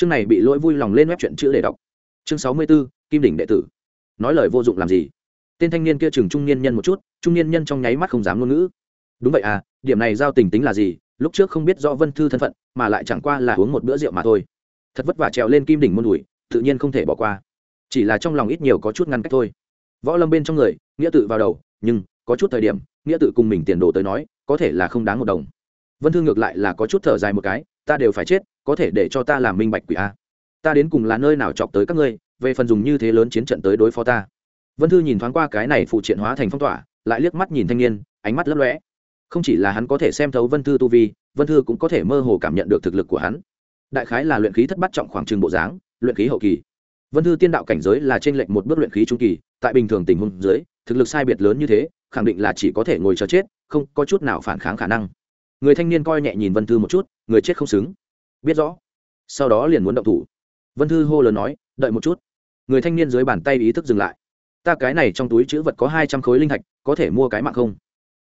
chương này bị lỗi vui lòng lên web chuyện chữ để đọc. Chương sáu mươi 64, kim đỉnh đệ tử. Nói lời vô dụng làm gì? Tên thanh niên kia chừng trung niên nhân một chút trung niên nhân trong nháy mắt không dám ngôn ngữ. Đúng vậy à điểm này giao tình tính là gì? Lúc trước không biết rõ vân thư thân phận mà lại chẳng qua là uống một bữa rượu mà thôi. Thật vất vả trèo lên kim đỉnh môn đùi tự nhiên không thể bỏ qua. Chỉ là trong lòng ít nhiều có chút ngăn cách thôi. Võ lâm bên trong người nghĩa tự vào đầu nhưng có chút thời điểm nghĩa tự cùng mình tiền đồ tới nói có thể là không đáng một đồng vân thư ngược lại là có chút thở dài một cái, ta đều phải chết, có thể để cho ta làm minh bạch quỷ a. Ta đến cùng là nơi nào chọc tới các ngươi, về phần dùng như thế lớn chiến trận tới đối phó ta. Vân thư nhìn thoáng qua cái này phụ triện hóa thành phong tỏa, lại liếc mắt nhìn thanh niên, ánh mắt lấp lõe không chỉ là hắn có thể xem thấu vân thư tu vi, vân thư cũng có thể mơ hồ cảm nhận được thực lực của hắn. Đại khái là luyện khí thất bắt trọng khoảng trừng bộ dáng, luyện khí hậu kỳ. Vân thư tiên đạo cảnh giới là trên lệnh một bước luyện khí trung kỳ, tại bình thường tình huống dưới, thực lực sai biệt lớn như thế, khẳng định là chỉ có thể ngồi chờ chết, không có chút nào phản kháng khả năng người thanh niên coi nhẹ nhìn vân thư một chút, người chết không xứng. Biết rõ. Sau đó liền muốn động thủ. Vân thư hô lớn nói, đợi một chút. Người thanh niên dưới bàn tay ý thức dừng lại. Ta cái này trong túi chữ vật có hai trăm khối linh thạch, có thể mua cái mạng không?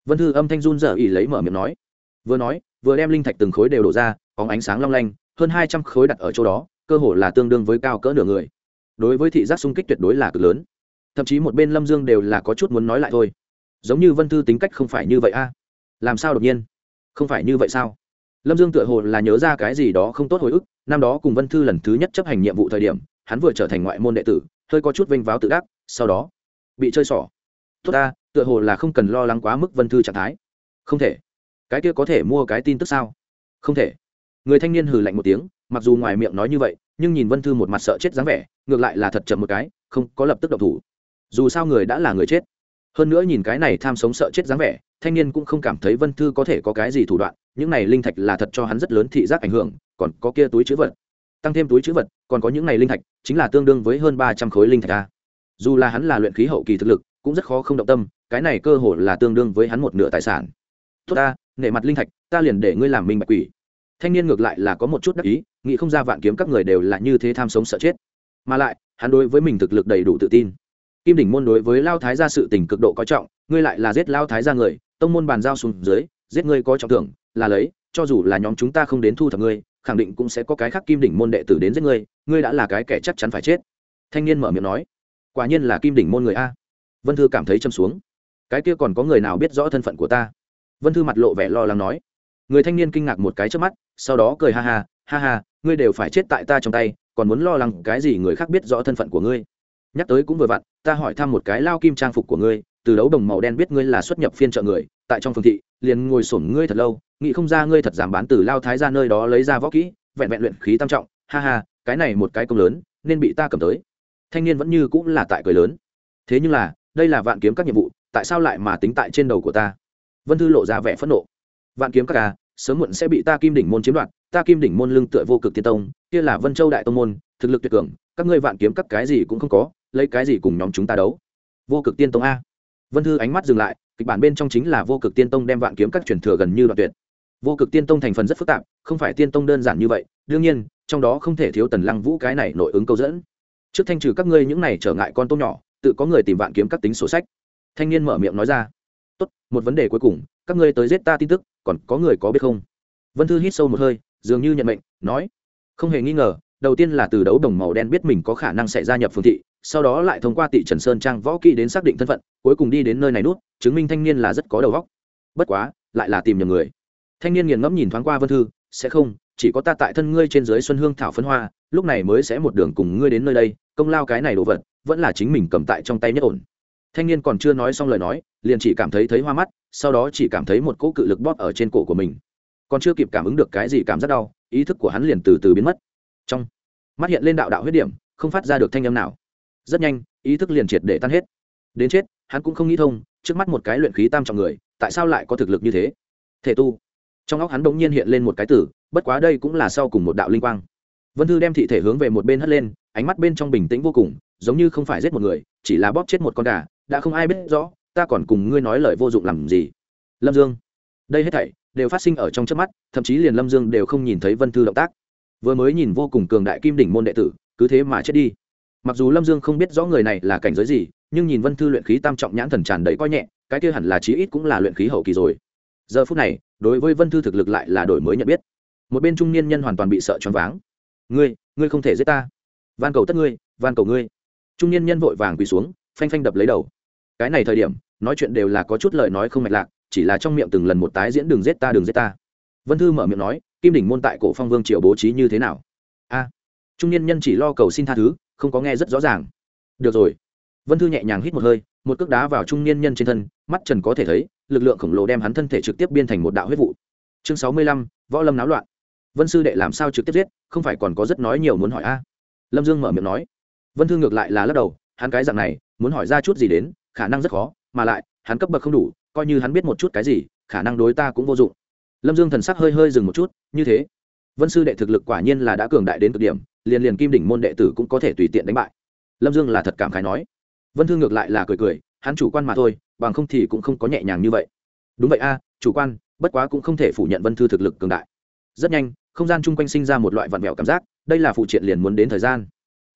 Vân thư âm thanh run dở ỉ lấy mở miệng nói. Vừa nói, vừa đem linh thạch từng khối đều đổ ra có ánh sáng long lanh, hơn hai trăm khối đặt ở chỗ đó, cơ hồ là tương đương với cao cỡ nửa người. Đối với thị giác sung kích tuyệt đối là cực lớn. Thậm chí một bên lâm dương đều là có chút muốn nói lại thôi. Giống như vân thư tính cách không phải như vậy a. Làm sao đột nhiên? Không phải như vậy sao? Lâm dương tựa hồ là nhớ ra cái gì đó không tốt hồi ức, năm đó cùng vân thư lần thứ nhất chấp hành nhiệm vụ thời điểm, hắn vừa trở thành ngoại môn đệ tử, hơi có chút vênh váo tự đắc, sau đó bị chơi xỏ. Tốt ta, tựa hồ là không cần lo lắng quá mức vân thư trạng thái. Không thể. Cái kia có thể mua cái tin tức sao? Không thể. Người thanh niên hừ lạnh một tiếng, mặc dù ngoài miệng nói như vậy, nhưng nhìn vân thư một mặt sợ chết dáng vẻ, ngược lại là thật chậm một cái, không có lập tức độc thủ. Dù sao người đã là người chết hơn nữa nhìn cái này tham sống sợ chết dáng vẻ, thanh niên cũng không cảm thấy vân thư có thể có cái gì thủ đoạn, những này linh thạch là thật cho hắn rất lớn thị giác ảnh hưởng, còn có kia túi chữ vật. Tăng thêm túi chữ vật, còn có những này linh thạch, chính là tương đương với hơn ba trăm khối linh thạch a. Dù là hắn là luyện khí hậu kỳ thực lực, cũng rất khó không động tâm, cái này cơ hồ là tương đương với hắn một nửa tài sản. Tốt ta, nể mặt linh thạch, ta liền để ngươi làm minh bạch quỷ. Thanh niên ngược lại là có một chút đắc ý, nghĩ không ra vạn kiếm các người đều là như thế tham sống sợ chết. Mà lại, hắn đối với mình thực lực đầy đủ tự tin kim đỉnh môn đối với lao thái gia sự tình cực độ coi trọng, ngươi lại là giết lao thái gia người, tông môn bàn giao xuống dưới, giết ngươi có trọng thưởng, là lấy, cho dù là nhóm chúng ta không đến thu thập ngươi, khẳng định cũng sẽ có cái khác kim đỉnh môn đệ tử đến giết ngươi ngươi đã là cái kẻ chắc chắn phải chết. Thanh niên mở miệng nói. Quả nhiên là kim đỉnh môn người a. Vân thư cảm thấy châm xuống. Cái kia còn có người nào biết rõ thân phận của ta? Vân thư mặt lộ vẻ lo lắng nói. Người thanh niên kinh ngạc một cái trước mắt, sau đó cười ha ha ha ha, ngươi đều phải chết tại ta trong tay, còn muốn lo lắng cái gì người khác biết rõ thân phận của ngươi? Nhắc tới cũng vừa vặn, ta hỏi thăm một cái lao kim trang phục của ngươi, từ đấu đồng màu đen biết ngươi là xuất nhập phiên chợ người, tại trong phương thị, liền ngồi sổn ngươi thật lâu, nghĩ không ra ngươi thật giảm bán từ lao thái ra nơi đó lấy ra võ kỹ, vẹn vẹn luyện khí tam trọng, ha ha, cái này một cái công lớn, nên bị ta cầm tới. Thanh niên vẫn như cũng là tại cười lớn. Thế nhưng là, đây là vạn kiếm các nhiệm vụ, tại sao lại mà tính tại trên đầu của ta? Vân thư lộ ra vẻ phẫn nộ. Vạn kiếm các ca sớm muộn sẽ bị ta kim đỉnh môn chiếm đoạt, ta kim đỉnh môn lưng tựa vô cực tiên tông, kia là vân châu đại tông môn, thực lực tuyệt cường, các ngươi vạn kiếm các cái gì cũng không có lấy cái gì cùng nhóm chúng ta đấu? Vô cực tiên tông a. Vân thư ánh mắt dừng lại, kịch bản bên trong chính là vô cực tiên tông đem vạn kiếm các truyền thừa gần như đoạn tuyệt. Vô cực tiên tông thành phần rất phức tạp, không phải tiên tông đơn giản như vậy, đương nhiên, trong đó không thể thiếu tần lăng vũ cái này nội ứng câu dẫn. Trước thanh trừ các ngươi những này trở ngại con tôm nhỏ, tự có người tìm vạn kiếm các tính sổ sách. Thanh niên mở miệng nói ra. Tốt, một vấn đề cuối cùng, các ngươi tới giết ta tin tức, còn có người có biết không? Vân thư hít sâu một hơi, dường như nhận mệnh, nói. Không hề nghi ngờ, đầu tiên là từ đấu đồng màu đen biết mình có khả năng sẽ gia nhập phương thị sau đó lại thông qua tị trần sơn trang võ kỹ đến xác định thân phận, cuối cùng đi đến nơi này nút, chứng minh thanh niên là rất có đầu óc. Bất quá, lại là tìm nhầm người. Thanh niên nghiền ngẫm nhìn thoáng qua vân thư, sẽ không, chỉ có ta tại thân ngươi trên dưới xuân hương thảo phân hoa, lúc này mới sẽ một đường cùng ngươi đến nơi đây, công lao cái này đồ vật, vẫn là chính mình cầm tại trong tay nhất ổn. Thanh niên còn chưa nói xong lời nói, liền chỉ cảm thấy thấy hoa mắt, sau đó chỉ cảm thấy một cỗ cự lực bóp ở trên cổ của mình. Còn chưa kịp cảm ứng được cái gì cảm giác đau, ý thức của hắn liền từ từ biến mất. Trong mắt hiện lên đạo đạo huyết điểm, không phát ra được thanh âm nào rất nhanh, ý thức liền triệt để tan hết. Đến chết, hắn cũng không nghĩ thông, trước mắt một cái luyện khí tam trọng người, tại sao lại có thực lực như thế? Thể tu. Trong óc hắn đ ỗ n g nhiên hiện lên một cái tử, bất quá đây cũng là sau cùng một đạo linh quang. Vân thư đem thị thể hướng về một bên hất lên, ánh mắt bên trong bình tĩnh vô cùng, giống như không phải giết một người, chỉ là bóp chết một con gà, đã không ai biết rõ, ta còn cùng ngươi nói lời vô dụng làm gì. Lâm dương. Đây hết thảy đều phát sinh ở trong trước mắt, thậm chí liền lâm dương đều không nhìn thấy vân thư động tác. Vừa mới nhìn vô cùng cường đại kim đỉnh môn đệ tử, cứ thế mà chết đi mặc dù lâm dương không biết rõ người này là cảnh giới gì, nhưng nhìn vân thư luyện khí tam trọng nhãn thần tràn đầy coi nhẹ, cái kia hẳn là chí ít cũng là luyện khí hậu kỳ rồi. Giờ phút này, đối với vân thư thực lực lại là đổi mới nhận biết. Một bên trung niên nhân hoàn toàn bị sợ choáng váng. Ngươi ngươi không thể giết ta. Van cầu tất ngươi, van cầu ngươi. Trung niên nhân vội vàng quỳ xuống, phanh phanh đập lấy đầu. Cái này thời điểm, nói chuyện đều là có chút lời nói không mạch lạc, chỉ là trong miệng từng lần một tái diễn đường giết ta đường giết ta. Vân thư mở miệng nói, kim đỉnh môn tại cổ phong vương triều bố trí như thế nào? A. Trung niên nhân chỉ lo cầu xin tha thứ không có nghe rất rõ ràng. Được rồi. Vân thư nhẹ nhàng hít một hơi, một cước đá vào trung niên nhân trên thân, mắt trần có thể thấy, lực lượng khổng lồ đem hắn thân thể trực tiếp biên thành một đạo huyết vụ. Chương sáu mươi lăm, võ lâm náo loạn. Vân sư đệ làm sao trực tiếp giết, không phải còn có rất nói nhiều muốn hỏi a? Lâm dương mở miệng nói. Vân thư ngược lại là lắc đầu, hắn cái dạng này, muốn hỏi ra chút gì đến, khả năng rất khó, mà lại, hắn cấp bậc không đủ, coi như hắn biết một chút cái gì, khả năng đối ta cũng vô dụng. Lâm dương thần sắc hơi hơi dừng một chút, như thế. Vân sư đệ thực lực quả nhiên là đã cường đại đến cực điểm liền liền kim đỉnh môn đệ tử cũng có thể tùy tiện đánh bại. Lâm dương là thật cảm khái nói. Vân thư ngược lại là cười cười, hắn chủ quan mà thôi, bằng không thì cũng không có nhẹ nhàng như vậy. Đúng vậy a, chủ quan, bất quá cũng không thể phủ nhận vân thư thực lực cường đại. Rất nhanh, không gian chung quanh sinh ra một loại vặn vẹo cảm giác, đây là phụ triện liền muốn đến thời gian.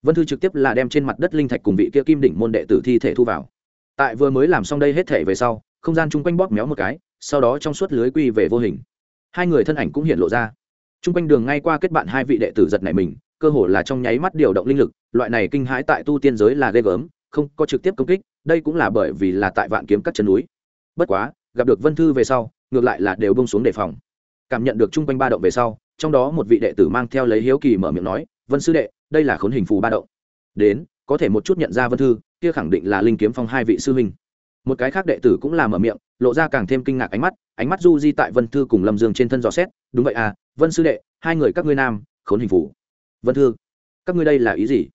Vân thư trực tiếp là đem trên mặt đất linh thạch cùng vị kia kim đỉnh môn đệ tử thi thể thu vào. Tại vừa mới làm xong đây hết thể về sau, không gian chung quanh bóp méo một cái, sau đó trong suốt lưới quy về vô hình. Hai người thân ảnh cũng hiện lộ ra. Chung quanh đường ngay qua kết bạn hai vị đệ tử giật này mình cơ hồ là trong nháy mắt điều động linh lực, loại này kinh hãi tại tu tiên giới là ghê gớm, không có trực tiếp công kích, đây cũng là bởi vì là tại vạn kiếm các chân núi. Bất quá, gặp được vân thư về sau, ngược lại là đều bông xuống đề phòng. Cảm nhận được chung quanh ba động về sau, trong đó một vị đệ tử mang theo lấy hiếu kỳ mở miệng nói, vân sư đệ, đây là khốn hình phù ba động. Đến, có thể một chút nhận ra vân thư, kia khẳng định là linh kiếm phong hai vị sư huynh. Một cái khác đệ tử cũng là mở miệng, lộ ra càng thêm kinh ngạc ánh mắt ánh mắt du di tại vân thư cùng lâm dương trên thân dò xét, đúng vậy à vân sư đệ, hai người các ngươi nam, khốn hình phủ vân thư các ngươi đây là ý gì?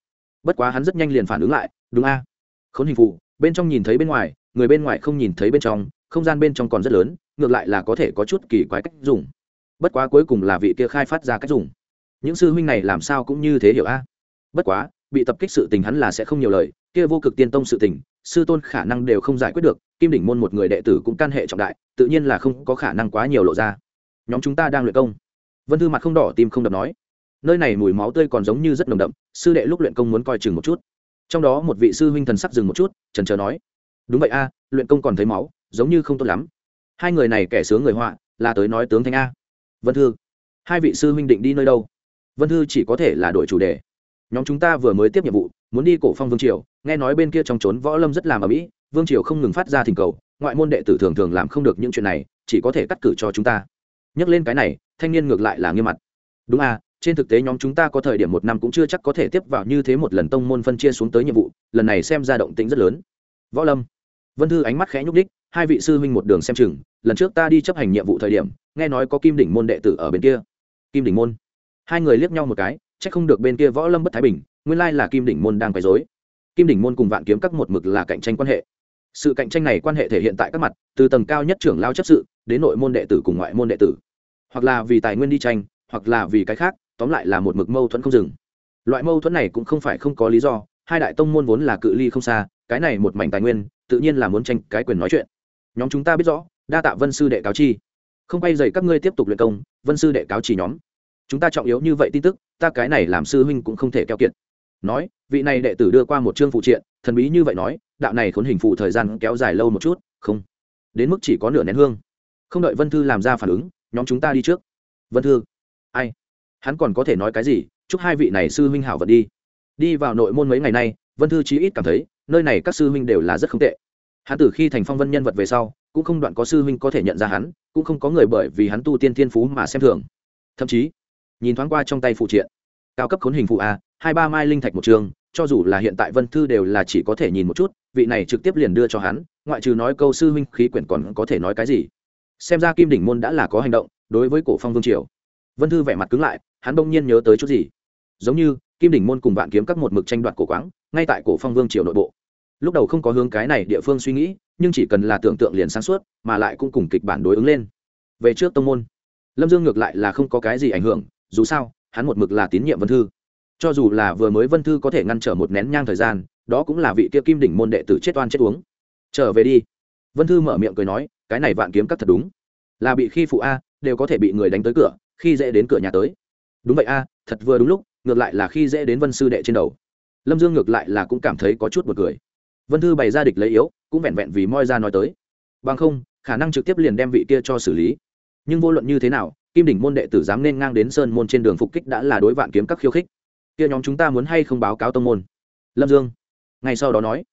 Bất quá hắn rất nhanh liền phản ứng lại đúng a. À? khốn hình phụ, bên trong nhìn thấy bên ngoài người bên ngoài không nhìn thấy bên trong không gian bên trong còn rất lớn ngược lại là có thể có chút kỳ quái cách dùng. Bất quá cuối cùng là vị kia khai phát ra cách dùng. Những sư huynh này làm sao cũng như thế hiểu a. Bất quá bị tập kích sự tình hắn là sẽ không nhiều lời kia vô cực tiên tông sự tình sư tôn khả năng đều không giải quyết được kim đỉnh môn một người đệ tử cũng can hệ trọng đại tự nhiên là không có khả năng quá nhiều lộ ra. Nhóm chúng ta đang luyện công. Vân thư mặt không đỏ tim không đập nói nơi này mùi máu tươi còn giống như rất nồng đậm, sư đệ lúc luyện công muốn coi chừng một chút. Trong đó một vị sư huynh thần sắc dừng một chút, trần trờ nói, đúng vậy a, luyện công còn thấy máu, giống như không tốt lắm. Hai người này kẻ sướng người họa, là tới nói tướng thanh a. Vân thư, hai vị sư huynh định đi nơi đâu? Vân thư chỉ có thể là đổi chủ đề. Nhóm chúng ta vừa mới tiếp nhiệm vụ, muốn đi cổ phong vương triều, nghe nói bên kia trong trốn võ lâm rất làm ở mỹ, vương triều không ngừng phát ra thỉnh cầu, ngoại môn đệ tử thường thường làm không được những chuyện này, chỉ có thể cắt cử cho chúng ta. Nhắc lên cái này, thanh niên ngược lại là nghiêm mặt. Đúng à trên thực tế nhóm chúng ta có thời điểm một năm cũng chưa chắc có thể tiếp vào như thế một lần tông môn phân chia xuống tới nhiệm vụ, lần này xem ra động tĩnh rất lớn. Võ lâm, vân thư ánh mắt khẽ nhúc đích hai vị sư huynh một đường xem chừng, lần trước ta đi chấp hành nhiệm vụ thời điểm, nghe nói có kim đỉnh môn đệ tử ở bên kia. Kim đỉnh môn? Hai người liếc nhau một cái c h ắ c không được bên kia võ lâm bất thái bình, nguyên lai là kim đỉnh môn đang quấy dối kim đỉnh môn cùng vạn kiếm các một mực là cạnh tranh quan hệ. Sự cạnh tranh này quan hệ thể hiện tại các mặt, từ tầng cao nhất trưởng lao chấp sự, đến nội môn đệ tử cùng ngoại môn đệ tử. Hoặc là vì tài nguyên đi tranh, hoặc là vì cái khác tóm lại là một mực mâu thuẫn không dừng. Loại mâu thuẫn này cũng không phải không có lý do, hai đại tông môn vốn là cự ly không xa, cái này một mảnh tài nguyên, tự nhiên là muốn tranh cái quyền nói chuyện. Nhóm chúng ta biết rõ, đa tạ vân sư đệ cáo chi. Không bay dậy các ngươi tiếp tục luyện công, vân sư đệ cáo chỉ nhóm. Chúng ta trọng yếu như vậy tin tức, ta cái này làm sư huynh cũng không thể keo kiệt. Nói, vị này đệ tử đưa qua một chương phụ triện, thần bí như vậy nói, đạo này khốn hình phụ thời gian kéo dài lâu một chút, không. Đến mức chỉ có nửa nén hương. Không đợi vân thư làm ra phản ứng, nhóm chúng ta đi trước. Vân thư, ai? Hắn còn có thể nói cái gì? Chúc hai vị này sư huynh hảo vật đi. Đi vào nội môn mấy ngày nay, vân thư chí ít cảm thấy, nơi này các sư huynh đều là rất không tệ. Hắn từ khi thành phong vân nhân vật về sau, cũng không đoạn có sư huynh có thể nhận ra hắn, cũng không có người bởi vì hắn tu tiên thiên phú mà xem thường. Thậm chí, nhìn thoáng qua trong tay phụ triện, cao cấp khốn hình phụ a, hai ba mai linh thạch một trường, cho dù là hiện tại vân thư đều là chỉ có thể nhìn một chút, vị này trực tiếp liền đưa cho hắn, ngoại trừ nói câu sư huynh khí quyển còn có thể nói cái gì? Xem ra kim đỉnh môn đã là có hành động, đối với cổ phong vương triều vân thư vẻ mặt cứng lại, hắn bỗng nhiên nhớ tới chút gì. Giống như, kim đỉnh môn cùng vạn kiếm các một mực tranh đoạt cổ quáng, ngay tại cổ phong vương triều nội bộ. Lúc đầu không có hướng cái này địa phương suy nghĩ, nhưng chỉ cần là tưởng tượng liền sáng suốt, mà lại cũng cùng kịch bản đối ứng lên. Về trước tông môn, lâm dương ngược lại là không có cái gì ảnh hưởng, dù sao, hắn một mực là tín nhiệm vân thư. Cho dù là vừa mới vân thư có thể ngăn trở một nén nhang thời gian, đó cũng là vị kia kim đỉnh môn đệ tử chết oan chết uống. Trở về đi. Vân thư mở miệng cười nói, cái này vạn kiếm các thật đúng. Là bị khi phụ a, đều có thể bị người đánh tới cửa khi dễ đến cửa nhà tới. Đúng vậy a, thật vừa đúng lúc, ngược lại là khi dễ đến vân sư đệ trên đầu. Lâm dương ngược lại là cũng cảm thấy có chút b u ồ n cười. Vân thư bày ra địch lấy yếu, cũng vẹn vẹn vì moi ra nói tới. Bằng không, khả năng trực tiếp liền đem vị kia cho xử lý. Nhưng vô luận như thế nào, kim đỉnh môn đệ tử dám nên ngang đến sơn môn trên đường phục kích đã là đối vạn kiếm các khiêu khích. Kia nhóm chúng ta muốn hay không báo cáo tông môn? Lâm dương ngay sau đó nói.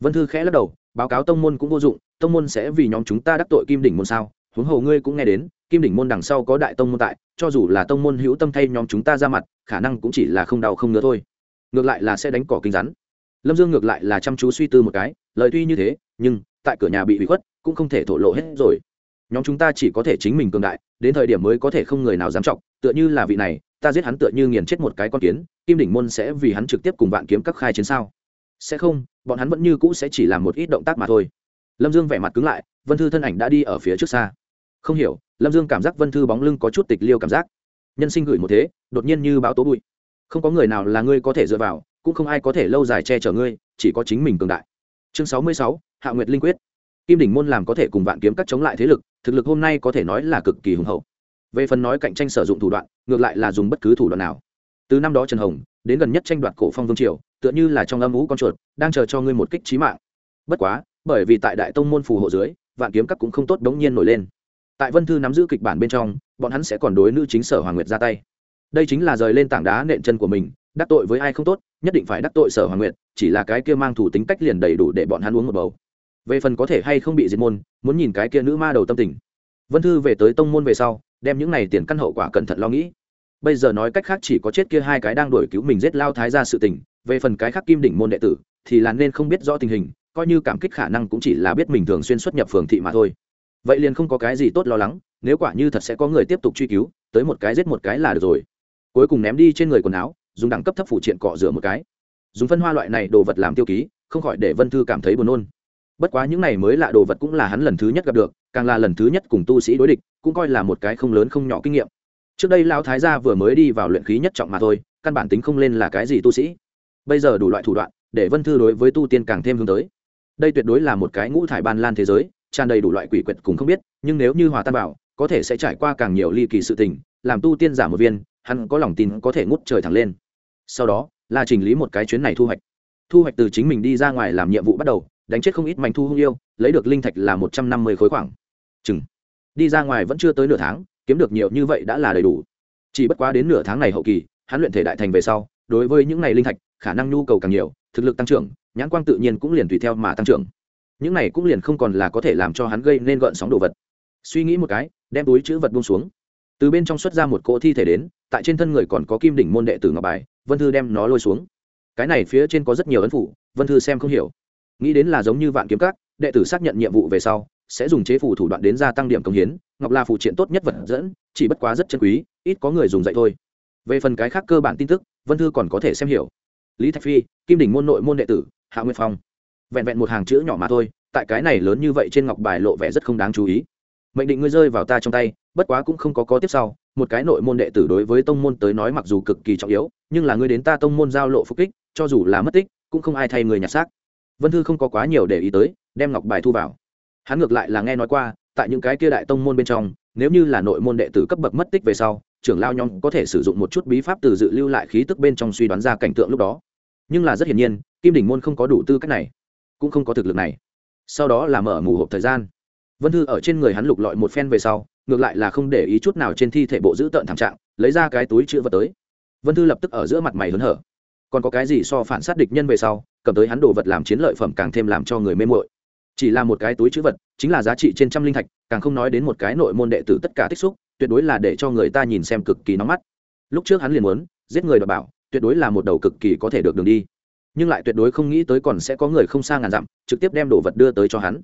Vân thư khẽ lắc đầu, báo cáo tông môn cũng vô dụng, tông môn sẽ vì nhóm chúng ta đắc tội kim đỉnh môn sao? Huống hồ ngươi cũng nghe đến, kim đỉnh môn đằng sau có đại tông môn tại cho dù là tông môn hữu tâm thay nhóm chúng ta ra mặt, khả năng cũng chỉ là không đau không ngứa thôi. Ngược lại là sẽ đánh cỏ kinh rắn. Lâm dương ngược lại là chăm chú suy tư một cái, lời tuy như thế, nhưng tại cửa nhà bị hủy khuất, cũng không thể thổ lộ hết rồi. Nhóm chúng ta chỉ có thể chính mình cường đại, đến thời điểm mới có thể không người nào dám trọng tựa như là vị này, ta giết hắn tựa như nghiền chết một cái con kiến, kim đỉnh môn sẽ vì hắn trực tiếp cùng vạn kiếm các khai chiến sao? Sẽ không, bọn hắn vẫn như cũ sẽ chỉ làm một ít động tác mà thôi. Lâm dương vẻ mặt cứng lại, vân thư thân ảnh đã đi ở phía trước xa không hiểu, lâm dương cảm giác vân thư bóng lưng có chút tịch liêu cảm giác. Nhân sinh gửi một thế, đột nhiên như bão tố bụi. Không có người nào là ngươi có thể dựa vào, cũng không ai có thể lâu dài che chở ngươi, chỉ có chính mình cường đại. Chương sáu mươi sáu, hạ nguyệt linh quyết. Kim đỉnh môn làm có thể cùng vạn kiếm các chống lại thế lực, thực lực hôm nay có thể nói là cực kỳ hùng hậu. Về phần nói cạnh tranh sử dụng thủ đoạn, ngược lại là dùng bất cứ thủ đoạn nào. Từ năm đó trần hồng, đến gần nhất tranh đoạt cổ phong vương triều, tựa như là trong âm ú con chuột, đang chờ cho ngươi một kích trí mạng. Bất quá, bởi vì tại đại tông môn phù hộ dưới, vạn kiếm các cũng không tốt đống nhiên nổi lên tại vân thư nắm giữ kịch bản bên trong, bọn hắn sẽ còn đối nữ chính sở hoàng nguyệt ra tay. Đây chính là rời lên tảng đá nện chân của mình, đắc tội với ai không tốt, nhất định phải đắc tội sở hoàng nguyệt, chỉ là cái kia mang thủ tính cách liền đầy đủ để bọn hắn uống một bầu. Về phần có thể hay không bị diệt môn, muốn nhìn cái kia nữ ma đầu tâm tình. Vân thư về tới tông môn về sau, đem những này tiền căn hậu quả cẩn thận lo nghĩ. Bây giờ nói cách khác chỉ có chết kia hai cái đang đuổi cứu mình giết lao thái ra sự tình, về phần cái khác kim đỉnh môn đệ tử, thì là nên không biết rõ tình hình, coi như cảm kích khả năng cũng chỉ là biết mình thường xuyên xuất nhập phường thị mà thôi vậy liền không có cái gì tốt lo lắng, nếu quả như thật sẽ có người tiếp tục truy cứu, tới một cái giết một cái là được rồi. Cuối cùng ném đi trên người quần áo, dùng đẳng cấp thấp phụ triện cọ rửa một cái. Dùng phân hoa loại này đồ vật làm tiêu ký, không khỏi để vân thư cảm thấy buồn nôn. Bất quá những này mới lạ đồ vật cũng là hắn lần thứ nhất gặp được, càng là lần thứ nhất cùng tu sĩ đối địch, cũng coi là một cái không lớn không nhỏ kinh nghiệm. Trước đây lão thái gia vừa mới đi vào luyện khí nhất trọng mà thôi, căn bản tính không lên là cái gì tu sĩ. Bây giờ đủ loại thủ đoạn, để vân thư đối với tu tiên càng thêm hướng tới. Đây tuyệt đối là một cái ngũ thải ban lan thế giới tràn đầy đủ loại quỷ quyệt cùng không biết, nhưng nếu như hòa tan bảo có thể sẽ trải qua càng nhiều ly kỳ sự tình, làm tu tiên giả một viên, hắn có lòng tin có thể ngút trời thẳng lên. Sau đó, là chỉnh lý một cái chuyến này thu hoạch. Thu hoạch từ chính mình đi ra ngoài làm nhiệm vụ bắt đầu, đánh chết không ít mảnh thu hung yêu, lấy được linh thạch là một trăm năm mươi khối khoảng. Chừng. Đi ra ngoài vẫn chưa tới nửa tháng, kiếm được nhiều như vậy đã là đầy đủ. Chỉ bất quá đến nửa tháng này hậu kỳ, hắn luyện thể đại thành về sau, đối với những này linh thạch, khả năng nhu cầu càng nhiều, thực lực tăng trưởng, nhãn quang tự nhiên cũng liền tùy theo mà tăng trưởng những này cũng liền không còn là có thể làm cho hắn gây nên gợn sóng đồ vật. Suy nghĩ một cái, đem túi chữ vật buông xuống. Từ bên trong xuất ra một cỗ thi thể đến, tại trên thân người còn có kim đỉnh môn đệ tử ngọc bài, vân thư đem nó lôi xuống. Cái này phía trên có rất nhiều ấn phủ, vân thư xem không hiểu. Nghĩ đến là giống như vạn kiếm các, đệ tử xác nhận nhiệm vụ về sau, sẽ dùng chế phủ thủ đoạn đến gia tăng điểm công hiến, ngọc là phụ triện tốt nhất vật dẫn, chỉ bất quá rất chân quý, ít có người dùng dạy thôi. Về phần cái khác cơ bản tin tức, vân thư còn có thể xem hiểu. Lý thạch phi, kim đỉnh môn nội môn đệ tử, hạ nguyên phong vẹn vẹn một hàng chữ nhỏ mà thôi, tại cái này lớn như vậy trên ngọc bài lộ vẻ rất không đáng chú ý. Mệnh định ngươi rơi vào ta trong tay, bất quá cũng không có có tiếp sau, một cái nội môn đệ tử đối với tông môn tới nói mặc dù cực kỳ trọng yếu, nhưng là ngươi đến ta tông môn giao lộ phục kích, cho dù là mất tích, cũng không ai thay người nhặt xác. Vân thư không có quá nhiều để ý tới, đem ngọc bài thu vào. Hắn ngược lại là nghe nói qua, tại những cái kia đại tông môn bên trong, nếu như là nội môn đệ tử cấp bậc mất tích về sau, trưởng lao nhóm có thể sử dụng một chút bí pháp từ dự lưu lại khí tức bên trong suy đoán ra cảnh tượng lúc đó. Nhưng là rất hiển nhiên, kim đỉnh môn không có đủ tư cách này cũng không có thực lực này. Sau đó là mở mù hộp thời gian. Vân thư ở trên người hắn lục lọi một phen về sau, ngược lại là không để ý chút nào trên thi thể bộ giữ tợn thảm trạng, lấy ra cái túi chữ vật tới. Vân thư lập tức ở giữa mặt mày hớn hở. Còn có cái gì so phản sát địch nhân về sau, cầm tới hắn đồ vật làm chiến lợi phẩm càng thêm làm cho người mê mội chỉ là một cái túi chữ vật, chính là giá trị trên trăm linh thạch, càng không nói đến một cái nội môn đệ tử tất cả tích xúc, tuyệt đối là để cho người ta nhìn xem cực kỳ nóng mắt. Lúc trước hắn liền muốn giết người đ bảo, tuyệt đối là một đầu cực kỳ có thể được đường đi nhưng lại tuyệt đối không nghĩ tới còn sẽ có người không xa ngàn dặm trực tiếp đem đồ vật đưa tới cho hắn.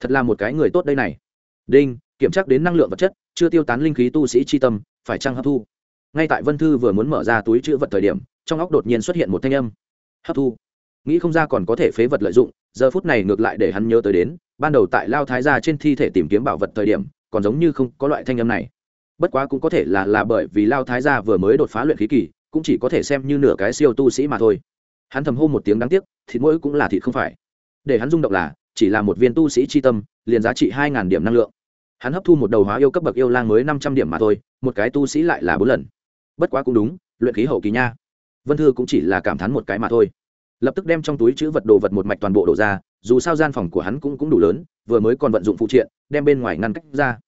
Thật là một cái người tốt đây này. Đinh, kiểm tra đến năng lượng vật chất, chưa tiêu tán linh khí tu sĩ chi tâm, phải chăng hấp thu? Ngay tại vân thư vừa muốn mở ra túi chữ vật thời điểm, trong óc đột nhiên xuất hiện một thanh âm. Hấp thu. Nghĩ không ra còn có thể phế vật lợi dụng, giờ phút này ngược lại để hắn nhớ tới đến, ban đầu tại lao thái gia trên thi thể tìm kiếm bảo vật thời điểm, còn giống như không có loại thanh âm này. Bất quá cũng có thể là là bởi vì lao thái gia vừa mới đột phá luyện khí kỳ, cũng chỉ có thể xem như nửa cái siêu tu sĩ mà thôi hắn thầm hô một tiếng đáng tiếc, thịt mỗi cũng là thịt không phải. Để hắn rung động là, chỉ là một viên tu sĩ c tâm, liền giá trị hai điểm năng lượng. Hắn hấp thu một đầu hóa yêu cấp bậc yêu lang mới năm trăm điểm mà thôi, một cái tu sĩ lại là bốn lần. Bất quá cũng đúng, luyện khí hậu kỳ nha. Vân thư cũng chỉ là cảm thán một cái mà thôi. Lập tức đem trong túi chữ vật đồ vật một mạch toàn bộ đổ ra, dù sao gian phòng của hắn cũng cũng đủ lớn, vừa mới còn vận dụng phụ triện, đem bên ngoài ngăn cách ra.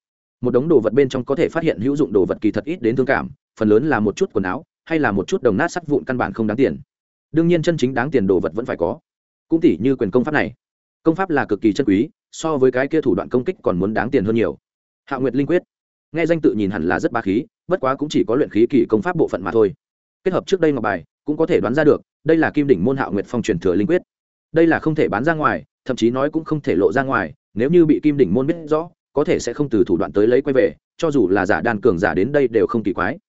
Một đống đồ vật bên trong có thể phát hiện hữu dụng đồ vật kỳ thật ít đến thương cảm, phần lớn là một chút quần áo, hay là một chút đồng nát sắt vụn căn bản không đáng tiền đương nhiên chân chính đáng tiền đồ vật vẫn phải có. Cũng tỉ như quyền công pháp này. Công pháp là cực kỳ chân quý, so với cái kia thủ đoạn công kích còn muốn đáng tiền hơn nhiều. Hạ nguyệt linh quyết. Nghe danh tự nhìn hẳn là rất ba khí, bất quá cũng chỉ có luyện khí kỳ công pháp bộ phận mà thôi. Kết hợp trước đây ngọc bài, cũng có thể đoán ra được, đây là kim đỉnh môn hạ nguyệt phong truyền thừa linh quyết. Đây là không thể bán ra ngoài, thậm chí nói cũng không thể lộ ra ngoài, nếu như bị kim đỉnh môn biết rõ, có thể sẽ không từ thủ đoạn tới lấy quay về, cho dù là giả đàn cường giả đến đây đều không kỳ quái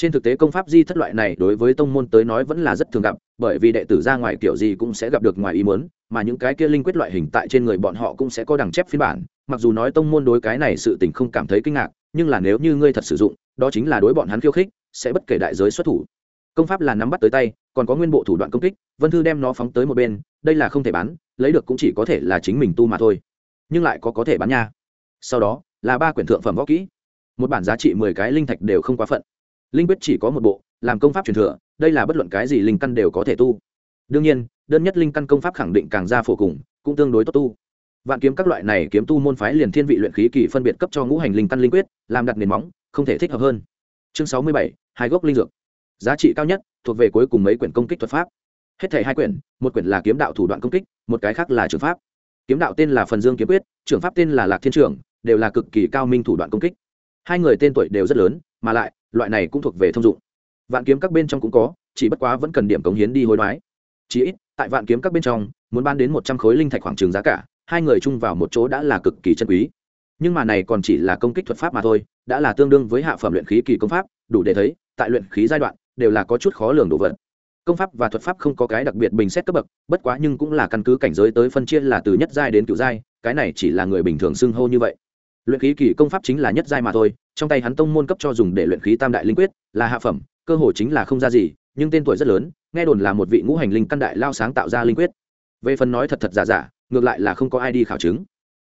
trên thực tế công pháp di thất loại này đối với tông môn tới nói vẫn là rất thường gặp, bởi vì đệ tử ra ngoài kiểu gì cũng sẽ gặp được ngoài ý muốn, mà những cái kia linh quyết loại hình tại trên người bọn họ cũng sẽ có đằng chép phiên bản. Mặc dù nói tông môn đối cái này sự tình không cảm thấy kinh ngạc, nhưng là nếu như ngươi thật sử dụng, đó chính là đối bọn hắn khiêu khích, sẽ bất kể đại giới xuất thủ. Công pháp là nắm bắt tới tay, còn có nguyên bộ thủ đoạn công kích, vân thư đem nó phóng tới một bên, đây là không thể bán, lấy được cũng chỉ có thể là chính mình tu mà thôi. Nhưng lại có có thể bán nha. Sau đó, là ba quyển thượng phẩm võ kỹ. Một bản giá trị mười cái linh thạch đều không quá phận linh quyết chỉ có một bộ làm công pháp truyền thừa đây là bất luận cái gì linh căn đều có thể tu. Đương nhiên đơn nhất linh căn công pháp khẳng định càng ra phổ cùng cũng tương đối tốt tu. Vạn kiếm các loại này kiếm tu môn phái liền thiên vị luyện khí kỳ phân biệt cấp cho ngũ hành linh căn linh quyết làm đặt nền móng không thể thích hợp hơn. Chương sáu mươi bảy hai gốc linh dược. Giá trị cao nhất thuộc về cuối cùng mấy quyển công kích thuật pháp. Hết thể hai quyển một quyển là kiếm đạo thủ đoạn công kích một cái khác là trường pháp. Kiếm đạo tên là phần dương kiếm quyết trường pháp tên là lạc thiên Trường, đều là cực kỳ cao minh thủ đoạn công kích. Hai người tên tuổi đều rất lớn mà lại loại này cũng thuộc về thông dụng. Vạn kiếm các bên trong cũng có, chỉ bất quá vẫn cần điểm cống hiến đi hối đoái. Chỉ ít, tại vạn kiếm các bên trong, muốn ban đến một trăm khối linh thạch khoảng trường giá cả, hai người chung vào một chỗ đã là cực kỳ chân quý. Nhưng mà này còn chỉ là công kích thuật pháp mà thôi, đã là tương đương với hạ phẩm luyện khí kỳ công pháp, đủ để thấy, tại luyện khí giai đoạn, đều là có chút khó lường đồ vật. Công pháp và thuật pháp không có cái đặc biệt bình xét cấp bậc, bất quá nhưng cũng là căn cứ cảnh giới tới phân chia là từ nhất giai đến cựu giai, cái này chỉ là người bình thường xưng hô như vậy luyện khí kỳ công pháp chính là nhất giai mà thôi, trong tay hắn tông môn cấp cho dùng để luyện khí tam đại linh quyết, là hạ phẩm, cơ hồ chính là không ra gì, nhưng tên tuổi rất lớn, nghe đồn là một vị ngũ hành linh căn đại lao sáng tạo ra linh quyết. Về phần nói thật thật giả giả, ngược lại là không có ai đi khảo chứng.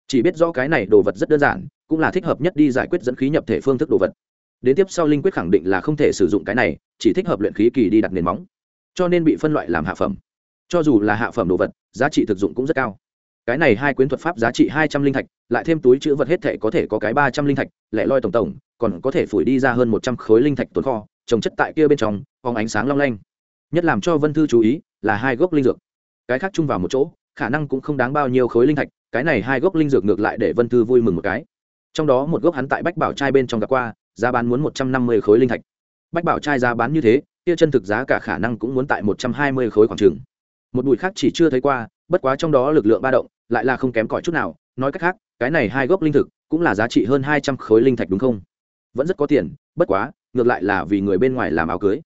Chỉ biết rõ cái này đồ vật rất đơn giản, cũng là thích hợp nhất đi giải quyết dẫn khí nhập thể phương thức đồ vật. Đến tiếp sau linh quyết khẳng định là không thể sử dụng cái này, chỉ thích hợp luyện khí kỳ đi đặt nền móng. Cho nên bị phân loại làm hạ phẩm. Cho dù là hạ phẩm đồ vật, giá trị thực dụng cũng rất cao cái này hai quyến thuật pháp giá trị hai trăm linh thạch, lại thêm túi chữ vật hết thể có thể có cái ba trăm linh thạch, lẻ loi tổng tổng, còn có thể phủi đi ra hơn một trăm khối linh thạch tồn kho, trồng chất tại kia bên trong, phóng ánh sáng long lanh. Nhất làm cho vân thư chú ý là hai gốc linh dược. Cái khác chung vào một chỗ, khả năng cũng không đáng bao nhiêu khối linh thạch, cái này hai gốc linh dược ngược lại để vân thư vui mừng một cái. Trong đó một gốc hắn tại bách bảo trai bên trong gặp qua, giá bán muốn một trăm năm mươi khối linh thạch. Bách bảo trai giá bán như thế, kia chân thực giá cả khả năng cũng muốn tại một trăm hai mươi khối khoảng trường một bụi khác chỉ chưa thấy qua bất quá trong đó lực lượng ba động lại là không kém cỏi chút nào. Nói cách khác, cái này hai gốc linh thực cũng là giá trị hơn hai trăm khối linh thạch đúng không? Vẫn rất có tiền, bất quá, ngược lại là vì người bên ngoài làm áo cưới.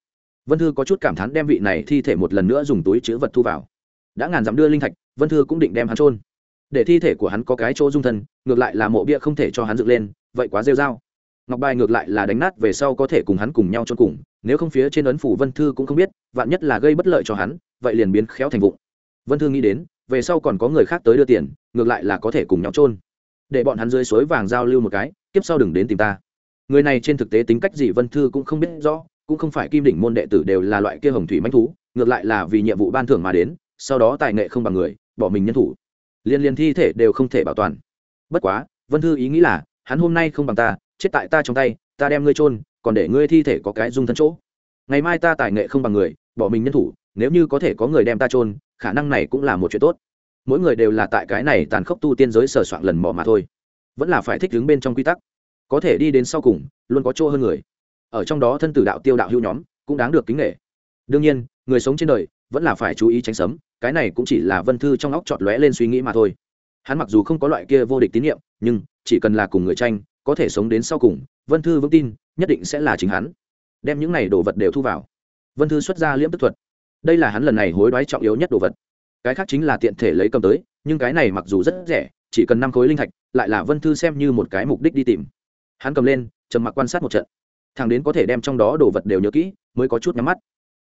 Vân thư có chút cảm thán đem vị này thi thể một lần nữa dùng túi chữ vật thu vào. Đã ngàn dặm đưa linh thạch, vân thư cũng định đem hắn trôn để thi thể của hắn có cái chỗ dung thân, ngược lại là mộ bia không thể cho hắn dựng lên, vậy quá rêu r a o ngọc bài ngược lại là đánh nát về sau có thể cùng hắn cùng nhau trôn cùng, nếu không phía trên ấn phủ vân thư cũng không biết, vạn nhất là gây bất lợi cho hắn, vậy liền biến khéo thành vụng. Vân thư nghĩ đến về sau còn có người khác tới đưa tiền, ngược lại là có thể cùng nhau trôn để bọn hắn dưới suối vàng giao lưu một cái tiếp sau đừng đến tìm ta. Người này trên thực tế tính cách gì vân thư cũng không biết rõ, cũng không phải kim đỉnh môn đệ tử đều là loại kia hồng thủy manh thú, ngược lại là vì nhiệm vụ ban thưởng mà đến, sau đó tài nghệ không bằng người, bỏ mình nhân thủ. Liên liên thi thể đều không thể bảo toàn. Bất quá, vân thư ý nghĩ là, hắn hôm nay không bằng ta, chết tại ta trong tay, ta đem ngươi trôn còn để ngươi thi thể có cái dung thân chỗ. Ngày mai ta tài nghệ không bằng người, bỏ mình nhân thủ, nếu như có thể có người đem ta trôn khả năng này cũng là một chuyện tốt. Mỗi người đều là tại cái này tàn khốc tu tiên giới sờ soạn lần mò mà thôi. Vẫn là phải thích đứng bên trong quy tắc. Có thể đi đến sau cùng, luôn có chỗ hơn người. Ở trong đó thân tử đạo tiêu đạo hữu nhóm, cũng đáng được kính nghệ đương nhiên, người sống trên đời, vẫn là phải chú ý tránh sấm, cái này cũng chỉ là vân thư trong óc chọn lóe lên suy nghĩ mà thôi. Hắn mặc dù không có loại kia vô địch tín nhiệm, nhưng, chỉ cần là cùng người tranh, có thể sống đến sau cùng, vân thư vững tin, nhất định sẽ là chính hắn. Đem những này đồ vật đều thu vào. Vân thư xuất ra liễm tức thuật đây là hắn lần này hối đoái trọng yếu nhất đồ vật. Cái khác chính là tiện thể lấy cầm tới, nhưng cái này mặc dù rất rẻ, chỉ cần năm khối linh thạch, lại là vân thư xem như một cái mục đích đi tìm. Hắn cầm lên, trầm mặc quan sát một trận. Thằng đến có thể đem trong đó đồ vật đều nhớ kỹ, mới có chút nhắm mắt.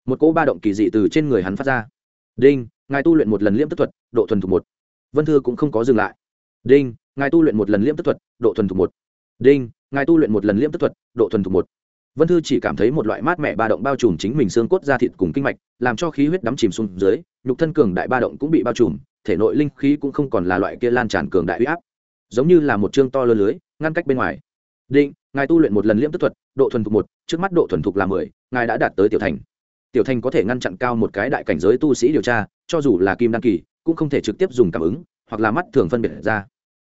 Một cỗ ba động kỳ dị từ trên người hắn phát ra. Đinh, ngài tu luyện một lần liễm tức thuật, độ thuần thục một. Vân thư cũng không có dừng lại. Đinh, ngài tu luyện một lần liễm tức thuật, độ thuần thục một. Đinh, ngài tu luyện một lần liễm tức thuật, độ thuần thục một vân thư chỉ cảm thấy một loại mát mẻ ba động bao trùm chính mình xương cốt da thịt cùng kinh mạch, làm cho khí huyết đắm chìm xuống dưới, nhục thân cường đại ba động cũng bị bao trùm, thể nội linh khí cũng không còn là loại kia lan tràn cường đại huy áp. Giống như là một chương to lớn lưới, ngăn cách bên ngoài. Định, ngài tu luyện một lần liễm tức thuật, độ thuần thục một, trước mắt độ thuần thục là mười, ngài đã đạt tới tiểu thành. Tiểu thành có thể ngăn chặn cao một cái đại cảnh giới tu sĩ điều tra, cho dù là kim đăng kỳ, cũng không thể trực tiếp dùng cảm ứng, hoặc là mắt thường phân biệt ra.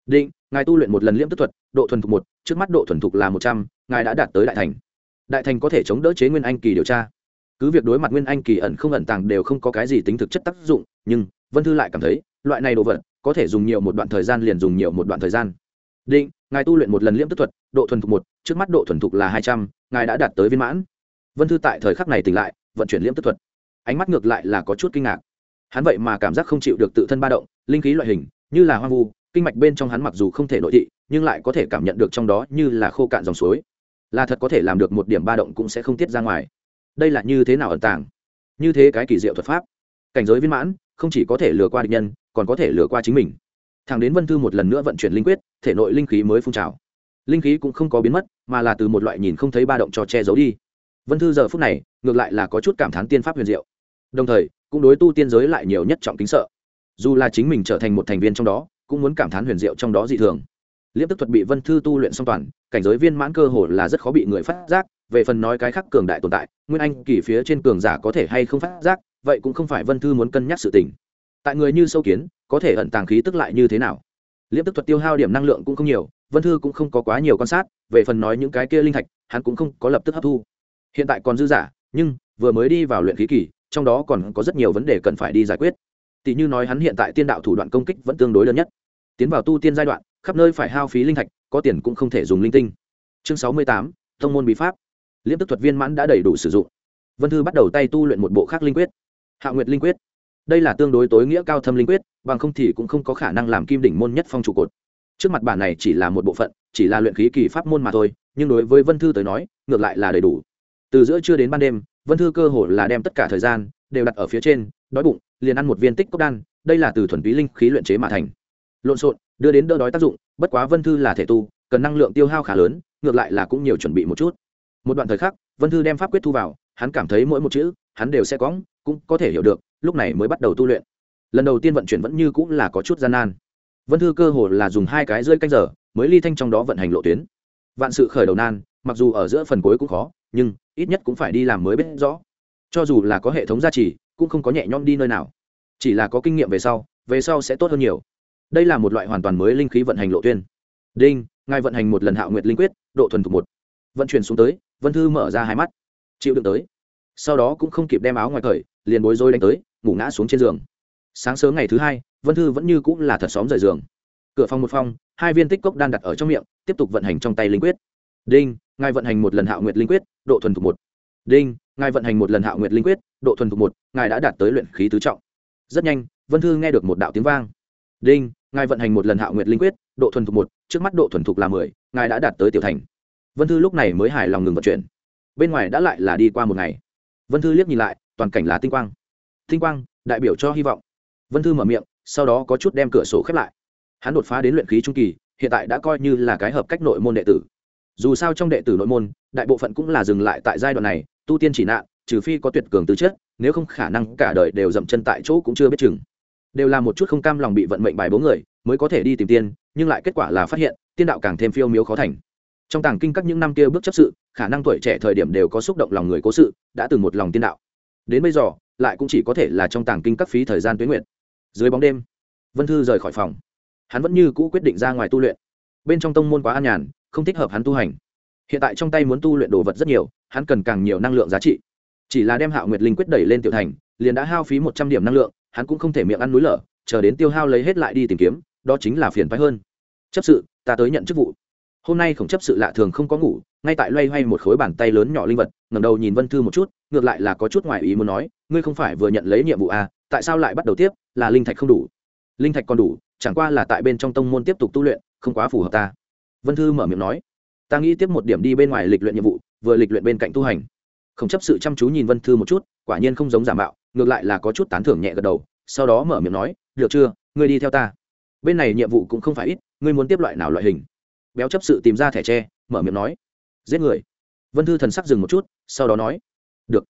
Định, ngài tu luyện một lần liễm tức thuật, độ thuần thục một, trước mắt độ thuần thục là một trăm, ngài đã đạt tới đại thành đại thành có thể chống đỡ chế nguyên anh kỳ điều tra. Cứ việc đối mặt nguyên anh kỳ ẩn không ẩn tàng đều không có cái gì tính thực chất tác dụng, nhưng vân thư lại cảm thấy, loại này đồ vật có thể dùng nhiều một đoạn thời gian liền dùng nhiều một đoạn thời gian. Định, ngài tu luyện một lần liễm tức thuật, độ thuần thục một, trước mắt độ thuần thục là hai trăm, ngài đã đạt tới viên mãn. Vân thư tại thời khắc này tỉnh lại, vận chuyển liễm tức thuật. Ánh mắt ngược lại là có chút kinh ngạc. Hắn vậy mà cảm giác không chịu được tự thân ba động, linh khí loại hình, như là hoang vu, kinh mạch bên trong hắn mặc dù không thể nội thị, nhưng lại có thể cảm nhận được trong đó như là khô cạn dòng suối là thật có thể làm được một điểm ba động cũng sẽ không tiết ra ngoài. Đây là như thế nào ẩn tàng? Như thế cái kỳ diệu thuật pháp. Cảnh giới viên mãn, không chỉ có thể lừa qua địch nhân, còn có thể lừa qua chính mình. Thằng đến vân thư một lần nữa vận chuyển linh quyết, thể nội linh khí mới phun trào. Linh khí cũng không có biến mất, mà là từ một loại nhìn không thấy ba động cho che giấu đi. Vân thư giờ phút này, ngược lại là có chút cảm thán tiên pháp huyền diệu. Đồng thời, cũng đối tu tiên giới lại nhiều nhất trọng kính sợ. Dù là chính mình trở thành một thành viên trong đó, cũng muốn cảm thán huyền diệu trong đó dị thường liễm tức thuật bị vân thư tu luyện song toàn, cảnh giới viên mãn cơ hồ là rất khó bị người phát giác, về phần nói cái khác cường đại tồn tại, nguyên anh kỳ phía trên cường giả có thể hay không phát giác, vậy cũng không phải vân thư muốn cân nhắc sự tình. Tại người như sâu kiến, có thể ẩn tàng khí tức lại như thế nào? Liễm tức thuật tiêu hao điểm năng lượng cũng không nhiều, vân thư cũng không có quá nhiều quan sát, về phần nói những cái kia linh thạch, hắn cũng không có lập tức hấp thu. Hiện tại còn dư giả, nhưng vừa mới đi vào luyện khí kỳ, trong đó còn có rất nhiều vấn đề cần phải đi giải quyết. Tỷ như nói hắn hiện tại tiên đạo thủ đoạn công kích vẫn tương đối lớn nhất tiến vào tu tiên giai đoạn, khắp nơi phải hao phí linh thạch, có tiền cũng không thể dùng linh tinh. Chương sáu mươi tám, thông môn bí pháp. Liêm tức thuật viên mãn đã đầy đủ sử dụng. Vân thư bắt đầu tay tu luyện một bộ khác linh quyết. Hạ nguyệt linh quyết. Đây là tương đối tối nghĩa cao thâm linh quyết, bằng không thì cũng không có khả năng làm kim đỉnh môn nhất phong trụ cột. Trước mặt bản này chỉ là một bộ phận, chỉ là luyện khí kỳ pháp môn mà thôi, nhưng đối với vân thư tới nói, ngược lại là đầy đủ. Từ giữa trưa đến ban đêm, vân thư cơ hồ là đem tất cả thời gian đều đặt ở phía trên, đói bụng, liền ăn một viên tích cốc đan, đây là từ thuần túy linh khí luyện chế mà thành lộn xộn, đưa đến đỡ đói tác dụng, bất quá vân thư là thể tu, cần năng lượng tiêu hao khá lớn, ngược lại là cũng nhiều chuẩn bị một chút. Một đoạn thời khắc, vân thư đem pháp quyết thu vào, hắn cảm thấy mỗi một chữ, hắn đều sẽ cóng cũng có thể hiểu được, lúc này mới bắt đầu tu luyện. Lần đầu tiên vận chuyển vẫn như cũng là có chút gian nan. Vân thư cơ hồ là dùng hai cái rơi canh giờ, mới ly thanh trong đó vận hành lộ tuyến. Vạn sự khởi đầu nan, mặc dù ở giữa phần cuối cũng khó, nhưng ít nhất cũng phải đi làm mới biết rõ. Cho dù là có hệ thống gia trì, cũng không có nhẹ nhõm đi nơi nào. Chỉ là có kinh nghiệm về sau về sau sẽ tốt hơn nhiều đây là một loại hoàn toàn mới linh khí vận hành lộ tuyên. Đinh, ngài vận hành một lần hạo nguyệt linh quyết, độ thuần thục một. Vận chuyển xuống tới, vân thư mở ra hai mắt. Chịu đựng tới. Sau đó cũng không kịp đem áo ngoài thời, liền bối rối đánh tới, ngủ ngã xuống trên giường. Sáng sớm ngày thứ hai, vân thư vẫn như cũng là thật xóm rời giường. Cửa phòng một phòng, hai viên tích cốc đan đặt ở trong miệng, tiếp tục vận hành trong tay linh quyết. Đinh, ngài vận hành một lần hạo nguyệt linh quyết, độ thuần thục một. Đinh, ngài vận hành một lần hạo nguyệt linh quyết, độ thuần thục một, ngài đã đạt tới luyện khí tứ trọng. Rất nhanh, vân thư nghe được một đạo tiếng vang. Đinh ngài vận hành một lần hạo nguyệt linh quyết, độ thuần thục một, trước mắt độ thuần thục là mười, ngài đã đạt tới tiểu thành. Vân thư lúc này mới hài lòng ngừng vận chuyển. Bên ngoài đã lại là đi qua một ngày. Vân thư liếc nhìn lại, toàn cảnh là tinh quang. Tinh quang, đại biểu cho hy vọng. Vân thư mở miệng, sau đó có chút đem cửa sổ khép lại. Hắn đột phá đến luyện khí trung kỳ, hiện tại đã coi như là cái hợp cách nội môn đệ tử. Dù sao trong đệ tử nội môn, đại bộ phận cũng là dừng lại tại giai đoạn này, tu tiên chỉ nạn, trừ phi có tuyệt cường tư chất, nếu không khả năng cả đời đều dậm chân tại chỗ cũng chưa biết chừng đều là một chút không cam lòng bị vận mệnh bài bố người, mới có thể đi tìm tiên, nhưng lại kết quả là phát hiện, tiên đạo càng thêm phiêu miếu khó thành. Trong tàng kinh các những năm kia bước chấp sự, khả năng tuổi trẻ thời điểm đều có xúc động lòng người cố sự, đã từng một lòng tiên đạo. Đến bây giờ, lại cũng chỉ có thể là trong tàng kinh các phí thời gian tuyến nguyện. Dưới bóng đêm, vân thư rời khỏi phòng. Hắn vẫn như cũ quyết định ra ngoài tu luyện. Bên trong tông môn quá an nhàn, không thích hợp hắn tu hành. Hiện tại trong tay muốn tu luyện đồ vật rất nhiều, hắn cần càng nhiều năng lượng giá trị. Chỉ là đem hạo nguyệt linh quyết đẩy lên tiểu thành, liền đã hao phí một trăm điểm năng lượng hắn cũng không thể miệng ăn núi lở, chờ đến tiêu hao lấy hết lại đi tìm kiếm, đó chính là phiền phái hơn. Chấp sự, ta tới nhận chức vụ. Hôm nay khổng chấp sự lạ thường không có ngủ, ngay tại loay hoay một khối bàn tay lớn nhỏ linh vật, ngẩng đầu nhìn vân thư một chút, ngược lại là có chút ngoài ý muốn nói, ngươi không phải vừa nhận lấy nhiệm vụ à tại sao lại bắt đầu tiếp, là linh thạch không đủ. Linh thạch còn đủ, chẳng qua là tại bên trong tông môn tiếp tục tu luyện, không quá phù hợp ta. Vân thư mở miệng nói, ta nghĩ tiếp một điểm đi bên ngoài lịch luyện nhiệm vụ, vừa lịch luyện bên cạnh tu hành. Không chấp sự chăm chú nhìn vân thư một chút, quả nhiên không giống giả mạo ngược lại là có chút tán thưởng nhẹ gật đầu, sau đó mở miệng nói, được chưa, ngươi đi theo ta. Bên này nhiệm vụ cũng không phải ít, ngươi muốn tiếp loại nào loại hình? Béo chấp sự tìm ra thẻ tre, mở miệng nói, giết người. Vân thư thần sắc dừng một chút, sau đó nói, được.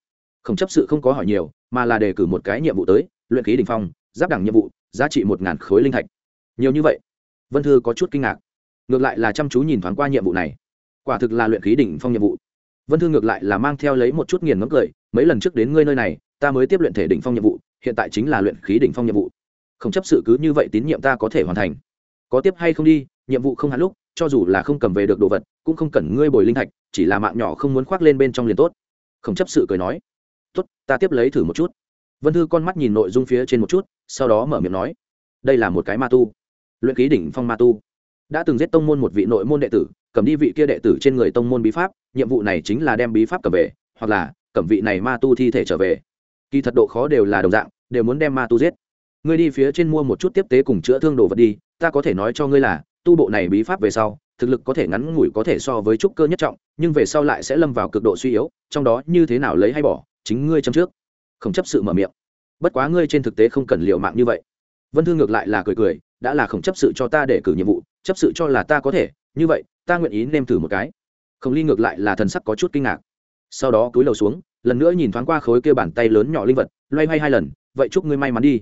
Không chấp sự không có hỏi nhiều, mà là đề cử một cái nhiệm vụ tới, luyện khí đình phong, giáp đẳng nhiệm vụ, giá trị một ngàn khối linh thạch. Nhiều như vậy. Vân thư có chút kinh ngạc. Ngược lại là chăm chú nhìn thoáng qua nhiệm vụ này. Quả thực là luyện khí đỉnh phong nhiệm vụ. Vân thư ngược lại là mang theo lấy một chút nghiền ngấm cười, mấy lần trước đến ngươi nơi này ta mới tiếp luyện thể đỉnh phong nhiệm vụ, hiện tại chính là luyện khí đỉnh phong nhiệm vụ. Không chấp sự cứ như vậy tín nhiệm ta có thể hoàn thành. Có tiếp hay không đi, nhiệm vụ không hạn lúc, cho dù là không cầm về được đồ vật, cũng không cần ngươi bồi linh thạch, chỉ là mạng nhỏ không muốn khoác lên bên trong liền tốt. Không chấp sự cười nói. Tốt, ta tiếp lấy thử một chút. Vân thư con mắt nhìn nội dung phía trên một chút, sau đó mở miệng nói. Đây là một cái ma tu. Luyện ký đỉnh phong ma tu. Đã từng giết tông môn một vị nội môn đệ tử, cầm đi vị kia đệ tử trên người tông môn bí pháp, nhiệm vụ này chính là đem bí pháp cầm về, hoặc là cầm vị này ma tu thi thể trở về kỳ thật độ khó đều là đồng dạng, đều muốn đem ma tu giết. Ngươi đi phía trên mua một chút tiếp tế cùng chữa thương đồ vật đi, ta có thể nói cho ngươi là, tu bộ này bí pháp về sau, thực lực có thể ngắn ngủi có thể so với trúc cơ nhất trọng, nhưng về sau lại sẽ lâm vào cực độ suy yếu, trong đó như thế nào lấy hay bỏ, chính ngươi châm trước. Không chấp sự mở miệng. Bất quá ngươi trên thực tế không cần liệu mạng như vậy. Vân thương ngược lại là cười cười, đã là không chấp sự cho ta để cử nhiệm vụ, chấp sự cho là ta có thể, như vậy, ta nguyện ý nêm thử một cái. Không ly ngược lại là thần sắc có chút kinh ngạc. Sau đó cúi đầu xuống lần nữa nhìn thoáng qua khối kia bàn tay lớn nhỏ linh vật, loay hoay hai lần, vậy chúc ngươi may mắn đi.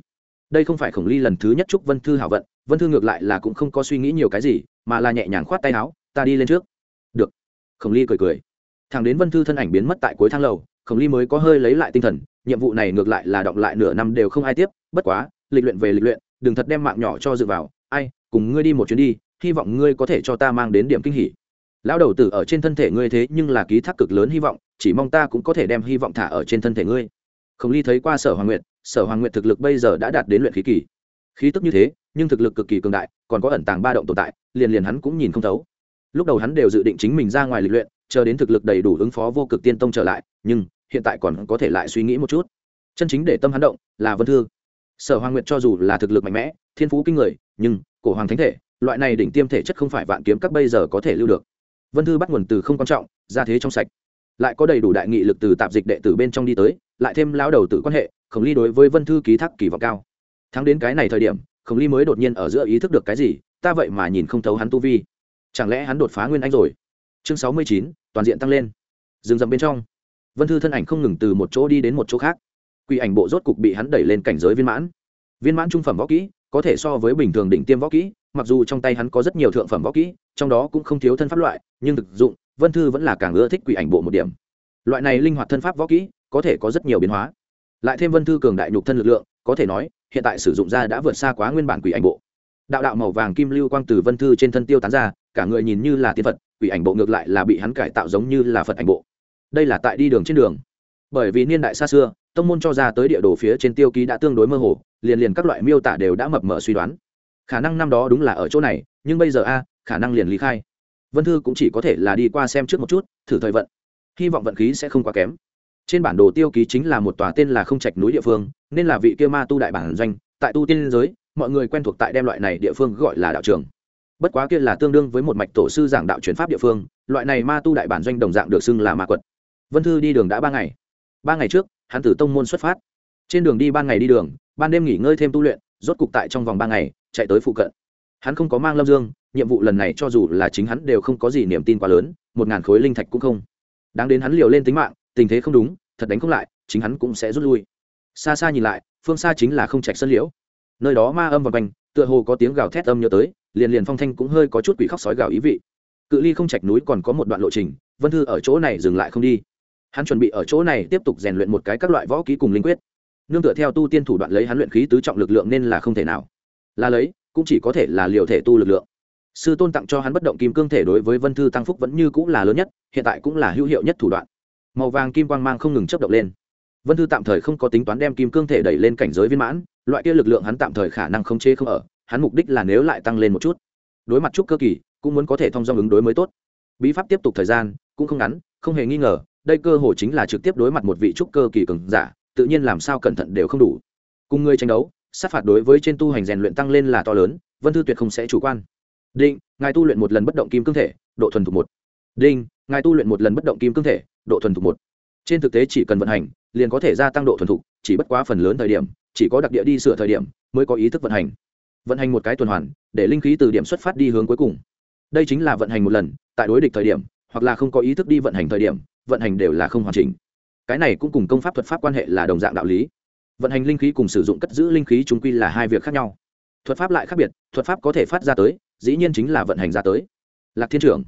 Đây không phải khổng ly lần thứ nhất chúc vân thư hảo vận, vân thư ngược lại là cũng không có suy nghĩ nhiều cái gì, mà là nhẹ nhàng khoát tay áo, ta đi lên trước. Được. Khổng ly cười cười. Thằng đến vân thư thân ảnh biến mất tại cuối thang lầu, khổng ly mới có hơi lấy lại tinh thần, nhiệm vụ này ngược lại là động lại nửa năm đều không ai tiếp, bất quá, lịch luyện về lịch luyện, đừng thật đem mạng nhỏ cho dựa vào. Ai, cùng ngươi đi một chuyến đi, hy vọng ngươi có thể cho ta mang đến điểm kinh hỉ lão đầu tử ở trên thân thể ngươi thế nhưng là ký thác cực lớn hy vọng, chỉ mong ta cũng có thể đem hy vọng thả ở trên thân thể ngươi. Khổng ly thấy qua sở hoàng nguyệt, sở hoàng nguyệt thực lực bây giờ đã đạt đến luyện khí kỳ. Khí tức như thế, nhưng thực lực cực kỳ cường đại, còn có ẩn tàng ba động tồn tại, liền liền hắn cũng nhìn không thấu. Lúc đầu hắn đều dự định chính mình ra ngoài lịch luyện, chờ đến thực lực đầy đủ ứng phó vô cực tiên tông trở lại, nhưng hiện tại còn có thể lại suy nghĩ một chút. Chân chính để tâm hắn động là vân thư. Sở hoàng nguyệt cho dù là thực lực mạnh mẽ, thiên phú kinh người, nhưng cổ hoàng thánh thể, loại này đỉnh tiêm thể chất không phải vạn kiếm các bây giờ có thể lưu được vân thư bắt nguồn từ không quan trọng, ra thế trong sạch. Lại có đầy đủ đại nghị lực từ tạp dịch đệ tử bên trong đi tới, lại thêm lao đầu tự quan hệ, khổng ly đối với vân thư ký thác kỳ vọng cao. Thắng đến cái này thời điểm, khổng ly mới đột nhiên ở giữa ý thức được cái gì, ta vậy mà nhìn không thấu hắn tu vi. Chẳng lẽ hắn đột phá nguyên anh rồi? Chương sáu mươi chín, toàn diện tăng lên. Dừng dầm bên trong. Vân thư thân ảnh không ngừng từ một chỗ đi đến một chỗ khác. Quỷ ảnh bộ rốt cục bị hắn đẩy lên cảnh giới viên mãn. Viên mãn trung phẩm võ kỹ, có thể so với bình thường đỉnh tiêm võ kỹ mặc dù trong tay hắn có rất nhiều thượng phẩm võ kỹ, trong đó cũng không thiếu thân pháp loại, nhưng thực dụng, vân thư vẫn là càng ưa thích quỷ ảnh bộ một điểm. Loại này linh hoạt thân pháp võ kỹ, có thể có rất nhiều biến hóa. Lại thêm vân thư cường đại nhục thân lực lượng, có thể nói, hiện tại sử dụng ra đã vượt xa quá nguyên bản quỷ ảnh bộ. Đạo đạo màu vàng kim lưu quang từ vân thư trên thân tiêu tán ra, cả người nhìn như là tiên phật, quỷ ảnh bộ ngược lại là bị hắn cải tạo giống như là phật ảnh bộ. Đây là tại đi đường trên đường. Bởi vì niên đại xa xưa, tông môn cho ra tới địa đồ phía trên tiêu ký đã tương đối mơ hồ, liền liền các loại miêu tả đều đã mập mờ suy đoán khả năng năm đó đúng là ở chỗ này, nhưng bây giờ a, khả năng liền lý khai. Vân thư cũng chỉ có thể là đi qua xem trước một chút, thử thời vận. Hy vọng vận khí sẽ không quá kém. Trên bản đồ tiêu ký chính là một tòa tên là không trạch núi địa phương, nên là vị kia ma tu đại bản doanh, tại tu tiên giới, mọi người quen thuộc tại đem loại này địa phương gọi là đạo trường. Bất quá kia là tương đương với một mạch tổ sư giảng đạo chuyển pháp địa phương, loại này ma tu đại bản doanh đồng dạng được xưng là ma quật. Vân thư đi đường đã ba ngày. Ba ngày trước, hắn từ tông môn xuất phát. Trên đường đi ban ngày đi đường, ban đêm nghỉ ngơi thêm tu luyện, rốt cục tại trong vòng ba ngày chạy tới phụ cận. Hắn không có mang lâm dương, nhiệm vụ lần này cho dù là chính hắn đều không có gì niềm tin quá lớn, một ngàn khối linh thạch cũng không. Đáng đến hắn liều lên tính mạng, tình thế không đúng, thật đánh không lại, chính hắn cũng sẽ rút lui. Xa xa nhìn lại, phương xa chính là không trạch sân liễu. Nơi đó ma âm và quanh, tựa hồ có tiếng gào thét âm nhớ tới, liền liền phong thanh cũng hơi có chút quỷ khóc sói gào ý vị. Cự ly không trạch núi còn có một đoạn lộ trình, vân thư ở chỗ này dừng lại không đi. Hắn chuẩn bị ở chỗ này tiếp tục rèn luyện một cái các loại võ ký cùng linh quyết. Nương tựa theo tu tiên thủ đoạn lấy hắn luyện khí tứ trọng lực lượng nên là không thể nào là lấy, cũng chỉ có thể là liều thể tu lực lượng. Sư tôn tặng cho hắn bất động kim cương thể đối với vân thư tăng phúc vẫn như cũng là lớn nhất, hiện tại cũng là hữu hiệu nhất thủ đoạn. Màu vàng kim quang mang không ngừng chấp động lên. Vân thư tạm thời không có tính toán đem kim cương thể đẩy lên cảnh giới viên mãn, loại kia lực lượng hắn tạm thời khả năng không chế không ở, hắn mục đích là nếu lại tăng lên một chút. Đối mặt chút cơ kỳ, cũng muốn có thể thông do ứng đối mới tốt. Bí pháp tiếp tục thời gian, cũng không ngắn, không hề nghi ngờ, đây cơ hội chính là trực tiếp đối mặt một vị trúc cơ kỳ cường giả, tự nhiên làm sao cẩn thận đều không đủ. Cùng người tranh đấu sát phạt đối với trên tu hành rèn luyện tăng lên là to lớn vân thư tuyệt không sẽ chủ quan. Đinh, ngài tu luyện một lần bất động kim cương thể độ thuần thục một. Đinh ngài tu luyện một lần bất động kim cương thể độ thuần thục một. Trên thực tế chỉ cần vận hành liền có thể gia tăng độ thuần thục chỉ bất quá phần lớn thời điểm chỉ có đặc địa đi sửa thời điểm mới có ý thức vận hành. Vận hành một cái tuần hoàn để linh khí từ điểm xuất phát đi hướng cuối cùng. Đây chính là vận hành một lần tại đối địch thời điểm hoặc là không có ý thức đi vận hành thời điểm vận hành đều là không hoàn chỉnh. Cái này cũng cùng công pháp thuật pháp quan hệ là đồng dạng đạo lý vận hành linh khí cùng sử dụng cất giữ linh khí chúng quy là hai việc khác nhau. Thuật pháp lại khác biệt, thuật pháp có thể phát ra tới, dĩ nhiên chính là vận hành ra tới. Lạc thiên trưởng,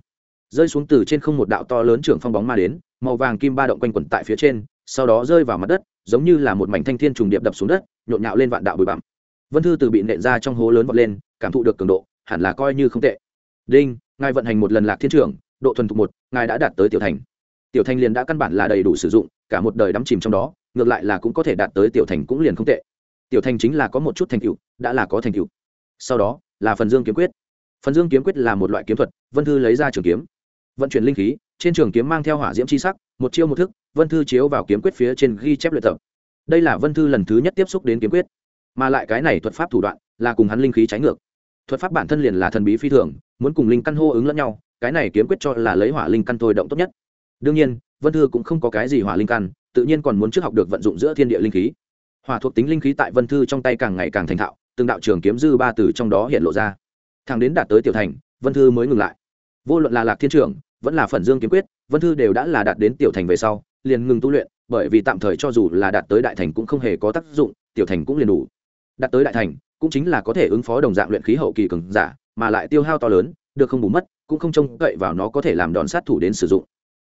rơi xuống từ trên không một đạo to lớn trưởng phong bóng ma đến, màu vàng kim ba động quanh quẩn tại phía trên, sau đó rơi vào mặt đất, giống như là một mảnh thanh thiên trùng điệp đập xuống đất, nhộn nhạo lên vạn đạo bụi bặm. Vân thư từ bị nện ra trong hố lớn vọt lên, cảm thụ được cường độ, hẳn là coi như không tệ. Đinh, ngài vận hành một lần lạc thiên trưởng, độ thuần thục một, ngài đã đạt tới tiểu thành. Tiểu thành liền đã căn bản là đầy đủ sử dụng, cả một đời đắm chìm trong đó ngược lại là cũng có thể đạt tới tiểu thành cũng liền không tệ. Tiểu thành chính là có một chút thành tựu, đã là có thành tựu. Sau đó, là phần dương kiếm quyết. Phần dương kiếm quyết là một loại kiếm thuật, vân thư lấy ra trường kiếm. Vận chuyển linh khí, trên trường kiếm mang theo hỏa diễm c h i sắc, một chiêu một thức, vân thư chiếu vào kiếm quyết phía trên ghi chép luyện tập. Đây là vân thư lần thứ nhất tiếp xúc đến kiếm quyết. Mà lại cái này thuật pháp thủ đoạn, là cùng hắn linh khí trái ngược. Thuật pháp bản thân liền là thần bí phi thường, muốn cùng linh căn hô ứng lẫn nhau, cái này kiếm quyết cho là lấy hỏa linh căn thôi động tốt nhất. Đương nhiên vân thư cũng không có cái gì hỏa linh căn, tự nhiên còn muốn trước học được vận dụng giữa thiên địa linh khí. Hỏa thuộc tính linh khí tại vân thư trong tay càng ngày càng thành thạo, từng đạo trường kiếm dư ba từ trong đó hiện lộ ra. Thằng đến đạt tới tiểu thành, vân thư mới ngừng lại. Vô luận là lạc thiên trưởng, vẫn là phần dương kiếm quyết, vân thư đều đã là đạt đến tiểu thành về sau, liền ngừng tu luyện, bởi vì tạm thời cho dù là đạt tới đại thành cũng không hề có tác dụng, tiểu thành cũng liền đủ. Đạt tới đại thành, cũng chính là có thể ứng phó đồng dạng luyện khí hậu kỳ cường giả, mà lại tiêu hao to lớn, được không bù mất, cũng không trông cậy vào nó có thể làm đòn sát thủ đến sử dụng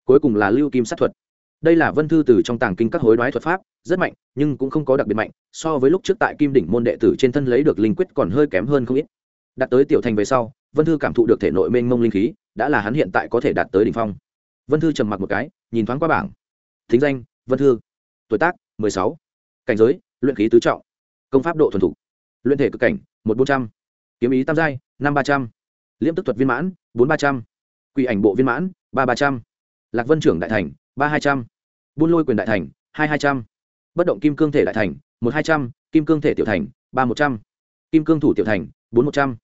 cuối cùng là lưu kim sát thuật. Đây là vân thư từ trong tàng kinh các hối đoái thuật pháp, rất mạnh, nhưng cũng không có đặc biệt mạnh, so với lúc trước tại kim đỉnh môn đệ tử trên thân lấy được linh quyết còn hơi kém hơn không ít. Đạt tới tiểu thành về sau, vân thư cảm thụ được thể nội mênh mông linh khí, đã là hắn hiện tại có thể đạt tới đỉnh phong. Vân thư trầm mặc một cái, nhìn thoáng qua bảng. Thính danh, vân thư. Tuổi tác, mười sáu. Cảnh giới, luyện khí tứ trọng. Công pháp độ thuần thục. Luyện thể cực cảnh, một bốn trăm. Kiếm ý tam giai, năm ba trăm. Liêm tức thuật viên mãn, bốn ba trăm. Quỷ ảnh bộ viên mãn, ba ba trăm lạc vân trưởng đại thành ba hai trăm buôn lôi quyền đại thành hai hai trăm bất động kim cương thể đại thành một hai trăm kim cương thể tiểu thành ba một trăm kim cương thủ tiểu thành bốn một trăm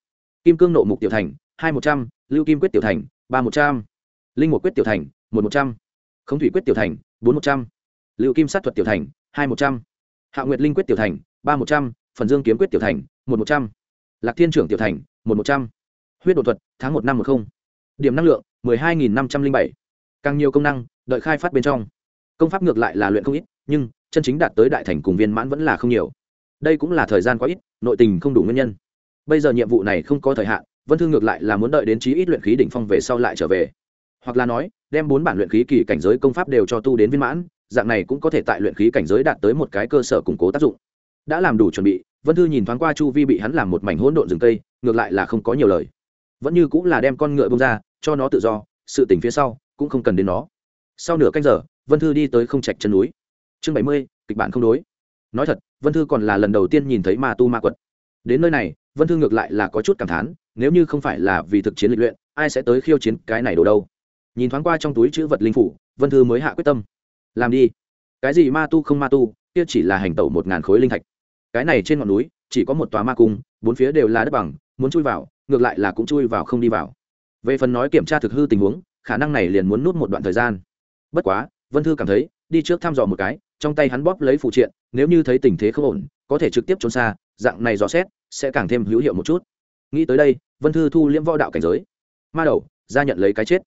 kim cương nộ mục tiểu thành hai một trăm lưu kim quyết tiểu thành ba một trăm linh một quyết tiểu thành một một trăm khống thủy quyết tiểu thành bốn một trăm lưu kim sát thuật tiểu thành hai một trăm hạ nguyệt linh quyết tiểu thành ba một trăm phần dương kiếm quyết tiểu thành một một trăm lạc thiên trưởng tiểu thành một một trăm huyết đột thuật tháng một năm một không điểm năng lượng mười hai nghìn năm trăm linh bảy càng nhiều công năng, đợi khai phát bên trong. Công pháp ngược lại là luyện không ít, nhưng chân chính đạt tới đại thành cùng viên mãn vẫn là không nhiều. Đây cũng là thời gian quá ít, nội tình không đủ nguyên nhân. Bây giờ nhiệm vụ này không có thời hạn, vân thư ngược lại là muốn đợi đến chí ít luyện khí đỉnh phong về sau lại trở về. Hoặc là nói, đem bốn bản luyện khí kỳ cảnh giới công pháp đều cho tu đến viên mãn, dạng này cũng có thể tại luyện khí cảnh giới đạt tới một cái cơ sở củng cố tác dụng. Đã làm đủ chuẩn bị, vân thư nhìn thoáng qua chu vi bị hắn làm một mảnh hỗn độn rừng cây, ngược lại là không có nhiều lời. Vẫn như cũng là đem con ngựa bông ra, cho nó tự do, sự tỉnh phía sau cũng không cần đến nó. Sau nửa canh giờ, vân thư đi tới không trạch chân núi. Chương bảy mươi, kịch bản không đối. Nói thật, vân thư còn là lần đầu tiên nhìn thấy ma tu ma quật. Đến nơi này, vân thư ngược lại là có chút cảm thán, nếu như không phải là vì thực chiến lịch luyện, ai sẽ tới khiêu chiến cái này đồ đâu? Nhìn thoáng qua trong túi chữ vật linh phủ, vân thư mới hạ quyết tâm. Làm đi. Cái gì ma tu không ma tu, kia chỉ là hành tẩu một ngàn khối linh thạch. Cái này trên ngọn núi, chỉ có một tòa ma cung, bốn phía đều là đất bằng, muốn chui vào, ngược lại là cũng chui vào không đi vào. Về phần nói kiểm tra thực hư tình huống khả năng này liền muốn nút một đoạn thời gian. Bất quá, vân thư cảm thấy, đi trước thăm dò một cái, trong tay hắn bóp lấy phụ triện, nếu như thấy tình thế không ổn, có thể trực tiếp trốn xa, dạng này dò xét, sẽ càng thêm hữu hiệu một chút. Nghĩ tới đây, vân thư thu liễm võ đạo cảnh giới. Ma đầu, ra nhận lấy cái chết.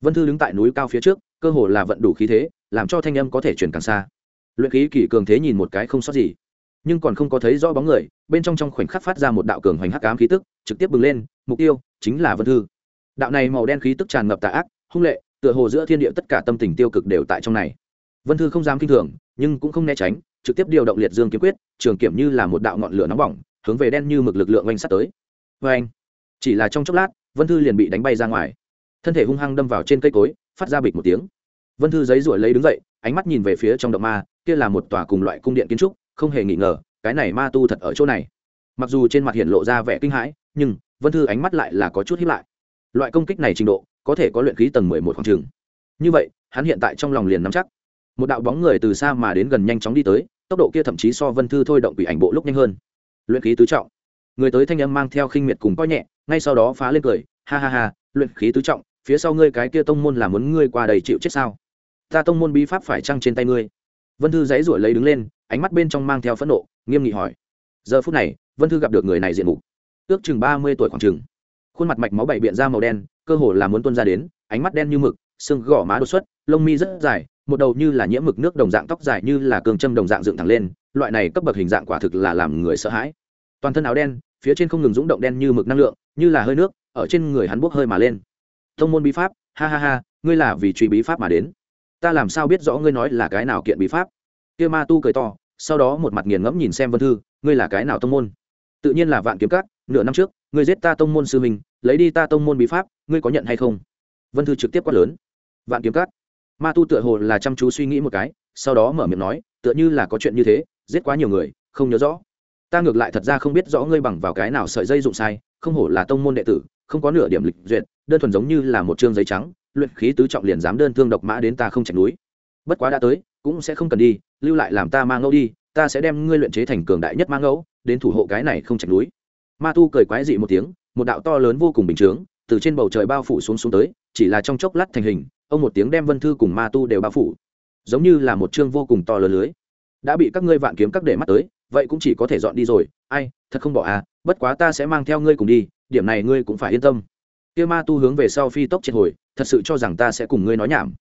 Vân thư đứng tại núi cao phía trước, cơ hồ là vận đủ khí thế, làm cho thanh âm có thể chuyển càng xa. Luyện khí kỷ cường thế nhìn một cái không sót gì. Nhưng còn không có thấy rõ bóng người, bên trong trong khoảnh khắc phát ra một đạo cường hoành hắc ám khí tức, trực tiếp bừng lên, mục tiêu chính là vân thư. Đạo này màu đen khí tức tràn ngập tà ác hung lệ, tựa hồ giữa thiên địa tất cả tâm tình tiêu cực đều tại trong này. Vân thư không dám kinh thường, nhưng cũng không né tránh, trực tiếp điều động liệt dương kiếm quyết, trường kiểm như là một đạo ngọn lửa nóng bỏng, hướng về đen như mực lực lượng oanh sắt tới. Vê anh chỉ là trong chốc lát, vân thư liền bị đánh bay ra ngoài. Thân thể hung hăng đâm vào trên cây cối, phát ra bịch một tiếng. Vân thư giấy ruổi lấy đứng dậy, ánh mắt nhìn về phía trong động ma, kia là một tòa cùng loại cung điện kiến trúc, không hề nghi ngờ, cái này ma tu thật ở chỗ này. Mặc dù trên mặt hiện lộ ra vẻ kinh hãi, nhưng vân thư ánh mắt lại là có chút hiếp lại loại công kích này trình độ, có thể có luyện khí tầng mười một khoảng trường như vậy, hắn hiện tại trong lòng liền nắm chắc. Một đạo bóng người từ xa mà đến gần nhanh chóng đi tới, tốc độ kia thậm chí so vân thư thôi động quỷ ảnh bộ lúc nhanh hơn. Luyện khí tứ trọng. Người tới thanh âm mang theo khinh miệt cùng coi nhẹ, ngay sau đó phá lên cười, ha ha ha, luyện khí tứ trọng, phía sau ngươi cái kia tông môn là muốn ngươi qua đầy chịu chết sao? Ta tông môn bí pháp phải trăng trên tay ngươi? Vân thư dãy ruổi lấy đứng lên, ánh mắt bên trong mang theo phẫn nộ, nghiêm nghị hỏi. Giờ phút này, vân thư gặp được người này diện mục. Ước chừng ba mươi tuổi khoảng chừng khuôn mặt mạch máu bảy biện ra màu đen cơ hồ là muốn tuân ra đến ánh mắt đen như mực xương gò má đột xuất lông mi rất dài một đầu như là nhiễm mực nước đồng dạng tóc dài như là cường châm đồng dạng dựng thẳng lên loại này cấp bậc hình dạng quả thực là làm người sợ hãi. Toàn thân áo đen phía trên không ngừng rúng động đen như mực năng lượng như là hơi nước ở trên người hắn bốc hơi mà lên. Thông môn bí pháp ha ha ha ngươi là vì truy bí pháp mà đến. Ta làm sao biết rõ ngươi nói là cái nào kiện bí pháp? Kia ma tu cười to sau đó một mặt nghiền ngẫm nhìn xem vân thư ngươi là cái nào thông môn? Tự nhiên là vạn kiếm Cát, nửa năm trước ngươi giết ta tông môn sư mình lấy đi ta tông môn bí pháp, ngươi có nhận hay không? Vân thư trực tiếp quát lớn. Vạn kiếm cát. Ma tu tựa hồ là chăm chú suy nghĩ một cái, sau đó mở miệng nói, tựa như là có chuyện như thế, giết quá nhiều người, không nhớ rõ. Ta ngược lại thật ra không biết rõ ngươi bằng vào cái nào sợi dây dụng sai, không hổ là tông môn đệ tử, không có nửa điểm lịch duyệt, đơn thuần giống như là một chương giấy trắng, luyện khí tứ trọng liền dám đơn thương độc mã đến ta không chạch núi. Bất quá đã tới, cũng sẽ không cần đi, lưu lại làm ta mang ngẫu đi, ta sẽ đem ngươi luyện chế thành cường đại nhất mang ngẫu, đến thủ hộ cái này không chạch núi ma tu cười quái dị một tiếng, một đạo to lớn vô cùng bình chướng, từ trên bầu trời bao phủ xuống xuống tới, chỉ là trong chốc lát thành hình, ông một tiếng đem vân thư cùng ma tu đều bao phủ. Giống như là một chương vô cùng to lớn lưới. Đã bị các ngươi vạn kiếm các để mắt tới, vậy cũng chỉ có thể dọn đi rồi. Ai, thật không bỏ à bất quá ta sẽ mang theo ngươi cùng đi, điểm này ngươi cũng phải yên tâm. Kia ma tu hướng về sau phi tốc triệt hồi, thật sự cho rằng ta sẽ cùng ngươi nói nhảm.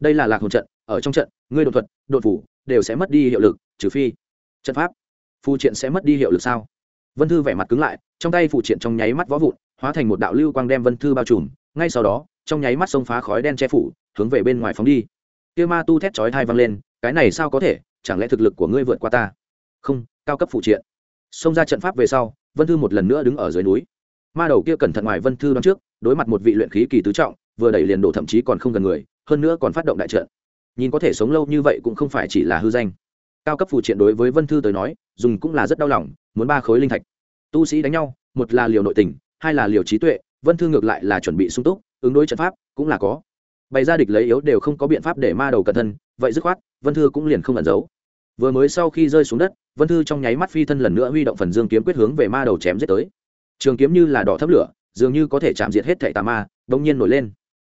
Đây là lạc hồn trận, ở trong trận, ngươi đột thuật, đột phủ, đều sẽ mất đi hiệu lực, trừ phi. Trận pháp. Phù triện sẽ mất đi hiệu lực sao? Vân thư vẻ mặt cứng lại, trong tay phụ triện trong nháy mắt vó vụn, hóa thành một đạo lưu quang đem vân thư bao trùm, ngay sau đó, trong nháy mắt xông phá khói đen che phủ, hướng về bên ngoài phóng đi. Kia ma tu thét chói thai văng lên, cái này sao có thể, chẳng lẽ thực lực của ngươi vượt qua ta? Không, cao cấp phụ triện. Xông ra trận pháp về sau, vân thư một lần nữa đứng ở dưới núi. Ma đầu kia cẩn thận ngoài vân thư đón trước, đối mặt một vị luyện khí kỳ tứ trọng, vừa đẩy liền đổ thậm chí còn không gần người, hơn nữa còn phát động đại trận. Nhìn có thể sống lâu như vậy cũng không phải chỉ là hư danh. Cao cấp phụ triện đối với vân thư tới nói, dùng cũng là rất đau lòng muốn ba khối linh thạch. Tu sĩ đánh nhau, một là liều nội tình, hai là liều trí tuệ, vân thư ngược lại là chuẩn bị sung túc, ứng đối trận pháp cũng là có. Bày ra địch lấy yếu đều không có biện pháp để ma đầu cẩn thân, vậy dứt khoát, vân thư cũng liền không ẩn giấu. Vừa mới sau khi rơi xuống đất, vân thư trong nháy mắt phi thân lần nữa huy động phần dương kiếm quyết hướng về ma đầu chém giết tới. Trường kiếm như là đỏ thấp lửa, dường như có thể chạm diệt hết thệ tà ma, bỗng nhiên nổi lên.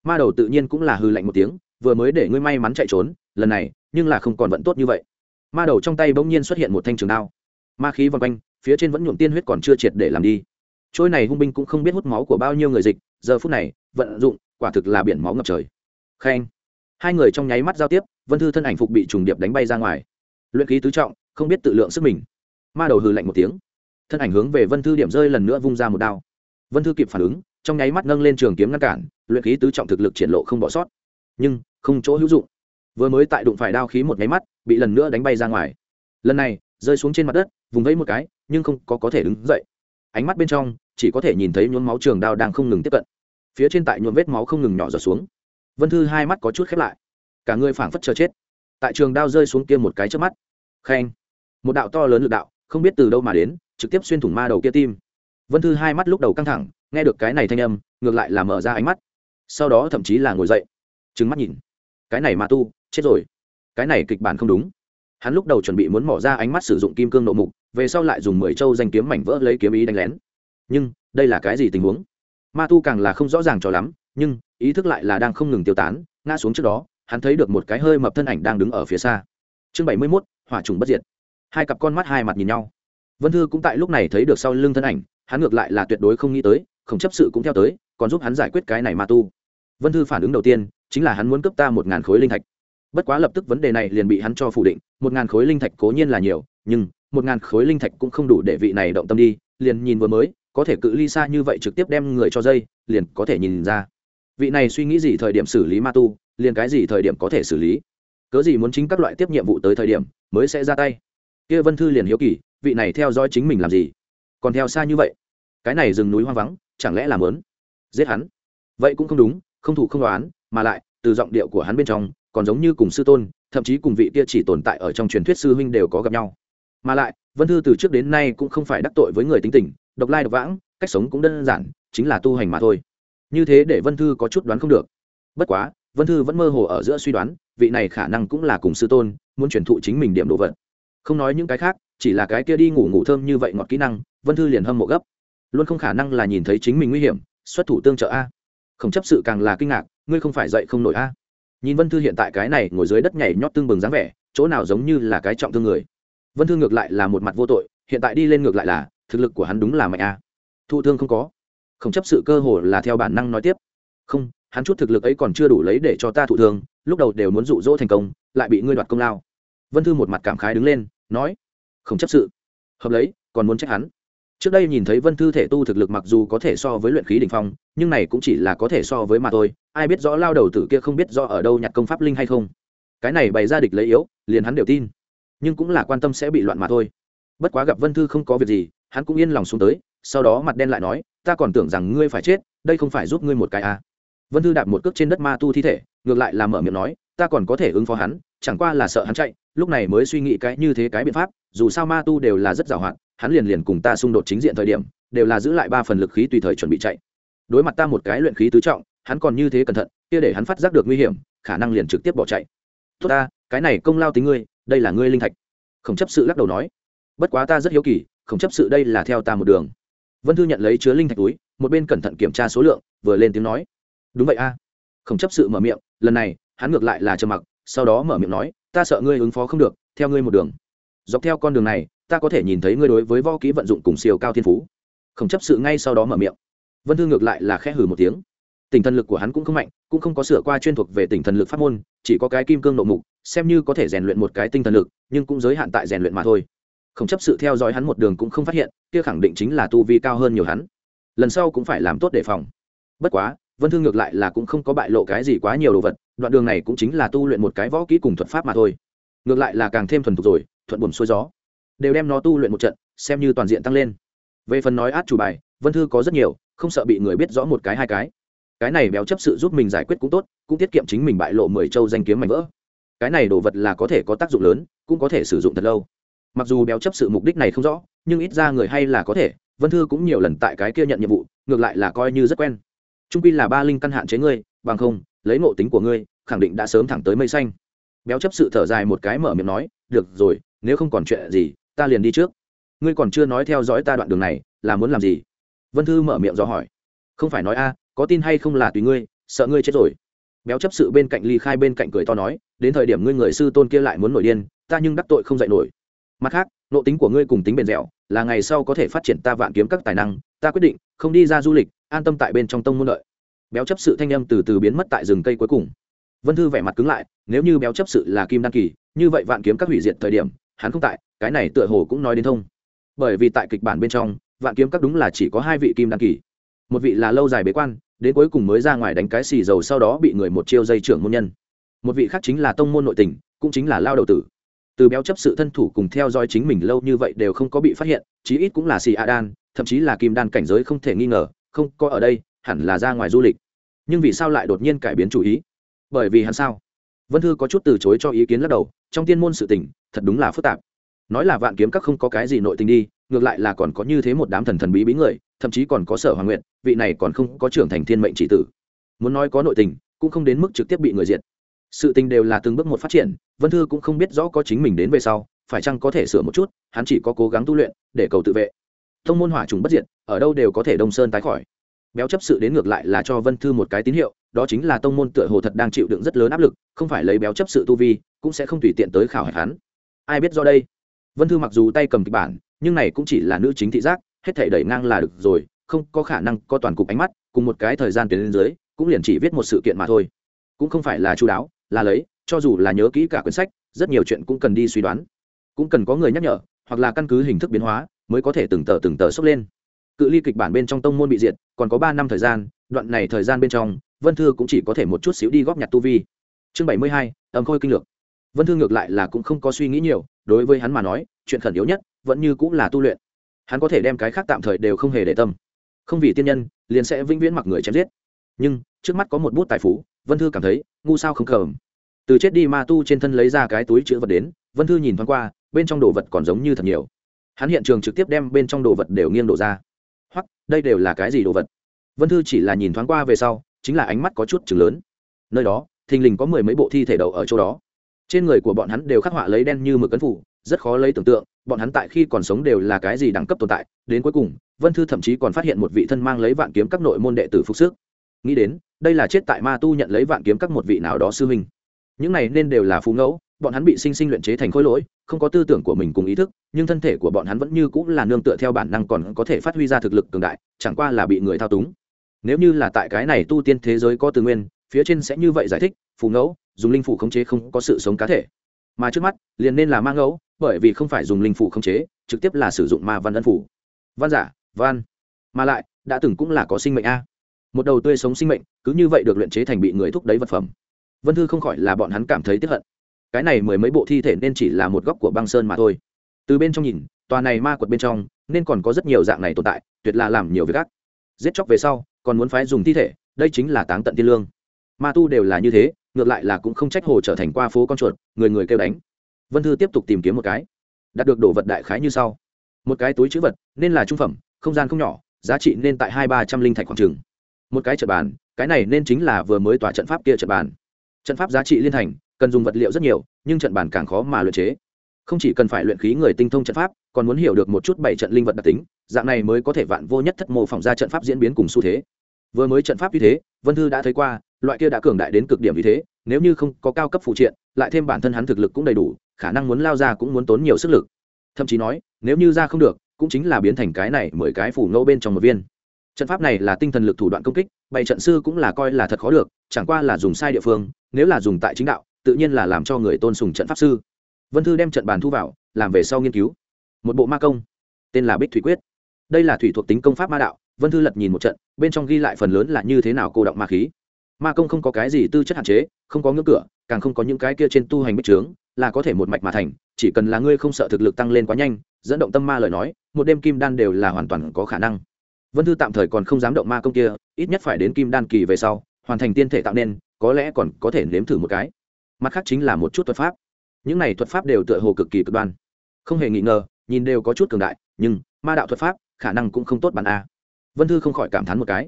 Ma đầu tự nhiên cũng là hư lạnh một tiếng, vừa mới để ngươi may mắn chạy trốn, lần này, nhưng là không còn vẫn tốt như vậy. Ma đầu trong tay bỗng nhiên xuất hiện một thanh trường đao ma khí vòng quanh, phía trên vẫn nhuộm tiên huyết còn chưa triệt để làm đi. Trôi này hung binh cũng không biết hút máu của bao nhiêu người dịch, giờ phút này, vận dụng, quả thực là biển máu ngập trời. Khen. Hai người trong nháy mắt giao tiếp, vân thư thân ảnh phục bị trùng điệp đánh bay ra ngoài. Luyện khí tứ trọng, không biết tự lượng sức mình. Ma đầu hừ lạnh một tiếng. Thân ảnh hướng về vân thư điểm rơi lần nữa vung ra một đao. Vân thư kịp phản ứng, trong nháy mắt nâng lên trường kiếm ngăn cản, luyện khí tứ trọng thực lực triển lộ không bỏ sót. Nhưng, không chỗ hữu dụng. Vừa mới tại đụng phải đao khí một nháy mắt, bị lần nữa đánh bay ra ngoài. Lần này, rơi xuống trên mặt đất vùng vẫy một cái, nhưng không có có thể đứng dậy. Ánh mắt bên trong, chỉ có thể nhìn thấy nhuốm máu trường đao đang không ngừng tiếp cận. Phía trên tại nhuộm vết máu không ngừng nhỏ giọt xuống. Vân thư hai mắt có chút khép lại. Cả người phảng phất chờ chết. Tại trường đao rơi xuống kia một cái trước mắt. Khen. Một đạo to lớn lực đạo, không biết từ đâu mà đến, trực tiếp xuyên thủng ma đầu kia tim. Vân thư hai mắt lúc đầu căng thẳng, nghe được cái này thanh âm, ngược lại là mở ra ánh mắt. Sau đó thậm chí là ngồi dậy. Trứng mắt nhìn. Cái này ma tu, chết rồi. Cái này kịch bản không đúng hắn lúc đầu chuẩn bị muốn mỏ ra ánh mắt sử dụng kim cương nộ mục, về sau lại dùng mười châu danh kiếm mảnh vỡ lấy kiếm ý đánh lén. Nhưng, đây là cái gì tình huống? Ma tu càng là không rõ ràng cho lắm, nhưng, ý thức lại là đang không ngừng tiêu tán, ngã xuống trước đó, hắn thấy được một cái hơi mập thân ảnh đang đứng ở phía xa. Chương bảy mươi mốt, hỏa trùng bất diệt. Hai cặp con mắt hai mặt nhìn nhau. Vân thư cũng tại lúc này thấy được sau lưng thân ảnh, hắn ngược lại là tuyệt đối không nghĩ tới không chấp sự cũng theo tới, còn giúp hắn giải quyết cái này ma tu. Vân thư phản ứng đầu tiên, chính là hắn muốn cấp ta một ngàn khối linh thạch bất quá lập tức vấn đề này liền bị hắn cho phủ định, một ngàn khối linh thạch cố nhiên là nhiều, nhưng một ngàn khối linh thạch cũng không đủ để vị này động tâm đi, liền nhìn vừa mới, có thể cự ly xa như vậy trực tiếp đem người cho dây, liền có thể nhìn ra. Vị này suy nghĩ gì thời điểm xử lý ma tu, liền cái gì thời điểm có thể xử lý. Cớ gì muốn chính các loại tiếp nhiệm vụ tới thời điểm mới sẽ ra tay? Kia vân thư liền hiếu kỳ, vị này theo dõi chính mình làm gì? Còn theo xa như vậy, cái này rừng núi hoang vắng, chẳng lẽ làm lớn giết hắn? Vậy cũng không đúng, không thủ không đoán, mà lại, từ giọng điệu của hắn bên trong còn giống như cùng sư tôn, thậm chí cùng vị kia chỉ tồn tại ở trong truyền thuyết sư huynh đều có gặp nhau. Mà lại, vân thư từ trước đến nay cũng không phải đắc tội với người tính tình, độc lai độc vãng, cách sống cũng đơn giản, chính là tu hành mà thôi. Như thế để vân thư có chút đoán không được. Bất quá, vân thư vẫn mơ hồ ở giữa suy đoán, vị này khả năng cũng là cùng sư tôn, muốn truyền thụ chính mình điểm đồ vật. Không nói những cái khác, chỉ là cái kia đi ngủ ngủ thơm như vậy ngọt kỹ năng, vân thư liền hâm mộ gấp. Luôn không khả năng là nhìn thấy chính mình nguy hiểm, xuất thủ tương trợ a. Không chấp sự càng là kinh ngạc, ngươi không phải dậy không nổi a nhìn vân thư hiện tại cái này ngồi dưới đất nhảy nhót tương bừng dáng vẻ, chỗ nào giống như là cái trọng thương người. Vân thư ngược lại là một mặt vô tội, hiện tại đi lên ngược lại là, thực lực của hắn đúng là mạnh a. Thụ thương không có. Không chấp sự cơ hồ là theo bản năng nói tiếp. Không, hắn chút thực lực ấy còn chưa đủ lấy để cho ta thụ thương, lúc đầu đều muốn dụ dỗ thành công, lại bị ngươi đoạt công lao. Vân thư một mặt cảm khái đứng lên, nói, không chấp sự. Hợp lấy, còn muốn trách hắn trước đây nhìn thấy vân thư thể tu thực lực mặc dù có thể so với luyện khí đ ỉ n h phong, nhưng này cũng chỉ là có thể so với mà thôi, ai biết rõ lao đầu tử kia không biết rõ ở đâu nhặt công pháp linh hay không. Cái này bày ra địch lấy yếu, liền hắn đều tin. Nhưng cũng là quan tâm sẽ bị loạn mà thôi. Bất quá gặp vân thư không có việc gì, hắn cũng yên lòng xuống tới, sau đó mặt đen lại nói, ta còn tưởng rằng ngươi phải chết, đây không phải giúp ngươi một cái à. vân thư đạp một cước trên đất ma tu thi thể, ngược lại là mở miệng nói, ta còn có thể ứng phó hắn, chẳng qua là sợ hắn chạy, lúc này mới suy nghĩ cái như thế cái biện pháp, dù sao ma tu đều là rất giàu hạn hắn liền liền cùng ta xung đột chính diện thời điểm, đều là giữ lại ba phần lực khí tùy thời chuẩn bị chạy. Đối mặt ta một cái luyện khí tứ trọng, hắn còn như thế cẩn thận, kia để hắn phát giác được nguy hiểm, khả năng liền trực tiếp bỏ chạy. Tốt ta, cái này công lao tính ngươi, đây là ngươi linh thạch. Không chấp sự lắc đầu nói. Bất quá ta rất hiếu kỳ không chấp sự đây là theo ta một đường. Vân thư nhận lấy chứa linh thạch túi, một bên cẩn thận kiểm tra số lượng, vừa lên tiếng nói. Đúng vậy a. Không chấp sự mở miệng, lần này, hắn ngược lại là trầm mặc, sau đó mở miệng nói, ta sợ ngươi ứng phó không được, theo ngươi một đường. Dọc theo con đường này ta có thể nhìn thấy ngươi đối với võ kỹ vận dụng cùng siêu cao thiên phú. Không chấp sự ngay sau đó mở miệng. Vân thư ngược lại là khẽ hử một tiếng. Tình thần lực của hắn cũng không mạnh, cũng không có sửa qua chuyên thuộc về tình thần lực pháp môn, chỉ có cái kim cương nội mục, xem như có thể rèn luyện một cái tinh thần lực, nhưng cũng giới hạn tại rèn luyện mà thôi. Không chấp sự theo dõi hắn một đường cũng không phát hiện, kia khẳng định chính là tu vi cao hơn nhiều hắn. Lần sau cũng phải làm tốt đề phòng. Bất quá, vân thương ngược lại là cũng không có bại lộ cái gì quá nhiều đồ vật, đoạn đường này cũng chính là tu luyện một cái võ kỹ cùng thuật pháp mà thôi. Ngược lại là càng thêm thuần thục rồi, thuận buồm xuôi gió đều đem nó tu luyện một trận, xem như toàn diện tăng lên. Về phần nói át chủ bài, vân thư có rất nhiều, không sợ bị người biết rõ một cái hai cái. Cái này béo chấp sự giúp mình giải quyết cũng tốt, cũng tiết kiệm chính mình bại lộ mười châu danh kiếm mảnh vỡ. Cái này đồ vật là có thể có tác dụng lớn, cũng có thể sử dụng thật lâu. Mặc dù béo chấp sự mục đích này không rõ, nhưng ít ra người hay là có thể, vân thư cũng nhiều lần tại cái kia nhận nhiệm vụ, ngược lại là coi như rất quen. Trung pi là ba linh căn hạn chế ngươi, bằng không, lấy ngộ tính của ngươi, khẳng định đã sớm thẳng tới mây xanh. Béo chấp sự thở dài một cái mở miệng nói, được rồi, nếu không còn chuyện gì ta liền đi trước. Ngươi còn chưa nói theo dõi ta đoạn đường này, là muốn làm gì? Vân thư mở miệng do hỏi. Không phải nói a, có tin hay không là tùy ngươi, sợ ngươi chết rồi. Béo chấp sự bên cạnh ly khai bên cạnh cười to nói, đến thời điểm ngươi người sư tôn kia lại muốn nổi điên, ta nhưng đắc tội không dạy nổi. Mặt khác, nộ tính của ngươi cùng tính bền dẻo, là ngày sau có thể phát triển ta vạn kiếm các tài năng, ta quyết định, không đi ra du lịch, an tâm tại bên trong tông môn lợi béo chấp sự thanh âm từ từ biến mất tại rừng cây cuối cùng. Vân thư vẻ mặt cứng lại, nếu như béo chấp sự là kim đăng kỳ, như vậy vạn kiếm các hủy diệt thời điểm, hắn không tại cái này tựa hồ cũng nói đến thông. Bởi vì tại kịch bản bên trong, vạn kiếm các đúng là chỉ có hai vị kim đăng kỳ. Một vị là lâu dài bế quan, đến cuối cùng mới ra ngoài đánh cái xì dầu sau đó bị người một chiêu dây trưởng môn nhân. Một vị khác chính là tông môn nội tình, cũng chính là lao đầu tử. Từ béo chấp sự thân thủ cùng theo dõi chính mình lâu như vậy đều không có bị phát hiện, chí ít cũng là xì a đan, thậm chí là kim đan cảnh giới không thể nghi ngờ, không có ở đây, hẳn là ra ngoài du lịch. Nhưng vì sao lại đột nhiên cải biến chủ ý? Bởi vì hắn sao? Vân thư có chút từ chối cho ý kiến lắc đầu, trong tiên môn sự tình, thật đúng là phức tạp nói là vạn kiếm các không có cái gì nội tình đi, ngược lại là còn có như thế một đám thần thần bí bí người, thậm chí còn có sở hoàng nguyện vị này còn không có trưởng thành thiên mệnh chỉ tử. Muốn nói có nội tình, cũng không đến mức trực tiếp bị người diệt. Sự tình đều là từng bước một phát triển, vân thư cũng không biết rõ có chính mình đến về sau, phải chăng có thể sửa một chút, hắn chỉ có cố gắng tu luyện, để cầu tự vệ. Thông môn hỏa trùng bất diệt, ở đâu đều có thể đông sơn tái khỏi. Béo chấp sự đến ngược lại là cho vân thư một cái tín hiệu, đó chính là tông môn tựa hồ thật đang chịu đựng rất lớn áp lực, không phải lấy béo chấp sự tu vi, cũng sẽ không tùy tiện tới khảo hạch hắn. Ai biết do đây? Vân thư mặc dù tay cầm kịch bản, nhưng này cũng chỉ là nữ chính thị giác, hết thể đẩy ngang là được rồi, không có khả năng có toàn cục ánh mắt, cùng một cái thời gian tuyến lên dưới, cũng liền chỉ viết một sự kiện mà thôi. Cũng không phải là chú đáo, là lấy, cho dù là nhớ kỹ cả quyển sách, rất nhiều chuyện cũng cần đi suy đoán. Cũng cần có người nhắc nhở, hoặc là căn cứ hình thức biến hóa, mới có thể từng tờ từng tờ sốc lên. Cự ly kịch bản bên trong tông môn bị diệt, còn có ba năm thời gian, đoạn này thời gian bên trong, vân thư cũng chỉ có thể một chút xíu đi góp nhặt tu vi. Chương bảy mươi hai ấm khôi kinh lược vân thư ngược lại là cũng không có suy nghĩ nhiều, đối với hắn mà nói, chuyện khẩn yếu nhất vẫn như cũng là tu luyện. Hắn có thể đem cái khác tạm thời đều không hề để tâm. Không vì tiên nhân, liền sẽ vĩnh viễn mặc người chém giết. Nhưng, trước mắt có một bút tài phú, vân thư cảm thấy, ngu sao không cầm. Từ chết đi ma tu trên thân lấy ra cái túi chữ vật đến, vân thư nhìn thoáng qua, bên trong đồ vật còn giống như thật nhiều. Hắn hiện trường trực tiếp đem bên trong đồ vật đều nghiêng đổ ra. Hoặc đây đều là cái gì đồ vật? Vân thư chỉ là nhìn thoáng qua về sau, chính là ánh mắt có chút chừng lớn. Nơi đó, thình lình có mười mấy bộ thi thể đầu ở chỗ đó trên người của bọn hắn đều khắc họa lấy đen như mực cấn phủ, rất khó lấy tưởng tượng, bọn hắn tại khi còn sống đều là cái gì đẳng cấp tồn tại, đến cuối cùng, vân thư thậm chí còn phát hiện một vị thân mang lấy vạn kiếm các nội môn đệ tử phục sức. Nghĩ đến, đây là chết tại ma tu nhận lấy vạn kiếm các một vị nào đó sư huynh. Những này nên đều là phú ngẫu, bọn hắn bị sinh sinh luyện chế thành khối lỗi, không có tư tưởng của mình cùng ý thức, nhưng thân thể của bọn hắn vẫn như cũng là nương tựa theo bản năng còn có thể phát huy ra thực lực cường đại, chẳng qua là bị người thao túng. Nếu như là tại cái này tu tiên thế giới có từ nguyên, phía trên sẽ như vậy giải thích phù ngẫu dùng linh phủ khống chế không có sự sống cá thể. Mà trước mắt, liền nên là ma ngẫu, bởi vì không phải dùng linh phủ khống chế, trực tiếp là sử dụng ma văn ân phủ. Văn giả, văn. Mà lại, đã từng cũng là có sinh mệnh a. Một đầu tươi sống sinh mệnh, cứ như vậy được luyện chế thành bị người thúc đẩy vật phẩm. Vân thư không khỏi là bọn hắn cảm thấy tiếp hận. Cái này mười mấy bộ thi thể nên chỉ là một góc của băng sơn mà thôi. Từ bên trong nhìn, tòa này ma quật bên trong, nên còn có rất nhiều dạng này tồn tại, tuyệt là làm nhiều việc ác. Giết chóc về sau, còn muốn phái dùng thi thể, đây chính là táng tận tiên lương. Ma tu đều là như thế ngược lại là cũng không trách hồ trở thành qua phố con chuột, người người kêu đánh. Vân thư tiếp tục tìm kiếm một cái. Đạt được đồ vật đại khái như sau. Một cái túi chữ vật, nên là trung phẩm, không gian không nhỏ, giá trị nên tại hai ba trăm linh thạch khoảng trừng một cái trận bàn, cái này nên chính là vừa mới tỏa trận pháp kia trận bàn. Trận pháp giá trị liên thành, cần dùng vật liệu rất nhiều, nhưng trận bàn càng khó mà luyện chế. Không chỉ cần phải luyện khí người tinh thông trận pháp, còn muốn hiểu được một chút bảy trận linh vật đặc tính, dạng này mới có thể vạn vô nhất thất mô phỏng ra trận pháp diễn biến cùng xu thế. Vừa mới trận pháp như thế, vân thư đã thấy qua loại kia đã cường đại đến cực điểm vì thế, nếu như không có cao cấp phụ triện, lại thêm bản thân hắn thực lực cũng đầy đủ, khả năng muốn lao ra cũng muốn tốn nhiều sức lực. Thậm chí nói, nếu như ra không được, cũng chính là biến thành cái này mười cái phủ ngẫu bên trong một viên. Trận pháp này là tinh thần lực thủ đoạn công kích bảy trận sư cũng là coi là thật khó được, chẳng qua là dùng sai địa phương, nếu là dùng tại chính đạo, tự nhiên là làm cho người tôn sùng trận pháp sư. Vân thư đem trận bàn thu vào, làm về sau nghiên cứu. Một bộ ma công, tên là bích thủy quyết. Đây là thủy thuộc tính công pháp ma đạo, vân thư lật nhìn một trận, bên trong ghi lại phần lớn là như thế nào cô động ma khí ma công không có cái gì tư chất hạn chế, không có ngưỡng cửa, càng không có những cái kia trên tu hành bích trướng, là có thể một mạch mà thành, chỉ cần là ngươi không sợ thực lực tăng lên quá nhanh, dẫn động tâm ma lời nói, một đêm kim đan đều là hoàn toàn có khả năng. Vân thư tạm thời còn không dám động ma công kia, ít nhất phải đến kim đan kỳ về sau, hoàn thành tiên thể tạo nên, có lẽ còn có thể nếm thử một cái. Mặt khác chính là một chút thuật pháp. Những này thuật pháp đều tựa hồ cực kỳ cực đoan. Không hề nghi ngờ, nhìn đều có chút cường đại, nhưng ma đạo thuật pháp khả năng cũng không tốt bản a. Vân thư không khỏi cảm thán một cái.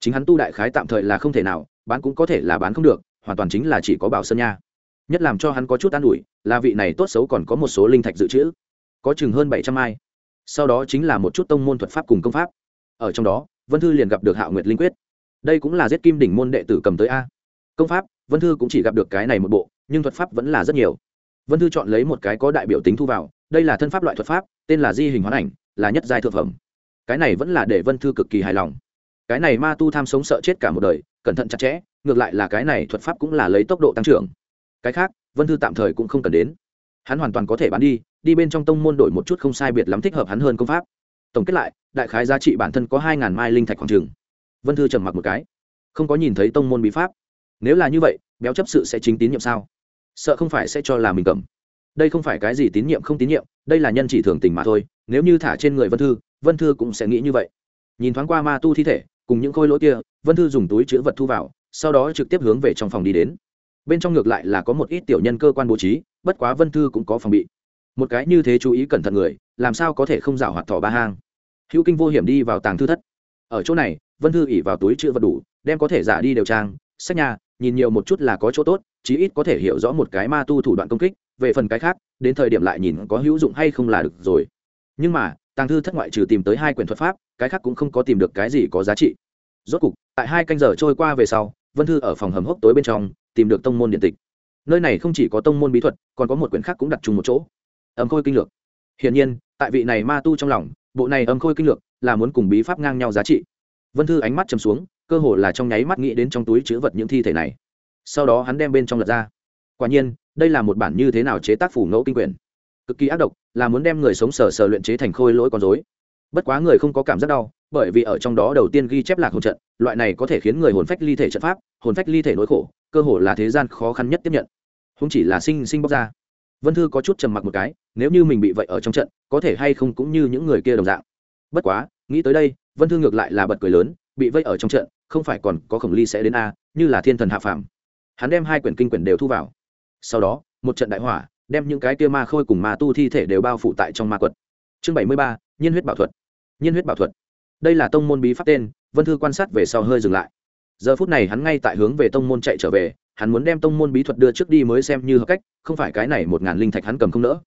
Chính hắn tu đại khái tạm thời là không thể nào bán cũng có thể là bán không được, hoàn toàn chính là chỉ có bảo sơn nha. Nhất làm cho hắn có chút an ủi, là vị này tốt xấu còn có một số linh thạch dự trữ. Có chừng hơn bảy trăm ai sau đó chính là một chút tông môn thuật pháp cùng công pháp. Ở trong đó, vân thư liền gặp được hạo nguyệt linh quyết. Đây cũng là giết kim đỉnh môn đệ tử cầm tới a. Công pháp, vân thư cũng chỉ gặp được cái này một bộ, nhưng thuật pháp vẫn là rất nhiều. Vân thư chọn lấy một cái có đại biểu tính thu vào, đây là thân pháp loại thuật pháp, tên là di hình hoán ảnh, là nhất giai thượng phẩm. Cái này vẫn là để vân thư cực kỳ hài lòng. Cái này ma tu tham sống sợ chết cả một đời cẩn thận chặt chẽ, ngược lại là cái này thuật pháp cũng là lấy tốc độ tăng trưởng. Cái khác, vân thư tạm thời cũng không cần đến. Hắn hoàn toàn có thể bán đi đi bên trong tông môn đổi một chút không sai biệt lắm thích hợp hắn hơn công pháp. Tổng kết lại, đại khái giá trị bản thân có hai ngàn mai linh thạch khoảng trường vân thư trầm mặc một cái. Không có nhìn thấy tông môn bí pháp. Nếu là như vậy, béo chấp sự sẽ chính tín nhiệm sao? Sợ không phải sẽ cho là mình cầm. Đây không phải cái gì tín nhiệm không tín nhiệm, đây là nhân chỉ thường tình mà thôi. Nếu như thả trên người vân thư vân thư cũng sẽ nghĩ như vậy. Nhìn thoáng qua ma tu thi thể, cùng những khôi lỗi kia vân thư dùng túi chữ vật thu vào, sau đó trực tiếp hướng về trong phòng đi đến. Bên trong ngược lại là có một ít tiểu nhân cơ quan bố trí, bất quá vân thư cũng có phòng bị. Một cái như thế chú ý cẩn thận người, làm sao có thể không rảo hoạt thỏ ba hang? Hữu kinh vô hiểm đi vào tàng thư thất. Ở chỗ này, vân thư ỉ vào túi chữ vật đủ, đem có thể giả đi đều trang. Sách nhà, nhìn nhiều một chút là có chỗ tốt, chí ít có thể hiểu rõ một cái ma tu thủ đoạn công kích. Về phần cái khác, đến thời điểm lại nhìn có hữu dụng hay không là được rồi. Nhưng mà, tàng thư thất ngoại trừ tìm tới hai quyển thuật pháp, cái khác cũng không có tìm được cái gì có giá trị rốt cục, tại hai canh giờ trôi qua về sau, vân thư ở phòng hầm hốc tối bên trong, tìm được tông môn điện tịch. Nơi này không chỉ có tông môn bí thuật, còn có một quyển khác cũng đặt chung một chỗ. Âm khôi kinh lược. Hiển nhiên, tại vị này ma tu trong lòng, bộ này âm khôi kinh lược là muốn cùng bí pháp ngang nhau giá trị. Vân thư ánh mắt chầm xuống, cơ hồ là trong nháy mắt nghĩ đến trong túi chứa vật những thi thể này. Sau đó hắn đem bên trong lật ra. Quả nhiên, đây là một bản như thế nào chế tác phủ ngẫu kinh quyển. Cực kỳ ác độc, là muốn đem người sống sờ sờ luyện chế thành khôi lỗi con dối bất quá người không có cảm giác đau bởi vì ở trong đó đầu tiên ghi chép lạc hồn trận, loại này có thể khiến người hồn phách ly thể trận pháp, hồn phách ly thể nỗi khổ, cơ hồ là thế gian khó khăn nhất tiếp nhận. Không chỉ là sinh sinh bóc ra. Vân thư có chút trầm mặc một cái, nếu như mình bị vậy ở trong trận, có thể hay không cũng như những người kia đồng dạng. Bất quá, nghĩ tới đây, vân thư ngược lại là bật cười lớn, bị vây ở trong trận, không phải còn có khổng ly sẽ đến a, như là thiên thần hạ phàm. Hắn đem hai quyển kinh quyển đều thu vào. Sau đó, một trận đại hỏa, đem những cái kia ma khôi cùng ma tu thi thể đều bao phủ tại trong ma quật. Chương bảy mươi ba, nhiên huyết bảo thuật. Nhiên huyết bảo thuật đây là tông môn bí pháp tên, vân thư quan sát về sau hơi dừng lại. Giờ phút này hắn ngay tại hướng về tông môn chạy trở về, hắn muốn đem tông môn bí thuật đưa trước đi mới xem như hợp cách, không phải cái này một ngàn linh thạch hắn cầm không nỡ.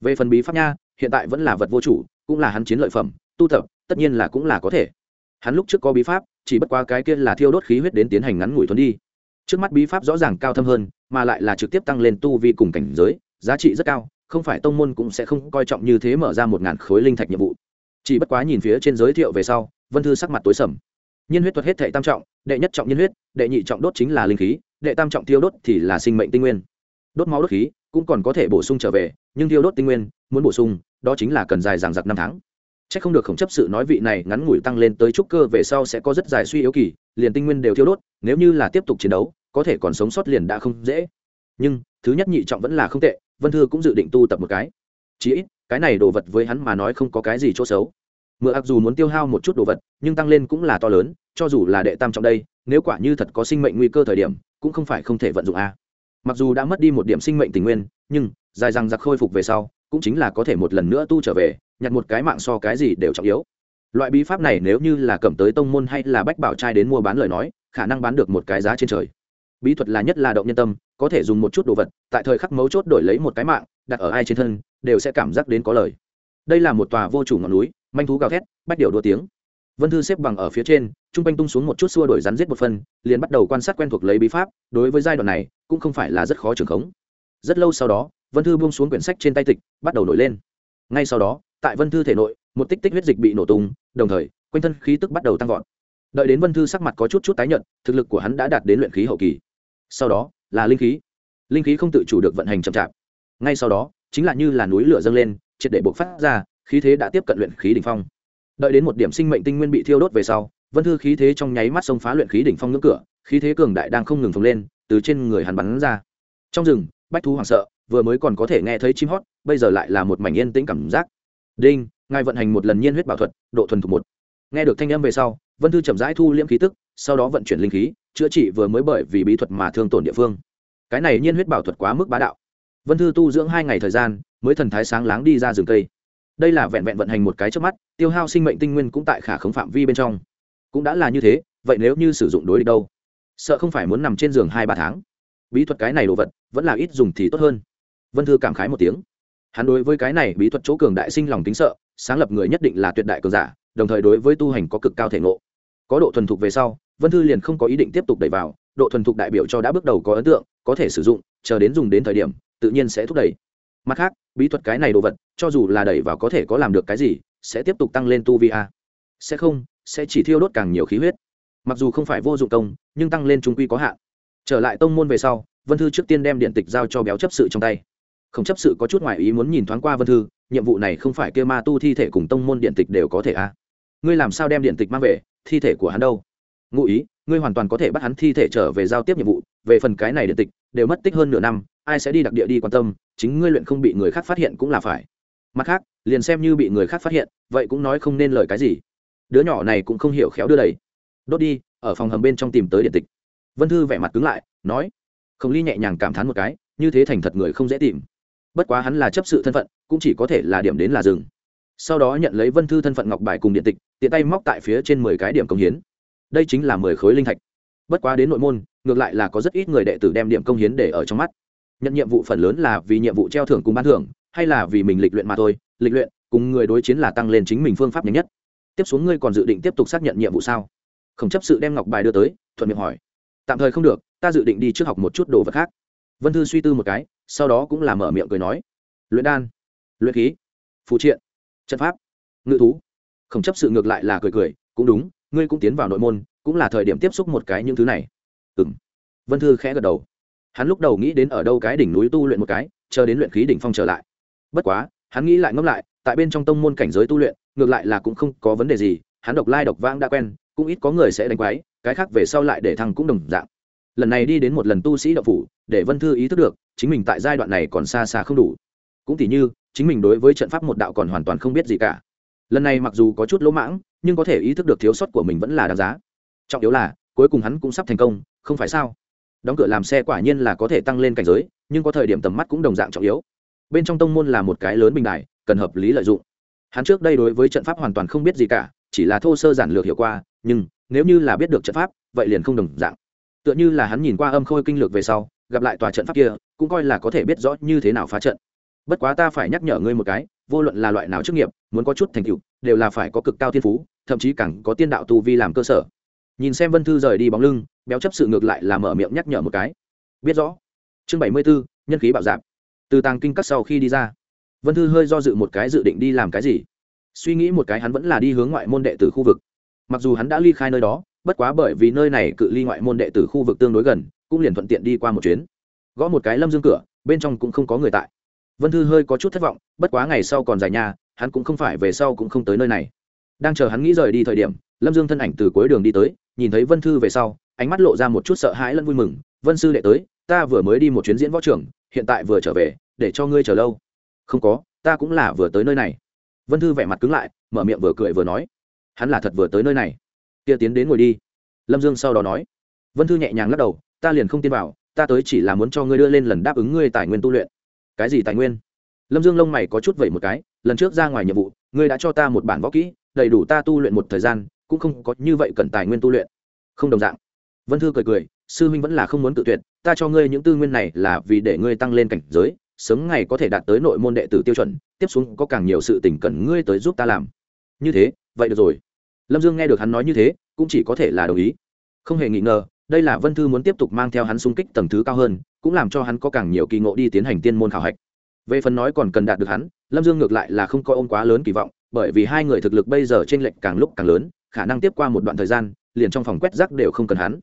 Về phần bí pháp nha, hiện tại vẫn là vật vô chủ, cũng là hắn chiến lợi phẩm, tu tập, tất nhiên là cũng là có thể. Hắn lúc trước có bí pháp, chỉ bất qua cái kia là thiêu đốt khí huyết đến tiến hành ngắn ngủi thuần đi. Trước mắt bí pháp rõ ràng cao thâm hơn, mà lại là trực tiếp tăng lên tu vi cùng cảnh giới, giá trị rất cao, không phải tông môn cũng sẽ không coi trọng như thế mở ra một ngàn khối linh thạch nhiệm vụ chỉ bất quá nhìn phía trên giới thiệu về sau vân thư sắc mặt tối sầm nhiên huyết thuật hết thệ tam trọng đệ nhất trọng nhiên huyết đệ nhị trọng đốt chính là linh khí đệ tam trọng tiêu đốt thì là sinh mệnh tinh nguyên đốt máu đốt khí cũng còn có thể bổ sung trở về nhưng tiêu đốt tinh nguyên muốn bổ sung đó chính là cần dài dằng dặc năm tháng Chắc không được khổng chấp sự nói vị này ngắn ngủi tăng lên tới trúc cơ về sau sẽ có rất dài suy yếu kỳ, liền tinh nguyên đều thiêu đốt, nếu như là tiếp tục chiến đấu, có thể còn sống sót liền đã không dễ. Nhưng, thứ nhất nhị trọng vẫn là không tệ, Vân Thư cũng dự định tu tập một cái. Chỉ ít, cái này đồ vật với hắn mà nói không có cái gì chỗ xấu. Mưa ặc dù muốn tiêu hao một chút đồ vật, nhưng tăng lên cũng là to lớn, cho dù là đệ tam trong đây, nếu quả như thật có sinh mệnh nguy cơ thời điểm, cũng không phải không thể vận dụng a. Mặc dù đã mất đi một điểm sinh mệnh tình nguyên, nhưng dài rằng giặc khôi phục về sau, cũng chính là có thể một lần nữa tu trở về, nhặt một cái mạng so cái gì đều trọng yếu loại bí pháp này nếu như là cầm tới tông môn hay là bách bảo trai đến mua bán lời nói khả năng bán được một cái giá trên trời bí thuật là nhất là động nhân tâm có thể dùng một chút đồ vật tại thời khắc mấu chốt đổi lấy một cái mạng đặt ở ai trên thân đều sẽ cảm giác đến có lời. Đây là một tòa vô chủ ngọn núi, manh thú gào thét, bách điều đua tiếng. Vân thư xếp bằng ở phía trên t r u n g quanh tung xuống một chút xua đổi rắn giết một phân liền bắt đầu quan sát quen thuộc lấy bí pháp, đối với giai đoạn này, cũng không phải là rất khó trường khống. Rất lâu sau đó, vân thư buông xuống quyển sách trên tay tịch, bắt đầu nổi lên. Ngay sau đó, tại vân thư thể nội, một tích tích huyết dịch bị nổ tung, đồng thời, quanh thân khí tức bắt đầu tăng vọt. Đợi đến vân thư sắc mặt có chút chút tái nhận thực lực của hắn đã đạt đến luyện khí hậu kỳ. Sau đó, là linh khí. Linh khí không tự chủ được vận hành chậm chạp. Ngay sau đó chính là như là núi lửa dâng lên, triệt để bộc phát ra, khí thế đã tiếp cận luyện khí đỉnh phong. Đợi đến một điểm sinh mệnh tinh nguyên bị thiêu đốt về sau, vân thư khí thế trong nháy mắt xông phá luyện khí đỉnh phong ngưỡng cửa, khí thế cường đại đang không ngừng phồng lên, từ trên người hắn bắn ra. Trong rừng, bách thú hoảng sợ, vừa mới còn có thể nghe thấy chim hót, bây giờ lại là một mảnh yên tĩnh cảm giác. Đinh, ngài vận hành một lần nhiên huyết bảo thuật, độ thuần thục một. Nghe được thanh âm về sau, vân thư chậm rãi thu liễm khí tức, sau đó vận chuyển linh khí, chữa trị vừa mới bởi vì bí thuật mà thương tổn địa phương. Cái này nhiên huyết bảo thuật quá mức bá đạo vân thư tu dưỡng hai ngày thời gian, mới thần thái sáng láng đi ra rừng cây. Đây là vẹn vẹn vận hành một cái trước mắt, tiêu hao sinh mệnh tinh nguyên cũng tại khả khống phạm vi bên trong. Cũng đã là như thế, vậy nếu như sử dụng đối địch đâu? Sợ không phải muốn nằm trên giường hai ba tháng. Bí thuật cái này đồ vật, vẫn là ít dùng thì tốt hơn. Vân thư cảm khái một tiếng. Hắn đối với cái này bí thuật chỗ cường đại sinh lòng tính sợ, sáng lập người nhất định là tuyệt đại cường giả, đồng thời đối với tu hành có cực cao thể ngộ. Có độ thuần thục về sau, vân thư liền không có ý định tiếp tục đẩy vào, độ thuần thục đại biểu cho đã bước đầu có ấn tượng, có thể sử dụng, chờ đến dùng đến thời điểm tự nhiên sẽ thúc đẩy. Mặt khác, bí thuật cái này đồ vật, cho dù là đẩy vào có thể có làm được cái gì, sẽ tiếp tục tăng lên tu vi a. Sẽ không, sẽ chỉ thiêu đốt càng nhiều khí huyết. Mặc dù không phải vô dụng công, nhưng tăng lên trung quy có hạn. Trở lại tông môn về sau, vân thư trước tiên đem điện tịch giao cho béo chấp sự trong tay. Không chấp sự có chút ngoại ý muốn nhìn thoáng qua vân thư, nhiệm vụ này không phải kêu ma tu thi thể cùng tông môn điện tịch đều có thể à ngươi làm sao đem điện tịch mang về, thi thể của hắn đâu? Ngụ ý, ngươi hoàn toàn có thể bắt hắn thi thể trở về giao tiếp nhiệm vụ, về phần cái này điện tịch, đều mất tích hơn nửa năm ai sẽ đi đặc địa đi quan tâm, chính ngươi luyện không bị người khác phát hiện cũng là phải. Mặt khác, liền xem như bị người khác phát hiện, vậy cũng nói không nên lời cái gì. Đứa nhỏ này cũng không hiểu khéo đưa đầy đốt đi, ở phòng hầm bên trong tìm tới điện tịch. Vân thư vẻ mặt cứng lại, nói, Khổng ly nhẹ nhàng cảm thán một cái, như thế thành thật người không dễ tìm. Bất quá hắn là chấp sự thân phận, cũng chỉ có thể là điểm đến là rừng sau đó nhận lấy vân thư thân phận ngọc bài cùng điện tịch, tiện tay móc tại phía trên mười cái điểm công hiến. Đây chính là mười khối linh thạch. Bất quá đến nội môn, ngược lại là có rất ít người đệ tử đem điểm công hiến để ở trong mắt nhận nhiệm vụ phần lớn là vì nhiệm vụ treo thưởng cùng ban thưởng, hay là vì mình lịch luyện mà thôi. Lịch luyện cùng người đối chiến là tăng lên chính mình phương pháp nhanh nhất. Tiếp xuống ngươi còn dự định tiếp tục xác nhận nhiệm vụ sao? Không chấp sự đem ngọc bài đưa tới, thuận miệng hỏi. Tạm thời không được, ta dự định đi trước học một chút đồ vật khác. Vân thư suy tư một cái, sau đó cũng là mở miệng cười nói. Luyện đan, luyện khí phụ triện, trận pháp, ngự thú. Không chấp sự ngược lại là cười cười, cũng đúng, ngươi cũng tiến vào nội môn, cũng là thời điểm tiếp xúc một cái những thứ này. Ừ m vân thư khẽ gật đầu hắn lúc đầu nghĩ đến ở đâu cái đỉnh núi tu luyện một cái, chờ đến luyện khí đỉnh phong trở lại. Bất quá, hắn nghĩ lại ngẫm lại, tại bên trong tông môn cảnh giới tu luyện, ngược lại là cũng không có vấn đề gì, hắn độc lai độc vãng đã quen, cũng ít có người sẽ đánh quái, cái khác về sau lại để thăng cũng đồng dạng. Lần này đi đến một lần tu sĩ đậu phủ, để vân thư ý thức được, chính mình tại giai đoạn này còn xa xa không đủ. Cũng tỉ như, chính mình đối với trận pháp một đạo còn hoàn toàn không biết gì cả. Lần này mặc dù có chút lỗ mãng, nhưng có thể ý thức được thiếu sót của mình vẫn là đáng giá. Trọng yếu là, cuối cùng hắn cũng sắp thành công, không phải sao? Đóng cửa làm xe quả nhiên là có thể tăng lên cảnh giới, nhưng có thời điểm tầm mắt cũng đồng dạng trọng yếu. Bên trong tông môn là một cái lớn bình đại cần hợp lý lợi dụng. Hắn trước đây đối với trận pháp hoàn toàn không biết gì cả, chỉ là thô sơ giản lược hiểu qua, nhưng nếu như là biết được trận pháp, vậy liền không đồng dạng. Tựa như là hắn nhìn qua âm khôi kinh lược về sau, gặp lại tòa trận pháp kia, cũng coi là có thể biết rõ như thế nào phá trận. Bất quá ta phải nhắc nhở ngươi một cái, vô luận là loại nào chức nghiệp, muốn có chút thành tựu, đều là phải có cực cao thiên phú, thậm chí càng có tiên đạo tu vi làm cơ sở nhìn xem vân thư rời đi bóng lưng, béo chấp sự ngược lại là mở miệng nhắc nhở một cái. Biết rõ. Chương bảy mươi b ố nhân khí bạo dạp. Từ tàng kinh cắt sau khi đi ra, vân thư hơi do dự một cái dự định đi làm cái gì. Suy nghĩ một cái hắn vẫn là đi hướng ngoại môn đệ tử khu vực. Mặc dù hắn đã ly khai nơi đó, bất quá bởi vì nơi này cự ly ngoại môn đệ tử khu vực tương đối gần, cũng liền thuận tiện đi qua một chuyến. Gõ một cái lâm dương cửa, bên trong cũng không có người tại. Vân thư hơi có chút thất vọng, bất quá ngày sau còn dài nhà, hắn cũng không phải về sau cũng không tới nơi này. Đang chờ hắn nghĩ rời đi thời điểm, lâm dương thân ảnh từ cuối đường đi tới nhìn thấy vân thư về sau, ánh mắt lộ ra một chút sợ hãi lẫn vui mừng. Vân sư đệ tới, ta vừa mới đi một chuyến diễn võ trưởng hiện tại vừa trở về, để cho ngươi chờ lâu. Không có, ta cũng là vừa tới nơi này. Vân thư vẻ mặt cứng lại, mở miệng vừa cười vừa nói. Hắn là thật vừa tới nơi này. Kia tiến đến ngồi đi. Lâm dương sau đó nói. Vân thư nhẹ nhàng lắc đầu. Ta liền không tin vào, ta tới chỉ là muốn cho ngươi đưa lên lần đáp ứng ngươi tài nguyên tu luyện. Cái gì tài nguyên? Lâm dương lông mày có chút vẩy một cái. Lần trước ra ngoài nhiệm vụ, ngươi đã cho ta một bản võ kỹ, đầy đủ ta tu luyện một thời gian cũng không có như vậy cần tài nguyên tu luyện. Không đồng dạng. Vân thư cười cười, sư huynh vẫn là không muốn tự tuyệt, ta cho ngươi những tư nguyên này là vì để ngươi tăng lên cảnh giới, sớm ngày có thể đạt tới nội môn đệ tử tiêu chuẩn, tiếp xuống có càng nhiều sự tình cần ngươi tới giúp ta làm. Như thế, vậy được rồi. Lâm dương nghe được hắn nói như thế, cũng chỉ có thể là đồng ý. Không hề nghi ngờ, đây là vân thư muốn tiếp tục mang theo hắn xung kích tầng thứ cao hơn, cũng làm cho hắn có càng nhiều kỳ ngộ đi tiến hành tiên môn khảo hạch. Về phần nói còn cần đạt được hắn, lâm dương ngược lại là không coi ôm quá lớn kỳ vọng, bởi vì hai người thực lực bây giờ t r ê n lệch càng lúc càng lớn khả năng tiếp qua một đoạn thời gian, liền trong phòng quét rác đều không cần hắn.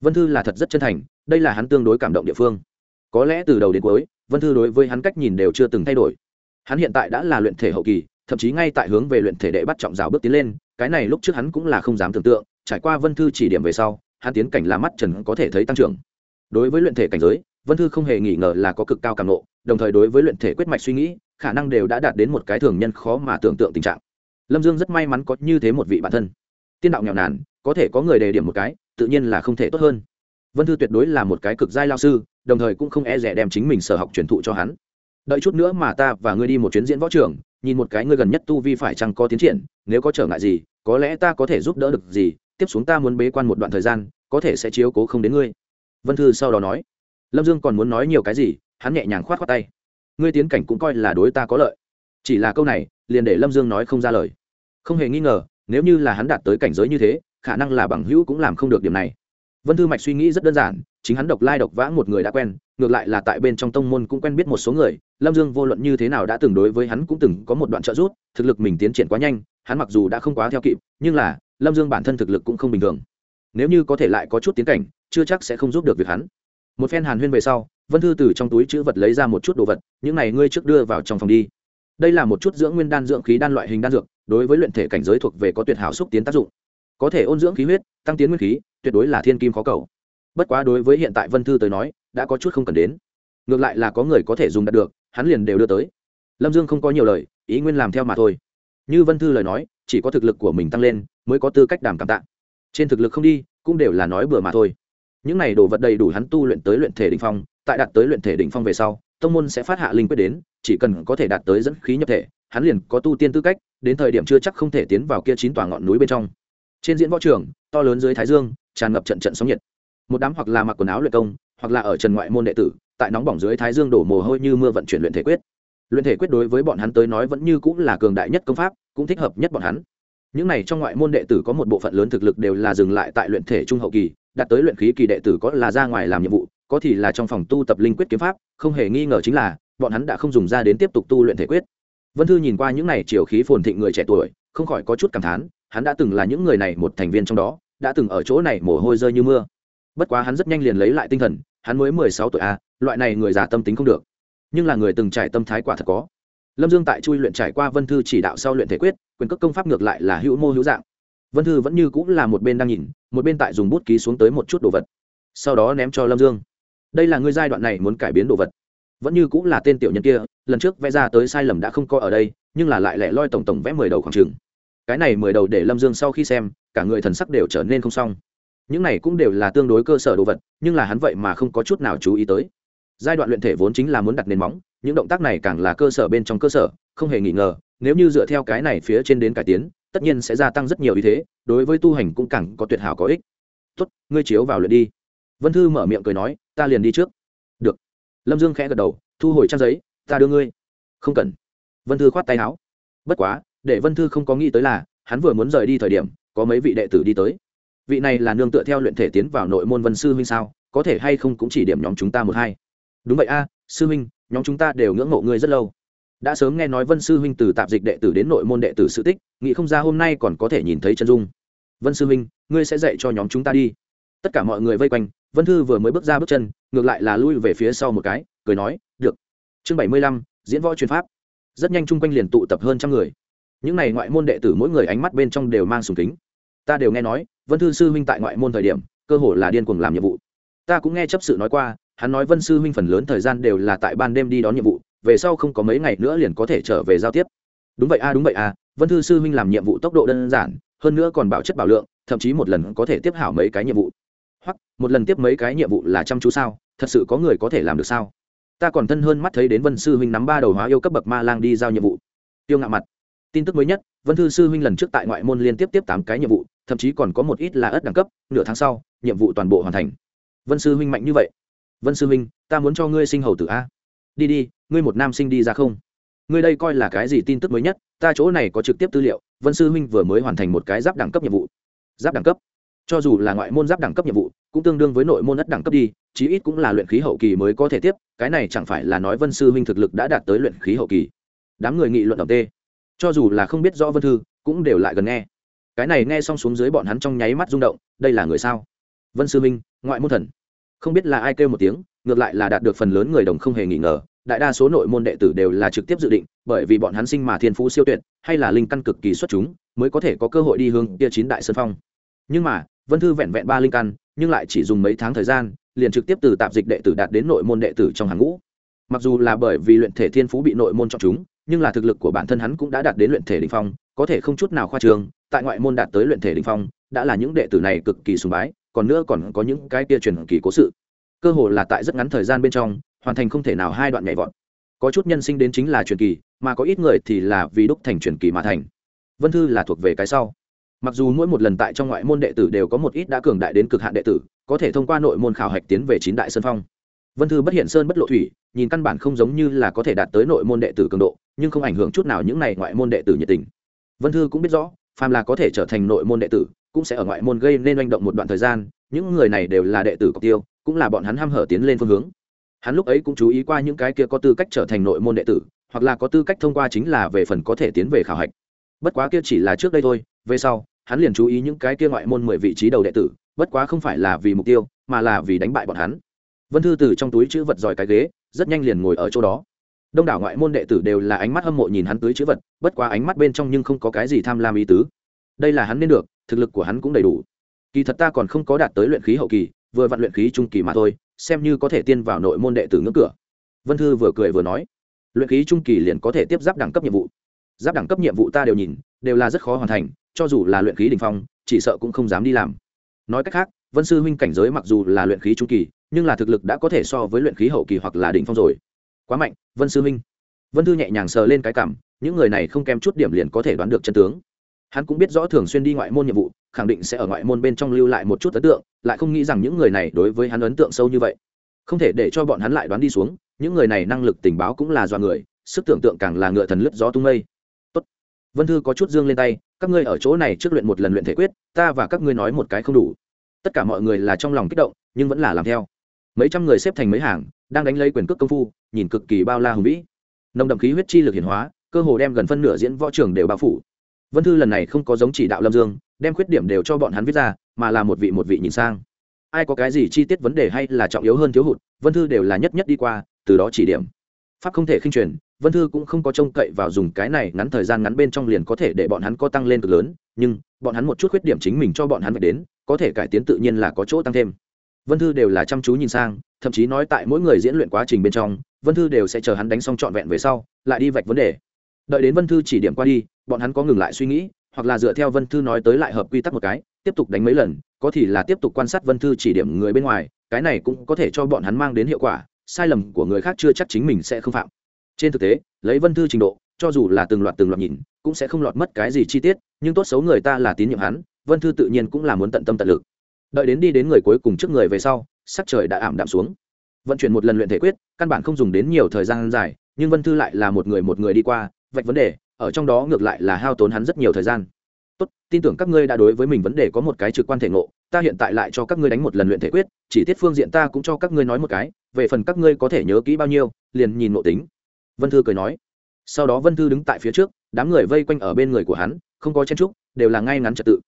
Vân thư là thật rất chân thành, đây là hắn tương đối cảm động địa phương. Có lẽ từ đầu đến cuối, vân thư đối với hắn cách nhìn đều chưa từng thay đổi. Hắn hiện tại đã là luyện thể hậu kỳ, thậm chí ngay tại hướng về luyện thể đệ bắt trọng rào bước tiến lên, cái này lúc trước hắn cũng là không dám tưởng tượng, trải qua vân thư chỉ điểm về sau, hắn tiến cảnh là mắt trần có thể thấy tăng trưởng. Đối với luyện thể cảnh giới, vân thư không hề nghi ngờ là có cực cao càng nộ đồng thời đối với luyện thể quyết mạch suy nghĩ, khả năng đều đã đạt đến một cái thường nhân khó mà tưởng tượng tình trạng. Lâm dương rất may mắn có như thế một vị bản thân tiên đạo nghèo nàn, có thể có người đề điểm một cái, tự nhiên là không thể tốt hơn. Vân thư tuyệt đối là một cái cực giai lao sư, đồng thời cũng không e rẻ đem chính mình sở học truyền thụ cho hắn. Đợi chút nữa mà ta và ngươi đi một chuyến diễn võ trường, nhìn một cái ngươi gần nhất tu vi phải chăng có tiến triển, nếu có trở ngại gì, có lẽ ta có thể giúp đỡ được gì, tiếp xuống ta muốn bế quan một đoạn thời gian, có thể sẽ chiếu cố không đến ngươi. Vân thư sau đó nói. Lâm dương còn muốn nói nhiều cái gì, hắn nhẹ nhàng k h o á t khoác tay. Ngươi tiến cảnh cũng coi là đối ta có lợi. Chỉ là câu này, liền để lâm dương nói không ra lời. Không hề nghi ngờ nếu như là hắn đạt tới cảnh giới như thế, khả năng là bằng hữu cũng làm không được điểm này. Vân thư mạch suy nghĩ rất đơn giản, chính hắn độc lai độc vãng một người đã quen, ngược lại là tại bên trong tông môn cũng quen biết một số người, lâm dương vô luận như thế nào đã từng đối với hắn cũng từng có một đoạn trợ giúp, thực lực mình tiến triển quá nhanh, hắn mặc dù đã không quá theo kịp, nhưng là, lâm dương bản thân thực lực cũng không bình thường. Nếu như có thể lại có chút tiến cảnh, chưa chắc sẽ không giúp được việc hắn. Một phen hàn huyên về sau, vân thư từ trong túi chữ vật lấy ra một chút đồ vật, những này ngươi trước đưa vào trong phòng đi đây là một chút dưỡng nguyên đan dưỡng khí đan loại hình đan dược, đối với luyện thể cảnh giới thuộc về có tuyệt hảo xúc tiến tác dụng. Có thể ôn dưỡng khí huyết, tăng tiến nguyên khí, tuyệt đối là thiên kim khó cầu. Bất quá đối với hiện tại vân thư tới nói, đã có chút không cần đến. Ngược lại là có người có thể dùng đạt được, hắn liền đều đưa tới. Lâm dương không có nhiều lời, ý nguyên làm theo mà thôi. Như vân thư lời nói, chỉ có thực lực của mình tăng lên, mới có tư cách đàm cảm tạ. Trên thực lực không đi, cũng đều là nói bừa mà thôi. Những này đồ vật đầy đủ hắn tu luyện tới luyện thể đ ỉ n h phong, tại đạt tới luyện thể đ ỉ n h phong về sau tông môn sẽ phát hạ linh quyết đến, chỉ cần có thể đạt tới dẫn khí nhập thể, hắn liền có tu tiên tư cách, đến thời điểm chưa chắc không thể tiến vào kia chín tòa ngọn núi bên trong. Trên diễn võ trường, to lớn dưới thái dương, tràn ngập trận trận sóng nhiệt. Một đám hoặc là mặc quần áo luyện công, hoặc là ở trần ngoại môn đệ tử, tại nóng bỏng dưới thái dương đổ mồ hôi như mưa vận chuyển luyện thể quyết. Luyện thể quyết đối với bọn hắn tới nói vẫn như cũng là cường đại nhất công pháp, cũng thích hợp nhất bọn hắn. Những này trong ngoại môn đệ tử có một bộ phận lớn thực lực đều là dừng lại tại luyện thể trung hậu kỳ, đạt tới luyện khí kỳ đệ tử có là ra ngoài làm nhiệm vụ có thì là trong phòng tu tập linh quyết kiếm pháp, không hề nghi ngờ chính là, bọn hắn đã không dùng ra đến tiếp tục tu luyện thể quyết. Vân thư nhìn qua những này chiều khí phồn thịnh người trẻ tuổi, không khỏi có chút cảm thán, hắn đã từng là những người này một thành viên trong đó, đã từng ở chỗ này mồ hôi rơi như mưa. Bất quá hắn rất nhanh liền lấy lại tinh thần, hắn mới mười sáu tuổi a loại này người già tâm tính không được. Nhưng là người từng trải tâm thái quả thật có. Lâm dương tại chui luyện trải qua vân thư chỉ đạo sau luyện thể quyết, quyền cước công pháp ngược lại là hữu mô hữu dạng. Vân thư vẫn như cũng là một bên đang nhìn, một bên tại dùng bút ký xuống tới một chút đồ vật. Sau đó ném cho lâm dương đây là ngươi giai đoạn này muốn cải biến đồ vật. Vẫn như cũng là tên tiểu nhân kia, lần trước vẽ ra tới sai lầm đã không coi ở đây, nhưng là lại lẻ loi tổng tổng vẽ mười đầu khoảng trường cái này mười đầu để lâm dương sau khi xem, cả người thần sắc đều trở nên không xong. Những này cũng đều là tương đối cơ sở đồ vật, nhưng là hắn vậy mà không có chút nào chú ý tới. Giai đoạn luyện thể vốn chính là muốn đặt nền móng, những động tác này càng là cơ sở bên trong cơ sở, không hề nghi ngờ, nếu như dựa theo cái này phía trên đến cải tiến, tất nhiên sẽ gia tăng rất nhiều ý thế, đối với tu hành cũng càng có tuyệt hảo có ích. Tốt, ngươi chiếu vào luyện đi. Vân thư mở miệng cười nói ta liền đi trước. Được. Lâm dương khẽ gật đầu, thu hồi trang giấy, ta đưa ngươi. Không cần. Vân thư khoát tay áo. Bất quá, để vân thư không có nghĩ tới là, hắn vừa muốn rời đi thời điểm, có mấy vị đệ tử đi tới. Vị này là nương tựa theo luyện thể tiến vào nội môn vân sư huynh sao? Có thể hay không cũng chỉ điểm nhóm chúng ta một hai. Đúng vậy a, sư huynh, nhóm chúng ta đều ngưỡng mộ ngươi rất lâu. Đã sớm nghe nói vân sư huynh từ tạp dịch đệ tử đến nội môn đệ tử sự tích, nghĩ không ra hôm nay còn có thể nhìn thấy chân dung. Vân sư huynh, ngươi sẽ dạy cho nhóm chúng ta đi. Tất cả mọi người vây quanh vân thư vừa mới bước ra bước chân, ngược lại là lui về phía sau một cái, cười nói, được. Chương bảy mươi lăm, diễn võ chuyên pháp. Rất nhanh chung quanh liền tụ tập hơn trăm người. Những n à y ngoại môn đệ tử mỗi người ánh mắt bên trong đều mang sùng kính. Ta đều nghe nói, vân thư sư huynh tại ngoại môn thời điểm, cơ hồ là điên cuồng làm nhiệm vụ. Ta cũng nghe chấp sự nói qua, hắn nói vân sư huynh phần lớn thời gian đều là tại ban đêm đi đón nhiệm vụ, về sau không có mấy ngày nữa liền có thể trở về giao tiếp. Đúng vậy a, đúng vậy a, vân thư sư huynh làm nhiệm vụ tốc độ đơn giản, hơn nữa còn bảo chất bảo lượng, thậm chí một lần có thể tiếp hảo mấy cái nhiệm vụ hoặc một lần tiếp mấy cái nhiệm vụ là chăm chú sao, thật sự có người có thể làm được sao? Ta còn thân hơn mắt thấy đến vân sư huynh nắm ba đầu hóa yêu cấp bậc ma lang đi giao nhiệm vụ. Tiêu ngạo mặt, tin tức mới nhất, vân thư sư huynh lần trước tại ngoại môn liên tiếp tiếp tám cái nhiệm vụ, thậm chí còn có một ít là ớt đẳng cấp, nửa tháng sau, nhiệm vụ toàn bộ hoàn thành. Vân sư huynh mạnh như vậy. Vân sư huynh, ta muốn cho ngươi sinh hầu tử a. Đi đi, ngươi một nam sinh đi ra không? Ngươi đây coi là cái gì tin tức mới nhất? Ta chỗ này có trực tiếp tư liệu, vân sư huynh vừa mới hoàn thành một cái giáp đẳng cấp nhiệm vụ. Giáp đẳng cấp? Cho dù là ngoại môn giáp đẳng cấp nhiệm vụ, cũng tương đương với nội môn ất đẳng cấp đi, chí ít cũng là luyện khí hậu kỳ mới có thể tiếp, cái này chẳng phải là nói vân sư huynh thực lực đã đạt tới luyện khí hậu kỳ. Đám người nghị luận ẩm tê. Cho dù là không biết rõ vân thư, cũng đều lại gần nghe. Cái này nghe xong xuống dưới bọn hắn trong nháy mắt rung động, đây là người sao? Vân sư minh ngoại môn thần. Không biết là ai kêu một tiếng, ngược lại là đạt được phần lớn người đồng không hề nghi ngờ, đại đa số nội môn đệ tử đều là trực tiếp dự định, bởi vì bọn hắn sinh mà thiên phú siêu tuyệt, hay là linh căn cực kỳ xuất chúng, mới có thể có cơ hội đi hướng tia chín đại sơn phong. Nhưng mà vân thư vẹn vẹn ba linh căn, nhưng lại chỉ dùng mấy tháng thời gian, liền trực tiếp từ tạp dịch đệ tử đạt đến nội môn đệ tử trong hàng ngũ. Mặc dù là bởi vì luyện thể thiên phú bị nội môn chọn chúng, nhưng là thực lực của bản thân hắn cũng đã đạt đến luyện thể đình phong, có thể không chút nào khoa trường tại ngoại môn đạt tới luyện thể đình phong, đã là những đệ tử này cực kỳ sùng bái, còn nữa còn có những cái kia truyền kỳ cố sự. Cơ hồ là tại rất ngắn thời gian bên trong, hoàn thành không thể nào hai đoạn nhảy vọt. Có chút nhân sinh đến chính là truyền kỳ, mà có ít người thì là vì đúc thành truyền kỳ mà thành. Vân thư là thuộc về cái sau mặc dù mỗi một lần tại trong ngoại môn đệ tử đều có một ít đã cường đại đến cực hạn đệ tử, có thể thông qua nội môn khảo hạch tiến về chín đại sơn phong. Vân thư bất hiện sơn bất lộ thủy, nhìn căn bản không giống như là có thể đạt tới nội môn đệ tử cường độ, nhưng không ảnh hưởng chút nào những này ngoại môn đệ tử nhiệt tình. Vân thư cũng biết rõ, phàm là có thể trở thành nội môn đệ tử, cũng sẽ ở ngoại môn gây nên manh động một đoạn thời gian, những người này đều là đệ tử cọc tiêu, cũng là bọn hắn ham hở tiến lên phương hướng. Hắn lúc ấy cũng chú ý qua những cái kia có tư cách trở thành nội môn đệ tử, hoặc là có tư cách thông qua chính là về phần có thể tiến về khảo hạch. Bất quá kia chỉ là trước đây thôi, về sau hắn liền chú ý những cái kia ngoại môn mười vị trí đầu đệ tử, bất quá không phải là vì mục tiêu, mà là vì đánh bại bọn hắn. Vân thư từ trong túi chữ vật giỏi cái ghế, rất nhanh liền ngồi ở chỗ đó. Đông đảo ngoại môn đệ tử đều là ánh mắt hâm mộ nhìn hắn túi chữ vật, bất quá ánh mắt bên trong nhưng không có cái gì tham lam ý tứ. Đây là hắn nên được, thực lực của hắn cũng đầy đủ. Kỳ thật ta còn không có đạt tới luyện khí hậu kỳ, vừa vặn luyện khí trung kỳ mà thôi, xem như có thể tiên vào nội môn đệ tử ngưỡng cửa. Vân thư vừa cười vừa nói, luyện khí trung kỳ liền có thể tiếp giáp đẳng cấp nhiệm vụ. Giáp đẳng cấp nhiệm vụ ta đều nhìn, đều là rất khó hoàn thành cho dù là luyện khí đỉnh phong, chỉ sợ cũng không dám đi làm. Nói cách khác, vân sư huynh cảnh giới mặc dù là luyện khí trung kỳ, nhưng là thực lực đã có thể so với luyện khí hậu kỳ hoặc là đỉnh phong rồi. Quá mạnh, vân sư huynh. Vân thư nhẹ nhàng sờ lên cái cảm, những người này không kém chút điểm liền có thể đoán được chân tướng. Hắn cũng biết rõ thường xuyên đi ngoại môn nhiệm vụ, khẳng định sẽ ở ngoại môn bên trong lưu lại một chút ấn tượng, lại không nghĩ rằng những người này đối với hắn ấn tượng sâu như vậy. Không thể để cho bọn hắn lại đoán đi xuống, những người này năng lực tình báo cũng là do người, sức tưởng tượng càng là ngựa thần lướt gió tung mây vân thư có chút dương lên tay, các ngươi ở chỗ này trước luyện một lần luyện thể quyết, ta và các ngươi nói một cái không đủ. Tất cả mọi người là trong lòng kích động, nhưng vẫn là làm theo. Mấy trăm người xếp thành mấy hàng, đang đánh lấy quyền cước công phu, nhìn cực kỳ bao la hùng vĩ. Nồng đậm khí huyết chi lực hiển hóa, cơ hồ đem gần phân nửa diễn võ trường đều bao phủ. Vân thư lần này không có giống chỉ đạo lâm dương, đem khuyết điểm đều cho bọn hắn viết ra, mà là một vị một vị nhìn sang. Ai có cái gì chi tiết vấn đề hay là trọng yếu hơn thiếu hụt, vân thư đều là nhất nhất đi qua, từ đó chỉ điểm. Pháp không thể khinh truyền vân thư cũng không có trông cậy vào dùng cái này, ngắn thời gian ngắn bên trong liền có thể để bọn hắn có tăng lên cực lớn, nhưng bọn hắn một chút khuyết điểm chính mình cho bọn hắn phải đến, có thể cải tiến tự nhiên là có chỗ tăng thêm. Vân thư đều là chăm chú nhìn sang, thậm chí nói tại mỗi người diễn luyện quá trình bên trong, vân thư đều sẽ chờ hắn đánh xong trọn vẹn về sau, lại đi vạch vấn đề. Đợi đến vân thư chỉ điểm qua đi, bọn hắn có ngừng lại suy nghĩ, hoặc là dựa theo vân thư nói tới lại hợp quy tắc một cái, tiếp tục đánh mấy lần, có thì là tiếp tục quan sát vân thư chỉ điểm người bên ngoài, cái này cũng có thể cho bọn hắn mang đến hiệu quả, sai lầm của người khác chưa chắc chính mình sẽ không phạm trên thực tế, lấy vân thư trình độ, cho dù là từng loạt từng loạt nhìn, cũng sẽ không lọt mất cái gì chi tiết, nhưng tốt xấu người ta là tín nhiệm hắn, vân thư tự nhiên cũng là muốn tận tâm tận lực. Đợi đến đi đến người cuối cùng trước người về sau, sắc trời đã ảm đạm xuống. Vận chuyển một lần luyện thể quyết, căn bản không dùng đến nhiều thời gian dài, nhưng vân thư lại là một người một người đi qua, vạch vấn đề, ở trong đó ngược lại là hao tốn hắn rất nhiều thời gian. Tốt, tin tưởng các ngươi đã đối với mình vấn đề có một cái trực quan thể ngộ, ta hiện tại lại cho các ngươi đánh một lần luyện thể quyết, chỉ tiết phương diện ta cũng cho các ngươi nói một cái, về phần các ngươi có thể nhớ kỹ bao nhiêu, liền nhìn ngộ tính vân thư cười nói. Sau đó vân thư đứng tại phía trước, đám người vây quanh ở bên người của hắn, không có chen trúc đều là ngay ngắn trật tự.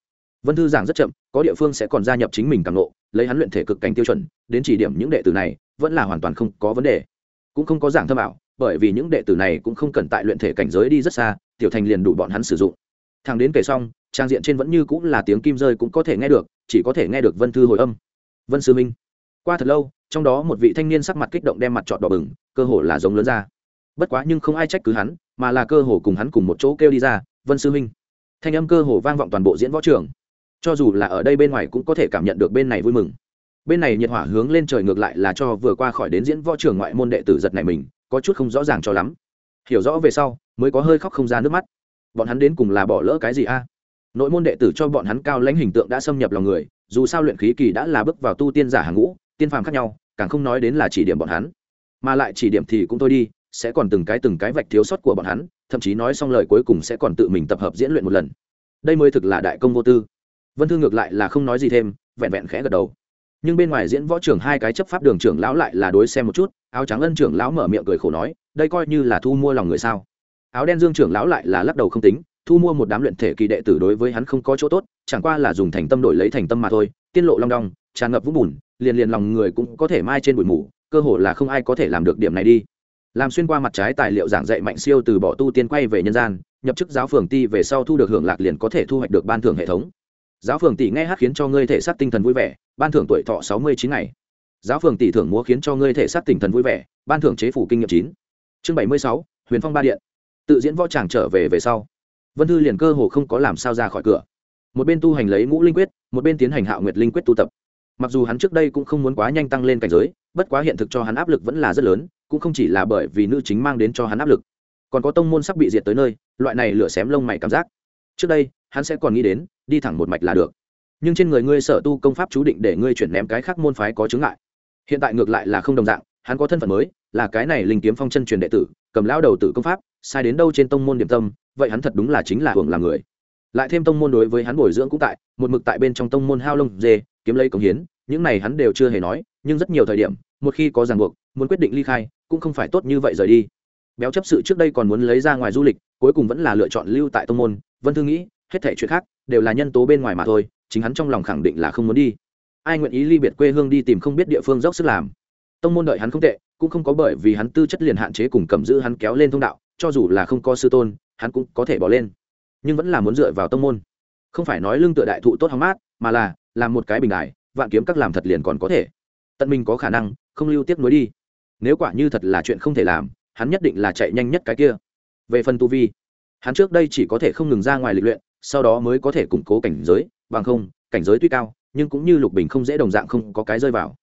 Vân thư giảng rất chậm, có địa phương sẽ còn gia nhập chính mình càng lộ, lấy hắn luyện thể cực cảnh tiêu chuẩn, đến chỉ điểm những đệ tử này, vẫn là hoàn toàn không có vấn đề. Cũng không có giảng thâm ảo, bởi vì những đệ tử này cũng không cần tại luyện thể cảnh giới đi rất xa, tiểu thành liền đủ bọn hắn sử dụng. Thằng đến kể xong, trang diện trên vẫn như cũng là tiếng kim rơi cũng có thể nghe được, chỉ có thể nghe được vân thư hồi âm. Vân sư minh. Qua thật lâu, trong đó một vị thanh niên sắc mặt kích động đem mặt trọt đỏ bừng, cơ hồ là giống lớn ra bất quá nhưng không ai trách cứ hắn, mà là cơ hồ cùng hắn cùng một chỗ kêu đi ra, vân sư huynh. Thanh âm cơ hồ vang vọng toàn bộ diễn võ trường. Cho dù là ở đây bên ngoài cũng có thể cảm nhận được bên này vui mừng. Bên này nhiệt hỏa hướng lên trời ngược lại là cho vừa qua khỏi đến diễn võ trường ngoại môn đệ tử giật này mình, có chút không rõ ràng cho lắm. Hiểu rõ về sau, mới có hơi khóc không ra nước mắt. Bọn hắn đến cùng là bỏ lỡ cái gì a? Nội môn đệ tử cho bọn hắn cao lãnh hình tượng đã xâm nhập lòng người, dù sao luyện khí kỳ đã là bước vào tu tiên giả hàng ngũ, tiên phàm khác nhau, càng không nói đến là chỉ điểm bọn hắn. Mà lại chỉ điểm thì cũng thôi đi sẽ còn từng cái từng cái vạch thiếu sót của bọn hắn, thậm chí nói xong lời cuối cùng sẽ còn tự mình tập hợp diễn luyện một lần. Đây mới thực là đại công vô tư. Vân thương ngược lại là không nói gì thêm, vẹn vẹn khẽ gật đầu. Nhưng bên ngoài diễn võ trưởng hai cái chấp pháp đường trưởng lão lại là đối xem một chút, áo trắng ân trưởng lão mở miệng cười khổ nói, đây coi như là thu mua lòng người sao? Áo đen dương trưởng lão lại là lắc đầu không tính, thu mua một đám luyện thể kỳ đệ tử đối với hắn không có chỗ tốt, chẳng qua là dùng thành tâm đổi lấy thành tâm mà thôi tiên lộ long đong, tràn ngập vũng bùn, liền liền lòng người cũng có thể mai trên bụi mù, cơ hồ là không ai có thể làm được điểm này đi làm xuyên qua mặt trái tài liệu giảng dạy mạnh siêu từ bỏ tu tiên quay về nhân gian, nhập chức giáo phường ti về sau thu được hưởng lạc liền có thể thu hoạch được ban thưởng hệ thống. Giáo phường tỷ nghe hát khiến cho ngươi thể xác tinh thần vui vẻ, ban thưởng tuổi thọ sáu mươi chín ngày. Giáo phường tỷ thưởng múa khiến cho ngươi thể xác tinh thần vui vẻ, ban thưởng chế phủ kinh nghiệm chín. Chương bảy mươi sáu, huyền phong ba điện. Tự diễn võ tràng trở về về sau. Vân thư liền cơ hồ không có làm sao ra khỏi cửa. Một bên tu hành lấy ngũ linh quyết, một bên tiến hành hạo nguyệt linh quyết tu tập. Mặc dù hắn trước đây cũng không muốn quá nhanh tăng lên cảnh giới, bất quá hiện thực cho hắn áp lực vẫn là rất lớn cũng không chỉ là bởi vì nữ chính mang đến cho hắn áp lực, còn có tông môn sắp bị diệt tới nơi, loại này lửa xém lông mày cảm giác. Trước đây, hắn sẽ còn nghĩ đến, đi thẳng một mạch là được. Nhưng trên người ngươi sở tu công pháp chú định để ngươi chuyển ném cái khác môn phái có chứng ngại. Hiện tại ngược lại là không đồng dạng, hắn có thân phận mới, là cái này linh kiếm phong chân truyền đệ tử, cầm lão đầu tử công pháp, sai đến đâu trên tông môn điểm tâm, vậy hắn thật đúng là chính là hưởng là người. Lại thêm tông môn đối với hắn bồi dưỡng cũng tại, một mực tại bên trong tông môn hao lông dê, kiếm lấy công hiến, những này hắn đều chưa hề nói, nhưng rất nhiều thời điểm một khi có ràng buộc, muốn quyết định ly khai, cũng không phải tốt như vậy rời đi. Béo chấp sự trước đây còn muốn lấy ra ngoài du lịch, cuối cùng vẫn là lựa chọn lưu tại tông môn. Vân thư nghĩ, hết thể chuyện khác đều là nhân tố bên ngoài mà thôi, chính hắn trong lòng khẳng định là không muốn đi. Ai nguyện ý ly biệt quê hương đi tìm không biết địa phương dốc sức làm. Tông môn đợi hắn không tệ, cũng không có bởi vì hắn tư chất liền hạn chế cùng cầm giữ hắn kéo lên thông đạo, cho dù là không có sư tôn, hắn cũng có thể bỏ lên. Nhưng vẫn là muốn dựa vào tông môn. Không phải nói lương tựa đại thụ tốt hóng mát, mà là làm một cái bình đại vạn kiếm các làm thật liền còn có thể tận mình có khả năng, không lưu tiếp nối đi. Nếu quả như thật là chuyện không thể làm, hắn nhất định là chạy nhanh nhất cái kia. Về phần tu vi, hắn trước đây chỉ có thể không ngừng ra ngoài lịch luyện, sau đó mới có thể củng cố cảnh giới, bằng không, cảnh giới tuy cao, nhưng cũng như lục bình không dễ đồng dạng không có cái rơi vào.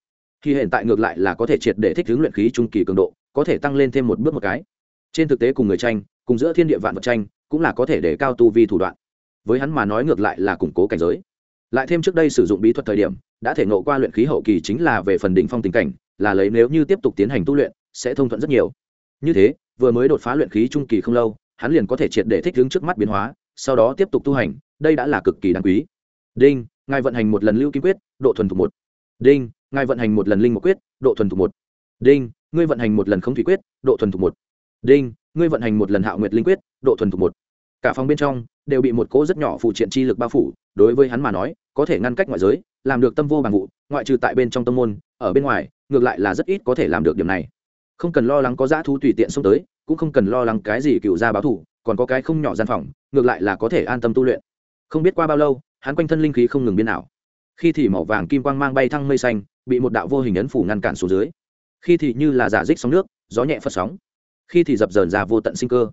Khi hiện tại ngược lại là có thể triệt để thích hướng luyện khí trung kỳ cường độ, có thể tăng lên thêm một bước một cái. Trên thực tế cùng người tranh, cùng giữa thiên địa vạn vật tranh, cũng là có thể để cao tu vi thủ đoạn. Với hắn mà nói ngược lại là củng cố cảnh giới lại thêm trước đây sử dụng bí thuật thời điểm, đã thể ngộ qua luyện khí hậu kỳ chính là về phần đỉnh phong tình cảnh, là lấy nếu như tiếp tục tiến hành tu luyện, sẽ thông thuận rất nhiều. Như thế, vừa mới đột phá luyện khí trung kỳ không lâu, hắn liền có thể triệt để thích ứng trước mắt biến hóa, sau đó tiếp tục tu hành, đây đã là cực kỳ đáng quý. Đinh, ngài vận hành một lần lưu kim quyết, độ thuần thục một. Đinh, ngài vận hành một lần linh một quyết, độ thuần thục một. Đinh, ngươi vận hành một lần không thủy quyết, độ thuần thục một. Đinh, ngươi vận hành một lần hạo nguyệt linh quyết, độ thuần thục một. Cả phòng bên trong đều bị một cỗ rất nhỏ phụ triện chi lực bao phủ đối với hắn mà nói, có thể ngăn cách ngoại giới, làm được tâm vô bằng vụ, ngoại trừ tại bên trong tâm môn, ở bên ngoài, ngược lại là rất ít có thể làm được điểm này. Không cần lo lắng có dã thú tùy tiện xông tới, cũng không cần lo lắng cái gì cựu ra báo thủ, còn có cái không nhỏ gian phòng, ngược lại là có thể an tâm tu luyện. Không biết qua bao lâu, hắn quanh thân linh khí không ngừng biến ảo. Khi thì màu vàng kim quang mang bay thăng mây xanh, bị một đạo vô hình ấn phủ ngăn cản xuống dưới. Khi thì như là giả dích sóng nước, gió nhẹ phật sóng. Khi thì dập dờn ra vô tận sinh cơ.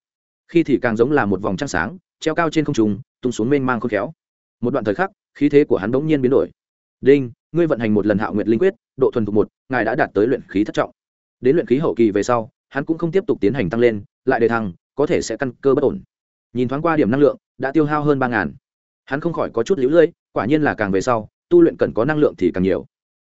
Khi thì càng giống là một vòng trăng sáng, treo cao trên không trùng tung xuống mênh mang khôn khéo một đoạn thời khắc, khí thế của hắn bỗng nhiên biến đổi. Đinh, ngươi vận hành một lần hạo nguyệt linh quyết, độ thuần thục một, ngài đã đạt tới luyện khí thất trọng. Đến luyện khí hậu kỳ về sau, hắn cũng không tiếp tục tiến hành tăng lên, lại đề thăng, có thể sẽ căn cơ bất ổn. Nhìn thoáng qua điểm năng lượng, đã tiêu hao hơn ba ngàn. Hắn không khỏi có chút lũ lưỡi, quả nhiên là càng về sau, tu luyện cần có năng lượng thì càng nhiều.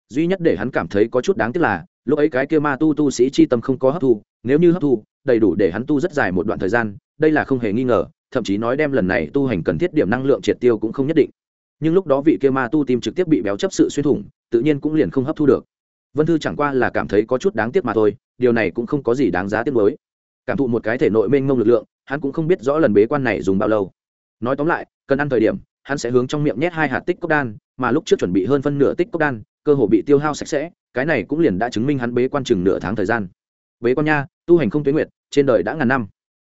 Duy nhất để hắn cảm thấy có chút đáng tiếc là, lúc ấy cái kia ma tu tu sĩ chi tâm không có hấp thu, nếu như hấp thu, đầy đủ để hắn tu rất dài một đoạn thời gian, đây là không hề nghi ngờ thậm chí nói đem lần này tu hành cần thiết điểm năng lượng triệt tiêu cũng không nhất định. Nhưng lúc đó vị kia ma tu tim trực tiếp bị béo chấp sự xuyên thủng, tự nhiên cũng liền không hấp thu được. Vân thư chẳng qua là cảm thấy có chút đáng tiếc mà thôi, điều này cũng không có gì đáng giá tiếc mới cảm thụ một cái thể nội mênh mông lực lượng, hắn cũng không biết rõ lần bế quan này dùng bao lâu. Nói tóm lại, cần ăn thời điểm, hắn sẽ hướng trong miệng nhét hai hạt tích cốc đan, mà lúc trước chuẩn bị hơn phân nửa tích cốc đan, cơ hồ bị tiêu hao sạch sẽ, cái này cũng liền đã chứng minh hắn bế quan chừng nửa tháng thời gian. Bế quan nha, tu hành không tuyến nguyệt, trên đời đã ngàn năm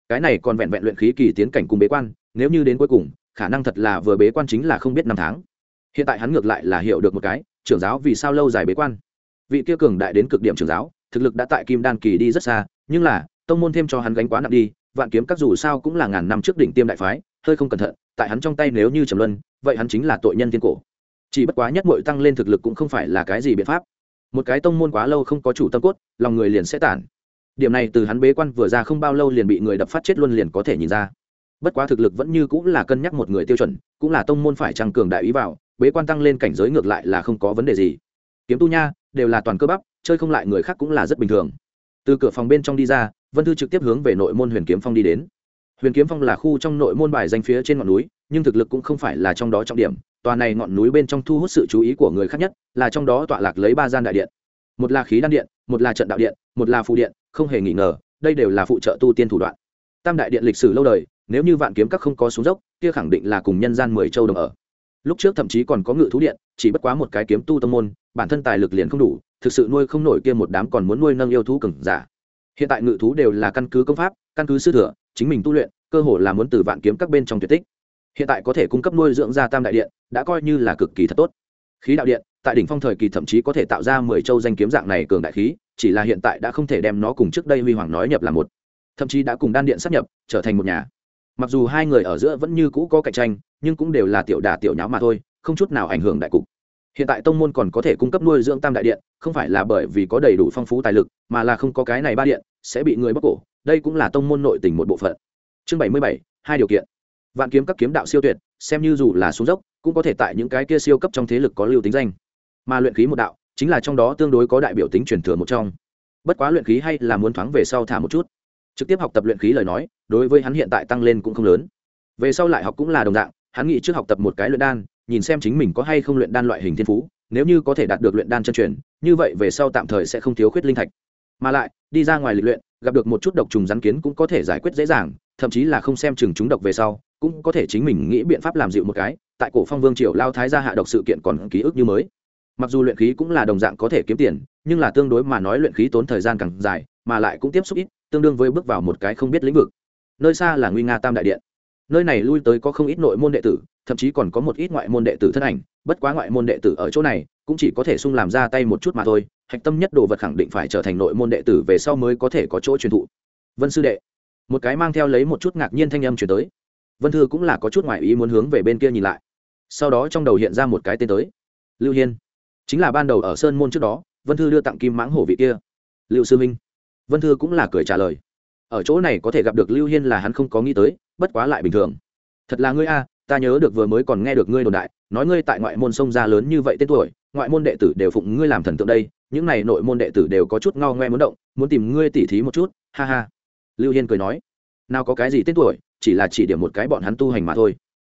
cái này còn vẹn vẹn luyện khí kỳ tiến cảnh cùng bế quan, nếu như đến cuối cùng, khả năng thật là vừa bế quan chính là không biết năm tháng. Hiện tại hắn ngược lại là hiểu được một cái, trưởng giáo vì sao lâu dài bế quan? Vị kia cường đại đến cực điểm trưởng giáo, thực lực đã tại kim đan kỳ đi rất xa, nhưng là, tông môn thêm cho hắn gánh quá nặng đi, vạn kiếm các dù sao cũng là ngàn năm trước đỉnh tiêm đại phái, hơi không cẩn thận, tại hắn trong tay nếu như trầm luân, vậy hắn chính là tội nhân thiên cổ. Chỉ bất quá nhất mội tăng lên thực lực cũng không phải là cái gì biện pháp. Một cái tông môn quá lâu không có chủ tâm cốt, lòng người liền sẽ tản điểm này từ hắn bế quan vừa ra không bao lâu liền bị người đập phát chết luôn liền có thể nhìn ra. Bất quá thực lực vẫn như cũng là cân nhắc một người tiêu chuẩn, cũng là tông môn phải trăng cường đại ý vào, bế quan tăng lên cảnh giới ngược lại là không có vấn đề gì. Kiếm tu nha, đều là toàn cơ bắp, chơi không lại người khác cũng là rất bình thường. Từ cửa phòng bên trong đi ra, vân thư trực tiếp hướng về nội môn huyền kiếm phong đi đến. Huyền kiếm phong là khu trong nội môn bài danh phía trên ngọn núi, nhưng thực lực cũng không phải là trong đó trọng điểm, tòa này ngọn núi bên trong thu hút sự chú ý của người khác nhất, là trong đó tọa lạc lấy ba gian đại điện. Một là khí đan điện, một là trận đạo điện, một là phù điện không hề nghi ngờ, đây đều là phụ trợ tu tiên thủ đoạn. Tam đại điện lịch sử lâu đời, nếu như vạn kiếm các không có xuống dốc, kia khẳng định là cùng nhân gian mười châu đồng ở. Lúc trước thậm chí còn có ngự thú điện, chỉ bất quá một cái kiếm tu tâm môn, bản thân tài lực liền không đủ, thực sự nuôi không nổi kia một đám còn muốn nuôi nâng yêu thú cừng giả. Hiện tại ngự thú đều là căn cứ công pháp, căn cứ sư thừa, chính mình tu luyện, cơ hồ là muốn từ vạn kiếm các bên trong tuyệt tích. Hiện tại có thể cung cấp nuôi dưỡng ra tam đại điện, đã coi như là cực kỳ thật tốt. Khí đạo điện tại đỉnh phong thời kỳ thậm chí có thể tạo ra mười châu danh kiếm dạng này cường đại khí, chỉ là hiện tại đã không thể đem nó cùng trước đây huy hoàng nói nhập là một. Thậm chí đã cùng đan điện sắp nhập, trở thành một nhà. Mặc dù hai người ở giữa vẫn như cũ có cạnh tranh, nhưng cũng đều là tiểu đà tiểu nháo mà thôi, không chút nào ảnh hưởng đại cục. Hiện tại tông môn còn có thể cung cấp nuôi dưỡng tam đại điện, không phải là bởi vì có đầy đủ phong phú tài lực, mà là không có cái này ba điện, sẽ bị người bóc cổ. Đây cũng là tông môn nội tình một bộ phận. Chương bảy mươi bảy, hai điều kiện. Vạn kiếm các kiếm đạo siêu tuyệt, xem như dù là xuống dốc, cũng có thể tại những cái kia siêu cấp trong thế lực có lưu tính danh mà luyện khí một đạo, chính là trong đó tương đối có đại biểu tính truyền thừa một trong. Bất quá luyện khí hay là muốn thoáng về sau thả một chút. Trực tiếp học tập luyện khí lời nói, đối với hắn hiện tại tăng lên cũng không lớn. Về sau lại học cũng là đồng dạng, hắn nghĩ trước học tập một cái luyện đan, nhìn xem chính mình có hay không luyện đan loại hình thiên phú, nếu như có thể đạt được luyện đan chân truyền, như vậy về sau tạm thời sẽ không thiếu khuyết linh thạch. Mà lại, đi ra ngoài lịch luyện, gặp được một chút độc trùng rắn kiến cũng có thể giải quyết dễ dàng, thậm chí là không xem chừng chúng độc về sau, cũng có thể chính mình nghĩ biện pháp làm dịu một cái, tại cổ phong vương triều lao thái gia hạ độc sự kiện còn ký ức như mới mặc dù luyện khí cũng là đồng dạng có thể kiếm tiền, nhưng là tương đối mà nói luyện khí tốn thời gian càng dài, mà lại cũng tiếp xúc ít, tương đương với bước vào một cái không biết lĩnh vực. Nơi xa là nguy nga tam đại điện. Nơi này lui tới có không ít nội môn đệ tử, thậm chí còn có một ít ngoại môn đệ tử thân ảnh, bất quá ngoại môn đệ tử ở chỗ này, cũng chỉ có thể sung làm ra tay một chút mà thôi, hạch tâm nhất đồ vật khẳng định phải trở thành nội môn đệ tử về sau mới có thể có chỗ truyền thụ. Vân sư đệ, một cái mang theo lấy một chút ngạc nhiên thanh âm chuyển tới. Vân thư cũng là có chút ngoại ý muốn hướng về bên kia nhìn lại. Sau đó trong đầu hiện ra một cái tên tới. Lưu hiên chính là ban đầu ở sơn môn trước đó, vân thư đưa tặng kim mãng hổ vị kia. Lưu sư minh. Vân thư cũng là cười trả lời. Ở chỗ này có thể gặp được lưu hiên là hắn không có nghĩ tới, bất quá lại bình thường. Thật là ngươi a, ta nhớ được vừa mới còn nghe được ngươi đồn đại, nói ngươi tại ngoại môn sông ra lớn như vậy tên tuổi, ngoại môn đệ tử đều phụng ngươi làm thần tượng đây, những này nội môn đệ tử đều có chút ngao ngoe muốn động, muốn tìm ngươi tỉ thí một chút, ha ha. Lưu hiên cười nói. Nào có cái gì tên tuổi, chỉ là chỉ điểm một cái bọn hắn tu hành mà thôi.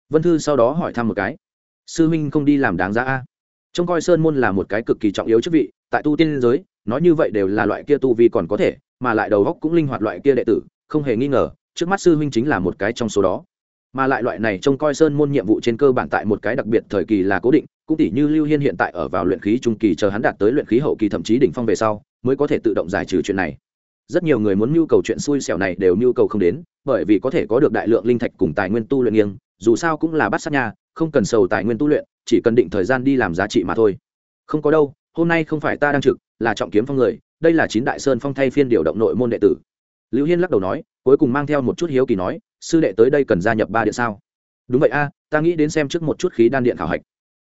Vân thư sau đó hỏi thăm một cái. Sư minh không đi làm đáng giá a trông coi sơn môn là một cái cực kỳ trọng yếu chức vị, tại tu tiên giới, nói như vậy đều là loại kia tu vi còn có thể, mà lại đầu góc cũng linh hoạt loại kia đệ tử, không hề nghi ngờ, trước mắt sư huynh chính là một cái trong số đó. Mà lại loại này trông coi sơn môn nhiệm vụ trên cơ bản tại một cái đặc biệt thời kỳ là cố định, cũng tỷ như lưu hiên hiện tại ở vào luyện khí trung kỳ chờ hắn đạt tới luyện khí hậu kỳ thậm chí đỉnh phong về sau, mới có thể tự động giải trừ chuyện này. Rất nhiều người muốn nhu cầu chuyện xui xẻo này đều nhu cầu không đến, bởi vì có thể có được đại lượng linh thạch cùng tài nguyên tu luyện nghiêng, dù sao cũng là bắt sát nha, không cần sầu tài nguyên tu luyện chỉ cần định thời gian đi làm giá trị mà thôi. Không có đâu, hôm nay không phải ta đang trực, là trọng kiếm phong người, đây là chín đại sơn phong thay phiên điều động nội môn đệ tử. Lưu hiên lắc đầu nói, cuối cùng mang theo một chút hiếu kỳ nói, sư đệ tới đây cần gia nhập ba điện sao? Đúng vậy a, ta nghĩ đến xem trước một chút khí đan điện khảo hạch.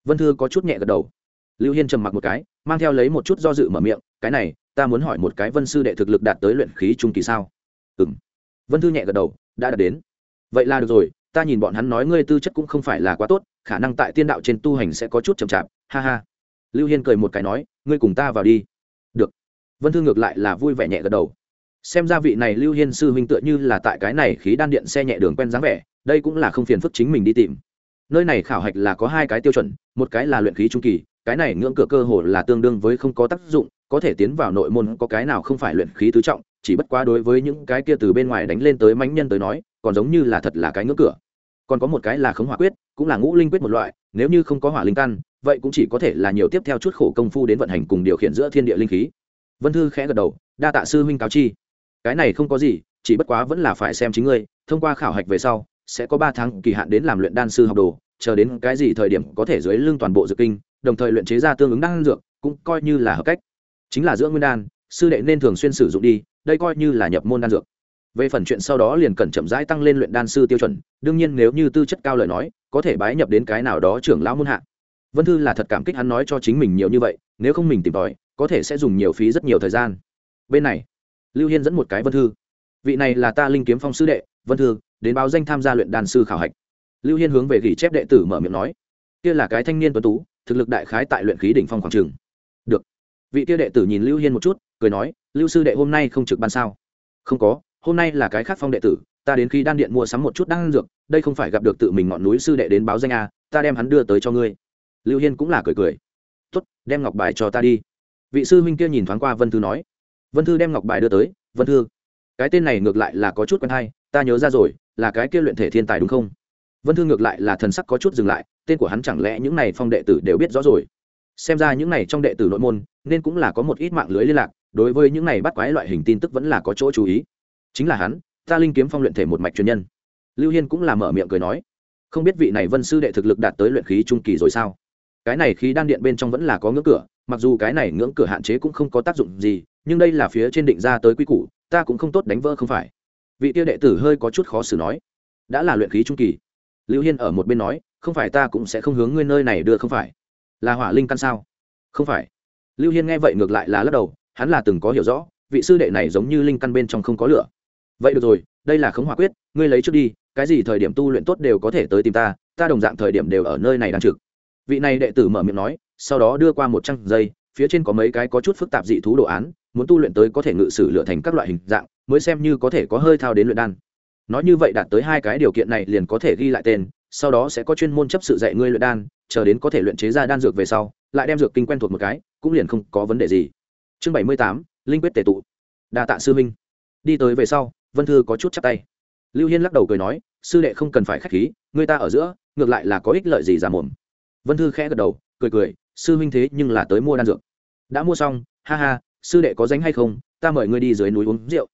Vân thư có chút nhẹ gật đầu. Lưu hiên trầm mặc một cái, mang theo lấy một chút do dự mở miệng, cái này, ta muốn hỏi một cái vân sư đệ thực lực đạt tới luyện khí trung kỳ sao? Ừ m vân thư nhẹ gật đầu, đã đạt đến. Vậy là được rồi ta nhìn bọn hắn nói ngươi tư chất cũng không phải là quá tốt, khả năng tại tiên đạo trên tu hành sẽ có chút chậm chạp, ha ha. Lưu hiên cười một cái nói, ngươi cùng ta vào đi. Được. Vân thư ngược lại là vui vẻ nhẹ gật đầu. Xem ra vị này lưu hiên sư huynh tựa như là tại cái này khí đan điện xe nhẹ đường quen dáng vẻ, đây cũng là không phiền phức chính mình đi tìm. Nơi này khảo hạch là có hai cái tiêu chuẩn, một cái là luyện khí trung kỳ, cái này ngưỡng cửa cơ hồ là tương đương với không có tác dụng, có thể tiến vào nội môn có cái nào không phải luyện khí tứ trọng chỉ bất quá đối với những cái kia từ bên ngoài đánh lên tới mãnh nhân tới nói, còn giống như là thật là cái ngưỡng cửa. Còn có một cái là khống hỏa quyết, cũng là ngũ linh quyết một loại, nếu như không có hỏa linh căn, vậy cũng chỉ có thể là nhiều tiếp theo chút khổ công phu đến vận hành cùng điều khiển giữa thiên địa linh khí. Vân thư khẽ gật đầu, đa tạ sư huynh cáo chi. Cái này không có gì, chỉ bất quá vẫn là phải xem chính ngươi, thông qua khảo hạch về sau, sẽ có ba tháng kỳ hạn đến làm luyện đan sư học đồ, chờ đến cái gì thời điểm có thể dưới lưng toàn bộ dược kinh, đồng thời luyện chế ra tương ứng đan dược, cũng coi như là hợp cách. Chính là giữa nguyên đan, sư đệ nên thường xuyên sử dụng đi đây coi như là nhập môn đan dược. Về phần chuyện sau đó liền cần chậm rãi tăng lên luyện đan sư tiêu chuẩn, đương nhiên nếu như tư chất cao lời nói, có thể bái nhập đến cái nào đó trưởng lão môn hạ. Vân thư là thật cảm kích hắn nói cho chính mình nhiều như vậy, nếu không mình tìm tòi, có thể sẽ dùng nhiều phí rất nhiều thời gian. Bên này, lưu hiên dẫn một cái vân thư. Vị này là ta linh kiếm phong sư đệ, vân thư, đến báo danh tham gia luyện đan sư khảo hạch. Lưu hiên hướng về ghi chép đệ tử mở miệng nói, kia là cái thanh niên tuấn tú, thực lực đại khái tại luyện khí đỉnh phong khoảng trường được. Vị kia đệ tử nhìn lưu hiên một chút, cười nói lưu sư đệ hôm nay không trực ban sao? Không có, hôm nay là cái khác phong đệ tử, ta đến khi đan điện mua sắm một chút đan dược, đây không phải gặp được tự mình ngọn núi sư đệ đến báo danh a, ta đem hắn đưa tới cho ngươi. Lưu hiên cũng là cười cười. Tốt, đem ngọc bài cho ta đi. Vị sư huynh kia nhìn thoáng qua vân thư nói. Vân thư đem ngọc bài đưa tới, vân thư, cái tên này ngược lại là có chút quen hay, ta nhớ ra rồi, là cái kia luyện thể thiên tài đúng không? Vân thư ngược lại là thần sắc có chút dừng lại, tên của hắn chẳng lẽ những này phong đệ tử đều biết rõ rồi? Xem ra những này trong đệ tử nội môn, nên cũng là có một ít mạng lưới liên lạc đối với những này bắt quái loại hình tin tức vẫn là có chỗ chú ý. Chính là hắn, ta linh kiếm phong luyện thể một mạch truyền nhân. Lưu hiên cũng là mở miệng cười nói, không biết vị này vân sư đệ thực lực đạt tới luyện khí trung kỳ rồi sao? Cái này khí đan điện bên trong vẫn là có ngưỡng cửa, mặc dù cái này ngưỡng cửa hạn chế cũng không có tác dụng gì, nhưng đây là phía trên định ra tới quy củ, ta cũng không tốt đánh vỡ không phải. Vị tiêu đệ tử hơi có chút khó xử nói, đã là luyện khí trung kỳ. Lưu hiên ở một bên nói, không phải ta cũng sẽ không hướng ngươi nơi này đưa không phải. Là hỏa linh căn sao? Không phải. Lưu hiên nghe vậy ngược lại là lắc đầu hắn là từng có hiểu rõ, vị sư đệ này giống như linh căn bên trong không có lửa. Vậy được rồi, đây là khống hỏa quyết, ngươi lấy trước đi, cái gì thời điểm tu luyện tốt đều có thể tới tìm ta ta đồng dạng thời điểm đều ở nơi này đang trực. Vị này đệ tử mở miệng nói, sau đó đưa qua một trăm giây phía trên có mấy cái có chút phức tạp dị thú đồ án, muốn tu luyện tới có thể ngự sử lựa thành các loại hình dạng, mới xem như có thể có hơi thao đến luyện đan. Nói như vậy đạt tới hai cái điều kiện này liền có thể ghi lại tên, sau đó sẽ có chuyên môn chấp sự dạy ngươi luyện đan, chờ đến có thể luyện chế ra đan dược về sau, lại đem dược kinh quen thuộc một cái, cũng liền không có vấn đề gì chương bảy mươi tám, linh quyết tề tụ. Đa tạ sư minh đi tới về sau, vân thư có chút chắc tay. Lưu hiên lắc đầu cười nói, sư đệ không cần phải k h á c h khí, người ta ở giữa, ngược lại là có ích lợi gì giả mồm. Vân thư khẽ gật đầu, cười cười, sư minh thế nhưng là tới mua đan dược. Đã mua xong, ha ha, sư đệ có danh hay không, ta mời ngươi đi dưới núi uống rượu.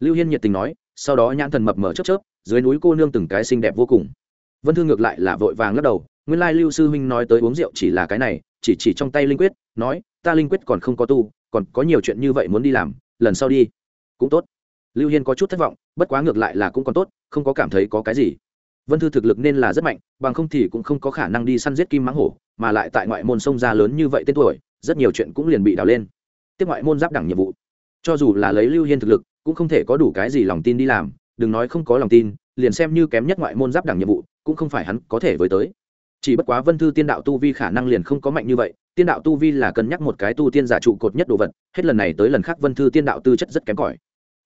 Lưu hiên nhiệt tình nói, sau đó nhãn thần mập mở chớp chớp, dưới núi cô nương từng cái xinh đẹp vô cùng. Vân thư ngược lại là vội vàng lắc đầu, nguyên lai lưu sư huynh nói tới uống rượu chỉ là cái này, chỉ chỉ trong tay linh quyết, nói, ta linh quyết còn không có tu còn có nhiều chuyện như vậy muốn đi làm, lần sau đi. Cũng tốt. Lưu hiên có chút thất vọng, bất quá ngược lại là cũng còn tốt, không có cảm thấy có cái gì. Vân thư thực lực nên là rất mạnh, bằng không thì cũng không có khả năng đi săn giết kim mãng hổ, mà lại tại ngoại môn sông ra lớn như vậy tên tuổi, rất nhiều chuyện cũng liền bị đào lên. Tiếp ngoại môn giáp đẳng nhiệm vụ. Cho dù là lấy lưu hiên thực lực, cũng không thể có đủ cái gì lòng tin đi làm, đừng nói không có lòng tin, liền xem như kém nhất ngoại môn giáp đẳng nhiệm vụ, cũng không phải hắn có thể với tới chỉ bất quá vân thư tiên đạo tu vi khả năng liền không có mạnh như vậy, tiên đạo tu vi là cân nhắc một cái tu tiên giả trụ cột nhất đồ vật, hết lần này tới lần khác vân thư tiên đạo tư chất rất kém cỏi.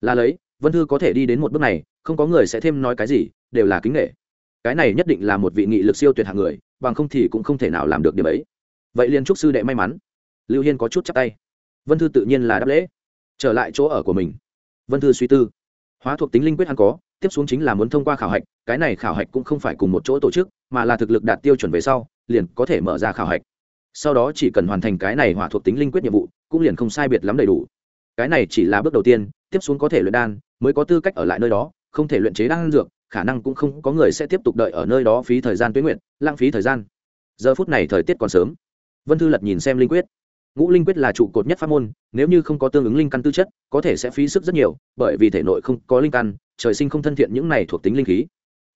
Là lấy, vân thư có thể đi đến một bước này, không có người sẽ thêm nói cái gì, đều là kính nghệ cái này nhất định là một vị nghị lực siêu tuyệt hạng người, bằng không thì cũng không thể nào làm được điểm ấy. Vậy liền chúc sư đệ may mắn. Lưu hiên có chút chắc tay. Vân thư tự nhiên là đáp lễ. Trở lại chỗ ở của mình. Vân thư suy tư. Hóa thuộc tính linh quyết hắn có tiếp xuống chính là muốn thông qua khảo hạch, cái này khảo hạch cũng không phải cùng một chỗ tổ chức, mà là thực lực đạt tiêu chuẩn về sau, liền có thể mở ra khảo hạch. Sau đó chỉ cần hoàn thành cái này hỏa thuộc tính linh quyết nhiệm vụ, cũng liền không sai biệt lắm đầy đủ. Cái này chỉ là bước đầu tiên, tiếp xuống có thể luyện đan, mới có tư cách ở lại nơi đó, không thể luyện chế đan dược, khả năng cũng không có người sẽ tiếp tục đợi ở nơi đó phí thời gian tuyến nguyện, lãng phí thời gian. Giờ phút này thời tiết còn sớm. Vân thư lật nhìn xem linh quyết ngũ linh quyết là trụ cột nhất pháp môn, nếu như không có tương ứng linh căn tư chất, có thể sẽ phí sức rất nhiều, bởi vì thể nội không có linh căn, trời sinh không thân thiện những này thuộc tính linh khí.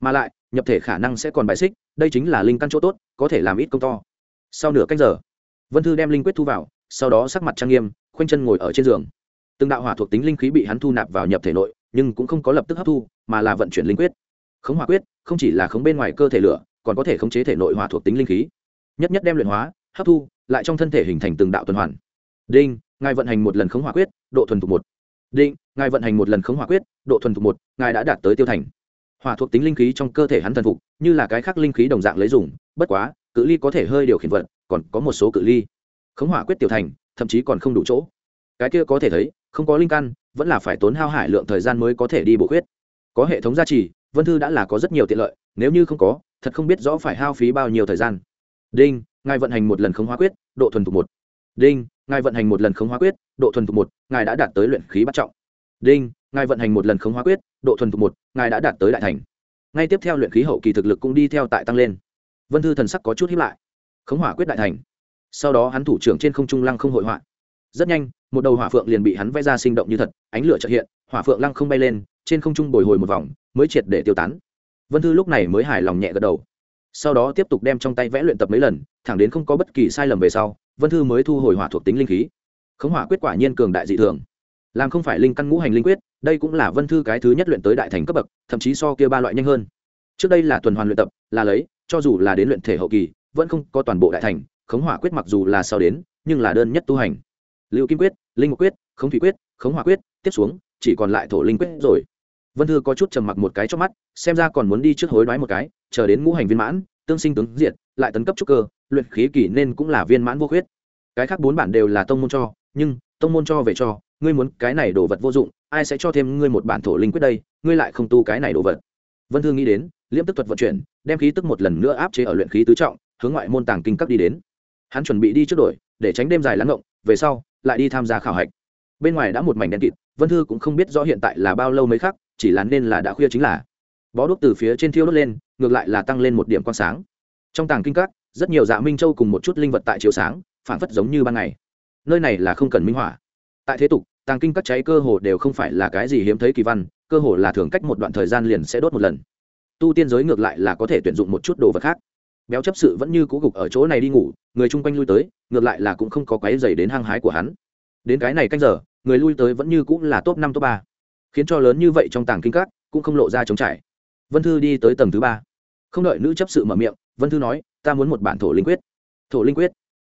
Mà lại, nhập thể khả năng sẽ còn bài xích, đây chính là linh căn chỗ tốt, có thể làm ít công to. Sau nửa canh giờ, vân thư đem linh quyết thu vào, sau đó sắc mặt trang nghiêm, khoanh chân ngồi ở trên giường. Từng đạo hỏa thuộc tính linh khí bị hắn thu nạp vào nhập thể nội, nhưng cũng không có lập tức hấp thu, mà là vận chuyển linh quyết. Khống hỏa quyết, không chỉ là khống bên ngoài cơ thể lửa, còn có thể khống chế thể nội hỏa thuộc tính linh khí. Nhất nhất đem luyện hóa hấp thu, lại trong thân thể hình thành từng đạo tuần hoàn. Đinh, ngài vận hành một lần khống hỏa quyết, độ thuần thục một. Đinh, ngài vận hành một lần khống hỏa quyết, độ thuần thục một, ngài đã đạt tới tiêu thành. Hỏa thuộc tính linh khí trong cơ thể hắn thần phục, như là cái khác linh khí đồng dạng lấy dùng, bất quá, cự ly có thể hơi điều khiển vận, còn có một số cự ly. Khống hỏa quyết tiểu thành, thậm chí còn không đủ chỗ. Cái kia có thể thấy, không có linh căn, vẫn là phải tốn hao hải lượng thời gian mới có thể đi bổ khuyết. Có hệ thống gia trì, vân thư đã là có rất nhiều tiện lợi, nếu như không có, thật không biết rõ phải hao phí bao nhiêu thời gian. Đinh ngài vận hành một lần không hóa quyết, độ thuần thục một. Đinh, ngài vận hành một lần khống hóa quyết, độ thuần thục một, ngài đã đạt tới luyện khí bắt trọng. Đinh, ngài vận hành một lần khống hóa quyết, độ thuần thục một, ngài đã đạt tới đại thành. Ngay tiếp theo luyện khí hậu kỳ thực lực cũng đi theo tại tăng lên. Vân thư thần sắc có chút hiếp lại. Khống hỏa quyết đại thành. Sau đó hắn thủ trưởng trên không trung lăng không hội họa. Rất nhanh, một đầu hỏa phượng liền bị hắn vẽ ra sinh động như thật, ánh lửa trợ hiện, hỏa phượng lăng không bay lên, trên không trung bồi hồi một vòng, mới triệt để tiêu tán. Vân thư lúc này mới hài lòng nhẹ gật đầu sau đó tiếp tục đem trong tay vẽ luyện tập mấy lần, thẳng đến không có bất kỳ sai lầm về sau, vân thư mới thu hồi hỏa thuộc tính linh khí. Khống hỏa quyết quả nhiên cường đại dị thường. Làm không phải linh căn ngũ hành linh quyết, đây cũng là vân thư cái thứ nhất luyện tới đại thành cấp bậc, thậm chí so kia ba loại nhanh hơn. Trước đây là tuần hoàn luyện tập, là lấy, cho dù là đến luyện thể hậu kỳ, vẫn không có toàn bộ đại thành, khống hỏa quyết mặc dù là sau đến, nhưng là đơn nhất tu hành. Lưu kim quyết, linh mục quyết, khống thủy quyết, khống hỏa quyết, tiếp xuống, chỉ còn lại thổ linh quyết rồi vân thư có chút trầm mặc một cái trong mắt, xem ra còn muốn đi trước hối đoái một cái, chờ đến ngũ hành viên mãn, tương sinh tướng diệt, lại tấn cấp trúc cơ, luyện khí kỳ nên cũng là viên mãn vô khuyết. Cái khác bốn bản đều là tông môn cho, nhưng tông môn cho về cho, ngươi muốn cái này đồ vật vô dụng, ai sẽ cho thêm ngươi một bản thổ linh quyết đây, ngươi lại không tu cái này đồ vật. Vân thư nghĩ đến, liễm tức thuật vận chuyển, đem khí tức một lần nữa áp chế ở luyện khí tứ trọng, hướng ngoại môn tàng kinh cấp đi đến. Hắn chuẩn bị đi trước đổi, để tránh đêm dài lắng ngộng về sau, lại đi tham gia khảo hạch. Bên ngoài đã một mảnh đen kịt, vân thư cũng không biết rõ hiện tại là bao lâu mới khác chỉ là nên là đã khuya chính là. Bó đuốc từ phía trên thiêu đốt lên, ngược lại là tăng lên một điểm quang sáng. Trong tàng kinh các, rất nhiều dạ minh châu cùng một chút linh vật tại chiều sáng phản phất giống như ban ngày. Nơi này là không cần minh họa. Tại thế tục, tàng kinh các cháy cơ hồ đều không phải là cái gì hiếm thấy kỳ văn, cơ hồ là thường cách một đoạn thời gian liền sẽ đốt một lần. Tu tiên giới ngược lại là có thể tuyển dụng một chút đồ vật khác. Béo chấp sự vẫn như cũ gục ở chỗ này đi ngủ, người chung quanh lui tới, ngược lại là cũng không có quái dày đến hang hái của hắn. Đến cái này canh giờ, người lui tới vẫn như cũng là top năm, top ba khiến cho lớn như vậy trong tàng kinh các cũng không lộ ra trống trải. Vân thư đi tới tầng thứ ba. Không đợi nữ chấp sự mở miệng, vân thư nói, ta muốn một bản thổ linh quyết. Thổ linh quyết?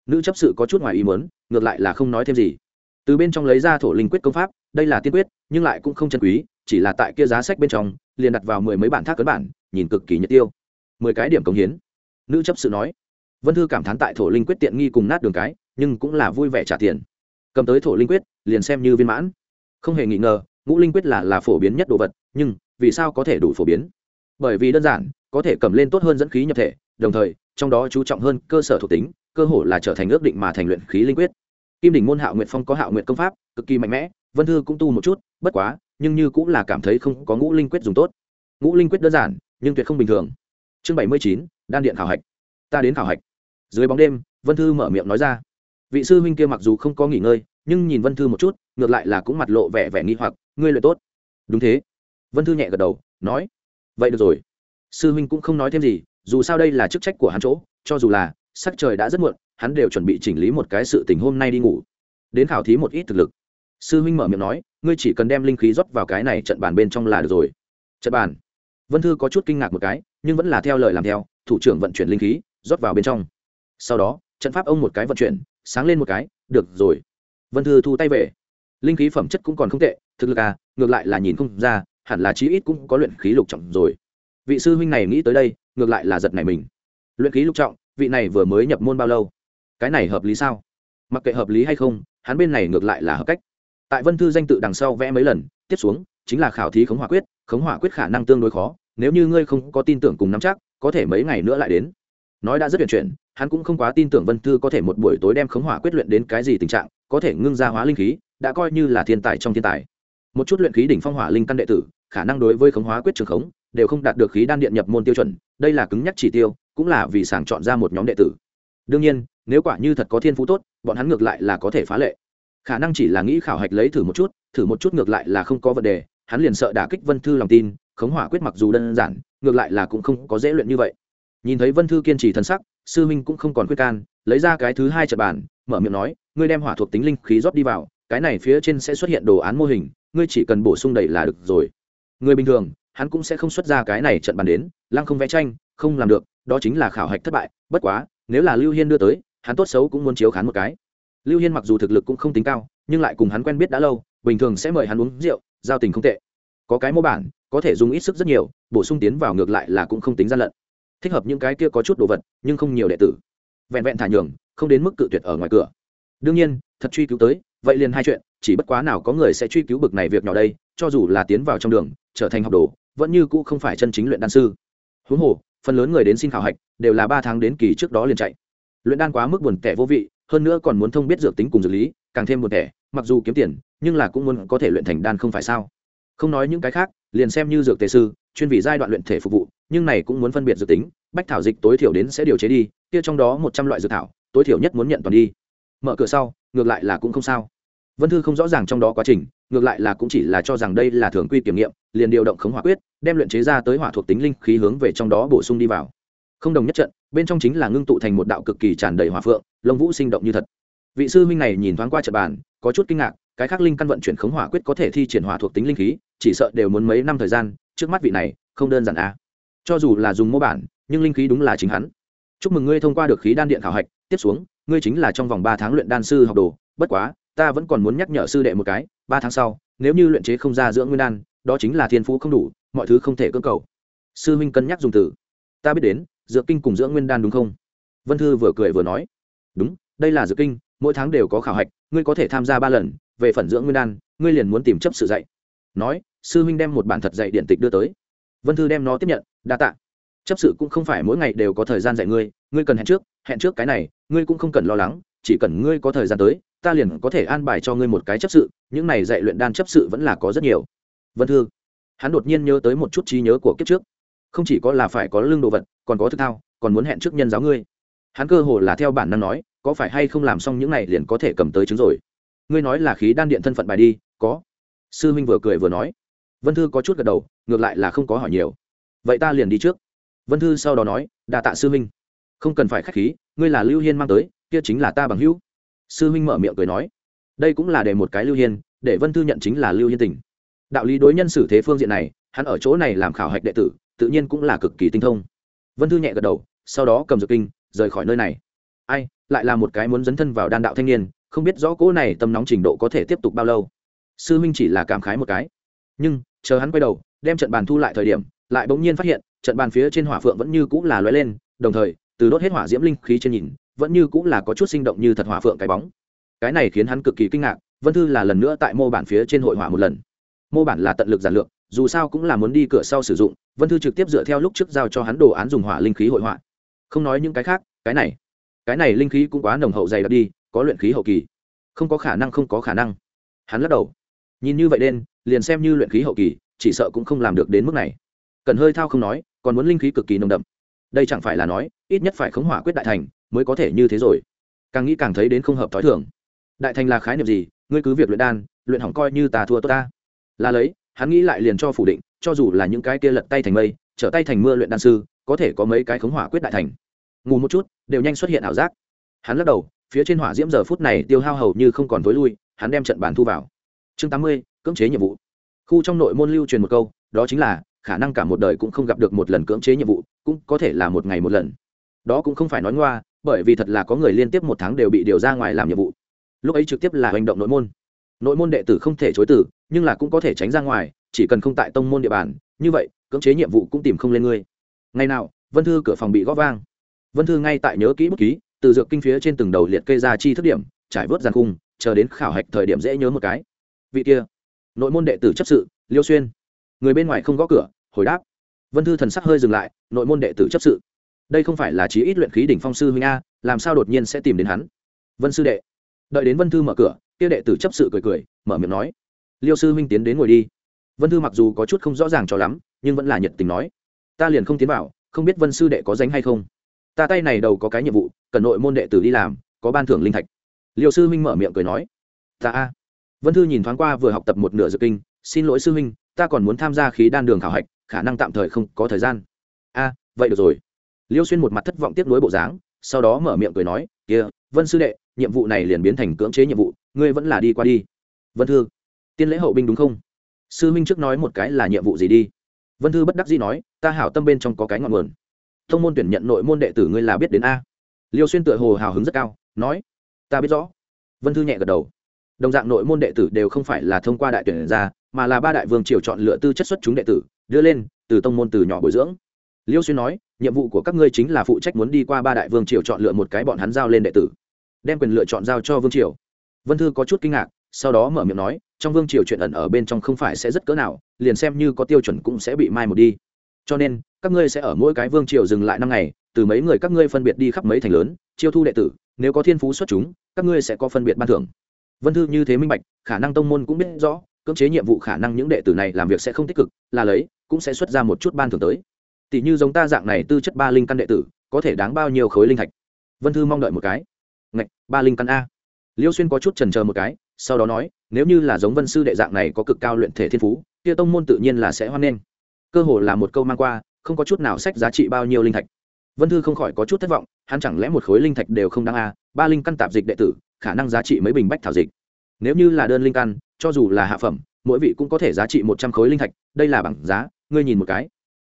Nữ chấp sự có chút ngoài ý muốn, ngược lại là không nói thêm gì. Từ bên trong lấy ra thổ linh quyết công pháp, đây là tiên quyết, nhưng lại cũng không chân quý, chỉ là tại kia giá sách bên trong, liền đặt vào mười mấy bản thác cấn bản, nhìn cực kỳ nhiệt tiêu. Mười cái điểm công hiến. Nữ chấp sự nói. Vân thư cảm thán tại thổ linh quyết tiện nghi cùng nát đường cái, nhưng cũng là vui vẻ trả tiền. Cầm tới thổ linh quyết, liền xem như viên mãn. Không hề nghi ngờ ngũ linh quyết là là phổ biến nhất đồ vật, nhưng vì sao có thể đủ phổ biến? Bởi vì đơn giản, có thể cầm lên tốt hơn dẫn khí nhập thể, đồng thời, trong đó chú trọng hơn cơ sở thuộc tính, cơ hồ là trở thành ước định mà thành luyện khí linh quyết. Kim đỉnh môn hạo nguyện phong có hạo nguyện công pháp, cực kỳ mạnh mẽ, vân thư cũng tu một chút, bất quá, nhưng như cũng là cảm thấy không có ngũ linh quyết dùng tốt. Ngũ linh quyết đơn giản, nhưng tuyệt không bình thường. Chương bảy mươi chín, đan điện khảo hạch. Ta đến khảo hạch. Dưới bóng đêm, vân thư mở miệng nói ra. Vị sư huynh kia mặc dù không có nghỉ ngơi, nhưng nhìn vân thư một chút, ngược lại là cũng mặt lộ vẻ vẻ nghi hoặc ngươi lợi tốt. Đúng thế. Vân thư nhẹ gật đầu, nói, vậy được rồi. Sư huynh cũng không nói thêm gì, dù sao đây là chức trách của hắn chỗ, cho dù là, sắc trời đã rất muộn, hắn đều chuẩn bị chỉnh lý một cái sự tình hôm nay đi ngủ. Đến khảo thí một ít thực lực. Sư huynh mở miệng nói, ngươi chỉ cần đem linh khí rót vào cái này trận bàn bên trong là được rồi. Trận bàn. Vân thư có chút kinh ngạc một cái, nhưng vẫn là theo lời làm theo, thủ trưởng vận chuyển linh khí, rót vào bên trong. Sau đó, trận pháp ông một cái vận chuyển, sáng lên một cái, được rồi. Vân thư thu tay về. Linh khí phẩm chất cũng còn không tệ thực lực à ngược lại là nhìn không ra hẳn là chí ít cũng có luyện khí lục trọng rồi. Vị sư huynh này nghĩ tới đây ngược lại là giật này mình. Luyện khí lục trọng vị này vừa mới nhập môn bao lâu? Cái này hợp lý sao? Mặc kệ hợp lý hay không hắn bên này ngược lại là hợp cách. Tại vân thư danh tự đằng sau vẽ mấy lần tiếp xuống chính là khảo thí khống hỏa quyết khống hỏa quyết khả năng tương đối khó nếu như ngươi không có tin tưởng cùng nắm chắc có thể mấy ngày nữa lại đến. Nói đã rất tuyển chuyện, hắn cũng không quá tin tưởng vân thư có thể một buổi tối đem khống hỏa quyết luyện đến cái gì tình trạng có thể ngưng ra hóa linh khí đã coi như là thiên tài trong thiên tài một chút luyện khí đỉnh phong hỏa linh căn đệ tử, khả năng đối với khống hóa quyết trường khống, đều không đạt được khí đan điện nhập môn tiêu chuẩn, đây là cứng nhắc chỉ tiêu, cũng là vì sàng chọn ra một nhóm đệ tử. Đương nhiên, nếu quả như thật có thiên phú tốt, bọn hắn ngược lại là có thể phá lệ. Khả năng chỉ là nghĩ khảo hạch lấy thử một chút, thử một chút ngược lại là không có vấn đề, hắn liền sợ đả kích vân thư lòng tin, khống hỏa quyết mặc dù đơn giản, ngược lại là cũng không có dễ luyện như vậy. Nhìn thấy vân thư kiên trì thân sắc, sư minh cũng không còn quyết can, lấy ra cái thứ hai trận bản mở miệng nói, ngươi đem hỏa thuộc tính linh khí rót đi vào, cái này phía trên sẽ xuất hiện đồ án mô hình ngươi chỉ cần bổ sung đầy là được rồi. Người bình thường, hắn cũng sẽ không xuất ra cái này trận bàn đến, lăng không vẽ tranh, không làm được, đó chính là khảo hạch thất bại, bất quá, nếu là lưu hiên đưa tới, hắn tốt xấu cũng muốn chiếu khán một cái. Lưu hiên mặc dù thực lực cũng không tính cao, nhưng lại cùng hắn quen biết đã lâu, bình thường sẽ mời hắn uống rượu, giao tình không tệ. Có cái mô bản, có thể dùng ít sức rất nhiều, bổ sung tiến vào ngược lại là cũng không tính gian lận. Thích hợp những cái kia có chút đồ vật, nhưng không nhiều đệ tử. Vẹn vẹn thả nhường, không đến mức cự tuyệt ở ngoài cửa. Đương nhiên, thật truy cứu tới, vậy liền hai chuyện chỉ bất quá nào có người sẽ truy cứu bực này việc nhỏ đây, cho dù là tiến vào trong đường, trở thành học đồ, vẫn như cũ không phải chân chính luyện đan sư. Huống hồ, phần lớn người đến xin khảo hạch, đều là ba tháng đến kỳ trước đó liền chạy. Luyện đan quá mức buồn tẻ vô vị, hơn nữa còn muốn thông biết dược tính cùng dược lý, càng thêm buồn tẻ, mặc dù kiếm tiền, nhưng là cũng muốn có thể luyện thành đan không phải sao. Không nói những cái khác, liền xem như dược tề sư, chuyên vị giai đoạn luyện thể phục vụ, nhưng này cũng muốn phân biệt dược tính, bách thảo dịch tối thiểu đến sẽ điều chế đi, kia trong đó một trăm loại dược thảo, tối thiểu nhất muốn nhận toàn đi. Mở cửa sau, ngược lại là cũng không sao vân thư không rõ ràng trong đó quá trình, ngược lại là cũng chỉ là cho rằng đây là thường quy kiểm nghiệm, liền điều động khống hỏa quyết, đem luyện chế ra tới hỏa thuộc tính linh khí hướng về trong đó bổ sung đi vào. Không đồng nhất trận, bên trong chính là ngưng tụ thành một đạo cực kỳ tràn đầy hỏa phượng, lông vũ sinh động như thật. Vị sư huynh này nhìn thoáng qua trận bàn, có chút kinh ngạc, cái khác linh căn vận chuyển khống hỏa quyết có thể thi triển hỏa thuộc tính linh khí, chỉ sợ đều muốn mấy năm thời gian, trước mắt vị này, không đơn giản à. cho dù là dùng mô bản, nhưng linh khí đúng là chính hắn. Chúc mừng ngươi thông qua được khí đan điện khảo hạch, tiếp xuống, ngươi chính là trong vòng ba tháng luyện đan sư học đồ, bất quá ta vẫn còn muốn nhắc nhở sư đệ một cái, ba tháng sau, nếu như luyện chế không ra dưỡng nguyên đan, đó chính là thiên phú không đủ, mọi thứ không thể cơ cầu. Sư huynh cân nhắc dùng từ. Ta biết đến, dược kinh cùng dưỡng nguyên đan đúng không? Vân thư vừa cười vừa nói. Đúng, đây là dược kinh, mỗi tháng đều có khảo hạch, ngươi có thể tham gia ba lần, về phần dưỡng nguyên đan, ngươi liền muốn tìm chấp sự dạy. Nói, sư huynh đem một bản thật dạy điện tịch đưa tới. Vân thư đem nó tiếp nhận, đa tạ. Chấp sự cũng không phải mỗi ngày đều có thời gian dạy ngươi ngươi cần hẹn trước hẹn trước cái này, ngươi cũng không cần lo lắng chỉ cần ngươi có thời gian tới, ta liền có thể an bài cho ngươi một cái chấp sự, những này dạy luyện đan chấp sự vẫn là có rất nhiều. Vân thư, hắn đột nhiên nhớ tới một chút trí nhớ của kiếp trước. Không chỉ có là phải có lương đồ vật, còn có thực thao, còn muốn hẹn trước nhân giáo ngươi. Hắn cơ hồ là theo bản năng nói, có phải hay không làm xong những này liền có thể cầm tới chứng rồi. Ngươi nói là khí đan điện thân phận bài đi, có. Sư huynh vừa cười vừa nói. Vân thư có chút gật đầu, ngược lại là không có hỏi nhiều. Vậy ta liền đi trước. Vân thư sau đó nói đà tạ sư huynh. Không cần phải k h á c h khí, ngươi là lưu hiên mang tới kia chính là ta bằng hữu. Sư huynh mở miệng cười nói, đây cũng là để một cái lưu hiên, để vân thư nhận chính là lưu hiên tình. Đạo lý đối nhân xử thế phương diện này, hắn ở chỗ này làm khảo hạch đệ tử, tự nhiên cũng là cực kỳ tinh thông. Vân thư nhẹ gật đầu, sau đó cầm dược kinh, rời khỏi nơi này. Ai, lại là một cái muốn dấn thân vào đan đạo thanh niên, không biết rõ cỗ này tâm nóng trình độ có thể tiếp tục bao lâu. Sư huynh chỉ là cảm khái một cái. Nhưng, chờ hắn quay đầu, đem trận bàn thu lại thời điểm, lại bỗng nhiên phát hiện, trận bàn phía trên hỏa phượng vẫn như cũng là lóe lên, đồng thời, từ đốt hết hỏa diễm linh khí trên nhìn vẫn như cũng là có chút sinh động như thật hỏa phượng cái bóng. Cái này khiến hắn cực kỳ kinh ngạc, vân thư là lần nữa tại mô bản phía trên hội hỏa một lần. Mô bản là tận lực giản lược, dù sao cũng là muốn đi cửa sau sử dụng, vân thư trực tiếp dựa theo lúc trước giao cho hắn đồ án dùng hỏa linh khí hội họa. Không nói những cái khác, cái này cái này linh khí cũng quá nồng hậu dày đặc đi, có luyện khí hậu kỳ. Không có khả năng, không có khả năng. Hắn lắc đầu. Nhìn như vậy đen liền xem như luyện khí hậu kỳ, chỉ sợ cũng không làm được đến mức này. Cần hơi thao không nói, còn muốn linh khí cực kỳ nồng đậm. Đây chẳng phải là nói, ít nhất phải khống hỏa quyết đại thành mới có thể như thế rồi. Càng nghĩ càng thấy đến không hợp t h ó i thường. Đại thành là khái niệm gì? Ngươi cứ việc luyện đan, luyện hỏng coi như ta thua tốt ta. Là lấy, hắn nghĩ lại liền cho phủ định, cho dù là những cái kia lật tay thành mây, trở tay thành mưa luyện đan sư, có thể có mấy cái khống hỏa quyết đại thành. Ngủ một chút, đều nhanh xuất hiện ảo giác. Hắn lắc đầu, phía trên hỏa diễm giờ phút này tiêu hao hầu như không còn t ố i lui, hắn đem trận bàn thu vào. Chương tám mươi, cưỡng chế nhiệm vụ. Khu trong nội môn lưu truyền một câu, đó chính là, khả năng cả một đời cũng không gặp được một lần cưỡng chế nhiệm vụ, cũng có thể là một ngày một lần. Đó cũng không phải nói ngoa bởi vì thật là có người liên tiếp một tháng đều bị điều ra ngoài làm nhiệm vụ. Lúc ấy trực tiếp là hành động nội môn. Nội môn đệ tử không thể chối tử nhưng là cũng có thể tránh ra ngoài, chỉ cần không tại tông môn địa bàn, như vậy, cưỡng chế nhiệm vụ cũng tìm không lên ngươi. Ngày nào, vân thư cửa phòng bị góp vang. Vân thư ngay tại nhớ kỹ bút ký, từ dược kinh phía trên từng đầu liệt kê ra chi thức điểm, trải vớt gian cung chờ đến khảo hạch thời điểm dễ nhớ một cái. Vị kia, nội môn đệ tử chấp sự, liêu xuyên. Người bên ngoài không gõ cửa, hồi đáp. Vân thư thần sắc hơi dừng lại, nội môn đệ tử chấp sự đây không phải là chí ít luyện khí đỉnh phong sư huynh a, làm sao đột nhiên sẽ tìm đến hắn? Vân sư đệ. Đợi đến vân thư mở cửa, kia đệ tử chấp sự cười cười, mở miệng nói. Liêu sư huynh tiến đến ngồi đi. Vân thư mặc dù có chút không rõ ràng cho lắm, nhưng vẫn là nhiệt tình nói. Ta liền không tiến vào, không biết vân sư đệ có danh hay không. Ta tay này đầu có cái nhiệm vụ, cần nội môn đệ tử đi làm, có ban thưởng linh thạch. Liêu sư huynh mở miệng cười nói. Ta a. Vân thư nhìn thoáng qua vừa học tập một nửa dự kinh, xin lỗi sư huynh, ta còn muốn tham gia khí đan đường khảo hạch, khả năng tạm thời không có thời gian. A, vậy được rồi liêu xuyên một mặt thất vọng tiếp nối bộ dáng, sau đó mở miệng cười nói, kia, vân sư đệ, nhiệm vụ này liền biến thành cưỡng chế nhiệm vụ, ngươi vẫn là đi qua đi. Vân thư, tiên lễ hậu binh đúng không? Sư minh trước nói một cái là nhiệm vụ gì đi. Vân thư bất đắc dĩ nói, ta hảo tâm bên trong có cái ngọn nguồn. Thông môn tuyển nhận nội môn đệ tử ngươi là biết đến a. Liêu xuyên tựa hồ hào hứng rất cao, nói, ta biết rõ. Vân thư nhẹ gật đầu. Đồng dạng nội môn đệ tử đều không phải là thông qua đại tuyển ra, mà là ba đại vương triều chọn lựa tư chất xuất chúng đệ tử, đưa lên, từ tông môn từ nhỏ bồi dưỡng. Liêu xuyên nói nhiệm vụ của các ngươi chính là phụ trách muốn đi qua ba đại vương triều chọn lựa một cái bọn hắn giao lên đệ tử, đem quyền lựa chọn giao cho vương triều. Vân thư có chút kinh ngạc, sau đó mở miệng nói, trong vương triều chuyện ẩn ở bên trong không phải sẽ rất cỡ nào, liền xem như có tiêu chuẩn cũng sẽ bị mai một đi. Cho nên, các ngươi sẽ ở mỗi cái vương triều dừng lại năm ngày, từ mấy người các ngươi phân biệt đi khắp mấy thành lớn, chiêu thu đệ tử, nếu có thiên phú xuất chúng, các ngươi sẽ có phân biệt ban thưởng. Vân thư như thế minh bạch, khả năng tông môn cũng biết rõ, cưỡng chế nhiệm vụ khả năng những đệ tử này làm việc sẽ không tích cực, là lấy, cũng sẽ xuất ra một chút ban thưởng tới tỷ như giống ta dạng này tư chất ba linh căn đệ tử, có thể đáng bao nhiêu khối linh thạch? Vân thư mong đợi một cái. Ngạch, ba linh căn a. Liêu xuyên có chút trần chờ một cái, sau đó nói, nếu như là giống vân sư đệ dạng này có cực cao luyện thể thiên phú, kia tông môn tự nhiên là sẽ hoan nghênh. Cơ hồ là một câu mang qua, không có chút nào sách giá trị bao nhiêu linh thạch. Vân thư không khỏi có chút thất vọng, hắn chẳng lẽ một khối linh thạch đều không đáng a, ba linh căn tạp dịch đệ tử, khả năng giá trị mấy bình bách thảo dịch. Nếu như là đơn linh căn, cho dù là hạ phẩm, mỗi vị cũng có thể giá trị một trăm khối linh thạch, đây là bảng giá, ngươi nhìn một cái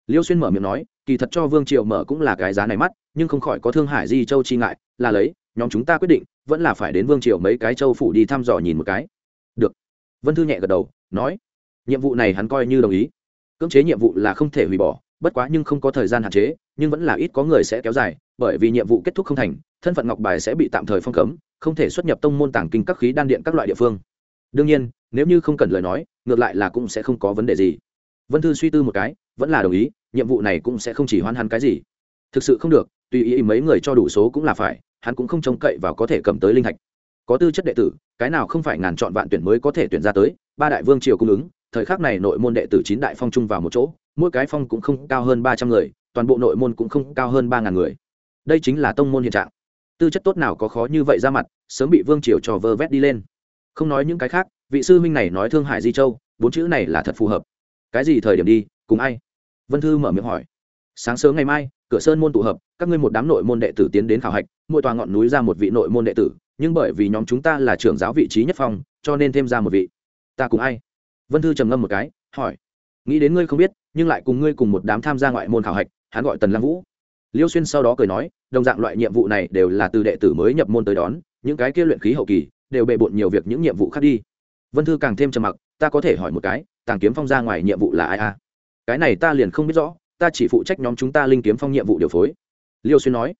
liêu xuyên mở miệng nói, kỳ thật cho vương triều mở cũng là cái giá này mắt, nhưng không khỏi có thương hải di châu chi ngại, là lấy, nhóm chúng ta quyết định, vẫn là phải đến vương triều mấy cái châu phủ đi thăm dò nhìn một cái. Được. Vân thư nhẹ gật đầu, nói, nhiệm vụ này hắn coi như đồng ý. Cưỡng chế nhiệm vụ là không thể hủy bỏ, bất quá nhưng không có thời gian hạn chế, nhưng vẫn là ít có người sẽ kéo dài, bởi vì nhiệm vụ kết thúc không thành, thân phận ngọc bài sẽ bị tạm thời phong cấm, không thể xuất nhập tông môn Tảng kinh các khí đan điện các loại địa phương. Đương nhiên, nếu như không cần lời nói, ngược lại là cũng sẽ không có vấn đề gì vân thư suy tư một cái, vẫn là đồng ý, nhiệm vụ này cũng sẽ không chỉ hoan hắn cái gì. Thực sự không được, tùy ý mấy người cho đủ số cũng là phải, hắn cũng không trông cậy vào có thể cầm tới linh thạch. Có tư chất đệ tử, cái nào không phải ngàn chọn vạn tuyển mới có thể tuyển ra tới, ba đại vương triều cung ứng, thời khắc này nội môn đệ tử chín đại phong chung vào một chỗ, mỗi cái phong cũng không cao hơn ba trăm người, toàn bộ nội môn cũng không cao hơn ba ngàn người. Đây chính là tông môn hiện trạng. Tư chất tốt nào có khó như vậy ra mặt, sớm bị vương triều trò vơ vét đi lên. Không nói những cái khác, vị sư huynh này nói thương hải di châu, bốn chữ này là thật phù hợp cái gì thời điểm đi, cùng ai? Vân thư mở miệng hỏi. Sáng sớm ngày mai, cửa sơn môn tụ hợp, các ngươi một đám nội môn đệ tử tiến đến khảo hạch, mỗi tòa ngọn núi ra một vị nội môn đệ tử, nhưng bởi vì nhóm chúng ta là trưởng giáo vị trí nhất phòng cho nên thêm ra một vị. Ta cùng ai? Vân thư trầm ngâm một cái, hỏi. Nghĩ đến ngươi không biết, nhưng lại cùng ngươi cùng một đám tham gia ngoại môn khảo hạch, hắn gọi tần lăng vũ. Liêu xuyên sau đó cười nói, đồng dạng loại nhiệm vụ này đều là từ đệ tử mới nhập môn tới đón, những cái kia luyện khí hậu kỳ, đều bề bộn nhiều việc những nhiệm vụ khác đi. Vân thư càng thêm trầm mặc, ta có thể hỏi một cái tàng kiếm phong ra ngoài nhiệm vụ là ai a cái này ta liền không biết rõ, ta chỉ phụ trách nhóm chúng ta linh kiếm phong nhiệm vụ điều phối. Liêu xuyên nói.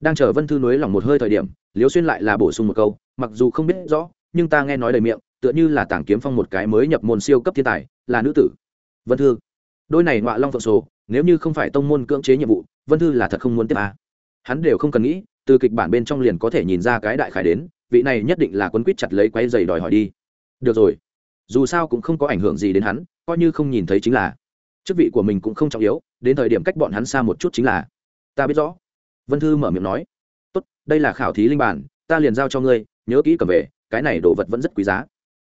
Đang chờ vân thư nối lòng một hơi thời điểm, liêu xuyên lại là bổ sung một câu, mặc dù không biết rõ, nhưng ta nghe nói đầy miệng, tựa như là tàng kiếm phong một cái mới nhập môn siêu cấp thiên tài, là nữ tử. Vân thư. Đôi này ngoại long phượng sổ, nếu như không phải tông môn cưỡng chế nhiệm vụ, vân thư là thật không muốn tiếp à. hắn đều không cần nghĩ, từ kịch bản bên trong liền có thể nhìn ra cái đại khải đến, vị này nhất định là quấn quýt chặt lấy quay dày đòi hỏi đi. Được rồi dù sao cũng không có ảnh hưởng gì đến hắn, coi như không nhìn thấy chính là. Chức vị của mình cũng không trọng yếu, đến thời điểm cách bọn hắn xa một chút chính là. Ta biết rõ. Vân thư mở miệng nói. Tốt, đây là khảo thí linh bản, ta liền giao cho ngươi, nhớ kỹ cầm về, cái này đồ vật vẫn rất quý giá.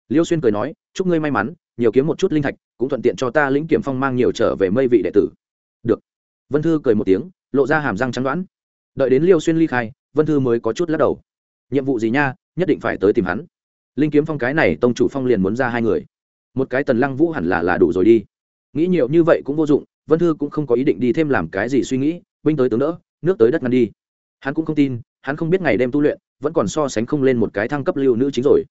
Liêu xuyên cười nói, chúc ngươi may mắn, nhiều kiếm một chút linh thạch, cũng thuận tiện cho ta lĩnh kiểm phong mang nhiều trở về mây vị đệ tử. Được. Vân thư cười một tiếng, lộ ra hàm răng trắng đoán. Đợi đến liêu xuyên ly khai, vân thư mới có chút lắc đầu. Nhiệm vụ gì nha, nhất định phải tới tìm hắn linh kiếm phong cái này, tông chủ phong liền muốn ra hai người. Một cái tần lăng vũ hẳn là là đủ rồi đi. Nghĩ nhiều như vậy cũng vô dụng, vân thư cũng không có ý định đi thêm làm cái gì suy nghĩ, binh tới tướng đỡ, nước tới đất ngăn đi. Hắn cũng không tin, hắn không biết ngày đêm tu luyện, vẫn còn so sánh không lên một cái thăng cấp lưu nữ chính rồi.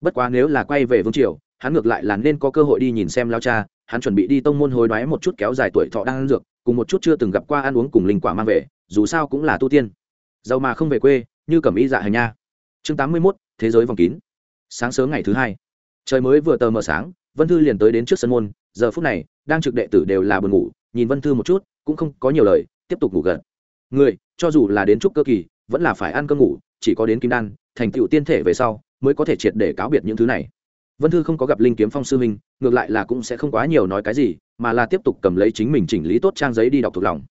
Bất quá nếu là quay về vương triều, hắn ngược lại là nên có cơ hội đi nhìn xem lao cha, hắn chuẩn bị đi tông môn hối đoái một chút kéo dài tuổi thọ đang ăn dược, cùng một chút chưa từng gặp qua ăn uống cùng linh quả mang về, dù sao cũng là tu tiên. Giàu mà không về quê, như cẩm ý dạ hành nha. Chương tám mươi mốt, thế giới vòng kín sáng sớm ngày thứ hai. Trời mới vừa tờ mờ sáng, vân thư liền tới đến trước sân môn, giờ phút này, đang trực đệ tử đều là buồn ngủ, nhìn vân thư một chút, cũng không có nhiều lời, tiếp tục ngủ gật. Người, cho dù là đến trúc cơ kỳ, vẫn là phải ăn cơm ngủ, chỉ có đến kim đan, thành tựu tiên thể về sau, mới có thể triệt để cáo biệt những thứ này. Vân thư không có gặp linh kiếm phong sư minh ngược lại là cũng sẽ không quá nhiều nói cái gì, mà là tiếp tục cầm lấy chính mình chỉnh lý tốt trang giấy đi đọc thuộc lòng.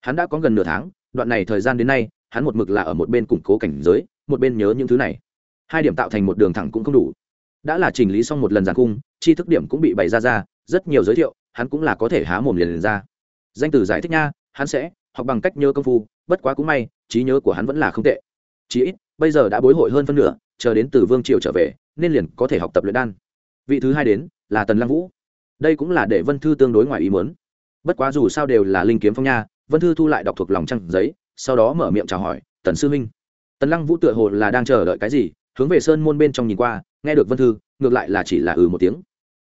Hắn đã có gần nửa tháng, đoạn này thời gian đến nay, hắn một mực là ở một bên củng cố cảnh giới, một bên nhớ những thứ này hai điểm tạo thành một đường thẳng cũng không đủ. Đã là chỉnh lý xong một lần giàn cung chi thức điểm cũng bị bày ra ra rất nhiều giới thiệu hắn cũng là có thể há mồm liền, liền ra. Danh từ giải thích nha hắn sẽ học bằng cách nhớ công phu bất quá cũng may trí nhớ của hắn vẫn là không tệ. Chí ít bây giờ đã bối hội hơn phân nửa chờ đến từ vương triều trở về nên liền có thể học tập luyện đan. Vị thứ hai đến là tần lăng vũ. Đây cũng là để vân thư tương đối ngoài ý muốn. Bất quá dù sao đều là linh kiếm phong nha vân thư thu lại đọc thuộc lòng trăng giấy sau đó mở miệng chào hỏi tần sư minh tần lăng vũ tựa hồ là đang chờ đợi cái gì hướng về sơn môn bên trong nhìn qua, nghe được vân thư, ngược lại là chỉ là ừ một tiếng.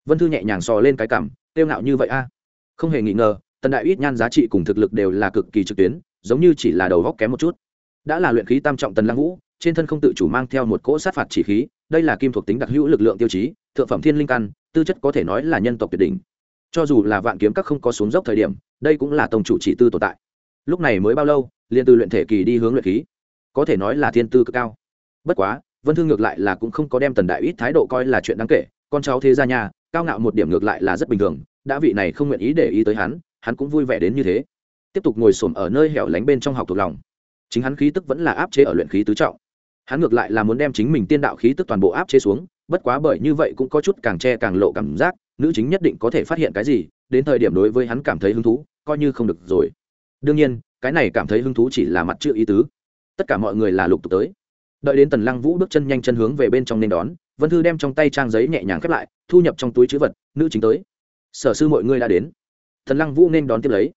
Vân thư nhẹ nhàng sò lên cái cảm tiêu ngạo như vậy a. Không hề nghi ngờ, tần đại ít nhan giá trị cùng thực lực đều là cực kỳ trực tuyến, giống như chỉ là đầu góc kém một chút. Đã là luyện khí tam trọng tần lăng vũ, trên thân không tự chủ mang theo một cỗ sát phạt chỉ khí, đây là kim thuộc tính đặc hữu lực lượng tiêu chí, thượng phẩm thiên linh căn, tư chất có thể nói là nhân tộc tuyệt đỉnh. Cho dù là vạn kiếm các không có xuống dốc thời điểm, đây cũng là tổng chủ chỉ tư tồn tại. Lúc này mới bao lâu, liền từ luyện thể kỳ đi hướng luyện khí. Có thể nói là thiên tư cực cao. Bất quá vân thư ngược lại là cũng không có đem tần đại ít thái độ coi là chuyện đáng kể, con cháu thế gia nhà, cao ngạo một điểm ngược lại là rất bình thường, đã vị này không nguyện ý để ý tới hắn hắn cũng vui vẻ đến như thế. Tiếp tục ngồi xổm ở nơi hẻo lánh bên trong học thuộc lòng. Chính hắn khí tức vẫn là áp chế ở luyện khí tứ trọng. Hắn ngược lại là muốn đem chính mình tiên đạo khí tức toàn bộ áp chế xuống, bất quá bởi như vậy cũng có chút càng che càng lộ cảm giác, nữ chính nhất định có thể phát hiện cái gì, đến thời điểm đối với hắn cảm thấy hứng thú, coi như không được rồi. Đương nhiên, cái này cảm thấy hứng thú chỉ là mặt chưa ý tứ. Tất cả mọi người là lục tục tới đợi đến tần lăng vũ bước chân nhanh chân hướng về bên trong nên đón, vân thư đem trong tay trang giấy nhẹ nhàng khép lại, thu nhập trong túi chữ vật, nữ chính tới. Sở sư mọi người đã đến. Thần lăng vũ nên đón tiếp lấy.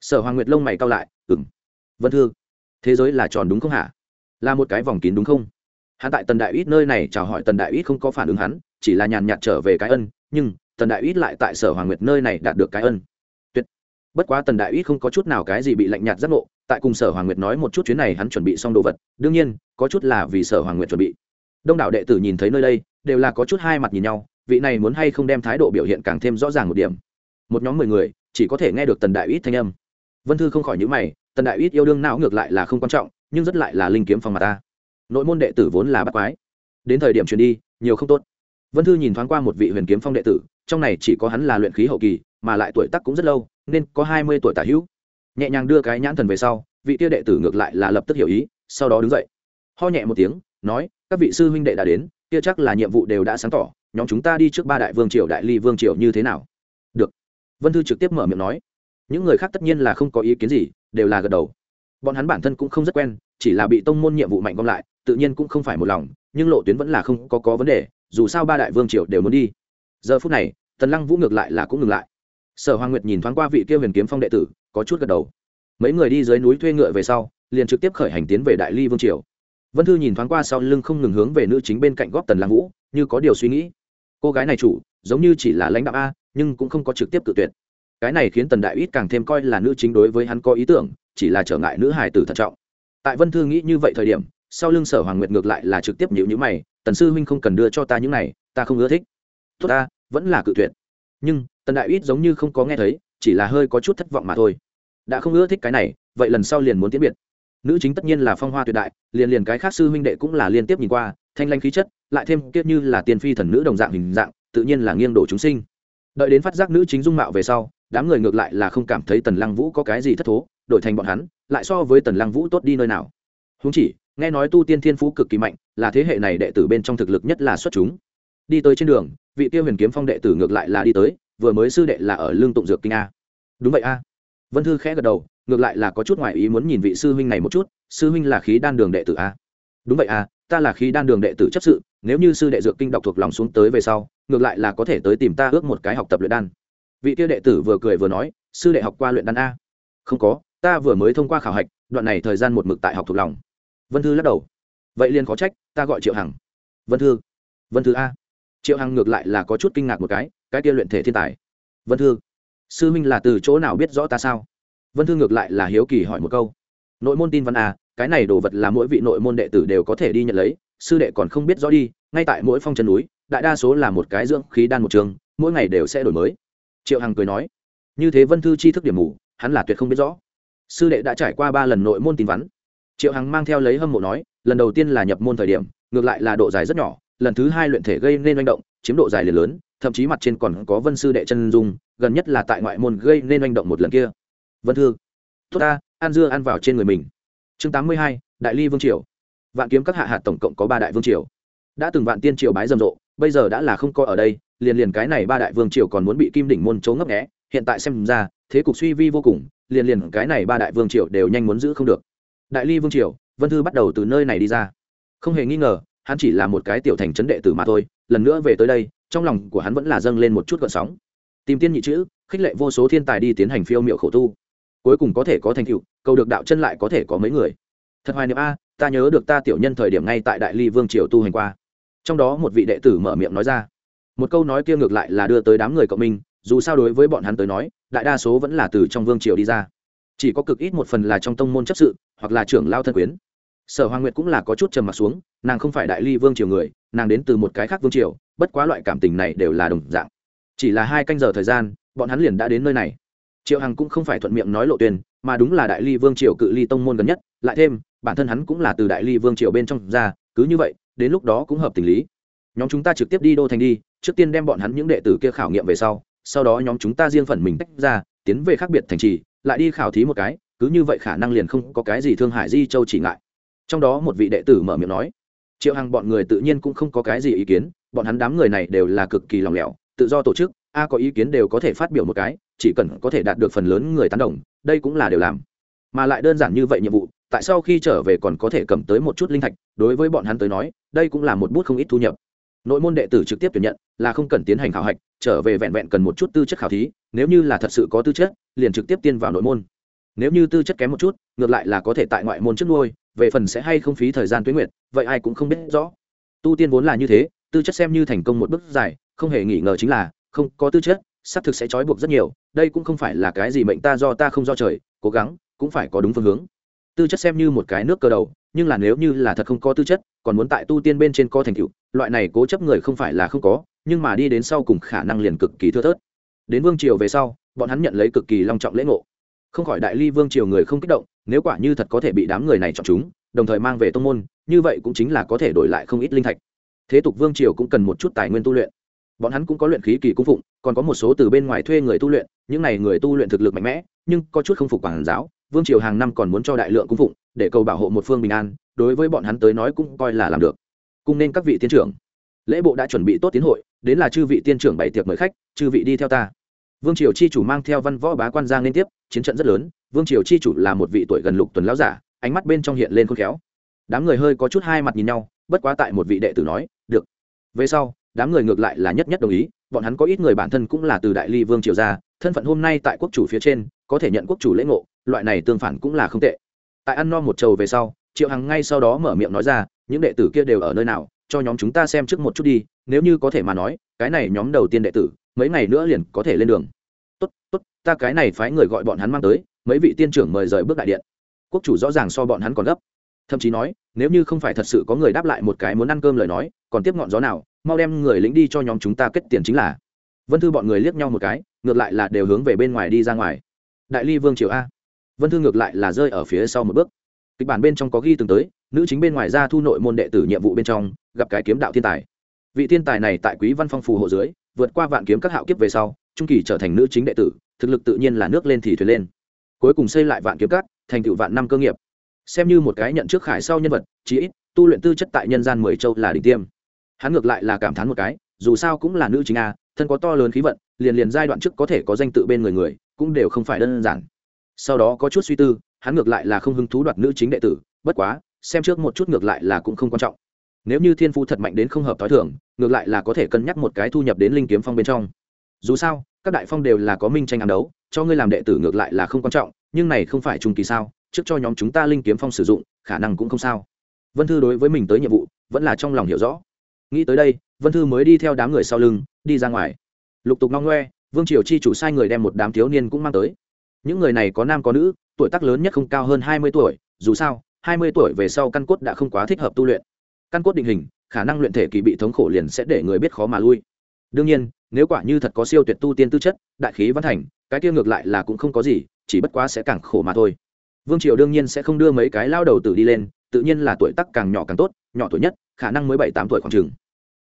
Sở hoàng nguyệt lông mày cao lại ừng vân thư, thế giới là tròn đúng không hả? Là một cái vòng kín đúng không? Hắn tại tần đại ít nơi này chào hỏi tần đại ít không có phản ứng hắn, chỉ là nhàn nhạt trở về cái ân, nhưng tần đại ít lại tại sở hoàng nguyệt nơi này đạt được cái ân. Tuyệt. Bất quá tần đại ít không có chút nào cái gì bị lạnh nhạt giác ngộ tại cùng sở hoàng nguyệt nói một chút chuyến này hắn chuẩn bị xong đồ vật, đương nhiên, có chút là vì sở hoàng nguyệt chuẩn bị. Đông đảo đệ tử nhìn thấy nơi đây, đều là có chút hai mặt nhìn nhau, vị này muốn hay không đem thái độ biểu hiện càng thêm rõ ràng một điểm. Một nhóm mười người, chỉ có thể nghe được tần đại ít thanh âm. Vân thư không khỏi nhữ mày, tần đại ít yêu đương não ngược lại là không quan trọng, nhưng rất lại là linh kiếm phong mặt ta. Nội môn đệ tử vốn là bắt quái. Đến thời điểm truyền đi, nhiều không tốt. Vân thư nhìn thoáng qua một vị huyền kiếm phong đệ tử, trong này chỉ có hắn là luyện khí hậu kỳ, mà lại tuổi tác cũng rất lâu, nên có hai mươi tuổi tả hữu nhẹ nhàng đưa cái nhãn thần về sau, vị tia đệ tử ngược lại là lập tức hiểu ý, sau đó đứng dậy. Ho nhẹ một tiếng, nói, các vị sư huynh đệ đã đến, kia chắc là nhiệm vụ đều đã sáng tỏ, nhóm chúng ta đi trước ba đại vương triều, đại ly vương triều như thế nào? Được. Vân thư trực tiếp mở miệng nói. Những người khác tất nhiên là không có ý kiến gì, đều là gật đầu. Bọn hắn bản thân cũng không rất quen, chỉ là bị tông môn nhiệm vụ mạnh gom lại, tự nhiên cũng không phải một lòng, nhưng lộ tuyến vẫn là không có có vấn đề, dù sao ba đại vương triều đều muốn đi. Giờ phút này, tần lăng vũ ngược lại là cũng ngừng lại. Sở hoàng nguyệt nhìn thoáng qua vị kia huyền kiếm phong đệ tử có chút gật đầu. Mấy người đi dưới núi thuê ngựa về sau, liền trực tiếp khởi hành tiến về đại ly vương triều. Vân thư nhìn thoáng qua sau lưng không ngừng hướng về nữ chính bên cạnh góp tần lăng vũ, như có điều suy nghĩ. Cô gái này chủ, giống như chỉ là lãnh đạo a, nhưng cũng không có trực tiếp cự tuyệt. Cái này khiến tần đại ít càng thêm coi là nữ chính đối với hắn có ý tưởng, chỉ là trở ngại nữ hài tử thận trọng. Tại vân thư nghĩ như vậy thời điểm, sau lưng sở hoàng nguyệt ngược lại là trực tiếp nhịu nhữ mày, tần sư huynh không cần đưa cho ta những này, ta không ưa thích. Tốt ta, vẫn là cự tuyệt. Nhưng, tần đại ít giống như không có nghe thấy, chỉ là hơi có chút thất vọng mà thôi đã không ưa thích cái này, vậy lần sau liền muốn tiễn biệt. Nữ chính tất nhiên là phong hoa tuyệt đại, liền liền cái khác sư huynh đệ cũng là liên tiếp nhìn qua, thanh lanh khí chất, lại thêm kiếp như là tiên phi thần nữ đồng dạng hình dạng, tự nhiên là nghiêng đổ chúng sinh. Đợi đến phát giác nữ chính dung mạo về sau, đám người ngược lại là không cảm thấy tần lăng vũ có cái gì thất thố, đổi thành bọn hắn, lại so với tần lăng vũ tốt đi nơi nào. Húng chỉ, nghe nói tu tiên thiên phú cực kỳ mạnh, là thế hệ này đệ tử bên trong thực lực nhất là xuất chúng. Đi tới trên đường, vị tiêu huyền kiếm phong đệ tử ngược lại là đi tới, vừa mới sư đệ là ở lương tụng dược kinh a. Đúng vậy a vân thư khẽ gật đầu ngược lại là có chút ngoại ý muốn nhìn vị sư huynh này một chút sư huynh là khí đan đường đệ tử a đúng vậy à, ta là khí đan đường đệ tử chấp sự nếu như sư đệ dược kinh đọc thuộc lòng xuống tới về sau ngược lại là có thể tới tìm ta ước một cái học tập luyện đan. Vị kia đệ tử vừa cười vừa nói sư đệ học qua luyện đan a? Không có ta vừa mới thông qua khảo hạch đoạn này thời gian một mực tại học thuộc lòng. Vân thư lắc đầu. Vậy liền khó trách ta gọi triệu hằng. Vân thư. Vân thư a? Triệu hằng ngược lại là có chút kinh ngạc một cái cái kia luyện thể thiên tài. Vân thư sư minh là từ chỗ nào biết rõ ta sao? Vân thư ngược lại là hiếu kỳ hỏi một câu. Nội môn tin văn à, cái này đồ vật là mỗi vị nội môn đệ tử đều có thể đi nhận lấy sư đệ còn không biết rõ đi ngay tại mỗi phong chân núi đại đa số là một cái dưỡng khí đan một trường mỗi ngày đều sẽ đổi mới. Triệu hằng cười nói như thế vân thư chi thức điểm mù hắn là tuyệt không biết rõ. Sư đệ đã trải qua ba lần nội môn tin vắn triệu hằng mang theo lấy hâm mộ nói lần đầu tiên là nhập môn thời điểm ngược lại là độ dài rất nhỏ lần thứ hai luyện thể gây nên manh động chiếm độ dài liền lớn thậm chí mặt trên còn có vân sư đệ chân dung, gần nhất là tại ngoại môn gây nên manh động một lần kia. Vân thư. Tốt ta, ăn dưa ăn vào trên người mình. Chương tám mươi hai, đại ly vương triều. Vạn kiếm các hạ hạt tổng cộng có ba đại vương triều. Đã từng vạn tiên triều bái rầm rộ, bây giờ đã là không có ở đây, liền liền cái này ba đại vương triều còn muốn bị kim đỉnh môn chấu ngấp nghẽ hiện tại xem ra, thế cục suy vi vô cùng, liền liền cái này ba đại vương triều đều nhanh muốn giữ không được. Đại ly vương triều, vân thư bắt đầu từ nơi này đi ra. Không hề nghi ngờ, hắn chỉ là một cái tiểu thành trấn đệ tử mà thôi, lần nữa về tới đây trong lòng của hắn vẫn là dâng lên một chút gợn sóng. Tìm tiên nhị chữ, khích lệ vô số thiên tài đi tiến hành phiêu miệu khổ tu. Cuối cùng có thể có thành tựu, cầu được đạo chân lại có thể có mấy người. Thật hoài niệm a, ta nhớ được ta tiểu nhân thời điểm ngay tại đại ly vương triều tu hành qua. Trong đó một vị đệ tử mở miệng nói ra. Một câu nói kia ngược lại là đưa tới đám người cộng minh, dù sao đối với bọn hắn tới nói, đại đa số vẫn là từ trong vương triều đi ra. Chỉ có cực ít một phần là trong tông môn chấp sự, hoặc là trưởng lao thân quyến. Sở hoàng nguyệt cũng là có chút trầm m ặ t xuống, nàng không phải đại ly vương triều người nàng đến từ một cái khác vương triều, bất quá loại cảm tình này đều là đồng dạng. Chỉ là hai canh giờ thời gian, bọn hắn liền đã đến nơi này. Triệu hằng cũng không phải thuận miệng nói lộ tuyên, mà đúng là đại ly vương triều cự ly tông môn gần nhất. Lại thêm, bản thân hắn cũng là từ đại ly vương triều bên trong ra, cứ như vậy, đến lúc đó cũng hợp tình lý. Nhóm chúng ta trực tiếp đi đô thành đi, trước tiên đem bọn hắn những đệ tử kia khảo nghiệm về sau sau đó nhóm chúng ta riêng phần mình tách ra, tiến về khác biệt thành trì, lại đi khảo thí một cái, cứ như vậy khả năng liền không có cái gì thương hại di châu chỉ ngại. Trong đó một vị đệ tử mở miệng nói triệu hằng bọn người tự nhiên cũng không có cái gì ý kiến, bọn hắn đám người này đều là cực kỳ lòng lẻo, tự do tổ chức, a có ý kiến đều có thể phát biểu một cái, chỉ cần có thể đạt được phần lớn người tán đồng, đây cũng là điều làm. Mà lại đơn giản như vậy nhiệm vụ, tại sao khi trở về còn có thể cầm tới một chút linh thạch, đối với bọn hắn tới nói, đây cũng là một bút không ít thu nhập. Nội môn đệ tử trực tiếp tuyển nhận, là không cần tiến hành khảo hạch, trở về vẹn vẹn cần một chút tư chất khảo thí, nếu như là thật sự có tư chất, liền trực tiếp tiên vào nội môn. Nếu như tư chất kém một chút, ngược lại là có thể tại ngoại môn trước nuôi về phần sẽ hay không phí thời gian tuyến nguyện vậy ai cũng không biết rõ. Tu tiên vốn là như thế, tư chất xem như thành công một bước dài, không hề nghi ngờ chính là, không có tư chất, xác thực sẽ trói buộc rất nhiều, đây cũng không phải là cái gì mệnh ta do ta không do trời, cố gắng, cũng phải có đúng phương hướng. Tư chất xem như một cái nước cơ đầu, nhưng là nếu như là thật không có tư chất, còn muốn tại tu tiên bên trên co thành tựu, loại này cố chấp người không phải là không có, nhưng mà đi đến sau cùng khả năng liền cực kỳ thưa thớt. Đến vương triều về sau, bọn hắn nhận lấy cực kỳ long trọng lễ ngộ không khỏi đại ly vương triều người không kích động, nếu quả như thật có thể bị đám người này chọn chúng, đồng thời mang về tông môn, như vậy cũng chính là có thể đổi lại không ít linh thạch. Thế tục vương triều cũng cần một chút tài nguyên tu luyện. Bọn hắn cũng có luyện khí kỳ cung phụng, còn có một số từ bên ngoài thuê người tu luyện, những n à y người tu luyện thực lực mạnh mẽ, nhưng có chút không phục quản giáo, vương triều hàng năm còn muốn cho đại lượng cung phụng, để cầu bảo hộ một phương bình an, đối với bọn hắn tới nói cũng coi là làm được. Cung nên các vị tiến trưởng. Lễ bộ đã chuẩn bị tốt tiến hội, đến là chư vị tiên trưởng bày tiệc mời khách, chư vị đi theo ta vương triều chi chủ mang theo văn võ bá quan giang liên tiếp, chiến trận rất lớn, vương triều chi chủ là một vị tuổi gần lục tuần lão giả, ánh mắt bên trong hiện lên khôn khéo. Đám người hơi có chút hai mặt nhìn nhau, bất quá tại một vị đệ tử nói, được. Về sau, đám người ngược lại là nhất nhất đồng ý, bọn hắn có ít người bản thân cũng là từ đại ly vương triều ra, thân phận hôm nay tại quốc chủ phía trên, có thể nhận quốc chủ lễ ngộ, loại này tương phản cũng là không tệ. Tại ăn no một trầu về sau, triệu hằng ngay sau đó mở miệng nói ra, những đệ tử kia đều ở nơi nào, cho nhóm chúng ta xem trước một chút đi, nếu như có thể mà nói, cái này nhóm đầu tiên đệ tử mấy ngày nữa liền có thể lên đường. Tốt tốt, ta cái này phái người gọi bọn hắn mang tới, mấy vị tiên trưởng mời rời bước đại điện. Quốc chủ rõ ràng so bọn hắn còn gấp. Thậm chí nói, nếu như không phải thật sự có người đáp lại một cái muốn ăn cơm lời nói, còn tiếp ngọn gió nào, mau đem người lính đi cho nhóm chúng ta kết tiền chính là. Vân thư bọn người liếc nhau một cái, ngược lại là đều hướng về bên ngoài đi ra ngoài. Đại ly vương triều a. Vân thư ngược lại là rơi ở phía sau một bước. Kịch bản bên trong có ghi từng tới, nữ chính bên ngoài ra thu nội môn đệ tử nhiệm vụ bên trong, gặp cái kiếm đạo thiên tài. Vị thiên tài này tại quý văn phong phù hộ dưới vượt qua vạn kiếm các hạo kiếp về sau, trung kỳ trở thành nữ chính đệ tử, thực lực tự nhiên là nước lên thì thuyền lên. Cuối cùng xây lại vạn kiếm các, thành tựu vạn năm cơ nghiệp. Xem như một cái nhận trước khải sau nhân vật, chí ít, tu luyện tư chất tại nhân gian mười châu là đỉnh tiêm. Hắn ngược lại là cảm thán một cái, dù sao cũng là nữ chính a, thân có to lớn khí vận, liền liền giai đoạn trước có thể có danh tự bên người người, cũng đều không phải đơn giản. Sau đó có chút suy tư, hắn ngược lại là không hứng thú đoạt nữ chính đệ tử, bất quá, xem trước một chút ngược lại là cũng không quan trọng nếu như thiên phú thật mạnh đến không hợp t h o i thưởng ngược lại là có thể cân nhắc một cái thu nhập đến linh kiếm phong bên trong. Dù sao, các đại phong đều là có minh tranh ám đấu, cho ngươi làm đệ tử ngược lại là không quan trọng, nhưng này không phải trung kỳ sao? Trước cho nhóm chúng ta linh kiếm phong sử dụng, khả năng cũng không sao. Vân thư đối với mình tới nhiệm vụ, vẫn là trong lòng hiểu rõ. Nghĩ tới đây, vân thư mới đi theo đám người sau lưng, đi ra ngoài. Lục tục ngong ngoe, vương triều chi chủ sai người đem một đám thiếu niên cũng mang tới. Những người này có nam có nữ, tuổi tác lớn nhất không cao hơn hai mươi tuổi, dù sao, hai mươi tuổi về sau căn cốt đã không quá thích hợp tu luyện căn cốt định hình, khả năng luyện thể kỳ bị thống khổ liền sẽ để người biết khó mà lui. Đương nhiên, nếu quả như thật có siêu tuyệt tu tiên tư chất, đại khí văn thành, cái kia ngược lại là cũng không có gì, chỉ bất quá sẽ càng khổ mà thôi. Vương triều đương nhiên sẽ không đưa mấy cái lao đầu tử đi lên, tự nhiên là tuổi tác càng nhỏ càng tốt, nhỏ tuổi nhất, khả năng mới bảy tám tuổi khoảng chừng.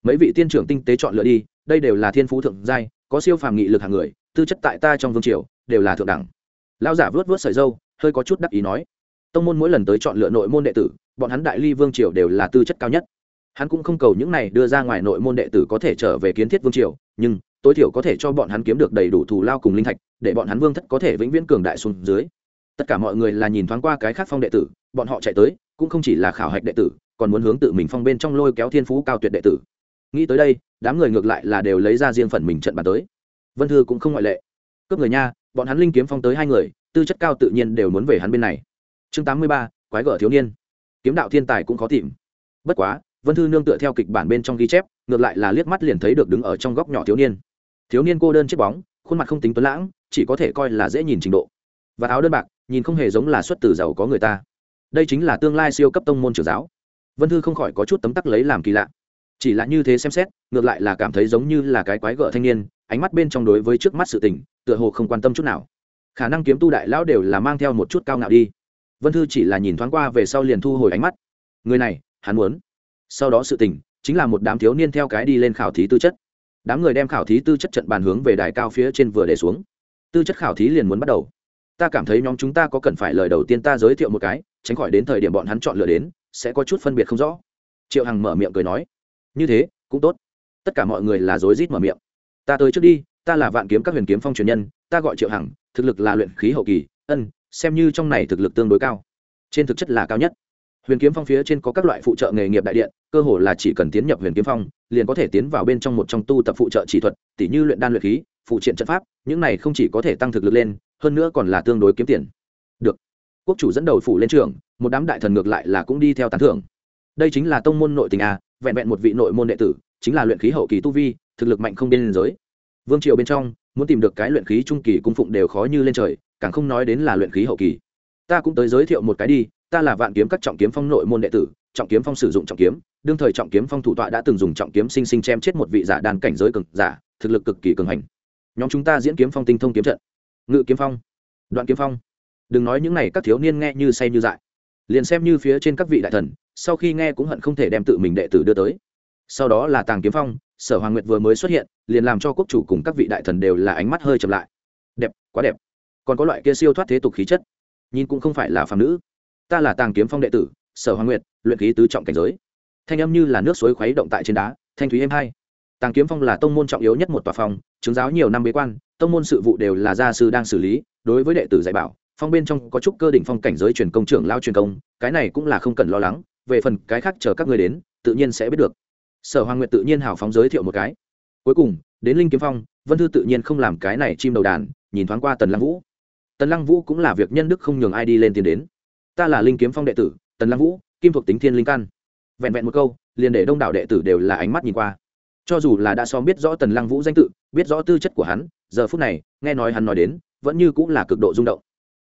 Mấy vị tiên trưởng tinh tế chọn lựa đi, đây đều là thiên phú thượng giai, có siêu phàm nghị lực hàng người, tư chất tại ta trong vương triều đều là thượng đẳng. Lão giả vớt vớt sợi dâu hơi có chút đắc ý nói tông môn mỗi lần tới chọn lựa nội môn đệ tử, bọn hắn đại ly vương triều đều là tư chất cao nhất. Hắn cũng không cầu những này đưa ra ngoài nội môn đệ tử có thể trở về kiến thiết vương triều, nhưng tối thiểu có thể cho bọn hắn kiếm được đầy đủ thù lao cùng linh thạch, để bọn hắn vương thất có thể vĩnh viễn cường đại xuống dưới. Tất cả mọi người là nhìn thoáng qua cái khác phong đệ tử, bọn họ chạy tới, cũng không chỉ là khảo hạch đệ tử, còn muốn hướng tự mình phong bên trong lôi kéo thiên phú cao tuyệt đệ tử. Nghĩ tới đây, đám người ngược lại là đều lấy ra riêng phần mình trận bàn tới. Vân thư cũng không ngoại lệ. Cướp người nha, bọn hắn linh kiếm phong tới hai người, tư chất cao tự nhiên đều muốn về hắn bên này chương tám mươi ba, quái gở thiếu niên. Kiếm đạo thiên tài cũng khó tìm. Bất quá, vân thư nương tựa theo kịch bản bên trong ghi chép, ngược lại là liếc mắt liền thấy được đứng ở trong góc nhỏ thiếu niên. Thiếu niên cô đơn chiếc bóng, khuôn mặt không tính tuấn lãng, chỉ có thể coi là dễ nhìn trình độ. Và áo đơn bạc, nhìn không hề giống là xuất từ giàu có người ta. Đây chính là tương lai siêu cấp tông môn trưởng giáo. Vân thư không khỏi có chút tấm tắc lấy làm kỳ lạ. Chỉ là như thế xem xét, ngược lại là cảm thấy giống như là cái quái gở thanh niên, ánh mắt bên trong đối với trước mắt sự tình, tựa hồ không quan tâm chút nào. Khả năng kiếm tu đại lão đều là mang theo một chút cao ngạo đi vân thư chỉ là nhìn thoáng qua về sau liền thu hồi ánh mắt. Người này, hắn muốn. Sau đó sự tình, chính là một đám thiếu niên theo cái đi lên khảo thí tư chất. Đám người đem khảo thí tư chất trận bàn hướng về đài cao phía trên vừa để xuống. Tư chất khảo thí liền muốn bắt đầu. Ta cảm thấy nhóm chúng ta có cần phải lời đầu tiên ta giới thiệu một cái, tránh khỏi đến thời điểm bọn hắn chọn lựa đến, sẽ có chút phân biệt không rõ. Triệu hằng mở miệng cười nói. Như thế, cũng tốt. Tất cả mọi người là rối rít mở miệng. Ta tới trước đi, ta là vạn kiếm các huyền kiếm phong truyền nhân, ta gọi triệu hằng, thực lực là luyện khí hậu kỳ, ân xem như trong này thực lực tương đối cao. Trên thực chất là cao nhất. Huyền kiếm phong phía trên có các loại phụ trợ nghề nghiệp đại điện, cơ hồ là chỉ cần tiến nhập huyền kiếm phong, liền có thể tiến vào bên trong một trong tu tập phụ trợ chỉ thuật, tỉ như luyện đan luyện khí, phụ triện trận pháp, những này không chỉ có thể tăng thực lực lên, hơn nữa còn là tương đối kiếm tiền. Được. Quốc chủ dẫn đầu phủ lên trường, một đám đại thần ngược lại là cũng đi theo tán thưởng. Đây chính là tông môn nội tình a, vẹn vẹn một vị nội môn đệ tử, chính là luyện khí hậu kỳ tu vi, thực lực mạnh không biên giới. Vương triều bên trong, muốn tìm được cái luyện khí trung kỳ cung phụng đều khó như lên trời càng không nói đến là luyện khí hậu kỳ. Ta cũng tới giới thiệu một cái đi, ta là vạn kiếm các trọng kiếm phong nội môn đệ tử, trọng kiếm phong sử dụng trọng kiếm, đương thời trọng kiếm phong thủ tọa đã từng dùng trọng kiếm sinh sinh chém chết một vị giả đàn cảnh giới cực giả, thực lực cực kỳ cường hành. Nhóm chúng ta diễn kiếm phong tinh thông kiếm trận. Ngự kiếm phong, đoạn kiếm phong. Đừng nói những này, các thiếu niên nghe như say như dại. Liền xem như phía trên các vị đại thần, sau khi nghe cũng hận không thể đem tự mình đệ tử đưa tới. Sau đó là tàng kiếm phong, sở hoàng nguyệt vừa mới xuất hiện, liền làm cho quốc chủ cùng các vị đại thần đều là ánh mắt hơi chậm lại. Đẹp, quá đẹp còn có loại kia siêu thoát thế tục khí chất. Nhìn cũng không phải là phàm nữ. Ta là tàng kiếm phong đệ tử, sở hoàng nguyệt, luyện khí tứ trọng cảnh giới. Thanh âm như là nước suối khuấy động tại trên đá, thanh thúy êm hai tàng kiếm phong là tông môn trọng yếu nhất một tòa phòng, chứng giáo nhiều năm bế quan, tông môn sự vụ đều là gia sư đang xử lý, đối với đệ tử dạy bảo, phong bên trong có chút cơ đỉnh phong cảnh giới truyền công trưởng lao truyền công, cái này cũng là không cần lo lắng, về phần cái khác chờ các người đến, tự nhiên sẽ biết được. Sở hoàng nguyệt tự nhiên hào phóng giới thiệu một cái. Cuối cùng, đến linh kiếm phong, vân thư tự nhiên không làm cái này chim đầu đàn, nhìn thoáng qua tần lăng vũ tần lăng vũ cũng là việc nhân đức không nhường ai đi lên tiền đến. Ta là linh kiếm phong đệ tử, tần lăng vũ, kim thuộc tính thiên linh căn. Vẹn vẹn một câu, liền để đông đảo đệ tử đều là ánh mắt nhìn qua. Cho dù là đã xóm biết rõ tần lăng vũ danh tự, biết rõ tư chất của hắn, giờ phút này, nghe nói hắn nói đến, vẫn như cũng là cực độ rung động.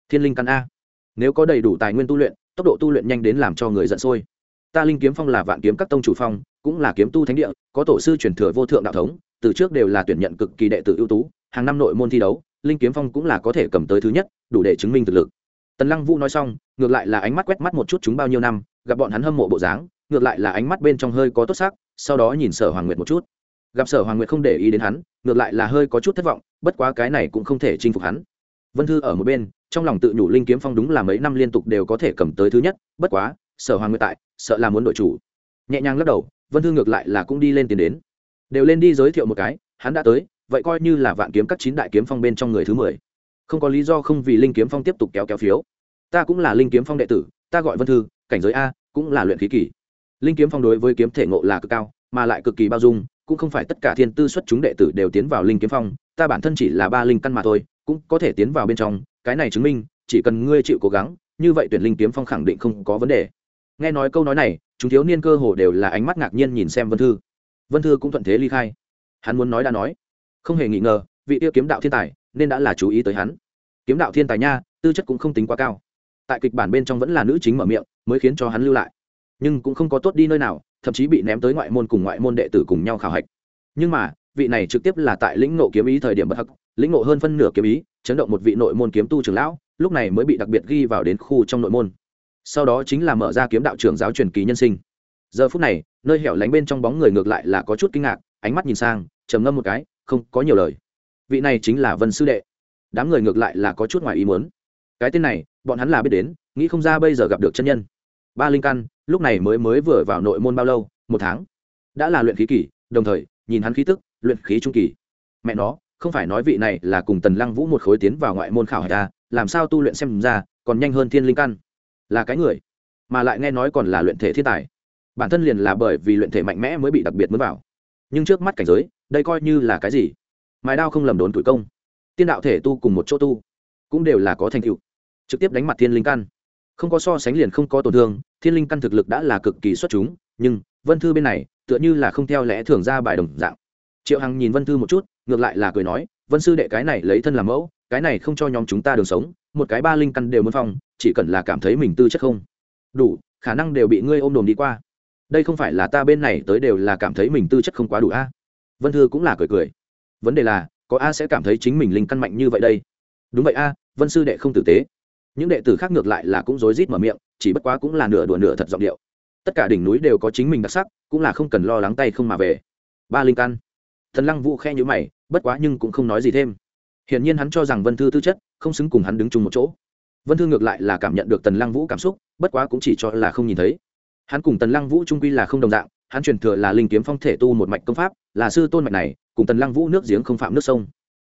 Thiên linh căn a. Nếu có đầy đủ tài nguyên tu luyện, tốc độ tu luyện nhanh đến làm cho người giận sôi. Ta linh kiếm phong là vạn kiếm các tông chủ phong, cũng là kiếm tu thánh địa, có tổ sư truyền thừa vô thượng đạo thống, từ trước đều là tuyển nhận cực kỳ đệ tử ưu tú, hàng năm nội môn thi đấu linh kiếm phong cũng là có thể cầm tới thứ nhất, đủ để chứng minh thực lực. Tần lăng vũ nói xong, ngược lại là ánh mắt quét mắt một chút chúng bao nhiêu năm, gặp bọn hắn hâm mộ bộ dáng, ngược lại là ánh mắt bên trong hơi có tốt sắc, sau đó nhìn sở hoàng nguyệt một chút. Gặp sở hoàng nguyệt không để ý đến hắn, ngược lại là hơi có chút thất vọng, bất quá cái này cũng không thể chinh phục hắn. Vân thư ở một bên, trong lòng tự nhủ linh kiếm phong đúng là mấy năm liên tục đều có thể cầm tới thứ nhất, bất quá, sở hoàng nguyệt tại, sợ là muốn đội chủ. Nhẹ nhàng lắc đầu, vân thư ngược lại là cũng đi lên tiền đến. Đều lên đi giới thiệu một cái, hắn đã tới vậy coi như là vạn kiếm các chín đại kiếm phong bên trong người thứ mười. Không có lý do không vì linh kiếm phong tiếp tục kéo kéo phiếu. Ta cũng là linh kiếm phong đệ tử, ta gọi vân thư, cảnh giới a, cũng là luyện khí kỳ. Linh kiếm phong đối với kiếm thể ngộ là cực cao, mà lại cực kỳ bao dung, cũng không phải tất cả thiên tư xuất chúng đệ tử đều tiến vào linh kiếm phong, ta bản thân chỉ là ba linh căn mà thôi, cũng có thể tiến vào bên trong, cái này chứng minh, chỉ cần ngươi chịu cố gắng, như vậy tuyển linh kiếm phong khẳng định không có vấn đề. Nghe nói câu nói này, chúng thiếu niên cơ hồ đều là ánh mắt ngạc nhiên nhìn xem vân thư. Vân thư cũng thuận thế ly khai. Hắn muốn nói đã nói không hề nghi ngờ, vị tiêu kiếm đạo thiên tài nên đã là chú ý tới hắn. Kiếm đạo thiên tài nha, tư chất cũng không tính quá cao. Tại kịch bản bên trong vẫn là nữ chính mở miệng, mới khiến cho hắn lưu lại. Nhưng cũng không có tốt đi nơi nào, thậm chí bị ném tới ngoại môn cùng ngoại môn đệ tử cùng nhau khảo hạch. Nhưng mà, vị này trực tiếp là tại lĩnh ngộ kiếm ý thời điểm bất hắc, lĩnh ngộ hơn phân nửa kiếm ý, chấn động một vị nội môn kiếm tu trường lão, lúc này mới bị đặc biệt ghi vào đến khu trong nội môn. Sau đó chính là mở ra kiếm đạo trưởng giáo truyền kỳ nhân sinh. Giờ phút này, nơi hẻo lánh bên trong bóng người ngược lại là có chút kinh ngạc, ánh mắt nhìn sang, trầm ngâm một cái không có nhiều lời. Vị này chính là vân sư đệ. Đám người ngược lại là có chút ngoài ý muốn. Cái tên này, bọn hắn là biết đến, nghĩ không ra bây giờ gặp được chân nhân. Ba linh căn, lúc này mới mới vừa vào nội môn bao lâu? Một tháng. Đã là luyện khí kỳ, đồng thời, nhìn hắn khí tức, luyện khí trung kỳ. Mẹ nó, không phải nói vị này là cùng tần lăng vũ một khối tiến vào ngoại môn khảo ra à, làm sao tu luyện xem ra, còn nhanh hơn thiên linh căn. Là cái người, mà lại nghe nói còn là luyện thể thiên tài. Bản thân liền là bởi vì luyện thể mạnh mẽ mới bị đặc biệt mới vào nhưng trước mắt cảnh giới, đây coi như là cái gì? Mài đao không lầm đốn tuổi công. Tiên đạo thể tu cùng một chỗ tu, cũng đều là có thành tựu. Trực tiếp đánh mặt thiên linh căn. Không có so sánh liền không có tổn thương, thiên linh căn thực lực đã là cực kỳ xuất chúng, nhưng vân thư bên này, tựa như là không theo lẽ thường ra bài đồng dạng. Triệu hằng nhìn vân thư một chút, ngược lại là cười nói, vân sư đệ cái này lấy thân làm mẫu, cái này không cho nhóm chúng ta đường sống, một cái ba linh căn đều muốn phong chỉ cần là cảm thấy mình tư chất không đủ, khả năng đều bị ngươi ôm đồm đi qua đây không phải là ta bên này tới đều là cảm thấy mình tư chất không quá đủ a? Vân thư cũng là cười cười. Vấn đề là, có a sẽ cảm thấy chính mình linh căn mạnh như vậy đây. Đúng vậy a, vân sư đệ không tử tế. Những đệ tử khác ngược lại là cũng rối rít mở miệng, chỉ bất quá cũng là nửa đùa nửa thật giọng điệu. Tất cả đỉnh núi đều có chính mình đặc sắc, cũng là không cần lo lắng tay không mà về. Ba linh căn. Thần lăng vũ khe nhữ mày, bất quá nhưng cũng không nói gì thêm. Hiển nhiên hắn cho rằng vân thư tư chất, không xứng cùng hắn đứng chung một chỗ. Vân thư ngược lại là cảm nhận được tần lăng vũ cảm xúc, bất quá cũng chỉ cho là không nhìn thấy hắn cùng tần lăng vũ trung quy là không đồng dạng, hắn truyền thừa là linh kiếm phong thể tu một mạch công pháp, là sư tôn mạch này, cùng tần lăng vũ nước giếng không phạm nước sông.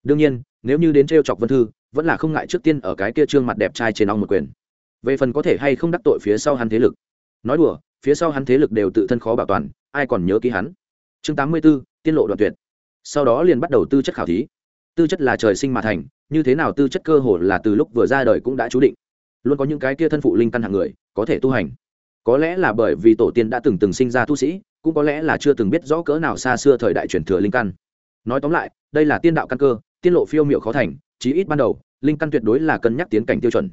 Đương nhiên, nếu như đến t chọc vân thư, vẫn là không ngại trước tiên ở cái kia trương mặt đẹp trai trên ong một quyền. Về phần có thể hay không đắc tội phía sau hắn thế lực. Nói đùa, phía sau hắn thế lực đều tự thân khó bảo toàn, ai còn nhớ ký hắn? Chương tám mươi b ố tiên lộ đoạn tuyệt. Sau đó liền bắt đầu tư chất khảo thí. Tư chất là trời sinh mà thành, như thế nào tư chất cơ hồ là từ lúc vừa ra đời cũng đã chú định. Luôn có những cái kia thân phụ linh căn hạng người, có thể tu hành có lẽ là bởi vì tổ tiên đã từng từng sinh ra tu sĩ, cũng có lẽ là chưa từng biết rõ cỡ nào xa xưa thời đại truyền thừa linh căn. Nói tóm lại, đây là tiên đạo căn cơ, tiên lộ phiêu m i ệ u khó thành, chí ít ban đầu, linh căn tuyệt đối là cân nhắc tiến cảnh tiêu chuẩn.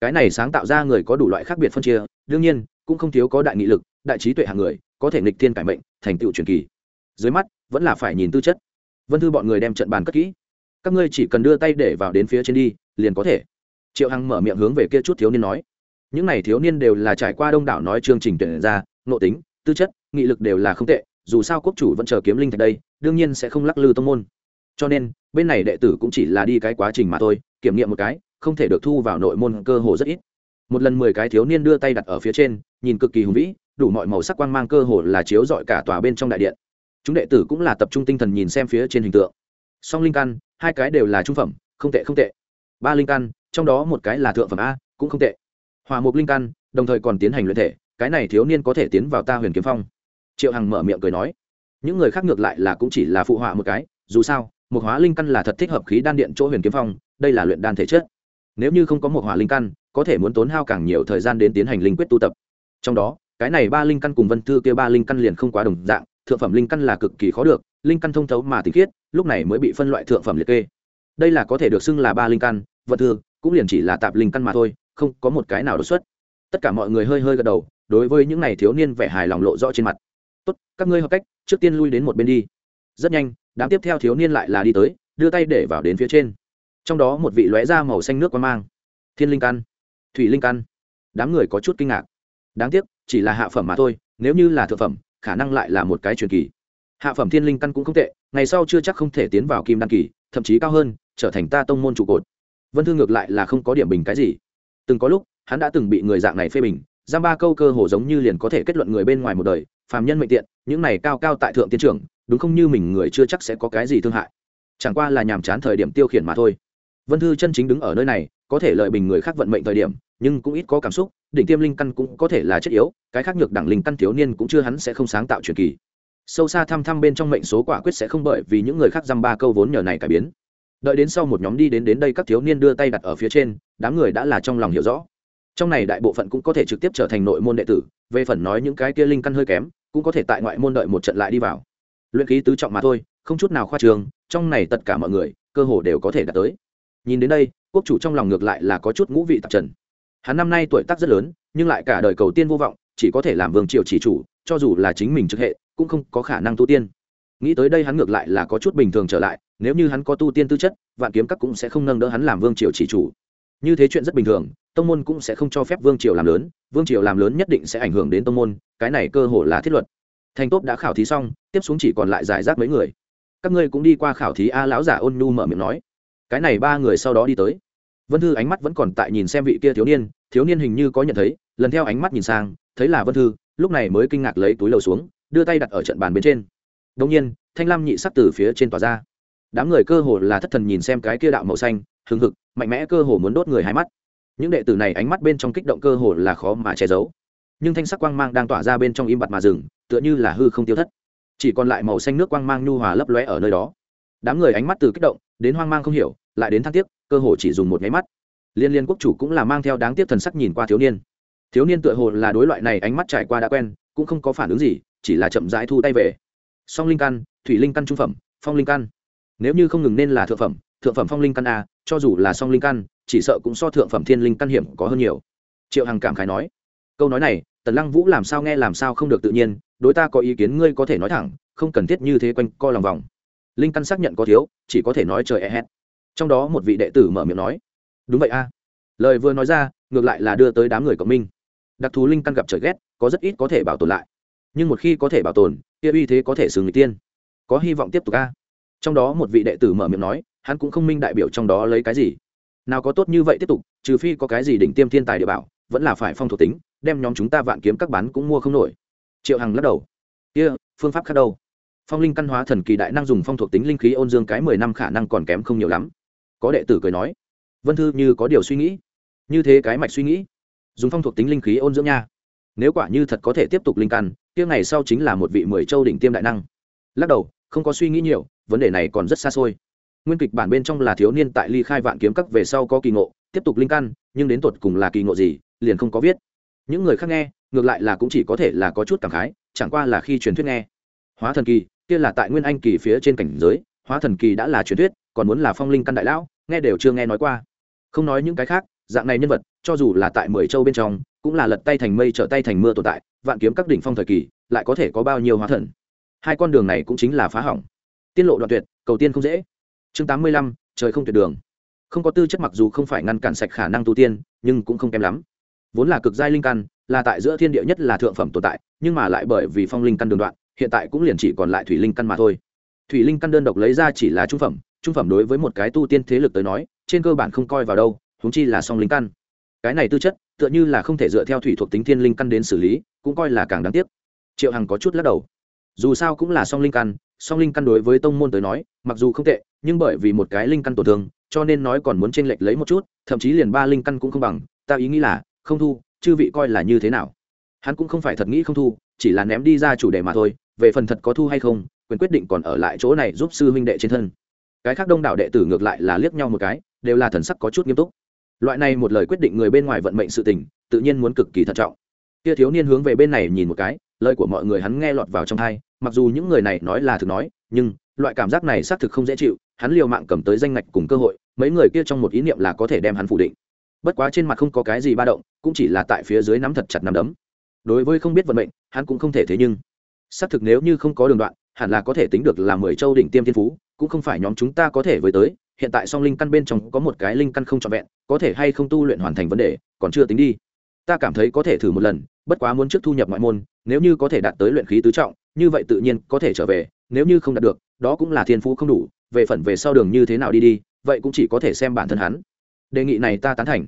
Cái này sáng tạo ra người có đủ loại khác biệt phân chia, đương nhiên, cũng không thiếu có đại nghị lực, đại trí tuệ hàng người, có thể nghịch thiên cải mệnh, thành tựu truyền kỳ. Dưới mắt, vẫn là phải nhìn tư chất. Vân thư bọn người đem trận bàn cất kỹ. Các ngươi chỉ cần đưa tay để vào đến phía trên đi, liền có thể. Triệu hằng mở miệng hướng về kia chút thiếu niên nói những này thiếu niên đều là trải qua đông đảo nói chương trình tuyển ra, nội tính, tư chất, nghị lực đều là không tệ, dù sao quốc chủ vẫn chờ kiếm linh thạch đây, đương nhiên sẽ không lắc lư tông môn. Cho nên, bên này đệ tử cũng chỉ là đi cái quá trình mà thôi, kiểm nghiệm một cái, không thể được thu vào nội môn cơ hồ rất ít. Một lần mười cái thiếu niên đưa tay đặt ở phía trên, nhìn cực kỳ hùng vĩ, đủ mọi màu sắc quang mang cơ hồ là chiếu rọi cả tòa bên trong đại điện. Chúng đệ tử cũng là tập trung tinh thần nhìn xem phía trên hình tượng. Song linh căn, hai cái đều là trung phẩm, không tệ không tệ. Ba linh căn, trong đó một cái là thượng phẩm a, cũng không tệ hòa mục linh căn, đồng thời còn tiến hành luyện thể, cái này thiếu niên có thể tiến vào ta huyền kiếm phong. Triệu hằng mở miệng cười nói. Những người khác ngược lại là cũng chỉ là phụ họa một cái, dù sao, một hóa linh căn là thật thích hợp khí đan điện chỗ huyền kiếm phong, đây là luyện đan thể chất. Nếu như không có một hỏa linh căn, có thể muốn tốn hao càng nhiều thời gian đến tiến hành linh quyết tu tập. Trong đó, cái này ba linh căn cùng vân thư kia ba linh căn liền không quá đồng dạng, thượng phẩm linh căn là cực kỳ khó được, linh căn thông thấu mà tinh khiết, lúc này mới bị phân loại thượng phẩm liệt kê. Đây là có thể được xưng là ba linh căn, vân thư, cũng liền chỉ là tạp linh căn mà thôi không có một cái nào đột xuất. Tất cả mọi người hơi hơi gật đầu, đối với những này thiếu niên vẻ hài lòng lộ rõ trên mặt. Tốt, các ngươi hợp cách, trước tiên lui đến một bên đi. Rất nhanh, đám tiếp theo thiếu niên lại là đi tới, đưa tay để vào đến phía trên. Trong đó một vị lóe da màu xanh nước quan mang. Thiên linh căn. Thủy linh căn. Đám người có chút kinh ngạc. Đáng tiếc, chỉ là hạ phẩm mà thôi, nếu như là thượng phẩm, khả năng lại là một cái truyền kỳ. Hạ phẩm thiên linh căn cũng không tệ, ngày sau chưa chắc không thể tiến vào kim đăng kỳ, thậm chí cao hơn, trở thành ta tông môn trụ cột. Vân thương ngược lại là không có điểm bình cái gì từng có lúc, hắn đã từng bị người dạng này phê bình, giam ba câu cơ hồ giống như liền có thể kết luận người bên ngoài một đời, phàm nhân mệnh tiện, những này cao cao tại thượng tiến trưởng, đúng không như mình người chưa chắc sẽ có cái gì thương hại. Chẳng qua là nhàm chán thời điểm tiêu khiển mà thôi. Vân thư chân chính đứng ở nơi này, có thể lợi bình người khác vận mệnh thời điểm, nhưng cũng ít có cảm xúc, đỉnh tiêm linh căn cũng có thể là chất yếu, cái khác nhược đẳng linh căn thiếu niên cũng chưa hắn sẽ không sáng tạo truyền kỳ. Sâu xa thăm thăm bên trong mệnh số quả quyết sẽ không bởi vì những người khác dăm ba câu vốn nhờ này cải biến đợi đến sau một nhóm đi đến đến đây các thiếu niên đưa tay đặt ở phía trên, đám người đã là trong lòng hiểu rõ. Trong này đại bộ phận cũng có thể trực tiếp trở thành nội môn đệ tử, về phần nói những cái kia linh căn hơi kém, cũng có thể tại ngoại môn đợi một trận lại đi vào. Luyện khí tứ trọng mà thôi, không chút nào khoa trường, trong này tất cả mọi người, cơ hồ đều có thể đạt tới. Nhìn đến đây, quốc chủ trong lòng ngược lại là có chút ngũ vị tạp trần. Hắn năm nay tuổi tác rất lớn, nhưng lại cả đời cầu tiên vô vọng, chỉ có thể làm vương triều chỉ chủ, cho dù là chính mình trực hệ, cũng không có khả năng tu tiên. Nghĩ tới đây hắn ngược lại là có chút bình thường trở lại nếu như hắn có tu tiên tư chất, vạn kiếm các cũng sẽ không nâng đỡ hắn làm vương triều chỉ chủ. Như thế chuyện rất bình thường, tông môn cũng sẽ không cho phép vương triều làm lớn, vương triều làm lớn nhất định sẽ ảnh hưởng đến tông môn, cái này cơ hồ là thiết luật. Thành tốt đã khảo thí xong, tiếp xuống chỉ còn lại giải rác mấy người. Các ngươi cũng đi qua khảo thí a lão giả ôn nhu mở miệng nói. Cái này ba người sau đó đi tới. Vân thư ánh mắt vẫn còn tại nhìn xem vị kia thiếu niên thiếu niên hình như có nhận thấy, lần theo ánh mắt nhìn sang, thấy là vân thư, lúc này mới kinh ngạc lấy túi lầu xuống, đưa tay đặt ở trận bàn bên trên. Đông nhiên, thanh lam nhị sắc từ phía trên tòa ra đám người cơ hồ là thất thần nhìn xem cái kia đạo màu xanh, hừng hực, mạnh mẽ cơ hồ muốn đốt người hai mắt. Những đệ tử này ánh mắt bên trong kích động cơ hồ là khó mà che giấu. Nhưng thanh sắc quang mang đang tỏa ra bên trong im bặt mà rừng tựa như là hư không tiêu thất. Chỉ còn lại màu xanh nước quang mang nhu hòa lấp lóe ở nơi đó. Đám người ánh mắt từ kích động, đến hoang mang không hiểu, lại đến thăng tiếc, cơ hồ chỉ dùng một nháy mắt. Liên liên quốc chủ cũng là mang theo đáng tiếc thần sắc nhìn qua thiếu niên. Thiếu niên tựa hồ là đối loại này ánh mắt trải qua đã quen, cũng không có phản ứng gì, chỉ là chậm rãi thu tay về. Song linh căn, thủy linh căn trung phẩm, phong linh căn nếu như không ngừng nên là thượng phẩm thượng phẩm phong linh căn a, cho dù là song linh căn, chỉ sợ cũng so thượng phẩm thiên linh căn hiểm có hơn nhiều. Triệu hằng cảm khái nói. Câu nói này, tần lăng vũ làm sao nghe làm sao không được tự nhiên, đối ta có ý kiến ngươi có thể nói thẳng, không cần thiết như thế quanh co lòng vòng. Linh căn xác nhận có thiếu, chỉ có thể nói trời e hét. Trong đó một vị đệ tử mở miệng nói. Đúng vậy a. Lời vừa nói ra, ngược lại là đưa tới đám người cộng minh. Đặc thù linh căn gặp trời ghét, có rất ít có thể bảo tồn lại. Nhưng một khi có thể bảo tồn, kia uy thế có thể xử người tiên. Có hy vọng tiếp tục a trong đó một vị đệ tử mở miệng nói hắn cũng không minh đại biểu trong đó lấy cái gì. Nào có tốt như vậy tiếp tục trừ phi có cái gì đỉnh tiêm thiên tài địa bảo vẫn là phải phong thuộc tính đem nhóm chúng ta vạn kiếm các bán cũng mua không nổi. Triệu hằng lắc đầu. Kia、yeah, phương pháp khác đâu? Phong linh căn hóa thần kỳ đại năng dùng phong thuộc tính linh khí ôn dương cái mười năm khả năng còn kém không nhiều lắm. Có đệ tử cười nói. Vân thư như có điều suy nghĩ. Như thế cái mạch suy nghĩ. Dùng phong thuộc tính linh khí ôn dưỡng nha. Nếu quả như thật có thể tiếp tục linh căn kia ngày sau chính là một vị mười châu đỉnh tiêm đại năng. Lắc đầu không có suy nghĩ nhiều vấn đề này còn rất xa xôi. Nguyên kịch bản bên trong là thiếu niên tại ly khai vạn kiếm các về sau có kỳ ngộ, tiếp tục linh căn, nhưng đến tột cùng là kỳ ngộ gì, liền không có viết. Những người khác nghe, ngược lại là cũng chỉ có thể là có chút cảm khái, chẳng qua là khi truyền thuyết nghe. Hóa thần kỳ, kia là tại nguyên anh kỳ phía trên cảnh giới, hóa thần kỳ đã là truyền thuyết, còn muốn là phong linh căn đại lão, nghe đều chưa nghe nói qua. Không nói những cái khác, dạng này nhân vật, cho dù là tại mười châu bên trong, cũng là lật tay thành mây trở tay thành mưa tồn tại, vạn kiếm các đỉnh phong thời kỳ, lại có thể có bao nhiêu hóa thần. Hai con đường này cũng chính là phá hỏng tiên lộ đoạn tuyệt, cầu tiên không dễ. Chương tám mươi lăm, trời không tuyệt đường. Không có tư chất mặc dù không phải ngăn cản sạch khả năng tu tiên, nhưng cũng không kém lắm. Vốn là cực giai linh căn, là tại giữa thiên địa nhất là thượng phẩm tồn tại, nhưng mà lại bởi vì phong linh căn đường đoạn, hiện tại cũng liền chỉ còn lại thủy linh căn mà thôi. Thủy linh căn đơn độc lấy ra chỉ là trung phẩm trung phẩm đối với một cái tu tiên thế lực tới nói, trên cơ bản không coi vào đâu húng chi là song linh căn. Cái này tư chất, tựa như là không thể dựa theo thủy thuộc tính thiên linh căn đến xử lý, cũng coi là càng đáng tiếc. Triệu hằng có chút lắc đầu. Dù sao cũng là song linh căn song linh căn đối với tông môn tới nói, mặc dù không tệ, nhưng bởi vì một cái linh căn tổn thương, cho nên nói còn muốn tranh lệch lấy một chút, thậm chí liền ba linh căn cũng không bằng, ta ý nghĩ là, không thu, chư vị coi là như thế nào? Hắn cũng không phải thật nghĩ không thu, chỉ là ném đi ra chủ đề mà thôi, về phần thật có thu hay không, quyền quyết định còn ở lại chỗ này giúp sư huynh đệ trên thân. Cái khác đông đảo đệ tử ngược lại là liếc nhau một cái, đều là thần sắc có chút nghiêm túc. Loại này một lời quyết định người bên ngoài vận mệnh sự tình, tự nhiên muốn cực kỳ thận trọng. Kia thiếu niên hướng về bên này nhìn một cái, lời của mọi người hắn nghe lọt vào trong thai mặc dù những người này nói là thực nói, nhưng loại cảm giác này xác thực không dễ chịu, hắn liều mạng cầm tới danh ngạch cùng cơ hội, mấy người kia trong một ý niệm là có thể đem hắn phủ định. Bất quá trên mặt không có cái gì ba động, cũng chỉ là tại phía dưới nắm thật chặt nắm đấm. Đối với không biết vận mệnh, hắn cũng không thể thế nhưng. Xác thực nếu như không có đường đoạn, hẳn là có thể tính được là mười châu đỉnh tiêm thiên phú, cũng không phải nhóm chúng ta có thể với tới, hiện tại song linh căn bên trong có một cái linh căn không trọn vẹn, có thể hay không tu luyện hoàn thành vấn đề, còn chưa tính đi. Ta cảm thấy có thể thử một lần, bất quá muốn trước thu nhập ngoại môn, nếu như có thể đạt tới luyện khí tứ trọng như vậy tự nhiên có thể trở về, nếu như không đạt được, đó cũng là thiên phú không đủ, về phần về sau đường như thế nào đi đi, vậy cũng chỉ có thể xem bản thân hắn. Đề nghị này ta tán thành.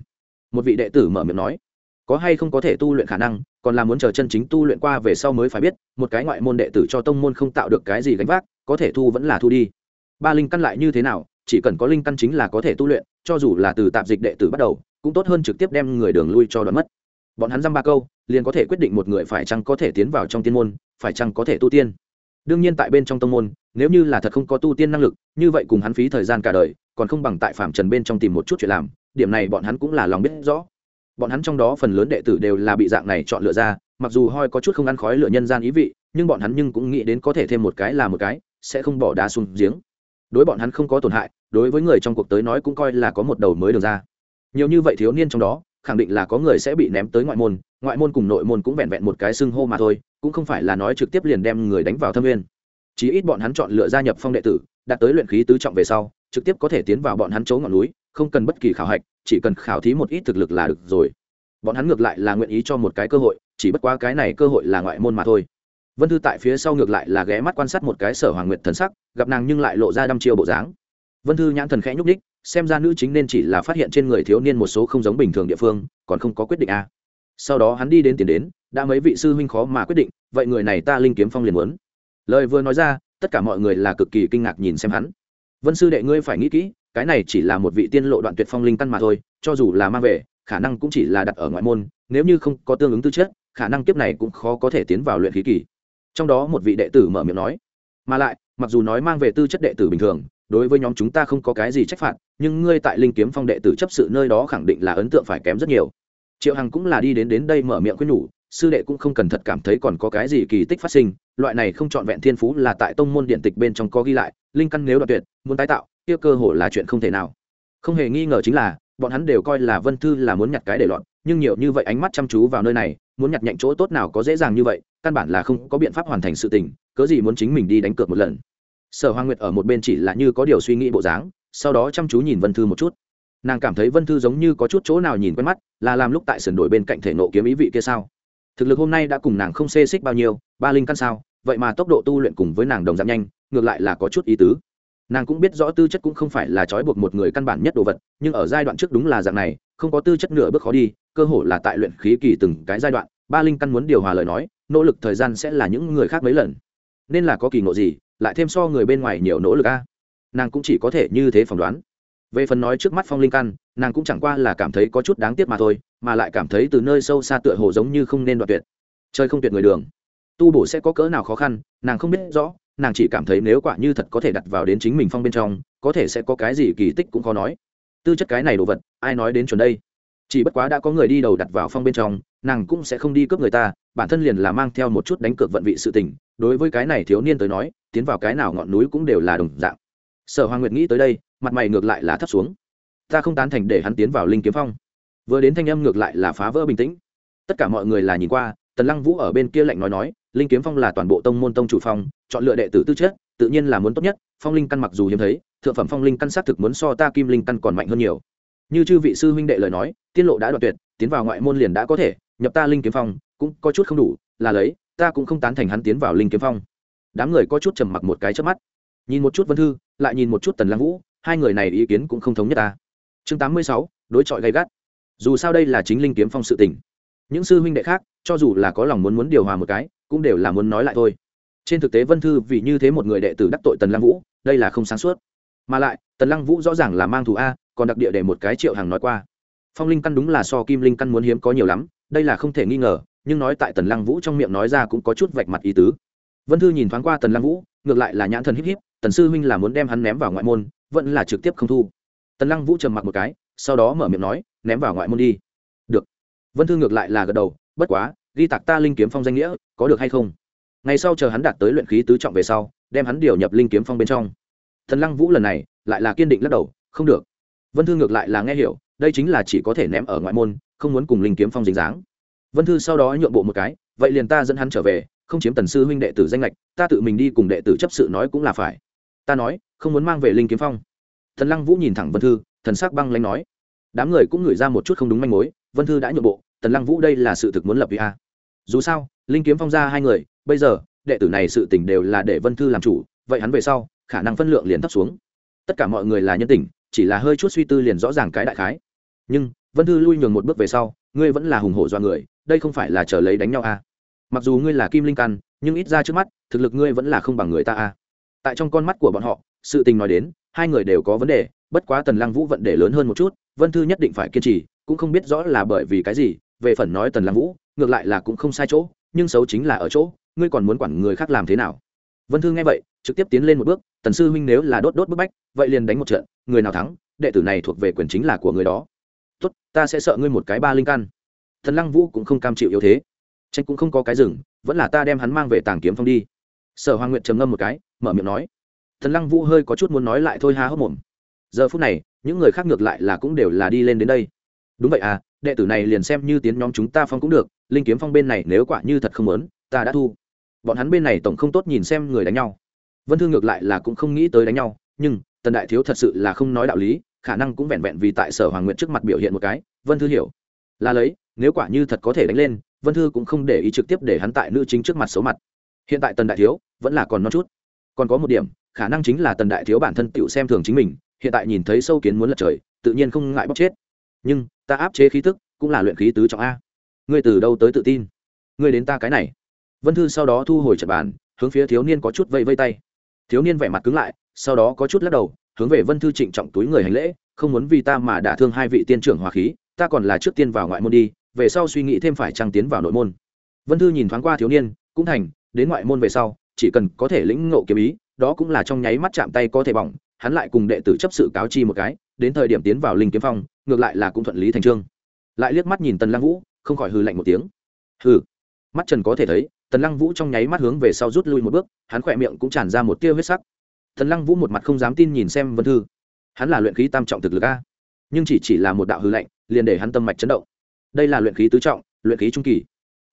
Một vị đệ tử mở miệng nói. Có hay không có thể tu luyện khả năng, còn là muốn chờ chân chính tu luyện qua về sau mới phải biết, một cái ngoại môn đệ tử cho tông môn không tạo được cái gì gánh vác, có thể thu vẫn là thu đi. Ba linh căn lại như thế nào, chỉ cần có linh căn chính là có thể tu luyện, cho dù là từ tạp dịch đệ tử bắt đầu, cũng tốt hơn trực tiếp đem người đường lui cho đoạn mất. Bọn hắn dăm ba câu liền có thể quyết định một người phải chăng có thể tiến vào trong tiên môn, phải chăng có thể tu tiên. Đương nhiên tại bên trong tông môn, nếu như là thật không có tu tiên năng lực, như vậy cùng hắn phí thời gian cả đời, còn không bằng tại phạm trần bên trong tìm một chút chuyện làm, điểm này bọn hắn cũng là lòng biết rõ. Bọn hắn trong đó phần lớn đệ tử đều là bị dạng này chọn lựa ra, mặc dù hoi có chút không ăn khói lựa nhân gian ý vị, nhưng bọn hắn nhưng cũng nghĩ đến có thể thêm một cái là một cái, sẽ không bỏ đá xuống giếng. Đối bọn hắn không có tổn hại, đối với người trong cuộc tới nói cũng coi là có một đầu mới được ra. Nhiều như vậy thiếu niên trong đó, khẳng định là có người sẽ bị ném tới ngoại môn ngoại môn cùng nội môn cũng vẹn vẹn một cái xưng hô mà thôi, cũng không phải là nói trực tiếp liền đem người đánh vào thâm nguyên. Chí ít bọn hắn chọn lựa gia nhập phong đệ tử, đạt tới luyện khí tứ trọng về sau, trực tiếp có thể tiến vào bọn hắn chỗ ngọn núi, không cần bất kỳ khảo hạch, chỉ cần khảo thí một ít thực lực là được rồi. Bọn hắn ngược lại là nguyện ý cho một cái cơ hội, chỉ bất quá cái này cơ hội là ngoại môn mà thôi. Vân thư tại phía sau ngược lại là ghé mắt quan sát một cái sở hoàng nguyệt thần sắc, gặp nàng nhưng lại lộ ra đăm chiêu bộ dáng. Vân thư nhãn thần khẽ nhúc ních xem ra nữ chính nên chỉ là phát hiện trên người thiếu niên một số không giống bình thường địa phương, còn không có quyết định a sau đó hắn đi đến tiền đến, đã mấy vị sư huynh khó mà quyết định, vậy người này ta linh kiếm phong liền muốn. Lời vừa nói ra, tất cả mọi người là cực kỳ kinh ngạc nhìn xem hắn. Vân sư đệ ngươi phải nghĩ kỹ, cái này chỉ là một vị tiên lộ đoạn tuyệt phong linh căn mà thôi, cho dù là mang về, khả năng cũng chỉ là đặt ở ngoại môn, nếu như không có tương ứng tư chất, khả năng kiếp này cũng khó có thể tiến vào luyện khí kỳ. Trong đó một vị đệ tử mở miệng nói, mà lại, mặc dù nói mang về tư chất đệ tử bình thường, đối với nhóm chúng ta không có cái gì trách phạt, nhưng ngươi tại linh kiếm phong đệ tử chấp sự nơi đó khẳng định là ấn tượng phải kém rất nhiều triệu hằng cũng là đi đến đến đây mở miệng khuyên nhủ, sư đệ cũng không cần thật cảm thấy còn có cái gì kỳ tích phát sinh, loại này không trọn vẹn thiên phú là tại tông môn điện tịch bên trong có ghi lại, linh căn nếu đoạt tuyệt, muốn tái tạo, kia cơ hội là chuyện không thể nào. Không hề nghi ngờ chính là, bọn hắn đều coi là vân thư là muốn nhặt cái để loạn, nhưng nhiều như vậy ánh mắt chăm chú vào nơi này, muốn nhặt nhạnh chỗ tốt nào có dễ dàng như vậy, căn bản là không có biện pháp hoàn thành sự tình, cớ gì muốn chính mình đi đánh cược một lần. Sở hoa nguyệt ở một bên chỉ là như có điều suy nghĩ bộ dáng, sau đó chăm chú nhìn vân thư một chút nàng cảm thấy vân thư giống như có chút chỗ nào nhìn quen mắt, là làm lúc tại sườn đổi bên cạnh thể nộ kiếm ý vị kia sao? Thực lực hôm nay đã cùng nàng không xê xích bao nhiêu, ba linh căn sao? Vậy mà tốc độ tu luyện cùng với nàng đồng giảm nhanh, ngược lại là có chút ý tứ. Nàng cũng biết rõ tư chất cũng không phải là trói buộc một người căn bản nhất đồ vật, nhưng ở giai đoạn trước đúng là dạng này, không có tư chất nửa bước khó đi, cơ hội là tại luyện khí kỳ từng cái giai đoạn, ba linh căn muốn điều hòa lời nói, nỗ lực thời gian sẽ là những người khác mấy lần. Nên là có kỳ ngộ gì, lại thêm so người bên ngoài nhiều nỗ lực a? Nàng cũng chỉ có thể như thế phỏng đoán về phần nói trước mắt phong linh căn, nàng cũng chẳng qua là cảm thấy có chút đáng tiếc mà thôi, mà lại cảm thấy từ nơi sâu xa tựa hồ giống như không nên đoạt tuyệt. Chơi không tuyệt người đường. Tu bổ sẽ có cỡ nào khó khăn, nàng không biết rõ, nàng chỉ cảm thấy nếu quả như thật có thể đặt vào đến chính mình phong bên trong, có thể sẽ có cái gì kỳ tích cũng khó nói. Tư chất cái này đồ vật, ai nói đến chuẩn đây? Chỉ bất quá đã có người đi đầu đặt vào phong bên trong, nàng cũng sẽ không đi cướp người ta, bản thân liền là mang theo một chút đánh cược vận vị sự tình, đối với cái này thiếu niên tới nói, tiến vào cái nào ngọn núi cũng đều là đồng dạng. Sở hoàng nguyệt nghĩ tới đây mặt mày ngược lại là thấp xuống. Ta không tán thành để hắn tiến vào linh kiếm phong. Vừa đến thanh âm ngược lại là phá vỡ bình tĩnh. Tất cả mọi người là nhìn qua, tần lăng vũ ở bên kia lạnh nói nói, linh kiếm phong là toàn bộ tông môn tông chủ phong, chọn lựa đệ tử tư chất, tự nhiên là muốn tốt nhất, phong linh căn mặc dù hiếm thấy, thượng phẩm phong linh căn xác thực muốn so ta kim linh căn còn mạnh hơn nhiều. Như chư vị sư huynh đệ lời nói, tiên lộ đã đoạt tuyệt, tiến vào ngoại môn liền đã có thể, nhập ta linh kiếm phong, cũng có chút không đủ, là lấy, ta cũng không tán thành hắn tiến vào linh kiếm phong. Đám người có chút trầm mặc một cái trước mắt. Nhìn một chút vân thư, lại nhìn một chút tần lăng vũ hai người này ý kiến cũng không thống nhất ta. Chương tám mươi sáu, đối chọi gay gắt. Dù sao đây là chính linh kiếm phong sự tình. Những sư huynh đệ khác, cho dù là có lòng muốn muốn điều hòa một cái, cũng đều là muốn nói lại thôi. Trên thực tế vân thư vì như thế một người đệ tử đắc tội tần lăng vũ, đây là không sáng suốt. Mà lại, tần lăng vũ rõ ràng là mang thù a, còn đặc địa để một cái triệu hàng nói qua. Phong linh căn đúng là so kim linh căn muốn hiếm có nhiều lắm, đây là không thể nghi ngờ, nhưng nói tại tần lăng vũ trong miệng nói ra cũng có chút vạch mặt ý tứ. Vân thư nhìn thoáng qua tần lăng vũ, ngược lại là nhãn thần híp híp, tần sư huynh là muốn đem hắn ném vào ngoại môn vẫn là trực tiếp không thu. Tần lăng vũ trầm mặc một cái, sau đó mở miệng nói, ném vào ngoại môn đi. Được. Vân thư ngược lại là gật đầu, bất quá, ghi tạc ta linh kiếm phong danh nghĩa, có được hay không? Ngày sau chờ hắn đạt tới luyện khí tứ trọng về sau, đem hắn điều nhập linh kiếm phong bên trong. Thần lăng vũ lần này lại là kiên định lắc đầu, không được. Vân thư ngược lại là nghe hiểu, đây chính là chỉ có thể ném ở ngoại môn, không muốn cùng linh kiếm phong dính dáng. Vân thư sau đó nhượng bộ một cái, vậy liền ta dẫn hắn trở về, không chiếm tần sư huynh đệ tử danh lệch ta tự mình đi cùng đệ tử chấp sự nói cũng là phải ta nói, không muốn mang về linh kiếm phong. Thần lăng vũ nhìn thẳng vân thư, thần sắc băng lanh nói. Đám người cũng ngửi ra một chút không đúng manh mối, vân thư đã nhượng bộ tần lăng vũ đây là sự thực muốn lập vì a. Dù sao, linh kiếm phong ra hai người, bây giờ, đệ tử này sự tỉnh đều là để vân thư làm chủ, vậy hắn về sau, khả năng phân lượng liền thấp xuống. Tất cả mọi người là nhân tình, chỉ là hơi chút suy tư liền rõ ràng cái đại khái. Nhưng, vân thư lui nhường một bước về sau, ngươi vẫn là hùng hổ do người, đây không phải là chờ lấy đánh nhau a. Mặc dù ngươi là kim linh căn, nhưng ít ra trước mắt, thực lực ngươi vẫn là không bằng người ta a tại trong con mắt của bọn họ, sự tình nói đến, hai người đều có vấn đề, bất quá tần lăng vũ vận đề lớn hơn một chút, vân thư nhất định phải kiên trì, cũng không biết rõ là bởi vì cái gì, về phần nói tần lăng vũ, ngược lại là cũng không sai chỗ, nhưng xấu chính là ở chỗ, ngươi còn muốn quản người khác làm thế nào? Vân thư nghe vậy, trực tiếp tiến lên một bước, tần sư huynh nếu là đốt đốt bức bách, vậy liền đánh một trận, người nào thắng, đệ tử này thuộc về quyền chính là của người đó. Tốt, ta sẽ sợ ngươi một cái ba linh căn. Thần lăng vũ cũng không cam chịu yếu thế. Tranh cũng không có cái rừng, vẫn là ta đem hắn mang về tàng kiếm phong đi sở hoàng nguyện trầm ngâm một cái, mở miệng nói, thần lăng vũ hơi có chút muốn nói lại thôi ha hốc mồm. Giờ phút này, những người khác ngược lại là cũng đều là đi lên đến đây. Đúng vậy à đệ tử này liền xem như tiến nhóm chúng ta phong cũng được, linh kiếm phong bên này nếu quả như thật không muốn, ta đã thu. Bọn hắn bên này tổng không tốt nhìn xem người đánh nhau. Vân thương ngược lại là cũng không nghĩ tới đánh nhau, nhưng, tần đại thiếu thật sự là không nói đạo lý, khả năng cũng vẹn vẹn vì tại sở hoàng nguyện trước mặt biểu hiện một cái, vân thư hiểu. Là lấy, nếu quả như thật có thể đánh lên, vân thư cũng không để ý trực tiếp để hắn tại nữ chính trước mặt xấu mặt hiện tại tần đại thiếu vẫn là còn non chút. Còn có một điểm, khả năng chính là tần đại thiếu bản thân tựu xem thường chính mình, hiện tại nhìn thấy sâu kiến muốn lật trời, tự nhiên không ngại bóc chết. Nhưng, ta áp chế khí tức cũng là luyện khí tứ trọng a. Ngươi từ đâu tới tự tin? Ngươi đến ta cái này. Vân thư sau đó thu hồi trận bàn, hướng phía thiếu niên có chút vây vây tay. Thiếu niên vẻ mặt cứng lại, sau đó có chút lắc đầu, hướng về vân thư trịnh trọng túi người hành lễ, không muốn vì ta mà đả thương hai vị tiên trưởng hòa khí, ta còn là trước tiên vào ngoại môn đi, về sau suy nghĩ thêm phải trăng tiến vào nội môn. Vân thư nhìn thoáng qua thiếu niên, cũng thành đến ngoại môn về sau, chỉ cần có thể lĩnh ngộ kiếm ý, đó cũng là trong nháy mắt chạm tay có thể bỏng, hắn lại cùng đệ tử chấp sự cáo chi một cái, đến thời điểm tiến vào linh kiếm phong, ngược lại là cũng thuận lý thành trương. Lại liếc mắt nhìn tần lăng vũ, không khỏi hư lạnh một tiếng. Hư mắt trần có thể thấy, tần lăng vũ trong nháy mắt hướng về sau rút lui một bước, hắn khỏe miệng cũng tràn ra một tia huyết sắc. Tần lăng vũ một mặt không dám tin nhìn xem vân thư. Hắn là luyện khí tam trọng thực lực a. Nhưng chỉ chỉ là một đạo hư lạnh, liền để hắn tâm mạch chấn động. Đây là luyện khí tứ trọng, luyện khí trung kỳ.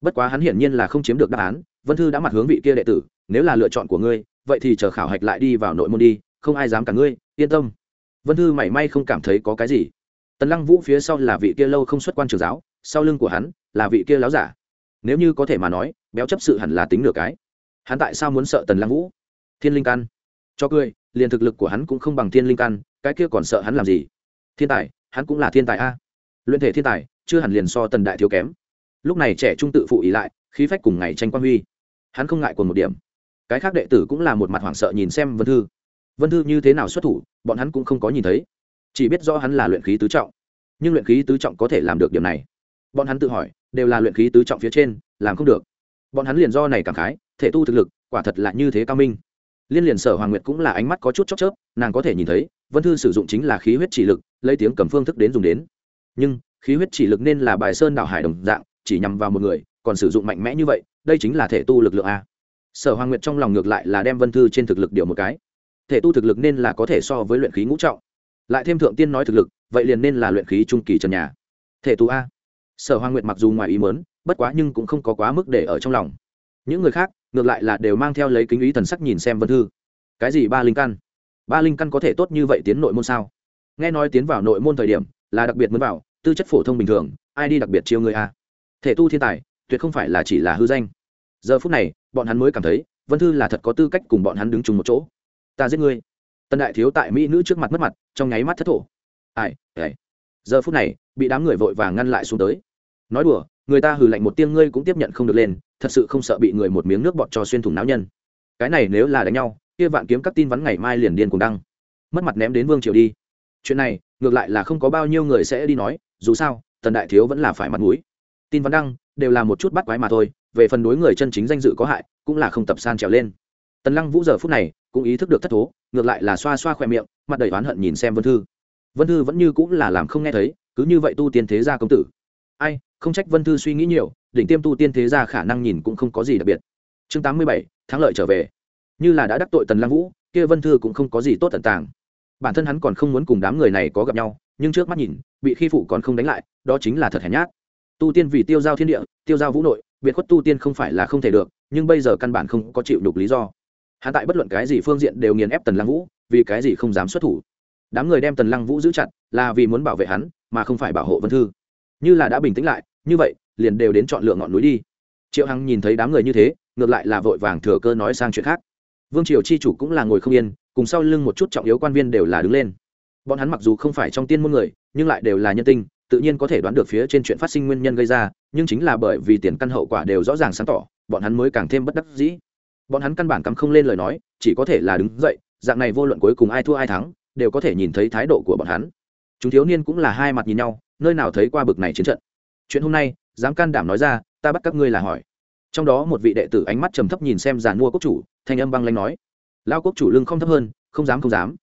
Bất quá hắn hiển nhiên là không chiếm được đáp án vân thư đã mặt hướng vị kia đệ tử, nếu là lựa chọn của ngươi, vậy thì chờ khảo hạch lại đi vào nội môn đi, không ai dám cả ngươi, yên tâm. Vân thư mảy may không cảm thấy có cái gì. Tần lăng vũ phía sau là vị kia lâu không xuất quan trường giáo, sau lưng của hắn là vị kia láo giả. Nếu như có thể mà nói, béo chấp sự hẳn là tính nửa cái. Hắn tại sao muốn sợ tần lăng vũ? Thiên linh căn. Cho cười, liền thực lực của hắn cũng không bằng thiên linh căn, cái kia còn sợ hắn làm gì? Thiên tài, hắn cũng là thiên tài a. Luyện thể thiên tài, chưa hẳn liền so tần đại thiếu kém. Lúc này trẻ trung tự phụ ý lại, khí phách cùng ngày tranh quan huy hắn không ngại còn một điểm. Cái khác đệ tử cũng là một mặt hoảng sợ nhìn xem vân thư. Vân thư như thế nào xuất thủ, bọn hắn cũng không có nhìn thấy. Chỉ biết rõ hắn là luyện khí tứ trọng. Nhưng luyện khí tứ trọng có thể làm được điểm này. Bọn hắn tự hỏi, đều là luyện khí tứ trọng phía trên, làm không được. Bọn hắn liền do này cảm khái, thể tu thực lực, quả thật là như thế cao minh. Liên liền sở hoàng nguyệt cũng là ánh mắt có chút chóc chớp, nàng có thể nhìn thấy, vân thư sử dụng chính là khí huyết chỉ lực, lấy tiếng cầm phương thức đến dùng đến. Nhưng, khí huyết chỉ lực nên là bài sơn đảo hải đồng dạng, chỉ nhằm vào một người còn sử dụng mạnh mẽ như vậy, đây chính là thể tu lực lượng a. Sở hoàng nguyệt trong lòng ngược lại là đem vân thư trên thực lực điều một cái. Thể tu thực lực nên là có thể so với luyện khí ngũ trọng. Lại thêm thượng tiên nói thực lực, vậy liền nên là luyện khí trung kỳ trần nhà. Thể tu a. Sở hoàng nguyệt mặc dù ngoài ý mớn bất quá nhưng cũng không có quá mức để ở trong lòng. Những người khác, ngược lại là đều mang theo lấy kính ý thần sắc nhìn xem vân thư. Cái gì ba linh căn? Ba linh căn có thể tốt như vậy tiến nội môn sao? Nghe nói tiến vào nội môn thời điểm, là đặc biệt mới vào, tư chất phổ thông bình thường, ai đi đặc biệt chiêu người a? Thể tu thiên tài tuyệt không phải là chỉ là hư danh. Giờ phút này, bọn hắn mới cảm thấy, vân thư là thật có tư cách cùng bọn hắn đứng chung một chỗ. Ta giết ngươi. Tần đại thiếu tại mỹ nữ trước mặt mất mặt, trong nháy mắt thất thổ. Ai ai. Giờ phút này, bị đám người vội vàng ngăn lại xuống tới. Nói đùa, người ta hừ lạnh một tiếng ngươi cũng tiếp nhận không được lên, thật sự không sợ bị người một miếng nước bọt cho xuyên thủng náo nhân. Cái này nếu là đánh nhau, kia vạn kiếm các tin vắn ngày mai liền điên cùng đăng. Mất mặt ném đến vương triều đi. Chuyện này, ngược lại là không có bao nhiêu người sẽ đi nói, dù sao, tần đại thiếu vẫn là phải mặt mũi tin văn đăng, đều là một chút bắt quái mà thôi, về phần đối người chân chính danh dự có hại, cũng là không tập san trèo lên. Tần lăng vũ giờ phút này, cũng ý thức được thất thố, ngược lại là xoa xoa khỏe miệng, mặt đầy oán hận nhìn xem vân thư. Vân thư vẫn như cũng là làm không nghe thấy, cứ như vậy tu tiên thế gia công tử. Ai, không trách vân thư suy nghĩ nhiều, đỉnh tiêm tu tiên thế gia khả năng nhìn cũng không có gì đặc biệt. Chương tám mươi bảy, thắng lợi trở về. Như là đã đắc tội tần lăng vũ, kia vân thư cũng không có gì tốt tận tàng. Bản thân hắn còn không muốn cùng đám người này có gặp nhau, nhưng trước mắt nhìn, bị khi phụ còn không đánh lại, đó chính là thật hèn nhát tu tiên vì tiêu giao thiên địa, tiêu giao vũ nội, biệt khuất tu tiên không phải là không thể được, nhưng bây giờ căn bản không có chịu đục lý do. Hạ tại bất luận cái gì phương diện đều nghiền ép tần lăng vũ, vì cái gì không dám xuất thủ. Đám người đem tần lăng vũ giữ chặt là vì muốn bảo vệ hắn, mà không phải bảo hộ vân thư. Như là đã bình tĩnh lại, như vậy, liền đều đến chọn lựa ngọn núi đi. Triệu hằng nhìn thấy đám người như thế, ngược lại là vội vàng thừa cơ nói sang chuyện khác. Vương triều chi chủ cũng là ngồi không yên, cùng sau lưng một chút trọng yếu quan viên đều là đứng lên. Bọn hắn mặc dù không phải trong tiên môn người, nhưng lại đều là nhân tinh tự nhiên có thể đoán được phía trên chuyện phát sinh nguyên nhân gây ra, nhưng chính là bởi vì tiền căn hậu quả đều rõ ràng sáng tỏ, bọn hắn mới càng thêm bất đắc dĩ. Bọn hắn căn bản cắm không lên lời nói, chỉ có thể là đứng dậy, dạng này vô luận cuối cùng ai thua ai thắng, đều có thể nhìn thấy thái độ của bọn hắn. Chúng thiếu niên cũng là hai mặt nhìn nhau, nơi nào thấy qua bực này chiến trận. Chuyện hôm nay, dám can đảm nói ra, ta bắt các ngươi là hỏi. Trong đó một vị đệ tử ánh mắt trầm thấp nhìn xem giàn mua quốc chủ, thanh âm băng lanh nói. Lao quốc chủ lưng không thấp hơn, không dám không dám.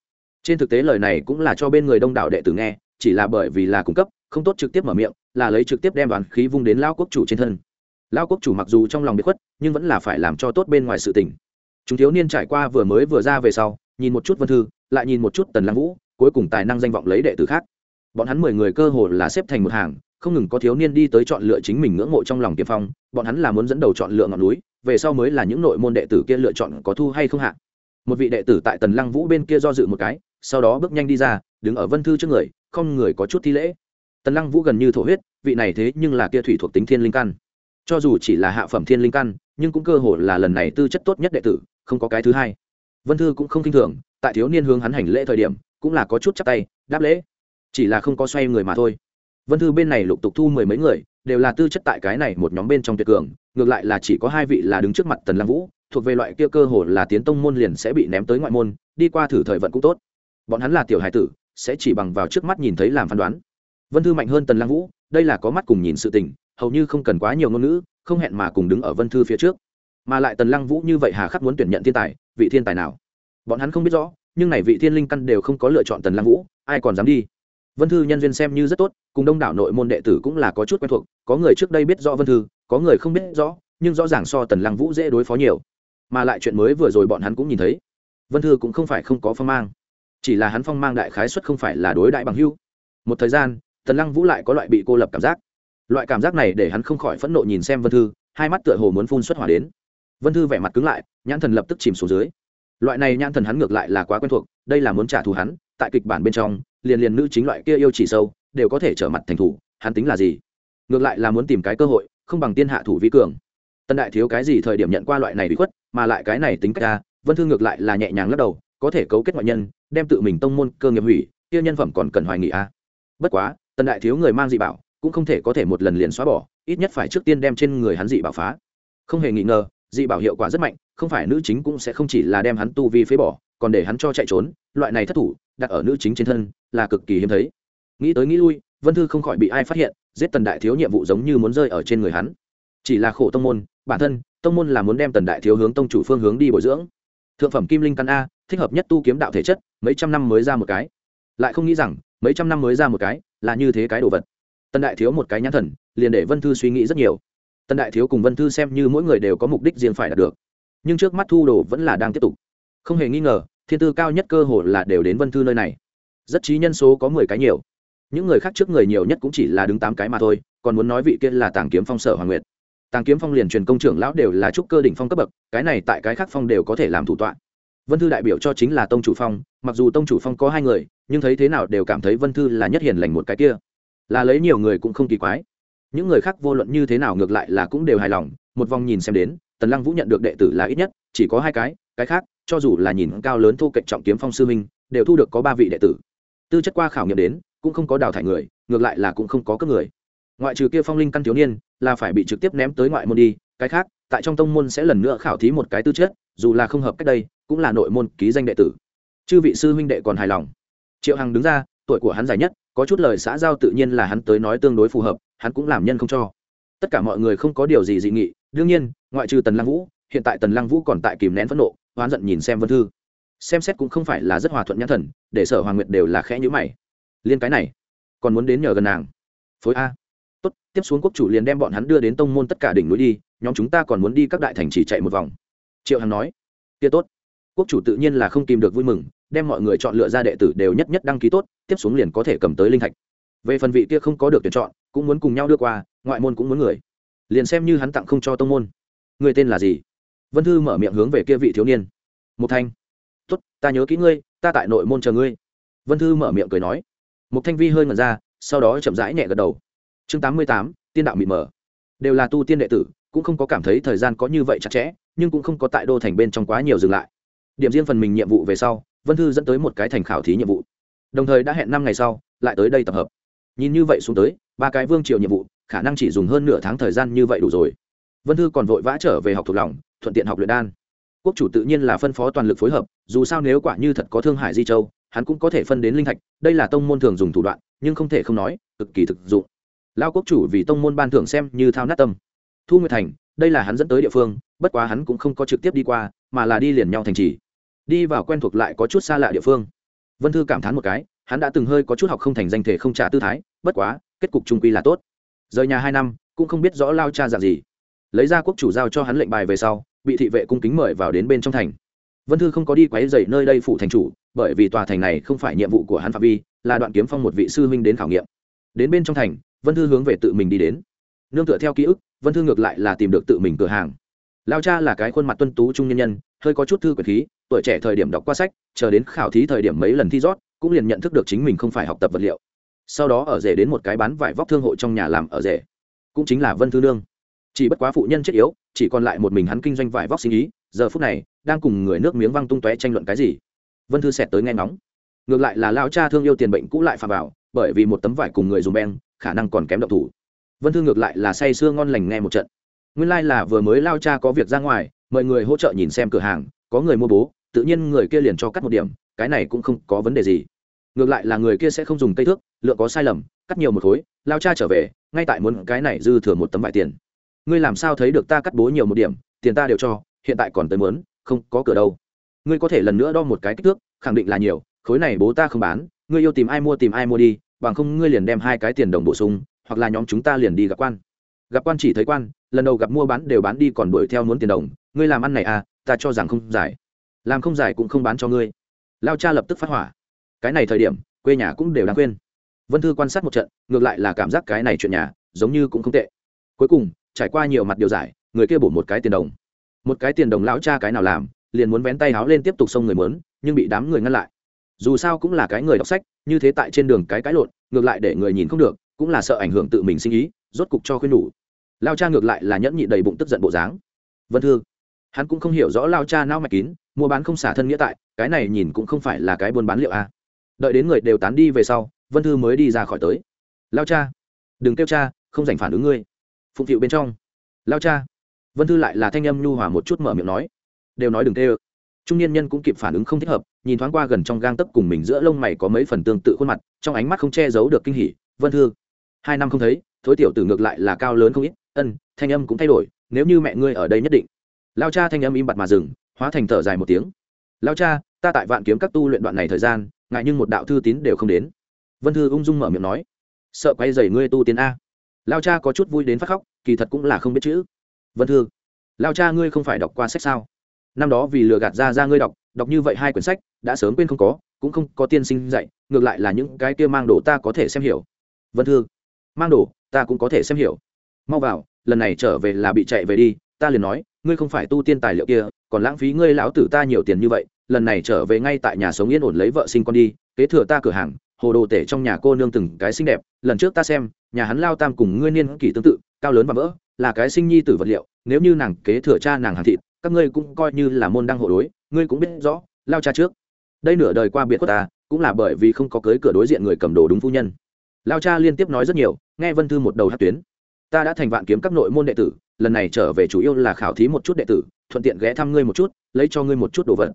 Trên thực tế lời này cũng là cho bên người đông đảo đệ tử nghe, chỉ là bởi vì là cung cấp không tốt trực tiếp mở miệng, là lấy trực tiếp đem đoàn khí vung đến lao quốc chủ trên thân. Lao quốc chủ mặc dù trong lòng bị khuất, nhưng vẫn là phải làm cho tốt bên ngoài sự tình. Chúng thiếu niên trải qua vừa mới vừa ra về sau, nhìn một chút vân thư, lại nhìn một chút tần lăng vũ, cuối cùng tài năng danh vọng lấy đệ tử khác. Bọn hắn mười người cơ hồ là xếp thành một hàng, không ngừng có thiếu niên đi tới chọn lựa chính mình ngưỡng mộ trong lòng tiêm phong, bọn hắn là muốn dẫn đầu chọn lựa ngọn núi, về sau mới là những nội môn đệ tử kia lựa chọn có thu hay không hạ. Một vị đệ tử tại tần lăng vũ bên kia do dự một cái, sau đó bước nhanh đi ra, đứng ở vân thư trước người, không người có chút thi lễ tần lăng vũ gần như thổ huyết, vị này thế nhưng là kia thủy thuộc tính thiên linh căn. Cho dù chỉ là hạ phẩm thiên linh căn, nhưng cũng cơ hội là lần này tư chất tốt nhất đệ tử, không có cái thứ hai. Vân thư cũng không k i n h thường, tại thiếu niên hướng hắn hành lễ thời điểm, cũng là có chút chắc tay, đáp lễ. Chỉ là không có xoay người mà thôi. Vân thư bên này lục tục thu mười mấy người, đều là tư chất tại cái này một nhóm bên trong tuyệt cường, ngược lại là chỉ có hai vị là đứng trước mặt tần lăng vũ, thuộc về loại kia cơ hồ là tiến tông môn liền sẽ bị ném tới ngoại môn, đi qua thử thời vận cũng tốt. Bọn hắn là tiểu hải tử, sẽ chỉ bằng vào trước mắt nhìn thấy làm phán đoán vân thư mạnh hơn tần lăng vũ, đây là có mắt cùng nhìn sự tình, hầu như không cần quá nhiều ngôn ngữ, không hẹn mà cùng đứng ở vân thư phía trước. Mà lại tần lăng vũ như vậy hà khắc muốn tuyển nhận thiên tài, vị thiên tài nào? Bọn hắn không biết rõ, nhưng này vị thiên linh căn đều không có lựa chọn tần lăng vũ, ai còn dám đi? Vân thư nhân duyên xem như rất tốt, cùng đông đảo nội môn đệ tử cũng là có chút quen thuộc, có người trước đây biết rõ vân thư, có người không biết rõ, nhưng rõ ràng so tần lăng vũ dễ đối phó nhiều. Mà lại chuyện mới vừa rồi bọn hắn cũng nhìn thấy. Vân thư cũng không phải không có phong mang. Chỉ là hắn phong mang đại khái xuất không phải là đối đại bằng hưu một thời gian tần lăng vũ lại có loại bị cô lập cảm giác. Loại cảm giác này để hắn không khỏi phẫn nộ nhìn xem vân thư, hai mắt tựa hồ muốn phun xuất hỏa đến. Vân thư vẻ mặt cứng lại, nhãn thần lập tức chìm xuống dưới. Loại này nhãn thần hắn ngược lại là quá quen thuộc, đây là muốn trả thù hắn, tại kịch bản bên trong, liền liền nữ chính loại kia yêu chỉ sâu, đều có thể trở mặt thành thủ, hắn tính là gì? Ngược lại là muốn tìm cái cơ hội, không bằng tiên hạ thủ vi cường. Tần đại thiếu cái gì thời điểm nhận qua loại này bị khuất, mà lại cái này tính cách ra vân thư ngược lại là nhẹ nhàng lắc đầu, có thể cấu kết ngoại nhân, đem tự mình tông môn cơ nghiệp hủy, kia nhân phẩm còn cần hoài nghị a à. bất quá tần đại thiếu người mang dị bảo, cũng không thể có thể một lần liền xóa bỏ, ít nhất phải trước tiên đem trên người hắn dị bảo phá. Không hề nghi ngờ, dị bảo hiệu quả rất mạnh, không phải nữ chính cũng sẽ không chỉ là đem hắn tu vi phế bỏ, còn để hắn cho chạy trốn, loại này thất thủ, đặt ở nữ chính trên thân, là cực kỳ hiếm thấy. Nghĩ tới nghĩ lui, vân thư không khỏi bị ai phát hiện, giết tần đại thiếu nhiệm vụ giống như muốn rơi ở trên người hắn. Chỉ là khổ tông môn, bản thân, tông môn là muốn đem tần đại thiếu hướng tông chủ phương hướng đi bồi dưỡng. Thượng phẩm kim linh căn a, thích hợp nhất tu kiếm đạo thể chất, mấy trăm năm mới ra một cái. Lại không nghĩ rằng, mấy trăm năm mới ra một cái là như thế cái đồ vật. Tần đại thiếu một cái nhãn thần, liền để vân thư suy nghĩ rất nhiều. Tần đại thiếu cùng vân thư xem như mỗi người đều có mục đích riêng phải đạt được. Nhưng trước mắt thu đồ vẫn là đang tiếp tục. Không hề nghi ngờ, thiên tư cao nhất cơ hồ là đều đến vân thư nơi này. Rất trí nhân số có mười cái nhiều. Những người khác trước người nhiều nhất cũng chỉ là đứng tám cái mà thôi, còn muốn nói vị kia là tàng kiếm phong sở hoàng nguyệt. Tàng kiếm phong liền truyền công trưởng lão đều là trúc cơ đỉnh phong cấp bậc, cái này tại cái khác phong đều có thể làm thủ tọa vân thư đại biểu cho chính là tông chủ phong, mặc dù tông chủ phong có hai người, nhưng thấy thế nào đều cảm thấy vân thư là nhất hiền lành một cái kia. Là lấy nhiều người cũng không kỳ quái. Những người khác vô luận như thế nào ngược lại là cũng đều hài lòng, một vòng nhìn xem đến, tần lăng vũ nhận được đệ tử là ít nhất, chỉ có hai cái cái khác, cho dù là nhìn cao lớn thu cạnh trọng kiếm phong sư minh đều thu được có ba vị đệ tử. Tư chất qua khảo nghiệm đến, cũng không có đào thải người, ngược lại là cũng không có cấp người. Ngoại trừ kia phong linh căn thiếu niên, là phải bị trực tiếp ném tới ngoại môn đi cái khác, tại trong tông môn sẽ lần nữa khảo thí một cái tư chất, dù là không hợp cách đây, cũng là nội môn ký danh đệ tử. Chư vị sư huynh đệ còn hài lòng. Triệu hằng đứng ra, tuổi của hắn dài nhất, có chút lời xã giao tự nhiên là hắn tới nói tương đối phù hợp, hắn cũng làm nhân không cho. Tất cả mọi người không có điều gì dị nghị, đương nhiên, ngoại trừ tần lăng vũ, hiện tại tần lăng vũ còn tại kìm nén phẫn nộ hoán giận nhìn xem vân thư. Xem xét cũng không phải là rất hòa thuận nhãn thần, để sở hoàng nguyệt đều là khẽ nhữ mày. Liên cái này, còn muốn đến nhờ gần nàng. Phối a tiếp xuống quốc chủ liền đem bọn hắn đưa đến tông môn tất cả đỉnh núi đi, nhóm chúng ta còn muốn đi các đại thành chỉ chạy một vòng. Triệu hằng nói. Kia tốt. Quốc chủ tự nhiên là không kìm được vui mừng, đem mọi người chọn lựa ra đệ tử đều nhất nhất đăng ký tốt, tiếp xuống liền có thể cầm tới linh thạch. Về phần vị kia không có được tuyển chọn, cũng muốn cùng nhau đưa qua, ngoại môn cũng muốn người. Liền xem như hắn tặng không cho tông môn. Người tên là gì? Vân thư mở miệng hướng về kia vị thiếu niên. Một thanh. Tốt, ta nhớ kỹ ngươi, ta tại nội môn chờ ngươi. Vân thư mở miệng cười nói. Một thanh vi hơi ngẩn ra, sau đó chậm rãi nhẹ gật đầu chương tám mươi tám, tiên đạo mịt mờ. Đều là tu tiên đệ tử, cũng không có cảm thấy thời gian có như vậy chặt chẽ, nhưng cũng không có tại đô thành bên trong quá nhiều dừng lại. Điểm riêng phần mình nhiệm vụ về sau, vân thư dẫn tới một cái thành khảo thí nhiệm vụ. Đồng thời đã hẹn năm ngày sau, lại tới đây tập hợp. Nhìn như vậy xuống tới, ba cái vương triều nhiệm vụ, khả năng chỉ dùng hơn nửa tháng thời gian như vậy đủ rồi. Vân thư còn vội vã trở về học thuộc lòng, thuận tiện học luyện đan. Quốc chủ tự nhiên là phân phó toàn lực phối hợp, dù sao nếu quả như thật có thương hải di châu, hắn cũng có thể phân đến linh thạch, đây là tông môn thường dùng thủ đoạn, nhưng không thể không nói, cực kỳ thực dụng lao quốc chủ vì tông môn ban thưởng xem như thao nát tâm. Thu nguyệt thành, đây là hắn dẫn tới địa phương, bất quá hắn cũng không có trực tiếp đi qua, mà là đi liền nhau thành trì. Đi vào quen thuộc lại có chút xa lạ địa phương. Vân thư cảm thán một cái, hắn đã từng hơi có chút học không thành danh thể không trả tư thái, bất quá, kết cục trung quy là tốt. Rời nhà hai năm, cũng không biết rõ lao cha dạng gì. Lấy ra quốc chủ giao cho hắn lệnh bài về sau, bị thị vệ cung kính mời vào đến bên trong thành. Vân thư không có đi quấy dậy nơi đây phụ thành chủ, bởi vì tòa thành này không phải nhiệm vụ của hắn phạm vi, là đoạn kiếm phong một vị sư huynh đến khảo nghiệm. Đến bên trong thành vân thư hướng về tự mình đi đến. Nương tựa theo ký ức, vân thư ngược lại là tìm được tự mình cửa hàng. Lao cha là cái khuôn mặt tuân tú trung nhân nhân, hơi có chút thư quyển khí, tuổi trẻ thời điểm đọc qua sách, chờ đến khảo thí thời điểm mấy lần thi rót, cũng liền nhận thức được chính mình không phải học tập vật liệu. Sau đó ở rể đến một cái bán vải vóc thương hộ trong nhà làm ở rể. Cũng chính là vân thư nương. Chỉ bất quá phụ nhân chết yếu, chỉ còn lại một mình hắn kinh doanh vải vóc sinh ý, giờ phút này, đang cùng người nước miếng văng tung tóe tranh luận cái gì? Vân thư xẹt tới nghe ngóng. Ngược lại là lao cha thương yêu tiền bệnh cũ lại phà vào, bởi vì một tấm vải cùng người dùng beng khả năng còn kém động thủ. Vân thư ngược lại là say sưa ngon lành nghe một trận. Nguyên lai、like、là vừa mới lao cha có việc ra ngoài, mời người hỗ trợ nhìn xem cửa hàng, có người mua bố, tự nhiên người kia liền cho cắt một điểm, cái này cũng không có vấn đề gì. Ngược lại là người kia sẽ không dùng cây thước, lượng có sai lầm, cắt nhiều một khối, lao cha trở về, ngay tại muốn cái này dư thừa một tấm vải tiền. Ngươi làm sao thấy được ta cắt bố nhiều một điểm, tiền ta đều cho, hiện tại còn tới muốn, không có cửa đâu. Ngươi có thể lần nữa đo một cái kích thước, khẳng định là nhiều, khối này bố ta không bán, ngươi yêu tìm ai mua tìm ai mua đi bằng không ngươi liền đem hai cái tiền đồng bổ sung, hoặc là nhóm chúng ta liền đi gặp quan. Gặp quan chỉ thấy quan, lần đầu gặp mua bán đều bán đi còn đuổi theo muốn tiền đồng, ngươi làm ăn này à ta cho rằng không giải. Làm không giải cũng không bán cho ngươi. Lao cha lập tức phát hỏa. Cái này thời điểm, quê nhà cũng đều đáng quên. Vân thư quan sát một trận, ngược lại là cảm giác cái này chuyện nhà, giống như cũng không tệ. Cuối cùng, trải qua nhiều mặt điều giải, người kia bổ một cái tiền đồng. Một cái tiền đồng lão cha cái nào làm, liền muốn vén tay háo lên tiếp tục xông người mớn, nhưng bị đám người ngăn lại dù sao cũng là cái người đọc sách, như thế tại trên đường cái cái lộn, ngược lại để người nhìn không được, cũng là sợ ảnh hưởng tự mình sinh ý, rốt cục cho khuyên đủ lao cha ngược lại là nhẫn nhị đầy bụng tức giận bộ dáng. Vân thư, hắn cũng không hiểu rõ lao cha nao mạch kín, mua bán không xả thân nghĩa tại, cái này nhìn cũng không phải là cái buôn bán liệu a. Đợi đến người đều tán đi về sau, vân thư mới đi ra khỏi tới. Lao cha, đừng kêu cha, không dành phản ứng ngươi. Phụng thiệu bên trong. Lao cha. Vân thư lại là thanh âm nhu hòa một chút mở miệng nói. Đều nói đừng kêu. Trung niên nhân cũng kịp phản ứng không thích hợp nhìn thoáng qua gần trong gang tấc cùng mình giữa lông mày có mấy phần tương tự khuôn mặt, trong ánh mắt không che giấu được kinh hỉ, vân thư, hai năm không thấy, thối tiểu tử ngược lại là cao lớn không ít, ân, thanh âm cũng thay đổi, nếu như mẹ ngươi ở đây nhất định. Lao cha thanh âm im bặt mà dừng, hóa thành thở dài một tiếng. Lao cha, ta tại vạn kiếm các tu luyện đoạn này thời gian, ngại nhưng một đạo thư tín đều không đến. Vân thư ung dung mở miệng nói. Sợ quay dày ngươi tu tiến a. Lao cha có chút vui đến phát khóc, kỳ thật cũng là không biết chữ. Vân thư, lao cha ngươi không phải đọc qua sách sao? Năm đó vì lừa gạt ra ra ngươi đọc đọc như vậy hai quyển sách, đã sớm quên không có, cũng không có tiên sinh dạy, ngược lại là những cái kia mang đồ ta có thể xem hiểu. Vân thư, mang đồ, ta cũng có thể xem hiểu. Mau vào, lần này trở về là bị chạy về đi, ta liền nói, ngươi không phải tu tiên tài liệu kia, còn lãng phí ngươi lão tử ta nhiều tiền như vậy, lần này trở về ngay tại nhà sống yên ổn lấy vợ sinh con đi, kế thừa ta cửa hàng, hồ đồ tể trong nhà cô nương từng cái xinh đẹp, lần trước ta xem, nhà hắn lao tam cùng ngươi niên kỷ tương tự, cao lớn và vỡ, là cái sinh nhi tử vật liệu, nếu như nàng kế thừa cha nàng hàng thịt, các ngươi cũng coi như là môn đăng hộ đối ngươi cũng biết rõ, lao cha trước. Đây nửa đời qua biệt của ta, cũng là bởi vì không có cưới cửa đối diện người cầm đồ đúng phu nhân. Lao cha liên tiếp nói rất nhiều, nghe vân thư một đầu hát tuyến. Ta đã thành vạn kiếm các nội môn đệ tử, lần này trở về chủ yếu là khảo thí một chút đệ tử, thuận tiện ghé thăm ngươi một chút, lấy cho ngươi một chút đồ vật.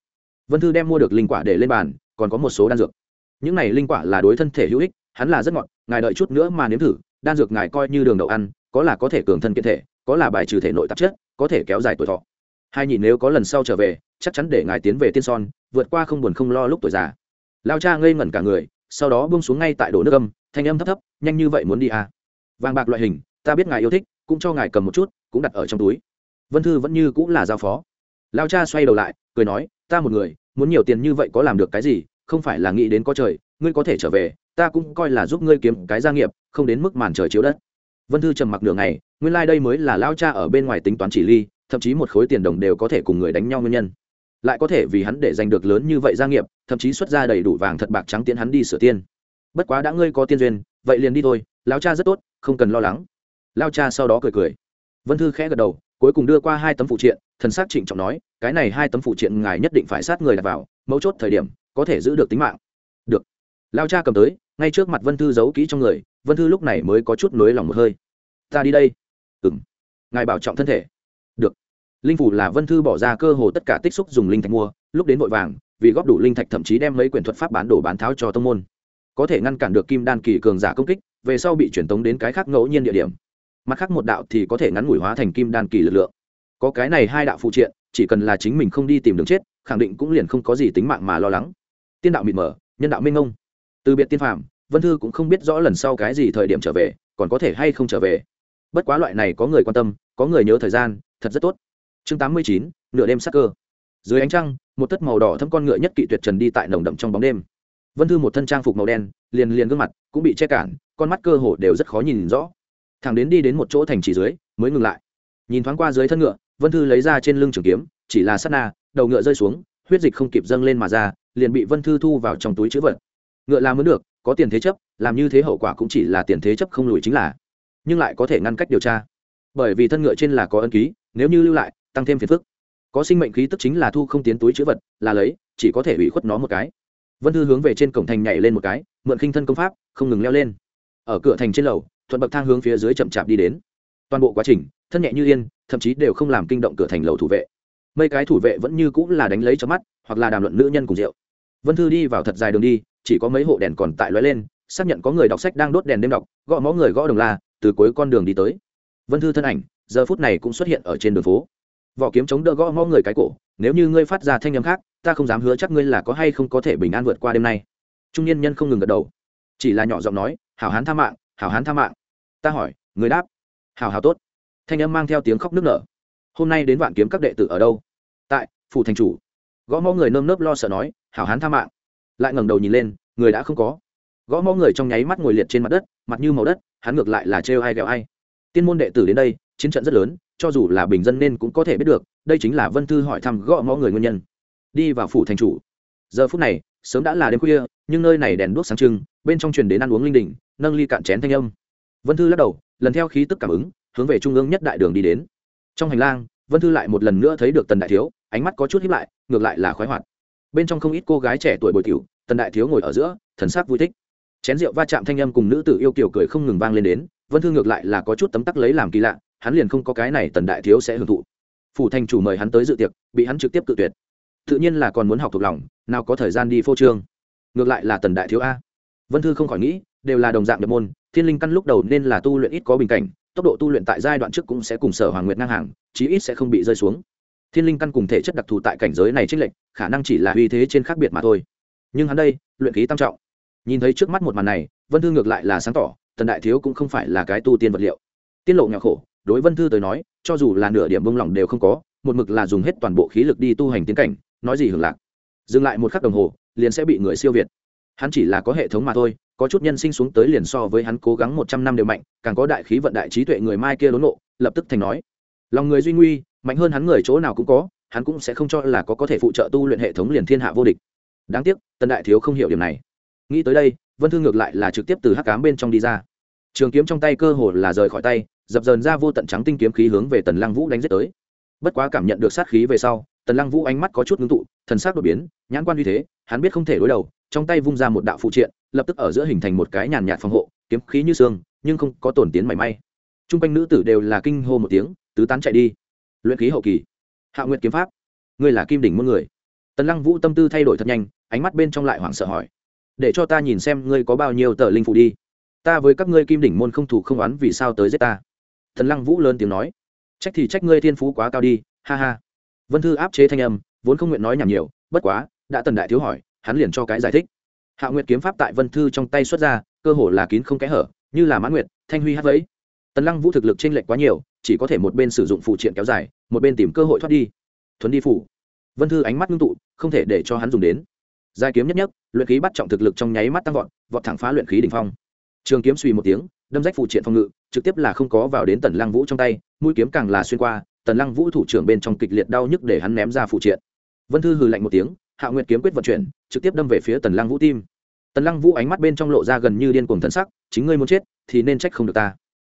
Vân thư đem mua được linh quả để lên bàn, còn có một số đan dược. Những này linh quả là đối thân thể hữu ích, hắn là rất ngọt, ngài đợi chút nữa mà nếm thử, đan dược ngài coi như đường đậu ăn, có là có thể cường thân kiện thể, có là bài trừ thể nội tạp chất, có thể kéo dài tuổi thọ hai nhị nếu có lần sau trở về, chắc chắn để ngài tiến về tiên son, vượt qua không buồn không lo lúc tuổi già. Lao cha ngây ngẩn cả người, sau đó bung xuống ngay tại đổ nước âm, thanh âm thấp thấp, nhanh như vậy muốn đi à. vàng bạc loại hình, ta biết ngài yêu thích, cũng cho ngài cầm một chút, cũng đặt ở trong túi. Vân thư vẫn như cũng là giao phó. Lao cha xoay đầu lại, cười nói, ta một người, muốn nhiều tiền như vậy có làm được cái gì, không phải là nghĩ đến có trời, ngươi có thể trở về, ta cũng coi là giúp ngươi kiếm cái gia nghiệp, không đến mức màn trời chiếu đất. Vân thư trầm mặc đường này nguyên lai、like、đây mới là lao cha ở bên ngoài tính toán chỉ ly thậm chí một khối tiền đồng đều có thể cùng người đánh nhau nguyên nhân. Lại có thể vì hắn để giành được lớn như vậy gia nghiệp, thậm chí xuất ra đầy đủ vàng thật bạc trắng tiến hắn đi sửa tiên bất quá đã ngươi có tiên duyên, vậy liền đi thôi lao cha rất tốt, không cần lo lắng. Lao cha sau đó cười cười. Vân thư khẽ gật đầu, cuối cùng đưa qua hai tấm phụ triện, thần s á c trịnh trọng nói, cái này hai tấm phụ triện ngài nhất định phải sát người đặt vào, mấu chốt thời điểm, có thể giữ được tính mạng. Được. Lao cha cầm tới, ngay trước mặt vân thư giấu kỹ trong người, vân thư lúc này mới có chút nới lòng một hơi. Ta đi đây. Ừ m ngài bảo trọng thân thể được. Linh phủ là vân thư bỏ ra cơ hồ tất cả tích xúc dùng linh thạch mua, lúc đến vội vàng, vì góp đủ linh thạch thậm chí đem mấy quyển thuật pháp bán đổ bán tháo cho tông môn. Có thể ngăn cản được kim đan kỳ cường giả công kích, về sau bị truyền tống đến cái khác ngẫu nhiên địa điểm. Mặt khác một đạo thì có thể ngắn ngủi hóa thành kim đan kỳ lực lượng. Có cái này hai đạo phụ triện, chỉ cần là chính mình không đi tìm đường chết, khẳng định cũng liền không có gì tính mạng mà lo lắng. Tiên đạo mịt mờ, nhân đạo minh ngông từ biệt tiên phạm vân thư cũng không biết rõ lần sau cái gì thời điểm trở về, còn có thể hay không trở về. Bất quá loại này có người quan tâm, có người nhớ thời gian thật rất tốt. Chương tám mươi chín, nửa đêm sắc cơ. Dưới ánh trăng, một tất màu đỏ thâm con ngựa nhất kỵ tuyệt trần đi tại nồng đậm trong bóng đêm. Vân thư một thân trang phục màu đen, liền liền gương mặt cũng bị che cản, con mắt cơ hồ đều rất khó nhìn rõ. Thằng đến đi đến một chỗ thành trì dưới, mới ngừng lại. Nhìn thoáng qua dưới thân ngựa, vân thư lấy ra trên lưng trường kiếm, chỉ là sát na, đầu ngựa rơi xuống, huyết dịch không kịp dâng lên mà ra, liền bị vân thư thu vào trong túi chữ vật. Ngựa làm mới được, có tiền thế chấp, làm như thế hậu quả cũng chỉ là tiền thế chấp không lùi chính là, nhưng lại có thể ngăn cách điều tra. Bởi vì thân ngựa trên là có ân ký nếu như lưu lại, tăng thêm phiền phức. Có sinh mệnh khí tức chính là thu không tiến túi chữ vật, là lấy, chỉ có thể ủy khuất nó một cái. Vân thư hướng về trên cổng thành nhảy lên một cái, mượn khinh thân công pháp, không ngừng leo lên. Ở cửa thành trên lầu, thuận bậc thang hướng phía dưới chậm chạp đi đến. Toàn bộ quá trình, thân nhẹ như yên, thậm chí đều không làm kinh động cửa thành lầu thủ vệ. Mấy cái thủ vệ vẫn như cũng là đánh lấy cho mắt, hoặc là đàm luận nữ nhân cùng rượu. Vân thư đi vào thật dài đường đi, chỉ có mấy hộ đèn còn tại lóe lên, xác nhận có người đọc sách đang đốt đèn đêm đọc, gõ mõ người gõ đồng la, từ cuối con đường đi tới. Vân thư thân ảnh giờ phút này cũng xuất hiện ở trên đường phố. Vỏ kiếm chống đỡ gõ mõ người cái cổ, nếu như ngươi phát ra thanh â m khác, ta không dám hứa chắc ngươi là có hay không có thể bình an vượt qua đêm nay. Trung niên nhân không ngừng gật đầu. Chỉ là nhỏ giọng nói, hảo hán tha mạng, hảo hán tha mạng. Ta hỏi, người đáp. Hảo hảo tốt. Thanh âm mang theo tiếng khóc nức nở. Hôm nay đến vạn kiếm các đệ tử ở đâu? Tại phủ thành chủ. Gõ mõ người nơm nớp lo sợ nói, hảo hán tha mạng. Lại ngẩng đầu nhìn lên, người đã không có. Gõ mõ người trong nháy mắt ngồi liệt trên mặt đất, mặt như màu đất, hắn ngược lại là trêu ai ghẹo ai. Tiên môn đệ tử đến đây chiến trận rất lớn, cho dù là bình dân nên cũng có thể biết được, đây chính là vân thư hỏi thăm gõ ngõ người nguyên nhân. Đi vào phủ thành chủ. Giờ phút này, sớm đã là đêm khuya, nhưng nơi này đèn đuốc sáng trưng, bên trong truyền đến ăn uống linh đình, nâng ly cạn chén thanh âm. Vân thư lắc đầu, lần theo khí tức cảm ứng, hướng về trung ương nhất đại đường đi đến. Trong hành lang, vân thư lại một lần nữa thấy được tần đại thiếu, ánh mắt có chút hiếp lại, ngược lại là khoái hoạt. Bên trong không ít cô gái trẻ tuổi bồi tiểu, tần đại thiếu ngồi ở giữa, thần sắc vui thích. Chén rượu va chạm thanh âm cùng nữ tử yêu kiểu cười không ngừng vang lên đến, vân thư ngược lại là có chút tấm tắc lấy làm kỳ lạ hắn liền không có cái này tần đại thiếu sẽ hưởng thụ. Phủ thành chủ mời hắn tới dự tiệc, bị hắn trực tiếp cự tuyệt. Tự nhiên là còn muốn học thuộc lòng, nào có thời gian đi phô trương. Ngược lại là tần đại thiếu a. Vân thư không khỏi nghĩ, đều là đồng dạng nhập môn, thiên linh căn lúc đầu nên là tu luyện ít có bình cảnh, tốc độ tu luyện tại giai đoạn trước cũng sẽ cùng sở hoàng nguyệt ngang hàng, chí ít sẽ không bị rơi xuống. Thiên linh căn cùng thể chất đặc thù tại cảnh giới này trích lệnh khả năng chỉ là uy thế trên khác biệt mà thôi. Nhưng hắn đây, luyện khí tam trọng. Nhìn thấy trước mắt một màn này, vân thư ngược lại là sáng tỏ, tần đại thiếu cũng không phải là cái tu tiên vật liệu. Tiết lộ nhỏ khổ đối vân thư tới nói, cho dù là nửa điểm bông lỏng đều không có, một mực là dùng hết toàn bộ khí lực đi tu hành tiến cảnh, nói gì hưởng lạc. Dừng lại một khắc đồng hồ, liền sẽ bị người siêu việt. Hắn chỉ là có hệ thống mà thôi, có chút nhân sinh xuống tới liền so với hắn cố gắng một trăm năm đều mạnh, càng có đại khí vận đại trí tuệ người mai kia đốn nộ, lập tức thành nói. Lòng người duy nguy, mạnh hơn hắn người chỗ nào cũng có, hắn cũng sẽ không cho là có có thể phụ trợ tu luyện hệ thống liền thiên hạ vô địch. Đáng tiếc, tần đại thiếu không hiểu điểm này. Nghĩ tới đây, vân thư ngược lại là trực tiếp từ hắc cám bên trong đi ra. Trường kiếm trong tay cơ hồ là rời khỏi tay dập dờn ra vô tận trắng tinh kiếm khí hướng về tần lăng vũ đánh giết tới. Bất quá cảm nhận được sát khí về sau, tần lăng vũ ánh mắt có chút ngưng tụ, thần sắc đột biến, nhãn quan như thế, hắn biết không thể đối đầu, trong tay vung ra một đạo phụ triện, lập tức ở giữa hình thành một cái nhàn nhạt phòng hộ, kiếm khí như xương, nhưng không có tổn tiến mảy may. T r u n g quanh nữ tử đều là kinh hô một tiếng, tứ tán chạy đi. Luyện khí hậu kỳ. Hạ nguyện kiếm pháp. Ngươi là kim đỉnh muôn người. Tần lăng vũ tâm tư thay đổi thật nhanh, ánh mắt bên trong lại hoảng sợ hỏi. Để cho ta nhìn xem ngươi có bao nhiêu tờ linh phụ đi. Ta với các ngươi kim đỉnh môn không thủ không oán vì sao tới giết ta thần lăng vũ lớn tiếng nói. Trách thì trách ngươi thiên phú quá cao đi, ha ha. Vân thư áp chế thanh âm, vốn không nguyện nói nhảm nhiều, bất quá, đã tần đại thiếu hỏi, hắn liền cho cái giải thích. Hạ nguyệt kiếm pháp tại vân thư trong tay xuất ra, cơ hồ là kín không kẽ hở, như là mãn nguyệt, thanh huy hát vẫy. Tần lăng vũ thực lực t r ê n lệch quá nhiều, chỉ có thể một bên sử dụng phụ triện kéo dài, một bên tìm cơ hội thoát đi. Thuấn đi phủ. Vân thư ánh mắt ngưng tụ, không thể để cho hắn dùng đến. Giai kiếm nhất nhất, luyện khí bắt trọng thực lực trong nháy mắt tăng vọt vọt thẳng phá luyện khí đ ỉ n h phong. Trường kiếm suy một tiếng đâm rách phụ triện phòng ngự, trực tiếp là không có vào đến tần lăng vũ trong tay, mũi kiếm càng là xuyên qua, tần lăng vũ thủ trưởng bên trong kịch liệt đau nhức để hắn ném ra phụ triện. Vân thư hừ lạnh một tiếng, hạ nguyệt kiếm quyết vận chuyển, trực tiếp đâm về phía tần lăng vũ tim. Tần lăng vũ ánh mắt bên trong lộ ra gần như điên cuồng thân sắc, chính ngươi muốn chết, thì nên trách không được ta.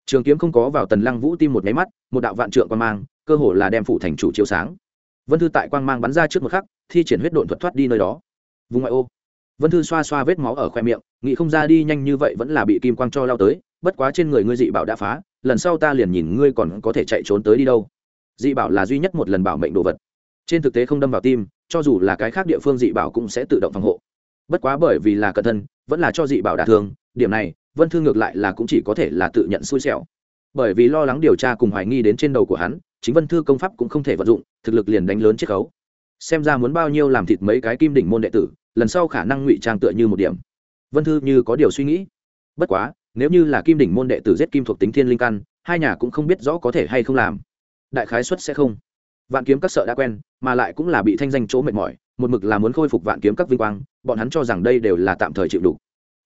Trường kiếm không có vào tần lăng vũ tim một nháy mắt, một đạo vạn trượng quan mang, cơ hồ là đem phủ thành chủ chiếu sáng. Vân thư tại quang mang bắn ra trước một khắc, thi triển huyết độn thuật thoát đi nơi đó. Vùng ngoại ô. Vân thư xoa xoa vết máu ở khoe miệng, nghĩ không ra đi nhanh như vậy vẫn là bị kim quang cho lao tới bất quá trên người ngươi dị bảo đã phá, lần sau ta liền nhìn ngươi còn có thể chạy trốn tới đi đâu. Dị bảo là duy nhất một lần bảo mệnh đồ vật. Trên thực tế không đâm vào tim, cho dù là cái khác địa phương dị bảo cũng sẽ tự động phòng hộ. Bất quá bởi vì là cẩn thân vẫn là cho dị bảo đả thương, điểm này, vân thương ngược lại là cũng chỉ có thể là tự nhận xui xẻo. Bởi vì lo lắng điều tra cùng hoài nghi đến trên đầu của hắn, chính vân thư công pháp cũng không thể vận dụng, thực lực liền đánh lớn chiết khấu. Xem ra muốn bao nhiêu làm thịt mấy cái kim đỉnh môn đệ tử, lần sau khả năng ngụy trang tựa như một điểm. Vân thư như có điều suy nghĩ. Bất quá nếu như là kim đỉnh môn đệ tử giết kim thuộc tính thiên linh căn, hai nhà cũng không biết rõ có thể hay không làm. Đại khái xuất sẽ không. Vạn kiếm các sợ đã quen, mà lại cũng là bị thanh danh chỗ mệt mỏi, một mực là muốn khôi phục vạn kiếm các vinh quang, bọn hắn cho rằng đây đều là tạm thời chịu đủ.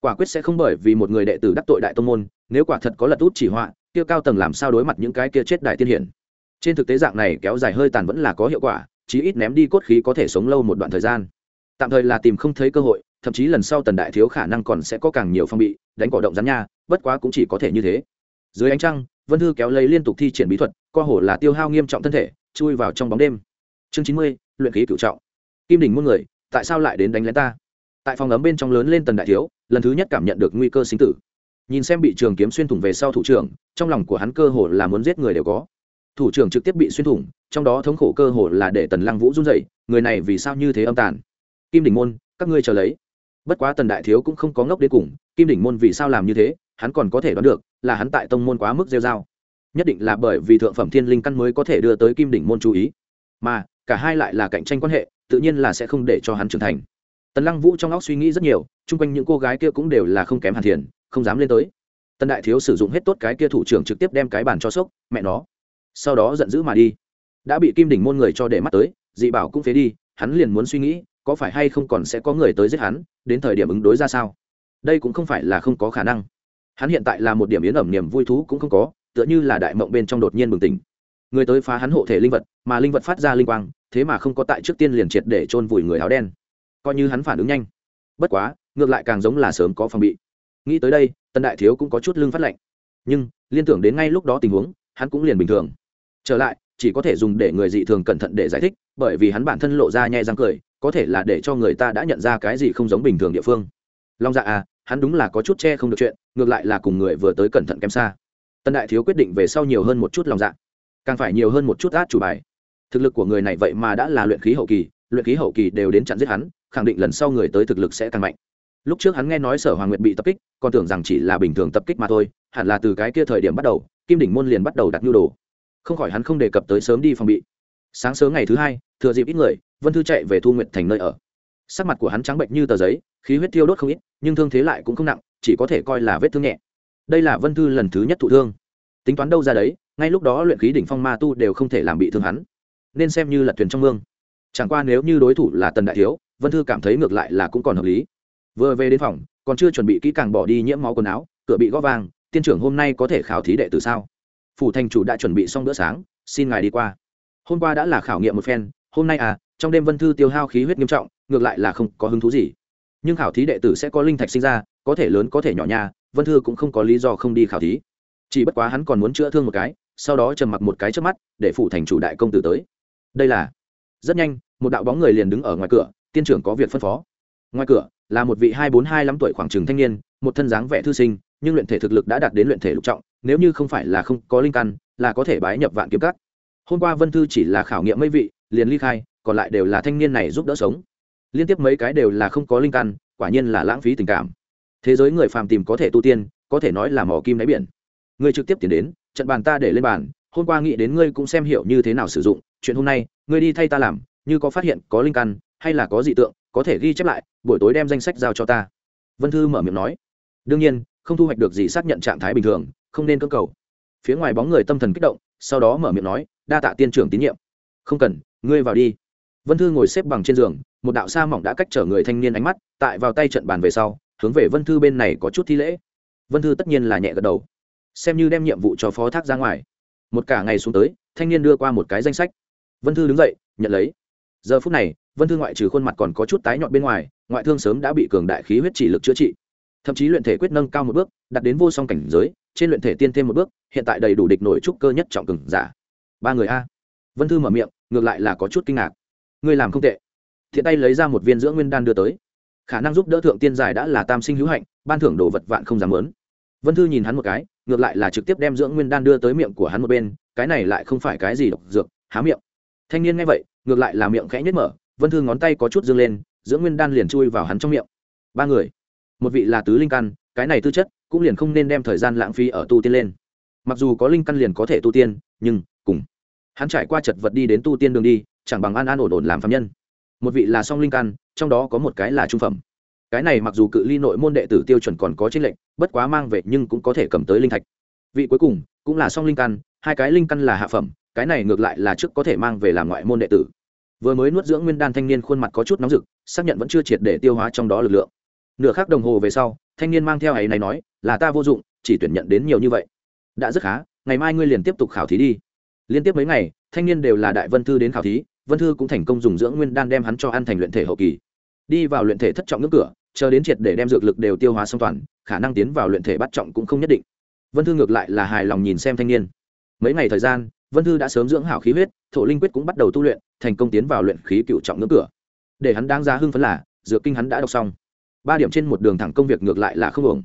Quả quyết sẽ không bởi vì một người đệ tử đắc tội đại tông môn, nếu quả thật có lật út chỉ họa, kia cao tầng làm sao đối mặt những cái kia chết đại tiên hiển. Trên thực tế dạng này kéo dài hơi tàn vẫn là có hiệu quả, chí ít ném đi cốt khí có thể sống lâu một đoạn thời gian. Tạm thời là tìm không thấy cơ hội, thậm chí lần sau tần đại thiếu khả năng còn sẽ có càng nhiều phong bị, đánh cỏ động rắn nha bất quá cũng chỉ có thể như thế. Dưới ánh trăng, vân thư kéo lấy liên tục thi triển bí thuật, co hồ là tiêu hao nghiêm trọng thân thể, chui vào trong bóng đêm. Chương chín mươi, luyện khí cựu trọng. Kim đỉnh muôn người, tại sao lại đến đánh lén ta? Tại phòng ấm bên trong lớn lên tần đại thiếu, lần thứ nhất cảm nhận được nguy cơ sinh tử. Nhìn xem bị trường kiếm xuyên thủng về sau thủ trưởng, trong lòng của hắn cơ hồ là muốn giết người đều có. Thủ trưởng trực tiếp bị xuyên thủng, trong đó thống khổ cơ hồ là để tần lăng vũ run dậy người này vì sao như thế âm tàn? Kim đỉnh môn, các ngươi chờ lấy. Bất quá tần đại thiếu cũng không có ngốc đến cùng, kim đỉnh môn vì sao làm như thế hắn còn có thể đoán được là hắn tại tông môn quá mức rêu dao nhất định là bởi vì thượng phẩm thiên linh căn mới có thể đưa tới kim đỉnh môn chú ý. Mà, cả hai lại là cạnh tranh quan hệ, tự nhiên là sẽ không để cho hắn trưởng thành. Tần lăng vũ trong óc suy nghĩ rất nhiều, chung quanh những cô gái kia cũng đều là không kém hàn thiền không dám lên tới. Tần đại thiếu sử dụng hết tốt cái kia thủ trưởng trực tiếp đem cái bàn cho sốc, mẹ nó. Sau đó giận dữ mà đi. Đã bị kim đỉnh môn người cho để mắt tới, dị bảo cũng phế đi, hắn liền muốn suy nghĩ, có phải hay không còn sẽ có người tới giết hắn, đến thời điểm ứng đối ra sao? Đây cũng không phải là không có khả năng hắn hiện tại là một điểm yến ẩm niềm vui thú cũng không có, tựa như là đại mộng bên trong đột nhiên bừng tỉnh. Người tới phá hắn hộ thể linh vật, mà linh vật phát ra linh quang, thế mà không có tại trước tiên liền triệt để chôn vùi người áo đen. Coi như hắn phản ứng nhanh. Bất quá, ngược lại càng giống là sớm có phòng bị. Nghĩ tới đây tân đại thiếu cũng có chút lương phát lạnh. nhưng, liên tưởng đến ngay lúc đó tình huống, hắn cũng liền bình thường. Trở lại, chỉ có thể dùng để người dị thường cẩn thận để giải thích, bởi vì hắn bản thân lộ ra nhẹ răng cười, có thể là để cho người ta đã nhận ra cái gì không giống bình thường địa phương. Long dạ à hắn đúng là có chút che không được chuyện ngược lại là cùng người vừa tới cẩn thận kém xa. Tân đại thiếu quyết định về sau nhiều hơn một chút lòng dạ. Càng phải nhiều hơn một chút át chủ bài. Thực lực của người này vậy mà đã là luyện khí hậu kỳ, luyện khí hậu kỳ đều đến chặn giết hắn, khẳng định lần sau người tới thực lực sẽ càng mạnh. Lúc trước hắn nghe nói sở hoàng nguyệt bị tập kích, còn tưởng rằng chỉ là bình thường tập kích mà thôi, hẳn là từ cái kia thời điểm bắt đầu, kim đỉnh môn liền bắt đầu đặt nhu đồ. Không khỏi hắn không đề cập tới sớm đi phòng bị. Sáng sớm ngày thứ hai, thừa dịp ít người, vân thư chạy về thu nguyện thành nơi ở. Sắc mặt của hắn trắng bệnh như tờ giấy, khí huyết tiêu đốt không ít, nhưng thương thế lại cũng không nặng chỉ có thể coi là vết thương nhẹ. Đây là vân thư lần thứ nhất thụ thương. Tính toán đâu ra đấy, ngay lúc đó luyện khí đỉnh phong ma tu đều không thể làm bị thương hắn. Nên xem như là thuyền trong mương. Chẳng qua nếu như đối thủ là tần đại thiếu, vân thư cảm thấy ngược lại là cũng còn hợp lý. Vừa về đến phòng, còn chưa chuẩn bị kỹ càng bỏ đi nhiễm máu quần áo, cửa bị góp vàng, tiên trưởng, hôm nay có thể khảo thí đệ tử sao? Phủ thành chủ đã chuẩn bị xong bữa sáng, xin ngài đi qua. Hôm qua đã là khảo nghiệm một phen, hôm nay à trong đêm vân thư tiêu hao khí huyết nghiêm trọng, ngược lại là không có hứng thú gì. Nhưng khảo thí đệ tử sẽ có linh thạch sinh ra có thể lớn có thể nhỏ nha, vân thư cũng không có lý do không đi khảo thí. Chỉ bất quá hắn còn muốn chữa thương một cái, sau đó trầm mặc một cái trước mắt, để phụ thành chủ đại công tử tới. Đây là, rất nhanh, một đạo bóng người liền đứng ở ngoài cửa, tiên trưởng có việc phân phó. Ngoài cửa, là một vị hai bốn hai năm tuổi khoảng trừng thanh niên, một thân dáng vẻ thư sinh, nhưng luyện thể thực lực đã đạt đến luyện thể lục trọng, nếu như không phải là không có linh căn, là có thể bái nhập vạn kiếm cắt hôm qua vân thư chỉ là khảo nghiệm mấy vị, liền ly khai, còn lại đều là thanh niên này giúp đỡ sống. Liên tiếp mấy cái đều là không có linh căn, quả nhiên là lãng phí tình cảm thế giới người phàm tìm có thể tu tiên, có thể nói là mỏ kim đáy biển. Ngươi trực tiếp tiến đến, trận bàn ta để lên bàn, hôm qua nghĩ đến ngươi cũng xem hiểu như thế nào sử dụng, chuyện hôm nay, ngươi đi thay ta làm, như có phát hiện, có linh căn, hay là có dị tượng, có thể ghi chép lại, buổi tối đem danh sách giao cho ta. Vân thư mở miệng nói. Đương nhiên, không thu hoạch được gì xác nhận trạng thái bình thường, không nên cơ cầu. Phía ngoài bóng người tâm thần kích động, sau đó mở miệng nói, đa tạ tiên trưởng tín nhiệm. Không cần, ngươi vào đi. Vân thư ngồi xếp bằng trên giường, một đạo sa mỏng đã cách trở người thanh niên ánh mắt, tại vào tay trận bàn về sau hướng về vân thư bên này có chút thi lễ. Vân thư tất nhiên là nhẹ gật đầu. Xem như đem nhiệm vụ cho phó thác ra ngoài. Một cả ngày xuống tới, thanh niên đưa qua một cái danh sách. Vân thư đứng dậy, nhận lấy. Giờ phút này, vân thư ngoại trừ khuôn mặt còn có chút tái nhọn bên ngoài, ngoại thương sớm đã bị cường đại khí huyết chỉ lực chữa trị. Thậm chí luyện thể quyết nâng cao một bước đặt đến vô song cảnh giới, trên luyện thể tiên thêm một bước, hiện tại đầy đủ địch nổi trúc cơ nhất trọng cường giả. Ba người a. Vân thư mở miệng, ngược lại là có chút kinh ngạc. Ngươi làm không tệ. Thiện tay lấy ra một viên dưỡng nguyên đan đưa tới khả năng giúp đỡ thượng tiên giải đã là tam sinh hữu hạnh, ban thưởng đồ vật vạn không dám lớn vân thư nhìn hắn một cái, ngược lại là trực tiếp đem dưỡng nguyên đan đưa tới miệng của hắn một bên, cái này lại không phải cái gì độc dược, há miệng. Thanh niên nghe vậy, ngược lại là miệng khẽ nhất mở, vân thư ngón tay có chút dương lên, dưỡng nguyên đan liền chui vào hắn trong miệng. Ba người, một vị là tứ linh căn, cái này tư chất cũng liền không nên đem thời gian lãng phí ở tu tiên lên. Mặc dù có linh căn liền có thể tu tiên, nhưng cùng hắn trải qua chật vật đi đến tu tiên đường đi, chẳng bằng an an ổn ổn làm phạm nhân một vị là song linh căn, trong đó có một cái là trung phẩm. Cái này mặc dù cự ly nội môn đệ tử tiêu chuẩn còn có tranh lệnh bất quá mang về nhưng cũng có thể cầm tới linh thạch. Vị cuối cùng cũng là song linh căn, hai cái linh căn là hạ phẩm, cái này ngược lại là trước có thể mang về làm ngoại môn đệ tử. Vừa mới nuốt dưỡng nguyên đan thanh niên khuôn mặt có chút nóng rực, xác nhận vẫn chưa triệt để tiêu hóa trong đó lực lượng. Nửa khắc đồng hồ về sau, thanh niên mang theo ấy này nói, là ta vô dụng, chỉ tuyển nhận đến nhiều như vậy. Đã rất khá, ngày mai ngươi liền tiếp tục khảo thí đi. Liên tiếp mấy ngày, thanh niên đều là đại vân thư đến khảo thí vân thư cũng thành công dùng dưỡng nguyên đan đem hắn cho ăn thành luyện thể hậu kỳ. Đi vào luyện thể thất trọng ngưỡng cửa, chờ đến triệt để đem dược lực đều tiêu hóa xong toàn, khả năng tiến vào luyện thể bắt trọng cũng không nhất định. Vân thư ngược lại là hài lòng nhìn xem thanh niên. Mấy ngày thời gian, vân thư đã sớm dưỡng hảo khí huyết, thổ linh quyết cũng bắt đầu tu luyện, thành công tiến vào luyện khí cựu trọng ngưỡng cửa. Để hắn đáng giá hưng phấn là, dược kinh hắn đã đọc xong. Ba điểm trên một đường thẳng công việc ngược lại là không ổn.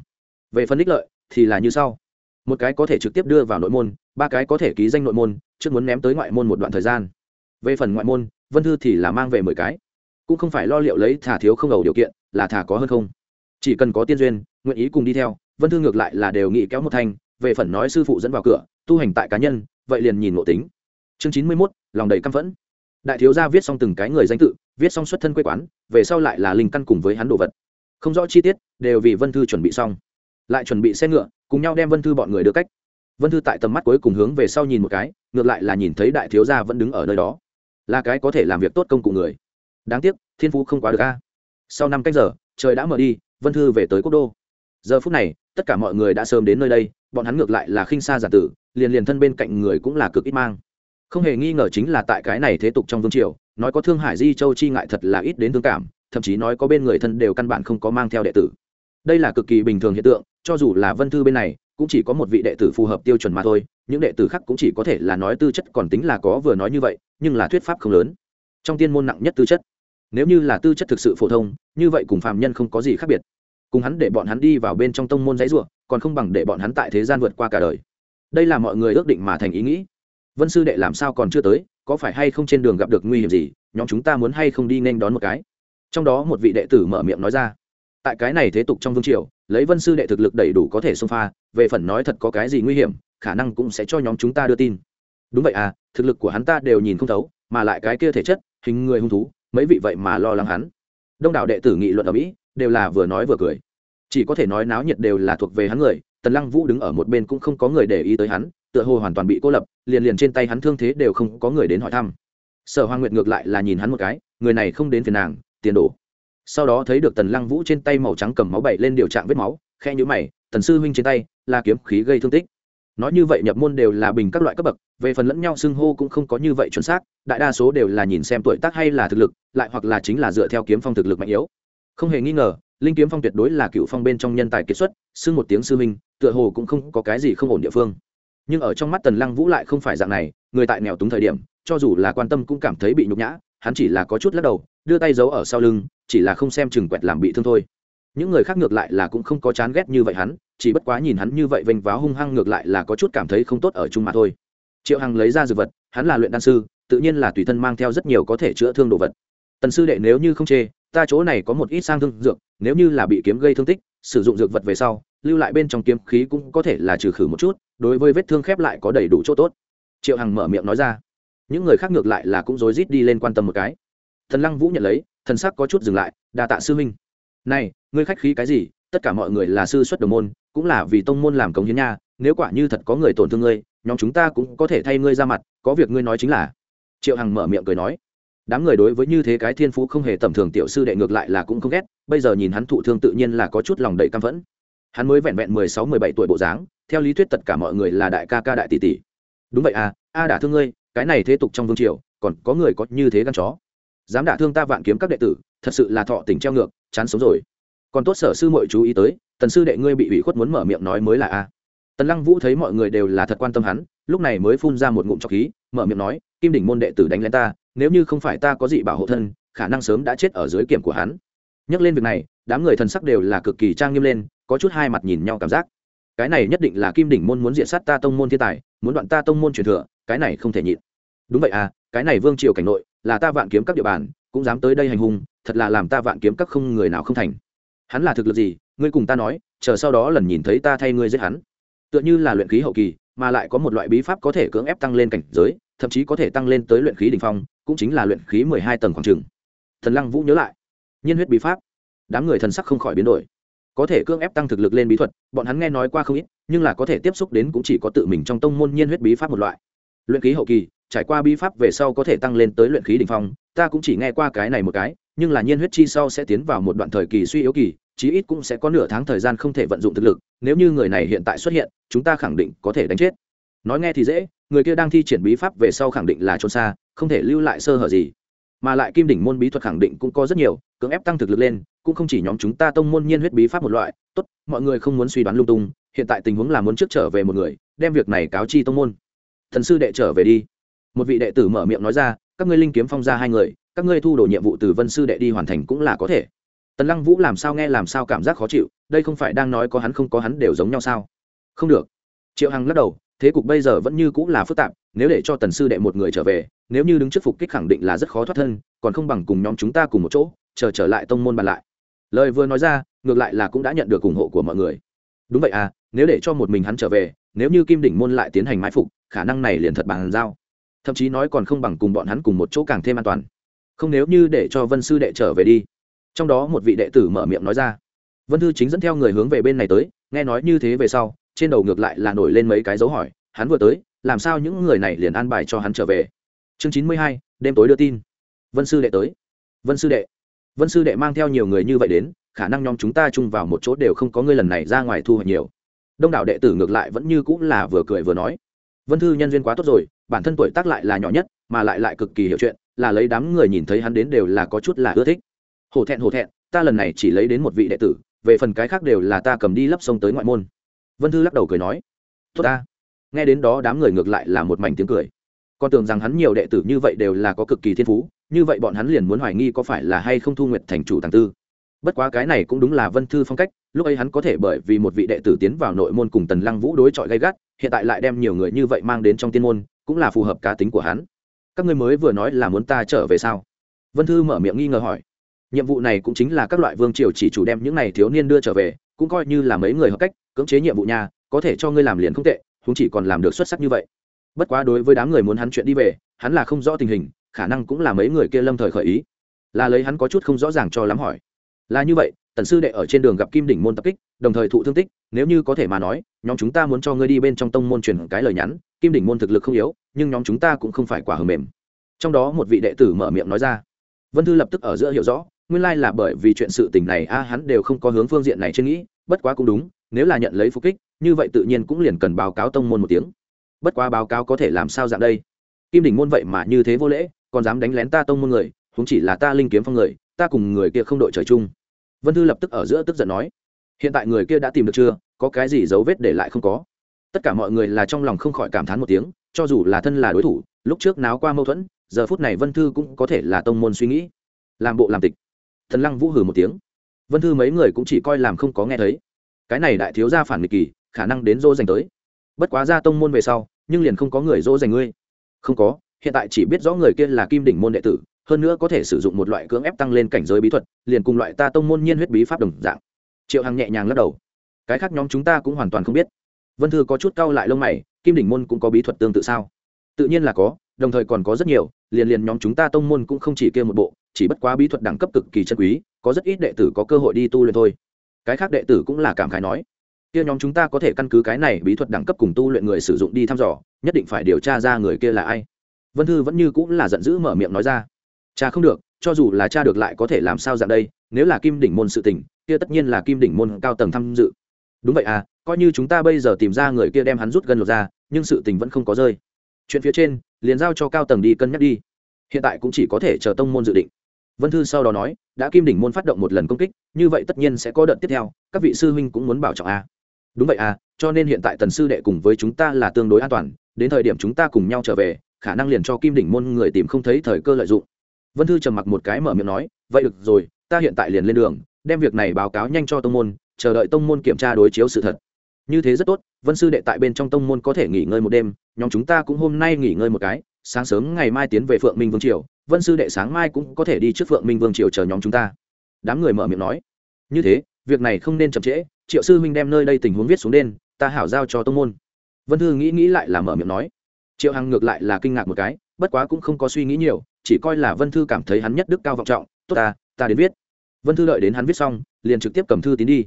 Về phân đích lợi, thì là như sau. Một cái có thể trực tiếp đưa vào nội môn, ba cái có thể ký danh nội môn, trước muốn ném tới ngoại môn một đoạn thời gian về phần ngoại môn, vân thư thì là mang về mười cái. Cũng không phải lo liệu lấy thả thiếu không đầu điều kiện, là thả có hơn không. Chỉ cần có tiên duyên, nguyện ý cùng đi theo, vân thư ngược lại là đều nghĩ kéo một thanh, về phần nói sư phụ dẫn vào cửa, tu hành tại cá nhân, vậy liền nhìn ngộ tính. Chương chín mươi mốt, lòng đầy căm phẫn. Đại thiếu gia viết xong từng cái người danh tự, viết xong xuất thân quê quán, về sau lại là linh căn cùng với hắn đồ vật. Không rõ chi tiết, đều vì vân thư chuẩn bị xong. Lại chuẩn bị xe ngựa, cùng nhau đem vân thư bọn người đưa cách. Vân thư tại tầm mắt cuối cùng hướng về sau nhìn một cái, ngược lại là nhìn thấy đại thiếu gia vẫn đứng ở nơi đó là cái có thể làm việc tốt công cụ người. Đáng tiếc, thiên phú không quá được a. Sau năm cách giờ, trời đã mở đi, vân thư về tới quốc đô. Giờ phút này, tất cả mọi người đã sớm đến nơi đây, bọn hắn ngược lại là khinh xa giả tử, liền liền thân bên cạnh người cũng là cực ít mang. Không hề nghi ngờ chính là tại cái này thế tục trong vương triều, nói có thương hải di châu chi ngại thật là ít đến thương cảm, thậm chí nói có bên người thân đều căn bản không có mang theo đệ tử. Đây là cực kỳ bình thường hiện tượng, cho dù là vân thư bên này cũng chỉ có một vị đệ tử phù hợp tiêu chuẩn mà thôi, những đệ tử khác cũng chỉ có thể là nói tư chất còn tính là có vừa nói như vậy, nhưng là thuyết pháp không lớn. Trong tiên môn nặng nhất tư chất. Nếu như là tư chất thực sự phổ thông, như vậy cùng phàm nhân không có gì khác biệt. Cùng hắn để bọn hắn đi vào bên trong tông môn giấy ruộng còn không bằng để bọn hắn tại thế gian vượt qua cả đời. Đây là mọi người ước định mà thành ý nghĩ. Vân sư đệ làm sao còn chưa tới, có phải hay không trên đường gặp được nguy hiểm gì, nhóm chúng ta muốn hay không đi nên đón một cái? Trong đó một vị đệ tử mở miệng nói ra tại cái này thế tục trong vương triều, lấy vân sư đệ thực lực đầy đủ có thể xông pha, về phần nói thật có cái gì nguy hiểm, khả năng cũng sẽ cho nhóm chúng ta đưa tin. Đúng vậy à thực lực của hắn ta đều nhìn không thấu, mà lại cái kia thể chất, hình người hung thú, mấy vị vậy mà lo lắng hắn. Đông đảo đệ tử nghị luận ở mỹ, đều là vừa nói vừa cười. Chỉ có thể nói náo nhiệt đều là thuộc về hắn người, tần lăng vũ đứng ở một bên cũng không có người để ý tới hắn, tựa hồ hoàn toàn bị cô lập, liền liền trên tay hắn thương thế đều không có người đến hỏi thăm. Sở hoa nguyệt ngược lại là nhìn hắn một cái, người này không đến phiền nàng, tiền đổ sau đó thấy được tần lăng vũ trên tay màu trắng cầm máu bậy lên điều trạng vết máu khe nhữ mày, tần sư huynh trên tay là kiếm khí gây thương tích. Nói như vậy nhập môn đều là bình các loại cấp bậc, về phần lẫn nhau xưng hô cũng không có như vậy chuẩn xác, đại đa số đều là nhìn xem tuổi tác hay là thực lực, lại hoặc là chính là dựa theo kiếm phong thực lực mạnh yếu. Không hề nghi ngờ, linh kiếm phong tuyệt đối là cựu phong bên trong nhân tài kiệt xuất, xưng một tiếng sư minh tựa hồ cũng không có cái gì không ổn địa phương. Nhưng ở trong mắt tần lăng vũ lại không phải dạng này, người tại nghèo túng thời điểm, cho dù là quan tâm cũng cảm thấy bị nhục nhã, hắn chỉ là có chút lắc đầu, đưa tay giấu ở sau lưng chỉ là không xem chừng quẹt làm bị thương thôi. Những người khác ngược lại là cũng không có chán ghét như vậy hắn, chỉ bất quá nhìn hắn như vậy vênh váo hung hăng ngược lại là có chút cảm thấy không tốt ở chung mà thôi. Triệu hằng lấy ra dược vật, hắn là luyện đan sư, tự nhiên là tùy thân mang theo rất nhiều có thể chữa thương đồ vật. Tần sư đệ nếu như không chê, ta chỗ này có một ít sang thương dược, nếu như là bị kiếm gây thương tích, sử dụng dược vật về sau, lưu lại bên trong kiếm khí cũng có thể là trừ khử một chút, đối với vết thương khép lại có đầy đủ chỗ tốt. Triệu hằng mở miệng nói ra. Những người khác ngược lại là cũng rối rít đi lên quan tâm một cái thần lăng vũ nhận lấy, thần sắc có chút dừng lại, đa tạ sư minh này, ngươi khách khí cái gì? Tất cả mọi người là sư xuất đồng môn, cũng là vì tông môn làm công hiến nha. Nếu quả như thật có người tổn thương ngươi, nhóm chúng ta cũng có thể thay ngươi ra mặt, có việc ngươi nói chính là. Triệu hằng mở miệng cười nói. Đám người đối với như thế cái thiên phú không hề tầm thường tiểu sư đệ ngược lại là cũng không ghét, bây giờ nhìn hắn thụ thương tự nhiên là có chút lòng đầy căm phẫn. Hắn mới vẹn vẹn mười sáu, mười bảy tuổi bộ dáng, theo lý thuyết tất cả mọi người là đại ca ca đại tỷ tỷ. Đúng vậy à a đả thương ngươi, cái này thế tục trong vương triều, còn có người có như thế gan chó dám đả thương ta vạn kiếm các đệ tử, thật sự là thọ tình treo ngược, chán sống rồi. Còn tốt sở sư muội chú ý tới, tần sư đệ ngươi bị ủy khuất muốn mở miệng nói mới là a. Tần lăng vũ thấy mọi người đều là thật quan tâm hắn, lúc này mới phun ra một ngụm trọc khí, mở miệng nói, kim đỉnh môn đệ tử đánh lên ta, nếu như không phải ta có gì bảo hộ thân, khả năng sớm đã chết ở dưới kiểm của hắn. Nhắc lên việc này, đám người thần sắc đều là cực kỳ trang nghiêm lên, có chút hai mặt nhìn nhau cảm giác. Cái này nhất định là kim đỉnh môn muốn diện sát ta tông môn thiên tài, muốn đoạn ta tông môn truyền thừa, cái này không thể nhịn. Đúng vậy à cái này vương triều cảnh nội là ta vạn kiếm các địa bàn, cũng dám tới đây hành hung, thật là làm ta vạn kiếm các không người nào không thành. Hắn là thực lực gì? Ngươi cùng ta nói, chờ sau đó lần nhìn thấy ta thay ngươi giết hắn. Tựa như là luyện khí hậu kỳ, mà lại có một loại bí pháp có thể cưỡng ép tăng lên cảnh giới, thậm chí có thể tăng lên tới luyện khí đ ỉ n h phong, cũng chính là luyện khí mười hai tầng khoảng trừng thần lăng vũ nhớ lại. Nhiên huyết bí pháp. Đám người thần sắc không khỏi biến đổi. Có thể cưỡng ép tăng thực lực lên bí thuật, bọn hắn nghe nói qua không ít, nhưng là có thể tiếp xúc đến cũng chỉ có tự mình trong tông môn nhiên huyết bí pháp một loại. Luyện khí hậu kỳ trải qua bí pháp về sau có thể tăng lên tới luyện khí đỉnh phong, ta cũng chỉ nghe qua cái này một cái, nhưng là nhiên huyết chi sau sẽ tiến vào một đoạn thời kỳ suy yếu kỳ, chí ít cũng sẽ có nửa tháng thời gian không thể vận dụng thực lực, nếu như người này hiện tại xuất hiện, chúng ta khẳng định có thể đánh chết. Nói nghe thì dễ, người kia đang thi triển bí pháp về sau khẳng định là trốn xa, không thể lưu lại sơ hở gì. Mà lại kim đỉnh môn bí thuật khẳng định cũng có rất nhiều, cưỡng ép tăng thực lực lên, cũng không chỉ nhóm chúng ta tông môn nhiên huyết bí pháp một loại, tốt, mọi người không muốn suy đoán lung tung, hiện tại tình huống là muốn trước trở về một người, đem việc này cáo chi tông môn. Thần sư đệ trở về đi một vị đệ tử mở miệng nói ra, các ngươi linh kiếm phong ra hai người, các ngươi thu đồ nhiệm vụ từ vân sư đệ đi hoàn thành cũng là có thể. Tần lăng vũ làm sao nghe làm sao cảm giác khó chịu, đây không phải đang nói có hắn không có hắn đều giống nhau sao? Không được. Triệu hằng lắc đầu, thế cục bây giờ vẫn như cũng là phức tạp, nếu để cho tần sư đệ một người trở về, nếu như đứng trước phục kích khẳng định là rất khó thoát thân, còn không bằng cùng nhóm chúng ta cùng một chỗ, chờ trở lại tông môn bàn lại. Lời vừa nói ra, ngược lại là cũng đã nhận được ủng hộ của mọi người. Đúng vậy à nếu để cho một mình hắn trở về, nếu như kim đỉnh môn lại tiến hành mái phục, khả năng này liền thật bàn giao thậm chí nói còn không bằng cùng bọn hắn cùng một chỗ càng thêm an toàn. Không nếu như để cho vân sư đệ trở về đi. Trong đó một vị đệ tử mở miệng nói ra. Vân thư chính dẫn theo người hướng về bên này tới, nghe nói như thế về sau, trên đầu ngược lại là nổi lên mấy cái dấu hỏi, hắn vừa tới, làm sao những người này liền an bài cho hắn trở về? Chương chín mươi hai, đêm tối đưa tin. Vân sư đệ tới. Vân sư đệ. Vân sư đệ mang theo nhiều người như vậy đến, khả năng nhóm chúng ta chung vào một chỗ đều không có người lần này ra ngoài thu hoạch nhiều. Đông đảo đệ tử ngược lại vẫn như cũng là vừa cười vừa nói. Vân thư nhân duyên quá tốt rồi bản thân tuổi tác lại là nhỏ nhất, mà lại lại cực kỳ hiểu chuyện, là lấy đám người nhìn thấy hắn đến đều là có chút là ưa thích. Hổ thẹn hổ thẹn, ta lần này chỉ lấy đến một vị đệ tử, về phần cái khác đều là ta cầm đi lấp sông tới ngoại môn. Vân thư lắc đầu cười nói, tốt ta. Nghe đến đó đám người ngược lại là một mảnh tiếng cười. Con tưởng rằng hắn nhiều đệ tử như vậy đều là có cực kỳ thiên phú, như vậy bọn hắn liền muốn hoài nghi có phải là hay không thu nguyệt thành chủ tàng tư. Bất quá cái này cũng đúng là vân thư phong cách, lúc ấy hắn có thể bởi vì một vị đệ tử tiến vào nội môn cùng tần lăng vũ đối chọi gay gắt, hiện tại lại đem nhiều người như vậy mang đến trong tiên môn cũng là phù hợp cá tính của hắn. Các ngươi mới vừa nói là muốn ta trở về sao? Vân thư mở miệng nghi ngờ hỏi. Nhiệm vụ này cũng chính là các loại vương triều chỉ chủ đem những này thiếu niên đưa trở về, cũng coi như là mấy người hợp cách, cưỡng chế nhiệm vụ nhà có thể cho ngươi làm liền không tệ chúng chỉ còn làm được xuất sắc như vậy. Bất quá đối với đám người muốn hắn chuyện đi về, hắn là không rõ tình hình, khả năng cũng là mấy người kia lâm thời khởi ý. Là lấy hắn có chút không rõ ràng cho lắm hỏi. Là như vậy, tần sư đệ ở trên đường gặp kim đỉnh môn tập kích, đồng thời thụ thương tích, nếu như có thể mà nói, nhóm chúng ta muốn cho ngươi đi bên trong tông môn truyền cái lời nhắn kim đỉnh môn thực lực không yếu, nhưng nhóm chúng ta cũng không phải quả hờ mềm. Trong đó một vị đệ tử mở miệng nói ra, vân thư lập tức ở giữa hiểu rõ, nguyên lai là bởi vì chuyện sự tình này a, hắn đều không có hướng phương diện này trên nghĩ, bất quá cũng đúng, nếu là nhận lấy phục kích, như vậy tự nhiên cũng liền cần báo cáo tông môn một tiếng. Bất quá báo cáo có thể làm sao dạng đây? Kim đỉnh môn vậy mà như thế vô lễ, còn dám đánh lén ta tông môn người cũng chỉ là ta linh kiếm phong người, ta cùng người kia không đội trời chung. Vân thư lập tức ở giữa tức giận nói, hiện tại người kia đã tìm được chưa? Có cái gì dấu vết để lại không có? Tất cả mọi người là trong lòng không khỏi cảm thán một tiếng, cho dù là thân là đối thủ, lúc trước náo qua mâu thuẫn, giờ phút này vân thư cũng có thể là tông môn suy nghĩ. Làm bộ làm tịch. Thần lăng vũ hử một tiếng. Vân thư mấy người cũng chỉ coi làm không có nghe thấy. Cái này đại thiếu gia phản nghịch kỳ, khả năng đến dỗ dành tới. Bất quá ra tông môn về sau, nhưng liền không có người dỗ dành ngươi. Không có, hiện tại chỉ biết rõ người kia là kim đỉnh môn đệ tử, hơn nữa có thể sử dụng một loại cưỡng ép tăng lên cảnh giới bí thuật, liền cùng loại ta tông môn nhiên huyết bí pháp đồng dạng. Triệu hằng nhẹ nhàng lắc đầu. Cái khác nhóm chúng ta cũng hoàn toàn không biết vân thư có chút cau lại lông mày, kim đỉnh môn cũng có bí thuật tương tự sao? Tự nhiên là có, đồng thời còn có rất nhiều, liền liền nhóm chúng ta tông môn cũng không chỉ kia một bộ, chỉ bất quá bí thuật đẳng cấp cực kỳ chân quý, có rất ít đệ tử có cơ hội đi tu luyện thôi. Cái khác đệ tử cũng là cảm khái nói, kia nhóm chúng ta có thể căn cứ cái này bí thuật đẳng cấp cùng tu luyện người sử dụng đi thăm dò, nhất định phải điều tra ra người kia là ai. Vân thư vẫn như cũng là giận dữ mở miệng nói ra, cha không được, cho dù là cha được lại có thể làm sao dạng đây, nếu là kim đỉnh môn sự tình, kia tất nhiên là kim đỉnh môn cao tầng tham dự. Đúng vậy à coi như chúng ta bây giờ tìm ra người kia đem hắn rút gần lột ra, nhưng sự tình vẫn không có rơi. Chuyện phía trên, liền giao cho cao tầng đi cân nhắc đi. Hiện tại cũng chỉ có thể chờ tông môn dự định. Vân thư sau đó nói, đã kim đỉnh môn phát động một lần công kích, như vậy tất nhiên sẽ có đợt tiếp theo, các vị sư huynh cũng muốn bảo trọng a. À. đúng vậy à cho nên hiện tại tần sư đệ cùng với chúng ta là tương đối an toàn, đến thời điểm chúng ta cùng nhau trở về, khả năng liền cho kim đỉnh môn người tìm không thấy thời cơ lợi dụng. Vân thư trầm mặc một cái mở miệng nói, vậy được rồi, ta hiện tại liền lên đường, đem việc này báo cáo nhanh cho tông môn, chờ đợi tông môn kiểm tra đối chiếu sự thật như thế rất tốt, vân sư đệ tại bên trong tông môn có thể nghỉ ngơi một đêm, nhóm chúng ta cũng hôm nay nghỉ ngơi một cái, sáng sớm ngày mai tiến về phượng minh vương triều, vân sư đệ sáng mai cũng có thể đi trước phượng minh vương triều chờ nhóm chúng ta. Đám người mở miệng nói. Như thế, việc này không nên chậm trễ, triệu sư huynh đem nơi đây tình huống viết xuống đen ta hảo giao cho tông môn. Vân thư nghĩ nghĩ lại là mở miệng nói. Triệu hằng ngược lại là kinh ngạc một cái, bất quá cũng không có suy nghĩ nhiều, chỉ coi là vân thư cảm thấy hắn nhất đức cao vọng trọng, tốt ta ta đến viết. Vân thư đợi đến hắn viết xong, liền trực tiếp cầm thư tín đi.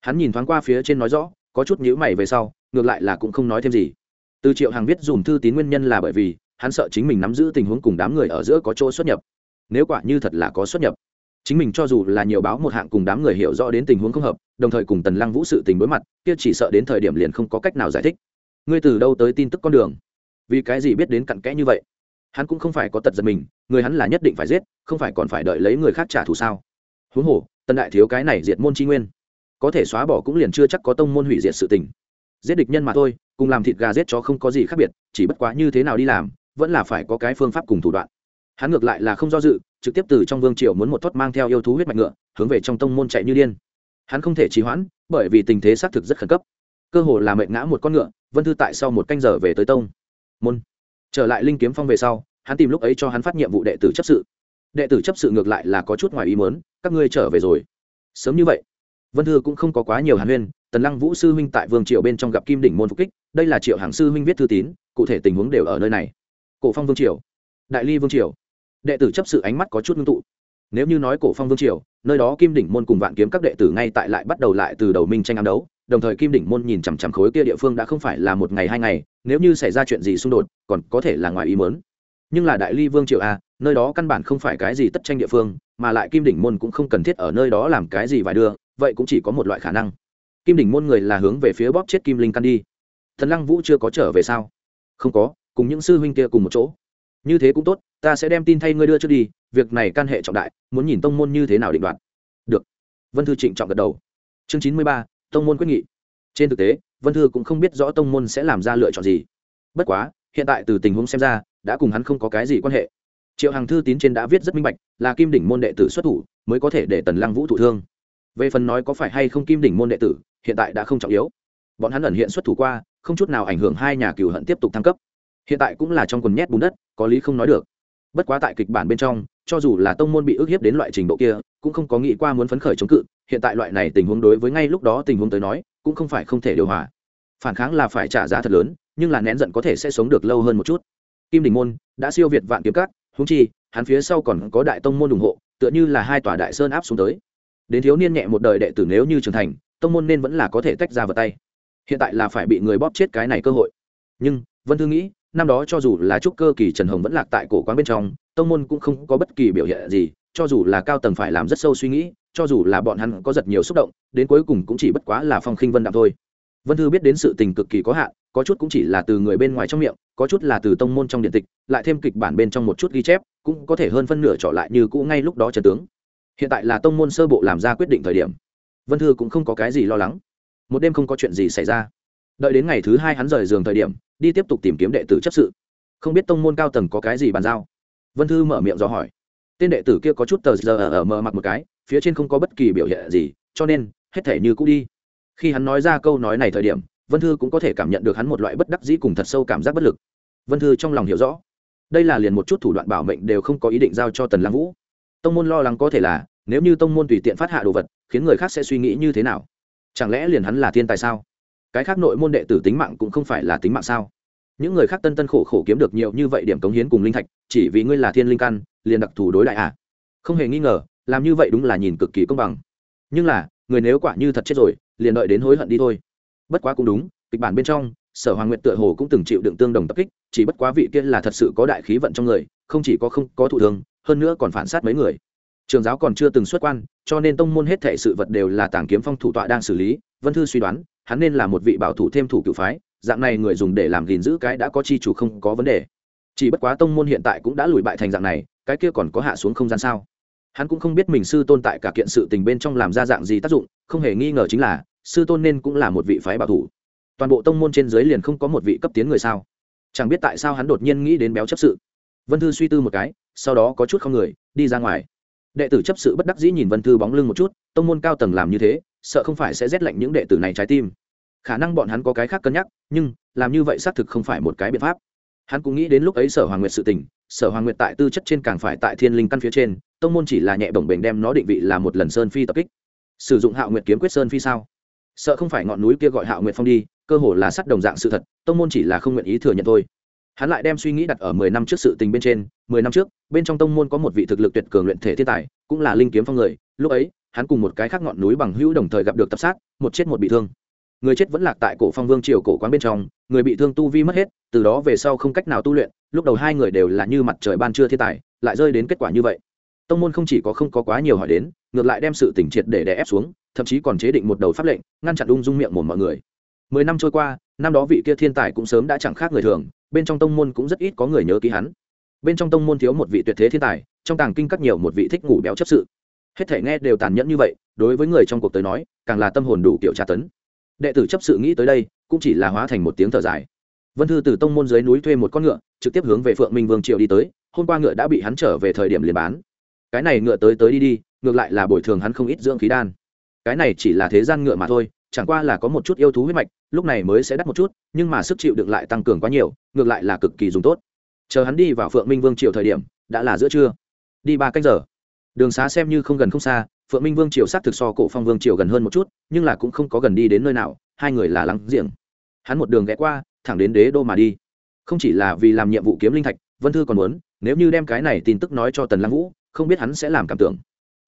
Hắn nhìn thoáng qua phía trên nói rõ có chút nhữ mày về sau, ngược lại là cũng không nói thêm gì. Từ triệu hàng viết dùm thư tín nguyên nhân là bởi vì, hắn sợ chính mình nắm giữ tình huống cùng đám người ở giữa có chỗ xuất nhập. Nếu quả như thật là có xuất nhập, chính mình cho dù là nhiều báo một hạng cùng đám người hiểu rõ đến tình huống không hợp, đồng thời cùng tần lăng vũ sự tình đối mặt, kia chỉ sợ đến thời điểm liền không có cách nào giải thích. Ngươi từ đâu tới tin tức con đường? Vì cái gì biết đến cặn kẽ như vậy? Hắn cũng không phải có tật giật mình, người hắn là nhất định phải giết, không phải còn phải đợi lấy người khác trả thù sao? Huống hồ, tần đại thiếu cái này diệt môn tri nguyên có thể xóa bỏ cũng liền chưa chắc có tông môn hủy diệt sự tình. Giết địch nhân mà thôi, cùng làm thịt gà giết chó không có gì khác biệt, chỉ bất quá như thế nào đi làm, vẫn là phải có cái phương pháp cùng thủ đoạn. Hắn ngược lại là không do dự, trực tiếp từ trong vương triều muốn một thoát mang theo yêu thú huyết mạch ngựa, hướng về trong tông môn chạy như điên. Hắn không thể trì hoãn, bởi vì tình thế xác thực rất khẩn cấp. Cơ hồ là mệnh ngã một con ngựa, vân thư tại sau một canh giờ về tới tông. Môn. Trở lại linh kiếm phong về sau, hắn tìm lúc ấy cho hắn phát nhiệm vụ đệ tử chấp sự. Đệ tử chấp sự ngược lại là có chút ngoài ý mớn các ngươi trở về rồi. Sớm như vậy vân thư cũng không có quá nhiều hàn huyên, tần lăng vũ sư huynh tại vương triều bên trong gặp kim đỉnh môn phục kích, đây là triệu hàng sư huynh viết thư tín, cụ thể tình huống đều ở nơi này. Cổ phong vương triều. Đại ly vương triều. Đệ tử chấp sự ánh mắt có chút ngưng tụ. Nếu như nói cổ phong vương triều, nơi đó kim đỉnh môn cùng vạn kiếm các đệ tử ngay tại lại bắt đầu lại từ đầu minh tranh ám đấu, đồng thời kim đỉnh môn nhìn chằm chằm khối kia địa phương đã không phải là một ngày hai ngày, nếu như xảy ra chuyện gì xung đột, còn có thể là ngoài ý mớn nhưng là đại ly vương triều a nơi đó căn bản không phải cái gì tất tranh địa phương, mà lại kim đỉnh môn cũng không cần thiết ở nơi đó làm cái gì vài đưa vậy cũng chỉ có một loại khả năng. Kim đỉnh môn người là hướng về phía bóp chết kim linh căn đi. Thần lăng vũ chưa có trở về sao? Không có, cùng những sư huynh kia cùng một chỗ. Như thế cũng tốt, ta sẽ đem tin thay ngươi đưa trước đi, việc này can hệ trọng đại, muốn nhìn tông môn như thế nào định đoạt. Được. Vân thư trịnh trọng gật đầu. Chương chín mươi ba, tông môn quyết nghị. Trên thực tế, vân thư cũng không biết rõ tông môn sẽ làm ra lựa chọn gì. Bất quá, hiện tại từ tình huống xem ra, đã cùng hắn không có cái gì quan hệ. Triệu hàng thư tín trên đã viết rất minh bạch, là kim đỉnh môn đệ tử xuất thủ, mới có thể để tần lăng vũ thụ thương về phần nói có phải hay không kim đỉnh môn đệ tử, hiện tại đã không trọng yếu. Bọn hắn ẩn hiện xuất thủ qua, không chút nào ảnh hưởng hai nhà cừu hận tiếp tục thăng cấp. Hiện tại cũng là trong quần nhét bùn đất, có lý không nói được. Bất quá tại kịch bản bên trong, cho dù là tông môn bị ức hiếp đến loại trình độ kia, cũng không có nghĩ qua muốn phấn khởi chống cự, hiện tại loại này tình huống đối với ngay lúc đó tình huống tới nói, cũng không phải không thể điều hòa. Phản kháng là phải trả giá thật lớn, nhưng là nén giận có thể sẽ sống được lâu hơn một chút. Kim đình môn đã siêu việt vạn kiếm cát húng chi, hắn phía sau còn có đại tông môn ủng hộ, tựa như là hai tòa đại sơn áp xuống tới đến thiếu niên nhẹ một đời đệ tử nếu như trưởng thành, tông môn nên vẫn là có thể tách ra vào tay. Hiện tại là phải bị người bóp chết cái này cơ hội. Nhưng, vân thư nghĩ, năm đó cho dù là trúc cơ kỳ trần hồng vẫn lạc tại cổ quán bên trong, tông môn cũng không có bất kỳ biểu hiện gì, cho dù là cao tầng phải làm rất sâu suy nghĩ, cho dù là bọn hắn có rất nhiều xúc động, đến cuối cùng cũng chỉ bất quá là phong khinh vân đạm thôi. Vân thư biết đến sự tình cực kỳ có hạn, có chút cũng chỉ là từ người bên ngoài trong miệng, có chút là từ tông môn trong điện tịch, lại thêm kịch bản bên trong một chút ghi chép, cũng có thể hơn phân nửa trở lại như cũ ngay lúc đó trần tướng hiện tại là tông môn sơ bộ làm ra quyết định thời điểm. Vân thư cũng không có cái gì lo lắng. Một đêm không có chuyện gì xảy ra. Đợi đến ngày thứ hai hắn rời giường thời điểm, đi tiếp tục tìm kiếm đệ tử chấp sự. Không biết tông môn cao tầng có cái gì bàn giao. Vân thư mở miệng do hỏi. Tên đệ tử kia có chút tờ giờ ở mờ mặt một cái, phía trên không có bất kỳ biểu hiện gì, cho nên, hết thể như cũ đi. Khi hắn nói ra câu nói này thời điểm, vân thư cũng có thể cảm nhận được hắn một loại bất đắc dĩ cùng thật sâu cảm giác bất lực. Vân thư trong lòng hiểu rõ. Đây là liền một chút thủ đoạn bảo mệnh đều không có ý định giao cho tần lăng vũ. Tông môn lo lắng có thể là nếu như tông môn tùy tiện phát hạ đồ vật, khiến người khác sẽ suy nghĩ như thế nào? Chẳng lẽ liền hắn là thiên tài sao? Cái khác nội môn đệ tử tính mạng cũng không phải là tính mạng sao? Những người khác tân tân khổ khổ kiếm được nhiều như vậy điểm cống hiến cùng linh thạch, chỉ vì ngươi là thiên linh căn, liền đặc thù đối đại à? Không hề nghi ngờ, làm như vậy đúng là nhìn cực kỳ công bằng. Nhưng là, người nếu quả như thật chết rồi, liền đợi đến hối hận đi thôi. Bất quá cũng đúng, kịch bản bên trong, sở hoàng nguyện tựa hồ cũng từng chịu đựng tương đồng tập kích, chỉ bất quá vị kia là thật sự có đại khí vận trong người, không chỉ có không có thụ thương, hơn nữa còn phản sát mấy người trường giáo còn chưa từng xuất quan, cho nên tông môn hết thệ sự vật đều là tàng kiếm phong thủ tọa đang xử lý, vân thư suy đoán, hắn nên là một vị bảo thủ thêm thủ cựu phái, dạng này người dùng để làm gìn giữ cái đã có chi chủ không có vấn đề. Chỉ bất quá tông môn hiện tại cũng đã lùi bại thành dạng này, cái kia còn có hạ xuống không gian sao? Hắn cũng không biết mình sư tôn tại cả kiện sự tình bên trong làm ra dạng gì tác dụng, không hề nghi ngờ chính là, sư tôn nên cũng là một vị phái bảo thủ. Toàn bộ tông môn trên dưới liền không có một vị cấp tiến người sao? Chẳng biết tại sao hắn đột nhiên nghĩ đến béo chấp sự. Vân thư suy tư một cái, sau đó có chút không người, đi ra ngoài đệ tử chấp sự bất đắc dĩ nhìn vân thư bóng lưng một chút, tông môn cao tầng làm như thế, sợ không phải sẽ rét lạnh những đệ tử này trái tim. Khả năng bọn hắn có cái khác cân nhắc, nhưng, làm như vậy xác thực không phải một cái biện pháp. Hắn cũng nghĩ đến lúc ấy sở hoàng nguyệt sự tình, sở hoàng nguyệt tại tư chất trên càng phải tại thiên linh căn phía trên, tông môn chỉ là nhẹ bổng bềnh đem nó định vị là một lần sơn phi tập kích. Sử dụng hạo nguyệt kiếm quyết sơn phi sao? Sợ không phải ngọn núi kia gọi hạo nguyệt phong đi, cơ hồ là sắt đồng dạng sự thật, tông môn chỉ là không nguyện ý thừa nhận thôi. Hắn lại đem suy nghĩ đặt ở mười năm trước sự tình bên trên, mười năm trước bên trong tông môn có một vị thực lực tuyệt cường luyện thể thiên tài, cũng là linh kiếm phong người. Lúc ấy, hắn cùng một cái khác ngọn núi bằng hữu đồng thời gặp được tập sát, một chết một bị thương. Người chết vẫn lạc tại cổ phong vương triều cổ quán bên trong, người bị thương tu vi mất hết, từ đó về sau không cách nào tu luyện, lúc đầu hai người đều là như mặt trời ban trưa thiên tài, lại rơi đến kết quả như vậy. Tông môn không chỉ có không có quá nhiều hỏi đến, ngược lại đem sự tỉnh triệt để đè ép xuống, thậm chí còn chế định một đầu pháp lệnh, ngăn chặn ung dung miệng một mọi người. Mười năm trôi qua, năm đó vị kia thiên tài cũng sớm đã chẳng khác người thường, bên trong tông môn cũng rất ít có người nhớ ký hắn bên trong tông môn thiếu một vị tuyệt thế thiên tài, trong tàng kinh các nhiều một vị thích ngủ béo chấp sự. Hết thể nghe đều tàn nhẫn như vậy, đối với người trong cuộc tới nói, càng là tâm hồn đủ kiểu tra tấn. Đệ tử chấp sự nghĩ tới đây, cũng chỉ là hóa thành một tiếng thở dài. Vân thư từ tông môn dưới núi thuê một con ngựa, trực tiếp hướng về phượng minh vương triều đi tới, hôm qua ngựa đã bị hắn trở về thời điểm liền bán. Cái này ngựa tới tới đi đi, ngược lại là bồi thường hắn không ít dưỡng khí đan. Cái này chỉ là thế gian ngựa mà thôi, chẳng qua là có một chút yêu thú huyết mạch, lúc này mới sẽ đắt một chút, nhưng mà sức chịu đựng lại tăng cường quá nhiều, ngược lại là cực kỳ dùng tốt chờ hắn đi vào phượng minh vương triều thời điểm, đã là giữa trưa. Đi ba cách giờ. Đường xá xem như không gần không xa, phượng minh vương triều s á t thực so cổ phong vương triều gần hơn một chút, nhưng là cũng không có gần đi đến nơi nào, hai người là lắng giềng. Hắn một đường ghé qua, thẳng đến đế đô mà đi. Không chỉ là vì làm nhiệm vụ kiếm linh thạch, vân thư còn muốn, nếu như đem cái này tin tức nói cho tần lăng vũ, không biết hắn sẽ làm cảm tưởng.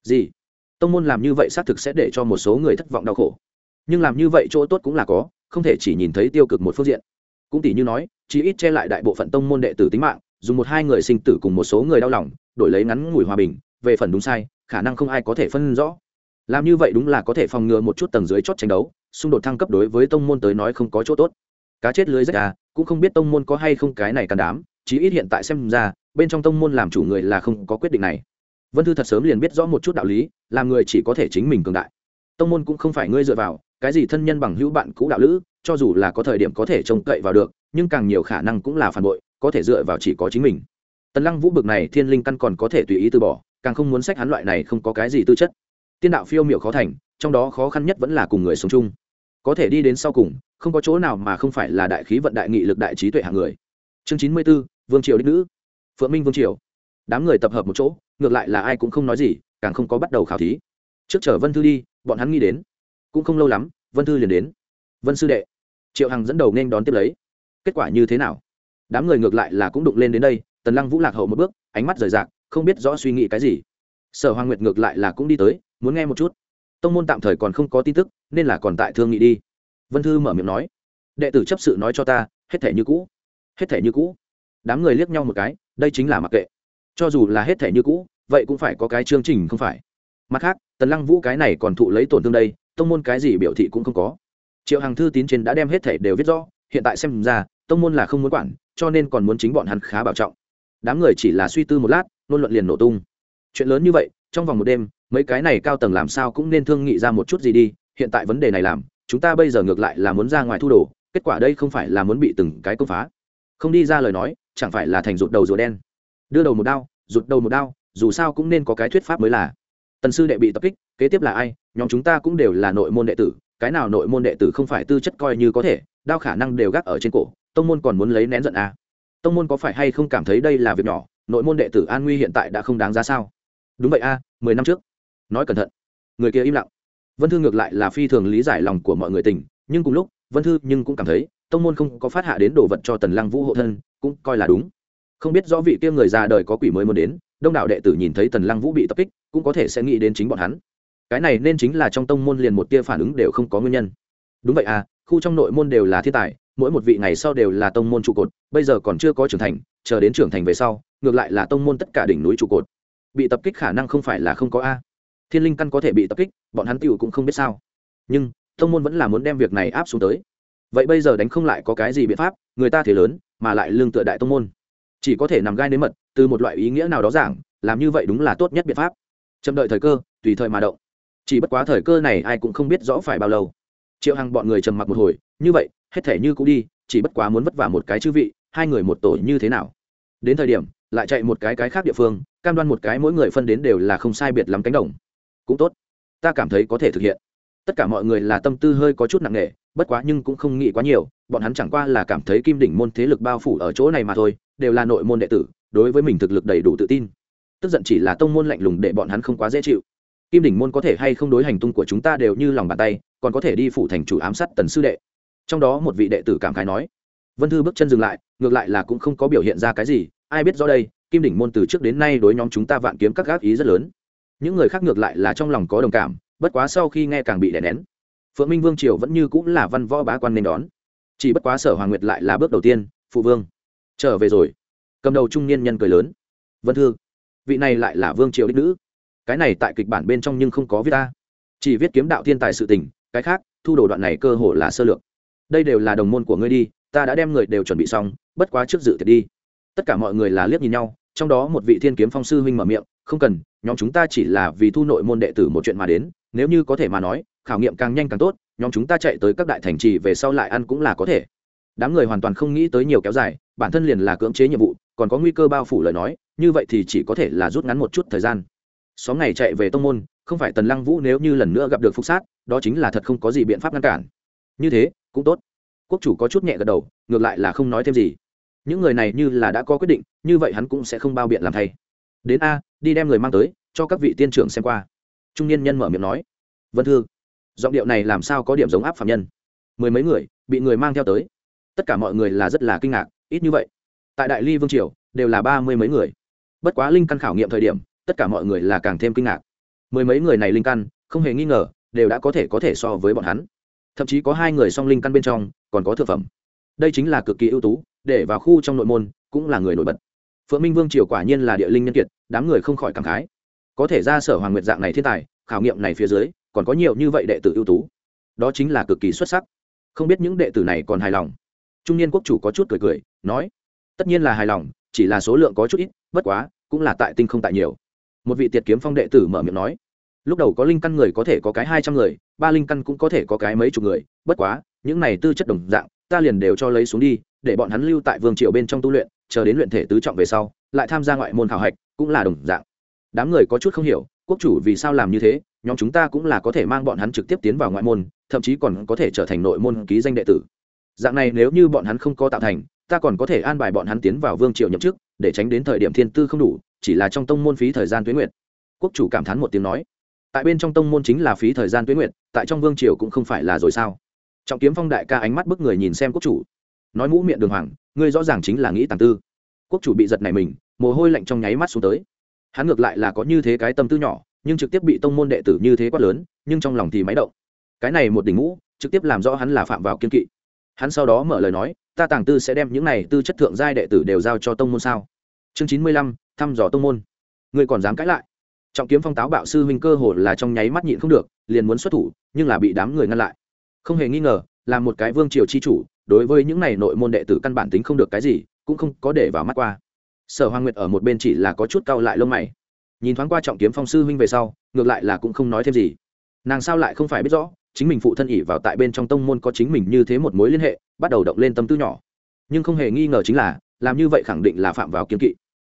Gì? Tông môn làm như vậy xác thực sẽ để cho một số người thất vọng đau khổ. Nhưng làm như vậy chỗ tốt cũng là có, không thể chỉ nhìn thấy tiêu cực một phương diện. Cũng tỷ như nói chỉ ít che lại đại bộ phận tông môn đệ tử tính mạng, dùng một hai người sinh tử cùng một số người đau lòng, đổi lấy ngắn ngủi hòa bình, về phần đúng sai, khả năng không ai có thể phân rõ. Làm như vậy đúng là có thể phòng ngừa một chút tầng dưới chót tranh đấu, xung đột thăng cấp đối với tông môn tới nói không có chỗ tốt. Cá chết lưới rách à cũng không biết tông môn có hay không cái này can đám chí ít hiện tại xem ra, bên trong tông môn làm chủ người là không có quyết định này. Vân thư thật sớm liền biết rõ một chút đạo lý, làm người chỉ có thể chính mình cường đại. Tông môn cũng không phải ngươi dựa vào cái gì thân nhân bằng hữu bạn cũ đạo lữ, cho dù là có thời điểm có thể trông cậy vào được, nhưng càng nhiều khả năng cũng là phản bội, có thể dựa vào chỉ có chính mình. Tần lăng vũ bực này thiên linh căn còn có thể tùy ý từ bỏ, càng không muốn sách hắn loại này không có cái gì tư chất. Tiên đạo phiêu miệu khó thành, trong đó khó khăn nhất vẫn là cùng người sống chung. Có thể đi đến sau cùng, không có chỗ nào mà không phải là đại khí vận đại nghị lực đại trí tuệ hạng người. Chương chín mươi b ố vương triều đích nữ. Phượng minh vương triều. Đám người tập hợp một chỗ, ngược lại là ai cũng không nói gì, càng không có bắt đầu khảo thí. Trước chở vân thư đi, bọn hắn nghĩ đến cũng không lâu lắm, vân thư liền đến. Vân sư đệ, triệu hằng dẫn đầu nên đón tiếp lấy. Kết quả như thế nào? Đám người ngược lại là cũng đụng lên đến đây, tần lăng vũ lạc hậu một bước, ánh mắt rời rạc, không biết rõ suy nghĩ cái gì. Sở hoàng nguyệt ngược lại là cũng đi tới, muốn nghe một chút. Tông môn tạm thời còn không có tin tức, nên là còn tại thương nghị đi. Vân thư mở miệng nói, đệ tử chấp sự nói cho ta, hết thể như cũ, hết thể như cũ. Đám người liếc nhau một cái, đây chính là mặc kệ. Cho dù là hết thể như cũ, vậy cũng phải có cái chương trình không phải. Mặt khác, tần lăng vũ cái này còn thụ lấy tổn thương đây tông môn cái gì biểu thị cũng không có. Triệu hàng thư tín trên đã đem hết thể đều viết rõ, hiện tại xem ra, tông môn là không muốn quản, cho nên còn muốn chính bọn hắn khá bảo trọng. Đám người chỉ là suy tư một lát nôn luận liền nổ tung. Chuyện lớn như vậy, trong vòng một đêm, mấy cái này cao tầng làm sao cũng nên thương nghị ra một chút gì đi, hiện tại vấn đề này làm, chúng ta bây giờ ngược lại là muốn ra ngoài thu đồ, kết quả đây không phải là muốn bị từng cái công phá. Không đi ra lời nói, chẳng phải là thành rụt đầu rùa đen. Đưa đầu một đao, rụt đầu một đao, dù sao cũng nên có cái thuyết pháp mới là tần sư đệ bị tập kích kế tiếp là ai? Nhóm chúng ta cũng đều là nội môn đệ tử cái nào nội môn đệ tử không phải tư chất coi như có thể đao khả năng đều gác ở trên cổ tông môn còn muốn lấy nén giận à. tông môn có phải hay không cảm thấy đây là việc nhỏ nội môn đệ tử an nguy hiện tại đã không đáng giá sao? Đúng vậy a à, mười năm trước. Nói cẩn thận. Người kia im lặng. Vân thư ngược lại là phi thường lý giải lòng của mọi người tình nhưng cùng lúc vân thư nhưng cũng cảm thấy tông môn không có phát hạ đến đồ vật cho tần lăng vũ hộ thân cũng coi là đúng. Không biết rõ vị kia người già đời có quỷ mới muốn đến đông đảo đệ tử nhìn thấy tần lăng vũ bị tập kích, cũng có thể sẽ nghĩ đến chính bọn hắn. Cái này nên chính là trong tông môn liền một tia phản ứng đều không có nguyên nhân. Đúng vậy à khu trong nội môn đều là thiên tài, mỗi một vị ngày sau đều là tông môn trụ cột, bây giờ còn chưa có trưởng thành, chờ đến trưởng thành về sau, ngược lại là tông môn tất cả đỉnh núi trụ cột. Bị tập kích khả năng không phải là không có a. Thiên linh căn có thể bị tập kích, bọn hắn tựu cũng không biết sao. Nhưng, tông môn vẫn là muốn đem việc này áp xuống tới. Vậy bây giờ đánh không lại có cái gì biện pháp, người ta thế lớn, mà lại lương tựa đại tông môn chỉ có thể nằm gai nếm mật, từ một loại ý nghĩa nào đó giảng, làm như vậy đúng là tốt nhất biện pháp. Chậm đợi thời cơ, tùy thời mà động. Chỉ bất quá thời cơ này ai cũng không biết rõ phải bao lâu. Triệu hằng bọn người trầm mặc một hồi, như vậy, hết thể như cũ đi, chỉ bất quá muốn vất vả một cái chư vị, hai người một tổ như thế nào? Đến thời điểm, lại chạy một cái cái khác địa phương, cam đoan một cái mỗi người phân đến đều là không sai biệt lắm cánh đồng. Cũng tốt, ta cảm thấy có thể thực hiện. Tất cả mọi người là tâm tư hơi có chút nặng nề, bất quá nhưng cũng không nghĩ quá nhiều, bọn hắn chẳng qua là cảm thấy kim đỉnh môn thế lực bao phủ ở chỗ này mà thôi đều là nội môn đệ tử, đối với mình thực lực đầy đủ tự tin. Tức giận chỉ là tông môn lạnh lùng để bọn hắn không quá dễ chịu. Kim đỉnh môn có thể hay không đối hành tung của chúng ta đều như lòng bàn tay, còn có thể đi phủ thành chủ ám sát tần sư đệ. Trong đó một vị đệ tử cảm khái nói, vân thư bước chân dừng lại, ngược lại là cũng không có biểu hiện ra cái gì, ai biết do đây, kim đỉnh môn từ trước đến nay đối nhóm chúng ta vạn kiếm các gác ý rất lớn. Những người khác ngược lại là trong lòng có đồng cảm, bất quá sau khi nghe càng bị đè nén. Phượng minh vương triều vẫn như cũng là văn võ bá quan nên đón. Chỉ bất quá sở hoàng nguyệt lại là bước đầu tiên, phụ vương trở về rồi. Cầm đầu trung niên nhân cười lớn. Vân thư, vị này lại là vương triều đích nữ. Cái này tại kịch bản bên trong nhưng không có viết ta. Chỉ viết kiếm đạo thiên tài sự tình, cái khác, thu đồ đoạn này cơ hồ là sơ lược. Đây đều là đồng môn của ngươi đi, ta đã đem người đều chuẩn bị xong, bất quá trước dự thiệt đi. Tất cả mọi người là liếc nhìn nhau, trong đó một vị thiên kiếm phong sư huynh mở miệng, không cần, nhóm chúng ta chỉ là vì thu nội môn đệ tử một chuyện mà đến, nếu như có thể mà nói, khảo nghiệm càng nhanh càng tốt, nhóm chúng ta chạy tới các đại thành trì về sau lại ăn cũng là có thể đám người hoàn toàn không nghĩ tới nhiều kéo dài, bản thân liền là cưỡng chế nhiệm vụ, còn có nguy cơ bao phủ lời nói, như vậy thì chỉ có thể là rút ngắn một chút thời gian. Xóm này chạy về tông môn, không phải tần lăng vũ nếu như lần nữa gặp được phục sát, đó chính là thật không có gì biện pháp ngăn cản. Như thế, cũng tốt. Quốc chủ có chút nhẹ gật đầu, ngược lại là không nói thêm gì. Những người này như là đã có quyết định, như vậy hắn cũng sẽ không bao biện làm thay. Đến a, đi đem người mang tới, cho các vị tiên trưởng xem qua. Trung niên nhân mở miệng nói. Vân thư, giọng điệu này làm sao có điểm giống áp phạm nhân? Mười mấy người, bị người mang theo tới tất cả mọi người là rất là kinh ngạc, ít như vậy. Tại đại ly vương triều, đều là ba mươi mấy người. Bất quá linh căn khảo nghiệm thời điểm, tất cả mọi người là càng thêm kinh ngạc. Mười mấy người này linh căn, không hề nghi ngờ, đều đã có thể có thể so với bọn hắn. Thậm chí có hai người song linh căn bên trong, còn có thực phẩm. Đây chính là cực kỳ ưu tú, để vào khu trong nội môn, cũng là người nổi bật. Phượng minh vương triều quả nhiên là địa linh nhân kiệt, đám người không khỏi cảm khái. Có thể ra sở hoàng nguyệt dạng này thiên tài, khảo nghiệm này phía dưới, còn có nhiều như vậy đệ tử ưu tú. Đó chính là cực kỳ xuất sắc. Không biết những đệ tử này còn hài lòng trung niên quốc chủ có chút cười cười, nói, tất nhiên là hài lòng, chỉ là số lượng có chút ít, bất quá, cũng là tại tinh không tại nhiều. Một vị tiệt kiếm phong đệ tử mở miệng nói, lúc đầu có linh căn người có thể có cái hai trăm người, ba linh căn cũng có thể có cái mấy chục người, bất quá, những này tư chất đồng dạng, ta liền đều cho lấy xuống đi, để bọn hắn lưu tại vương triều bên trong tu luyện, chờ đến luyện thể tứ trọng về sau, lại tham gia ngoại môn khảo hạch, cũng là đồng dạng. Đám người có chút không hiểu, quốc chủ vì sao làm như thế? Nhóm chúng ta cũng là có thể mang bọn hắn trực tiếp tiến vào ngoại môn, thậm chí còn có thể trở thành nội môn ký danh đệ tử dạng này nếu như bọn hắn không có tạo thành, ta còn có thể an bài bọn hắn tiến vào vương triều nhậm chức, để tránh đến thời điểm thiên tư không đủ, chỉ là trong tông môn phí thời gian tuyến nguyện quốc chủ cảm thán một tiếng nói. Tại bên trong tông môn chính là phí thời gian tuyến nguyện tại trong vương triều cũng không phải là rồi sao? Trọng kiếm phong đại ca ánh mắt bức người nhìn xem quốc chủ. Nói mũ miệng đường hoàng, ngươi rõ ràng chính là nghĩ tàng tư. Quốc chủ bị giật này mình, mồ hôi lạnh trong nháy mắt xuống tới. Hắn ngược lại là có như thế cái tâm tư nhỏ, nhưng trực tiếp bị tông môn đệ tử như thế quát lớn, nhưng trong lòng thì máy động. Cái này một đỉnh ngũ trực tiếp làm rõ hắn là phạm vào kiên kỵ hắn sau đó mở lời nói, ta tàng tư sẽ đem những này tư chất thượng giai đệ tử đều giao cho tông môn sao? Chương chín mươi lăm, thăm dò tông môn. Ngươi còn dám cãi lại? Trọng kiếm phong táo bạo sư huynh cơ hồ là trong nháy mắt nhịn không được, liền muốn xuất thủ, nhưng là bị đám người ngăn lại. Không hề nghi ngờ, là một cái vương triều chi chủ, đối với những này nội môn đệ tử căn bản tính không được cái gì, cũng không có để vào mắt qua. Sở hoàng nguyệt ở một bên chỉ là có chút cau lại lông mày. Nhìn thoáng qua trọng kiếm phong sư huynh về sau, ngược lại là cũng không nói thêm gì. Nàng sao lại không phải biết rõ chính mình phụ thân ỉ vào tại bên trong tông môn có chính mình như thế một mối liên hệ, bắt đầu động lên tâm tư nhỏ. Nhưng không hề nghi ngờ chính là, làm như vậy khẳng định là phạm vào kiếm kỵ.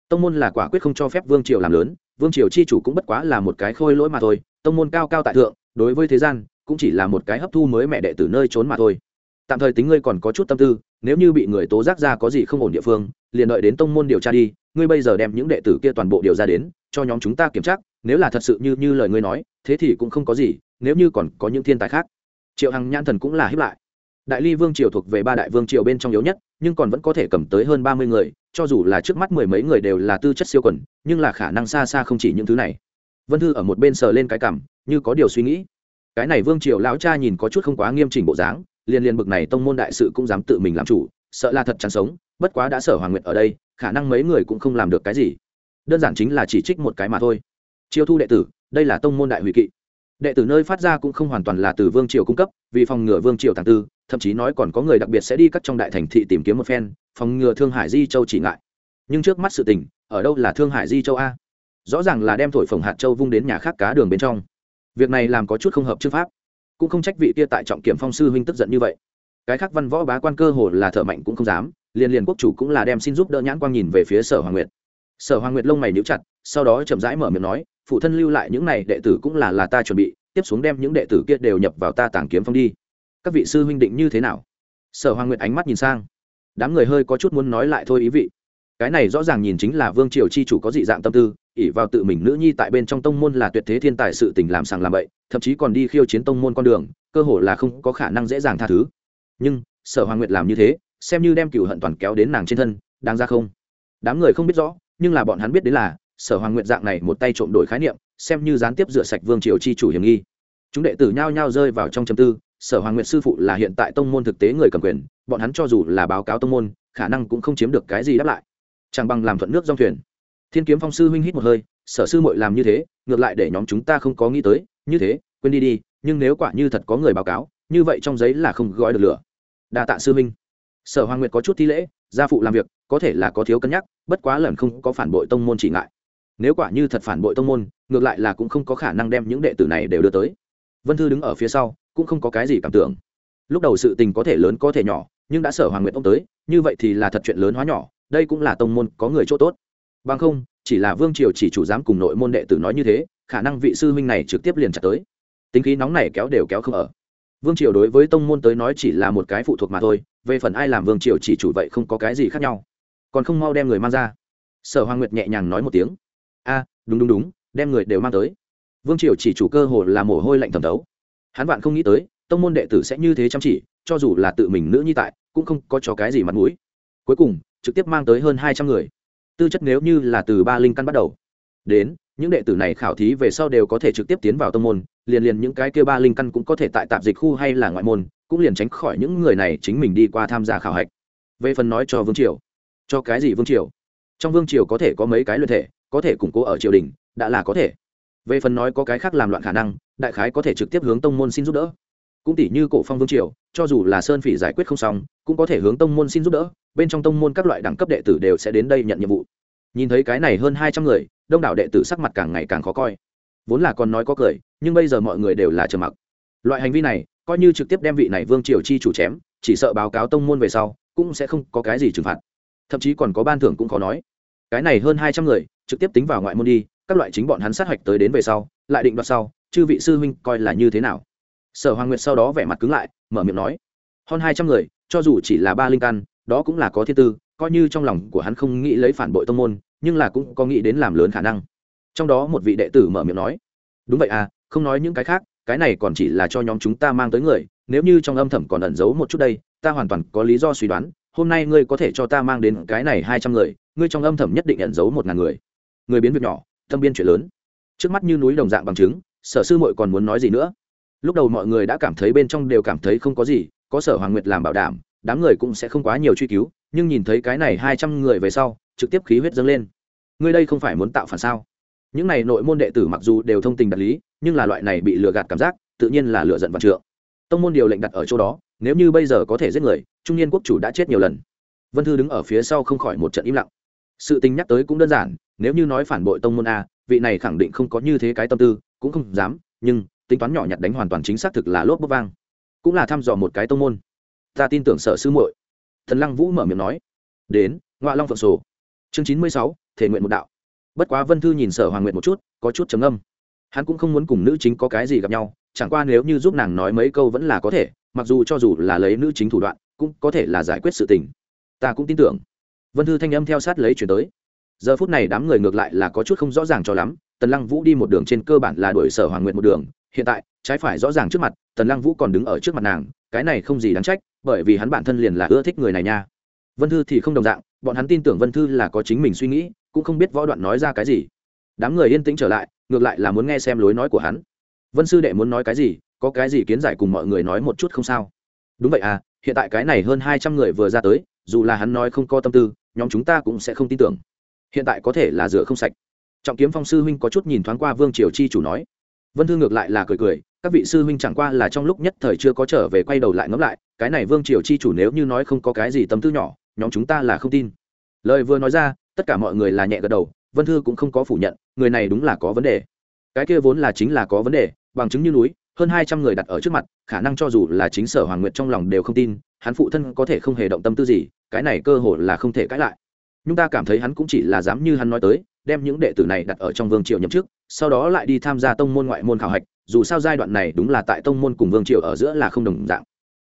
Tông môn là quả quyết không cho phép vương triều làm lớn, vương triều chi chủ cũng bất quá là một cái khôi lỗi mà thôi, tông môn cao cao tại thượng, đối với thế gian, cũng chỉ là một cái hấp thu mới mẹ đệ tử nơi trốn mà thôi. Tạm thời tính ngươi còn có chút tâm tư, nếu như bị người tố giác ra có gì không ổn địa phương, liền đợi đến tông môn điều tra đi, ngươi bây giờ đem những đệ tử kia toàn bộ điều ra đến, cho nhóm chúng ta kiểm tra, nếu là thật sự như như lời ngươi nói, thế thì cũng không có gì nếu như còn có những thiên tài khác. Triệu hằng nhãn thần cũng là hiếp lại. Đại ly vương triều thuộc về ba đại vương triều bên trong yếu nhất, nhưng còn vẫn có thể cầm tới hơn ba mươi người, cho dù là trước mắt mười mấy người đều là tư chất siêu quần, nhưng là khả năng xa xa không chỉ những thứ này. Vân thư ở một bên sờ lên cái cảm, như có điều suy nghĩ. Cái này vương triều lão cha nhìn có chút không quá nghiêm chỉnh bộ dáng, liền liền bực này tông môn đại sự cũng dám tự mình làm chủ, sợ là thật chán sống, bất quá đã sở hoàng nguyệt ở đây, khả năng mấy người cũng không làm được cái gì. Đơn giản chính là chỉ trích một cái mà thôi. Chiêu thu đệ tử, đây là tông môn đại hủy kỵ đệ tử nơi phát ra cũng không hoàn toàn là từ vương triều cung cấp, vì phòng ngừa vương triều tàng tư, thậm chí nói còn có người đặc biệt sẽ đi cắt trong đại thành thị tìm kiếm một phen, phòng ngừa thương hải di châu chỉ ngại. Nhưng trước mắt sự tình, ở đâu là thương hải di châu a? Rõ ràng là đem thổi phồng hạt châu vung đến nhà khác cá đường bên trong. Việc này làm có chút không hợp chữ pháp. Cũng không trách vị kia tại trọng kiểm phong sư huynh tức giận như vậy. Cái khác văn võ bá quan cơ hồ là thợ mạnh cũng không dám, liền liền quốc chủ cũng là đem xin giúp đỡ nhãn quang nhìn về phía sở hoàng nguyệt sở hoàng nguyệt lông mày níu chặt, sau đó chậm rãi mở miệng nói, phụ thân lưu lại những này đệ tử cũng là là ta chuẩn bị, tiếp xuống đem những đệ tử kia đều nhập vào ta tàng kiếm phong đi. Các vị sư huynh định như thế nào? Sở hoàng nguyệt ánh mắt nhìn sang. Đám người hơi có chút muốn nói lại thôi ý vị. Cái này rõ ràng nhìn chính là vương triều chi chủ có dị dạng tâm tư ỉ vào tự mình nữ nhi tại bên trong tông môn là tuyệt thế thiên tài sự tình làm sàng làm bậy, thậm chí còn đi khiêu chiến tông môn con đường, cơ hồ là không có khả năng dễ dàng tha thứ. Nhưng, sở hoàng nguyệt làm như thế, xem như đem cựu hận toàn kéo đến nàng trên thân, đáng ra không? Đám người không biết rõ nhưng là bọn hắn biết đến là, sở hoàng nguyện dạng này một tay trộm đổi khái niệm, xem như gián tiếp rửa sạch vương triều chi chủ hiểm nghi. Chúng đệ tử nhao nhao rơi vào trong châm tư, sở hoàng nguyện sư phụ là hiện tại tông môn thực tế người cầm quyền, bọn hắn cho dù là báo cáo tông môn, khả năng cũng không chiếm được cái gì đáp lại. Chẳng bằng làm thuận nước dòng thuyền. Thiên kiếm phong sư huynh hít một hơi, sở sư mội làm như thế, ngược lại để nhóm chúng ta không có nghĩ tới, như thế, quên đi đi, nhưng nếu quả như thật có người báo cáo, như vậy trong giấy là không gói được lửa. Đa tạ sư huynh. Sở hoàng nguyệt có chút thi lễ gia phụ làm việc, có thể là có thiếu cân nhắc, bất quá lần không có phản bội tông môn chỉ ngại. Nếu quả như thật phản bội tông môn, ngược lại là cũng không có khả năng đem những đệ tử này đều đưa tới. Vân thư đứng ở phía sau, cũng không có cái gì cảm tưởng. Lúc đầu sự tình có thể lớn có thể nhỏ, nhưng đã sở hoàng nguyện ông tới, như vậy thì là thật chuyện lớn hóa nhỏ, đây cũng là tông môn có người chỗ tốt. Bằng không, chỉ là vương triều chỉ chủ dám cùng nội môn đệ tử nói như thế, khả năng vị sư huynh này trực tiếp liền chặt tới. Tính khí nóng này kéo đều kéo không ở vương triều đối với tông môn tới nói chỉ là một cái phụ thuộc mà thôi, về phần ai làm vương triều chỉ chủ vậy không có cái gì khác nhau. Còn không mau đem người mang ra. Sở hoàng nguyệt nhẹ nhàng nói một tiếng. A, đúng đúng đúng, đem người đều mang tới. Vương triều chỉ chủ cơ hồ là mồ hôi lạnh thẩm thấu. Hắn vạn không nghĩ tới, tông môn đệ tử sẽ như thế chăm chỉ, cho dù là tự mình nữ nhi tại, cũng không có cho cái gì mặt mũi. Cuối cùng, trực tiếp mang tới hơn hai trăm người. Tư chất nếu như là từ ba linh căn bắt đầu, đến những đệ tử này khảo thí về sau đều có thể trực tiếp tiến vào tông môn, liền liền những cái kia ba linh căn cũng có thể tại tạp dịch khu hay là ngoại môn, cũng liền tránh khỏi những người này chính mình đi qua tham gia khảo hạch. Về phần nói cho vương triều, cho cái gì vương triều? Trong vương triều có thể có mấy cái luyện thể, có thể củng cố ở triều đình, đã là có thể. Về phần nói có cái khác làm loạn khả năng, đại khái có thể trực tiếp hướng tông môn xin giúp đỡ. Cũng tỷ như cổ phong vương triều, cho dù là sơn phỉ giải quyết không xong, cũng có thể hướng tông môn xin giúp đỡ, bên trong tông môn các loại đẳng cấp đệ tử đều sẽ đến đây nhận nhiệm vụ nhìn thấy cái này hơn hai trăm người, đông đảo đệ tử sắc mặt càng ngày càng khó coi. Vốn là còn nói có cười, nhưng bây giờ mọi người đều là trầm mặc. Loại hành vi này, coi như trực tiếp đem vị này vương triều chi chủ chém, chỉ sợ báo cáo tông môn về sau, cũng sẽ không có cái gì trừng phạt. Thậm chí còn có ban thưởng cũng khó nói. Cái này hơn hai trăm người, trực tiếp tính vào ngoại môn đi, các loại chính bọn hắn sát hạch tới đến về sau, lại định đoạt sau, chư vị sư huynh coi là như thế nào? Sở hoàng nguyệt sau đó vẻ mặt cứng lại, mở miệng nói, hơn hai trăm người, cho dù chỉ là ba linh căn, đó cũng là có thiên tư coi như trong lòng của hắn không nghĩ lấy phản bội tông môn, nhưng là cũng có nghĩ đến làm lớn khả năng. Trong đó một vị đệ tử mở miệng nói, đúng vậy à không nói những cái khác, cái này còn chỉ là cho nhóm chúng ta mang tới người, nếu như trong âm thầm còn ẩn giấu một chút đây, ta hoàn toàn có lý do suy đoán, hôm nay ngươi có thể cho ta mang đến cái này hai trăm người, ngươi trong âm thầm nhất định ẩn giấu một ngàn người. Người biến việc nhỏ tâm biên chuyện lớn. Trước mắt như núi đồng dạng bằng chứng, sở sư muội còn muốn nói gì nữa? Lúc đầu mọi người đã cảm thấy bên trong đều cảm thấy không có gì, có sở hoàng nguyệt làm bảo đảm, đám người cũng sẽ không quá nhiều truy cứu nhưng nhìn thấy cái này hai trăm người về sau, trực tiếp khí huyết dâng lên. Ngươi đây không phải muốn tạo phản sao? Những này nội môn đệ tử mặc dù đều thông tình đạt lý, nhưng là loại này bị lừa gạt cảm giác, tự nhiên là lựa giận vạn trượng. Tông môn điều lệnh đặt ở chỗ đó, nếu như bây giờ có thể giết người, trung niên quốc chủ đã chết nhiều lần. Vân thư đứng ở phía sau không khỏi một trận im lặng. Sự tình nhắc tới cũng đơn giản, nếu như nói phản bội tông môn a, vị này khẳng định không có như thế cái tâm tư, cũng không dám, nhưng, tính toán nhỏ nhặt đánh hoàn toàn chính xác thực là lốp bốc vang. Cũng là thăm dò một cái tông môn. Ta tin tưởng sở sư muội thần lăng vũ mở miệng nói. Đến ngoại long phượng sổ. Chương chín mươi sáu, thể nguyện một đạo. Bất quá vân thư nhìn sở hoàng nguyện một chút, có chút trầm âm hắn cũng không muốn cùng nữ chính có cái gì gặp nhau, chẳng qua nếu như giúp nàng nói mấy câu vẫn là có thể, mặc dù cho dù là lấy nữ chính thủ đoạn, cũng có thể là giải quyết sự tình. Ta cũng tin tưởng. Vân thư thanh âm theo sát lấy chuyển tới. Giờ phút này đám người ngược lại là có chút không rõ ràng cho lắm, tần lăng vũ đi một đường trên cơ bản là đuổi sở hoàng nguyện một đường, hiện tại, trái phải rõ ràng trước mặt, tần lăng vũ còn đứng ở trước mặt nàng, cái này không gì đáng trách bởi vì hắn bản thân liền là ưa thích người này nha. Vân thư thì không đồng dạng, bọn hắn tin tưởng vân thư là có chính mình suy nghĩ, cũng không biết võ đoạn nói ra cái gì. Đám người yên tĩnh trở lại, ngược lại là muốn nghe xem lối nói của hắn. Vân sư đệ muốn nói cái gì, có cái gì kiến giải cùng mọi người nói một chút không sao? Đúng vậy à hiện tại cái này hơn hai trăm người vừa ra tới, dù là hắn nói không có tâm tư, nhóm chúng ta cũng sẽ không tin tưởng. Hiện tại có thể là rửa không sạch. Trọng kiếm phong sư huynh có chút nhìn thoáng qua vương triều chi chủ nói. Vân thư ngược lại là cười cười các vị sư huynh chẳng qua là trong lúc nhất thời chưa có trở về quay đầu lại ngẫm lại, cái này vương triều chi chủ nếu như nói không có cái gì tâm tư nhỏ, nhóm chúng ta là không tin. Lời vừa nói ra, tất cả mọi người là nhẹ gật đầu, vân thư cũng không có phủ nhận, người này đúng là có vấn đề. Cái kia vốn là chính là có vấn đề, bằng chứng như núi, hơn hai trăm người đặt ở trước mặt, khả năng cho dù là chính sở hoàng nguyệt trong lòng đều không tin, hắn phụ thân có thể không hề động tâm tư gì, cái này cơ hội là không thể cãi lại. Nhưng ta cảm thấy hắn cũng chỉ là dám như hắn nói tới đem những đệ tử này đặt ở trong vương triều nhậm chức, sau đó lại đi tham gia tông môn ngoại môn khảo hạch, dù sao giai đoạn này đúng là tại tông môn cùng vương triều ở giữa là không đồng dạng.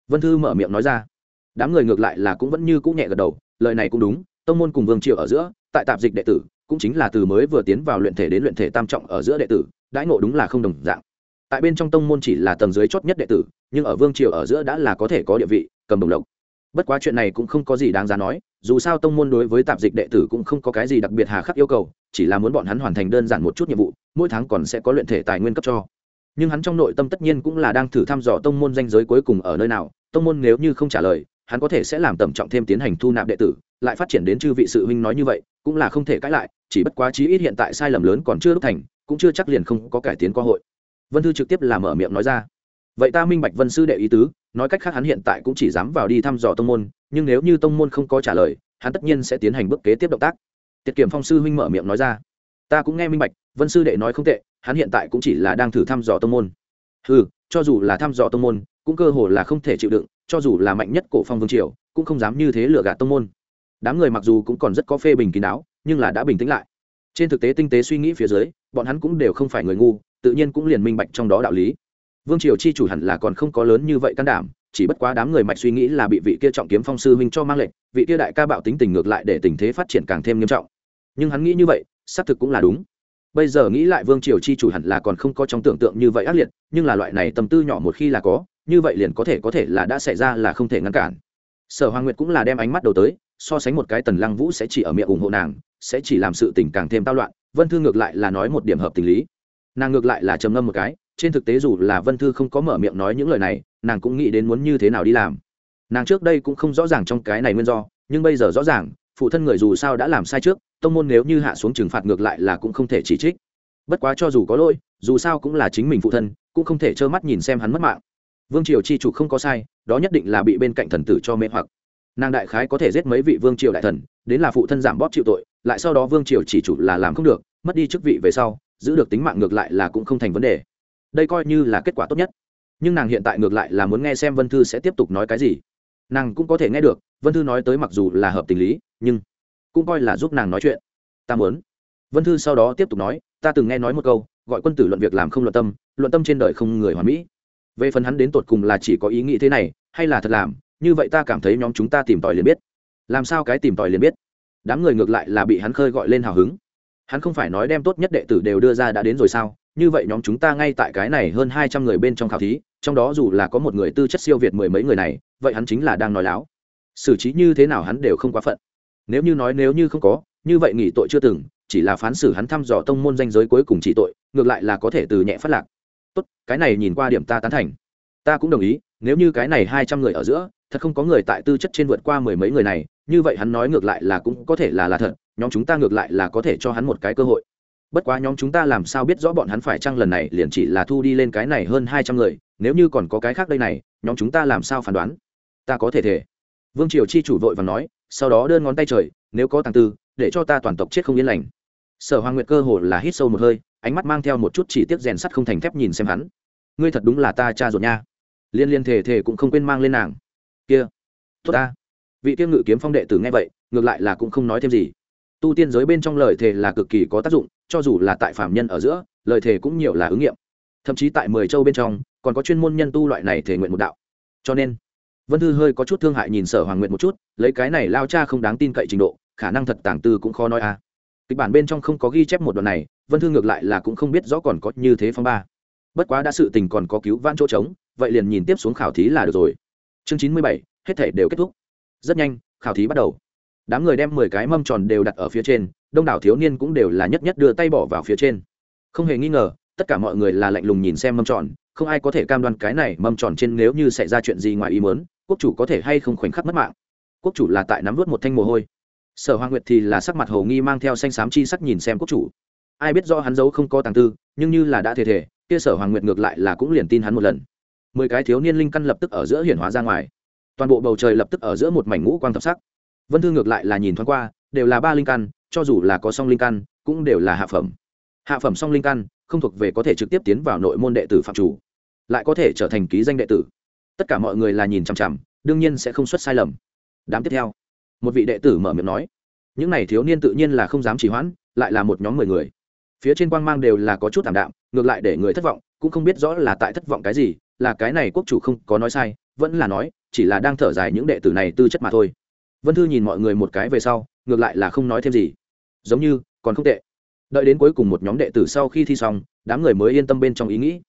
Vân thư mở miệng nói ra. Đám người ngược lại là cũng vẫn như cũng nhẹ gật đầu, lời này cũng đúng, tông môn cùng vương triều ở giữa, tại tạp dịch đệ tử, cũng chính là từ mới vừa tiến vào luyện thể đến luyện thể tam trọng ở giữa đệ tử, đãi ngộ đúng là không đồng dạng. Tại bên trong tông môn chỉ là tầng dưới chót nhất đệ tử, nhưng ở vương triều ở giữa đã là có thể có địa vị, cầm đồng lộc. Bất quá chuyện này cũng không có gì đáng giá nói, dù sao tông môn đối với tạp dịch đệ tử cũng không có cái gì đặc biệt hà khắc yêu cầu chỉ là muốn bọn hắn hoàn thành đơn giản một chút nhiệm vụ, mỗi tháng còn sẽ có luyện thể tài nguyên cấp cho. Nhưng hắn trong nội tâm tất nhiên cũng là đang thử thăm dò tông môn danh giới cuối cùng ở nơi nào, tông môn nếu như không trả lời, hắn có thể sẽ làm tầm trọng thêm tiến hành thu nạp đệ tử, lại phát triển đến chư vị sự huynh nói như vậy, cũng là không thể cãi lại, chỉ bất quá chí ít hiện tại sai lầm lớn còn chưa đúc thành, cũng chưa chắc liền không có cải tiến cơ hội. Vân thư trực tiếp làm mở miệng nói ra. Vậy ta minh bạch vân sư đệ ý tứ, nói cách khác hắn hiện tại cũng chỉ dám vào đi thăm dò tông môn, nhưng nếu như tông môn không có trả lời, hắn tất nhiên sẽ tiến hành bước kế tiếp động tác tiết kiểm phong sư huynh mở miệng nói ra. Ta cũng nghe minh bạch, vân sư đệ nói không tệ, hắn hiện tại cũng chỉ là đang thử thăm dò tông môn. Ừ cho dù là thăm dò tông môn, cũng cơ hồ là không thể chịu đựng, cho dù là mạnh nhất cổ phong vương triều, cũng không dám như thế lừa gạt tông môn. Đám người mặc dù cũng còn rất có phê bình kín đáo, nhưng là đã bình tĩnh lại. Trên thực tế tinh tế suy nghĩ phía dưới, bọn hắn cũng đều không phải người ngu, tự nhiên cũng liền minh bạch trong đó đạo lý. Vương triều chi chủ hẳn là còn không có lớn như vậy can đảm chỉ bất quá đám người mạch suy nghĩ là bị vị kia trọng kiếm phong sư huynh cho mang lệnh, vị kia đại ca bạo tính tình ngược lại để tình thế phát triển càng thêm nghiêm trọng. Nhưng hắn nghĩ như vậy, xác thực cũng là đúng. Bây giờ nghĩ lại vương triều chi chủ hẳn là còn không có trong tưởng tượng như vậy ác liệt, nhưng là loại này tâm tư nhỏ một khi là có, như vậy liền có thể có thể là đã xảy ra là không thể ngăn cản. Sở hoàng nguyệt cũng là đem ánh mắt đầu tới, so sánh một cái tần lăng vũ sẽ chỉ ở miệng ủng hộ nàng, sẽ chỉ làm sự tình càng thêm tao loạn, vân thư ngược lại là nói một điểm hợp tình lý. Nàng ngược lại là trầm ngâm một cái, trên thực tế dù là vân thư không có mở miệng nói những lời này nàng cũng nghĩ đến muốn như thế nào đi làm. Nàng trước đây cũng không rõ ràng trong cái này nguyên do, nhưng bây giờ rõ ràng, phụ thân người dù sao đã làm sai trước, tông môn nếu như hạ xuống trừng phạt ngược lại là cũng không thể chỉ trích. Bất quá cho dù có lỗi, dù sao cũng là chính mình phụ thân, cũng không thể trơ mắt nhìn xem hắn mất mạng. Vương triều chi chủ không có sai, đó nhất định là bị bên cạnh thần tử cho mê hoặc. Nàng đại khái có thể giết mấy vị vương triều đại thần, đến là phụ thân giảm bóp chịu tội, lại sau đó vương triều chỉ chủ là làm không được, mất đi chức vị về sau, giữ được tính mạng ngược lại là cũng không thành vấn đề. Đây coi như là kết quả tốt nhất nhưng nàng hiện tại ngược lại là muốn nghe xem vân thư sẽ tiếp tục nói cái gì. Nàng cũng có thể nghe được, vân thư nói tới mặc dù là hợp tình lý, nhưng cũng coi là giúp nàng nói chuyện. Ta muốn. Vân thư sau đó tiếp tục nói, ta từng nghe nói một câu, gọi quân tử luận việc làm không luận tâm luận tâm trên đời không người hoàn mỹ. Về phần hắn đến tột cùng là chỉ có ý nghĩ thế này, hay là thật làm, như vậy ta cảm thấy nhóm chúng ta tìm tòi liền biết. Làm sao cái tìm tòi liền biết? Đám người ngược lại là bị hắn khơi gọi lên hào hứng. Hắn không phải nói đem tốt nhất đệ tử đều đưa ra đã đến rồi sao? Như vậy nhóm chúng ta ngay tại cái này hơn hai trăm người bên trong khảo thí, trong đó dù là có một người tư chất siêu việt mười mấy người này, vậy hắn chính là đang nói láo. Xử trí như thế nào hắn đều không quá phận. Nếu như nói nếu như không có, như vậy nghỉ tội chưa từng, chỉ là phán xử hắn thăm dò tông môn danh giới cuối cùng chỉ tội, ngược lại là có thể từ nhẹ phát lạc. Tốt, cái này nhìn qua điểm ta tán thành. Ta cũng đồng ý, nếu như cái này hai trăm người ở giữa, thật không có người tại tư chất trên vượt qua mười mấy người này, như vậy hắn nói ngược lại là cũng có thể là là thật, nhóm chúng ta ngược lại là có thể cho hắn một cái cơ hội bất quá nhóm chúng ta làm sao biết rõ bọn hắn phải chăng lần này liền chỉ là thu đi lên cái này hơn hai trăm người, nếu như còn có cái khác đây này, nhóm chúng ta làm sao phán đoán? Ta có thể thể. Vương triều chi chủ vội và nói, sau đó đơn ngón tay trời, nếu có tàng tư, để cho ta toàn tộc chết không yên lành. Sở hoàng nguyệt cơ hồ là hít sâu một hơi, ánh mắt mang theo một chút chỉ tiếc rèn sắt không thành thép nhìn xem hắn. Ngươi thật đúng là ta cha ruột nha. Liên liên thể thể cũng không quên mang lên nàng. Kia. Tốt ta. Vị tiêu ngự kiếm phong đệ tử nghe vậy, ngược lại là cũng không nói thêm gì. Tu tiên giới bên trong lời thề là cực kỳ có tác dụng cho dù là tại phạm nhân ở giữa, lời thề cũng nhiều là ứng nghiệm. Thậm chí tại mười châu bên trong, còn có chuyên môn nhân tu loại này thể nguyện một đạo. Cho nên, vân thư hơi có chút thương hại nhìn sở hoàng nguyện một chút, lấy cái này lao cha không đáng tin cậy trình độ, khả năng thật tàng tư cũng khó nói à. Kịch bản bên trong không có ghi chép một đoạn này, vân thư ngược lại là cũng không biết rõ còn có như thế phong ba. Bất quá đã sự tình còn có cứu vãn chỗ trống, vậy liền nhìn tiếp xuống khảo thí là được rồi. Chương chín mươi bảy, hết thể đều kết thúc. Rất nhanh, khảo thí bắt đầu đám người đem mười cái mâm tròn đều đặt ở phía trên, đông đảo thiếu niên cũng đều là nhất nhất đưa tay bỏ vào phía trên. Không hề nghi ngờ, tất cả mọi người là lạnh lùng nhìn xem mâm tròn, không ai có thể cam đoan cái này mâm tròn trên nếu như xảy ra chuyện gì ngoài ý muốn, quốc chủ có thể hay không khoảnh khắc mất mạng. Quốc chủ là tại nắm vớt một thanh mồ hôi. Sở hoa nguyệt thì là sắc mặt hầu nghi mang theo xanh xám chi sắc nhìn xem quốc chủ. Ai biết do hắn giấu không có tàng tư, nhưng như là đã thể thể kia sở hoàng nguyệt ngược lại là cũng liền tin hắn một lần. Mười cái thiếu niên linh căn lập tức ở giữa hiển hóa ra ngoài. Toàn bộ bầu trời lập tức ở giữa một mảnh ngũ quang thập sắc vân thư ngược lại là nhìn thoáng qua, đều là ba linh căn, cho dù là có song linh căn, cũng đều là hạ phẩm. Hạ phẩm song linh căn, không thuộc về có thể trực tiếp tiến vào nội môn đệ tử phạm chủ, lại có thể trở thành ký danh đệ tử. Tất cả mọi người là nhìn chằm chằm, đương nhiên sẽ không xuất sai lầm. Đám tiếp theo. Một vị đệ tử mở miệng nói, những n à y thiếu niên tự nhiên là không dám chỉ hoãn, lại là một nhóm mười người. Phía trên quang mang đều là có chút ảm đạm, ngược lại để người thất vọng, cũng không biết rõ là tại thất vọng cái gì, là cái này quốc chủ không có nói sai, vẫn là nói, chỉ là đang thở dài những đệ tử này tư chất mà thôi vân thư nhìn mọi người một cái về sau, ngược lại là không nói thêm gì. Giống như, còn không tệ. Đợi đến cuối cùng một nhóm đệ tử sau khi thi xong, đám người mới yên tâm bên trong ý nghĩ.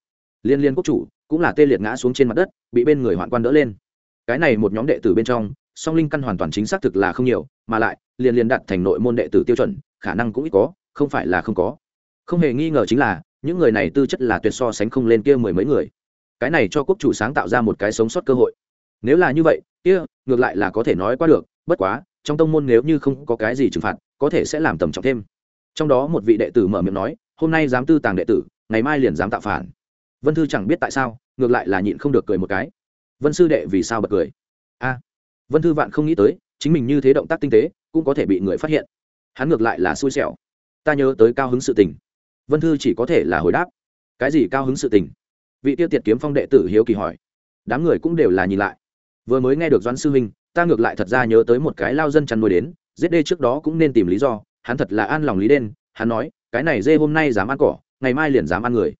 Liên liên quốc chủ, cũng là tê liệt ngã xuống trên mặt đất, bị bên người hoạn quan đỡ lên. Cái này một nhóm đệ tử bên trong, song linh căn hoàn toàn chính xác thực là không nhiều, mà lại liền liền đặt thành nội môn đệ tử tiêu chuẩn, khả năng cũng ít có, không phải là không có. Không hề nghi ngờ chính là, những người này tư chất là tuyệt so sánh không lên kia mười mấy người. Cái này cho quốc chủ sáng tạo ra một cái sống sót cơ hội. Nếu là như vậy, kia, ngược lại là có thể nói qua được bất quá, trong tông môn nếu như không có cái gì trừng phạt, có thể sẽ làm tầm trọng thêm. Trong đó một vị đệ tử mở miệng nói, hôm nay dám tư tàng đệ tử, ngày mai liền dám tạo phản. Vân thư chẳng biết tại sao, ngược lại là nhịn không được cười một cái. Vân sư đệ vì sao bật cười? A. Vân thư vạn không nghĩ tới, chính mình như thế động tác tinh tế, cũng có thể bị người phát hiện. Hắn ngược lại là xui xẻo. Ta nhớ tới cao hứng sự tình. Vân thư chỉ có thể là hồi đáp. Cái gì cao hứng sự tình? Vị tiêu tiệt kiếm phong đệ tử hiếu kỳ hỏi. Đám người cũng đều là nhìn lại. Vừa mới nghe được doãn sư huynh ta ngược lại thật ra nhớ tới một cái lao dân chăn nuôi đến, giết đê trước đó cũng nên tìm lý do, hắn thật là an lòng lý đen, hắn nói, cái này dê hôm nay dám ăn cỏ, ngày mai liền dám ăn người.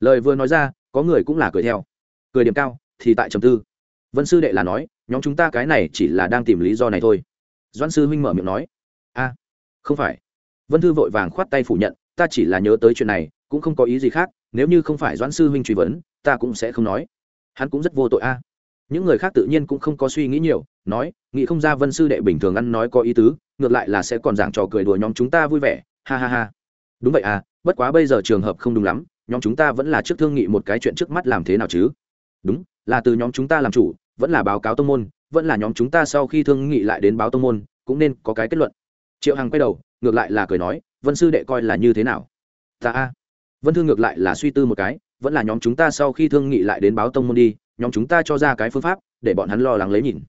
Lời vừa nói ra, có người cũng là cười theo. Cười điểm cao, thì tại trầm tư. Vân sư đệ là nói, nhóm chúng ta cái này chỉ là đang tìm lý do này thôi. Doãn sư huynh mở miệng nói, a, không phải. Vân thư vội vàng khoát tay phủ nhận, ta chỉ là nhớ tới chuyện này, cũng không có ý gì khác, nếu như không phải doãn sư huynh truy vấn, ta cũng sẽ không nói. Hắn cũng rất vô tội, a những người khác tự nhiên cũng không có suy nghĩ nhiều, nói, nghĩ không ra vân sư đệ bình thường ăn nói có ý tứ, ngược lại là sẽ còn giảng trò cười đùa nhóm chúng ta vui vẻ. Ha ha ha. Đúng vậy à bất quá bây giờ trường hợp không đúng lắm, nhóm chúng ta vẫn là trước thương nghị một cái chuyện trước mắt làm thế nào chứ? Đúng, là từ nhóm chúng ta làm chủ, vẫn là báo cáo tông môn, vẫn là nhóm chúng ta sau khi thương nghị lại đến báo tông môn, cũng nên có cái kết luận. Triệu hằng quay đầu, ngược lại là cười nói, vân sư đệ coi là như thế nào? Ta a. Vân thư ngược lại là suy tư một cái, vẫn là nhóm chúng ta sau khi thương nghị lại đến báo tông môn đi nhóm chúng ta cho ra cái phương pháp, để bọn hắn lo lắng lấy nhìn.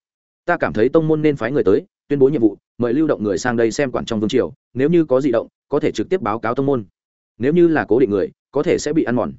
Ta cảm thấy tông môn nên phái người tới, tuyên bố nhiệm vụ, mời lưu động người sang đây xem quản trong vương triều, nếu như có di động, có thể trực tiếp báo cáo tông môn. Nếu như là cố định người, có thể sẽ bị ăn mòn.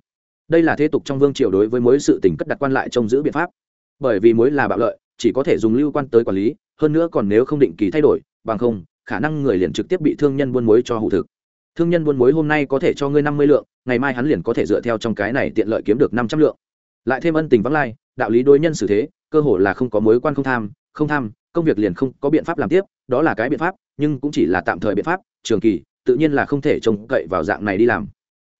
Đây là thế tục trong vương triều đối với mối sự tình cất đặt quan lại trông giữ biện pháp. Bởi vì mối là bạo lợi, chỉ có thể dùng lưu quan tới quản lý, hơn nữa còn nếu không định kỳ thay đổi, bằng không, khả năng người liền trực tiếp bị thương nhân buôn mối cho hụ thực. Thương nhân buôn mối hôm nay có thể cho ngươi năm mươi lượng, ngày mai hắn liền có thể dựa theo trong cái này tiện lợi kiếm được năm trăm lượng lại thêm ân tình vắng lai, đạo lý đối nhân xử thế, cơ hội là không có mối quan không tham không tham, công việc liền không có biện pháp làm tiếp, đó là cái biện pháp, nhưng cũng chỉ là tạm thời biện pháp, trường kỳ, tự nhiên là không thể trông cậy vào dạng này đi làm.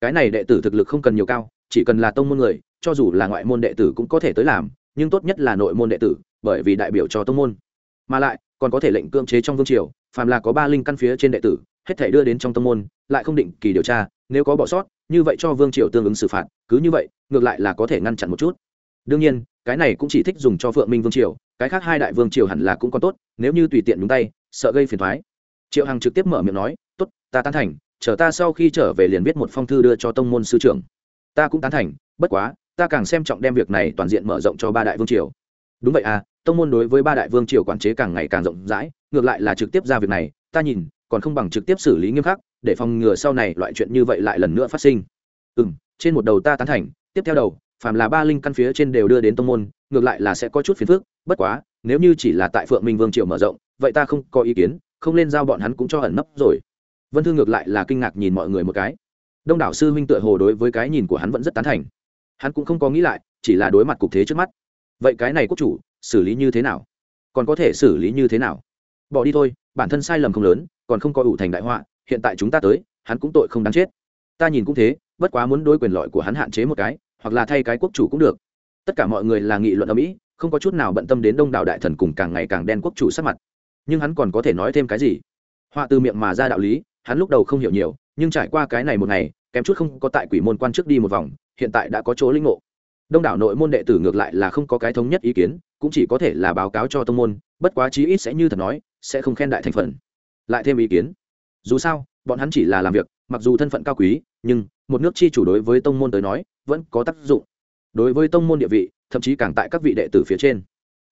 Cái này đệ tử thực lực không cần nhiều cao, chỉ cần là tông môn người, cho dù là ngoại môn đệ tử cũng có thể tới làm, nhưng tốt nhất là nội môn đệ tử, bởi vì đại biểu cho tông môn. Mà lại, còn có thể lệnh cưỡng chế trong vương triều, phàm là có ba linh căn phía trên đệ tử, hết thể đưa đến trong tông môn, lại không định kỳ điều tra, nếu có bỏ sót như vậy cho vương triều tương ứng xử phạt, cứ như vậy, ngược lại là có thể ngăn chặn một chút. Đương nhiên, cái này cũng chỉ thích dùng cho phượng minh vương triều, cái khác hai đại vương triều hẳn là cũng còn tốt, nếu như tùy tiện nhúng tay, sợ gây phiền thoái triệu hằng trực tiếp mở miệng nói, tốt, ta tán thành, chờ ta sau khi trở về liền viết một phong thư đưa cho tông môn sư trưởng. Ta cũng tán thành, bất quá, ta càng xem trọng đem việc này toàn diện mở rộng cho ba đại vương triều. Đúng vậy à tông môn đối với ba đại vương triều quản chế càng ngày càng rộng rãi, ngược lại là trực tiếp ra việc này, ta nhìn, còn không bằng trực tiếp xử lý nghiêm khắc để phòng ngừa sau này loại chuyện như vậy lại lần nữa phát sinh. Ừ trên một đầu ta tán thành, tiếp theo đầu, phàm là ba linh căn phía trên đều đưa đến tông môn, ngược lại là sẽ có chút phiền phức, bất quá, nếu như chỉ là tại phượng minh vương triều mở rộng, vậy ta không có ý kiến, không lên giao bọn hắn cũng cho ẩn nấp rồi. Vân thư ngược lại là kinh ngạc nhìn mọi người một cái. Đông đảo sư huynh tựa hồ đối với cái nhìn của hắn vẫn rất tán thành. Hắn cũng không có nghĩ lại, chỉ là đối mặt cục thế trước mắt. Vậy cái này quốc chủ, xử lý như thế nào? Còn có thể xử lý như thế nào? Bỏ đi thôi, bản thân sai lầm không lớn, còn không có ủ thành đại họa hiện tại chúng ta tới, hắn cũng tội không đáng chết. Ta nhìn cũng thế, bất quá muốn đối quyền lợi của hắn hạn chế một cái, hoặc là thay cái quốc chủ cũng được. Tất cả mọi người là nghị luận ở mỹ, không có chút nào bận tâm đến đông đảo đại thần cùng càng ngày càng đen quốc chủ sắc mặt. Nhưng hắn còn có thể nói thêm cái gì? Họa từ miệng mà ra đạo lý, hắn lúc đầu không hiểu nhiều, nhưng trải qua cái này một ngày, kém chút không có tại quỷ môn quan trước đi một vòng, hiện tại đã có chỗ linh ngộ. Đông đảo nội môn đệ tử ngược lại là không có cái thống nhất ý kiến, cũng chỉ có thể là báo cáo cho tông môn, bất quá chí ít sẽ như thật nói, sẽ không khen đại thành phần. Lại thêm ý kiến dù sao, bọn hắn chỉ là làm việc, mặc dù thân phận cao quý, nhưng một nước chi chủ đối với tông môn tới nói vẫn có tác dụng. Đối với tông môn địa vị, thậm chí càng tại các vị đệ tử phía trên.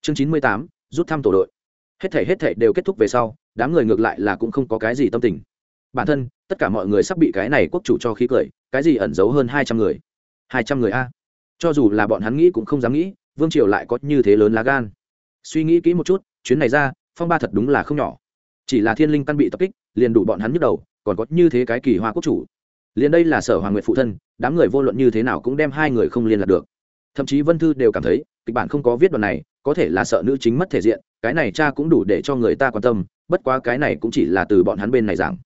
Chương chín mươi tám, rút thăm tổ đội. Hết thể hết thể đều kết thúc về sau, đám người ngược lại là cũng không có cái gì tâm tình. Bản thân, tất cả mọi người sắp bị cái này quốc chủ cho khí cười, cái gì ẩn giấu hơn hai trăm người? Hai trăm người a? Cho dù là bọn hắn nghĩ cũng không dám nghĩ, vương triều lại có như thế lớn lá gan. Suy nghĩ kỹ một chút, chuyến này ra, phong ba thật đúng là không nhỏ chỉ là thiên linh căn bị tập kích, liền đủ bọn hắn nhức đầu, còn có như thế cái kỳ hoa quốc chủ. Liền đây là sở hoàng nguyện phụ thân, đám người vô luận như thế nào cũng đem hai người không liên lạc được. Thậm chí vân thư đều cảm thấy, kịch bản không có viết đoạn này, có thể là sợ nữ chính mất thể diện, cái này cha cũng đủ để cho người ta quan tâm, bất quá cái này cũng chỉ là từ bọn hắn bên này giảng.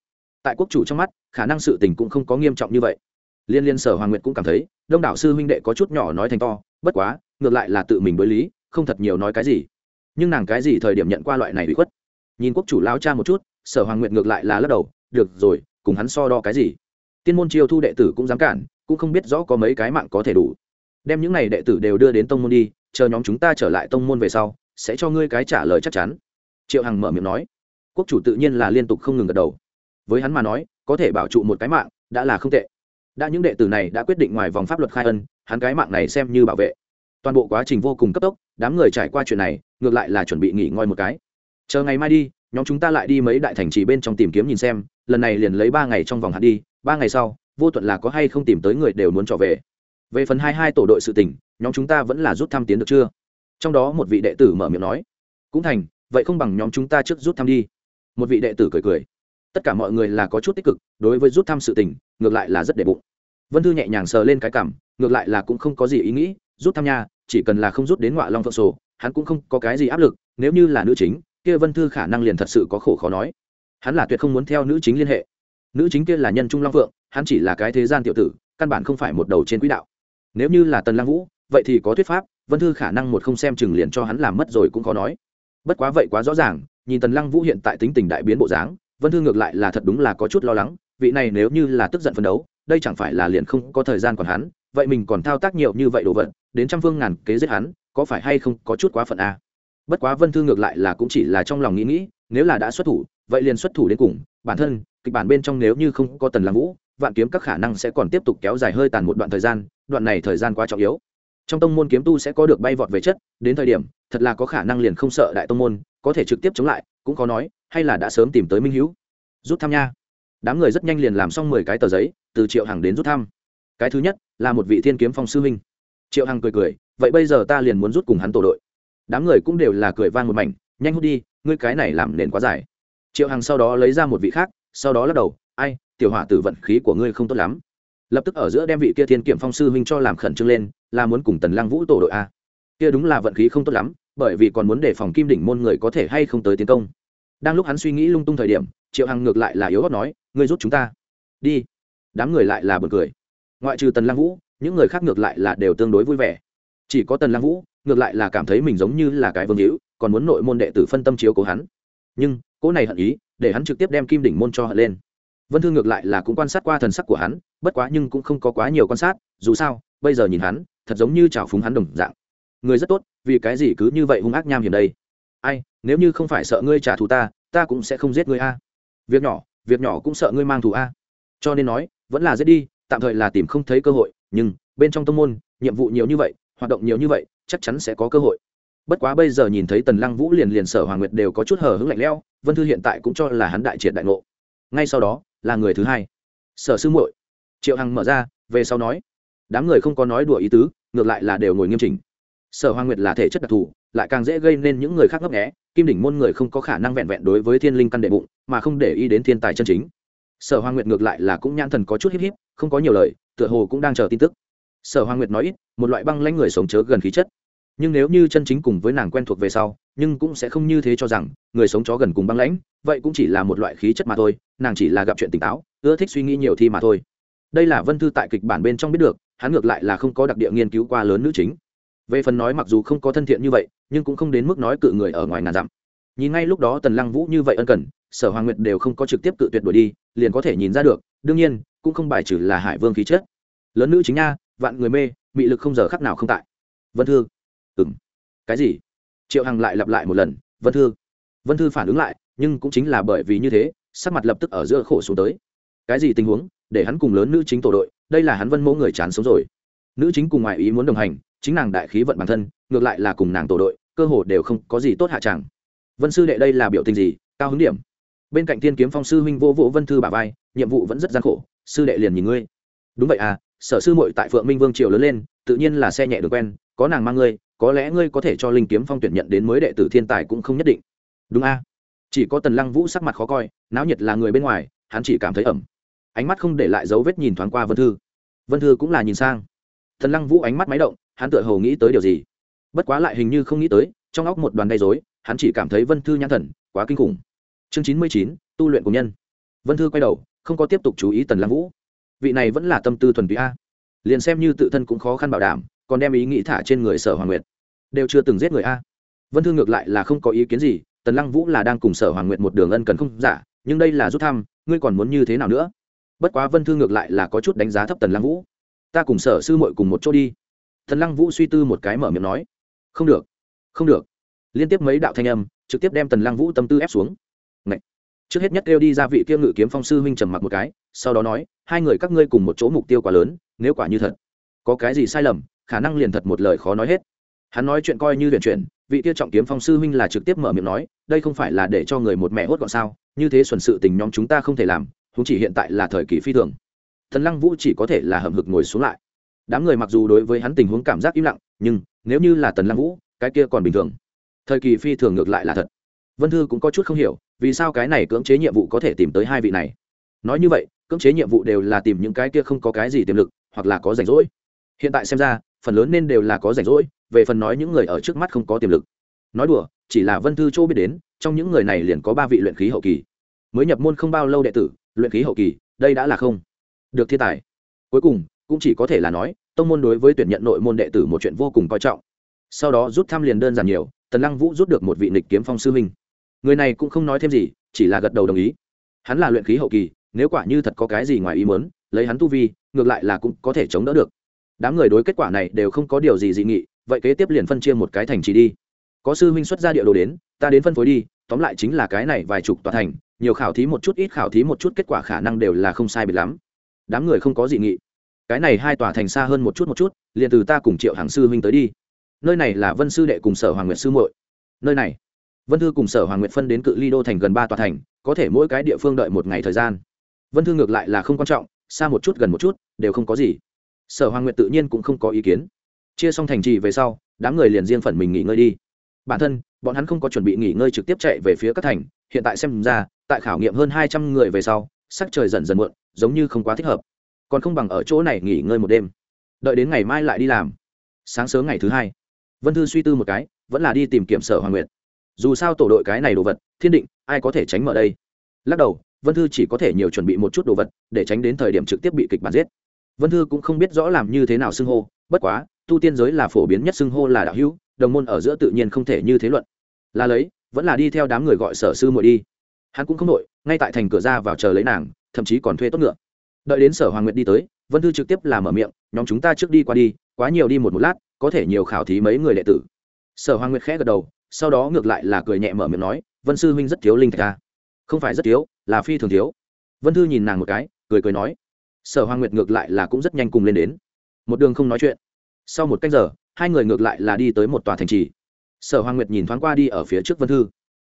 Tại quốc chủ trong mắt, khả năng sự tình cũng không có nghiêm trọng như vậy. Liên liên sở hoàng nguyệt cũng cảm thấy, đông đảo sư huynh đệ có chút nhỏ nói thành to, bất quá, ngược lại là tự mình đối lý, không thật nhiều nói cái gì. Nhưng nàng cái gì thời điểm nhận qua loại này bị khuất? Nhìn quốc chủ lao cha một chút, sở hoàng nguyện ngược lại là lắc đầu, được rồi, cùng hắn so đo cái gì? Tiên môn chiêu thu đệ tử cũng dám cản, cũng không biết rõ có mấy cái mạng có thể đủ. Đem những này đệ tử đều đưa đến tông môn đi, chờ nhóm chúng ta trở lại tông môn về sau, sẽ cho ngươi cái trả lời chắc chắn. Triệu hằng mở miệng nói. Quốc chủ tự nhiên là liên tục không ngừng gật đầu. Với hắn mà nói, có thể bảo trụ một cái mạng, đã là không tệ. Đã những đệ tử này đã quyết định ngoài vòng pháp luật khai ân, hắn cái mạng này xem như bảo vệ. Toàn bộ quá trình vô cùng cấp tốc, đám người trải qua chuyện này, ngược lại là chuẩn bị nghỉ ngơi một cái chờ ngày mai đi, nhóm chúng ta lại đi mấy đại thành trì bên trong tìm kiếm nhìn xem, lần này liền lấy ba ngày trong vòng hạn đi, ba ngày sau, vô thuận là có hay không tìm tới người đều muốn trở về. Về phần hai hai tổ đội sự tình, nhóm chúng ta vẫn là rút thăm tiến được chưa? Trong đó một vị đệ tử mở miệng nói. Cũng thành, vậy không bằng nhóm chúng ta trước rút thăm đi. Một vị đệ tử cười cười. Tất cả mọi người là có chút tích cực, đối với rút thăm sự tình, ngược lại là rất đệ bụng. Vân thư nhẹ nhàng sờ lên cái cảm, ngược lại là cũng không có gì ý nghĩ, rút thăm nha, chỉ cần là không rút đến ngoại long phượng sổ, hắn cũng không có cái gì áp lực, nếu như là nữ chính kia vân thư khả năng liền thật sự có khổ khó nói. Hắn là tuyệt không muốn theo nữ chính liên hệ. Nữ chính kia là nhân trung long phượng, hắn chỉ là cái thế gian tiểu tử, căn bản không phải một đầu trên quỹ đạo. Nếu như là tần lang vũ, vậy thì có thuyết pháp, vân thư khả năng một không xem chừng liền cho hắn làm mất rồi cũng khó nói. Bất quá vậy quá rõ ràng, nhìn tần lăng vũ hiện tại tính tình đại biến bộ dáng, vân thư ngược lại là thật đúng là có chút lo lắng, vị này nếu như là tức giận phấn đấu, đây chẳng phải là liền không có thời gian còn hắn, vậy mình còn thao tác nhiều như vậy đồ vật, đến trăm phương ngàn kế giết hắn, có phải hay không có chút quá phận à? Bất quá vân thư ngược lại là cũng chỉ là trong lòng nghĩ nghĩ, nếu là đã xuất thủ, vậy liền xuất thủ đến cùng, bản thân, kịch bản bên trong nếu như không có tần lam vũ, vạn kiếm các khả năng sẽ còn tiếp tục kéo dài hơi tàn một đoạn thời gian, đoạn này thời gian quá trọng yếu. Trong tông môn kiếm tu sẽ có được bay vọt về chất, đến thời điểm, thật là có khả năng liền không sợ đại tông môn, có thể trực tiếp chống lại, cũng có nói, hay là đã sớm tìm tới minh hữu rút thăm nha. Đám người rất nhanh liền làm xong mười cái tờ giấy, từ triệu hằng đến rút thăm. Cái thứ nhất, là một vị thiên kiếm phong sư huynh. Triệu hằng cười cười, vậy bây giờ ta liền muốn rút cùng hắn tổ đội đám người cũng đều là cười vang một mảnh, nhanh hút đi, ngươi cái này làm nền quá dài. Triệu hằng sau đó lấy ra một vị khác, sau đó lắc đầu, ai, tiểu hỏa tử vận khí của ngươi không tốt lắm. Lập tức ở giữa đem vị kia thiên kiểm phong sư huynh cho làm khẩn trương lên, là muốn cùng tần lăng vũ tổ đội a. Kia đúng là vận khí không tốt lắm, bởi vì còn muốn đề phòng kim đỉnh môn người có thể hay không tới tiến công. Đang lúc hắn suy nghĩ lung tung thời điểm, triệu hằng ngược lại là yếu gót nói, ngươi rút chúng ta. Đi. Đám người lại là bật cười. Ngoại trừ tần lăng vũ, những người khác ngược lại là đều tương đối vui vẻ. Chỉ có tần lăng vũ ngược lại là cảm thấy mình giống như là cái vương hữu, còn muốn nội môn đệ tử phân tâm chiếu cố hắn. Nhưng, cỗ này hận ý, để hắn trực tiếp đem kim đỉnh môn cho hận lên. Vân thư ngược lại là cũng quan sát qua thần sắc của hắn, bất quá nhưng cũng không có quá nhiều quan sát, dù sao, bây giờ nhìn hắn, thật giống như trào phúng hắn đồng dạng. Người rất tốt, vì cái gì cứ như vậy hung ác nham hiểm đây? Ai, nếu như không phải sợ ngươi trả thù ta ta cũng sẽ không giết ngươi a. Việc nhỏ việc nhỏ cũng sợ ngươi mang thù a. Cho nên nói, vẫn là giết đi, tạm thời là tìm không thấy cơ hội, nhưng, bên trong tông môn, nhiệm vụ nhiều như vậy, hoạt động nhiều như vậy chắc chắn sẽ có cơ hội. Bất quá bây giờ nhìn thấy tần lăng vũ liền liền sở hoàng nguyệt đều có chút hờ hững lạnh lẽo, vân thư hiện tại cũng cho là hắn đại triệt đại ngộ. Ngay sau đó, là người thứ hai. Sở sư muội. Triệu hằng mở ra, về sau nói. Đám người không có nói đùa ý tứ, ngược lại là đều ngồi nghiêm chỉnh. Sở hoàng nguyệt là thể chất đặc thù, lại càng dễ gây nên những người khác ngấp nghé, kim đỉnh môn người không có khả năng vẹn vẹn đối với thiên linh căn đệ bụng, mà không để ý đến thiên tài chân chính. Sở hoàng nguyệt ngược lại là cũng nhãn thần có chút híp híp, không có nhiều lời, tựa hồ cũng đang chờ tin tức sở hoàng nguyệt nói ít, một loại băng lãnh người sống chớ gần khí chất. Nhưng nếu như chân chính cùng với nàng quen thuộc về sau, nhưng cũng sẽ không như thế cho rằng, người sống chó gần cùng băng lãnh, vậy cũng chỉ là một loại khí chất mà thôi, nàng chỉ là gặp chuyện tỉnh táo, ưa thích suy nghĩ nhiều thi mà thôi. Đây là vân thư tại kịch bản bên trong biết được, hắn ngược lại là không có đặc địa nghiên cứu qua lớn nữ chính. Về phần nói mặc dù không có thân thiện như vậy, nhưng cũng không đến mức nói cự người ở ngoài ngàn dặm. Nhìn ngay lúc đó tần lăng vũ như vậy ân cần, sở hoàng nguyệt đều không có trực tiếp cự tuyệt đuổi đi, liền có thể nhìn ra được, đương nhiên, cũng không bài trừ là hải vương khí chất. Lớn nữ chính nha vạn người mê, mị lực không giờ khắc nào không tại. Vân thư ừng cái gì? Triệu hằng lại lặp lại một lần, vân thư. Vân thư phản ứng lại, nhưng cũng chính là bởi vì như thế, sắc mặt lập tức ở giữa khổ xuống tới. Cái gì tình huống? Để hắn cùng lớn nữ chính tổ đội, đây là hắn vân mẫu người chán sống rồi. Nữ chính cùng ngoại ý muốn đồng hành, chính nàng đại khí vận bản thân, ngược lại là cùng nàng tổ đội, cơ hồ đều không có gì tốt hạ tràng vân sư đệ đây là biểu tình gì? Cao hứng điểm. Bên cạnh tiên kiếm phong sư huynh vô vỗ vân thư bà vai, nhiệm vụ vẫn rất gian khổ, sư đệ liền nhìn ngươi. Đúng vậy à sở sư muội tại phượng minh vương triều lớn lên, tự nhiên là xe nhẹ được quen, có nàng mang ngươi, có lẽ ngươi có thể cho linh kiếm phong tuyển nhận đến mới đệ tử thiên tài cũng không nhất định. Đúng a? Chỉ có tần lăng vũ sắc mặt khó coi, náo nhiệt là người bên ngoài, hắn chỉ cảm thấy ẩm. Ánh mắt không để lại dấu vết nhìn thoáng qua vân thư. Vân thư cũng là nhìn sang. Tần lăng vũ ánh mắt máy động, hắn tựa hồ nghĩ tới điều gì. Bất quá lại hình như không nghĩ tới, trong óc một đoàn gây dối hắn chỉ cảm thấy vân thư nhãn thần, quá kinh khủng. Chương chín mươi chín, tu luyện của nhân. Vân thư quay đầu, không có tiếp tục chú ý tần lăng vũ vị này vẫn là tâm tư thuần túy a. Liền xem như tự thân cũng khó khăn bảo đảm, còn đem ý nghĩ thả trên người sở hoàng nguyệt. Đều chưa từng giết người a. Vân thương ngược lại là không có ý kiến gì, tần lăng vũ là đang cùng sở hoàng nguyệt một đường ân cần không giả, nhưng đây là rút thăm, ngươi còn muốn như thế nào nữa? Bất quá vân thương ngược lại là có chút đánh giá thấp tần lăng vũ. Ta cùng sở sư mội cùng một chỗ đi. Tần lăng vũ suy tư một cái mở miệng nói. Không được không được. Liên tiếp mấy đạo thanh âm trực tiếp đem tần lăng vũ tâm tư ép xuống. Ngậy trước hết nhất kêu đi ra vị kia ngự kiếm phong sư huynh trầm mặc một cái, sau đó nói, hai người các ngươi cùng một chỗ mục tiêu quá lớn, nếu quả như thật có cái gì sai lầm, khả năng liền thật một lời khó nói hết. Hắn nói chuyện coi như luyện chuyển, vị kia trọng kiếm phong sư huynh là trực tiếp mở miệng nói, đây không phải là để cho người một mẹ hốt gọn sao, như thế xuẩn sự tình nhóm chúng ta không thể làm chúng chỉ hiện tại là thời kỳ phi thường. Thần lăng vũ chỉ có thể là hầm hực ngồi xuống lại. Đám người mặc dù đối với hắn tình huống cảm giác im lặng, nhưng nếu như là tần lăng vũ, cái kia còn bình thường. Thời kỳ phi thường ngược lại là thật. Vân thư cũng có chút không hiểu vì sao cái này cưỡng chế nhiệm vụ có thể tìm tới hai vị này? Nói như vậy, cưỡng chế nhiệm vụ đều là tìm những cái kia không có cái gì tiềm lực, hoặc là có rảnh rỗi. Hiện tại xem ra, phần lớn nên đều là có rảnh rỗi, về phần nói những người ở trước mắt không có tiềm lực. Nói đùa, chỉ là vân thư châu biết đến, trong những người này liền có ba vị luyện khí hậu kỳ. Mới nhập môn không bao lâu đệ tử, luyện khí hậu kỳ, đây đã là không được thiên tài. Cuối cùng, cũng chỉ có thể là nói, tông môn đối với tuyển nhận nội môn đệ tử một chuyện vô cùng coi trọng. Sau đó rút thăm liền đơn giản nhiều, tần lăng vũ rút được một vị nịch kiếm phong sư huynh người này cũng không nói thêm gì, chỉ là gật đầu đồng ý. Hắn là luyện khí hậu kỳ, nếu quả như thật có cái gì ngoài ý muốn, lấy hắn tu vi, ngược lại là cũng có thể chống đỡ được. Đám người đối kết quả này đều không có điều gì dị nghị, vậy kế tiếp liền phân chia một cái thành trì đi. Có sư huynh xuất ra địa đồ đến, ta đến phân phối đi, tóm lại chính là cái này vài chục tòa thành, nhiều khảo thí một chút ít khảo thí một chút kết quả khả năng đều là không sai biệt lắm. Đám người không có dị nghị. Cái này hai tòa thành xa hơn một chút một chút, liền từ ta cùng triệu hàng sư huynh tới đi. Nơi này là vân sư đệ cùng sở hoàng nguyệt sư muội. Nơi này vân thư cùng sở hoàng nguyệt phân đến cự ly đô thành gần ba tòa thành, có thể mỗi cái địa phương đợi một ngày thời gian. Vân thư ngược lại là không quan trọng, xa một chút gần một chút, đều không có gì. Sở hoàng nguyệt tự nhiên cũng không có ý kiến. Chia xong thành trì về sau, đám người liền riêng phần mình nghỉ ngơi đi. Bản thân, bọn hắn không có chuẩn bị nghỉ ngơi trực tiếp chạy về phía các thành, hiện tại xem ra, tại khảo nghiệm hơn hai trăm người về sau, sắc trời dần dần muộn, giống như không quá thích hợp. Còn không bằng ở chỗ này nghỉ ngơi một đêm. Đợi đến ngày mai lại đi làm. Sáng sớm ngày thứ hai, vân thư suy tư một cái, vẫn là đi tìm kiểm sở hoàng nguyệt dù sao tổ đội cái này đồ vật, thiên định, ai có thể tránh mở đây? Lắc đầu, vân thư chỉ có thể nhiều chuẩn bị một chút đồ vật để tránh đến thời điểm trực tiếp bị kịch bản giết. Vân thư cũng không biết rõ làm như thế nào xưng hô, bất quá, tu tiên giới là phổ biến nhất xưng hô là đạo hữu, đồng môn ở giữa tự nhiên không thể như thế luận. Là lấy, vẫn là đi theo đám người gọi sở sư muội đi. Hắn cũng không đội ngay tại thành cửa ra vào chờ lấy nàng, thậm chí còn thuê tốt ngựa. Đợi đến sở hoàng nguyệt đi tới, vân thư trực tiếp làm mở miệng, nhóm chúng ta trước đi qua đi, quá nhiều đi một một lát, có thể nhiều khảo thí mấy người đệ tử. Sở hoàng nguyệt khẽ gật đầu sau đó ngược lại là cười nhẹ mở miệng nói, vân sư huynh rất thiếu linh thạch ca không phải rất thiếu, là phi thường thiếu. Vân thư nhìn nàng một cái, cười cười nói, sở hoàng nguyệt ngược lại là cũng rất nhanh cùng lên đến. Một đường không nói chuyện. Sau một cách giờ, hai người ngược lại là đi tới một tòa thành trì. Sở hoàng nguyệt nhìn thoáng qua đi ở phía trước vân thư.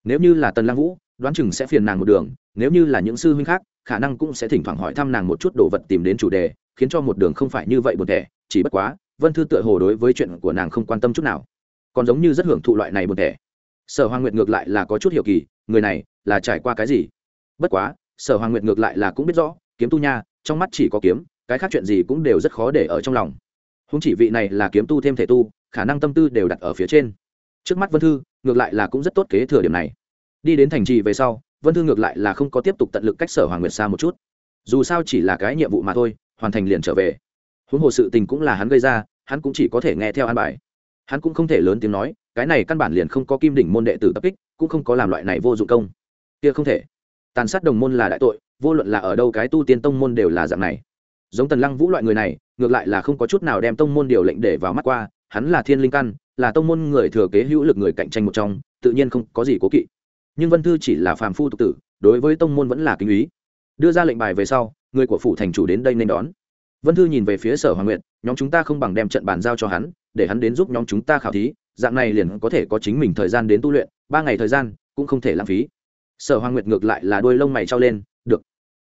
Nếu như là tần lang vũ, đoán chừng sẽ phiền nàng một đường, nếu như là những sư huynh khác, khả năng cũng sẽ thỉnh thoảng hỏi thăm nàng một chút đồ vật tìm đến chủ đề, khiến cho một đường không phải như vậy buồn tẻ chỉ bất quá, vân thư tựa hồ đối với chuyện của nàng không quan tâm chút nào còn giống như rất hưởng thụ loại này buồn thể sở hoàng nguyệt ngược lại là có chút hiểu kỳ, người này là trải qua cái gì? Bất quá, sở hoàng nguyệt ngược lại là cũng biết rõ, kiếm tu nha, trong mắt chỉ có kiếm, cái khác chuyện gì cũng đều rất khó để ở trong lòng. Húng chỉ vị này là kiếm tu thêm thể tu, khả năng tâm tư đều đặt ở phía trên. Trước mắt vân thư, ngược lại là cũng rất tốt kế thừa điểm này. Đi đến thành trì về sau, vân thư ngược lại là không có tiếp tục tận lực cách sở hoàng nguyệt xa một chút. Dù sao chỉ là cái nhiệm vụ mà thôi, hoàn thành liền trở về. Huống hồ sự tình cũng là hắn gây ra, hắn cũng chỉ có thể nghe theo an bài hắn cũng không thể lớn tiếng nói, cái này căn bản liền không có kim đỉnh môn đệ tử tập kích, cũng không có làm loại này vô dụng công. Kia không thể. Tàn sát đồng môn là đại tội, vô luận là ở đâu cái tu tiên tông môn đều là dạng này. Giống tần lăng vũ loại người này, ngược lại là không có chút nào đem tông môn điều lệnh để vào mắt qua, hắn là thiên linh căn, là tông môn người thừa kế hữu lực người cạnh tranh một trong, tự nhiên không có gì cố kỵ. Nhưng vân thư chỉ là phàm phu tục tử, đối với tông môn vẫn là kinh ý. Đưa ra lệnh bài về sau, người của phủ thành chủ đến đây nên đón vân thư nhìn về phía sở hoàng nguyện nhóm chúng ta không bằng đem trận bàn giao cho hắn, để hắn đến giúp nhóm chúng ta khảo thí, dạng này liền có thể có chính mình thời gian đến tu luyện, ba ngày thời gian cũng không thể lãng phí. Sở hoàng nguyệt ngược lại là đôi lông mày trao lên, được,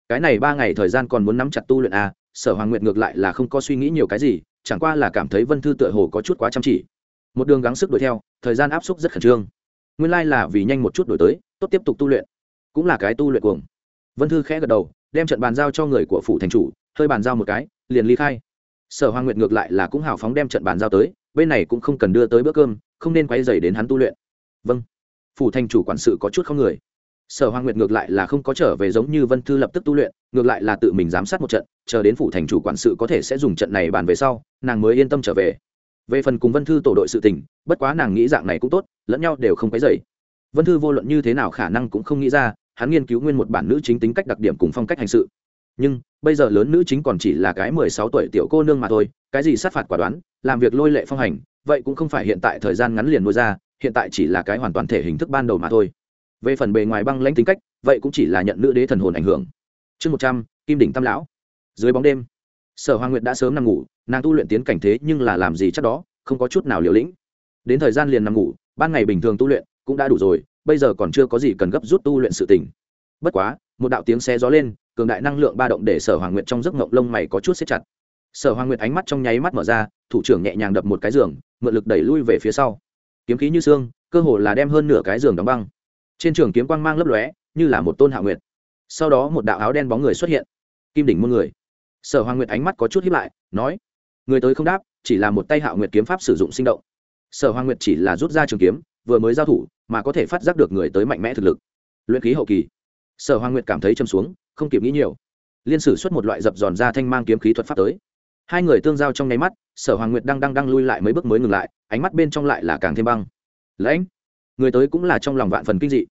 cái này ba ngày thời gian còn muốn nắm chặt tu luyện à sở hoàng nguyệt ngược lại là không có suy nghĩ nhiều cái gì, chẳng qua là cảm thấy vân thư tựa hồ có chút quá chăm chỉ. Một đường gắng sức đuổi theo, thời gian áp suất rất khẩn trương. Nguyên lai là vì nhanh một chút đổi tới, tốt tiếp tục tu luyện, cũng là cái tu luyện cuồng. Vân thư khẽ gật đầu, đem trận bàn giao cho người của phủ thành chủ hơi bàn giao một cái, liền ly khai. Sở hoa nguyệt ngược lại là cũng hào phóng đem trận bàn giao tới, bên này cũng không cần đưa tới bữa cơm, không nên quay dày đến hắn tu luyện. Vâng. Phủ thành chủ quản sự có chút không người. Sở hoa nguyệt ngược lại là không có trở về giống như vân thư lập tức tu luyện, ngược lại là tự mình giám sát một trận, chờ đến phủ thành chủ quản sự có thể sẽ dùng trận này bàn về sau, nàng mới yên tâm trở về. Về phần cùng vân thư tổ đội sự tình, bất quá nàng nghĩ dạng này cũng tốt, lẫn nhau đều không cái dày vân thư vô luận như thế nào khả năng cũng không nghĩ ra, hắn nghiên cứu nguyên một bản nữ chính tính cách đặc điểm cùng phong cách hành sự nhưng, bây giờ lớn nữ chính còn chỉ là cái mười sáu tuổi tiểu cô nương mà thôi, cái gì sát phạt quả đoán, làm việc lôi lệ phong hành, vậy cũng không phải hiện tại thời gian ngắn liền nuôi ra, hiện tại chỉ là cái hoàn toàn thể hình thức ban đầu mà thôi. Về phần bề ngoài băng lãnh tính cách, vậy cũng chỉ là nhận nữ đế thần hồn ảnh hưởng. Chương một trăm, kim đỉnh tam lão. Dưới bóng đêm, sở Hoa nguyệt đã sớm nằm ngủ, nàng tu luyện tiến cảnh thế nhưng là làm gì chắc đó, không có chút nào liều lĩnh. Đến thời gian liền nằm ngủ, ban ngày bình thường tu luyện cũng đã đủ rồi, bây giờ còn chưa có gì cần gấp rút tu luyện sự tình. Bất quá, một đạo tiếng xe gió lên cường đại năng lượng ba động để sở hoàng nguyệt trong giấc ngộng lông mày có chút xếp chặt. Sở hoàng nguyệt ánh mắt trong nháy mắt mở ra, thủ trưởng nhẹ nhàng đập một cái giường, mượn lực đẩy lui về phía sau. Kiếm khí như xương, cơ hồ là đem hơn nửa cái giường đóng băng. Trên trường kiếm quang mang lấp lóe, như là một tôn hạ nguyệt. Sau đó một đạo áo đen bóng người xuất hiện. Kim đỉnh muôn người. Sở hoàng nguyệt ánh mắt có chút hiếp lại, nói, người tới không đáp, chỉ là một tay hạ nguyệt kiếm pháp sử dụng sinh động. Sở hoàng nguyệt chỉ là rút ra trường kiếm, vừa mới giao thủ, mà có thể phát giác được người tới mạnh mẽ thực lực. Luyện khí hậu kỳ. Sở hoàng nguyệt cảm thấy châm xuống không kịp nghĩ nhiều. Liên sử xuất một loại dập giòn ra thanh mang kiếm khí thuật pháp tới. Hai người tương giao trong nháy mắt, sở hoàng nguyệt đang đang đang lui lại mấy bước mới ngừng lại, ánh mắt bên trong lại là càng thêm băng. Lãnh! Người tới cũng là trong lòng vạn phần kinh dị.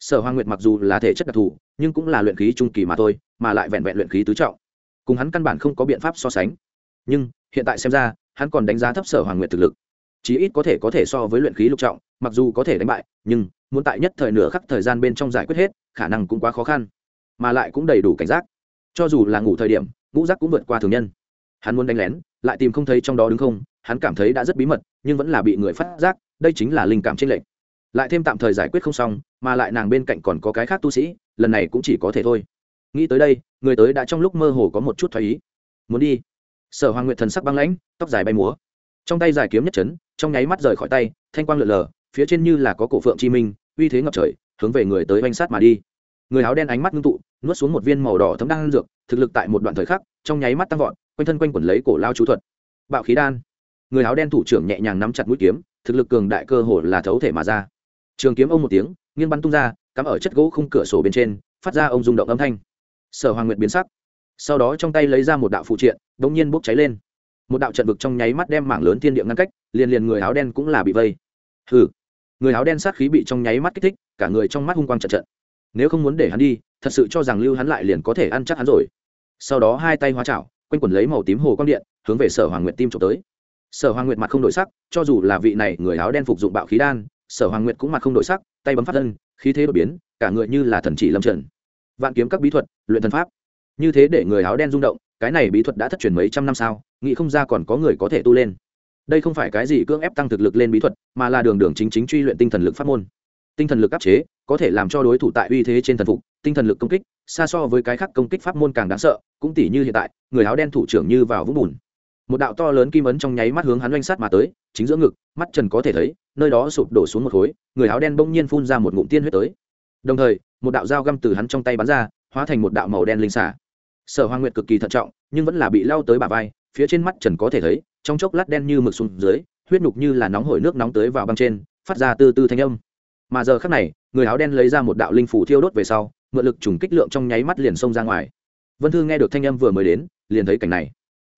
Sở hoàng nguyệt mặc dù là thể chất đặc thù, nhưng cũng là luyện khí trung kỳ mà thôi, mà lại vẹn vẹn luyện khí tứ trọng. Cùng hắn căn bản không có biện pháp so sánh. Nhưng, hiện tại xem ra, hắn còn đánh giá thấp sở hoàng nguyệt thực lực. Chí ít có thể có thể so với luyện khí lục trọng, mặc dù có thể đánh bại, nhưng, muốn tại nhất thời nửa khắc thời gian bên trong giải quyết hết, khả năng cũng quá khó khăn mà lại cũng đầy đủ cảnh giác. Cho dù là ngủ thời điểm, ngũ giác cũng vượt qua thường nhân. Hắn muốn đánh lén, lại tìm không thấy trong đó đứng không, hắn cảm thấy đã rất bí mật, nhưng vẫn là bị người phát giác, đây chính là linh cảm trên lệnh lại thêm tạm thời giải quyết không xong, mà lại nàng bên cạnh còn có cái khác tu sĩ, lần này cũng chỉ có thể thôi. Nghĩ tới đây, người tới đã trong lúc mơ hồ có một chút thoái ý. Muốn đi. Sở hoàng nguyệt thần sắc băng lãnh, tóc dài bay múa. Trong tay giải kiếm nhất chấn, trong nháy mắt rời khỏi tay, thanh quang lượn lờ, phía trên như là có cổ phượng chi minh, uy thế ngập trời, hướng về người tới oanh sát mà đi người áo đen ánh mắt ngưng tụ, nuốt xuống một viên màu đỏ thấm đan dược, thực lực tại một đoạn thời khắc, trong nháy mắt tăng vọt, quanh thân quanh quẩn lấy cổ lao chú thuật. Bạo khí đan. Người áo đen thủ trưởng nhẹ nhàng nắm chặt mũi kiếm, thực lực cường đại cơ hồ là thấu thể mà ra. Trường kiếm ông một tiếng, nghiêng bắn tung ra, cắm ở chất gỗ khung cửa sổ bên trên, phát ra ông rung động âm thanh. Sở hoàng nguyệt biến sắc. Sau đó trong tay lấy ra một đạo phụ triện đ ỗ n g nhiên bốc cháy lên. Một đạo trận vực trong nháy mắt đem mảng lớn thiên địa ngăn cách, liền liền người áo đen cũng là bị vây. Hừ. Người áo đen sát khí bị trong nháy mắt kích thích, cả người trong mắt hung quang trận trận nếu không muốn để hắn đi, thật sự cho rằng lưu hắn lại liền có thể ăn chắc hắn rồi. Sau đó hai tay hóa chảo, quanh quần lấy màu tím hồ quang điện, hướng về sở hoàng nguyệt tim trộm tới. Sở hoàng nguyệt mặt không đổi sắc, cho dù là vị này người áo đen phục dụng bạo khí đan, sở hoàng nguyệt cũng mặt không đổi sắc, tay bấm phát thân, khí thế đột biến, cả người như là thần chỉ lâm trần vạn kiếm các bí thuật, luyện thần pháp. Như thế để người áo đen rung động, cái này bí thuật đã thất truyền mấy trăm năm sao, nghĩ không ra còn có người có thể tu lên. Đây không phải cái gì cưỡng ép tăng thực lực lên bí thuật, mà là đường đường chính chính truy luyện tinh thần lực pháp môn. Tinh thần lực áp chế có thể làm cho đối thủ tại uy thế trên thần phục, tinh thần lực công kích, xa so với cái khác công kích pháp môn càng đáng sợ, cũng tỷ như hiện tại, người áo đen thủ trưởng như vào vũng bùn. Một đạo to lớn kim ấn trong nháy mắt hướng hắn oanh sát mà tới, chính giữa ngực, mắt trần có thể thấy, nơi đó sụp đổ xuống một khối, người áo đen bỗng nhiên phun ra một ngụm tiên huyết tới. Đồng thời, một đạo dao găm từ hắn trong tay bắn ra, hóa thành một đạo màu đen linh xả sở hoa nguyệt cực kỳ thận trọng, nhưng vẫn là bị lao tới bả vai, phía trên mắt trần có thể thấy, trong chốc lát đen như mực xuống dưới, huyết nhục như là nóng hổi nước nóng tới vào băng trên, phát ra từ từ thanh âm. Mà giờ khắc này người áo đen lấy ra một đạo linh phủ thiêu đốt về sau, mượn lực trùng kích lượng trong nháy mắt liền xông ra ngoài. Vân thư nghe được thanh âm vừa mới đến, liền thấy cảnh này.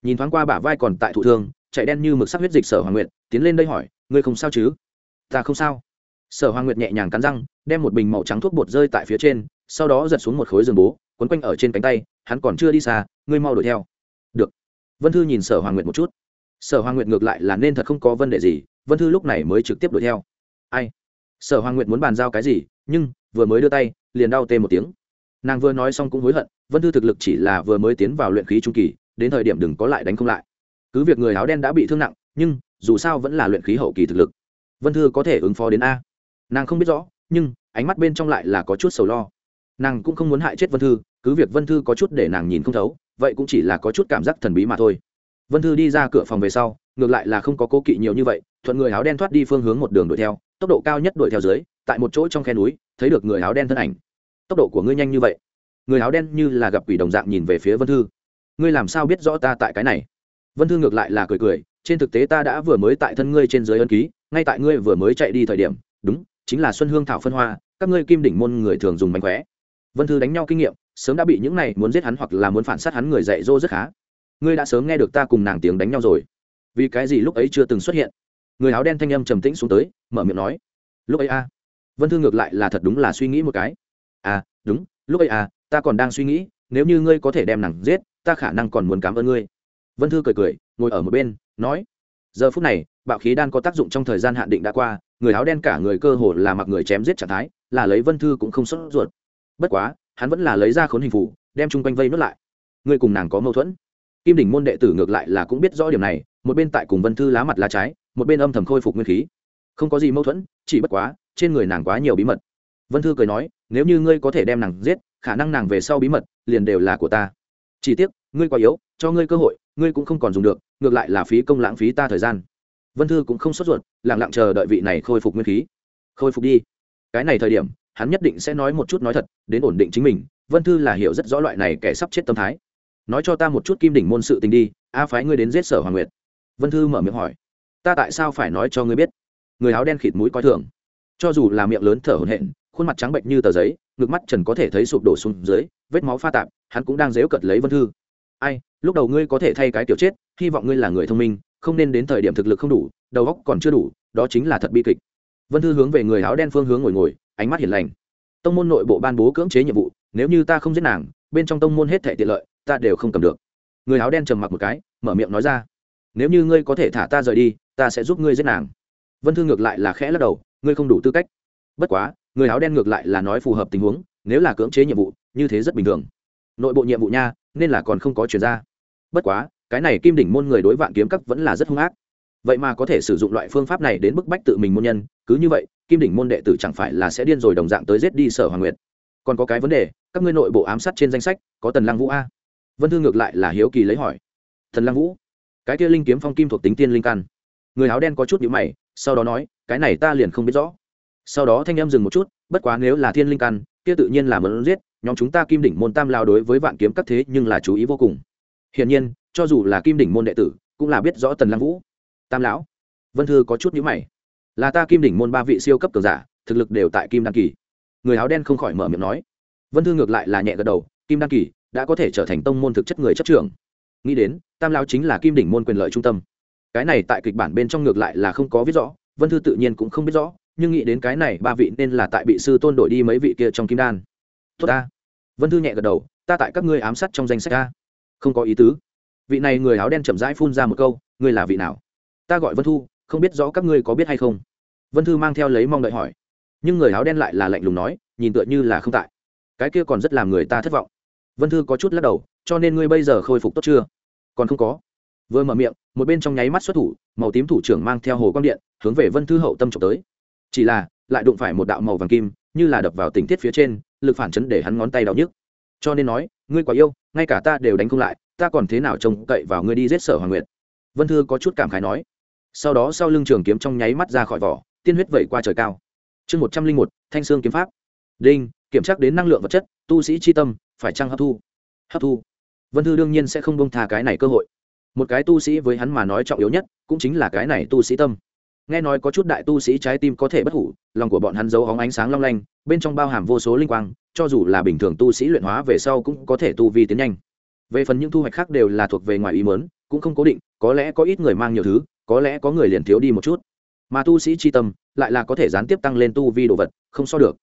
Nhìn thoáng qua bả vai còn tại thụ thương, chạy đen như mực sắc huyết dịch sở hoàng nguyệt, tiến lên đây hỏi, ngươi không sao chứ? Ta không sao. Sở hoàng nguyệt nhẹ nhàng cắn răng, đem một bình màu trắng thuốc bột rơi tại phía trên, sau đó giật xuống một khối giường bố, quấn quanh ở trên cánh tay, hắn còn chưa đi xa, ngươi mau đuổi theo. Được. Vân thư nhìn sở hoàng nguyệt một chút. Sở hoàng nguyệt ngược lại là nên thật không có vấn đề gì, vân thư lúc này mới trực tiếp đuổi theo. Ai? Sở hoàng nguyệt muốn bàn giao cái gì, nhưng vừa mới đưa tay, liền đau tê một tiếng. Nàng vừa nói xong cũng hối hận, vân thư thực lực chỉ là vừa mới tiến vào luyện khí trung kỳ, đến thời điểm đừng có lại đánh không lại. Cứ việc người áo đen đã bị thương nặng, nhưng dù sao vẫn là luyện khí hậu kỳ thực lực. Vân thư có thể ứng phó đến a. Nàng không biết rõ, nhưng ánh mắt bên trong lại là có chút sầu lo. Nàng cũng không muốn hại chết vân thư, cứ việc vân thư có chút để nàng nhìn không thấu, vậy cũng chỉ là có chút cảm giác thần bí mà thôi. Vân thư đi ra cửa phòng về sau, ngược lại là không có cố kỵ nhiều như vậy, thuận người áo đen thoát đi phương hướng một đường đuổi theo tốc độ cao nhất đuổi theo dưới, tại một chỗ trong khe núi, thấy được người áo đen thân ảnh. Tốc độ của ngươi nhanh như vậy. Người áo đen như là gặp quỷ đồng dạng nhìn về phía vân thư. Ngươi làm sao biết rõ ta tại cái này? Vân thư ngược lại là cười cười, trên thực tế ta đã vừa mới tại thân ngươi trên dưới ân ký, ngay tại ngươi vừa mới chạy đi thời điểm, đúng, chính là xuân hương thảo phân hoa, các ngươi kim đỉnh môn người thường dùng mánh khóe. Vân thư đánh nhau kinh nghiệm, sớm đã bị những này muốn giết hắn hoặc là muốn phản sát hắn người dạy dỗ rất khá. Ngươi đã sớm nghe được ta cùng nàng tiếng đánh nhau rồi. Vì cái gì lúc ấy chưa từng xuất hiện? Người áo đen thanh âm trầm tĩnh xuống tới mở miệng nói. Lúc ấy a, vân thư ngược lại là thật đúng là suy nghĩ một cái. À đúng, lúc ấy à ta còn đang suy nghĩ, nếu như ngươi có thể đem nàng giết, ta khả năng còn muốn cảm ơn ngươi. Vân thư cười cười, ngồi ở một bên, nói. Giờ phút này, bạo khí đan có tác dụng trong thời gian hạn định đã qua, người áo đen cả người cơ hồ là mặc người chém giết trạng thái, là lấy vân thư cũng không sốt ruột. Bất quá, hắn vẫn là lấy ra khốn hình phủ đem chung quanh vây nuốt lại. Ngươi cùng nàng có mâu thuẫn. Kim đỉnh môn đệ tử ngược lại là cũng biết rõ điểm này, một bên tại cùng vân thư lá mặt lá trái, một bên âm thầm khôi phục nguyên khí không có gì mâu thuẫn, chỉ bất quá, trên người nàng quá nhiều bí mật. Vân thư cười nói, nếu như ngươi có thể đem nàng giết, khả năng nàng về sau bí mật liền đều là của ta. Chỉ tiếc, ngươi quá yếu, cho ngươi cơ hội, ngươi cũng không còn dùng được, ngược lại là phí công lãng phí ta thời gian. Vân thư cũng không sốt ruột lẳng lặng chờ đợi vị này khôi phục nguyên khí. Khôi phục đi. Cái này thời điểm, hắn nhất định sẽ nói một chút nói thật, đến ổn định chính mình, vân thư là hiểu rất rõ loại này kẻ sắp chết tâm thái. Nói cho ta một chút kim đỉnh môn sự tình đi, a phái ngươi đến giết sở hoàng nguyệt. Vân thư mở miệng hỏi. Ta tại sao phải nói cho ngươi biết? Người áo đen khịt mũi coi thường. Cho dù là miệng lớn thở hổn hển, khuôn mặt trắng bệnh như tờ giấy, ngực mắt trần có thể thấy sụp đổ xuống dưới, vết máu pha tạp, hắn cũng đang dếu cật lấy vân thư. Ai, lúc đầu ngươi có thể thay cái kiểu chết, hy vọng ngươi là người thông minh, không nên đến thời điểm thực lực không đủ, đầu óc còn chưa đủ, đó chính là thật bi kịch. Vân thư hướng về người áo đen phương hướng ngồi ngồi, ánh mắt hiền lành. Tông môn nội bộ ban bố cưỡng chế nhiệm vụ, nếu như ta không giết nàng, bên trong tông môn hết thể tiện lợi, ta đều không cầm được. Người áo đen trầm mặc một cái, mở miệng nói ra. Nếu như ngươi có thể thả ta rời đi, ta sẽ giúp ngươi giết nàng vân thư ngược lại là khẽ lắc đầu, ngươi không đủ tư cách. Bất quá, người áo đen ngược lại là nói phù hợp tình huống, nếu là cưỡng chế nhiệm vụ, như thế rất bình thường. Nội bộ nhiệm vụ nha, nên là còn không có chuyển ra. Bất quá, cái này kim đỉnh môn người đối vạn kiếm các vẫn là rất hung ác. Vậy mà có thể sử dụng loại phương pháp này đến bức bách tự mình môn nhân, cứ như vậy, kim đỉnh môn đệ tử chẳng phải là sẽ điên rồi đồng dạng tới giết đi sở hoàng nguyệt. Còn có cái vấn đề, các ngươi nội bộ ám sát trên danh sách, có tần lăng vũ a? Vân thư ngược lại là hiếu kỳ lấy hỏi. Thần lăng vũ, cái kia linh kiếm phong kim thuộc tính tiên linh căn người áo đen có chút nhữ mày, sau đó nói, cái này ta liền không biết rõ. Sau đó thanh em dừng một chút, bất quá nếu là thiên linh căn, kia tự nhiên là mớn giết, nhóm chúng ta kim đỉnh môn tam lao đối với vạn kiếm các thế nhưng là chú ý vô cùng. Hiển nhiên, cho dù là kim đỉnh môn đệ tử, cũng là biết rõ tần lăng vũ. Tam lão, vân thư có chút nhữ mày. Là ta kim đỉnh môn ba vị siêu cấp cường giả, thực lực đều tại kim đăng kỳ. Người áo đen không khỏi mở miệng nói. Vân thư ngược lại là nhẹ gật đầu, kim đăng kỳ đã có thể trở thành tông môn thực chất người chấp trưởng. Nghĩ đến, tam lao chính là kim đỉnh môn quyền lợi trung tâm cái này tại kịch bản bên trong ngược lại là không có viết rõ, vân thư tự nhiên cũng không biết rõ, nhưng nghĩ đến cái này ba vị nên là tại bị sư tôn đổi đi mấy vị kia trong kim đan. Tốt ta. Vân thư nhẹ gật đầu, ta tại các ngươi ám sát trong danh sách ta. Không có ý tứ. Vị này người áo đen chậm rãi phun ra một câu, ngươi là vị nào? Ta gọi vân thu, không biết rõ các ngươi có biết hay không. Vân thư mang theo lấy mong đợi hỏi. Nhưng người áo đen lại là lạnh lùng nói, nhìn tựa như là không tại. Cái kia còn rất làm người ta thất vọng. Vân thư có chút lắc đầu, cho nên ngươi bây giờ khôi phục tốt chưa? Còn không có vừa mở miệng, một bên trong nháy mắt xuất thủ, màu tím thủ trưởng mang theo hồ quang điện, hướng về vân thư hậu tâm trộm tới. Chỉ là, lại đụng phải một đạo màu vàng kim, như là đập vào tình tiết phía trên, lực phản chấn để hắn ngón tay đau nhức. Cho nên nói, ngươi quá yêu, ngay cả ta đều đánh không lại, ta còn thế nào trông cậy vào ngươi đi giết sở hoàng nguyệt? Vân thư có chút cảm khái nói. Sau đó sau lưng trường kiếm trong nháy mắt ra khỏi vỏ, tiên huyết vẩy qua trời cao. Chương một trăm linh một, thanh sương kiếm pháp. Đinh, kiểm tra đến năng lượng vật chất, tu sĩ c tâm, phải chăng hấp thu? Hấp thu. Vân thư đương nhiên sẽ không bông tha cái này cơ hội một cái tu sĩ với hắn mà nói trọng yếu nhất, cũng chính là cái này tu sĩ tâm. Nghe nói có chút đại tu sĩ trái tim có thể bất hủ, lòng của bọn hắn giấu hóng ánh sáng long lanh, bên trong bao hàm vô số linh quang, cho dù là bình thường tu sĩ luyện hóa về sau cũng có thể tu vi tiến nhanh. Về phần những thu hoạch khác đều là thuộc về ngoài ý mớn cũng không cố định, có lẽ có ít người mang nhiều thứ, có lẽ có người liền thiếu đi một chút. Mà tu sĩ c h i tâm, lại là có thể gián tiếp tăng lên tu vi đồ vật, không so được.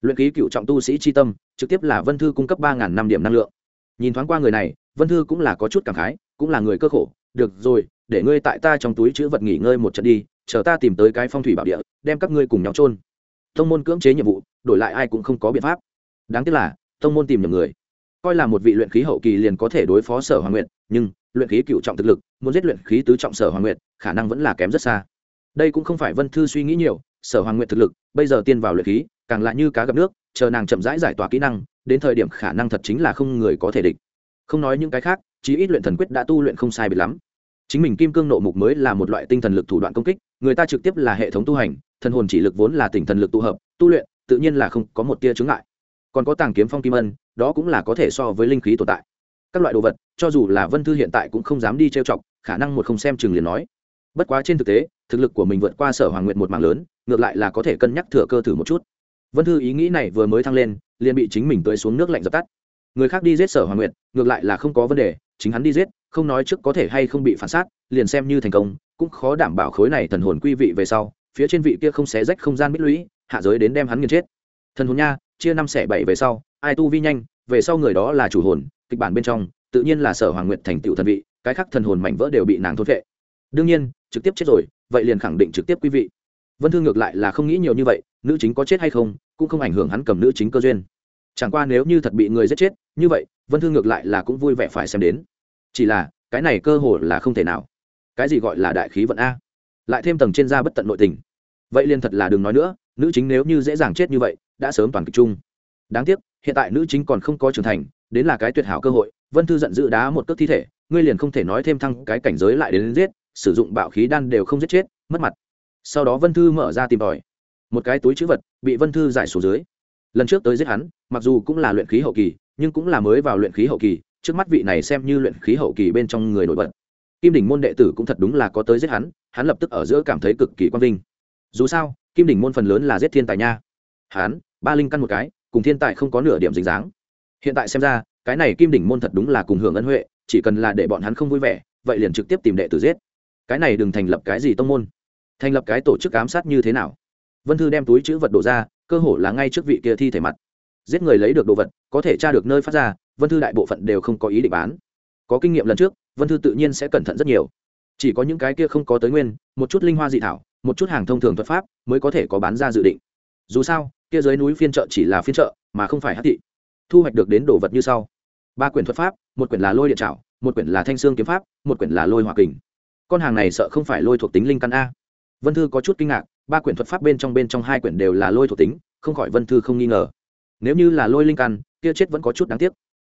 Luyện ký cựu trọng tu sĩ c h i tâm, trực tiếp là vân thư cung cấp ba năm điểm năng lượng. Nhìn thoáng qua người này, vân thư cũng là có chút cảm khái cũng là người cơ khổ, được rồi, để ngươi tại ta trong túi chữ vật nghỉ ngơi một trận đi, chờ ta tìm tới cái phong thủy bảo địa, đem các ngươi cùng nhau trôn thông môn cưỡng chế nhiệm vụ, đổi lại ai cũng không có biện pháp. Đáng tiếc là thông môn tìm nhầm người. Coi là một vị luyện khí hậu kỳ liền có thể đối phó sở hoàng nguyện nhưng luyện khí cựu trọng thực lực, muốn giết luyện khí tứ trọng sở hoàng nguyện khả năng vẫn là kém rất xa. Đây cũng không phải vân thư suy nghĩ nhiều, sở hoàng nguyện thực lực, bây giờ tiên vào luyện khí, càng lại như cá gặp nước, chờ nàng chậm rãi giải tỏa kỹ năng, đến thời điểm khả năng thật chính là không người có thể địch. Không nói những cái khác chí ít luyện thần quyết đã tu luyện không sai biệt lắm. Chính mình kim cương nộ mục mới là một loại tinh thần lực thủ đoạn công kích, người ta trực tiếp là hệ thống tu hành, thần hồn chỉ lực vốn là tỉnh thần lực tụ hợp, tu luyện, tự nhiên là không có một tia chứng ngại. Còn có tàng kiếm phong kim ân, đó cũng là có thể so với linh khí tồn tại. Các loại đồ vật, cho dù là vân thư hiện tại cũng không dám đi trêu chọc, khả năng một không xem chừng liền nói. Bất quá trên thực tế, thực lực của mình vượt qua sở hoàng nguyện một mảng lớn, ngược lại là có thể cân nhắc thừa cơ thử một chút. Vân thư ý nghĩ này vừa mới thăng lên, liền bị chính mình tới xuống nước lạnh dập tắt. Người khác đi giết sở hoàng nguyện ngược lại là không có vấn đề chính hắn đi giết, không nói trước có thể hay không bị phản xác liền xem như thành công, cũng khó đảm bảo khối này thần hồn quy vị về sau, phía trên vị kia không xé rách không gian mít lũy, hạ giới đến đem hắn nghiền chết. Thần hồn nha, chia năm xẻ bảy về sau, ai tu vi nhanh, về sau người đó là chủ hồn, kịch bản bên trong, tự nhiên là sở hoàng Nguyệt thành tựu thần vị, cái khác thần hồn mảnh vỡ đều bị nàng thốt vệ đương nhiên, trực tiếp chết rồi, vậy liền khẳng định trực tiếp quý vị. Vân thương ngược lại là không nghĩ nhiều như vậy, nữ chính có chết hay không, cũng không ảnh hưởng hắn cầm nữ chính cơ duyên. Chẳng qua nếu như thật bị người giết chết, như vậy vân thư ngược lại là cũng vui vẻ phải xem đến. Chỉ là cái này cơ hồ là không thể nào. Cái gì gọi là đại khí vận a? Lại thêm tầng trên da bất tận nội tình. Vậy liền thật là đừng nói nữa nữ chính nếu như dễ dàng chết như vậy đã sớm toàn kịch chung. Đáng tiếc hiện tại nữ chính còn không có trưởng thành đến là cái tuyệt hảo cơ hội vân thư giận dữ đá một cước thi thể ngươi liền không thể nói thêm thăng cái cảnh giới lại đến, đến giết sử dụng bạo khí đan đều không giết chết mất mặt. Sau đó vân thư mở ra tìm tòi. Một cái túi chữ vật bị vân thư giải xuống dưới. Lần trước tới giết hắn mặc dù cũng là luyện khí hậu kỳ nhưng cũng là mới vào luyện khí hậu kỳ, trước mắt vị này xem như luyện khí hậu kỳ bên trong người nổi bật. Kim đỉnh môn đệ tử cũng thật đúng là có tới giết hắn hắn lập tức ở giữa cảm thấy cực kỳ quang vinh. Dù sao, kim đỉnh môn phần lớn là giết thiên tài nha. Hắn, ba linh căn một cái, cùng thiên tài không có nửa điểm dính dáng. Hiện tại xem ra, cái này kim đỉnh môn thật đúng là cùng hưởng ân huệ, chỉ cần là để bọn hắn không vui vẻ, vậy liền trực tiếp tìm đệ tử giết. Cái này đừng thành lập cái gì tông môn. Thành lập cái tổ chức ám sát như thế nào? Vân thư đem túi chữ vật đổ ra, cơ hồ là ngay trước vị kia thi thể mặt giết người lấy được đồ vật, có thể tra được nơi phát ra, vân thư đại bộ phận đều không có ý định bán. Có kinh nghiệm lần trước, vân thư tự nhiên sẽ cẩn thận rất nhiều. Chỉ có những cái kia không có tới nguyên, một chút linh hoa dị thảo, một chút hàng thông thường thuật pháp mới có thể có bán ra dự định. Dù sao, kia dưới núi phiên chợ chỉ là phiên chợ, mà không phải hát thị. Thu hoạch được đến đồ vật như sau. Ba quyển thuật pháp, một quyển là lôi điện trảo, một quyển là thanh xương kiếm pháp, một quyển là lôi hòa kình. Con hàng này sợ không phải lôi thuộc tính linh căn a. Vân thư có chút kinh ngạc, ba quyển thuật pháp bên trong bên trong hai quyển đều là lôi thuộc tính, không khỏi vân thư không nghi ngờ nếu như là lôi linh căn, kia chết vẫn có chút đáng tiếc.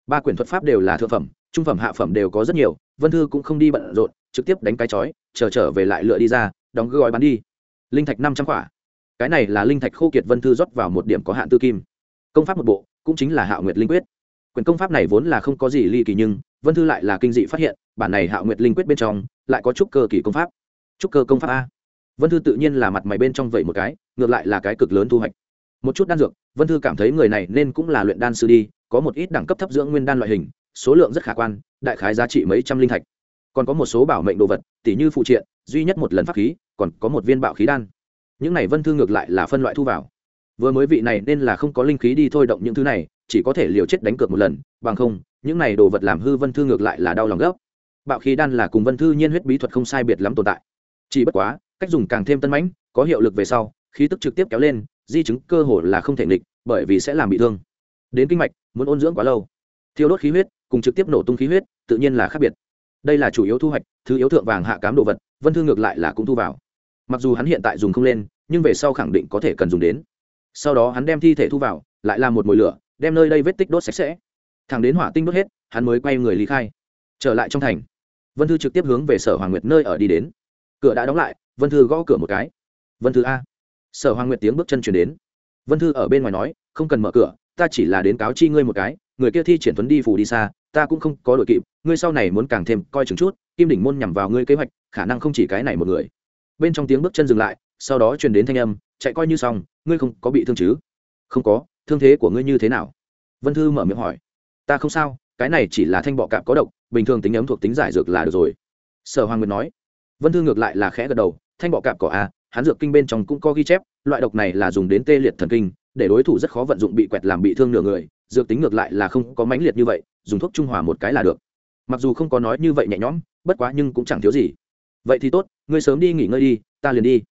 Ba quyển thuật pháp đều là thượng phẩm, trung phẩm, hạ phẩm đều có rất nhiều, vân thư cũng không đi bận rộn, trực tiếp đánh cái chói, chờ trở về lại lựa đi ra, đóng gói bán đi. Linh thạch năm trăm quả cái này là linh thạch khô kiệt vân thư rót vào một điểm có hạn tư kim. Công pháp một bộ, cũng chính là hạ nguyệt linh quyết. Quyển công pháp này vốn là không có gì ly kỳ nhưng, vân thư lại là kinh dị phát hiện, bản này hạ nguyệt linh quyết bên trong, lại có chút cơ kỳ công pháp. Chút cơ công pháp a. Vân thư tự nhiên là mặt mày bên trong vậy một cái, ngược lại là cái cực lớn thu hoạch một chút đan dược, vân thư cảm thấy người này nên cũng là luyện đan sư đi, có một ít đẳng cấp thấp dưỡng nguyên đan loại hình, số lượng rất khả quan, đại khái giá trị mấy trăm linh thạch. Còn có một số bảo mệnh đồ vật, tỉ như phụ triện, duy nhất một lần pháp khí, còn có một viên bạo khí đan. Những này vân thư ngược lại là phân loại thu vào. Vừa mới vị này nên là không có linh khí đi thôi động những thứ này, chỉ có thể liều chết đánh cược một lần, bằng không, những này đồ vật làm hư vân thư ngược lại là đau lòng gấp. Bạo khí đan là cùng vân thư nhiên huyết bí thuật không sai biệt lắm tồn tại. Chỉ bất quá, cách dùng càng thêm tân mãnh, có hiệu lực về sau, khí tức trực tiếp kéo lên di chứng cơ hồ là không thể nghịch, bởi vì sẽ làm bị thương. Đến kinh mạch, muốn ôn dưỡng quá lâu. Thiêu đốt khí huyết, cùng trực tiếp nổ tung khí huyết, tự nhiên là khác biệt. Đây là chủ yếu thu hoạch, thứ yếu thượng vàng hạ cám đồ vật, vân thư ngược lại là cũng thu vào. Mặc dù hắn hiện tại dùng không lên, nhưng về sau khẳng định có thể cần dùng đến. Sau đó hắn đem thi thể thu vào, lại làm một mồi lửa, đem nơi đây vết tích đốt sạch sẽ. Thẳng đến hỏa tinh đốt hết, hắn mới quay người lý khai. Trở lại trong thành. Vân thư trực tiếp hướng về sở hoàng nguyệt nơi ở đi đến. Cửa đã đóng lại, vân thư gõ cửa một cái. Vân thư a sở hoàng nguyệt tiếng bước chân chuyển đến. Vân thư ở bên ngoài nói, không cần mở cửa, ta chỉ là đến cáo chi ngươi một cái, người kia thi triển tuấn đi phủ đi xa, ta cũng không có đội kịp, ngươi sau này muốn càng thêm coi chừng chút, kim đỉnh môn nhằm vào ngươi kế hoạch, khả năng không chỉ cái này một người. Bên trong tiếng bước chân dừng lại, sau đó truyền đến thanh âm, chạy coi như xong, ngươi không có bị thương chứ? Không có, thương thế của ngươi như thế nào? Vân thư mở miệng hỏi. Ta không sao, cái này chỉ là thanh bọ cạp có độc, bình thường tính ấm thuộc tính giải dược là được rồi. Sở hoàng nguyệt nói. Vân thư ngược lại là khẽ gật đầu, thanh bọ cạp cỏ a hắn dược kinh bên trong cũng có ghi chép, loại độc này là dùng đến tê liệt thần kinh, để đối thủ rất khó vận dụng bị quẹt làm bị thương nửa người, dược tính ngược lại là không có mãnh liệt như vậy, dùng thuốc trung hòa một cái là được. Mặc dù không có nói như vậy nhẹ nhõm, bất quá nhưng cũng chẳng thiếu gì. Vậy thì tốt, ngươi sớm đi nghỉ ngơi đi, ta liền đi.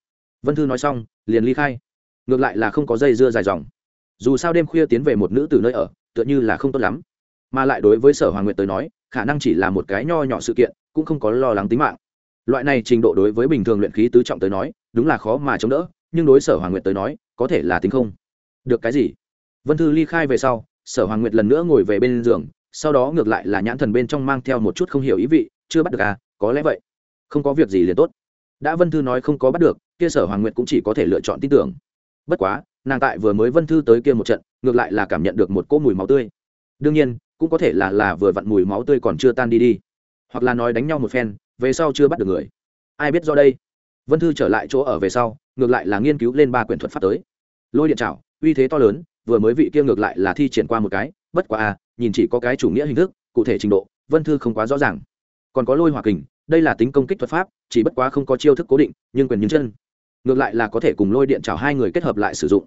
Vân thư nói xong, liền ly khai. Ngược lại là không có dây dưa dài dòng. Dù sao đêm khuya tiến về một nữ từ nơi ở, tựa như là không tốt lắm. Mà lại đối với sở hoàng nguyệt tới nói, khả năng chỉ là một cái nho nhỏ sự kiện, cũng không có lo lắng tính mạng loại này trình độ đối với bình thường luyện khí tứ trọng tới nói, đúng là khó mà chống đỡ, nhưng đối sở hoàng nguyệt tới nói, có thể là tính không. Được cái gì? Vân thư ly khai về sau, sở hoàng nguyệt lần nữa ngồi về bên giường, sau đó ngược lại là nhãn thần bên trong mang theo một chút không hiểu ý vị, chưa bắt được à có lẽ vậy. Không có việc gì liền tốt. Đã vân thư nói không có bắt được, kia sở hoàng nguyệt cũng chỉ có thể lựa chọn tin tưởng. Bất quá, nàng tại vừa mới vân thư tới kia một trận, ngược lại là cảm nhận được một cỗ mùi máu tươi. Đương nhiên, cũng có thể là là vừa vặn mùi máu tươi còn chưa tan đi đi. Hoặc là nói đánh nhau một phen về sau chưa bắt được người. Ai biết do đây? Vân thư trở lại chỗ ở về sau, ngược lại là nghiên cứu lên ba quyển thuật pháp tới. Lôi điện trảo, uy thế to lớn, vừa mới vị kia ngược lại là thi triển qua một cái, bất quá à nhìn chỉ có cái chủ nghĩa hình thức, cụ thể trình độ, vân thư không quá rõ ràng. Còn có lôi hòa kình, đây là tính công kích thuật pháp, chỉ bất quá không có chiêu thức cố định, nhưng quyền những chân. Ngược lại là có thể cùng lôi điện trào hai người kết hợp lại sử dụng.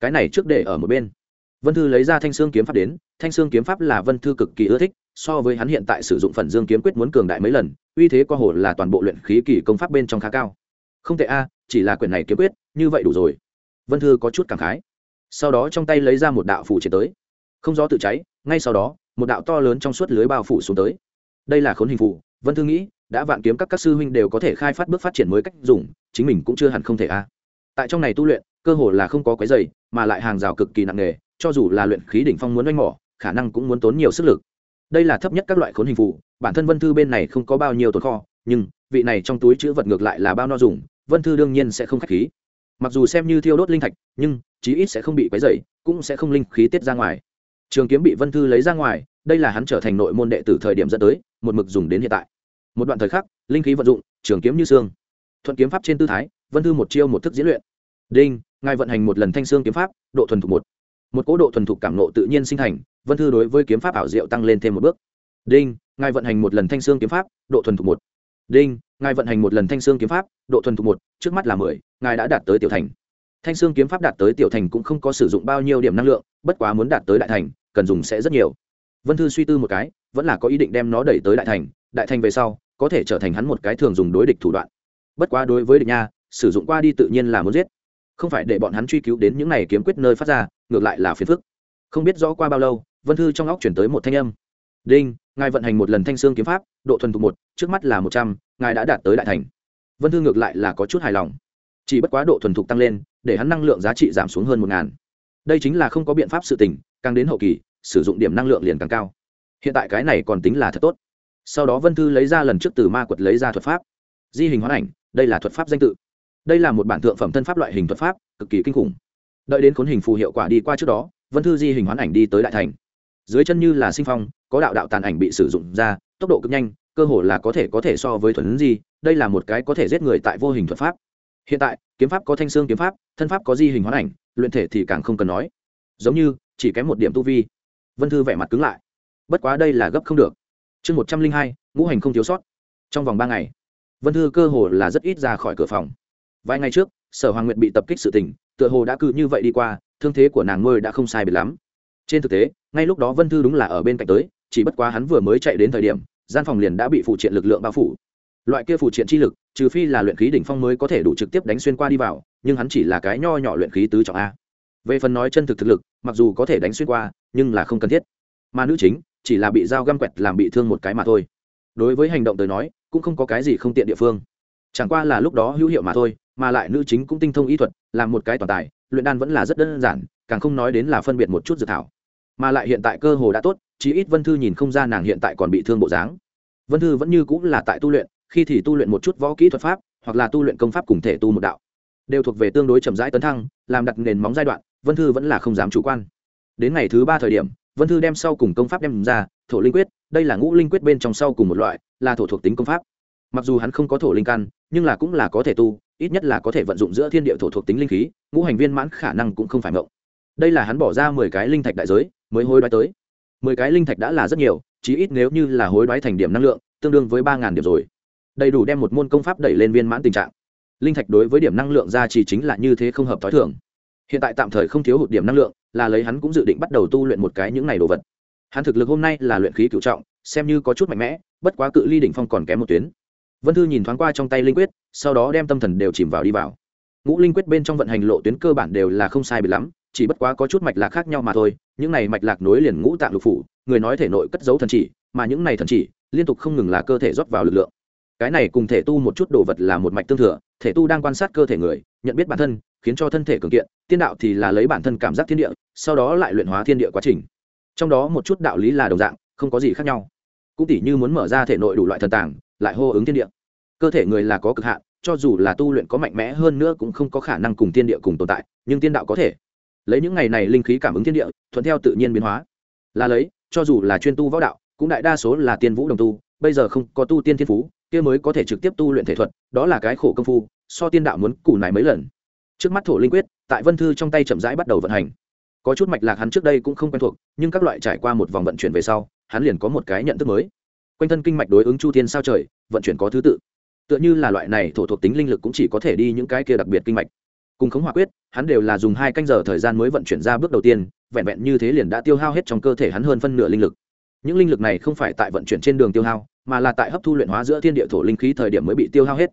Cái này trước để ở một bên. Vân thư lấy ra thanh xương kiếm pháp đến, thanh xương kiếm pháp là vân thư cực kỳ ưa thích, so với hắn hiện tại sử dụng phần dương kiếm quyết muốn cường đại mấy lần uy thế qua hồ là toàn bộ luyện khí kỳ công pháp bên trong khá cao. Không tệ a, chỉ là quyển này kiếm quyết, như vậy đủ rồi. Vân thư có chút cảm khái. Sau đó trong tay lấy ra một đạo phủ chế tới. Không gió tự cháy, ngay sau đó, một đạo to lớn trong suốt lưới bao phủ xuống tới. Đây là khốn hình phủ, vân thư nghĩ, đã vạn kiếm các các sư huynh đều có thể khai phát bước phát triển mới cách dùng, chính mình cũng chưa hẳn không thể a. Tại trong này tu luyện, cơ hồ là không có quái dày mà lại hàng rào cực kỳ nặng nề, cho dù là luyện khí đỉnh phong muốn oanh mỏ, khả năng cũng muốn tốn nhiều sức lực. Đây là thấp nhất các loại khốn hình phủ bản thân vân thư bên này không có bao nhiêu tồn kho, nhưng vị này trong túi chữ vật ngược lại là bao no dùng, vân thư đương nhiên sẽ không k h á c h khí. Mặc dù xem như thiêu đốt linh thạch, nhưng chí ít sẽ không bị quấy dày cũng sẽ không linh khí tiết ra ngoài. Trường kiếm bị vân thư lấy ra ngoài, đây là hắn trở thành nội môn đệ tử thời điểm dẫn tới, một mực dùng đến hiện tại. Một đoạn thời khắc, linh khí vận dụng, trường kiếm như xương. Thuận kiếm pháp trên tư thái, vân thư một chiêu một thức diễn luyện. Đinh, ngài vận hành một lần thanh xương kiếm pháp, độ thuần thục một. Một cố độ thuần thục cảm nộ tự nhiên sinh thành, vân thư đối với kiếm pháp ảo diệu tăng lên thêm một bước. Đinh ngài vận hành một lần thanh xương kiếm pháp, độ thuần thục một. Đinh, ngài vận hành một lần thanh xương kiếm pháp, độ thuần thục một, trước mắt là mười, ngài đã đạt tới tiểu thành. Thanh xương kiếm pháp đạt tới tiểu thành cũng không có sử dụng bao nhiêu điểm năng lượng, bất quá muốn đạt tới đại thành, cần dùng sẽ rất nhiều. Vân thư suy tư một cái, vẫn là có ý định đem nó đẩy tới đại thành đại thành về sau, có thể trở thành hắn một cái thường dùng đối địch thủ đoạn. Bất quá đối với địch nha, sử dụng qua đi tự nhiên là muốn giết. Không phải để bọn hắn truy cứu đến những này kiếm quyết nơi phát ra, ngược lại là phiền phức. Không biết rõ qua bao lâu, vân thư trong óc chuyển tới một thanh âm đinh, ngài vận hành một lần thanh xương kiếm pháp, độ thuần thục một, trước mắt là một trăm, ngài đã đạt tới đại thành. Vân thư ngược lại là có chút hài lòng. Chỉ bất quá độ thuần thục tăng lên, để hắn năng lượng giá trị giảm xuống hơn một ngàn. Đây chính là không có biện pháp sự tình, càng đến hậu kỳ, sử dụng điểm năng lượng liền càng cao. Hiện tại cái này còn tính là thật tốt. Sau đó vân thư lấy ra lần trước từ ma quật lấy ra thuật pháp. Di hình hoán ảnh, đây là thuật pháp danh tự. Đây là một bản thượng phẩm thân pháp loại hình thuật pháp, cực kỳ kinh khủng. Đợi đến khốn hình phù hiệu quả đi qua trước đó, vân thư di hình hoán ảnh đi tới đại thành dưới chân như là sinh phong, có đạo đạo tàn ảnh bị sử dụng ra, tốc độ cực nhanh, cơ hồ là có thể có thể so với thuần di, đây là một cái có thể giết người tại vô hình thuật pháp. Hiện tại, kiếm pháp có thanh xương kiếm pháp, thân pháp có di hình hoán ảnh, luyện thể thì càng không cần nói. Giống như, chỉ kém một điểm tu vi. Vân thư vẻ mặt cứng lại. Bất quá đây là gấp không được. Chương một trăm linh hai, ngũ hành không thiếu sót. Trong vòng ba ngày, vân thư cơ hồ là rất ít ra khỏi cửa phòng. Vài ngày trước, sở hoàng nguyệt bị tập kích sự tình, tựa hồ đã cự như vậy đi qua, thương thế của nàng ngôi đã không sai biệt lắm. Trên thực tế ngay lúc đó vân thư đúng là ở bên cạnh tới, chỉ bất quá hắn vừa mới chạy đến thời điểm, gian phòng liền đã bị phụ triện lực lượng bao phủ. Loại kia phụ triện chi lực, trừ phi là luyện khí đỉnh phong mới có thể đủ trực tiếp đánh xuyên qua đi vào, nhưng hắn chỉ là cái nho nhỏ luyện khí tứ trọng a. Về phần nói chân thực thực lực, mặc dù có thể đánh xuyên qua, nhưng là không cần thiết. Mà nữ chính, chỉ là bị dao găm quẹt làm bị thương một cái mà thôi. Đối với hành động tới nói, cũng không có cái gì không tiện địa phương. Chẳng qua là lúc đó hữu hiệu mà thôi, mà lại nữ chính cũng tinh thông y thuật, làm một cái toàn tài, luyện đan vẫn là rất đơn giản, càng không nói đến là phân biệt một chút dự thảo mà lại hiện tại cơ hồ đã tốt, chí ít vân thư nhìn không ra nàng hiện tại còn bị thương bộ dáng. Vân thư vẫn như cũng là tại tu luyện, khi thì tu luyện một chút võ kỹ thuật pháp, hoặc là tu luyện công pháp cùng thể tu một đạo. Đều thuộc về tương đối chậm rãi tấn thăng, làm đặt nền móng giai đoạn, vân thư vẫn là không dám chủ quan. Đến ngày thứ ba thời điểm, vân thư đem sau cùng công pháp đem ra, thổ linh quyết, đây là ngũ linh quyết bên trong sau cùng một loại, là thổ thuộc tính công pháp. Mặc dù hắn không có thổ linh căn, nhưng là cũng là có thể tu, ít nhất là có thể vận dụng giữa thiên địa thổ thuộc tính linh khí, ngũ hành viên mãn khả năng cũng không phải mộng. Đây là hắn bỏ ra mười cái linh thạch đại giới mới hối đoái tới. Mười cái linh thạch đã là rất nhiều, chí ít nếu như là hối đoái thành điểm năng lượng, tương đương với ba ngàn điểm rồi. Đầy đủ đem một môn công pháp đẩy lên viên mãn tình trạng. Linh thạch đối với điểm năng lượng ra chỉ chính là như thế không hợp t h ó i thường. Hiện tại tạm thời không thiếu hụt điểm năng lượng, là lấy hắn cũng dự định bắt đầu tu luyện một cái những này đồ vật. Hắn thực lực hôm nay là luyện khí cựu trọng, xem như có chút mạnh mẽ, bất quá cự ly đỉnh phong còn kém một tuyến. Vân thư nhìn thoáng qua trong tay linh quyết, sau đó đem tâm thần đều chìm vào đi vào. Ngũ linh quyết bên trong vận hành lộ tuyến cơ bản đều là không sai biệt lắm chỉ bất quá có chút mạch lạc khác nhau mà thôi, những này mạch lạc nối liền ngũ tạng lục phủ, người nói thể nội cất giấu thần chỉ, mà những này thần chỉ liên tục không ngừng là cơ thể rót vào lực lượng. Cái này cùng thể tu một chút đồ vật là một mạch tương thừa, thể tu đang quan sát cơ thể người, nhận biết bản thân, khiến cho thân thể cường kiện, tiên đạo thì là lấy bản thân cảm giác thiên địa, sau đó lại luyện hóa thiên địa quá trình. Trong đó một chút đạo lý là đồng dạng, không có gì khác nhau. Cũng tỉ như muốn mở ra thể nội đủ loại thần tàng, lại hô ứng thiên địa. Cơ thể người là có cực hạn, cho dù là tu luyện có mạnh mẽ hơn nữa cũng không có khả năng cùng thiên địa cùng tồn tại, nhưng tiên đạo có thể lấy những ngày này linh khí cảm ứng thiên địa, thuận theo tự nhiên biến hóa. Là lấy, cho dù là chuyên tu võ đạo, cũng đại đa số là tiên vũ đồng tu, bây giờ không có tu tiên thiên phú, kia mới có thể trực tiếp tu luyện thể thuật, đó là cái khổ công phu, so tiên đạo muốn củ này mấy lần. Trước mắt thổ linh quyết, tại vân thư trong tay chậm rãi bắt đầu vận hành. Có chút mạch lạc hắn trước đây cũng không quen thuộc, nhưng các loại trải qua một vòng vận chuyển về sau, hắn liền có một cái nhận thức mới. Quanh thân kinh mạch đối ứng chu thiên sao trời, vận chuyển có thứ tự. Tựa như là loại này thổ thuộc tính linh lực cũng chỉ có thể đi những cái kia đặc biệt kinh mạch cùng khống hỏa quyết, hắn đều là dùng hai canh giờ thời gian mới vận chuyển ra bước đầu tiên, vẹn vẹn như thế liền đã tiêu hao hết trong cơ thể hắn hơn phân nửa linh lực. Những linh lực này không phải tại vận chuyển trên đường tiêu hao, mà là tại hấp thu luyện hóa giữa thiên địa thổ linh khí thời điểm mới bị tiêu hao hết.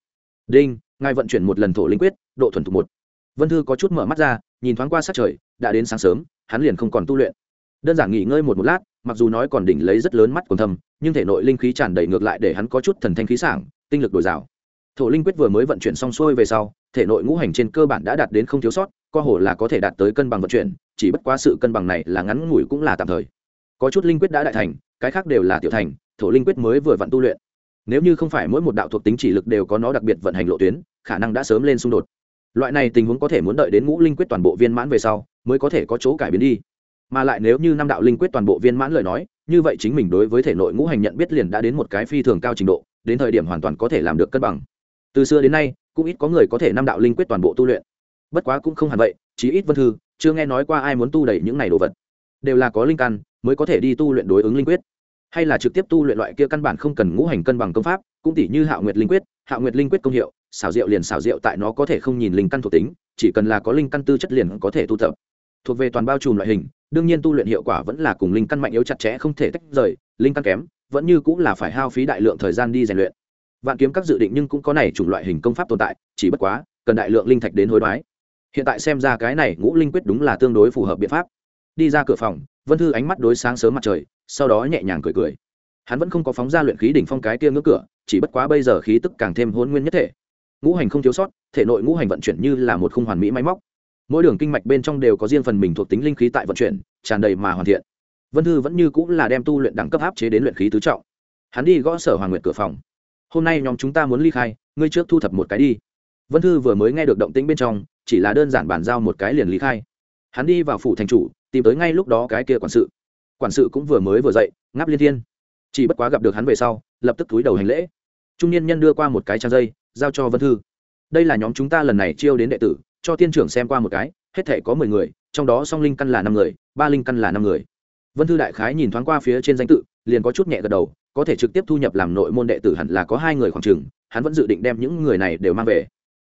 Đinh, ngài vận chuyển một lần thổ linh quyết, độ thuần thục một. Vân thư có chút mở mắt ra, nhìn thoáng qua sát trời, đã đến sáng sớm, hắn liền không còn tu luyện. Đơn giản nghỉ ngơi một một lát, mặc dù nói còn đỉnh lấy rất lớn mắt còn thầm nhưng thể nội linh khí tràn đầy ngược lại để hắn có chút thần thanh khí sảng, tinh lực dồi dào. Thổ linh quyết vừa mới vận chuyển xong xuôi về sau thể nội ngũ hành trên cơ bản đã đạt đến không thiếu sót, co hồ là có thể đạt tới cân bằng vận chuyển, chỉ bất quá sự cân bằng này là ngắn ngủi cũng là tạm thời. Có chút linh quyết đã đại thành, cái khác đều là tiểu thành, thổ linh quyết mới vừa vặn tu luyện. Nếu như không phải mỗi một đạo thuộc tính chỉ lực đều có nó đặc biệt vận hành lộ tuyến, khả năng đã sớm lên xung đột. Loại này tình huống có thể muốn đợi đến ngũ linh quyết toàn bộ viên mãn về sau, mới có thể có chỗ cải biến đi. Mà lại nếu như năm đạo linh quyết toàn bộ viên mãn lời nói, như vậy chính mình đối với thể nội ngũ hành nhận biết liền đã đến một cái phi thường cao trình độ, đến thời điểm hoàn toàn có thể làm được cân bằng. Từ xưa đến nay cũng ít có người có thể năm đạo linh quyết toàn bộ tu luyện. Bất quá cũng không hẳn vậy, chí ít vân thư chưa nghe nói qua ai muốn tu đầy những này đồ vật. Đều là có linh căn, mới có thể đi tu luyện đối ứng linh quyết. Hay là trực tiếp tu luyện loại kia căn bản không cần ngũ hành cân bằng công pháp, cũng tỷ như hạo nguyệt linh quyết, hạo nguyệt linh quyết công hiệu, xảo diệu liền xảo diệu tại nó có thể không nhìn linh căn thuộc tính, chỉ cần là có linh căn tư chất liền có thể tu tập. Thuộc về toàn bao trùm loại hình, đương nhiên tu luyện hiệu quả vẫn là cùng linh căn mạnh yếu chặt chẽ không thể tách rời, linh căn kém, vẫn như cũng là phải hao phí đại lượng thời gian đi rèn luyện vạn kiếm các dự định nhưng cũng có này chủng loại hình công pháp tồn tại, chỉ bất quá, cần đại lượng linh thạch đến hối đoái. Hiện tại xem ra cái này ngũ linh quyết đúng là tương đối phù hợp biện pháp. Đi ra cửa phòng, vân thư ánh mắt đối sáng sớm mặt trời, sau đó nhẹ nhàng cười cười. Hắn vẫn không có phóng ra luyện khí đỉnh phong cái kia ngưỡng cửa, chỉ bất quá bây giờ khí tức càng thêm hôn nguyên nhất thể. Ngũ hành không thiếu sót, thể nội ngũ hành vận chuyển như là một khung hoàn mỹ máy móc. Mỗi đường kinh mạch bên trong đều có riêng phần mình thuộc tính linh khí tại vận chuyển, tràn đầy mà hoàn thiện. Vân thư vẫn như cũng là đem tu luyện đẳng cấp áp chế đến luyện khí tứ trọng. Hắn đi gõ sở hoàng nguyệt cửa phòng hôm nay nhóm chúng ta muốn ly khai, ngươi trước thu thập một cái đi. Vân thư vừa mới nghe được động tĩnh bên trong, chỉ là đơn giản bàn giao một cái liền ly khai. Hắn đi vào phủ thành chủ, tìm tới ngay lúc đó cái kia quản sự. Quản sự cũng vừa mới vừa dậy, ngáp liên thiên. Chỉ bất quá gặp được hắn về sau, lập tức túi đầu hành lễ. Trung niên nhân đưa qua một cái trang dây, giao cho vân thư. Đây là nhóm chúng ta lần này chiêu đến đệ tử, cho tiên trưởng xem qua một cái, hết thể có mười người, trong đó song linh căn là năm người, ba linh căn là năm người. Vân thư đại khái nhìn thoáng qua phía trên danh tự, liền có chút nhẹ gật đầu có thể trực tiếp thu nhập làm nội môn đệ tử hẳn là có hai người khoảng trường hắn vẫn dự định đem những người này đều mang về.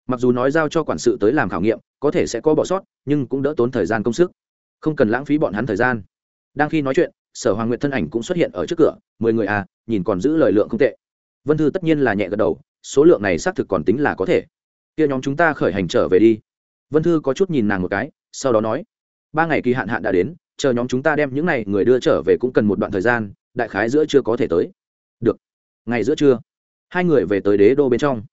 Mặc dù nói giao cho quản sự tới làm khảo nghiệm, có thể sẽ có bỏ sót, nhưng cũng đỡ tốn thời gian công sức. Không cần lãng phí bọn hắn thời gian. Đang khi nói chuyện, sở hoàng nguyện thân ảnh cũng xuất hiện ở trước cửa, mười người à nhìn còn giữ lời lượng không tệ. Vân thư tất nhiên là nhẹ gật đầu, số lượng này xác thực còn tính là có thể. Kia nhóm chúng ta khởi hành trở về đi. Vân thư có chút nhìn nàng một cái, sau đó nói, ba ngày kỳ hạn hạn đã đến, chờ nhóm chúng ta đem những n à y người đưa trở về cũng cần một đoạn thời gian đại khái giữa chưa có thể tới. Được. Ngày giữa trưa, hai người về tới đế đô bên trong.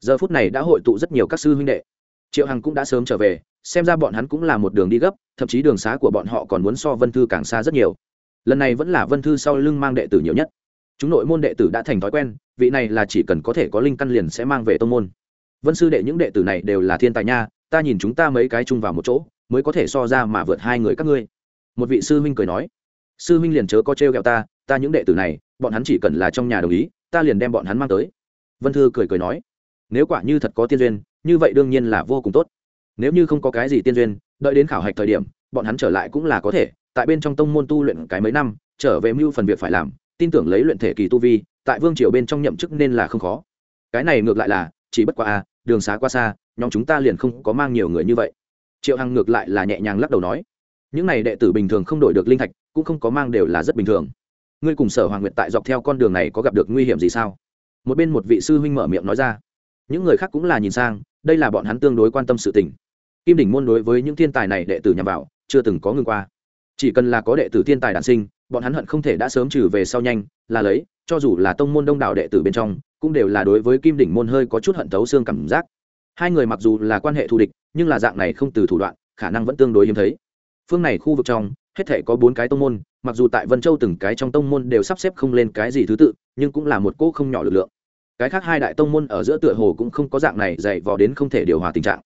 Giờ phút này đã hội tụ rất nhiều các sư huynh đệ. Triệu hằng cũng đã sớm trở về, xem ra bọn hắn cũng là một đường đi gấp, thậm chí đường xá của bọn họ còn muốn so vân thư càng xa rất nhiều. Lần này vẫn là vân thư sau lưng mang đệ tử nhiều nhất. Chúng nội môn đệ tử đã thành thói quen, vị này là chỉ cần có thể có linh căn liền sẽ mang về tông môn. Vân sư đệ những đệ tử này đều là thiên tài nha, ta nhìn chúng ta mấy cái chung vào một chỗ, mới có thể so ra mà vượt hai người các ngươi. Một vị sư huynh cười nói sư huynh liền chớ có trêu ghẹo ta ta những đệ tử này, bọn hắn chỉ cần là trong nhà đồng ý, ta liền đem bọn hắn mang tới. Vân thư cười cười nói, nếu quả như thật có tiên duyên, như vậy đương nhiên là vô cùng tốt. Nếu như không có cái gì tiên duyên, đợi đến khảo hạch thời điểm, bọn hắn trở lại cũng là có thể, tại bên trong tông môn tu luyện cái mấy năm, trở về mưu phần việc phải làm, tin tưởng lấy luyện thể kỳ tu vi, tại vương triều bên trong nhậm chức nên là không khó. Cái này ngược lại là, chỉ bất quá a đường xá qua xa, nhóm chúng ta liền không có mang nhiều người như vậy. Triệu hằng ngược lại là nhẹ nhàng lắc đầu nói, những này đệ tử bình thường không đổi được linh thạch cũng không có mang đều là rất bình thường. Ngươi cùng sở hoàng nguyệt tại dọc theo con đường này có gặp được nguy hiểm gì sao? Một bên một vị sư huynh mở miệng nói ra. Những người khác cũng là nhìn sang, đây là bọn hắn tương đối quan tâm sự tình. Kim đỉnh môn đối với những thiên tài này đệ tử nhằm vào, chưa từng có ngừng qua. Chỉ cần là có đệ tử thiên tài đản sinh, bọn hắn hận không thể đã sớm trừ về sau nhanh, là lấy, cho dù là tông môn đông đảo đệ tử bên trong, cũng đều là đối với kim đỉnh môn hơi có chút hận thấu xương cảm giác. Hai người mặc dù là quan hệ thù địch, nhưng là dạng này không từ thủ đoạn, khả năng vẫn tương đối hiếm thấy. Phương này khu vực trong hết thể có bốn cái tông môn, mặc dù tại vân châu từng cái trong tông môn đều sắp xếp không lên cái gì thứ tự, nhưng cũng là một cỗ không nhỏ lực lượng. Cái khác hai đại tông môn ở giữa tựa hồ cũng không có dạng này dày vò đến không thể điều hòa tình trạng.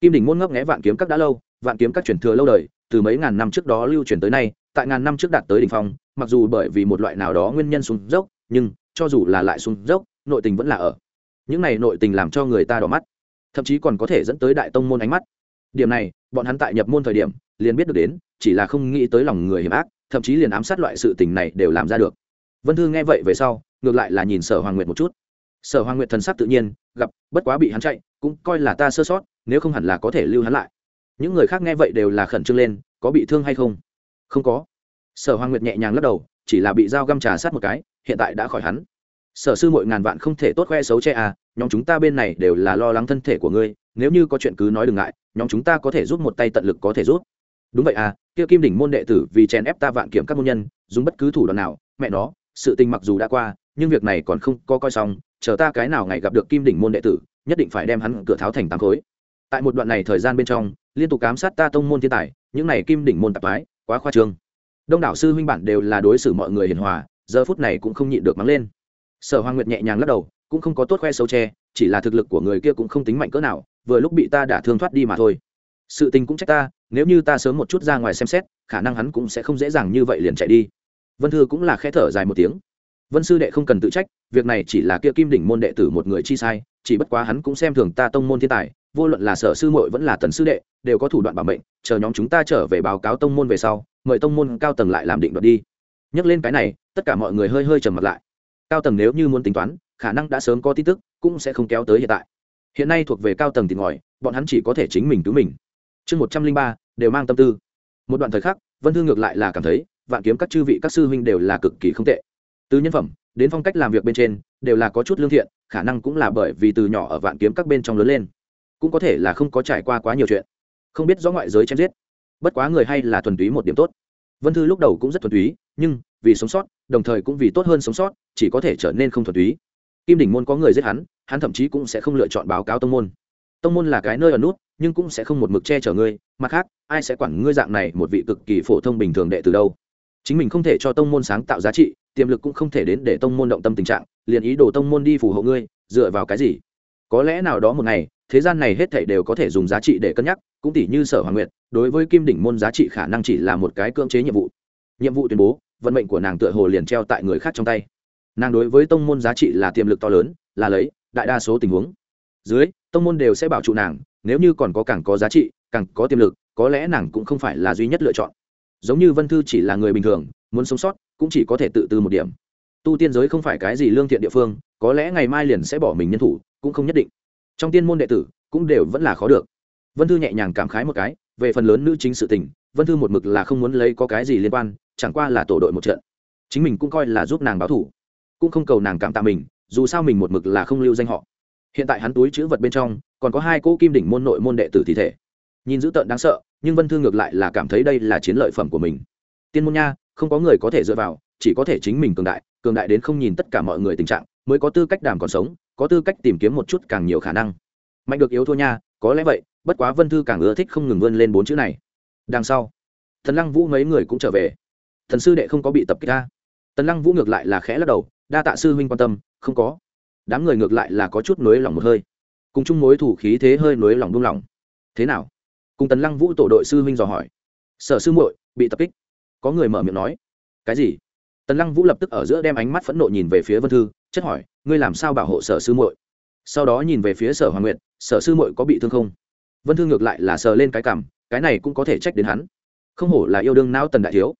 Kim đỉnh môn ngấp nghé vạn kiếm các đã lâu, vạn kiếm các truyền thừa lâu đời, từ mấy ngàn năm trước đó lưu truyền tới nay, tại ngàn năm trước đạt tới đỉnh phong, mặc dù bởi vì một loại nào đó nguyên nhân xuống dốc, nhưng cho dù là lại xuống dốc, nội tình vẫn là ở. Những này nội tình làm cho người ta đỏ mắt, thậm chí còn có thể dẫn tới đại tông môn ánh mắt. Điểm này, bọn hắn tại nhập môn thời điểm liền biết được đến, chỉ là không nghĩ tới lòng người hiểm ác, thậm chí liền ám sát loại sự tình này đều làm ra được. Vân thư nghe vậy về sau, ngược lại là nhìn sở hoàng nguyệt một chút. Sở hoàng nguyệt thần sắc tự nhiên, gặp, bất quá bị hắn chạy, cũng coi là ta sơ sót, nếu không hẳn là có thể lưu hắn lại. Những người khác nghe vậy đều là khẩn trương lên, có bị thương hay không? Không có. Sở hoàng nguyệt nhẹ nhàng lắc đầu, chỉ là bị dao găm trà sát một cái, hiện tại đã khỏi hắn. Sở sư mội ngàn vạn không thể tốt khoe xấu che à nhóm chúng ta bên này đều là lo lắng thân thể của ngươi, nếu như có chuyện cứ nói đừng ngại, nhóm chúng ta có thể giúp một tay tận lực có thể giúp đúng vậy à kia kim đỉnh môn đệ tử vì chèn ép ta vạn kiểm các môn nhân, dùng bất cứ thủ đoạn nào, mẹ nó, sự tình mặc dù đã qua, nhưng việc này còn không có coi xong, chờ ta cái nào ngày gặp được kim đỉnh môn đệ tử, nhất định phải đem hắn cửa tháo thành tám khối. Tại một đoạn này thời gian bên trong, liên tục cám sát ta tông môn thiên tài, những này kim đỉnh môn tạp ái quá khoa trương. Đông đảo sư huynh bản đều là đối xử mọi người hiền hòa, giờ phút này cũng không nhịn được mắng lên. Sở hoàng nguyệt nhẹ nhàng lắc đầu, cũng không có tốt khoe xấu tre chỉ là thực lực của người kia cũng không tính mạnh cỡ nào, vừa lúc bị ta đả thương thoát đi mà thôi sự tình cũng trách ta, nếu như ta sớm một chút ra ngoài xem xét, khả năng hắn cũng sẽ không dễ dàng như vậy liền chạy đi. Vân thư cũng là khẽ thở dài một tiếng. Vân sư đệ không cần tự trách, việc này chỉ là kia kim đỉnh môn đệ tử một người chi sai, chỉ bất quá hắn cũng xem thường ta tông môn thiên tài, vô luận là sở sư mội vẫn là tần sư đệ, đều có thủ đoạn bảo mệnh, chờ nhóm chúng ta trở về báo cáo tông môn về sau, mời tông môn cao tầng lại làm định đoạt đi. Nhắc lên cái này, tất cả mọi người hơi hơi trầm mặt lại. Cao tầng nếu như muốn tính toán, khả năng đã sớm có tin tức, cũng sẽ không kéo tới hiện tại. Hiện nay thuộc về cao tầng thì ngòi bọn hắn chỉ có thể chính mình cứu mình chương một trăm linh ba đều mang tâm tư. Một đoạn thời khắc, vân thư ngược lại là cảm thấy, vạn kiếm các chư vị các sư huynh đều là cực kỳ không tệ. Từ nhân phẩm, đến phong cách làm việc bên trên, đều là có chút lương thiện, khả năng cũng là bởi vì từ nhỏ ở vạn kiếm các bên trong lớn lên. Cũng có thể là không có trải qua quá nhiều chuyện. Không biết rõ ngoại giới chém giết. Bất quá người hay là thuần túy một điểm tốt. Vân thư lúc đầu cũng rất thuần túy, nhưng vì sống sót, đồng thời cũng vì tốt hơn sống sót, chỉ có thể trở nên không thuần túy. Kim đỉnh môn có người giết hắn hắn thậm chí cũng sẽ không lựa chọn báo cáo tông môn. Tông môn là cái nơi ở nút nhưng cũng sẽ không một mực che chở ngươi, mặt khác, ai sẽ quản ngươi dạng này một vị cực kỳ phổ thông bình thường đệ từ đâu. Chính mình không thể cho tông môn sáng tạo giá trị, tiềm lực cũng không thể đến để tông môn động tâm tình trạng, liền ý đồ tông môn đi phù hộ ngươi, dựa vào cái gì? Có lẽ nào đó một ngày, thế gian này hết thảy đều có thể dùng giá trị để cân nhắc, cũng tỷ như sở hoàng nguyệt, đối với kim đỉnh môn giá trị khả năng chỉ là một cái cưỡng chế nhiệm vụ. Nhiệm vụ tuyên bố, vận mệnh của nàng tựa hồ liền treo tại người khác trong tay. Nàng đối với tông môn giá trị là tiềm lực to lớn, là lấy, đại đa số tình huống. Dưới, tông môn đều sẽ bảo trụ nàng nếu như còn có càng có giá trị, càng có tiềm lực, có lẽ nàng cũng không phải là duy nhất lựa chọn. Giống như vân thư chỉ là người bình thường, muốn sống sót, cũng chỉ có thể tự tư một điểm. Tu tiên giới không phải cái gì lương thiện địa phương, có lẽ ngày mai liền sẽ bỏ mình nhân thủ, cũng không nhất định. Trong tiên môn đệ tử, cũng đều vẫn là khó được. Vân thư nhẹ nhàng cảm khái một cái, về phần lớn nữ chính sự tình, vân thư một mực là không muốn lấy có cái gì liên quan, chẳng qua là tổ đội một trận. Chính mình cũng coi là giúp nàng báo thủ, cũng không cầu nàng cảm tạ mình, dù sao mình một mực là không lưu danh họ. Hiện tại hắn túi chữ vật bên trong còn có hai cỗ kim đỉnh môn nội môn đệ tử thi thể. Nhìn dữ tợn đáng sợ, nhưng vân thư ngược lại là cảm thấy đây là chiến lợi phẩm của mình. Tiên môn nha, không có người có thể dựa vào, chỉ có thể chính mình cường đại cường đại đến không nhìn tất cả mọi người tình trạng, mới có tư cách đàm còn sống, có tư cách tìm kiếm một chút càng nhiều khả năng. Mạnh được yếu thua nha, có lẽ vậy, bất quá vân thư càng ưa thích không ngừng vươn lên bốn chữ này. Đằng sau, thần lăng vũ mấy người cũng trở về. Thần sư đệ không có bị tập kích ta tần lăng vũ ngược lại là khẽ lắc đầu, đa tạ sư huynh quan tâm, không có. Đám người ngược lại là có chút nối lòng một hơi cùng chung mối thủ khí thế hơi nối lòng buông lòng. Thế nào? Cùng tần lăng vũ tổ đội sư huynh dò hỏi. Sở sư muội, bị tập kích. Có người mở miệng nói. Cái gì? Tần lăng vũ lập tức ở giữa đem ánh mắt phẫn nộ nhìn về phía vân thư, chất hỏi, ngươi làm sao bảo hộ sở sư muội? Sau đó nhìn về phía sở hoàng nguyện sở sư muội có bị thương không? Vân thư ngược lại là sờ lên cái cảm cái này cũng có thể trách đến hắn. Không hổ là yêu đương não tần đại thiếu.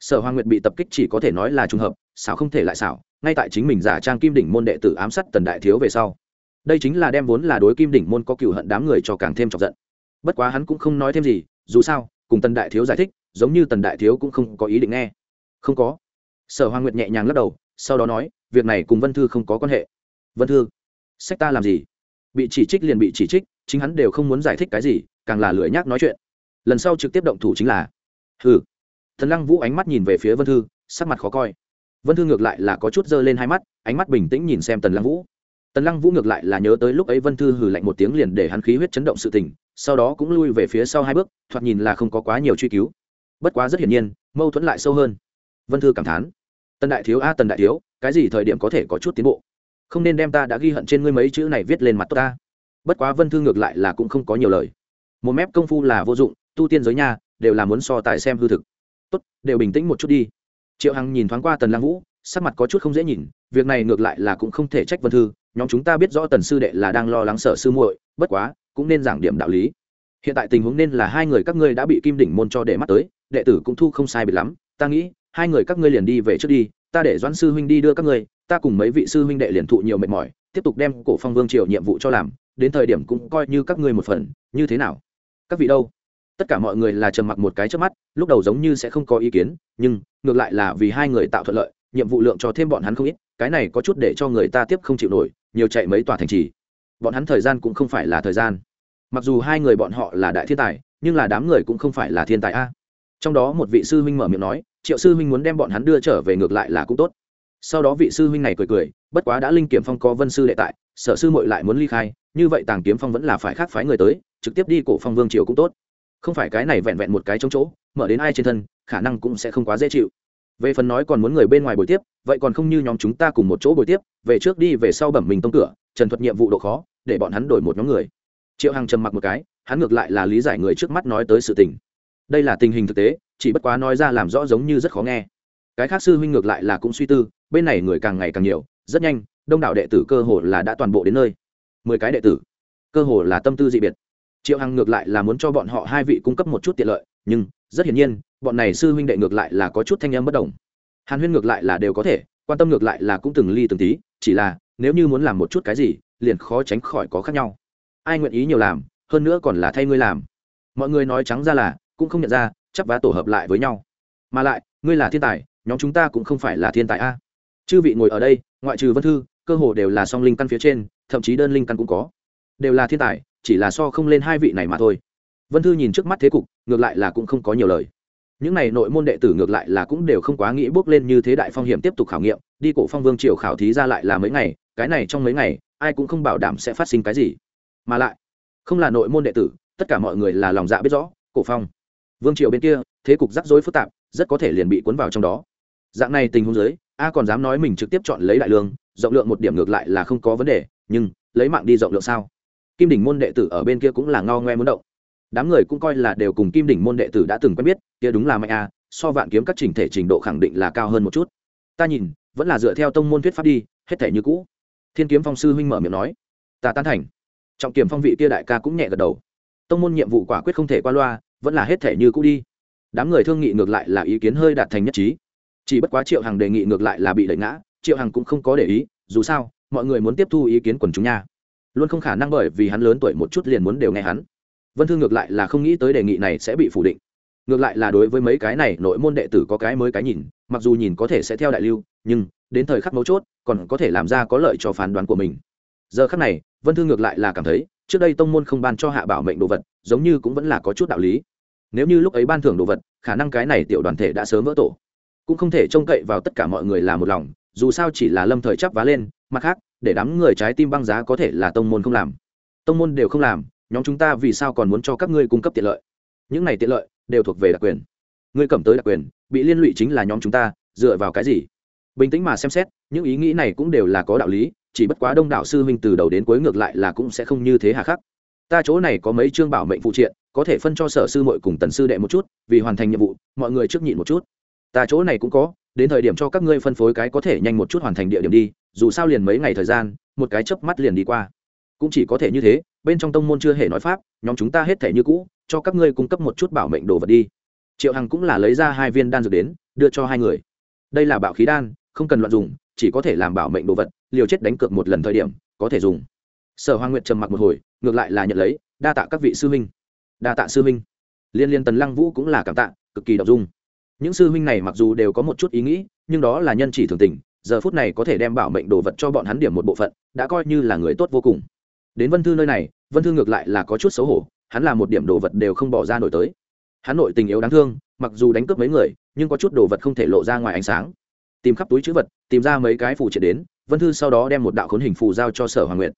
Sở hoàng nguyệt bị tập kích chỉ có thể nói là trùng hợp, xảo không thể lại xảo, ngay tại chính mình giả trang kim đỉnh môn đệ tử ám sát tần đại thiếu về sau đây chính là đem vốn là đối kim đỉnh môn có cựu hận đám người cho càng thêm chọc giận. Bất quá hắn cũng không nói thêm gì, dù sao, cùng tần đại thiếu giải thích, giống như tần đại thiếu cũng không có ý định nghe. Không có. Sở hoa nguyệt nhẹ nhàng lắc đầu, sau đó nói, việc này cùng vân thư không có quan hệ. Vân thư, sách ta làm gì? Bị chỉ trích liền bị chỉ trích, chính hắn đều không muốn giải thích cái gì, càng là lười nhác nói chuyện. Lần sau trực tiếp động thủ chính là, hừ. thần lăng vũ ánh mắt nhìn về phía vân thư, sắc mặt khó coi. Vân thư ngược lại là có chút dơ lên hai mắt, ánh mắt bình tĩnh nhìn xem tần lăng vũ tần lăng vũ ngược lại là nhớ tới lúc ấy vân thư hừ lạnh một tiếng liền để hắn khí huyết chấn động sự tình, sau đó cũng lui về phía sau hai bước, thoạt nhìn là không có quá nhiều truy cứu. Bất quá rất hiển nhiên, mâu thuẫn lại sâu hơn. Vân thư cảm thán, tần đại thiếu a, tần đại thiếu, cái gì thời điểm có thể có chút tiến bộ? Không nên đem ta đã ghi hận trên ngươi mấy chữ này viết lên mặt tốt ta. Bất quá vân thư ngược lại là cũng không có nhiều lời. Một mép công phu là vô dụng, tu tiên giới nha, đều là muốn so tài xem hư thực. Tốt, đều bình tĩnh một chút đi. Triệu hằng nhìn thoáng qua tần lang vũ sắc mặt có chút không dễ nhìn, việc này ngược lại là cũng không thể trách vân thư, nhóm chúng ta biết rõ tần sư đệ là đang lo lắng sợ sư muội, bất quá, cũng nên giảng điểm đạo lý. Hiện tại tình huống nên là hai người các ngươi đã bị kim đỉnh môn cho để mắt tới, đệ tử cũng thu không sai biệt lắm, ta nghĩ, hai người các ngươi liền đi về trước đi, ta để doãn sư huynh đi đưa các ngươi, ta cùng mấy vị sư huynh đệ liền thụ nhiều mệt mỏi, tiếp tục đem cổ phong vương triều nhiệm vụ cho làm, đến thời điểm cũng coi như các ngươi một phần, như thế nào? Các vị đâu? Tất cả mọi người là trầm mặc một cái trước mắt, lúc đầu giống như sẽ không có ý kiến, nhưng, ngược lại là vì hai người tạo thuận lợi nhiệm vụ lượng cho thêm bọn hắn không ít, cái này có chút để cho người ta tiếp không chịu nổi, nhiều chạy mấy tòa thành trì. Bọn hắn thời gian cũng không phải là thời gian. Mặc dù hai người bọn họ là đại thiên tài, nhưng là đám người cũng không phải là thiên tài a. Trong đó một vị sư huynh mở miệng nói, triệu sư huynh muốn đem bọn hắn đưa trở về ngược lại là cũng tốt. Sau đó vị sư huynh này cười cười, bất quá đã linh kiểm phong có vân sư đệ tại, sở sư mội lại muốn ly khai, như vậy tàng kiếm phong vẫn là phải khác phái người tới, trực tiếp đi cổ phong vương triều cũng tốt. Không phải cái này vẹn vẹn một cái trong chỗ, mở đến ai trên thân, khả năng cũng sẽ không quá dễ chịu về phần nói còn muốn người bên ngoài buổi tiếp, vậy còn không như nhóm chúng ta cùng một chỗ buổi tiếp, về trước đi về sau bẩm mình tông cửa, trần thuật nhiệm vụ độ khó, để bọn hắn đổi một nhóm người. Triệu hằng trầm mặc một cái, hắn ngược lại là lý giải người trước mắt nói tới sự tình. Đây là tình hình thực tế, chỉ bất quá nói ra làm rõ giống như rất khó nghe. Cái khác sư huynh ngược lại là cũng suy tư, bên này người càng ngày càng nhiều, rất nhanh, đông đảo đệ tử cơ hồ là đã toàn bộ đến nơi. Mười cái đệ tử, cơ hồ là tâm tư dị biệt. Triệu hằng ngược lại là muốn cho bọn họ hai vị cung cấp một chút tiện lợi nhưng rất hiển nhiên, bọn này sư huynh đệ ngược lại là có chút thanh em bất đồng. Hàn huyên ngược lại là đều có thể, quan tâm ngược lại là cũng từng ly từng tí, chỉ là nếu như muốn làm một chút cái gì, liền khó tránh khỏi có khác nhau. Ai nguyện ý nhiều làm, hơn nữa còn là thay ngươi làm. Mọi người nói trắng ra là, cũng không nhận ra chấp vá tổ hợp lại với nhau. Mà lại, ngươi là thiên tài, nhóm chúng ta cũng không phải là thiên tài a. Chư vị ngồi ở đây, ngoại trừ vân thư, cơ hồ đều là song linh căn phía trên, thậm chí đơn linh căn cũng có. Đều là thiên tài, chỉ là so không lên hai vị này mà thôi vân thư nhìn trước mắt thế cục, ngược lại là cũng không có nhiều lời. Những này nội môn đệ tử ngược lại là cũng đều không quá nghĩ bước lên như thế đại phong hiểm tiếp tục khảo nghiệm, đi cổ phong vương triều khảo thí ra lại là mấy ngày, cái này trong mấy ngày, ai cũng không bảo đảm sẽ phát sinh cái gì. Mà lại, không là nội môn đệ tử, tất cả mọi người là lòng dạ biết rõ, cổ phong, vương triều bên kia, thế cục rắc rối phức tạp, rất có thể liền bị cuốn vào trong đó. Dạng này tình huống dưới, a còn dám nói mình trực tiếp chọn lấy đại lương, rộng lượng một điểm ngược lại là không có vấn đề, nhưng, lấy mạng đi rộng lượng sao? Kim đỉnh môn đệ tử ở bên kia cũng là ngao ngoe muốn động đám người cũng coi là đều cùng kim đỉnh môn đệ tử đã từng quen biết, kia đúng là mạnh a so vạn kiếm các trình thể trình độ khẳng định là cao hơn một chút. Ta nhìn, vẫn là dựa theo tông môn thuyết pháp đi, hết thể như cũ. Thiên kiếm phong sư huynh mở miệng nói. Ta tán thành. Trọng kiểm phong vị kia đại ca cũng nhẹ gật đầu. Tông môn nhiệm vụ quả quyết không thể qua loa, vẫn là hết thể như cũ đi. Đám người thương nghị ngược lại là ý kiến hơi đạt thành nhất trí. Chỉ bất quá triệu hằng đề nghị ngược lại là bị đẩy ngã, triệu hằng cũng không có để ý, dù sao, mọi người muốn tiếp thu ý kiến quần chúng nha. Luôn không khả năng bởi vì hắn lớn tuổi một chút liền muốn đều nghe hắn vân thư ngược lại là không nghĩ tới đề nghị này sẽ bị phủ định. Ngược lại là đối với mấy cái này, nội môn đệ tử có cái mới cái nhìn, mặc dù nhìn có thể sẽ theo đại lưu, nhưng, đến thời khắc mấu chốt, còn có thể làm ra có lợi cho phán đoán của mình. Giờ khắc này, vân thư ngược lại là cảm thấy, trước đây tông môn không ban cho hạ bảo mệnh đồ vật, giống như cũng vẫn là có chút đạo lý. Nếu như lúc ấy ban thưởng đồ vật, khả năng cái này tiểu đoàn thể đã sớm vỡ tổ. Cũng không thể trông cậy vào tất cả mọi người là một lòng, dù sao chỉ là lâm thời chắp vá lên, mặt khác, để đám người trái tim băng giá có thể là tông môn không làm. Tông môn đều không làm nhóm chúng ta vì sao còn muốn cho các ngươi cung cấp tiện lợi? Những này tiện lợi đều thuộc về đặc quyền. Ngươi cầm tới đặc quyền, bị liên lụy chính là nhóm chúng ta, dựa vào cái gì? Bình tĩnh mà xem xét, những ý nghĩ này cũng đều là có đạo lý, chỉ bất quá đông đảo sư huynh từ đầu đến cuối ngược lại là cũng sẽ không như thế hà khắc. Ta chỗ này có mấy chương bảo mệnh phụ triện, có thể phân cho sở sư muội cùng tần sư đệ một chút, vì hoàn thành nhiệm vụ, mọi người trước nhịn một chút. Ta chỗ này cũng có, đến thời điểm cho các ngươi phân phối cái có thể nhanh một chút hoàn thành địa điểm đi, dù sao liền mấy ngày thời gian, một cái chớp mắt liền đi qua. Cũng chỉ có thể như thế bên trong tông môn chưa hề nói pháp, nhóm chúng ta hết thể như cũ, cho các ngươi cung cấp một chút bảo mệnh đồ vật đi. Triệu hằng cũng là lấy ra hai viên đan dược đến, đưa cho hai người. Đây là bảo khí đan, không cần loạn dùng, chỉ có thể làm bảo mệnh đồ vật, liều chết đánh cược một lần thời điểm, có thể dùng. Sở hoa nguyệt trầm mặc một hồi, ngược lại là nhận lấy, đa tạ các vị sư huynh. Đa tạ sư huynh. Liên liên tần lăng vũ cũng là cảm tạ, cực kỳ đọc dung. Những sư huynh này mặc dù đều có một chút ý nghĩ, nhưng đó là nhân chỉ thường tình, giờ phút này có thể đem bảo mệnh đồ vật cho bọn hắn điểm một bộ phận, đã coi như là người tốt vô cùng. Đến vân thư nơi này vân thư ngược lại là có chút xấu hổ, hắn là một điểm đồ vật đều không bỏ ra nổi tới. Hắn nội tình yếu đáng thương, mặc dù đánh cướp mấy người, nhưng có chút đồ vật không thể lộ ra ngoài ánh sáng. Tìm khắp túi chữ vật, tìm ra mấy cái phù triệt đến, vân thư sau đó đem một đạo khốn hình phù giao cho sở hoàng nguyện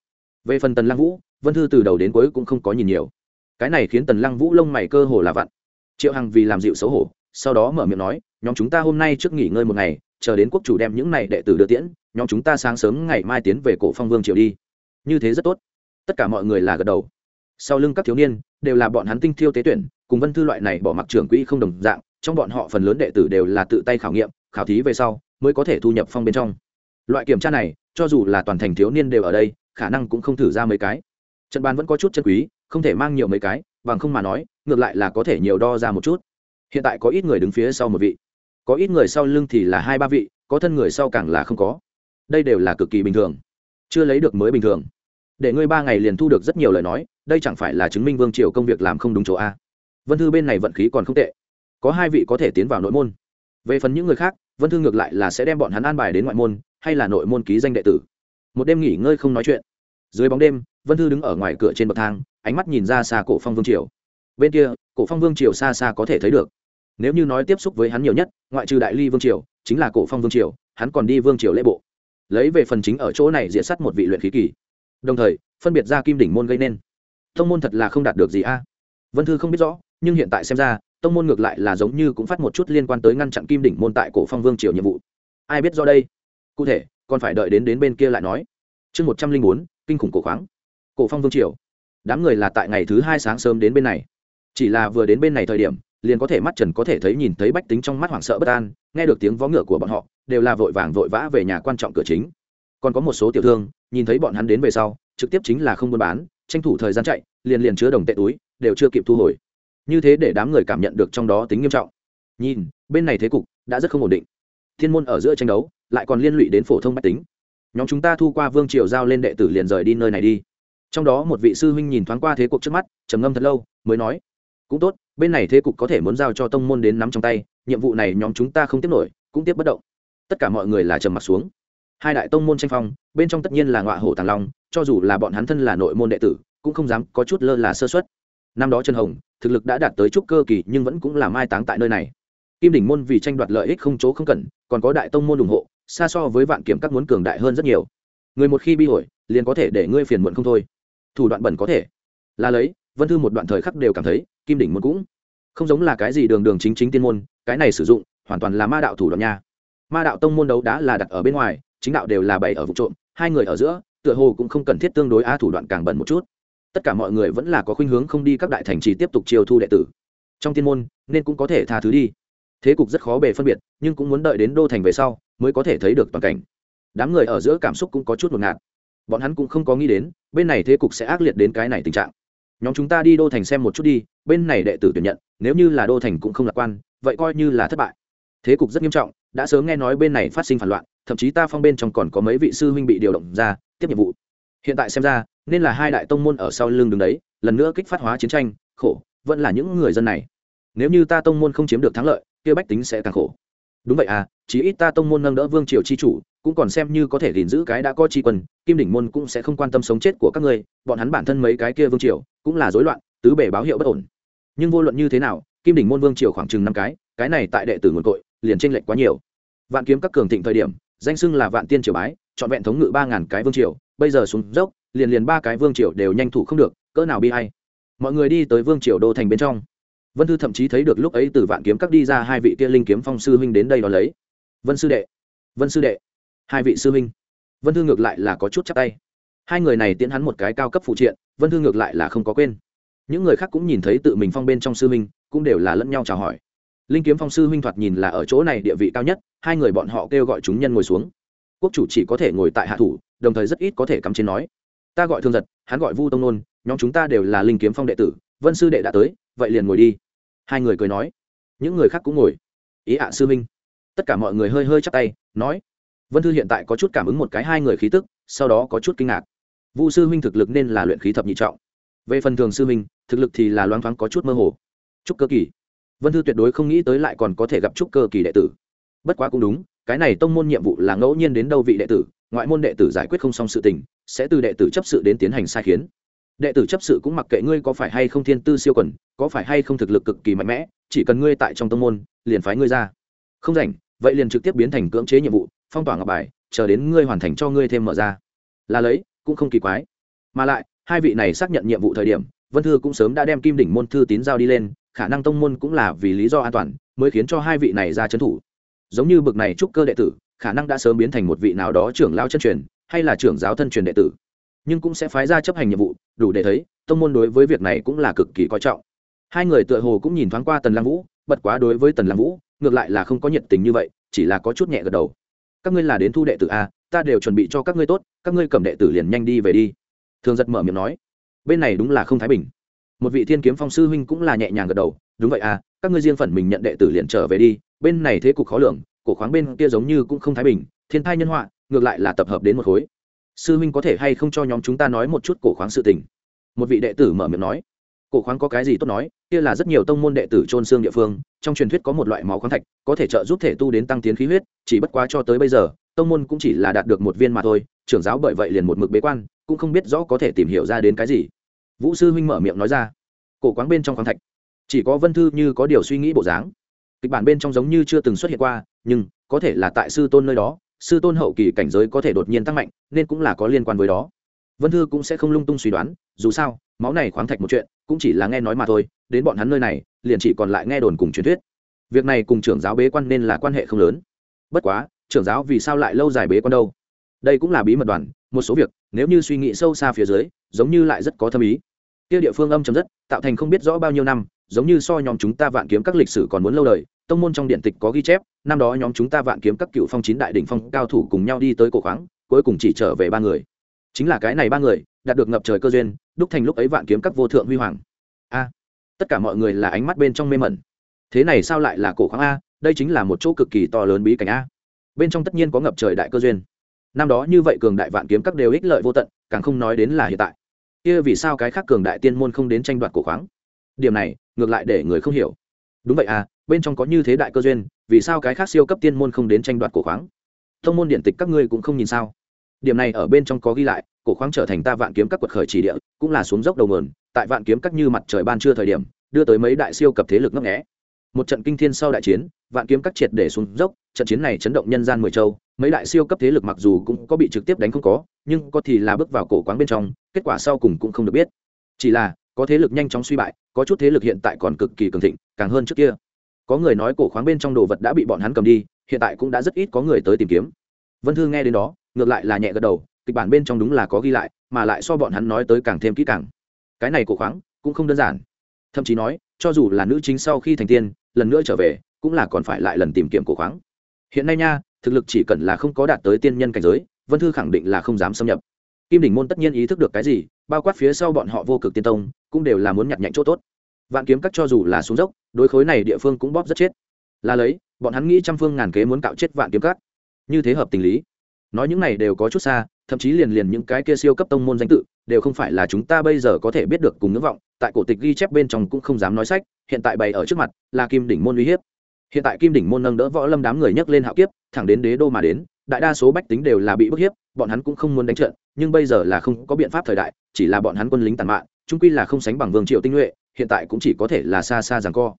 về phần tần lăng vũ, vân thư từ đầu đến cuối cũng không có nhìn nhiều. Cái này khiến tần lăng vũ lông mày cơ hồ là vặn. Triệu hằng vì làm dịu xấu hổ, sau đó mở miệng nói, nhóm chúng ta hôm nay trước nghỉ ngơi một ngày, chờ đến quốc chủ đem những này đệ tử đưa tiễn, nhóm chúng ta sáng sớm ngày mai tiến về cổ phong vương triều đi. Như thế rất tốt tất cả mọi người là gật đầu. Sau lưng các thiếu niên, đều là bọn hắn tinh thiêu tế tuyển, cùng vân thư loại này bỏ mặc trưởng quỹ không đồng dạng, trong bọn họ phần lớn đệ tử đều là tự tay khảo nghiệm, khảo thí về sau, mới có thể thu nhập phong bên trong. Loại kiểm tra này, cho dù là toàn thành thiếu niên đều ở đây, khả năng cũng không thử ra mấy cái. Trận bàn vẫn có chút chân quý, không thể mang nhiều mấy cái, bằng không mà nói, ngược lại là có thể nhiều đo ra một chút. Hiện tại có ít người đứng phía sau một vị. Có ít người sau lưng thì là hai ba vị, có thân người sau càng là không có. Đây đều là cực kỳ bình thường. Chưa lấy được mới bình thường để ngươi ba ngày liền thu được rất nhiều lời nói, đây chẳng phải là chứng minh vương triều công việc làm không đúng chỗ a? Vân thư bên này vận khí còn không tệ. Có hai vị có thể tiến vào nội môn. Về phần những người khác, vân thư ngược lại là sẽ đem bọn hắn an bài đến ngoại môn, hay là nội môn ký danh đệ tử. Một đêm nghỉ ngơi không nói chuyện. Dưới bóng đêm, vân thư đứng ở ngoài cửa trên bậc thang, ánh mắt nhìn ra xa cổ phong vương triều. Bên kia, cổ phong vương triều xa xa có thể thấy được. Nếu như nói tiếp xúc với hắn nhiều nhất, ngoại trừ đại ly vương triều, chính là cổ phong vương triều, hắn còn đi vương triều lễ bộ. Lấy về phần chính ở chỗ này diễn sắt một vị luyện khí kỳ đồng thời, phân biệt ra kim đỉnh môn gây nên. Tông môn thật là không đạt được gì a. Vân thư không biết rõ, nhưng hiện tại xem ra, tông môn ngược lại là giống như cũng phát một chút liên quan tới ngăn chặn kim đỉnh môn tại cổ phong vương triều nhiệm vụ. Ai biết do đây? Cụ thể, còn phải đợi đến đến bên kia lại nói. Chương một trăm linh bốn, kinh khủng cổ khoáng. Cổ phong vương triều. Đám người là tại ngày thứ hai sáng sớm đến bên này. Chỉ là vừa đến bên này thời điểm, liền có thể mắt trần có thể thấy nhìn thấy bách tính trong mắt hoảng sợ bất an, nghe được tiếng vó ngựa của bọn họ, đều là vội vàng vội vã về nhà quan trọng cửa chính. Còn có một số tiểu thương nhìn thấy bọn hắn đến về sau, trực tiếp chính là không buôn bán, tranh thủ thời gian chạy, liền liền chứa đồng tệ túi, đều chưa kịp thu hồi. Như thế để đám người cảm nhận được trong đó tính nghiêm trọng. Nhìn, bên này thế cục đã rất không ổn định. Thiên môn ở giữa tranh đấu, lại còn liên lụy đến phổ thông bách tính. Nhóm chúng ta thu qua vương triều giao lên đệ tử liền rời đi nơi này đi. Trong đó một vị sư huynh nhìn thoáng qua thế cục trước mắt, trầm ngâm thật lâu, mới nói, cũng tốt, bên này thế cục có thể muốn giao cho tông môn đến nắm trong tay, nhiệm vụ này nhóm chúng ta không tiếp nổi, cũng tiếp bất động. Tất cả mọi người là trầm mặt xuống hai đại tông môn tranh phong, bên trong tất nhiên là ngọa hổ tàng long, cho dù là bọn hắn thân là nội môn đệ tử, cũng không dám có chút lơ là sơ xuất năm đó trần hồng, thực lực đã đạt tới chút cơ kỳ nhưng vẫn cũng là mai táng tại nơi này. Kim đỉnh môn vì tranh đoạt lợi ích không chỗ không cần, còn có đại tông môn ủng hộ, xa so với vạn kiểm các muốn cường đại hơn rất nhiều. Người một khi bi ổi liền có thể để ngươi phiền muộn không thôi. Thủ đoạn bẩn có thể. Là lấy, vân thư một đoạn thời khắc đều cảm thấy, kim đỉnh môn cũng không giống là cái gì đường đường chính chính tiên môn, cái này sử dụng, hoàn toàn là ma đạo thủ đoạn nha. Ma đạo tông môn đấu đá là đặt ở bên ngoài chính đạo đều là bày ở vụ trộm, hai người ở giữa, tựa hồ cũng không cần thiết tương đối a thủ đoạn càng bẩn một chút. Tất cả mọi người vẫn là có khuynh hướng không đi các đại thành trì tiếp tục chiêu thu đệ tử. Trong tiên môn, nên cũng có thể tha thứ đi. Thế cục rất khó bề phân biệt, nhưng cũng muốn đợi đến đô thành về sau, mới có thể thấy được toàn cảnh. Đám người ở giữa cảm xúc cũng có chút ngột ngạt. Bọn hắn cũng không có nghĩ đến, bên này thế cục sẽ ác liệt đến cái này tình trạng. Nhóm chúng ta đi đô thành xem một chút đi, bên này đệ tử tuyển nhận, nếu như là đô thành cũng không lạc quan, vậy coi như là thất bại. Thế cục rất nghiêm trọng đã sớm nghe nói bên này phát sinh phản loạn, thậm chí ta phong bên trong còn có mấy vị sư huynh bị điều động ra, tiếp nhiệm vụ. Hiện tại xem ra, nên là hai đại tông môn ở sau lưng đứng đấy, lần nữa kích phát hóa chiến tranh, khổ, vẫn là những người dân này. Nếu như ta tông môn không chiếm được thắng lợi, kia bách tính sẽ càng khổ. Đúng vậy à chỉ ít ta tông môn nâng đỡ vương triều chi chủ, cũng còn xem như có thể gìn giữ cái đã có chi quân, kim đỉnh môn cũng sẽ không quan tâm sống chết của các ngươi, bọn hắn bản thân mấy cái kia vương triều, cũng là rối loạn, tứ bể báo hiệu bất ổn. Nhưng vô luận như thế nào, kim đỉnh môn vương triều khoảng chừng năm cái cái này tại đệ tử nguồn cội liền chênh lệch quá nhiều. Vạn kiếm các cường thịnh thời điểm, danh xưng là vạn tiên triều bái chọn vẹn thống ngự ba ngàn cái vương triều, bây giờ xuống dốc, liền liền ba cái vương triều đều nhanh thủ không được, cỡ nào bi hay mọi người đi tới vương triều đô thành bên trong. Vân thư thậm chí thấy được lúc ấy từ vạn kiếm các đi ra hai vị kia linh kiếm phong sư huynh đến đây đón lấy. Vân sư đệ, vân sư đệ, hai vị sư huynh. Vân thư ngược lại là có chút chắc tay. Hai người này tiến hắn một cái cao cấp phụ triện, vân thư ngược lại là không có quên. Những người khác cũng nhìn thấy tự mình phong bên trong sư huynh, cũng đều là lẫn nhau chào hỏi linh kiếm phong sư huynh thoạt nhìn là ở chỗ này địa vị cao nhất hai người bọn họ kêu gọi chúng nhân ngồi xuống. Quốc chủ chỉ có thể ngồi tại hạ thủ đồng thời rất ít có thể cắm trên nói. Ta gọi thương giật hắn gọi vu tông nôn nhóm chúng ta đều là linh kiếm phong đệ tử vân sư đệ đã tới vậy liền ngồi đi. Hai người cười nói. Những người khác cũng ngồi. Ý ạ sư huynh, tất cả mọi người hơi hơi chắc tay nói. Vân thư hiện tại có chút cảm ứng một cái hai người khí tức sau đó có chút kinh ngạc. Vu sư huynh thực lực nên là luyện khí thập nhị trọng. Về phần thường sư huynh thực lực thì là loáng thoáng có chút mơ hồ. Chúc cơ kỳ vân thư tuyệt đối không nghĩ tới lại còn có thể gặp trúc cơ kỳ đệ tử. Bất quá cũng đúng, cái này tông môn nhiệm vụ là ngẫu nhiên đến đâu vị đệ tử, ngoại môn đệ tử giải quyết không xong sự tình, sẽ từ đệ tử chấp sự đến tiến hành sai khiến. Đệ tử chấp sự cũng mặc kệ ngươi có phải hay không thiên tư siêu quần, có phải hay không thực lực cực kỳ mạnh mẽ, chỉ cần ngươi tại trong tông môn, liền phái ngươi ra. Không rảnh, vậy liền trực tiếp biến thành cưỡng chế nhiệm vụ, phong tỏa ngọc bài, chờ đến ngươi hoàn thành cho ngươi thêm mở ra. Là lấy, cũng không kỳ quái. Mà lại, hai vị này xác nhận nhiệm vụ thời điểm, vân thư cũng sớm đã đem kim đỉnh môn thư tín giao đi lên khả năng tông môn cũng là vì lý do an toàn mới khiến cho hai vị này ra trấn thủ. Giống như bực này trúc cơ đệ tử, khả năng đã sớm biến thành một vị nào đó trưởng lao chân truyền, hay là trưởng giáo thân truyền đệ tử. Nhưng cũng sẽ phái ra chấp hành nhiệm vụ, đủ để thấy, tông môn đối với việc này cũng là cực kỳ coi trọng. Hai người tựa hồ cũng nhìn thoáng qua tần lam vũ bật quá đối với tần lam vũ, ngược lại là không có nhiệt tình như vậy, chỉ là có chút nhẹ gật đầu. Các ngươi là đến thu đệ tử a ta đều chuẩn bị cho các ngươi tốt, các ngươi cầm đệ tử liền nhanh đi về đi. Thường giật mở miệng nói, bên này đúng là không thái bình một vị thiên kiếm phong sư huynh cũng là nhẹ nhàng gật đầu, đúng vậy à các ngươi riêng phần mình nhận đệ tử liền trở về đi, bên này thế cục khó lường, cổ khoáng bên kia giống như cũng không thái bình, thiên thai nhân họa, ngược lại là tập hợp đến một khối. Sư huynh có thể hay không cho nhóm chúng ta nói một chút cổ khoáng sự tình? Một vị đệ tử mở miệng nói. Cổ khoáng có cái gì tốt nói, kia là rất nhiều tông môn đệ tử trôn xương địa phương, trong truyền thuyết có một loại máu khoáng thạch, có thể trợ giúp thể tu đến tăng tiến khí huyết, chỉ bất quá cho tới bây giờ, tông môn cũng chỉ là đạt được một viên mà thôi, trưởng giáo bởi vậy liền một mực bế quan, cũng không biết rõ có thể tìm hiểu ra đến cái gì vũ sư huynh mở miệng nói ra. Cổ quán bên trong khoáng thạch. Chỉ có vân thư như có điều suy nghĩ bộ dáng. Kịch bản bên trong giống như chưa từng xuất hiện qua, nhưng có thể là tại sư tôn nơi đó, sư tôn hậu kỳ cảnh giới có thể đột nhiên tăng mạnh, nên cũng là có liên quan với đó. Vân thư cũng sẽ không lung tung suy đoán, dù sao, máu này khoáng thạch một chuyện, cũng chỉ là nghe nói mà thôi, đến bọn hắn nơi này, liền chỉ còn lại nghe đồn cùng truyền thuyết. Việc này cùng trưởng giáo bế quan nên là quan hệ không lớn. Bất quá, trưởng giáo vì sao lại lâu dài bế quan đâu? Đây cũng là bí mật đoàn, một số việc, nếu như suy nghĩ sâu xa phía dưới, giống như lại rất có thâm ý tiêu địa phương âm chấm dứt tạo thành không biết rõ bao nhiêu năm, giống như so nhóm chúng ta vạn kiếm các lịch sử còn muốn lâu đời, tông môn trong điện tịch có ghi chép, năm đó nhóm chúng ta vạn kiếm các cựu phong chín đại đ ỉ n h phong cao thủ cùng nhau đi tới cổ khoáng, cuối cùng chỉ trở về ba người. Chính là cái này ba người, đạt được ngập trời cơ duyên, đúc thành lúc ấy vạn kiếm các vô thượng huy hoàng. A, tất cả mọi người là ánh mắt bên trong mê mẩn. Thế này sao lại là cổ khoáng a? Đây chính là một chỗ cực kỳ to lớn bí cảnh a. Bên trong tất nhiên có ngập trời đại cơ duyên. Năm đó như vậy cường đại vạn kiếm các đều ích lợi vô tận, càng không nói đến là hiện tại kia vì sao cái khác cường đại tiên môn không đến tranh đoạt cổ khoáng? Điểm này, ngược lại để người không hiểu. Đúng vậy à bên trong có như thế đại cơ duyên, vì sao cái khác siêu cấp tiên môn không đến tranh đoạt cổ khoáng? Thông môn điện tịch các ngươi cũng không nhìn sao? Điểm này ở bên trong có ghi lại, cổ khoáng trở thành ta vạn kiếm các quật khởi chỉ địa, cũng là xuống dốc đầu mườn tại vạn kiếm các như mặt trời ban trưa thời điểm, đưa tới mấy đại siêu cấp thế lực ngấp nghẽ một trận kinh thiên sau đại chiến, vạn kiếm các triệt để xuống dốc, trận chiến này chấn động nhân gian mười châu, mấy đại siêu cấp thế lực mặc dù cũng có bị trực tiếp đánh không có nhưng có thì là bước vào cổ quán bên trong, kết quả sau cùng cũng không được biết. Chỉ là, có thế lực nhanh chóng suy bại, có chút thế lực hiện tại còn cực kỳ cường thịnh, càng hơn trước kia. Có người nói cổ khoáng bên trong đồ vật đã bị bọn hắn cầm đi, hiện tại cũng đã rất ít có người tới tìm kiếm. Vân thư nghe đến đó, ngược lại là nhẹ gật đầu, kịch bản bên trong đúng là có ghi lại, mà lại so bọn hắn nói tới càng thêm kỹ càng. Cái này cổ khoáng cũng không đơn giản. Thậm chí nói, cho dù là nữ chính sau khi thành tiên, lần nữa trở về, cũng là còn phải lại lần tìm kiếm cổ khoáng. Hiện nay nha, thực lực chỉ cần là không có đạt tới tiên nhân cảnh giới vân thư khẳng định là không dám xâm nhập. Kim đỉnh môn tất nhiên ý thức được cái gì, bao quát phía sau bọn họ vô cực tiên tông, cũng đều là muốn nhặt nhạnh chỗ tốt. Vạn kiếm các cho dù là xuống dốc, đối khối này địa phương cũng bóp rất chết. Là lấy, bọn hắn nghĩ trăm phương ngàn kế muốn cạo chết vạn kiếm các. Như thế hợp tình lý. Nói những này đều có chút xa, thậm chí liền liền những cái kia siêu cấp tông môn danh tự, đều không phải là chúng ta bây giờ có thể biết được cùng ngưỡng vọng, tại cổ tịch ghi chép bên trong cũng không dám nói sách, hiện tại bày ở trước mặt, là kim đỉnh môn uy hiếp. Hiện tại kim đỉnh môn nâng đỡ võ lâm đám người nhấc lên hạo kiếp, thẳng đến đế đô mà đến đại đa số bách tính đều là bị bức hiếp bọn hắn cũng không muốn đánh trận nhưng bây giờ là không có biện pháp thời đại chỉ là bọn hắn quân lính tàn mạng, trung quy là không sánh bằng vương triệu tinh nhuệ hiện tại cũng chỉ có thể là xa xa rằng co.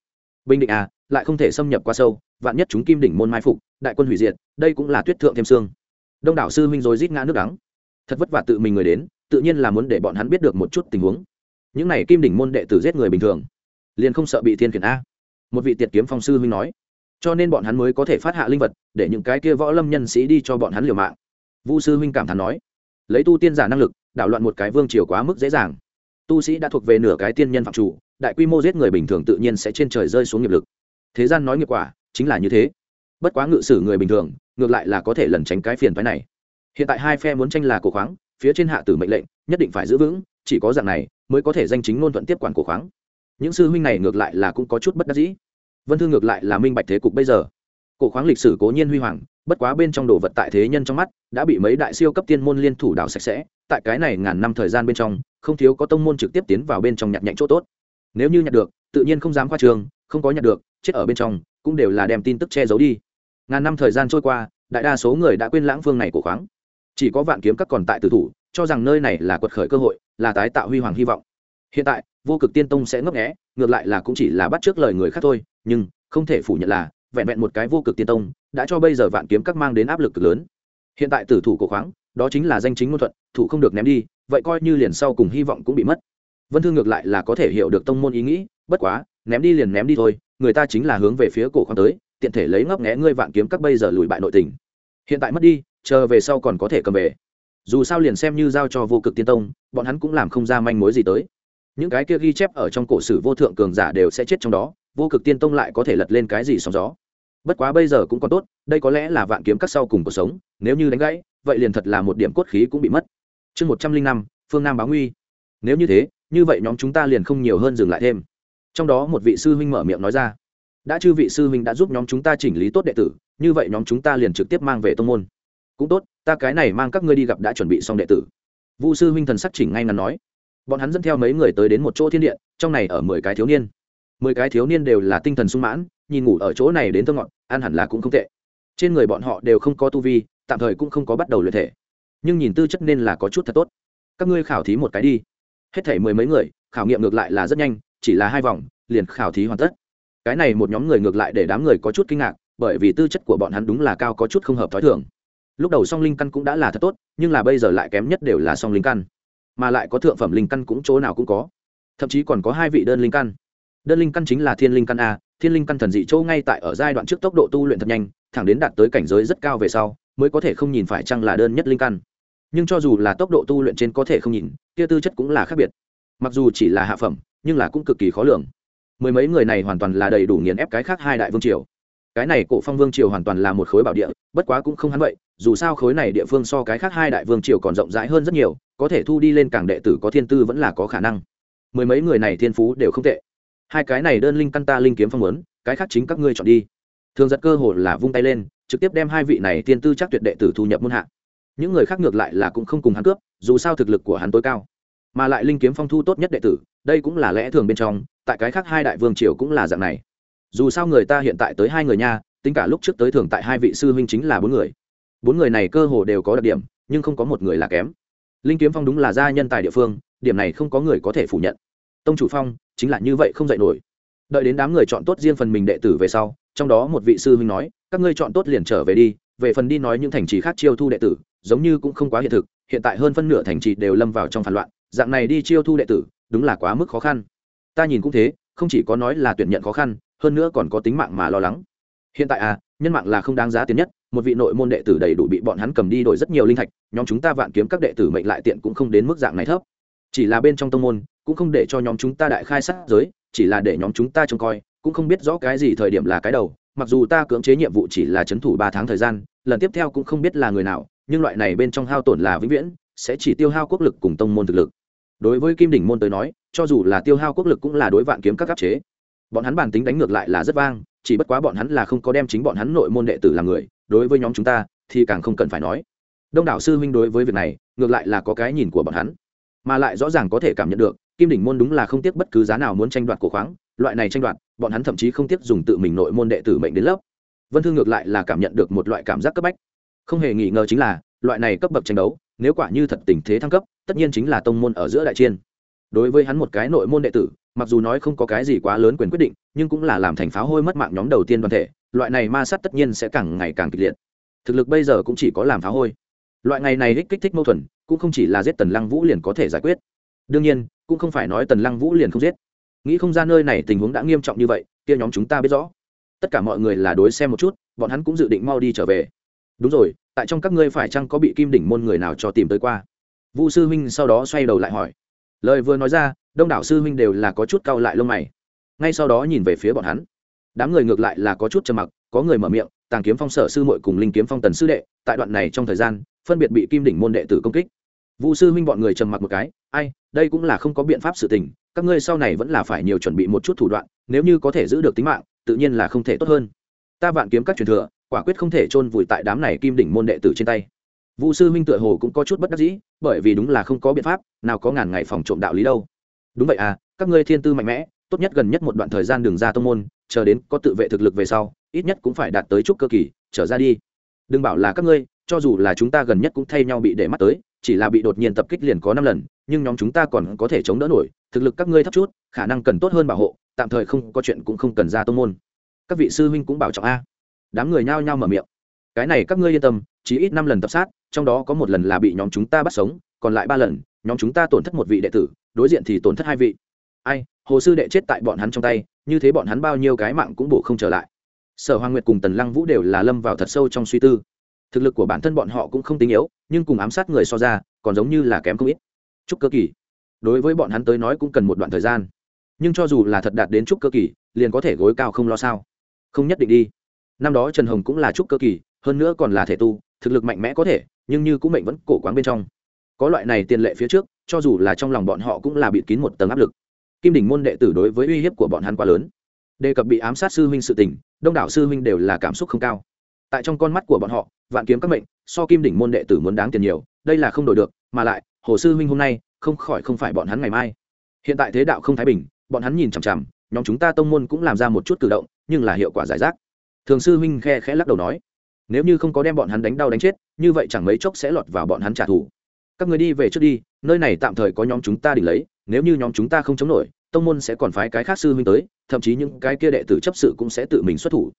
Bình định à lại không thể xâm nhập qua sâu vạn nhất chúng kim đỉnh môn mai phục đại quân hủy diệt đây cũng là tuyết thượng thêm xương. Đông đảo sư huynh rồi rít ngã nước đắng. Thật vất vả tự mình người đến tự nhiên là muốn để bọn hắn biết được một chút tình huống. Những này kim đỉnh môn đệ tử giết người bình thường liền không sợ bị thiên khiển a. Một vị tiệt kiếm phong sư huynh nói cho nên bọn hắn mới có thể phát hạ linh vật, để những cái kia võ lâm nhân sĩ đi cho bọn hắn liều mạng. Vu sư huynh cảm thán nói, lấy tu tiên giả năng lực, đảo loạn một cái vương triều quá mức dễ dàng. Tu sĩ đã thuộc về nửa cái tiên nhân phạm chủ, đại quy mô giết người bình thường tự nhiên sẽ trên trời rơi xuống nghiệp lực. Thế gian nói nghiệp quả, chính là như thế. Bất quá ngự sử người bình thường, ngược lại là có thể lẩn tránh cái phiền phái này. Hiện tại hai phe muốn tranh là cổ khoáng, phía trên hạ tử mệnh lệnh, nhất định phải giữ vững, chỉ có dạng này mới có thể danh chính ngôn thuận tiếp quản cổ khoáng. Những sư huynh này ngược lại là cũng có chút bất đắc dĩ vân thương ngược lại là minh bạch thế cục bây giờ. Cổ khoáng lịch sử cố nhiên huy hoàng, bất quá bên trong đồ vật tại thế nhân trong mắt đã bị mấy đại siêu cấp tiên môn liên thủ đào sạch sẽ, tại cái này ngàn năm thời gian bên trong, không thiếu có tông môn trực tiếp tiến vào bên trong nhặt nhạnh chỗ tốt. Nếu như nhặt được, tự nhiên không dám khoa trường, không có nhặt được, chết ở bên trong cũng đều là đem tin tức che giấu đi. Ngàn năm thời gian trôi qua, đại đa số người đã quên lãng phương này của khoáng. Chỉ có vạn kiếm các còn tại tử thủ, cho rằng nơi này là quật khởi cơ hội, là tái tạo huy hoàng hy vọng. Hiện tại vô cực tiên tông sẽ ngấp nghẽ ngược lại là cũng chỉ là bắt trước lời người khác thôi, nhưng không thể phủ nhận là, vẹn vẹn một cái vô cực tiên tông đã cho bây giờ vạn kiếm các mang đến áp lực cực lớn. Hiện tại tử thủ cổ khoáng, đó chính là danh chính ngôn thuận, thủ không được ném đi, vậy coi như liền sau cùng hy vọng cũng bị mất. Vân thương ngược lại là có thể hiểu được tông môn ý nghĩ, bất quá, ném đi liền ném đi thôi, người ta chính là hướng về phía cổ khoáng tới, tiện thể lấy ngấp nghẽ ngươi vạn kiếm các bây giờ lùi bại nội tình. Hiện tại mất đi, chờ về sau còn có thể cầm về. Dù sao liền xem như giao cho vô cực tiên tông, bọn hắn cũng làm không ra manh mối gì tới những cái kia ghi chép ở trong cổ sử vô thượng cường giả đều sẽ chết trong đó, vô cực tiên tông lại có thể lật lên cái gì sóng gió. Bất quá bây giờ cũng còn tốt, đây có lẽ là vạn kiếm các sau cùng cuộc sống, nếu như đánh gãy, vậy liền thật là một điểm cốt khí cũng bị mất. Chương một trăm linh năm, phương nam báo nguy. Nếu như thế, như vậy nhóm chúng ta liền không nhiều hơn dừng lại thêm. Trong đó một vị sư huynh mở miệng nói ra. Đã chư vị sư huynh đã giúp nhóm chúng ta chỉnh lý tốt đệ tử, như vậy nhóm chúng ta liền trực tiếp mang về tông môn. Cũng tốt, ta cái này mang các ngươi đi gặp đã chuẩn bị xong đệ tử. Vu sư huynh thần sắc chỉnh ngay ngắn nói bọn hắn dẫn theo mấy người tới đến một chỗ thiên điện, trong này ở mười cái thiếu niên. Mười cái thiếu niên đều là tinh thần sung mãn, nhìn ngủ ở chỗ này đến thơ ngọn ăn hẳn là cũng không tệ. Trên người bọn họ đều không có tu vi, tạm thời cũng không có bắt đầu luyện thể. Nhưng nhìn tư chất nên là có chút thật tốt. Các ngươi khảo thí một cái đi. Hết thể mười mấy người, khảo nghiệm ngược lại là rất nhanh, chỉ là hai vòng, liền khảo thí hoàn tất. Cái này một nhóm người ngược lại để đám người có chút kinh ngạc, bởi vì tư chất của bọn hắn đúng là cao có chút không hợp t h ó i thường. Lúc đầu song linh căn cũng đã là thật tốt, nhưng là bây giờ lại kém nhất đều là song linh căn mà lại có thượng phẩm linh căn cũng chỗ nào cũng có. Thậm chí còn có hai vị đơn linh căn. Đơn linh căn chính là thiên linh căn a, thiên linh căn thần dị châu ngay tại ở giai đoạn trước tốc độ tu luyện thật nhanh, thẳng đến đạt tới cảnh giới rất cao về sau, mới có thể không nhìn phải chăng là đơn nhất linh căn. Nhưng cho dù là tốc độ tu luyện trên có thể không nhìn, kia tư chất cũng là khác biệt. Mặc dù chỉ là hạ phẩm, nhưng là cũng cực kỳ khó lường. Mười mấy người này hoàn toàn là đầy đủ nghiền ép cái khác hai đại vương triều cái này cổ phong vương triều hoàn toàn là một khối bảo địa bất quá cũng không hắn vậy dù sao khối này địa phương so cái khác hai đại vương triều còn rộng rãi hơn rất nhiều có thể thu đi lên cảng đệ tử có thiên tư vẫn là có khả năng. Mười mấy người này thiên phú đều không tệ. Hai cái này đơn linh căn ta linh kiếm phong muốn, cái khác chính các ngươi chọn đi. Thường giật cơ hội là vung tay lên trực tiếp đem hai vị này tiên tư chắc tuyệt đệ tử thu nhập môn hạ. Những người khác ngược lại là cũng không cùng hắn cướp dù sao thực lực của hắn tối cao. Mà lại linh kiếm phong thu tốt nhất đệ tử đây cũng là lẽ thường bên trong tại cái khác hai đại vương triều cũng là dạng này dù sao người ta hiện tại tới hai người nha, tính cả lúc trước tới thường tại hai vị sư huynh chính là bốn người. Bốn người này cơ hồ đều có đặc điểm, nhưng không có một người là kém. Linh kiếm phong đúng là gia nhân tài địa phương, điểm này không có người có thể phủ nhận. Tông chủ phong, chính là như vậy không dạy nổi. Đợi đến đám người chọn tốt riêng phần mình đệ tử về sau, trong đó một vị sư huynh nói, các ngươi chọn tốt liền trở về đi, về phần đi nói những thành trì khác chiêu thu đệ tử, giống như cũng không quá hiện thực, hiện tại hơn phân nửa thành trì đều lâm vào trong phản loạn, dạng này đi chiêu thu đệ tử, đúng là quá mức khó khăn. Ta nhìn cũng thế, không chỉ có nói là tuyển nhận khó khăn hơn nữa còn có tính mạng mà lo lắng. Hiện tại à nhân mạng là không đáng giá tiền nhất, một vị nội môn đệ tử đầy đủ bị bọn hắn cầm đi đổi rất nhiều linh thạch, nhóm chúng ta vạn kiếm các đệ tử mệnh lại tiện cũng không đến mức dạng này thấp. Chỉ là bên trong tông môn, cũng không để cho nhóm chúng ta đại khai sát giới, chỉ là để nhóm chúng ta trông coi, cũng không biết rõ cái gì thời điểm là cái đầu, mặc dù ta cưỡng chế nhiệm vụ chỉ là c h ấ n thủ ba tháng thời gian, lần tiếp theo cũng không biết là người nào, nhưng loại này bên trong hao tổn là vĩnh viễn, sẽ chỉ tiêu hao quốc lực cùng tông môn thực lực. Đối với kim đỉnh môn tới nói, cho dù là tiêu hao quốc lực cũng là đối vạn kiếm các áp chế bọn hắn bản tính đánh ngược lại là rất vang, chỉ bất quá bọn hắn là không có đem chính bọn hắn nội môn đệ tử làm người, đối với nhóm chúng ta thì càng không cần phải nói. Đông đảo sư huynh đối với việc này, ngược lại là có cái nhìn của bọn hắn, mà lại rõ ràng có thể cảm nhận được, kim đỉnh môn đúng là không tiếc bất cứ giá nào muốn tranh đoạt cổ khoáng, loại này tranh đoạt, bọn hắn thậm chí không tiếc dùng tự mình nội môn đệ tử mệnh đến lớp. Vân thương ngược lại là cảm nhận được một loại cảm giác cấp bách. Không hề nghi ngờ chính là, loại này cấp bậc tranh đấu, nếu quả như thật tình thế thăng cấp, tất nhiên chính là tông môn ở giữa đại chiên. Đối với hắn một cái nội môn đệ tử mặc dù nói không có cái gì quá lớn quyền quyết định, nhưng cũng là làm thành pháo hôi mất mạng nhóm đầu tiên đoàn thể, loại này ma sát tất nhiên sẽ càng ngày càng kịch liệt. Thực lực bây giờ cũng chỉ có làm pháo hôi. Loại ngày này hích kích thích mâu thuẫn, cũng không chỉ là giết tần lăng vũ liền có thể giải quyết. Đương nhiên, cũng không phải nói tần lăng vũ liền không giết. Nghĩ không ra nơi này tình huống đã nghiêm trọng như vậy, kia nhóm chúng ta biết rõ. Tất cả mọi người là đối xem một chút, bọn hắn cũng dự định mau đi trở về. Đúng rồi, tại trong các ngươi phải chăng có bị kim đỉnh môn người nào cho tìm tới qua? Vu sư huynh sau đó xoay đầu lại hỏi. Lời vừa nói ra đông đảo sư huynh đều là có chút cau lại lông mày. Ngay sau đó nhìn về phía bọn hắn. Đám người ngược lại là có chút trầm mặc, có người mở miệng, tàng kiếm phong sở sư muội cùng linh kiếm phong tần sư đệ, tại đoạn này trong thời gian, phân biệt bị kim đỉnh môn đệ tử công kích. Vũ sư huynh bọn người trầm mặc một cái, ai, đây cũng là không có biện pháp sự tình, các ngươi sau này vẫn là phải nhiều chuẩn bị một chút thủ đoạn, nếu như có thể giữ được tính mạng, tự nhiên là không thể tốt hơn. Ta vạn kiếm các truyền thừa, quả quyết không thể chôn vùi tại đám này kim đỉnh môn đệ tử trên tay. Vũ sư huynh tựa hồ cũng có chút bất đắc dĩ, bởi vì đúng là không có biện pháp, nào có ngàn ngày phòng trộm đạo lý đâu đúng vậy à các ngươi thiên tư mạnh mẽ, tốt nhất gần nhất một đoạn thời gian đường ra tông môn, chờ đến có tự vệ thực lực về sau, ít nhất cũng phải đạt tới chút cơ kỳ, trở ra đi. Đừng bảo là các ngươi, cho dù là chúng ta gần nhất cũng thay nhau bị để mắt tới, chỉ là bị đột nhiên tập kích liền có năm lần, nhưng nhóm chúng ta còn có thể chống đỡ nổi, thực lực các ngươi thấp chút, khả năng cần tốt hơn bảo hộ, tạm thời không, có chuyện cũng không cần ra tông môn. Các vị sư huynh cũng bảo trọng a. Đám người nhao nhao mở miệng. Cái này các ngươi yên tâm, chỉ ít năm lần tập sát, trong đó có một lần là bị nhóm chúng ta bắt sống, còn lại ba lần, nhóm chúng ta tổn thất một vị đệ tử đối diện thì tổn thất hai vị. Ai, hồ sư đệ chết tại bọn hắn trong tay, như thế bọn hắn bao nhiêu cái mạng cũng bổ không trở lại. Sở hoàng nguyệt cùng tần lăng vũ đều là lâm vào thật sâu trong suy tư. Thực lực của bản thân bọn họ cũng không tính yếu, nhưng cùng ám sát người so ra, còn giống như là kém không ít. Trúc cơ kỳ. Đối với bọn hắn tới nói cũng cần một đoạn thời gian. Nhưng cho dù là thật đạt đến trúc cơ kỳ, liền có thể gối cao không lo sao. Không nhất định đi. Năm đó trần hồng cũng là trúc cơ kỳ, hơn nữa còn là thể tu, thực lực mạnh mẽ có thể, nhưng như cũng mệnh vẫn cổ quáng bên trong có loại này tiền lệ phía trước, cho dù là trong lòng bọn họ cũng là bịt kín một tầng áp lực. Kim đỉnh môn đệ tử đối với uy hiếp của bọn hắn quá lớn. Đề cập bị ám sát sư huynh sự tình, đông đảo sư huynh đều là cảm xúc không cao. Tại trong con mắt của bọn họ, vạn kiếm các mệnh, so kim đỉnh môn đệ tử muốn đáng tiền nhiều, đây là không đổi được, mà lại, hồ sư huynh hôm nay, không khỏi không phải bọn hắn ngày mai. Hiện tại thế đạo không thái bình, bọn hắn nhìn chằm chằm, nhóm chúng ta tông môn cũng làm ra một chút cử động, nhưng là hiệu quả giải rác. Thường sư huynh khe khẽ lắc đầu nói, nếu như không có đem bọn hắn đánh đau đánh chết, như vậy chẳng mấy chốc sẽ lọt vào bọn hắn trả thù các người đi về trước đi, nơi này tạm thời có nhóm chúng ta đỉnh lấy, nếu như nhóm chúng ta không chống nổi, tông môn sẽ còn phái cái khác sư huynh tới, thậm chí những cái kia đệ tử chấp sự cũng sẽ tự mình xuất thủ.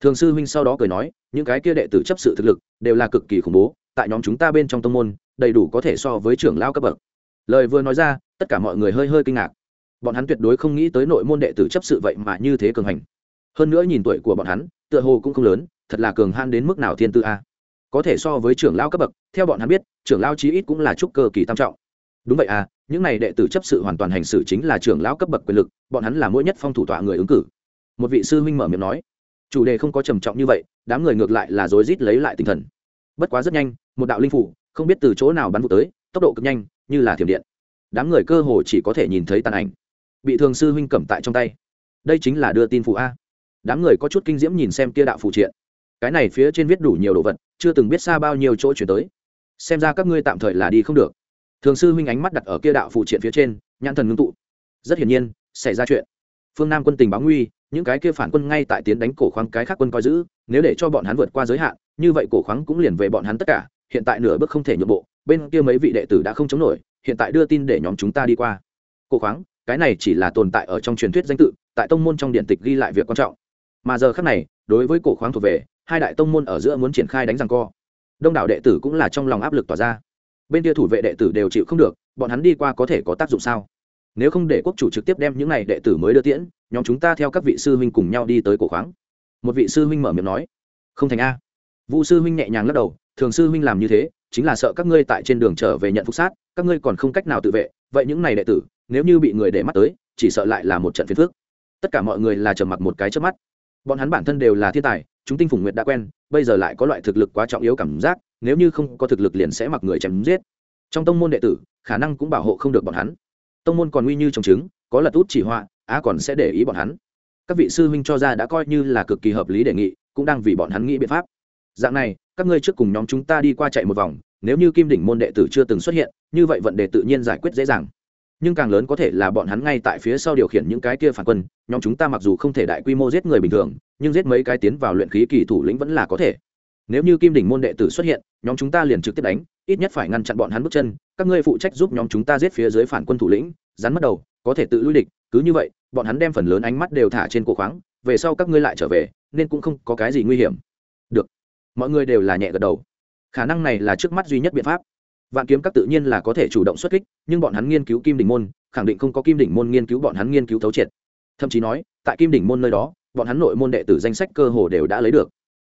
Thường sư huynh sau đó cười nói, những cái kia đệ tử chấp sự thực lực đều là cực kỳ khủng bố, tại nhóm chúng ta bên trong tông môn, đầy đủ có thể so với trưởng lao cấp bậc. Lời vừa nói ra, tất cả mọi người hơi hơi kinh ngạc. Bọn hắn tuyệt đối không nghĩ tới nội môn đệ tử chấp sự vậy mà như thế cường hành. Hơn nữa nhìn tuổi của bọn hắn, tựa hồ cũng không lớn, thật là cường han đến mức nào thiên tư a có thể so với trưởng lao cấp bậc, theo bọn hắn biết, trưởng lao chí ít cũng là trúc cơ kỳ tam trọng. Đúng vậy à những này đệ tử chấp sự hoàn toàn hành xử chính là trưởng lão cấp bậc quyền lực, bọn hắn là mỗi nhất phong thủ tọa người ứng cử. Một vị sư huynh mở miệng nói, chủ đề không có trầm trọng như vậy, đám người ngược lại là rối rít lấy lại tinh thần. Bất quá rất nhanh, một đạo linh phủ, không biết từ chỗ nào bắn vụ tới, tốc độ cực nhanh, như là thiểm điện. Đám người cơ hồ chỉ có thể nhìn thấy tàn ảnh. Bị thường sư huynh cầm tại trong tay. Đây chính là đưa tin phụ a. Đám người có chút kinh diễm nhìn xem kia đạo phụ triện. Cái này phía trên viết đủ nhiều đồ vật chưa từng biết xa bao nhiêu chỗ chuyển tới. Xem ra các ngươi tạm thời là đi không được. Thường sư huynh ánh mắt đặt ở kia đạo phụ triện phía trên, nhãn thần ngưng tụ. Rất hiển nhiên, xảy ra chuyện. Phương nam quân tình báo nguy, những cái kia phản quân ngay tại tiến đánh cổ khoáng cái khác quân coi giữ, nếu để cho bọn hắn vượt qua giới hạn, như vậy cổ khoáng cũng liền về bọn hắn tất cả, hiện tại nửa bước không thể nhượng bộ, bên kia mấy vị đệ tử đã không chống nổi, hiện tại đưa tin để nhóm chúng ta đi qua. Cổ khoáng, cái này chỉ là tồn tại ở trong truyền thuyết danh tự, tại tông môn trong điện tịch ghi lại việc quan trọng. Mà giờ khác này, đối với cổ khoáng thuộc về hai đại tông môn ở giữa muốn triển khai đánh răng co. Đông đảo đệ tử cũng là trong lòng áp lực tỏa ra. Bên kia thủ vệ đệ tử đều chịu không được, bọn hắn đi qua có thể có tác dụng sao? Nếu không để quốc chủ trực tiếp đem những này đệ tử mới đưa tiễn, nhóm chúng ta theo các vị sư huynh cùng nhau đi tới cổ khoáng. Một vị sư huynh mở miệng nói. Không thành a. Vu sư huynh nhẹ nhàng lắc đầu, thường sư huynh làm như thế, chính là sợ các ngươi tại trên đường trở về nhận phục sát, các ngươi còn không cách nào tự vệ, vậy những này đệ tử, nếu như bị người để mắt tới, chỉ sợ lại là một trận phiền phước tất cả mọi người là trầm mặc một cái trước mắt. Bọn hắn bản thân đều là thiên tài chúng tinh phùng nguyệt đã quen, bây giờ lại có loại thực lực quá trọng yếu cảm giác, nếu như không có thực lực liền sẽ mặc người chém giết. Trong tông môn đệ tử, khả năng cũng bảo hộ không được bọn hắn. Tông môn còn nguy như trồng trứng, có lật út chỉ họa, á còn sẽ để ý bọn hắn. Các vị sư huynh cho ra đã coi như là cực kỳ hợp lý đề nghị, cũng đang vì bọn hắn nghĩ biện pháp. Dạng này, các ngươi trước cùng nhóm chúng ta đi qua chạy một vòng, nếu như kim đỉnh môn đệ tử chưa từng xuất hiện, như vậy vận đề tự nhiên giải quyết dễ dàng. Nhưng càng lớn có thể là bọn hắn ngay tại phía sau điều khiển những cái kia phản quân, nhóm chúng ta mặc dù không thể đại quy mô giết người bình thường nhưng giết mấy cái tiến vào luyện khí kỳ thủ lĩnh vẫn là có thể. Nếu như kim đỉnh môn đệ tử xuất hiện, nhóm chúng ta liền trực tiếp đánh, ít nhất phải ngăn chặn bọn hắn bước chân, các ngươi phụ trách giúp nhóm chúng ta giết phía dưới phản quân thủ lĩnh, rắn mất đầu, có thể tự lui địch, cứ như vậy, bọn hắn đem phần lớn ánh mắt đều thả trên cổ khoáng, về sau các ngươi lại trở về, nên cũng không có cái gì nguy hiểm. Được. Mọi người đều là nhẹ gật đầu. Khả năng này là trước mắt duy nhất biện pháp. Vạn kiếm các tự nhiên là có thể chủ động xuất kích, nhưng bọn hắn nghiên cứu kim đỉnh môn, khẳng định không có kim đỉnh môn nghiên cứu bọn hắn nghiên cứu thấu triệt. Thậm chí nói, tại kim đỉnh môn nơi đó bọn hắn nội môn đệ tử danh sách cơ hồ đều đã lấy được.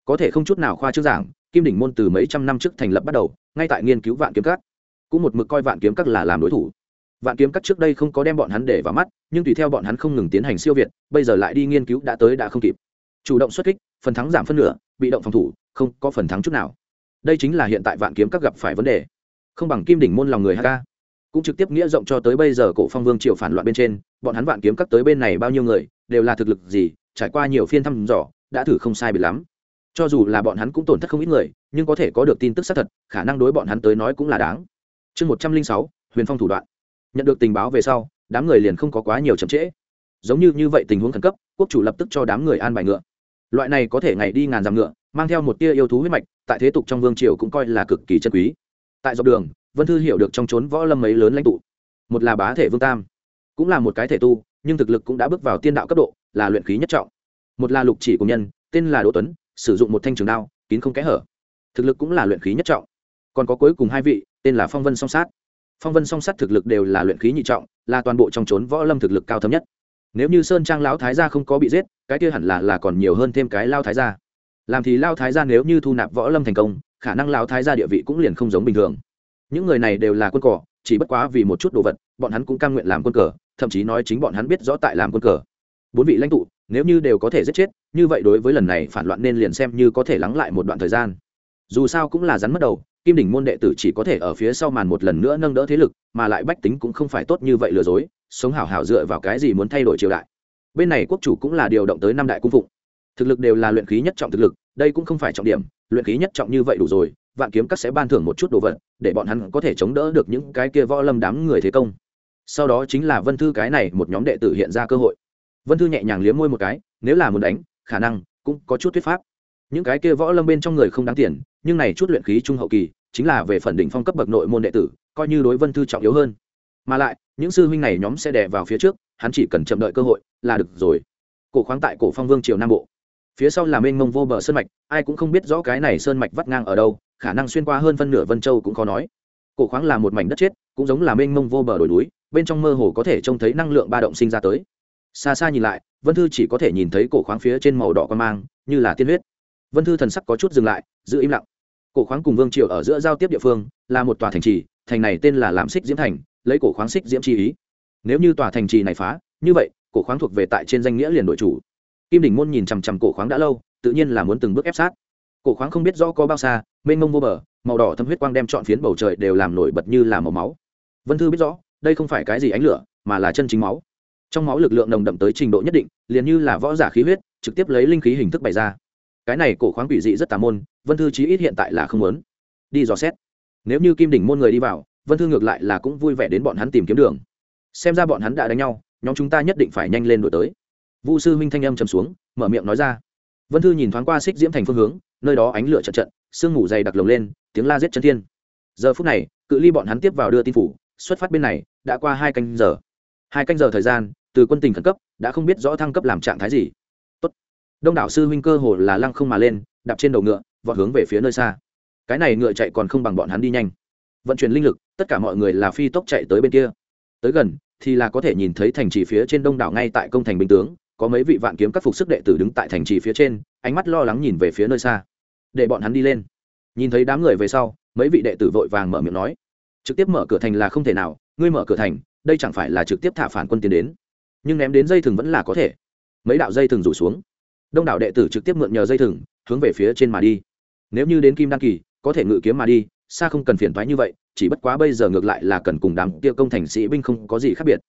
Có thể không chút nào khoa trước giảng, kim đỉnh môn từ mấy trăm năm trước thành lập bắt đầu, ngay tại nghiên cứu vạn kiếm các. Cũng một mực coi vạn kiếm các là làm đối thủ. Vạn kiếm các trước đây không có đem bọn hắn để vào mắt, nhưng tùy theo bọn hắn không ngừng tiến hành siêu việt, bây giờ lại đi nghiên cứu đã tới đã không kịp. Chủ động xuất kích, phần thắng giảm phân nửa, bị động phòng thủ, không có phần thắng chút nào. Đây chính là hiện tại vạn kiếm các gặp phải vấn đề. Không bằng kim đỉnh môn lòng người hk cũng trực tiếp nghĩa rộng cho tới bây giờ cổ phong vương triều phản loạn bên trên, bọn hắn vạn kiếm các tới bên này bao nhiêu người, đều là thực lực gì trải qua nhiều phiên thăm dò, đã thử không sai bị lắm. Cho dù là bọn hắn cũng tổn thất không ít người, nhưng có thể có được tin tức xác thật, khả năng đối bọn hắn tới nói cũng là đáng. Chương một trăm linh sáu, huyền phong thủ đoạn. Nhận được tình báo về sau, đám người liền không có quá nhiều chậm trễ. Giống như như vậy tình huống khẩn cấp, quốc chủ lập tức cho đám người an bài ngựa. Loại này có thể ngày đi ngàn dặm ngựa, mang theo một tia yêu thú huyết mạch, tại thế tục trong vương triều cũng coi là cực kỳ chân quý. Tại dọc đường, vân thư hiểu được trong trốn võ lâm mấy lớn lãnh tụ. Một là bá thể vương tam, cũng là một cái thể tu, nhưng thực lực cũng đã bước vào tiên đạo cấp độ là luyện khí nhất trọng. Một là lục chỉ của nhân, tên là đỗ tuấn, sử dụng một thanh trường đao, kín không kẽ hở. Thực lực cũng là luyện khí nhất trọng. Còn có cuối cùng hai vị, tên là phong vân song sát. Phong vân song sát thực lực đều là luyện khí nhị trọng, là toàn bộ trong trốn võ lâm thực lực cao thấm nhất. Nếu như sơn trang lão thái gia không có bị giết, cái kia hẳn là là còn nhiều hơn thêm cái lao thái gia. Làm thì lao thái gia nếu như thu nạp võ lâm thành công, khả năng lao thái gia địa vị cũng liền không giống bình thường. Những người này đều là quân cỏ chỉ bất quá vì một chút đồ vật, bọn hắn cũng cam nguyện làm quân cờ, thậm chí nói chính bọn hắn biết rõ tại làm quân cờ bốn vị lãnh tụ, nếu như đều có thể giết chết, như vậy đối với lần này phản loạn nên liền xem như có thể lắng lại một đoạn thời gian. Dù sao cũng là rắn mất đầu, kim đỉnh môn đệ tử chỉ có thể ở phía sau màn một lần nữa nâng đỡ thế lực, mà lại bách tính cũng không phải tốt như vậy lừa dối, sống hảo hảo dựa vào cái gì muốn thay đổi triều đại. Bên này quốc chủ cũng là điều động tới năm đại cung phụng. Thực lực đều là luyện khí nhất trọng thực lực, đây cũng không phải trọng điểm, luyện khí nhất trọng như vậy đủ rồi, vạn kiếm các sẽ ban thưởng một chút đồ vật, để bọn hắn có thể chống đỡ được những cái kia võ lâm đám người thế công. Sau đó chính là vân thư cái này một nhóm đệ tử hiện ra cơ hội vân thư nhẹ nhàng liếm môi một cái, nếu là muốn đánh, khả năng cũng có chút thuyết pháp. Những cái kia võ lâm bên trong người không đáng tiền, nhưng này chút luyện khí trung hậu kỳ, chính là về phần đỉnh phong cấp bậc nội môn đệ tử, coi như đối vân thư trọng yếu hơn. Mà lại, những sư huynh này nhóm sẽ đè vào phía trước, hắn chỉ cần chậm đợi cơ hội là được rồi. Cổ khoáng tại cổ phong vương triều nam bộ. Phía sau là mênh mông vô bờ sơn mạch, ai cũng không biết rõ cái này sơn mạch vắt ngang ở đâu, khả năng xuyên qua hơn phân nửa vân châu cũng khó nói. Cổ khoáng là một mảnh đất chết, cũng giống là mênh mông vô bờ đồi núi, bên trong mơ hồ có thể trông thấy năng lượng ba động sinh ra tới xa xa nhìn lại, vân thư chỉ có thể nhìn thấy cổ khoáng phía trên màu đỏ con mang, như là tiên huyết. Vân thư thần sắc có chút dừng lại, giữ im lặng. Cổ khoáng cùng vương triều ở giữa giao tiếp địa phương, là một tòa thành trì, thành này tên là làm xích diễm thành, lấy cổ khoáng xích diễm chi ý. Nếu như tòa thành trì này phá, như vậy, cổ khoáng thuộc về tại trên danh nghĩa liền đội chủ. Kim đỉnh môn nhìn chằm chằm cổ khoáng đã lâu, tự nhiên là muốn từng bước ép sát. Cổ khoáng không biết rõ có bao xa, mênh mông vô bờ, màu đỏ thâm huyết quang đem trọn phiến bầu trời đều làm nổi bật như là màu máu. Vân thư biết rõ, đây không phải cái gì ánh lửa, mà là chân chính máu trong máu lực lượng nồng đậm tới trình độ nhất định, liền như là võ giả khí huyết, trực tiếp lấy linh khí hình thức bày ra. Cái này cổ khoáng quỷ dị rất tà môn, vân thư chí ít hiện tại là không muốn. Đi dò xét. Nếu như kim đỉnh môn người đi vào, vân thư ngược lại là cũng vui vẻ đến bọn hắn tìm kiếm đường. Xem ra bọn hắn đã đánh nhau, nhóm chúng ta nhất định phải nhanh lên đổi tới. Vu sư huynh thanh âm trầm xuống, mở miệng nói ra. Vân thư nhìn thoáng qua xích diễm thành phương hướng, nơi đó ánh lửa trận trận sương ngủ dày đặc lồng lên, tiếng la giết chân thiên. Giờ phút này, cự ly bọn hắn tiếp vào đưa tin phủ, xuất phát bên này, đã qua hai canh giờ. Hai canh giờ thời gian từ quân tình khẩn cấp, đã không biết rõ thăng cấp làm trạng thái gì. Tốt. đông đảo sư huynh cơ hồ là lăng không mà lên, đạp trên đầu ngựa, vọt hướng về phía nơi xa. Cái này ngựa chạy còn không bằng bọn hắn đi nhanh. Vận chuyển linh lực, tất cả mọi người là phi tốc chạy tới bên kia. Tới gần, thì là có thể nhìn thấy thành trì phía trên đông đảo ngay tại công thành binh tướng, có mấy vị vạn kiếm các phục sức đệ tử đứng tại thành trì phía trên, ánh mắt lo lắng nhìn về phía nơi xa. Để bọn hắn đi lên. Nhìn thấy đám người về sau, mấy vị đệ tử vội vàng mở miệng nói. Trực tiếp mở cửa thành là không thể nào, ngươi mở cửa thành, đây chẳng phải là trực tiếp thả phản quân tiến đến nhưng ném đến dây thừng vẫn là có thể. Mấy đạo dây thừng rủ xuống. Đông đảo đệ tử trực tiếp mượn nhờ dây thừng, hướng về phía trên mà đi. Nếu như đến kim đăng kỳ, có thể ngự kiếm mà đi, xa không cần phiền thoái như vậy, chỉ bất quá bây giờ ngược lại là cần cùng đám tiêu công thành sĩ binh không có gì khác biệt.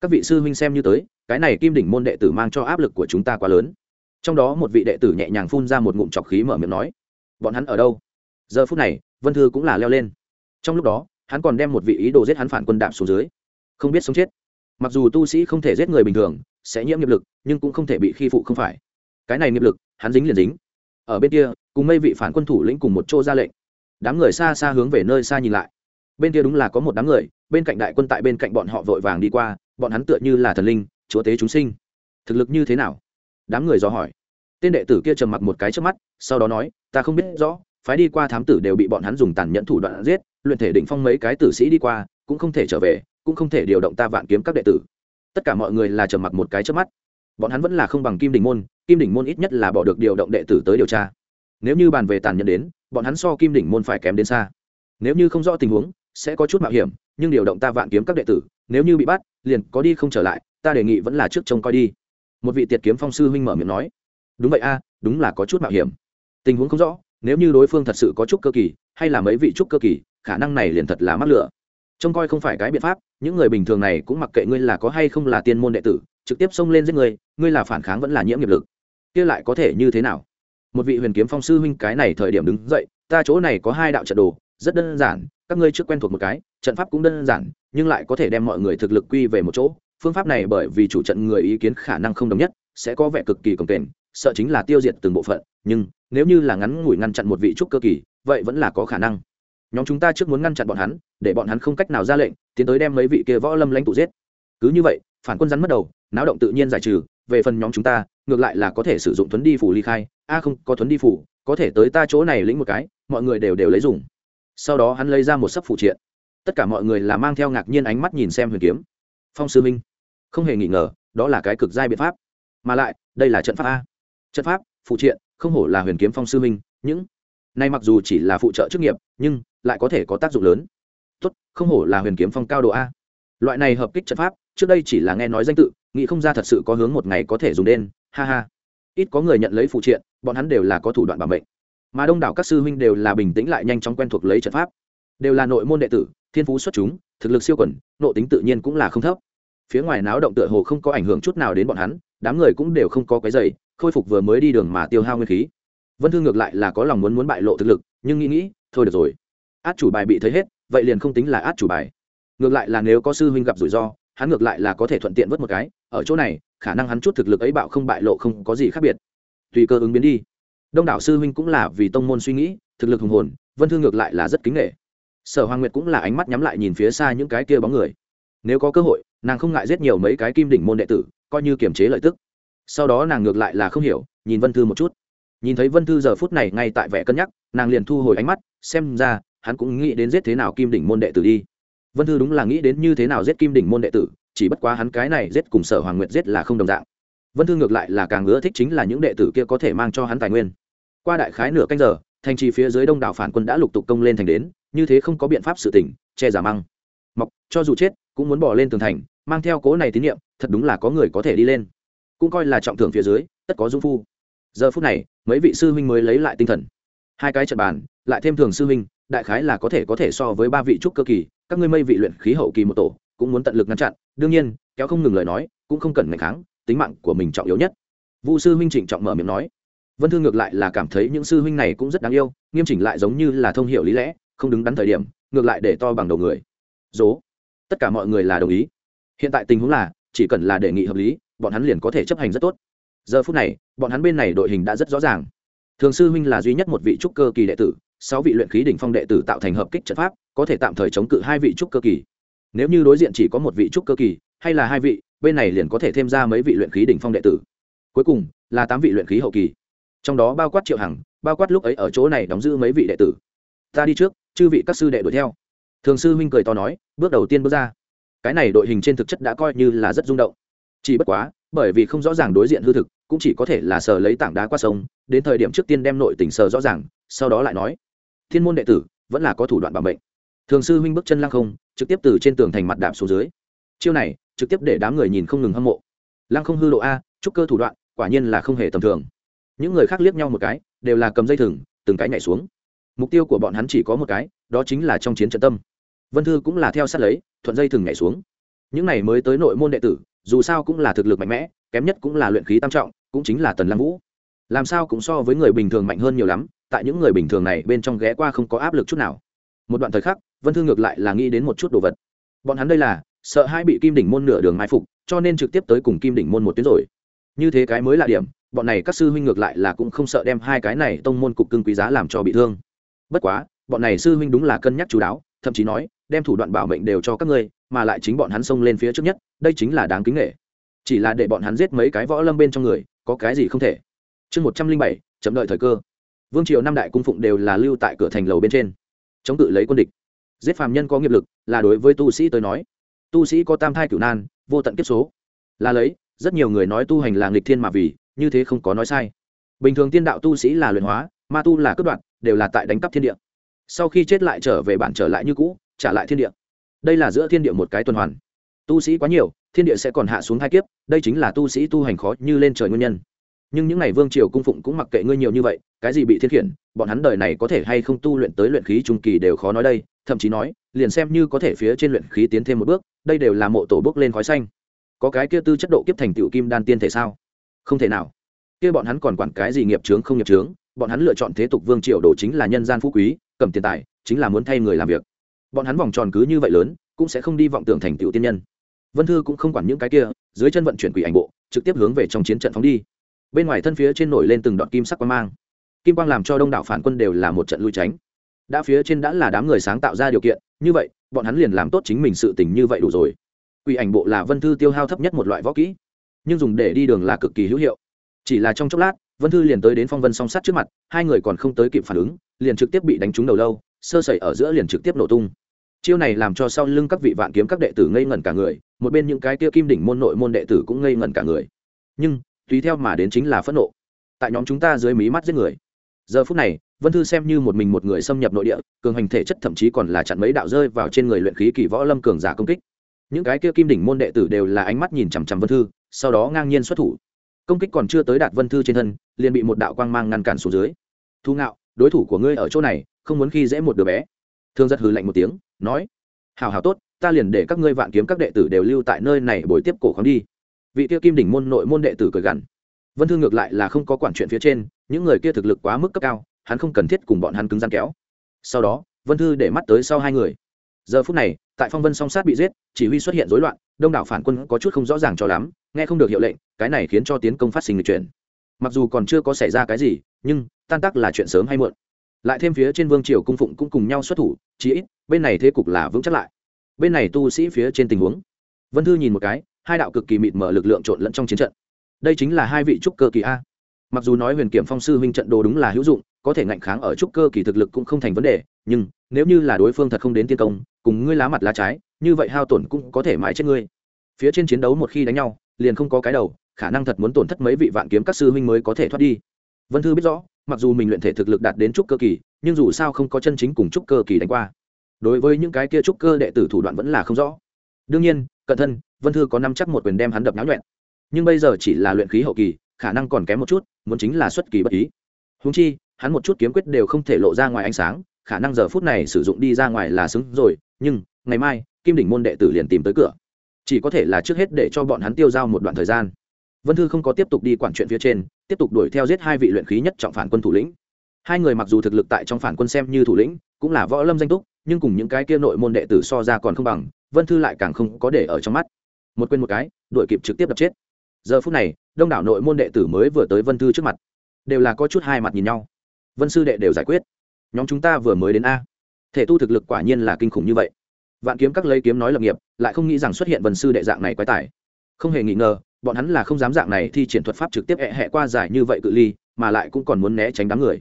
Các vị sư huynh xem như tới, cái này kim đỉnh môn đệ tử mang cho áp lực của chúng ta quá lớn. Trong đó một vị đệ tử nhẹ nhàng phun ra một ngụm trọc khí mở miệng nói, bọn hắn ở đâu? Giờ phút này, vân thư cũng là leo lên. Trong lúc đó, hắn còn đem một vị ý đồ giết hắn phản quân đạp xuống dưới. Không biết sống chết mặc dù tu sĩ không thể giết người bình thường, sẽ nhiễm nghiệp lực, nhưng cũng không thể bị khi phụ không phải. Cái này nghiệp lực, hắn dính liền dính. Ở bên kia, cùng mây vị phản quân thủ lĩnh cùng một chỗ ra lệnh. Đám người xa xa hướng về nơi xa nhìn lại. Bên kia đúng là có một đám người, bên cạnh đại quân tại bên cạnh bọn họ vội vàng đi qua, bọn hắn tựa như là thần linh, chúa tế chúng sinh. Thực lực như thế nào? Đám người dò hỏi. Tên đệ tử kia trầm mặc một cái trước mắt, sau đó nói, ta không biết rõ, phái đi qua thám tử đều bị bọn hắn dùng tàn nhẫn thủ đoạn giết, luyện thể đỉnh phong mấy cái tử sĩ đi qua, cũng không thể trở về cũng không thể điều động ta vạn kiếm các đệ tử. Tất cả mọi người là trầm mặc một cái trước mắt. Bọn hắn vẫn là không bằng kim đỉnh môn, kim đỉnh môn ít nhất là bỏ được điều động đệ tử tới điều tra. Nếu như bàn về tàn nhẫn đến, bọn hắn so kim đỉnh môn phải kém đến xa. Nếu như không rõ tình huống, sẽ có chút mạo hiểm, nhưng điều động ta vạn kiếm các đệ tử, nếu như bị bắt, liền có đi không trở lại, ta đề nghị vẫn là trước trông coi đi. Một vị tiệt kiếm phong sư huynh mở miệng nói. Đúng vậy a, đúng là có chút mạo hiểm. Tình huống không rõ, nếu như đối phương thật sự có chút cơ kỳ, hay là mấy vị chút cơ kỳ, khả năng này liền thật là mắc lửa trông coi không phải cái biện pháp, những người bình thường này cũng mặc kệ ngươi là có hay không là tiên môn đệ tử, trực tiếp xông lên giết người ngươi là phản kháng vẫn là nhiễm nghiệp lực. Kia lại có thể như thế nào? Một vị huyền kiếm phong sư huynh cái này thời điểm đứng dậy, ta chỗ này có hai đạo trận đồ, rất đơn giản, các ngươi trước quen thuộc một cái, trận pháp cũng đơn giản, nhưng lại có thể đem mọi người thực lực quy về một chỗ. Phương pháp này bởi vì chủ trận người ý kiến khả năng không đồng nhất, sẽ có vẻ cực kỳ cồng kềnh, sợ chính là tiêu diệt từng bộ phận, nhưng nếu như là ngắn ngủi ngăn chặn một vị trúc cơ kỳ, vậy vẫn là có khả năng nhóm chúng ta trước muốn ngăn chặn bọn hắn, để bọn hắn không cách nào ra lệnh, tiến tới đem mấy vị kia võ lâm lãnh tụ giết. Cứ như vậy, phản quân rắn mất đầu, náo động tự nhiên giải trừ, về phần nhóm chúng ta, ngược lại là có thể sử dụng thuấn đi phủ ly khai. A, không, có thuấn đi phủ, có thể tới ta chỗ này lĩnh một cái, mọi người đều đều lấy dùng. Sau đó hắn lấy ra một sấp phụ triện. Tất cả mọi người là mang theo ngạc nhiên ánh mắt nhìn xem huyền kiếm. Phong sư minh, không hề nghi ngờ, đó là cái cực giai biện pháp. Mà lại, đây là trận pháp a. Trận pháp, phụ triện, không hổ là huyền kiếm phong sư minh, những nay mặc dù chỉ là phụ trợ chức nghiệp, nhưng lại có thể có tác dụng lớn. Tốt, không hổ là huyền kiếm phong cao độ a. Loại này hợp kích trận pháp, trước đây chỉ là nghe nói danh tự, nghĩ không ra thật sự có hướng một ngày có thể dùng đến ha ha. Ít có người nhận lấy phụ triện, bọn hắn đều là có thủ đoạn bảo mệnh. Mà đông đảo các sư huynh đều là bình tĩnh lại nhanh chóng quen thuộc lấy trận pháp. Đều là nội môn đệ tử, thiên phú xuất chúng, thực lực siêu quẩn nộ tính tự nhiên cũng là không thấp. Phía ngoài náo động tựa hồ không có ảnh hưởng chút nào đến bọn hắn, đám người cũng đều không có cái giày, khôi phục vừa mới đi đường mà tiêu hao nguyên khí. Vân thư ngược lại là có lòng muốn muốn bại lộ thực lực, nhưng nghĩ nghĩ, thôi được rồi át chủ bài bị thấy hết, vậy liền không tính là át chủ bài. Ngược lại là nếu có sư huynh gặp rủi ro, hắn ngược lại là có thể thuận tiện vớt một cái, ở chỗ này, khả năng hắn chút thực lực ấy bạo không bại lộ không có gì khác biệt. Tùy cơ ứng biến đi. Đông đảo sư huynh cũng là vì tông môn suy nghĩ, thực lực hùng hồn, vân thư ngược lại là rất kính nghệ sở hoàng nguyệt cũng là ánh mắt nhắm lại nhìn phía xa những cái kia bóng người. Nếu có cơ hội, nàng không ngại giết nhiều mấy cái kim đỉnh môn đệ tử, coi như kiềm chế lợi tức. Sau đó nàng ngược lại là không hiểu, nhìn vân thư một chút. Nhìn thấy vân thư giờ phút này ngay tại vẻ cân nhắc, nàng liền thu hồi ánh mắt, xem ra hắn cũng nghĩ đến giết thế nào kim đỉnh môn đệ tử đi. Vân thư đúng là nghĩ đến như thế nào giết kim đỉnh môn đệ tử, chỉ bất quá hắn cái này giết cùng sở hoàng nguyệt giết là không đồng dạng. Vân thư ngược lại là càng ưa thích chính là những đệ tử kia có thể mang cho hắn tài nguyên. Qua đại khái nửa canh giờ, thành trì phía dưới đông đảo phản quân đã lục tục công lên thành đến, như thế không có biện pháp sự tỉnh che giả măng. Mọc, cho dù chết, cũng muốn bỏ lên tường thành, mang theo cố này tín nhiệm, thật đúng là có người có thể đi lên. Cũng coi là trọng thưởng phía dưới, tất có dung phu. Giờ phút này, mấy vị sư huynh mới lấy lại tinh thần. Hai cái trận bàn, lại thêm thường sư huynh đại khái là có thể có thể so với ba vị trúc cơ kỳ, các ngươi mây vị luyện khí hậu kỳ một tổ, cũng muốn tận lực ngăn chặn. Đương nhiên, kéo không ngừng lời nói, cũng không cần ngày kháng, tính mạng của mình trọng yếu nhất. Vu sư huynh trịnh trọng mở miệng nói. Vân thương ngược lại là cảm thấy những sư huynh này cũng rất đáng yêu, nghiêm chỉnh lại giống như là thông hiểu lý lẽ, không đứng đắn thời điểm, ngược lại để to bằng đầu người. Dố, tất cả mọi người là đồng ý. Hiện tại tình huống là, chỉ cần là đề nghị hợp lý, bọn hắn liền có thể chấp hành rất tốt. Giờ phút này, bọn hắn bên này đội hình đã rất rõ ràng. Thường sư huynh là duy nhất một vị trúc cơ kỳ đệ tử sáu vị luyện khí đỉnh phong đệ tử tạo thành hợp kích trận pháp, có thể tạm thời chống cự hai vị trúc cơ kỳ. Nếu như đối diện chỉ có một vị trúc cơ kỳ, hay là hai vị, bên này liền có thể thêm ra mấy vị luyện khí đỉnh phong đệ tử. Cuối cùng, là tám vị luyện khí hậu kỳ. Trong đó bao quát triệu hằng, bao quát lúc ấy ở chỗ này đóng giữ mấy vị đệ tử. Ta đi trước, chư vị các sư đệ đuổi theo. Thường sư huynh cười to nói, bước đầu tiên bước ra. Cái này đội hình trên thực chất đã coi như là rất rung động. Chỉ bất quá, bởi vì không rõ ràng đối diện hư thực, cũng chỉ có thể là sờ lấy tảng đá qua sông, đến thời điểm trước tiên đem nội tỉnh sờ rõ ràng, sau đó lại nói thiên môn đệ tử vẫn là có thủ đoạn bảo mệnh. Thường sư huynh bước chân lăng không, trực tiếp từ trên tường thành mặt đạp xuống dưới. Chiêu này, trực tiếp để đám người nhìn không ngừng hâm mộ. Lăng không hư độ a, trúc cơ thủ đoạn, quả nhiên là không hề tầm thường. Những người khác liếc nhau một cái, đều là cầm dây thừng, từng cái nhảy xuống. Mục tiêu của bọn hắn chỉ có một cái, đó chính là trong chiến trận tâm. Vân thư cũng là theo sát lấy, thuận dây thừng nhảy xuống. Những này mới tới nội môn đệ tử, dù sao cũng là thực lực mạnh mẽ, kém nhất cũng là luyện khí tam trọng, cũng chính là tần lăng vũ. Làm sao cũng so với người bình thường mạnh hơn nhiều lắm tại những người bình thường này bên trong ghé qua không có áp lực chút nào. Một đoạn thời khắc, vân thư ngược lại là nghĩ đến một chút đồ vật. Bọn hắn đây là, sợ hai bị kim đỉnh môn nửa đường mai phục, cho nên trực tiếp tới cùng kim đỉnh môn một tuyến rồi. Như thế cái mới là điểm, bọn này các sư huynh ngược lại là cũng không sợ đem hai cái này tông môn cục cưng quý giá làm cho bị thương. Bất quá, bọn này sư huynh đúng là cân nhắc chú đáo, thậm chí nói, đem thủ đoạn bảo mệnh đều cho các ngươi, mà lại chính bọn hắn xông lên phía trước nhất, đây chính là đáng kính nghệ chỉ là để bọn hắn giết mấy cái võ lâm bên trong người, có cái gì không thể. Chương một trăm linh bảy, chậm đợi thời cơ vương triều năm đại cung phụng đều là lưu tại cửa thành lầu bên trên chống cự lấy quân địch giết phàm nhân có nghiệp lực là đối với tu sĩ tới nói tu sĩ có tam thai cửu nan vô tận kiếp số là lấy rất nhiều người nói tu hành là nghịch thiên mà vì như thế không có nói sai bình thường tiên đạo tu sĩ là luyện hóa ma tu là cướp đoạt đều là tại đánh cắp thiên địa sau khi chết lại trở về bản trở lại như cũ trả lại thiên địa đây là giữa thiên địa một cái tuần hoàn tu sĩ quá nhiều thiên địa sẽ còn hạ xuống hai kiếp đây chính là tu sĩ tu hành khó như lên trời nguyên nhân nhưng những ngày vương triều cung phụng cũng mặc kệ ngươi nhiều như vậy, cái gì bị thiên khiển, bọn hắn đời này có thể hay không tu luyện tới luyện khí trung kỳ đều khó nói đây, thậm chí nói, liền xem như có thể phía trên luyện khí tiến thêm một bước, đây đều là mộ tổ bước lên khói xanh. Có cái kia tư chất độ kiếp thành tựu kim đan tiên thể sao? Không thể nào. Kia bọn hắn còn quản cái gì nghiệp trướng không nghiệp trướng bọn hắn lựa chọn thế tục vương triều đồ chính là nhân gian phú quý, cầm tiền tài, chính là muốn thay người làm việc. Bọn hắn vòng tròn cứ như vậy lớn, cũng sẽ không đi vọng tưởng thành tựu tiên nhân. Vân thư cũng không quản những cái kia, dưới chân vận chuyển quỷ ảnh bộ, trực tiếp hướng về trong chiến trận phóng đi bên ngoài thân phía trên nổi lên từng đoạn kim sắc quang mang. Kim quang làm cho đông đảo phản quân đều là một trận lui tránh. Đã phía trên đã là đám người sáng tạo ra điều kiện, như vậy, bọn hắn liền làm tốt chính mình sự tình như vậy đủ rồi. Quỷ ảnh bộ là vân thư tiêu hao thấp nhất một loại võ kỹ, nhưng dùng để đi đường là cực kỳ hữu hiệu. Chỉ là trong chốc lát, vân thư liền tới đến phong vân song sắt trước mặt, hai người còn không tới kịp phản ứng, liền trực tiếp bị đánh trúng đầu lâu, sơ sẩy ở giữa liền trực tiếp nổ tung. Chiêu này làm cho sau lưng các vị vạn kiếm các đệ tử ngây ngẩn cả người, một bên những cái kia kim đỉnh môn nội môn đệ tử cũng ngây ngẩn cả người. Nhưng tùy theo mà đến chính là phẫn nộ. Tại nhóm chúng ta dưới mí mắt giết người. Giờ phút này, vân thư xem như một mình một người xâm nhập nội địa, cường hành thể chất thậm chí còn là chặn mấy đạo rơi vào trên người luyện khí kỳ võ lâm cường giả công kích. Những cái kia kim đỉnh môn đệ tử đều là ánh mắt nhìn chằm chằm vân thư, sau đó ngang nhiên xuất thủ. Công kích còn chưa tới đạt vân thư trên thân, liền bị một đạo quang mang ngăn cản xuống dưới. Thu ngạo, đối thủ của ngươi ở chỗ này, không muốn khi dễ một đứa bé. Thương giật hừ lạnh một tiếng, nói hào hào tốt, ta liền để các ngươi vạn kiếm các đệ tử đều lưu tại nơi này bồi tiếp cổ khoáng đi vị kia kim đỉnh môn nội môn đệ tử cười gằn. Vân Thương ngược lại là không có quản chuyện phía trên, những người kia thực lực quá mức cấp cao, hắn không cần thiết cùng bọn hắn cứng gian kéo. Sau đó, vân thư để mắt tới sau hai người. Giờ phút này, tại phong vân song sát bị giết, chỉ huy xuất hiện rối loạn, đông đảo phản quân có chút không rõ ràng cho lắm, nghe không được hiệu lệnh, cái này khiến cho tiến công phát sinh người chuyển mặc dù còn chưa có xảy ra cái gì, nhưng, tan tác là chuyện sớm hay muộn. Lại thêm phía trên vương triều cung phụng cũng cùng nhau xuất thủ, chí ít, bên này thế cục là vững chắc lại. Bên này tu sĩ phía trên tình huống. Vân thư nhìn một cái hai đạo cực kỳ mịt mở lực lượng trộn lẫn trong chiến trận. Đây chính là hai vị trúc cơ kỳ a. Mặc dù nói huyền kiểm phong sư huynh trận đồ đúng là hữu dụng, có thể ngạnh kháng ở trúc cơ kỳ thực lực cũng không thành vấn đề, nhưng nếu như là đối phương thật không đến tiên công, cùng ngươi lá mặt lá trái, như vậy hao tổn cũng có thể mãi chết ngươi. Phía trên chiến đấu một khi đánh nhau, liền không có cái đầu, khả năng thật muốn tổn thất mấy vị vạn kiếm các sư huynh mới có thể thoát đi. Vân thư biết rõ, mặc dù mình luyện thể thực lực đạt đến trúc cơ kỳ, nhưng dù sao không có chân chính cùng trúc cơ kỳ đánh qua. Đối với những cái kia trúc cơ đệ tử thủ đoạn vẫn là không rõ đương nhiên cận thân vân thư có năm chắc một quyền đem hắn đập náo nhuẹn nhưng bây giờ chỉ là luyện khí hậu kỳ, khả năng còn kém một chút, muốn chính là xuất kỳ bất ý. Húng chi, hắn một chút kiếm quyết đều không thể lộ ra ngoài ánh sáng, khả năng giờ phút này sử dụng đi ra ngoài là xứng rồi, nhưng, ngày mai, kim đỉnh môn đệ tử liền tìm tới cửa. Chỉ có thể là trước hết để cho bọn hắn tiêu dao một đoạn thời gian. Vân thư không có tiếp tục đi quản chuyện phía trên, tiếp tục đuổi theo giết hai vị luyện khí nhất trọng phản quân thủ lĩnh. Hai người mặc dù thực lực tại trong phản quân xem như thủ lĩnh, cũng là võ lâm danh túc, nhưng cùng những cái kia nội môn đệ tử so ra còn không bằng vân thư lại càng không có để ở trong mắt. Một quên một cái, đuổi kịp trực tiếp đập chết. Giờ phút này, đông đảo nội môn đệ tử mới vừa tới vân thư trước mặt, đều là có chút hai mặt nhìn nhau. Vân sư đệ đều giải quyết. Nhóm chúng ta vừa mới đến a. Thể tu thực lực quả nhiên là kinh khủng như vậy. Vạn kiếm các lấy kiếm nói lập nghiệp, lại không nghĩ rằng xuất hiện vân sư đệ dạng này quái tải không hề nghi ngờ, bọn hắn là không dám dạng này thi triển thuật pháp trực tiếp hẹ hẹ qua giải như vậy cự ly, mà lại cũng còn muốn né tránh đám người.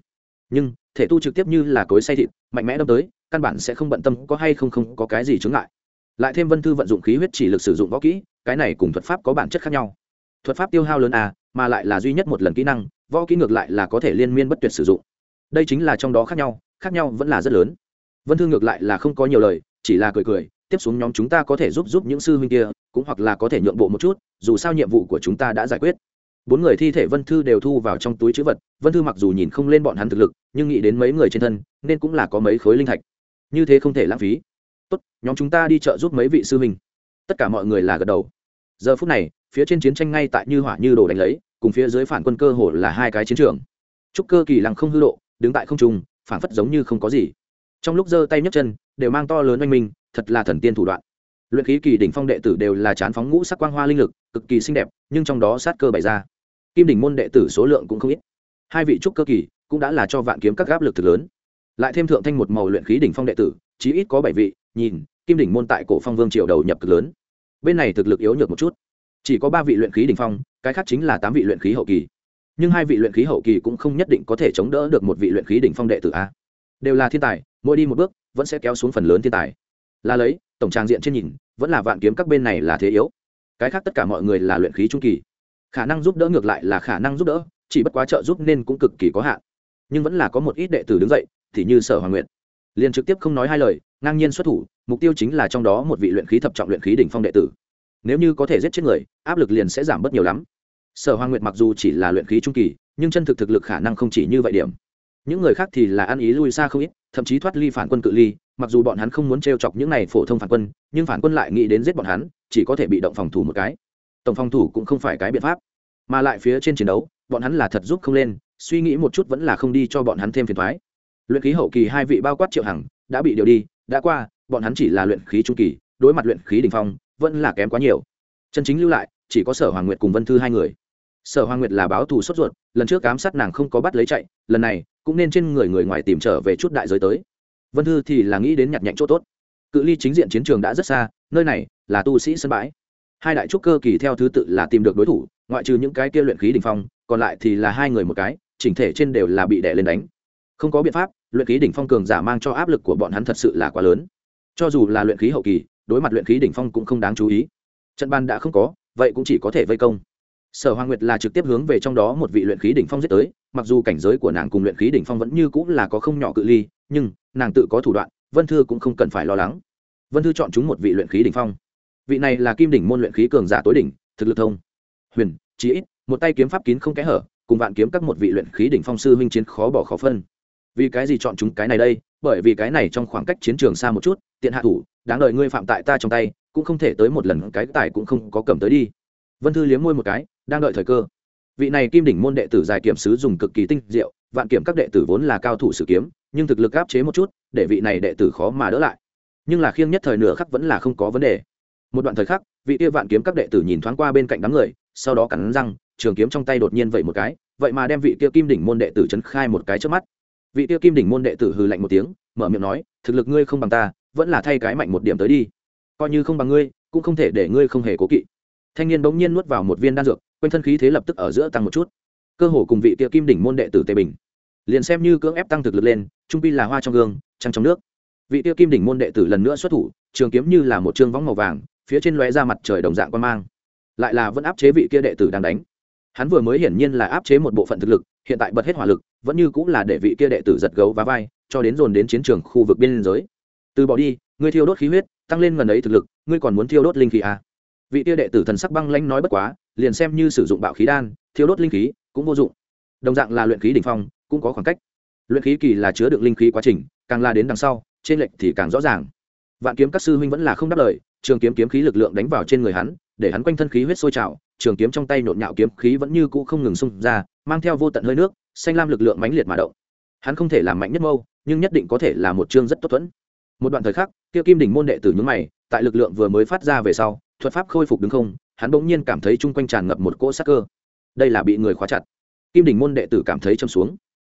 Nhưng, thể tu trực tiếp như là cối say thịt, mạnh mẽ đâm tới, căn bản sẽ không bận tâm có hay không không có cái gì chướng ngại lại thêm vân thư vận dụng khí huyết chỉ lực sử dụng võ kỹ, cái này cùng thuật pháp có bản chất khác nhau. Thuật pháp tiêu hao lớn à mà lại là duy nhất một lần kỹ năng, võ kỹ ngược lại là có thể liên miên bất tuyệt sử dụng. Đây chính là trong đó khác nhau khác nhau vẫn là rất lớn. Vân thư ngược lại là không có nhiều lời, chỉ là cười cười, tiếp xuống nhóm chúng ta có thể giúp giúp những sư huynh kia, cũng hoặc là có thể nhượng bộ một chút, dù sao nhiệm vụ của chúng ta đã giải quyết. Bốn người thi thể vân thư đều thu vào trong túi chữ vật, vân thư mặc dù nhìn không lên bọn hắn thực lực, nhưng nghĩ đến mấy người trên thân, nên cũng là có mấy khối linh thạch. Như thế không thể lãng phí nhóm chúng ta đi chợ giúp mấy vị sư huynh. Tất cả mọi người là gật đầu. Giờ phút này, phía trên chiến tranh ngay tại như hỏa như đồ đánh lấy, cùng phía dưới phản quân cơ hồ là hai cái chiến trường. Trúc cơ kỳ lăng không hư độ, đứng tại không trung phản phất giống như không có gì. Trong lúc giơ tay nhấc chân, đều mang to lớn oanh minh, thật là thần tiên thủ đoạn. Luyện khí kỳ đỉnh phong đệ tử đều là chán phóng ngũ sắc quang hoa linh lực, cực kỳ xinh đẹp, nhưng trong đó sát cơ bày ra. Kim đỉnh môn đệ tử số lượng cũng không ít. Hai vị trúc cơ kỳ cũng đã là cho vạn kiếm các áp lực thực lớn. Lại thêm thượng thanh một màu luyện khí đỉnh phong đệ tử, chí ít có bảy vị, nhìn kim đỉnh môn tại cổ phong vương triều đầu nhập cực lớn. Bên này thực lực yếu nhược một chút. Chỉ có ba vị luyện khí đỉnh phong, cái khác chính là tám vị luyện khí hậu kỳ. Nhưng hai vị luyện khí hậu kỳ cũng không nhất định có thể chống đỡ được một vị luyện khí đỉnh phong đệ tử a. Đều là thiên tài, mỗi đi một bước, vẫn sẽ kéo xuống phần lớn thiên tài. Là lấy, tổng trang diện trên nhìn, vẫn là vạn kiếm các bên này là thế yếu. Cái khác tất cả mọi người là luyện khí trung kỳ. Khả năng giúp đỡ ngược lại là khả năng giúp đỡ, chỉ bất quá trợ giúp nên cũng cực kỳ có hạn. Nhưng vẫn là có một ít đệ tử đứng dậy, thì như sở hoàng nguyện liền trực tiếp không nói hai lời, ngang nhiên xuất thủ mục tiêu chính là trong đó một vị luyện khí thập trọng luyện khí đỉnh phong đệ tử. Nếu như có thể giết chết người, áp lực liền sẽ giảm bớt nhiều lắm. Sở hoàng nguyệt mặc dù chỉ là luyện khí trung kỳ, nhưng chân thực thực lực khả năng không chỉ như vậy điểm. Những người khác thì là ăn ý lui xa không ít, thậm chí thoát ly phản quân cự ly, mặc dù bọn hắn không muốn t chọc những này phổ thông phản quân, nhưng phản quân lại nghĩ đến giết bọn hắn, chỉ có thể bị động phòng thủ một cái. Tổng phòng thủ cũng không phải cái biện pháp. Mà lại phía trên chiến đấu, bọn hắn là thật giúp không lên, suy nghĩ một chút vẫn là không đi cho bọn hắn thêm phiền thoái luyện khí hậu kỳ hai vị bao quát triệu hằng, đã bị điều đi, đã qua bọn hắn chỉ là luyện khí trung kỳ, đối mặt luyện khí đình phong, vẫn là kém quá nhiều. Chân chính lưu lại, chỉ có sở hoàng nguyệt cùng vân thư hai người. Sở hoàng nguyệt là báo thù sốt ruột, lần trước ám sát nàng không có bắt lấy chạy, lần này cũng nên trên người người ngoài tìm trở về chút đại giới tới. Vân thư thì là nghĩ đến nhặt nhạnh chỗ tốt. Cự ly chính diện chiến trường đã rất xa, nơi này là tu sĩ sân bãi. Hai đại trúc cơ kỳ theo thứ tự là tìm được đối thủ, ngoại trừ những cái kia luyện khí đỉnh phong, còn lại thì là hai người một cái, chỉnh thể trên đều là bị đè lên đánh. Không có biện pháp, luyện khí đỉnh phong cường giả mang cho áp lực của bọn hắn thật sự là quá lớn cho dù là luyện khí hậu kỳ, đối mặt luyện khí đỉnh phong cũng không đáng chú ý. Trận ban đã không có, vậy cũng chỉ có thể vây công. Sở hoàng nguyệt là trực tiếp hướng về trong đó một vị luyện khí đỉnh phong giết tới, mặc dù cảnh giới của nàng cùng luyện khí đỉnh phong vẫn như cũng là có không nhỏ cự ly, nhưng nàng tự có thủ đoạn, vân thư cũng không cần phải lo lắng. Vân thư chọn chúng một vị luyện khí đỉnh phong. Vị này là kim đỉnh môn luyện khí cường giả tối đỉnh, thực lực thông. Huyền, chí ít, một tay kiếm pháp kín không kẽ hở, cùng vạn kiếm các một vị luyện khí đỉnh phong sư huynh chiến khó bỏ khó phân. Vì cái gì chọn chúng cái này đây? Bởi vì cái này trong khoảng cách chiến trường xa một chút tiện hạ thủ, đáng đợi ngươi phạm tại ta trong tay, cũng không thể tới một lần cái tài cũng không có cầm tới đi. Vân thư liếm môi một cái, đang đợi thời cơ. Vị này kim đỉnh môn đệ tử giải kiểm sứ dùng cực kỳ tinh diệu, vạn kiểm các đệ tử vốn là cao thủ sử kiếm, nhưng thực lực áp chế một chút, để vị này đệ tử khó mà đỡ lại. Nhưng là khiêng nhất thời nửa khắc vẫn là không có vấn đề. Một đoạn thời khắc, vị kia vạn kiếm các đệ tử nhìn thoáng qua bên cạnh đám người, sau đó cắn răng, trường kiếm trong tay đột nhiên vậy một cái, vậy mà đem vị kia kim đỉnh môn đệ tử chấn khai một cái trước mắt. Vị kia kim đỉnh môn đệ tử hừ lạnh một tiếng, mở miệng nói, thực lực ngươi không bằng ta vẫn là thay cái mạnh một điểm tới đi. Coi như không bằng ngươi, cũng không thể để ngươi không hề cố kỵ. Thanh niên bỗng nhiên nuốt vào một viên đan dược, quanh thân khí thế lập tức ở giữa tăng một chút. Cơ hồ cùng vị tiệ kim đỉnh môn đệ tử tề bình, liền xem như cưỡng ép tăng thực lực lên, trung pi là hoa trong gương, trăng trong nước. Vị tiệ kim đỉnh môn đệ tử lần nữa xuất thủ, trường kiếm như là một trương võng màu vàng, phía trên lóe ra mặt trời đồng dạng quan mang. Lại là vẫn áp chế vị kia đệ tử đang đánh. Hắn vừa mới hiển nhiên là áp chế một bộ phận thực lực, hiện tại bật hết hỏa lực, vẫn như cũng là để vị kia đệ tử giật gấu và vai, cho đến dồn đến chiến trường khu vực biên giới từ bỏ đi, ngươi thiêu đốt khí huyết, tăng lên gần ấy thực lực, ngươi còn muốn thiêu đốt linh khí à. vị tia đệ tử thần sắc băng lanh nói bất quá, liền xem như sử dụng bạo khí đan, thiêu đốt linh khí cũng vô dụng. Đồng dạng là luyện khí đỉnh phong, cũng có khoảng cách. Luyện khí kỳ là chứa đựng linh khí quá trình, càng la đến đằng sau, trên lệnh thì càng rõ ràng. Vạn kiếm các sư huynh vẫn là không đáp lời, trường kiếm kiếm khí lực lượng đánh vào trên người hắn, để hắn quanh thân khí huyết sôi trào, trường kiếm trong tay nhộn nhạo kiếm khí vẫn như cũ không ngừng xung ra, mang theo vô tận hơi nước, xanh lam lực lượng mãnh liệt mà động. Hắn không thể làm mạnh nhất mâu, nhưng nhất định có thể là một chương rất tốt thuẫn một đoạn thời khắc, kia kim đỉnh môn đệ tử nhúng mày, tại lực lượng vừa mới phát ra về sau, thuật pháp khôi phục đứng không, hắn bỗng nhiên cảm thấy chung quanh tràn ngập một cỗ sắc cơ. Đây là bị người khóa chặt. Kim đỉnh môn đệ tử cảm thấy châm xuống.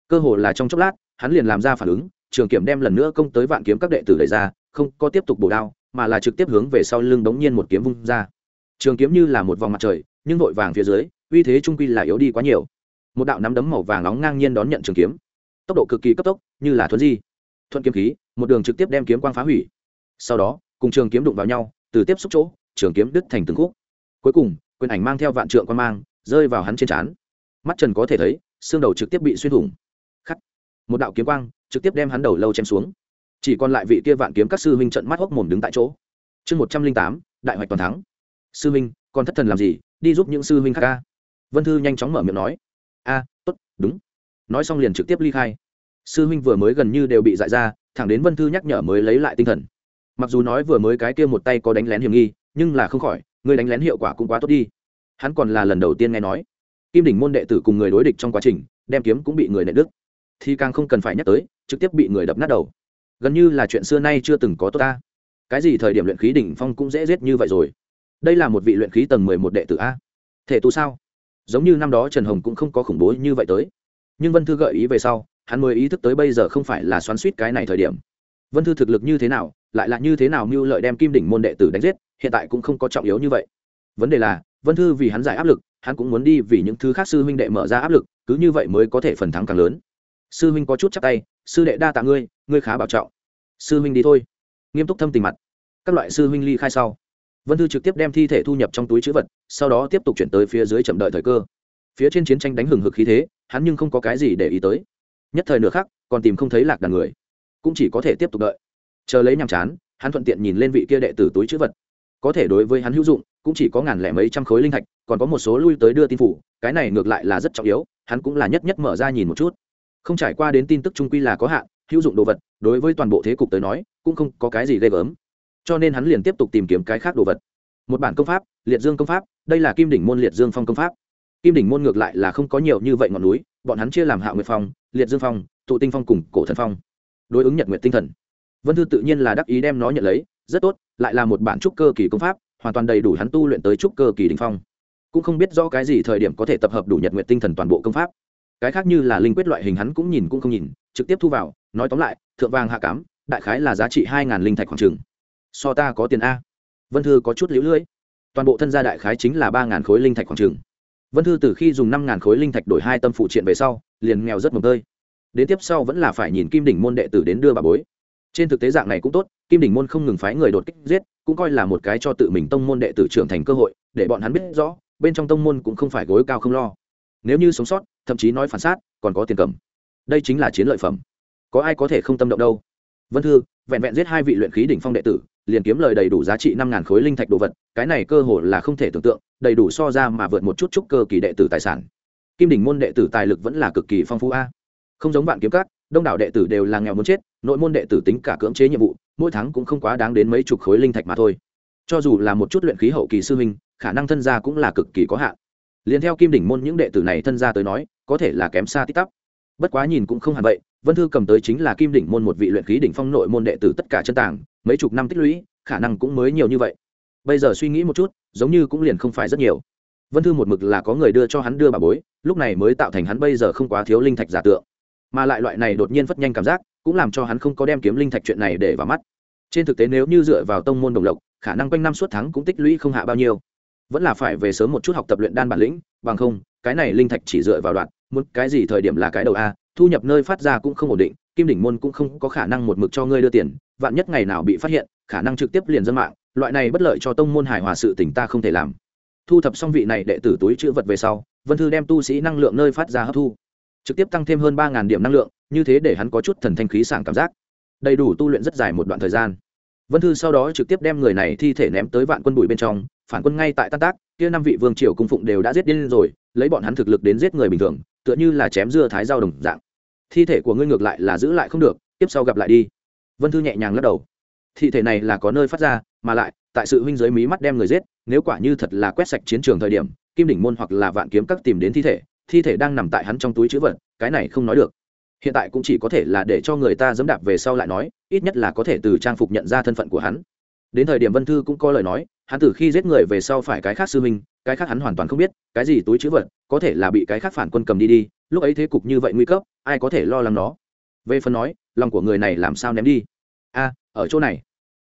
Cơ hồ là trong chốc lát, hắn liền làm ra phản ứng, trường kiểm đem lần nữa công tới vạn kiếm các đệ tử đẩy ra, không có tiếp tục bổ đao, mà là trực tiếp hướng về sau lưng đống nhiên một kiếm vung ra. Trường kiếm như là một vòng mặt trời, nhưng vội vàng phía dưới, uy thế trung quy là yếu đi quá nhiều. Một đạo nắm đấm màu vàng nóng ngang nhiên đón nhận trường kiếm. Tốc độ cực kỳ cấp tốc, như là thuấn di. Thuận kiếm khí một đường trực tiếp đem kiếm quang phá hủy. Sau đó, cùng trường kiếm đụng vào nhau, từ tiếp xúc chỗ, trường kiếm đứt thành từng khúc. Cuối cùng, quyền ảnh mang theo vạn trượng quan mang, rơi vào hắn trên trán. Mắt trần có thể thấy, xương đầu trực tiếp bị xuyên thủng. Khắc. Một đạo kiếm quang, trực tiếp đem hắn đầu lâu chém xuống. Chỉ còn lại vị kia vạn kiếm các sư huynh trận mắt hốc mồm đứng tại chỗ. Chương một trăm linh tám, đại hoạch toàn thắng. Sư huynh, còn thất thần làm gì? Đi giúp những sư huynh khác ca vân thư nhanh chóng mở miệng nói. A, tốt, đúng. Nói xong liền trực tiếp ly khai. Sư huynh vừa mới gần như đều bị dại ra thẳng đến vân thư nhắc nhở mới lấy lại tinh thần. Mặc dù nói vừa mới cái kia một tay có đánh lén hiểm nghi, nhưng là không khỏi, người đánh lén hiệu quả cũng quá tốt đi. Hắn còn là lần đầu tiên nghe nói. Kim đỉnh môn đệ tử cùng người đối địch trong quá trình, đem kiếm cũng bị người nệ đức thì càng không cần phải nhắc tới, trực tiếp bị người đập nát đầu. Gần như là chuyện xưa nay chưa từng có tốt ta. Cái gì thời điểm luyện khí đỉnh phong cũng dễ giết như vậy rồi. Đây là một vị luyện khí tầng mười một đệ tử a. Thể tu sao? Giống như năm đó trần hồng cũng không có khủng bố như vậy tới. Nhưng vân thư gợi ý về sau hắn mới ý thức tới bây giờ không phải là xoắn suýt cái này thời điểm. Vân thư thực lực như thế nào, lại là như thế nào mưu lợi đem kim đỉnh môn đệ tử đánh giết, hiện tại cũng không có trọng yếu như vậy. Vấn đề là, vân thư vì hắn giải áp lực, hắn cũng muốn đi vì những thứ khác sư huynh đệ mở ra áp lực, cứ như vậy mới có thể phần thắng càng lớn. Sư huynh có chút chắc tay, sư đệ đa tạ ngươi ngươi khá bảo trọng. Sư huynh đi thôi. Nghiêm túc thâm tình mặt. Các loại sư huynh ly khai sau, vân thư trực tiếp đem thi thể thu nhập trong túi chữ vật, sau đó tiếp tục chuyển tới phía dưới chậm đợi thời cơ. Phía trên chiến tranh đánh hừng hực khí thế, hắn nhưng không có cái gì để ý tới nhất thời nửa khác còn tìm không thấy lạc đàn người. Cũng chỉ có thể tiếp tục đợi. Chờ lấy nhàm chán, hắn thuận tiện nhìn lên vị kia đệ tử túi chữ vật. Có thể đối với hắn hữu dụng, cũng chỉ có ngàn lẻ mấy trăm khối linh thạch, còn có một số lui tới đưa tin phủ, cái này ngược lại là rất trọng yếu, hắn cũng là nhất nhất mở ra nhìn một chút. Không trải qua đến tin tức trung quy là có hạn, hữu dụng đồ vật, đối với toàn bộ thế cục tới nói, cũng không có cái gì ghê gớm. Cho nên hắn liền tiếp tục tìm kiếm cái khác đồ vật. Một bản công pháp, liệt dương công pháp, đây là kim đỉnh môn liệt dương phong công pháp. Kim đỉnh môn ngược lại là không có nhiều như vậy ngọn núi bọn hắn chia làm hạ nguyệt phong, liệt dương phong, tụ tinh phong cùng cổ thần phong, đối ứng nhật nguyệt tinh thần. Vân thư tự nhiên là đắc ý đem nó nhận lấy, rất tốt, lại là một bản trúc cơ kỳ công pháp, hoàn toàn đầy đủ hắn tu luyện tới trúc cơ kỳ đình phong. Cũng không biết do cái gì thời điểm có thể tập hợp đủ nhật nguyệt tinh thần toàn bộ công pháp. Cái khác như là linh quyết loại hình hắn cũng nhìn cũng không nhìn, trực tiếp thu vào, nói tóm lại, thượng vàng hạ cám, đại khái là giá trị hai ngàn linh thạch khoảng trừng so ta có tiền a. Vân thư có chút lũ lưỡi toàn bộ thân gia đại khái chính là ba ngàn khối linh thạch khoảng trừng vân thư từ khi dùng năm ngàn khối linh thạch đổi hai tâm phụ triện về sau, liền nghèo rất mồm tơi. Đến tiếp sau vẫn là phải nhìn kim đỉnh môn đệ tử đến đưa bà bối. Trên thực tế dạng này cũng tốt, kim đỉnh môn không ngừng phái người đột kích giết, cũng coi là một cái cho tự mình tông môn đệ tử trưởng thành cơ hội, để bọn hắn biết rõ, bên trong tông môn cũng không phải gối cao không lo. Nếu như sống sót, thậm chí nói phản sát còn có tiền cầm. Đây chính là chiến lợi phẩm. Có ai có thể không tâm động đâu? Vân thư, vẹn vẹn giết hai vị luyện khí đỉnh phong đệ tử, liền kiếm lời đầy đủ giá trị năm ngàn khối linh thạch đồ vật, cái này cơ hội là không thể tưởng tượng, đầy đủ so ra mà vượt một chút chút cơ kỳ đệ tử tài sản. Kim đỉnh môn đệ tử tài lực vẫn là cực kỳ phong phú a. Không giống bạn kiếm cát đông đảo đệ tử đều là nghèo muốn chết, nội môn đệ tử tính cả cưỡng chế nhiệm vụ, mỗi tháng cũng không quá đáng đến mấy chục khối linh thạch mà thôi. Cho dù là một chút luyện khí hậu kỳ sư huynh, khả năng thân gia cũng là cực kỳ có hạn. Liền theo kim đỉnh môn những đệ tử này thân gia tới nói, có thể là kém xa tích tắp. Bất quá nhìn cũng không hẳn vậy vân thư cầm tới chính là kim đỉnh môn một vị luyện khí đỉnh phong nội môn đệ tử tất cả chân tàng, mấy chục năm tích lũy, khả năng cũng mới nhiều như vậy. Bây giờ suy nghĩ một chút, giống như cũng liền không phải rất nhiều. Vân thư một mực là có người đưa cho hắn đưa bà bối, lúc này mới tạo thành hắn bây giờ không quá thiếu linh thạch giả tượng. Mà lại loại này đột nhiên phất nhanh cảm giác, cũng làm cho hắn không có đem kiếm linh thạch chuyện này để vào mắt. Trên thực tế nếu như dựa vào tông môn đồng lộc, khả năng quanh năm suốt tháng cũng tích lũy không hạ bao nhiêu. Vẫn là phải về sớm một chút học tập luyện đan bản lĩnh, bằng không, cái này linh thạch chỉ dựa vào đoạn, muốn cái gì thời điểm là cái đầu a thu nhập nơi phát ra cũng không ổn định, kim đỉnh môn cũng không có khả năng một mực cho ngươi đưa tiền, vạn nhất ngày nào bị phát hiện, khả năng trực tiếp liền dân mạng, loại này bất lợi cho tông môn hài hòa sự tỉnh ta không thể làm. Thu thập xong vị này đệ tử túi chữ vật về sau, vân thư đem tu sĩ năng lượng nơi phát ra hấp thu, trực tiếp tăng thêm hơn ba điểm năng lượng, như thế để hắn có chút thần thanh khí sảng cảm giác. Đầy đủ tu luyện rất dài một đoạn thời gian. Vân thư sau đó trực tiếp đem người này thi thể ném tới vạn quân bụi bên trong, phản quân ngay tại tan tác, kia năm vị vương triều cung phụng đều đã giết điên rồi, lấy bọn hắn thực lực đến giết người bình thường, tựa như là chém dưa thái dao đồng dạng thi thể của ngươi ngược lại là giữ lại không được, tiếp sau gặp lại đi. Vân thư nhẹ nhàng lắc đầu. Thi thể này là có nơi phát ra, mà lại, tại sự huynh giới mí mắt đem người giết, nếu quả như thật là quét sạch chiến trường thời điểm, kim đỉnh môn hoặc là vạn kiếm các tìm đến thi thể thi thể đang nằm tại hắn trong túi chữ vật, cái này không nói được. Hiện tại cũng chỉ có thể là để cho người ta dẫm đạp về sau lại nói, ít nhất là có thể từ trang phục nhận ra thân phận của hắn. Đến thời điểm vân thư cũng có lời nói, hắn từ khi giết người về sau phải cái khác sư huynh cái khác hắn hoàn toàn không biết, cái gì túi chữ vật, có thể là bị cái khác phản quân cầm đi đi, lúc ấy thế cục như vậy nguy cấp, ai có thể lo lắng nó? Về phần nói, lòng của người này làm sao ném đi? A, ở chỗ này.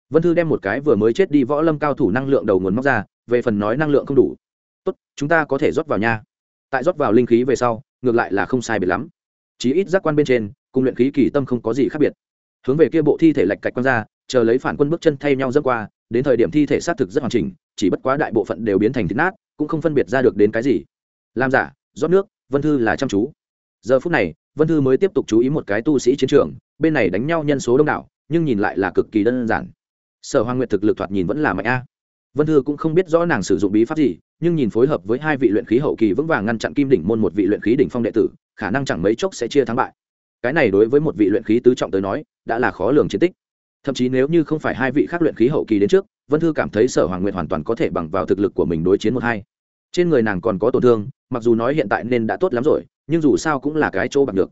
Vân thư đem một cái vừa mới chết đi võ lâm cao thủ năng lượng đầu nguồn móc ra, về phần nói năng lượng không đủ. Tốt, chúng ta có thể rót vào nha. Tại rót vào linh khí về sau, ngược lại là không sai biệt lắm. Chí ít giác quan bên trên, cùng luyện khí kỳ tâm không có gì khác biệt. Hướng về kia bộ thi thể lạch cạch quăng ra, chờ lấy phản quân bước chân thay nhau dâng qua, đến thời điểm thi thể xác thực rất hoàn chỉnh, chỉ bất quá đại bộ phận đều biến thành thịt nát cũng không phân biệt ra được đến cái gì. Làm giả, rót nước, vân thư là chăm chú. Giờ phút này, vân thư mới tiếp tục chú ý một cái tu sĩ chiến trường, bên này đánh nhau nhân số đông đảo, nhưng nhìn lại là cực kỳ đơn giản. Sở hoàng nguyệt thực lực thoạt nhìn vẫn là mạnh a. Vân thư cũng không biết rõ nàng sử dụng bí pháp gì, nhưng nhìn phối hợp với hai vị luyện khí hậu kỳ vững vàng ngăn chặn kim đỉnh môn một vị luyện khí đỉnh phong đệ tử, khả năng chẳng mấy chốc sẽ chia thắng bại. Cái này đối với một vị luyện khí tứ trọng tới nói, đã là khó lường chiến tích thậm chí nếu như không phải hai vị khác luyện khí hậu kỳ đến trước, vân thư cảm thấy sở hoàng nguyệt hoàn toàn có thể bằng vào thực lực của mình đối chiến một hai. Trên người nàng còn có tổn thương, mặc dù nói hiện tại nên đã tốt lắm rồi, nhưng dù sao cũng là cái chỗ bằng được.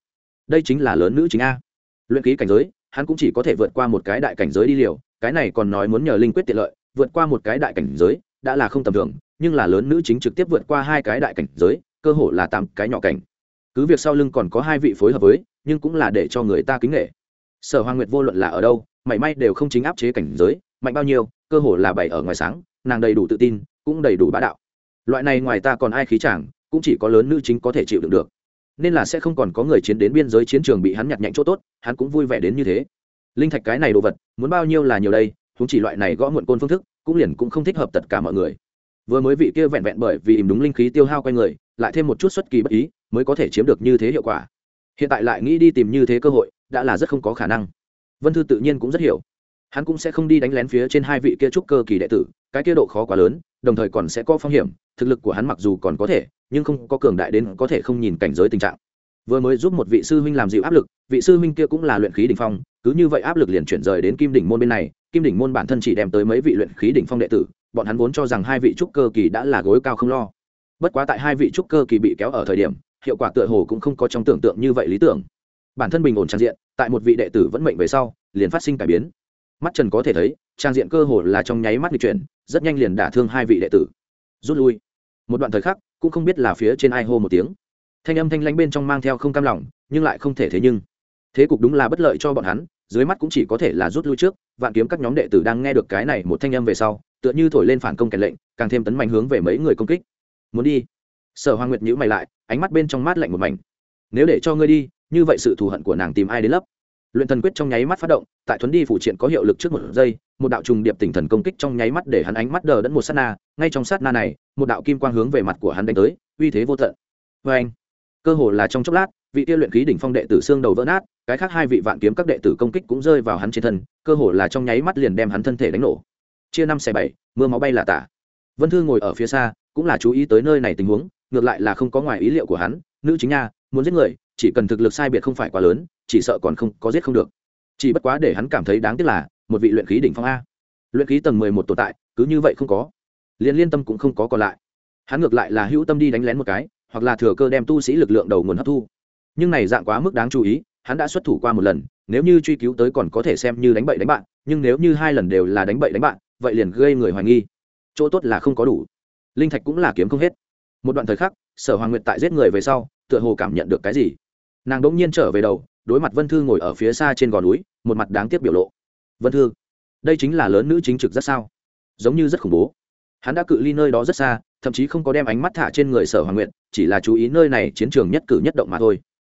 Đây chính là lớn nữ chính a. Luyện khí cảnh giới, hắn cũng chỉ có thể vượt qua một cái đại cảnh giới đi liều, cái này còn nói muốn nhờ linh quyết tiện lợi, vượt qua một cái đại cảnh giới, đã là không tầm thường, nhưng là lớn nữ chính trực tiếp vượt qua hai cái đại cảnh giới, cơ hội là tám cái nhỏ cảnh. Cứ việc sau lưng còn có hai vị phối hợp với, nhưng cũng là để cho người ta kính nghệ sở hoàng nguyệt vô luận là ở đâu, mảy may đều không chính áp chế cảnh giới, mạnh bao nhiêu, cơ hồ là bày ở ngoài sáng, nàng đầy đủ tự tin, cũng đầy đủ bá đạo. Loại này ngoài ta còn ai khí chàng cũng chỉ có lớn nữ chính có thể chịu đựng được. Nên là sẽ không còn có người chiến đến biên giới chiến trường bị hắn nhặt nhạnh chỗ tốt, hắn cũng vui vẻ đến như thế. Linh thạch cái này đồ vật, muốn bao nhiêu là nhiều đây chúng chỉ loại này gõ muộn côn phương thức, cũng liền cũng không thích hợp tất cả mọi người. Vừa mới vị kia vẹn vẹn bởi vì ìm đúng linh khí tiêu hao quanh người, lại thêm một chút xuất kỳ bất ý, mới có thể chiếm được như thế hiệu quả. Hiện tại lại nghĩ đi tìm như thế cơ hội đã là rất không có khả năng. Vân thư tự nhiên cũng rất hiểu. Hắn cũng sẽ không đi đánh lén phía trên hai vị kia trúc cơ kỳ đệ tử, cái kia độ khó quá lớn, đồng thời còn sẽ có phong hiểm, thực lực của hắn mặc dù còn có thể, nhưng không có cường đại đến có thể không nhìn cảnh giới tình trạng. Vừa mới giúp một vị sư huynh làm dịu áp lực, vị sư huynh kia cũng là luyện khí đỉnh phong, cứ như vậy áp lực liền chuyển rời đến kim đỉnh môn bên này, kim đỉnh môn bản thân chỉ đem tới mấy vị luyện khí đỉnh phong đệ tử, bọn hắn vốn cho rằng hai vị trúc cơ kỳ đã là gối cao không lo. Bất quá tại hai vị trúc cơ kỳ bị kéo ở thời điểm, hiệu quả tựa hồ cũng không có trong tưởng tượng như vậy lý tưởng bản thân bình ổn trang diện, tại một vị đệ tử vẫn mệnh về sau, liền phát sinh cải biến. Mắt trần có thể thấy, trang diện cơ hồ là trong nháy mắt lịch chuyển, rất nhanh liền đả thương hai vị đệ tử. Rút lui. Một đoạn thời khắc, cũng không biết là phía trên ai hô một tiếng. Thanh âm thanh lãnh bên trong mang theo không cam lòng, nhưng lại không thể thế nhưng. Thế cục đúng là bất lợi cho bọn hắn, dưới mắt cũng chỉ có thể là rút lui trước, vạn kiếm các nhóm đệ tử đang nghe được cái này một thanh âm về sau, tựa như thổi lên phản công kèn lệnh, càng thêm tấn mạnh hướng về mấy người công kích. Muốn đi. Sở hoàng nguyệt nhữ mày lại, ánh mắt bên trong mát lạnh một mảnh. Nếu để cho ngươi đi như vậy sự thù hận của nàng tìm ai đến lấp? Luyện thần quyết trong nháy mắt phát động, tại thuấn đi phụ triện có hiệu lực trước một giây, một đạo trùng điệp tỉnh thần công kích trong nháy mắt để hắn ánh mắt đờ đẫn một sát na, ngay trong sát na này, một đạo kim quang hướng về mặt của hắn đánh tới, uy thế vô tận. Vê anh, cơ hồ là trong chốc lát, vị tiêu luyện khí đỉnh phong đệ tử xương đầu vỡ nát, cái khác hai vị vạn kiếm các đệ tử công kích cũng rơi vào hắn trên thân, cơ hồ là trong nháy mắt liền đem hắn thân thể đánh nổ. Chia năm xẻ bảy, mưa máu bay là tả. Vân thư ngồi ở phía xa, cũng là chú ý tới nơi này tình huống, ngược lại là không có ngoài ý liệu của hắn, nữ chính nha muốn giết người, chỉ cần thực lực sai biệt không phải quá lớn, chỉ sợ còn không, có giết không được. Chỉ bất quá để hắn cảm thấy đáng tiếc là, một vị luyện khí đỉnh phong a. Luyện khí tầng mười một tồn tại, cứ như vậy không có. Liền liên tâm cũng không có còn lại. Hắn ngược lại là hữu tâm đi đánh lén một cái, hoặc là thừa cơ đem tu sĩ lực lượng đầu nguồn hấp thu. Nhưng này dạng quá mức đáng chú ý, hắn đã xuất thủ qua một lần, nếu như truy cứu tới còn có thể xem như đánh bậy đánh bạn, nhưng nếu như hai lần đều là đánh bậy đánh bạn, vậy liền gây người hoài nghi. Chỗ tốt là không có đủ. Linh thạch cũng là kiếm không hết. Một đoạn thời khắc, sở hoàng nguyệt tại giết người về sau tựa hồ cảm nhận được cái gì. Nàng đ ỗ n g nhiên trở về đầu, đối mặt vân thư ngồi ở phía xa trên gò núi, một mặt đáng tiếc biểu lộ. Vân thư, đây chính là lớn nữ chính trực rất sao? Giống như rất khủng bố. Hắn đã cự ly nơi đó rất xa, thậm chí không có đem ánh mắt thả trên người sở hoàng nguyện chỉ là chú ý nơi này chiến trường nhất cử nhất động mà thôi.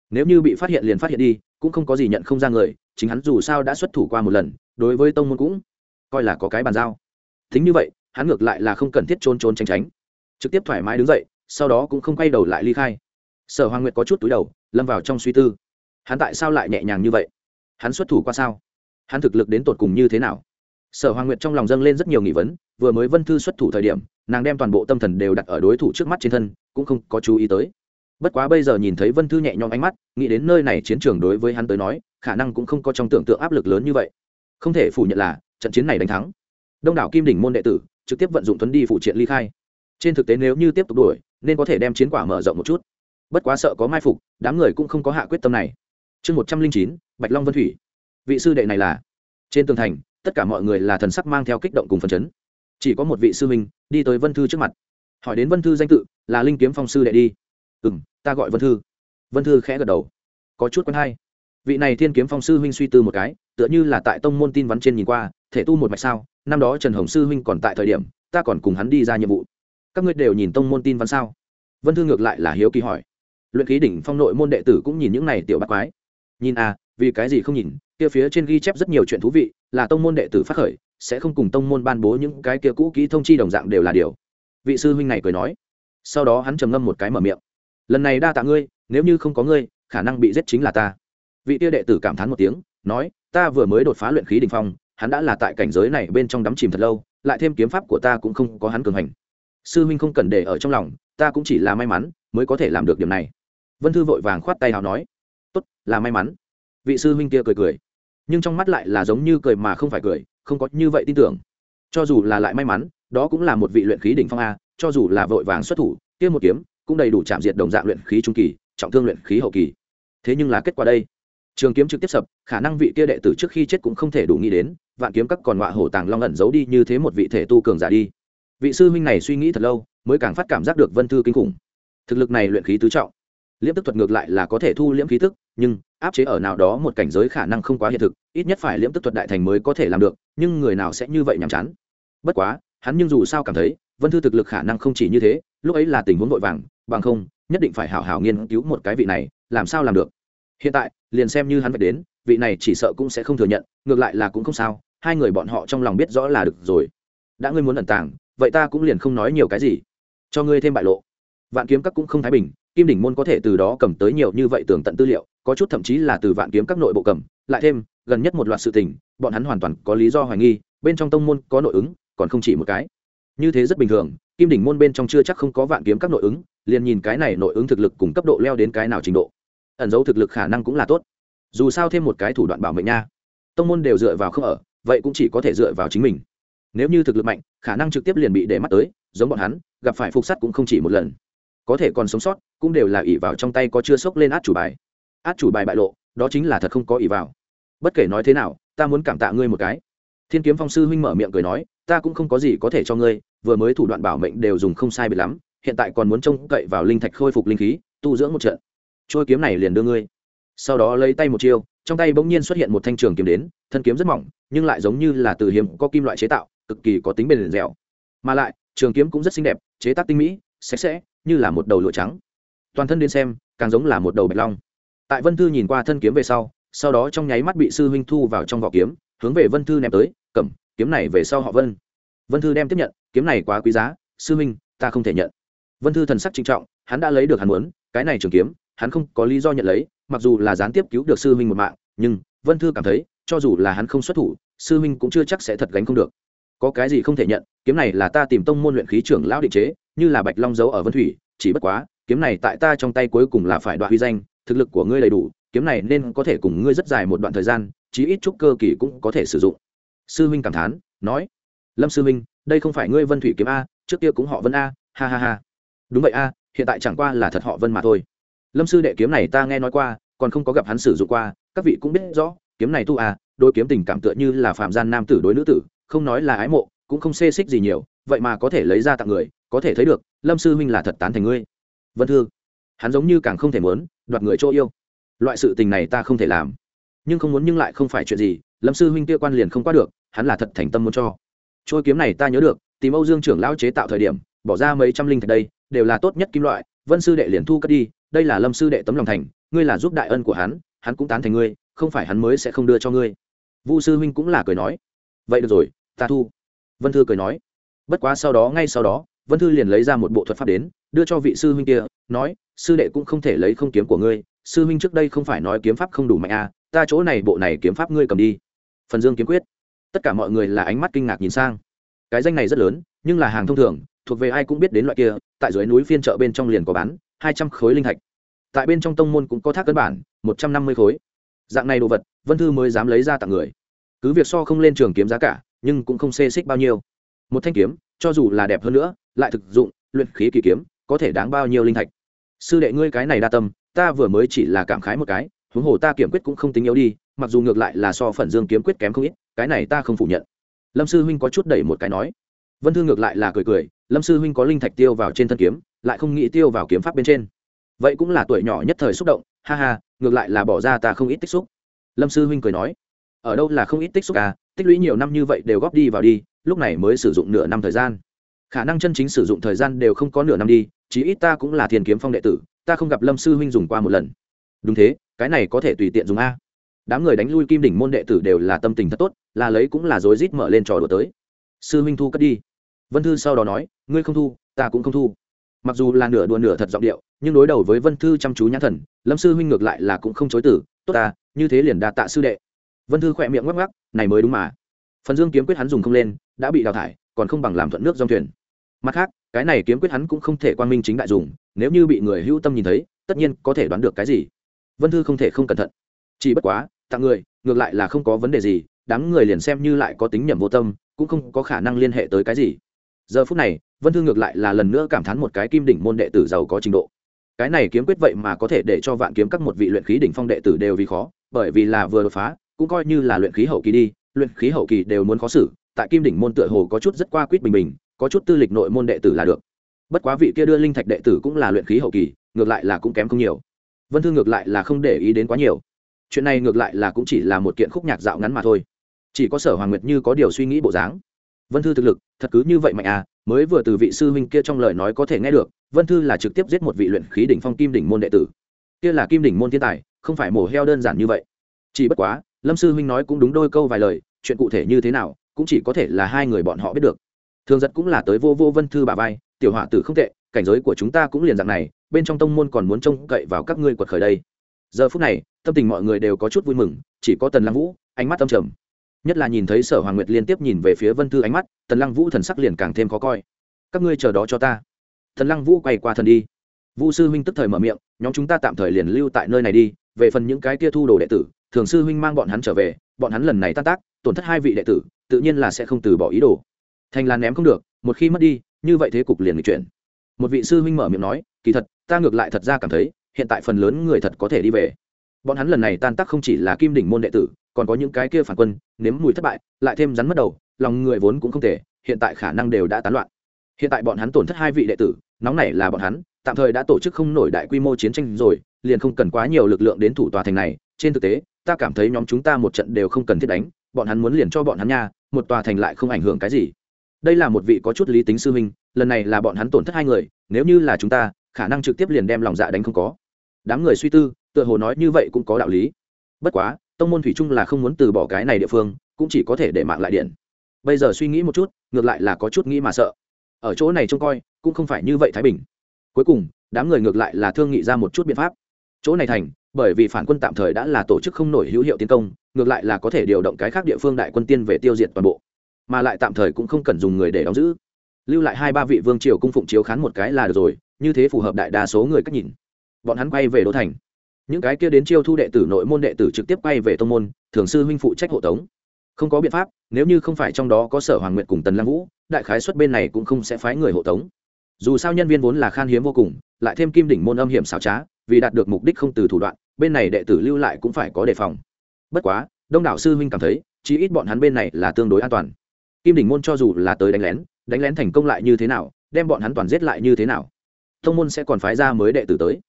Nếu như bị phát hiện liền phát hiện đi, cũng không có gì nhận không ra người, chính hắn dù sao đã xuất thủ qua một lần, đối với tông môn cũng coi là có cái bàn giao. Thính như vậy, hắn ngược lại là không cần thiết trôn trôn tránh tránh. Trực tiếp thoải mái đứng dậy, sau đó cũng không quay đầu lại ly khai sở hoàng nguyệt có chút túi đầu, lâm vào trong suy tư. Hắn tại sao lại nhẹ nhàng như vậy? Hắn xuất thủ qua sao? Hắn thực lực đến tột cùng như thế nào? Sở hoàng nguyệt trong lòng dâng lên rất nhiều nghi vấn, vừa mới vân thư xuất thủ thời điểm, nàng đem toàn bộ tâm thần đều đặt ở đối thủ trước mắt trên thân, cũng không có chú ý tới. Bất quá bây giờ nhìn thấy vân thư nhẹ nhõm ánh mắt, nghĩ đến nơi này chiến trường đối với hắn tới nói, khả năng cũng không có trong tưởng tượng áp lực lớn như vậy. Không thể phủ nhận là, trận chiến này đánh thắng. Đông đảo kim đỉnh môn đệ tử, trực tiếp vận dụng tuấn đi phụ triện ly khai. Trên thực tế nếu như tiếp tục đuổi, nên có thể đem chiến quả mở rộng một chút bất quá sợ có mai phục, đám người cũng không có hạ quyết tâm này. Chương một trăm linh chín, bạch long vân thủy. Vị sư đệ này là? Trên tường thành, tất cả mọi người là thần sắc mang theo kích động cùng phần chấn. Chỉ có một vị sư huynh đi tới vân thư trước mặt. Hỏi đến vân thư danh tự, là linh kiếm phong sư đệ đi. Ừ m ta gọi vân thư. Vân thư khẽ gật đầu. Có chút quen hay. Vị này thiên kiếm phong sư huynh suy tư một cái, tựa như là tại tông môn tin vắn trên nhìn qua, thể tu một mạch sao, năm đó trần hồng sư huynh còn tại thời điểm, ta còn cùng hắn đi ra nhiệm vụ. Các ngươi đều nhìn tông môn tin vắn sao? Vân thư ngược lại là hiếu kỳ hỏi luyện khí đỉnh phong nội môn đệ tử cũng nhìn những này tiểu bác quái. Nhìn à vì cái gì không nhìn? Kia phía trên ghi chép rất nhiều chuyện thú vị, là tông môn đệ tử phát khởi, sẽ không cùng tông môn ban bố những cái kia cũ kỹ thông chi đồng dạng đều là điều. Vị sư huynh này cười nói. Sau đó hắn trầm ngâm một cái mở miệng. Lần này đa tạ ngươi, nếu như không có ngươi, khả năng bị giết chính là ta. Vị tia đệ tử cảm thán một tiếng, nói, ta vừa mới đột phá luyện khí đình phong, hắn đã là tại cảnh giới này bên trong đắm chìm thật lâu, lại thêm kiếm pháp của ta cũng không có hắn cường hành. Sư huynh không cần để ở trong lòng, ta cũng chỉ là may mắn, mới có thể làm được điểm này vân thư vội vàng khoát tay hào nói, tốt, là may mắn. Vị sư huynh kia cười cười, nhưng trong mắt lại là giống như cười mà không phải cười, không có như vậy tin tưởng. Cho dù là lại may mắn, đó cũng là một vị luyện khí đỉnh phong a, cho dù là vội vàng xuất thủ, kia một kiếm cũng đầy đủ chạm diệt đồng dạng luyện khí trung kỳ, trọng thương luyện khí hậu kỳ. Thế nhưng là kết quả đây, trường kiếm trực tiếp sập, khả năng vị kia đệ tử trước khi chết cũng không thể đủ nghĩ đến, vạn kiếm các còn ngọa hổ tàng long ẩn giấu đi như thế một vị thể tu cường giả đi. Vị sư huynh này suy nghĩ thật lâu, mới càng phát cảm giác được vân thư kinh khủng. Thực lực này luyện khí tứ trọng liễm tức thuật ngược lại là có thể thu liễm khí tức, nhưng áp chế ở nào đó một cảnh giới khả năng không quá hiện thực, ít nhất phải liễm tức thuật đại thành mới có thể làm được, nhưng người nào sẽ như vậy nhàm chán? Bất quá, hắn nhưng dù sao cảm thấy, vân thư thực lực khả năng không chỉ như thế, lúc ấy là tình huống vội vàng, bằng không, nhất định phải hảo hảo nghiên cứu một cái vị này, làm sao làm được? Hiện tại, liền xem như hắn phải đến, vị này chỉ sợ cũng sẽ không thừa nhận, ngược lại là cũng không sao, hai người bọn họ trong lòng biết rõ là được rồi. Đã ngươi muốn ẩn tàng, vậy ta cũng liền không nói nhiều cái gì. Cho ngươi thêm bại lộ vạn kiếm các cũng không thái bình, kim đỉnh môn có thể từ đó cầm tới nhiều như vậy tường tận tư liệu, có chút thậm chí là từ vạn kiếm các nội bộ cầm, lại thêm, gần nhất một loạt sự tình, bọn hắn hoàn toàn có lý do hoài nghi, bên trong tông môn có nội ứng, còn không chỉ một cái. Như thế rất bình thường, kim đỉnh môn bên trong chưa chắc không có vạn kiếm các nội ứng, liền nhìn cái này nội ứng thực lực cùng cấp độ leo đến cái nào trình độ. Ẩn dấu thực lực khả năng cũng là tốt. Dù sao thêm một cái thủ đoạn bảo mệnh nha. Tông môn đều dựa vào không ở, vậy cũng chỉ có thể dựa vào chính mình. Nếu như thực lực mạnh, khả năng trực tiếp liền bị để mắt tới, giống bọn hắn, gặp phải phục sắt cũng không chỉ một lần có thể còn sống sót, cũng đều là ỉ vào trong tay có chưa sốc lên át chủ bài. Át chủ bài bại lộ, đó chính là thật không có ỉ vào. Bất kể nói thế nào, ta muốn cảm tạ ngươi một cái. Thiên kiếm phong sư huynh mở miệng cười nói, ta cũng không có gì có thể cho ngươi, vừa mới thủ đoạn bảo mệnh đều dùng không sai bị lắm, hiện tại còn muốn trông cậy vào linh thạch khôi phục linh khí, tu dưỡng một trận. Trôi kiếm này liền đưa ngươi. Sau đó lấy tay một chiêu, trong tay bỗng nhiên xuất hiện một thanh trường kiếm đến, thân kiếm rất mỏng, nhưng lại giống như là từ hiếm có kim loại chế tạo, cực kỳ có tính bền dẻo. Mà lại, trường kiếm cũng rất xinh đẹp, chế tác tinh mỹ, sạch sẽ như là một đầu lụa trắng. Toàn thân đến xem, càng giống là một đầu bạch long. Tại vân thư nhìn qua thân kiếm về sau sau đó trong nháy mắt bị sư huynh thu vào trong vỏ kiếm, hướng về vân thư ném tới, cầm, kiếm này về sau họ vân. Vân thư đem tiếp nhận, kiếm này quá quý giá, sư huynh, ta không thể nhận. Vân thư thần sắc trinh trọng, hắn đã lấy được hắn muốn, cái này trường kiếm, hắn không có lý do nhận lấy, mặc dù là gián tiếp cứu được sư huynh một mạng, nhưng vân thư cảm thấy, cho dù là hắn không xuất thủ, sư huynh cũng chưa chắc sẽ thật gánh không được. Có cái gì không thể nhận, kiếm này là ta tìm tông môn luyện khí trưởng lão định chế như là bạch long giấu ở vân thủy, chỉ bất quá, kiếm này tại ta trong tay cuối cùng là phải đoạn huy danh, thực lực của ngươi đầy đủ, kiếm này nên có thể cùng ngươi rất dài một đoạn thời gian, chí ít chút cơ kỳ cũng có thể sử dụng. Sư huynh cảm thán, nói, lâm sư huynh đây không phải ngươi vân thủy kiếm a, trước kia cũng họ vân a, ha ha ha. Đúng vậy a, hiện tại chẳng qua là thật họ vân mà thôi. Lâm sư đệ kiếm này ta nghe nói qua, còn không có gặp hắn sử dụng qua, các vị cũng biết rõ, kiếm này tu a đôi kiếm tình cảm tựa như là phạm gian nam tử đối nữ tử, không nói là ái mộ, cũng không xê xích gì nhiều, vậy mà có thể lấy ra tặng người có thể thấy được, lâm sư huynh là thật tán thành ngươi. Vân thư, hắn giống như càng không thể muốn, đoạt người chỗ yêu. Loại sự tình này ta không thể làm. Nhưng không muốn nhưng lại không phải chuyện gì, lâm sư huynh kia quan liền không qua được, hắn là thật thành tâm muốn cho. Trôi kiếm này ta nhớ được, tìm âu dương trưởng lão chế tạo thời điểm, bỏ ra mấy trăm linh thạch đây, đều là tốt nhất kim loại, vân sư đệ liền thu cất đi, đây là lâm sư đệ tấm lòng thành, ngươi là giúp đại ân của hắn hắn cũng tán thành ngươi, không phải hắn mới sẽ không đưa cho ngươi. Vu sư huynh cũng là cười nói. Vậy được rồi, ta thu. Vân thư cười nói. Bất quá sau đó, ngay sau đó vân thư liền lấy ra một bộ thuật pháp đến, đưa cho vị sư huynh kia, nói, sư đệ cũng không thể lấy không kiếm của ngươi, sư huynh trước đây không phải nói kiếm pháp không đủ mạnh à ta chỗ này bộ này kiếm pháp ngươi cầm đi. Phần dương kiếm quyết. Tất cả mọi người là ánh mắt kinh ngạc nhìn sang. Cái danh này rất lớn, nhưng là hàng thông thường, thuộc về ai cũng biết đến loại kia, tại dưới núi phiên chợ bên trong liền có bán, hai trăm khối linh thạch. Tại bên trong tông môn cũng có thác cân bản, một trăm năm mươi khối. Dạng này đồ vật, vân thư mới dám lấy ra tặng người. Cứ việc so không lên trường kiếm giá cả, nhưng cũng không xê xích bao nhiêu. Một thanh kiếm, cho dù là đẹp hơn nữa lại thực dụng, luyện khí kỳ kiếm, có thể đáng bao nhiêu linh thạch? Sư đệ ngươi cái này đa tâm, ta vừa mới chỉ là cảm khái một cái, huống hồ ta kiểm quyết cũng không tính yếu đi, mặc dù ngược lại là so phần dương kiếm quyết kém không ít, cái này ta không phủ nhận. Lâm sư huynh có chút đẩy một cái nói. Vân thư ngược lại là cười cười, lâm sư huynh có linh thạch tiêu vào trên thân kiếm, lại không nghĩ tiêu vào kiếm pháp bên trên. Vậy cũng là tuổi nhỏ nhất thời xúc động, ha ha, ngược lại là bỏ ra ta không ít tích xúc. Lâm sư huynh cười nói. Ở đâu là không ít tích xúc à tích lũy nhiều năm như vậy đều góp đi vào đi, lúc này mới sử dụng nửa năm thời gian khả năng chân chính sử dụng thời gian đều không có nửa năm đi, chí ít ta cũng là thiền kiếm phong đệ tử, ta không gặp lâm sư huynh dùng qua một lần. Đúng thế, cái này có thể tùy tiện dùng a. Đám người đánh lui kim đỉnh môn đệ tử đều là tâm tình thật tốt là lấy cũng là rối rít mở lên trò đùa tới. Sư huynh thu cất đi. Vân thư sau đó nói, ngươi không thu, ta cũng không thu. Mặc dù là nửa đùa nửa thật giọng điệu, nhưng đối đầu với vân thư chăm chú nhãn thần, lâm sư huynh ngược lại là cũng không chối tử tốt ta, như thế liền đa tạ sư đệ. Vân thư khỏe miệng ngắc ngắc này mới đúng mà. Phần dương kiếm quyết hắn dùng không lên, đã bị đào thải, còn không bằng làm thuận nước dòng thuyền mặt khác, cái này kiếm quyết hắn cũng không thể quan minh chính đại dùng, nếu như bị người hữu tâm nhìn thấy, tất nhiên có thể đoán được cái gì. Vân thư không thể không cẩn thận. Chỉ bất quá, tặng người, ngược lại là không có vấn đề gì, đám người liền xem như lại có tính nhầm vô tâm, cũng không có khả năng liên hệ tới cái gì. Giờ phút này, vân thư ngược lại là lần nữa cảm thán một cái kim đỉnh môn đệ tử giàu có trình độ. Cái này kiếm quyết vậy mà có thể để cho vạn kiếm các một vị luyện khí đỉnh phong đệ tử đều vì khó, bởi vì là vừa đột phá, cũng coi như là luyện khí hậu kỳ đi, luyện khí hậu kỳ đều muốn khó xử, tại kim đỉnh môn tựa hồ có chút rất qua quýt bình bình có chút tư lịch nội môn đệ tử là được. Bất quá vị kia đưa linh thạch đệ tử cũng là luyện khí hậu kỳ, ngược lại là cũng kém không nhiều. Vân thư ngược lại là không để ý đến quá nhiều. Chuyện này ngược lại là cũng chỉ là một kiện khúc nhạc dạo ngắn mà thôi. Chỉ có sở hoàng nguyệt như có điều suy nghĩ bộ dáng. Vân thư thực lực, thật cứ như vậy mạnh à mới vừa từ vị sư huynh kia trong lời nói có thể nghe được, vân thư là trực tiếp giết một vị luyện khí đỉnh phong kim đỉnh môn đệ tử. Kia là kim đỉnh môn thiên tài, không phải mổ heo đơn giản như vậy. Chỉ bất quá, lâm sư huynh nói cũng đúng đôi câu vài lời, chuyện cụ thể như thế nào, cũng chỉ có thể là hai người bọn họ biết được thường giật cũng là tới vô vô vân thư bà vai, tiểu họa tử không tệ, cảnh giới của chúng ta cũng liền dạng này, bên trong tông môn còn muốn trông cậy vào các ngươi quật khởi đây. Giờ phút này, tâm tình mọi người đều có chút vui mừng, chỉ có tần lăng vũ, ánh mắt tâm trầm. Nhất là nhìn thấy sở hoàng nguyệt liên tiếp nhìn về phía vân thư ánh mắt, tần lăng vũ thần sắc liền càng thêm khó coi. Các ngươi chờ đó cho ta. Thần lăng vũ quay qua thần đi. Vũ sư huynh tức thời mở miệng, nhóm chúng ta tạm thời liền lưu tại nơi này đi, về phần những cái kia thu đồ đệ tử, thường sư huynh mang bọn hắn trở về, bọn hắn lần này tan tác, tổn thất hai vị đệ tử, tự nhiên là sẽ không từ bỏ ý đồ thành là ném không được, một khi mất đi, như vậy thế cục liền người chuyển. Một vị sư huynh mở miệng nói, kỳ thật, ta ngược lại thật ra cảm thấy, hiện tại phần lớn người thật có thể đi về. Bọn hắn lần này tan tác không chỉ là kim đỉnh môn đệ tử, còn có những cái kia phản quân, nếm mùi thất bại, lại thêm rắn mất đầu, lòng người vốn cũng không thể hiện tại khả năng đều đã tán loạn. Hiện tại bọn hắn tổn thất hai vị đệ tử, nóng này là bọn hắn, tạm thời đã tổ chức không nổi đại quy mô chiến tranh rồi, liền không cần quá nhiều lực lượng đến thủ tòa thành này. Trên thực tế, ta cảm thấy nhóm chúng ta một trận đều không cần thiết đánh, bọn hắn muốn liền cho bọn hắn nha, một tòa thành lại không ảnh hưởng cái gì đây là một vị có chút lý tính sư huynh, lần này là bọn hắn tổn thất hai người, nếu như là chúng ta, khả năng trực tiếp liền đem lòng dạ đánh không có. Đám người suy tư, tựa hồ nói như vậy cũng có đạo lý. Bất quá, tông môn thủy chung là không muốn từ bỏ cái này địa phương, cũng chỉ có thể để mạng lại điện. Bây giờ suy nghĩ một chút, ngược lại là có chút nghĩ mà sợ. Ở chỗ này trông coi, cũng không phải như vậy thái bình. Cuối cùng, đám người ngược lại là thương nghị ra một chút biện pháp. Chỗ này thành, bởi vì phản quân tạm thời đã là tổ chức không nổi hữu hiệu tiến công, ngược lại là có thể điều động cái khác địa phương đại quân tiên về tiêu diệt toàn bộ mà lại tạm thời cũng không cần dùng người để đóng giữ. Lưu lại hai ba vị vương triều cung phụng chiếu khán một cái là được rồi, như thế phù hợp đại đa số người cách nhìn. Bọn hắn quay về đô thành. Những cái kia đến chiêu thu đệ tử nội môn đệ tử trực tiếp quay về tông môn, thường sư huynh phụ trách hộ tống. Không có biện pháp, nếu như không phải trong đó có sở hoàng nguyện cùng tần lăng vũ, đại khái xuất bên này cũng không sẽ phái người hộ tống. Dù sao nhân viên vốn là khan hiếm vô cùng, lại thêm kim đỉnh môn âm hiểm xảo trá, vì đạt được mục đích không từ thủ đoạn, bên này đệ tử lưu lại cũng phải có đề phòng. Bất quá, đông đảo sư huynh cảm thấy, chí ít bọn hắn bên này là tương đối an toàn kim đỉnh môn cho dù là tới đánh lén đánh lén thành công lại như thế nào, đem bọn hắn toàn giết lại như thế nào thông môn sẽ còn phái ra mới đệ tử tới,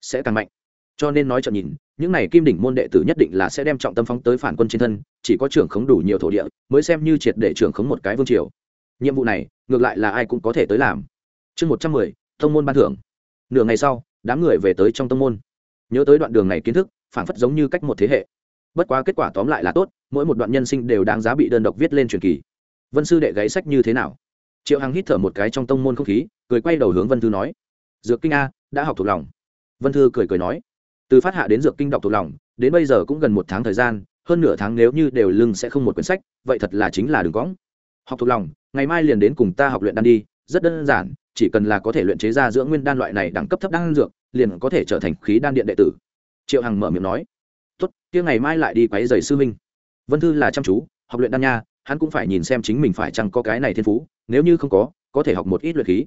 sẽ càng mạnh. Cho nên nói chậm nhìn, những này kim đỉnh môn đệ tử nhất định là sẽ đem trọng tâm phóng tới phản quân trên thân, chỉ có trưởng khống đủ nhiều thổ địa, mới xem như triệt để trưởng khống một cái vương triều. Nhiệm vụ này, ngược lại là ai cũng có thể tới làm. Chương một trăm mười thông môn ban thưởng. Nửa ngày sau, đám người về tới trong tông môn. Nhớ tới đoạn đường này kiến thức phản phất giống như cách một thế hệ. Bất quá kết quả tóm lại là tốt, mỗi một đoạn nhân sinh đều đáng giá bị đơn độc viết lên truyền kỳ vân sư đệ gáy sách như thế nào? Triệu hằng hít thở một cái trong tông môn không khí, cười quay đầu hướng vân thư nói, dược kinh a, đã học thuộc lòng. Vân thư cười cười nói, từ phát hạ đến dược kinh đọc thuộc lòng, đến bây giờ cũng gần một tháng thời gian, hơn nửa tháng nếu như đều lưng sẽ không một quyển sách, vậy thật là chính là đường cõng. Học thuộc lòng, ngày mai liền đến cùng ta học luyện đan đi, rất đơn giản, chỉ cần là có thể luyện chế ra dưỡng nguyên đan loại này đẳng cấp thấp đan dược, liền có thể trở thành khí đan điện đệ tử. Triệu hằng mở miệng nói, tốt, kia ngày mai lại đi quấy giày sư minh vân thư là chăm chú, học luyện đan nha hắn cũng phải nhìn xem chính mình phải chăng có cái này thiên phú nếu như không có có thể học một ít luyện khí.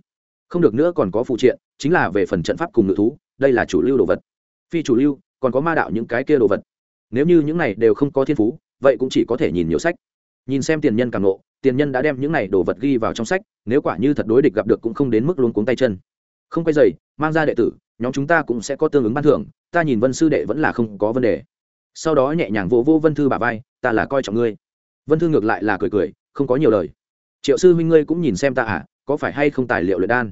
Không được nữa còn có phụ triện chính là về phần trận pháp cùng ngự thú đây là chủ lưu đồ vật. Phi chủ lưu còn có ma đạo những cái kia đồ vật. Nếu như những này đều không có thiên phú vậy cũng chỉ có thể nhìn nhiều sách. Nhìn xem tiền nhân càng nộ tiền nhân đã đem những này đồ vật ghi vào trong sách nếu quả như thật đối địch gặp được cũng không đến mức luôn cuống tay chân. Không quay dày mang ra đệ tử nhóm chúng ta cũng sẽ có tương ứng ban thưởng ta nhìn vân sư đệ vẫn là không có vấn đề. Sau đó nhẹ nhàng vỗ vô, vô vân thư bà vai ta là coi trọng ngươi vân thư ngược lại là cười cười, không có nhiều lời. Triệu sư huynh ngươi cũng nhìn xem ta à có phải hay không tài liệu luyện đan?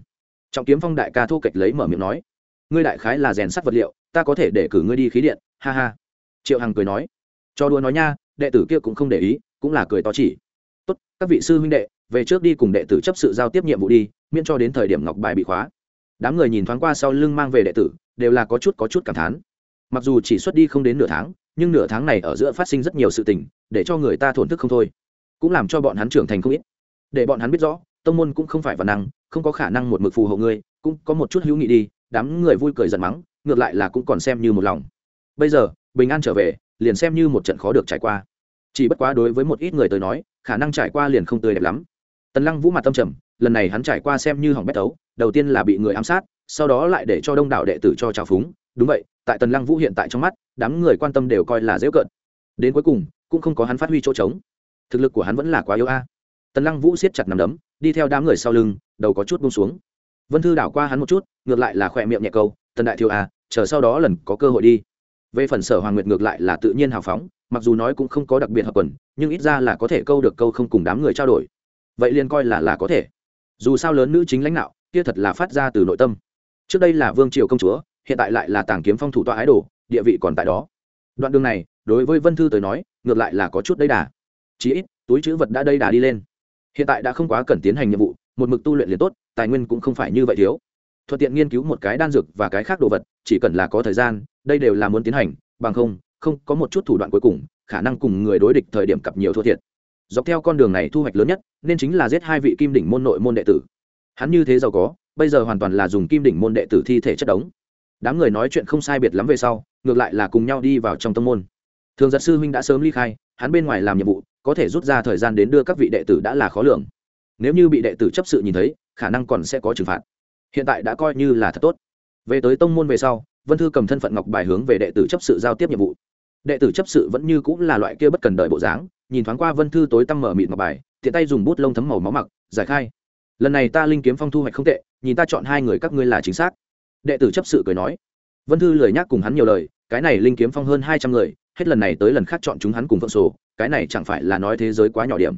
Trọng kiếm phong đại ca thu kịch lấy mở miệng nói. Ngươi đại khái là rèn sắt vật liệu, ta có thể để cử ngươi đi khí điện, ha ha. Triệu hằng cười nói. Cho đùa nói nha, đệ tử kia cũng không để ý, cũng là cười to chỉ. Tốt, các vị sư huynh đệ, về trước đi cùng đệ tử chấp sự giao tiếp nhiệm vụ đi, miễn cho đến thời điểm ngọc bài bị khóa. Đám người nhìn thoáng qua sau lưng mang về đệ tử, đều là có chút có chút cảm thán. Mặc dù chỉ xuất đi không đến nửa tháng, nhưng nửa tháng này ở giữa phát sinh rất nhiều sự tình để cho người ta thổn thức không thôi. Cũng làm cho bọn hắn trưởng thành không ít. Để bọn hắn biết rõ, tông môn cũng không phải văn năng, không có khả năng một mực phù hộ ngươi, cũng có một chút hữu nghị đi, đám người vui cười giận mắng, ngược lại là cũng còn xem như một lòng. Bây giờ, bình an trở về, liền xem như một trận khó được trải qua. Chỉ bất quá đối với một ít người tới nói, khả năng trải qua liền không tươi đẹp lắm. Tần lăng vũ mặt tâm trầm, lần này hắn trải qua xem như hỏng bét tấu, đầu tiên là bị người ám sát, sau đó lại để cho đông đảo đệ tử cho trào phúng. Đúng vậy, tại tần lăng vũ hiện tại trong mắt, đám người quan tâm đều coi là dễ cợt. Đến cuối cùng cũng không có hắn phát huy chỗ trống. Thực lực của hắn vẫn là quá yếu a. Tần lăng vũ siết chặt nằm đấm, đi theo đám người sau lưng, đầu có chút bông xuống. Vân thư đảo qua hắn một chút, ngược lại là khỏe miệng nhẹ câu, tần đại thiếu a chờ sau đó lần có cơ hội đi. Về phần sở hoàng nguyệt ngược lại là tự nhiên hào phóng, mặc dù nói cũng không có đặc biệt hợp quần, nhưng ít ra là có thể câu được câu không cùng đám người trao đổi. Vậy liền coi là là có thể. Dù sao lớn nữ chính lãnh đạo, kia thật là phát ra từ nội tâm. Trước đây là vương triều công chúa, hiện tại lại là tàng kiếm phong thủ tọa ái đồ, địa vị còn tại đó đoạn đường này, đối với vân thư tới nói, ngược lại là có chút đầy đà. Chí ít, túi chữ vật đã đầy đà đi lên. Hiện tại đã không quá cần tiến hành nhiệm vụ, một mực tu luyện liền tốt, tài nguyên cũng không phải như vậy thiếu. Thuận tiện nghiên cứu một cái đan dược và cái khác đồ vật, chỉ cần là có thời gian, đây đều là muốn tiến hành, bằng không không có một chút thủ đoạn cuối cùng, khả năng cùng người đối địch thời điểm cặp nhiều thua thiệt. Dọc theo con đường này thu hoạch lớn nhất, nên chính là giết hai vị kim đỉnh môn nội môn đệ tử. Hắn như thế giàu có, bây giờ hoàn toàn là dùng kim đỉnh môn đệ tử thi thể chất đống. Đám người nói chuyện không sai biệt lắm về sau ngược lại là cùng nhau đi vào trong tông môn. Thường giật sư huynh đã sớm ly khai, hắn bên ngoài làm nhiệm vụ, có thể rút ra thời gian đến đưa các vị đệ tử đã là khó lường. Nếu như bị đệ tử chấp sự nhìn thấy, khả năng còn sẽ có trừng phạt. Hiện tại đã coi như là thật tốt. Về tới tông môn về sau, vân thư cầm thân phận ngọc bài hướng về đệ tử chấp sự giao tiếp nhiệm vụ. Đệ tử chấp sự vẫn như cũng là loại kia bất cần đợi bộ dáng, nhìn thoáng qua vân thư tối tăm mở mịt ngọc bài, tiện tay dùng bút lông thấm màu máu mặc, giải khai. Lần này ta linh kiếm phong thu hoạch không tệ, nhìn ta chọn hai người các ngươi là chính xác. Đệ tử chấp sự cười nói. Vân thư lời nhắc cùng hắn nhiều lời cái này linh kiếm phong hơn hai trăm người, hết lần này tới lần khác chọn chúng hắn cùng phượng sổ, cái này chẳng phải là nói thế giới quá nhỏ điểm.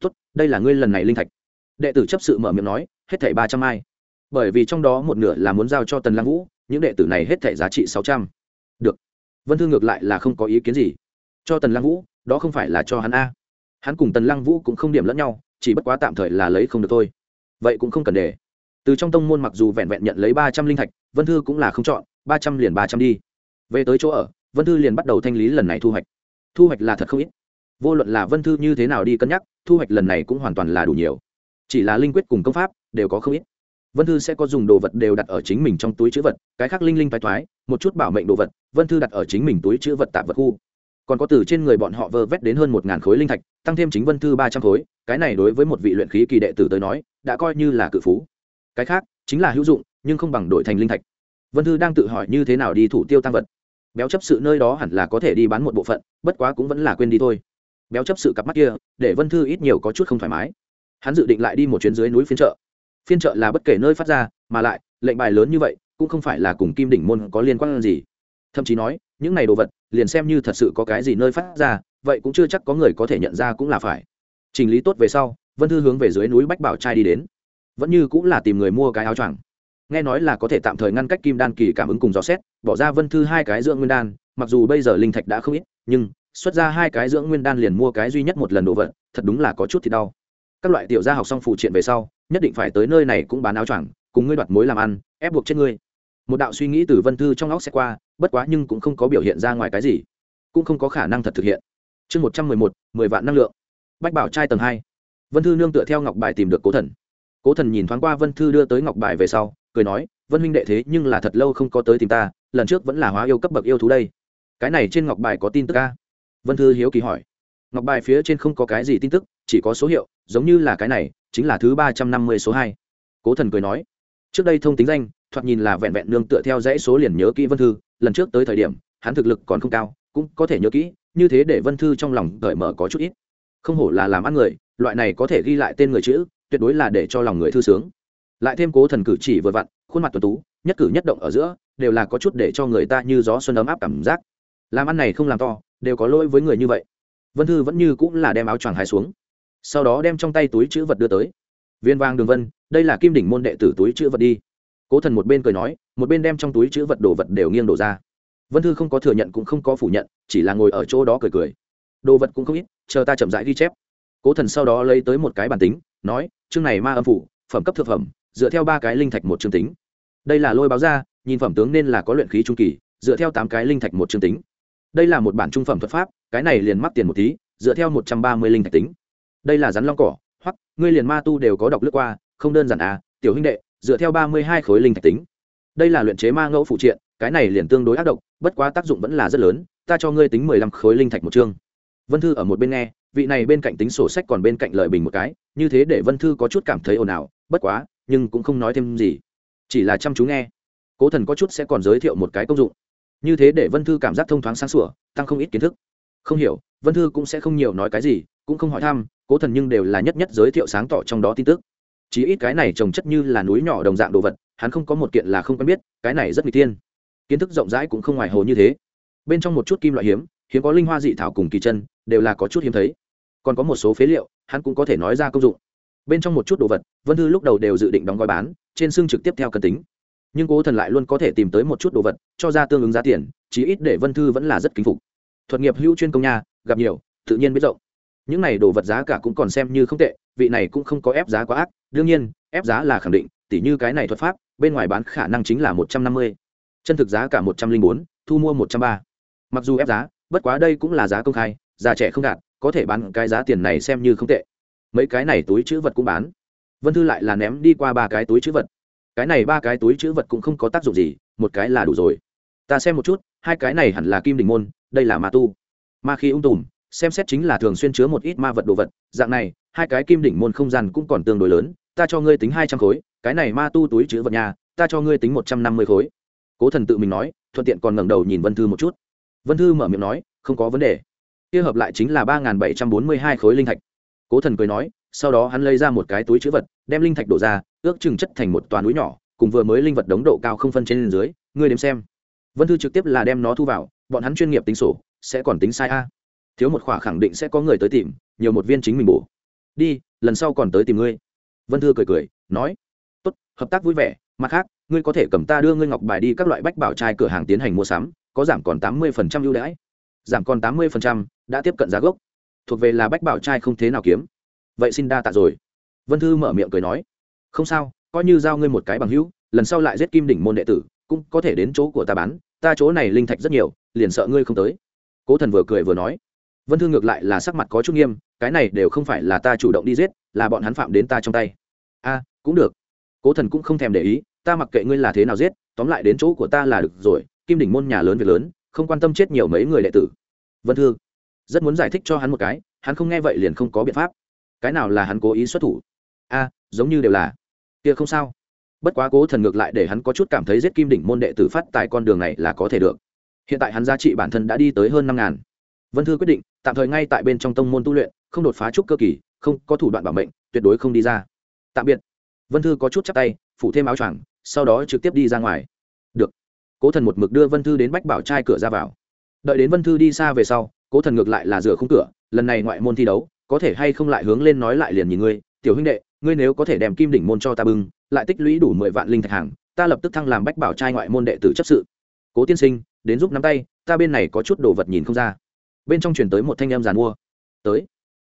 Tốt, đây là ngươi lần này linh thạch. Đệ tử chấp sự mở miệng nói, hết thảy ba trăm ai. Bởi vì trong đó một nửa là muốn giao cho tần lang vũ, những đệ tử này hết thảy giá trị sáu trăm. Được. Vân thư ngược lại là không có ý kiến gì. Cho tần lang vũ, đó không phải là cho hắn a. Hắn cùng tần lang vũ cũng không điểm lẫn nhau, chỉ bất quá tạm thời là lấy không được thôi. Vậy cũng không cần để. Từ trong tông môn mặc dù vẹn vẹn nhận lấy ba trăm linh thạch, vân thư cũng là không chọn, ba trăm liền ba trăm đi về tới chỗ ở, vân thư liền bắt đầu thanh lý lần này thu hoạch. Thu hoạch là thật không ít. Vô luận là vân thư như thế nào đi cân nhắc, thu hoạch lần này cũng hoàn toàn là đủ nhiều. Chỉ là linh quyết cùng công pháp đều có không ít. Vân thư sẽ có dùng đồ vật đều đặt ở chính mình trong túi chữ vật, cái khác linh linh thoái thoái một chút bảo mệnh đồ vật, vân thư đặt ở chính mình túi chữ vật tạp vật khu. Còn có từ trên người bọn họ vơ vét đến hơn một ngàn khối linh thạch, tăng thêm chính vân thư ba trăm khối, cái này đối với một vị luyện khí kỳ đệ tử tới nói, đã coi như là cự phú. Cái khác chính là hữu dụng, nhưng không bằng đổi thành linh thạch. Vân thư đang tự hỏi như thế nào đi thủ tiêu tăng vật béo chấp sự nơi đó hẳn là có thể đi bán một bộ phận, bất quá cũng vẫn là quên đi thôi. Béo chấp sự cặp mắt kia, để vân thư ít nhiều có chút không thoải mái. Hắn dự định lại đi một chuyến dưới núi phiên chợ. Phiên chợ là bất kể nơi phát ra, mà lại, lệnh bài lớn như vậy, cũng không phải là cùng kim đỉnh môn có liên quan gì. Thậm chí nói, những này đồ vật, liền xem như thật sự có cái gì nơi phát ra, vậy cũng chưa chắc có người có thể nhận ra cũng là phải. Chỉnh lý tốt về sau, vân thư hướng về dưới núi bách bảo trai đi đến. Vẫn như cũng là tìm người mua cái áo choàng nghe nói là có thể tạm thời ngăn cách kim đan kỳ cảm ứng cùng dò xét, bỏ ra vân thư hai cái dưỡng nguyên đan, mặc dù bây giờ linh thạch đã không ít, nhưng xuất ra hai cái dưỡng nguyên đan liền mua cái duy nhất một lần đồ vật, thật đúng là có chút thì đau. Các loại tiểu gia học xong phụ triện về sau, nhất định phải tới nơi này cũng bán áo choàng, cùng ngươi đoạt mối làm ăn, ép buộc trên ngươi. Một đạo suy nghĩ từ vân thư trong óc sẽ qua, bất quá nhưng cũng không có biểu hiện ra ngoài cái gì, cũng không có khả năng thật thực hiện. Chương một trăm mười một, mười vạn năng lượng. Bách bảo trai tầng hai. Vân thư nương tựa theo ngọc bài tìm được cố thần. Cố thần nhìn thoáng qua vân thư đưa tới ngọc bài về sau cười nói, vân huynh đệ thế nhưng là thật lâu không có tới tìm ta, lần trước vẫn là hóa yêu cấp bậc yêu thú đây. Cái này trên ngọc bài có tin tức ca vân thư hiếu kỳ hỏi. Ngọc bài phía trên không có cái gì tin tức, chỉ có số hiệu, giống như là cái này, chính là thứ ba trăm năm mươi số hai. Cố thần cười nói. Trước đây thông tính danh, thoạt nhìn là vẹn vẹn nương tựa theo dãy số liền nhớ kỹ vân thư, lần trước tới thời điểm, hắn thực lực còn không cao, cũng có thể nhớ kỹ, như thế để vân thư trong lòng cởi mở có chút ít. Không hổ là làm ăn người, loại này có thể ghi lại tên người chữ, tuyệt đối là để cho lòng người thư sướng lại thêm cố thần cử chỉ vừa vặn, khuôn mặt tuần tú, nhất cử nhất động ở giữa, đều là có chút để cho người ta như gió xuân ấm áp cảm giác. Làm ăn này không làm to, đều có lỗi với người như vậy. Vân thư vẫn như cũng là đem áo choàng hai xuống. Sau đó đem trong tay túi chữ vật đưa tới. Viên vang đường vân, đây là kim đỉnh môn đệ tử túi chữ vật đi. Cố thần một bên cười nói, một bên đem trong túi chữ vật đồ vật đều nghiêng đổ ra. Vân thư không có thừa nhận cũng không có phủ nhận, chỉ là ngồi ở chỗ đó cười cười. Đồ vật cũng không ít, chờ ta chậm rãi ghi chép. Cố thần sau đó lấy tới một cái bản tính, nói, chương này ma âm phủ, phẩm cấp thực phẩm dựa theo ba cái linh thạch một chương tính. Đây là lôi báo ra nhìn phẩm tướng nên là có luyện khí trung kỳ, dựa theo tám cái linh thạch một chương tính. Đây là một bản trung phẩm thuật pháp, cái này liền mắc tiền một tí, dựa theo một trăm ba mươi linh thạch tính. Đây là rắn long cỏ, hoặc, ngươi liền ma tu đều có đọc lướt qua, không đơn giản à tiểu huynh đệ, dựa theo ba mươi hai khối linh thạch tính. Đây là luyện chế ma ngẫu phụ triện, cái này liền tương đối ác độc, bất quá tác dụng vẫn là rất lớn, ta cho ngươi tính mười lăm khối linh thạch một chương. Vân thư ở một bên nghe, vị này bên cạnh tính sổ sách còn bên cạnh lợi bình một cái, như thế để vân thư có chút cảm thấy ồn ào, bất quá nhưng cũng không nói thêm gì. Chỉ là chăm chú nghe. Cố thần có chút sẽ còn giới thiệu một cái công dụng. Như thế để vân thư cảm giác thông thoáng sáng sủa, tăng không ít kiến thức. Không hiểu, vân thư cũng sẽ không nhiều nói cái gì, cũng không hỏi thăm, cố thần nhưng đều là nhất nhất giới thiệu sáng tỏ trong đó tin tức. Chỉ ít cái này trồng chất như là núi nhỏ đồng dạng đồ vật, hắn không có một kiện là không quen biết, cái này rất n g tiên kiến thức rộng rãi cũng không ngoài hồ như thế. Bên trong một chút kim loại hiếm hiếm có linh hoa dị thảo cùng kỳ chân, đều là có chút hiếm thấy. Còn có một số phế liệu, hắn cũng có thể nói ra công dụng bên trong một chút đồ vật, vân thư lúc đầu đều dự định đóng gói bán, trên xương trực tiếp theo cân tính. Nhưng cố thần lại luôn có thể tìm tới một chút đồ vật, cho ra tương ứng giá tiền, chí ít để vân thư vẫn là rất kính phục. Thuật nghiệp hữu chuyên công nha, gặp nhiều, tự nhiên biết rộng. Những này đồ vật giá cả cũng còn xem như không tệ, vị này cũng không có ép giá quá ác, đương nhiên, ép giá là khẳng định, tỉ như cái này thuật pháp, bên ngoài bán khả năng chính là một trăm năm mươi. Chân thực giá cả một trăm linh bốn, thu mua một trăm ba. Mặc dù ép giá, bất quá đây cũng là giá công khai, già trẻ không đạt, có thể bán cái giá tiền này xem như không tệ mấy cái này túi chữ vật cũng bán. Vân thư lại là ném đi qua ba cái túi chữ vật. Cái này ba cái túi chữ vật cũng không có tác dụng gì, một cái là đủ rồi. Ta xem một chút, hai cái này hẳn là kim đình môn, đây là ma tu. Ma khi ung tùm, xem xét chính là thường xuyên chứa một ít ma vật đồ vật, dạng này, hai cái kim đỉnh môn không gian cũng còn tương đối lớn, ta cho ngươi tính hai trăm khối, cái này ma tu túi chữ vật nhà, ta cho ngươi tính một trăm năm mươi khối. Cố thần tự mình nói, thuận tiện còn ngẩng đầu nhìn vân thư một chút. Vân thư mở miệng nói, không có vấn đề. Kia hợp lại chính là ba bảy trăm bốn mươi hai khối linh thạch cố thần cười nói, sau đó hắn lấy ra một cái túi chữ vật, đem linh thạch đổ ra, ước chừng chất thành một toàn núi nhỏ, cùng vừa mới linh vật đống độ cao không phân trên dưới, ngươi đếm xem. Vân thư trực tiếp là đem nó thu vào, bọn hắn chuyên nghiệp tính sổ, sẽ còn tính sai a. Thiếu một khỏa khẳng định sẽ có người tới tìm, nhiều một viên chính mình bổ. Đi, lần sau còn tới tìm ngươi. Vân thư cười cười, nói, tốt, hợp tác vui vẻ, mặt khác, ngươi có thể cầm ta đưa ngươi ngọc bài đi các loại bách bảo trai cửa hàng tiến hành mua sắm, có giảm còn tám mươi phần trăm ưu đãi. Giảm còn tám mươi phần trăm, đã tiếp cận giá gốc thuộc về là bách bảo trai không thế nào kiếm. Vậy xin đa tạ rồi. Vân thư mở miệng cười nói, không sao, coi như giao ngươi một cái bằng hữu, lần sau lại giết kim đỉnh môn đệ tử, cũng có thể đến chỗ của ta bán, ta chỗ này linh thạch rất nhiều, liền sợ ngươi không tới. Cố thần vừa cười vừa nói. Vân thư ngược lại là sắc mặt có chút nghiêm, cái này đều không phải là ta chủ động đi giết, là bọn hắn phạm đến ta trong tay. A, cũng được. Cố thần cũng không thèm để ý, ta mặc kệ ngươi là thế nào giết, tóm lại đến chỗ của ta là được rồi, kim đỉnh môn nhà lớn việc lớn, không quan tâm chết nhiều mấy người đệ tử. Vân thư rất muốn giải thích cho hắn một cái, hắn không nghe vậy liền không có biện pháp. Cái nào là hắn cố ý xuất thủ? A, giống như đều là. Kia không sao. Bất quá cố thần ngược lại để hắn có chút cảm thấy giết kim đỉnh môn đệ tử phát tại con đường này là có thể được. Hiện tại hắn giá trị bản thân đã đi tới hơn năm ngàn. Vân thư quyết định, tạm thời ngay tại bên trong tông môn tu luyện, không đột phá trúc cơ kỳ, không có thủ đoạn bảo mệnh, tuyệt đối không đi ra. Tạm biệt. Vân thư có chút chắc tay, phủ thêm áo choàng, sau đó trực tiếp đi ra ngoài. Được. Cố thần một mực đưa vân thư đến bách bảo trai cửa ra vào. Đợi đến vân thư đi xa về sau cố thần ngược lại là rửa không cửa, lần này ngoại môn thi đấu, có thể hay không lại hướng lên nói lại liền nhìn ngươi, tiểu huynh đệ, ngươi nếu có thể đem kim đỉnh môn cho ta bưng, lại tích lũy đủ mười vạn linh thạch hàng, ta lập tức thăng làm bách bảo trai ngoại môn đệ tử chấp sự. Cố tiên sinh, đến giúp nắm tay, ta bên này có chút đồ vật nhìn không ra. Bên trong chuyển tới một thanh em giàn mua. Tới.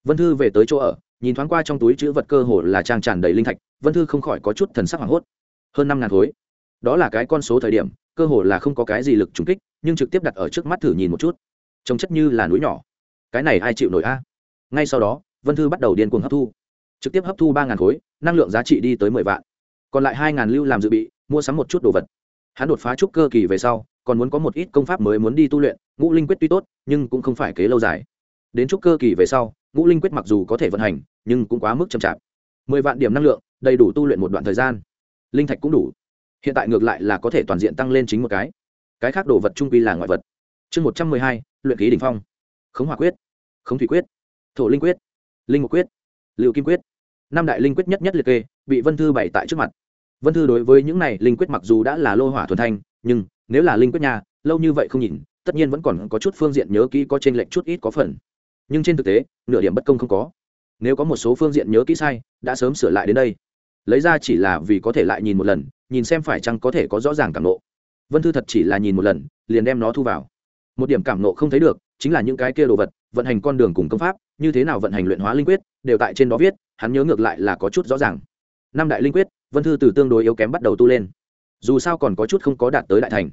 Vân thư về tới chỗ ở, nhìn thoáng qua trong túi chữ vật cơ hồ là trang tràn đầy linh thạch, vân thư không khỏi có chút thần sắc hoảng hốt. Hơn năm ngàn khối. Đó là cái con số thời điểm, cơ hồ là không có cái gì lực trùng kích, nhưng trực tiếp đặt ở trước mắt thử nhìn một chút trông chất như là núi nhỏ. Cái này ai chịu nổi a? Ngay sau đó, vân thư bắt đầu điên cuồng hấp thu. Trực tiếp hấp thu ba ngàn khối, năng lượng giá trị đi tới mười vạn. Còn lại hai ngàn lưu làm dự bị, mua sắm một chút đồ vật. Hắn đột phá trúc cơ kỳ về sau, còn muốn có một ít công pháp mới muốn đi tu luyện, ngũ linh quyết tuy tốt, nhưng cũng không phải kế lâu dài. Đến trúc cơ kỳ về sau, ngũ linh quyết mặc dù có thể vận hành, nhưng cũng quá mức chậm chạp. Mười vạn điểm năng lượng, đầy đủ tu luyện một đoạn thời gian. Linh thạch cũng đủ. Hiện tại ngược lại là có thể toàn diện tăng lên chính một cái. Cái khác đồ vật trung quy là ngoại vật chương một trăm mười hai, luyện ký đ ỉ n h phong. Khống hỏa quyết, khống thủy quyết, thổ linh quyết, linh mục quyết liệu kim quyết. Năm đại linh quyết nhất nhất liệt kê, bị vân thư bày tại trước mặt. Vân thư đối với những này linh quyết mặc dù đã là lô hỏa thuần thanh, nhưng nếu là linh quyết nhà, lâu như vậy không nhìn, tất nhiên vẫn còn có chút phương diện nhớ kỹ có trên lệnh chút ít có phần. Nhưng trên thực tế, nửa điểm bất công không có. Nếu có một số phương diện nhớ kỹ sai, đã sớm sửa lại đến đây. Lấy ra chỉ là vì có thể lại nhìn một lần, nhìn xem phải chăng có thể có rõ ràng cảm nộ. Vân thư thật chỉ là nhìn một lần, liền đem nó thu vào một điểm cảm nộ không thấy được, chính là những cái kia đồ vật, vận hành con đường cùng công pháp, như thế nào vận hành luyện hóa linh quyết, đều tại trên đó viết, hắn nhớ ngược lại là có chút rõ ràng. Năm đại linh quyết, vân thư từ tương đối yếu kém bắt đầu tu lên. Dù sao còn có chút không có đạt tới đại thành.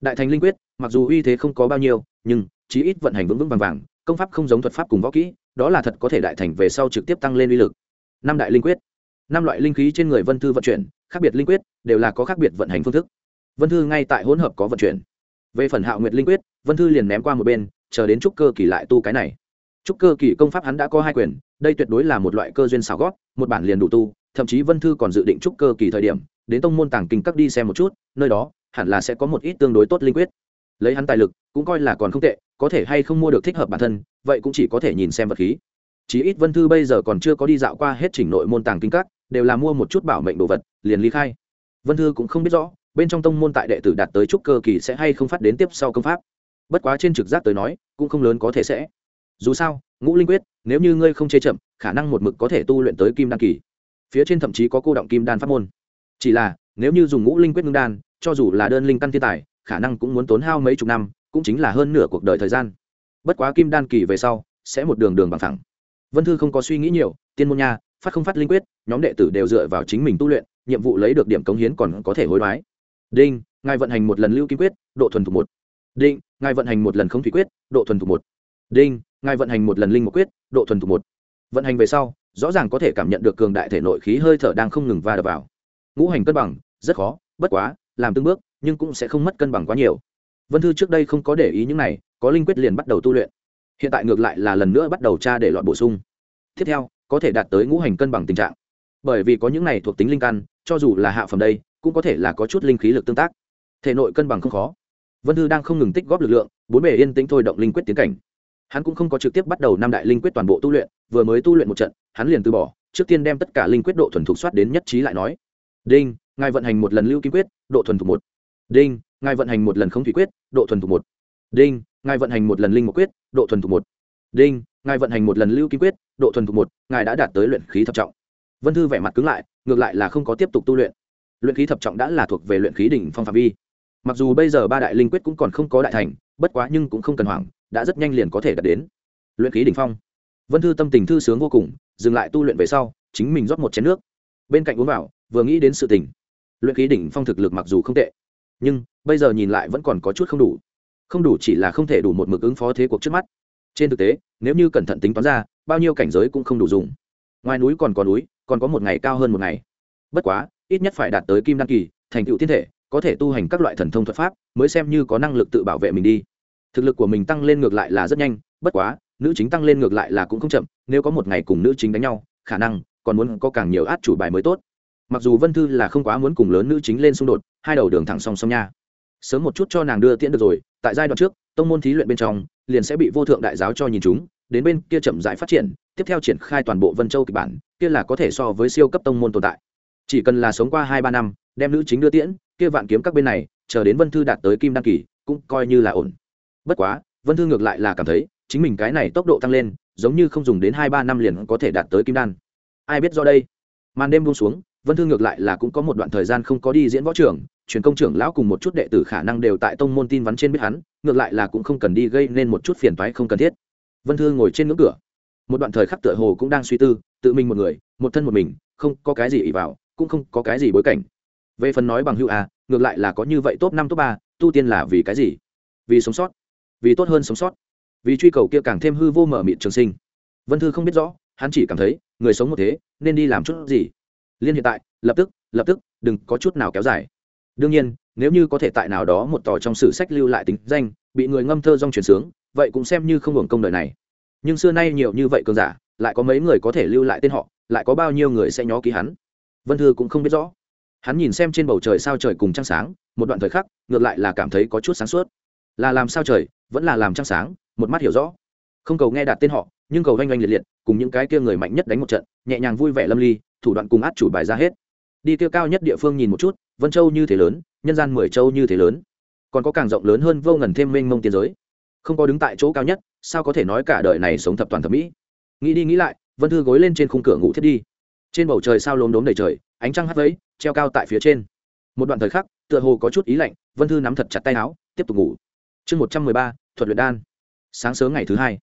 Đại thành linh quyết, mặc dù uy thế không có bao nhiêu, nhưng chí ít vận hành vững vững vàng vàng, công pháp không giống thuật pháp cùng võ kỹ, đó là thật có thể đại thành về sau trực tiếp tăng lên uy lực. Năm đại linh quyết. Năm loại linh khí trên người vân thư vận chuyển, khác biệt linh quyết, đều là có khác biệt vận hành phương thức. Vân thư ngay tại hỗn hợp có vận chuyển về phần hạo nguyệt linh quyết, vân thư liền ném qua một bên, chờ đến trúc cơ kỳ lại tu cái này. Trúc cơ kỳ công pháp hắn đã có hai quyền, đây tuyệt đối là một loại cơ duyên xào gót, một bản liền đủ tu, thậm chí vân thư còn dự định trúc cơ kỳ thời điểm, đến tông môn tàng kinh các đi xem một chút, nơi đó, hẳn là sẽ có một ít tương đối tốt linh quyết. Lấy hắn tài lực, cũng coi là còn không tệ, có thể hay không mua được thích hợp bản thân, vậy cũng chỉ có thể nhìn xem vật khí. Chí ít vân thư bây giờ còn chưa có đi dạo qua hết chỉnh nội môn tàng kinh các, đều là mua một chút bảo mệnh đồ vật, liền ly khai. Vân thư cũng không biết rõ bên trong tông môn tại đệ tử đạt tới trúc cơ kỳ sẽ hay không phát đến tiếp sau công pháp. Bất quá trên trực giác tới nói, cũng không lớn có thể sẽ. Dù sao, ngũ linh quyết, nếu như ngươi không chê chậm, khả năng một mực có thể tu luyện tới kim đan kỳ. Phía trên thậm chí có cô động kim đan pháp môn. Chỉ là, nếu như dùng ngũ linh quyết ngưng đan, cho dù là đơn linh căn thiên tài, khả năng cũng muốn tốn hao mấy chục năm, cũng chính là hơn nửa cuộc đời thời gian. Bất quá kim đan kỳ về sau, sẽ một đường đường bằng thẳng. Vân thư không có suy nghĩ nhiều, tiên môn nha, phát không phát linh quyết, nhóm đệ tử đều dựa vào chính mình tu luyện, nhiệm vụ lấy được điểm cống hiến còn có thể hối đoái đinh, ngài vận hành một lần lưu kim quyết, độ thuần thục một. Đinh, ngài vận hành một lần không thủy quyết, độ thuần thục một. Đinh, ngài vận hành một lần linh một quyết, độ thuần thục một. Vận hành về sau, rõ ràng có thể cảm nhận được cường đại thể nội khí hơi thở đang không ngừng va đập vào. Ngũ hành cân bằng, rất khó, bất quá, làm từng bước, nhưng cũng sẽ không mất cân bằng quá nhiều. Vân thư trước đây không có để ý những này, có linh quyết liền bắt đầu tu luyện. Hiện tại ngược lại là lần nữa bắt đầu tra để loại bổ sung. Tiếp theo, có thể đạt tới ngũ hành cân bằng tình trạng. Bởi vì có những này thuộc tính linh căn, cho dù là hạ phẩm đây cũng có thể là có chút linh khí lực tương tác. Thể nội cân bằng không khó. Vân thư đang không ngừng tích góp lực lượng, bốn bề yên tĩnh thôi động linh quyết tiến cảnh. Hắn cũng không có trực tiếp bắt đầu năm đại linh quyết toàn bộ tu luyện, vừa mới tu luyện một trận, hắn liền từ bỏ, trước tiên đem tất cả linh quyết độ thuần thục soát đến nhất trí lại nói. Đinh, ngài vận hành một lần lưu kim quyết, độ thuần thục một. Đinh, ngài vận hành một lần không thủy quyết, độ thuần thục một. Đinh, ngài vận hành một lần linh một quyết, độ thuần thục một. Đinh, ngài vận hành một lần lưu kim quyết, độ thuần thục một, ngài đã đạt tới luyện khí thập trọng. Vân thư vẻ mặt cứng lại, ngược lại là không có tiếp tục tu luyện luyện khí thập trọng đã là thuộc về luyện khí đỉnh phong phạm vi. Mặc dù bây giờ ba đại linh quyết cũng còn không có đại thành, bất quá nhưng cũng không cần hoảng, đã rất nhanh liền có thể đạt đến luyện khí đỉnh phong. Vân thư tâm tình thư sướng vô cùng, dừng lại tu luyện về sau, chính mình rót một chén nước. Bên cạnh uống vào, vừa nghĩ đến sự tình. Luyện khí đỉnh phong thực lực mặc dù không tệ, nhưng bây giờ nhìn lại vẫn còn có chút không đủ. Không đủ chỉ là không thể đủ một mực ứng phó thế cuộc trước mắt. Trên thực tế, nếu như cẩn thận tính toán ra, bao nhiêu cảnh giới cũng không đủ dùng. Ngoài núi còn có núi, còn có một ngày cao hơn một ngày. Bất quá ít nhất phải đạt tới kim đăng kỳ, thành tựu thiên thể, có thể tu hành các loại thần thông thuật pháp, mới xem như có năng lực tự bảo vệ mình đi. Thực lực của mình tăng lên ngược lại là rất nhanh, bất quá, nữ chính tăng lên ngược lại là cũng không chậm, nếu có một ngày cùng nữ chính đánh nhau, khả năng còn muốn có càng nhiều át chủ bài mới tốt. Mặc dù vân thư là không quá muốn cùng lớn nữ chính lên xung đột, hai đầu đường thẳng song song nha. Sớm một chút cho nàng đưa tiễn được rồi, tại giai đoạn trước, tông môn thí luyện bên trong, liền sẽ bị vô thượng đại giáo cho nhìn chúng, đến bên kia chậm rãi phát triển, tiếp theo triển khai toàn bộ vân châu kịch bản, kia là có thể so với siêu cấp tông môn tồn tại chỉ cần là sống qua hai ba năm, đem nữ chính đưa tiễn, kia vạn kiếm các bên này, chờ đến vân thư đạt tới kim đăng kỳ, cũng coi như là ổn. Bất quá, vân thư ngược lại là cảm thấy, chính mình cái này tốc độ tăng lên, giống như không dùng đến hai ba năm liền có thể đạt tới kim đan. Ai biết do đây? Màn đêm buông xuống, vân thư ngược lại là cũng có một đoạn thời gian không có đi diễn võ trưởng, truyền công trưởng lão cùng một chút đệ tử khả năng đều tại tông môn tin vắn trên biết hắn, ngược lại là cũng không cần đi gây nên một chút phiền toái không cần thiết. Vân thư ngồi trên ngưỡng cửa. Một đoạn thời khắc tựa hồ cũng đang suy tư, tự mình một người, một thân một mình, không có cái gì ỉ vào cũng không có cái gì bối cảnh. Về phần nói bằng hữu à ngược lại là có như vậy top năm, top ba, tu tiên là vì cái gì? Vì sống sót. Vì tốt hơn sống sót. Vì truy cầu kia càng thêm hư vô mở mịt trường sinh. Vân thư không biết rõ, hắn chỉ cảm thấy, người sống một thế, nên đi làm chút gì? Liên hiện tại, lập tức lập tức, đừng có chút nào kéo dài. Đương nhiên, nếu như có thể tại nào đó một tò trong sử sách lưu lại tính danh, bị người ngâm thơ dong truyền sướng, vậy cũng xem như không hưởng công đời này. Nhưng xưa nay nhiều như vậy cường giả, lại có mấy người có thể lưu lại tên họ, lại có bao nhiêu người sẽ nhó ký hắn? Vân thư cũng không biết rõ. Hắn nhìn xem trên bầu trời sao trời cùng trăng sáng, một đoạn thời khắc, ngược lại là cảm thấy có chút sáng suốt. Là làm sao trời, vẫn là làm trăng sáng, một mắt hiểu rõ. Không cầu nghe đạt tên họ, nhưng cầu oanh oanh liệt liệt, cùng những cái kia người mạnh nhất đánh một trận, nhẹ nhàng vui vẻ lâm ly, thủ đoạn cùng át chủ bài ra hết. Đi kia cao nhất địa phương nhìn một chút, vân châu như thế lớn, nhân gian mười châu như thế lớn. Còn có càng rộng lớn hơn vô ngần thêm mênh mông tiên giới. Không có đứng tại chỗ cao nhất, sao có thể nói cả đời này sống thập toàn thẩm mỹ? Nghĩ đi nghĩ lại, vân thư gối lên trên khung cửa ngủ thiết đi trên bầu trời sao lốm đốm đầy trời, ánh trăng hắt vẫy, treo cao tại phía trên. Một đoạn thời khắc, tựa hồ có chút ý lạnh, vân thư nắm thật chặt tay áo, tiếp tục ngủ. Chương một trăm mười ba, thuật luyện đan. Sáng sớm ngày thứ hai,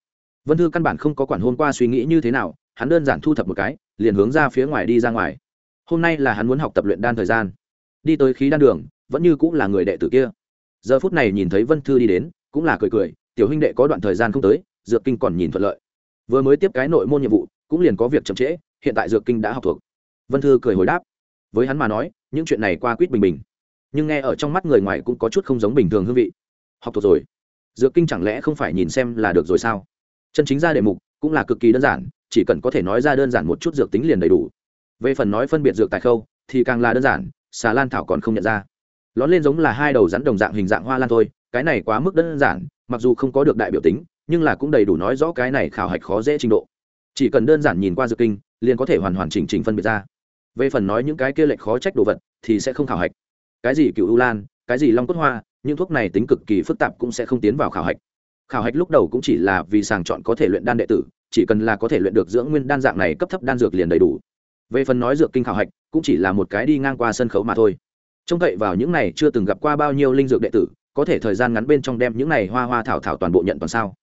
vân thư căn bản không có quản hôm qua suy nghĩ như thế nào, hắn đơn giản thu thập một cái, liền hướng ra phía ngoài đi ra ngoài. Hôm nay là hắn muốn học tập luyện đan thời gian. Đi tới khí đan đường, vẫn như cũng là người đệ tử kia. Giờ phút này nhìn thấy vân thư đi đến, cũng là cười cười, tiểu huynh đệ có đoạn thời gian không tới, dược kinh còn nhìn thuận lợi. Vừa mới tiếp cái nội môn nhiệm vụ, cũng liền có việc chậm trễ hiện tại dược kinh đã học thuộc. Vân thư cười hồi đáp. Với hắn mà nói, những chuyện này qua quýt bình bình. Nhưng nghe ở trong mắt người ngoài cũng có chút không giống bình thường hương vị. Học thuộc rồi. Dược kinh chẳng lẽ không phải nhìn xem là được rồi sao? Chân chính ra đề mục cũng là cực kỳ đơn giản, chỉ cần có thể nói ra đơn giản một chút dược tính liền đầy đủ. Về phần nói phân biệt dược tại khâu, thì càng là đơn giản, xà lan thảo còn không nhận ra. Lón lên giống là hai đầu rắn đồng dạng hình dạng hoa lan thôi, cái này quá mức đơn giản, mặc dù không có được đại biểu tính, nhưng là cũng đầy đủ nói rõ cái này khảo hạch khó dễ trình độ. Chỉ cần đơn giản nhìn qua dược kinh liền có thể hoàn hoàn chỉnh chỉnh phân biệt ra. Về phần nói những cái kia lệch khó trách đồ vật, thì sẽ không khảo hạch. Cái gì cựu u lan, cái gì long cốt hoa, những thuốc này tính cực kỳ phức tạp cũng sẽ không tiến vào khảo hạch. Khảo hạch lúc đầu cũng chỉ là vì sàng chọn có thể luyện đan đệ tử, chỉ cần là có thể luyện được dưỡng nguyên đan dạng này cấp thấp đan dược liền đầy đủ. Về phần nói dược kinh khảo hạch, cũng chỉ là một cái đi ngang qua sân khấu mà thôi. Trông cậy vào những này chưa từng gặp qua bao nhiêu linh dược đệ tử, có thể thời gian ngắn bên trong đem những này hoa hoa thảo thảo toàn bộ nhận toàn sao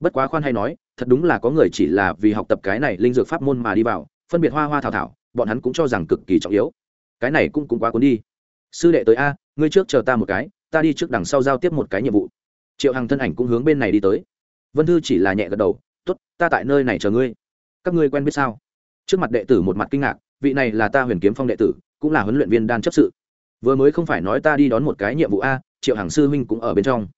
bất quá khoan hay nói, thật đúng là có người chỉ là vì học tập cái này linh dược pháp môn mà đi vào, phân biệt hoa hoa thảo thảo, bọn hắn cũng cho rằng cực kỳ trọng yếu. Cái này cũng cũng quá cuốn đi. Sư đệ tới a, ngươi trước chờ ta một cái, ta đi trước đằng sau giao tiếp một cái nhiệm vụ. Triệu hằng thân ảnh cũng hướng bên này đi tới. Vân thư chỉ là nhẹ gật đầu t ố t ta tại nơi này chờ ngươi. Các ngươi quen biết sao? Trước mặt đệ tử một mặt kinh ngạc, vị này là ta huyền kiếm phong đệ tử, cũng là huấn luyện viên đan chấp sự. Vừa mới không phải nói ta đi đón một cái nhiệm vụ a, triệu hằng sư huynh cũng ở bên trong.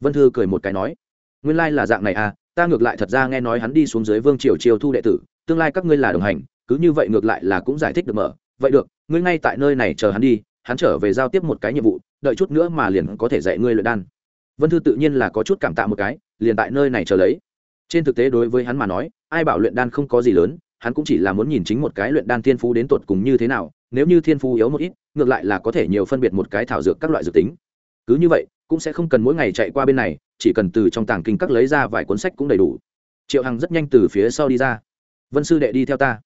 Vân thư cười một cái nói nguyên lai là dạng này a ta ngược lại thật ra nghe nói hắn đi xuống dưới vương triều triều thu đệ tử, tương lai các ngươi là đồng hành, cứ như vậy ngược lại là cũng giải thích được mở. Vậy được, ngươi ngay tại nơi này chờ hắn đi, hắn trở về giao tiếp một cái nhiệm vụ, đợi chút nữa mà liền có thể dạy ngươi luyện đan. Vân thư tự nhiên là có chút cảm tạ một cái, liền tại nơi này chờ lấy. Trên thực tế đối với hắn mà nói, ai bảo luyện đan không có gì lớn, hắn cũng chỉ là muốn nhìn chính một cái luyện đan thiên phú đến tột cùng như thế nào, nếu như thiên phú yếu một ít, ngược lại là có thể nhiều phân biệt một cái thảo dược các loại dược tính. Cứ như vậy cũng sẽ không cần mỗi ngày chạy qua bên này, chỉ cần từ trong tàng kinh các lấy ra vài cuốn sách cũng đầy đủ. Triệu hằng rất nhanh từ phía sau đi ra. Vân sư đệ đi theo ta.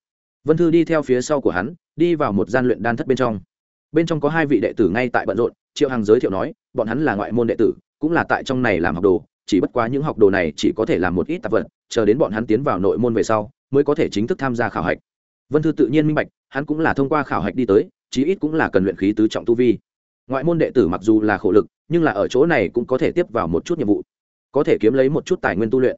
Vân thư đi theo phía sau của hắn, đi vào một gian luyện đan thất bên trong. Bên trong có hai vị đệ tử ngay tại bận rộn, triệu hằng giới thiệu nói, bọn hắn là ngoại môn đệ tử, cũng là tại trong này làm học đồ, chỉ bất quá những học đồ này chỉ có thể làm một ít tạp vật, chờ đến bọn hắn tiến vào nội môn về sau, mới có thể chính thức tham gia khảo hạch. Vân thư tự nhiên minh bạch, hắn cũng là thông qua khảo hạch đi tới, chí ít cũng là cần luyện khí tứ trọng tu vi ngoại môn đệ tử mặc dù là khổ lực, nhưng là ở chỗ này cũng có thể tiếp vào một chút nhiệm vụ. Có thể kiếm lấy một chút tài nguyên tu luyện.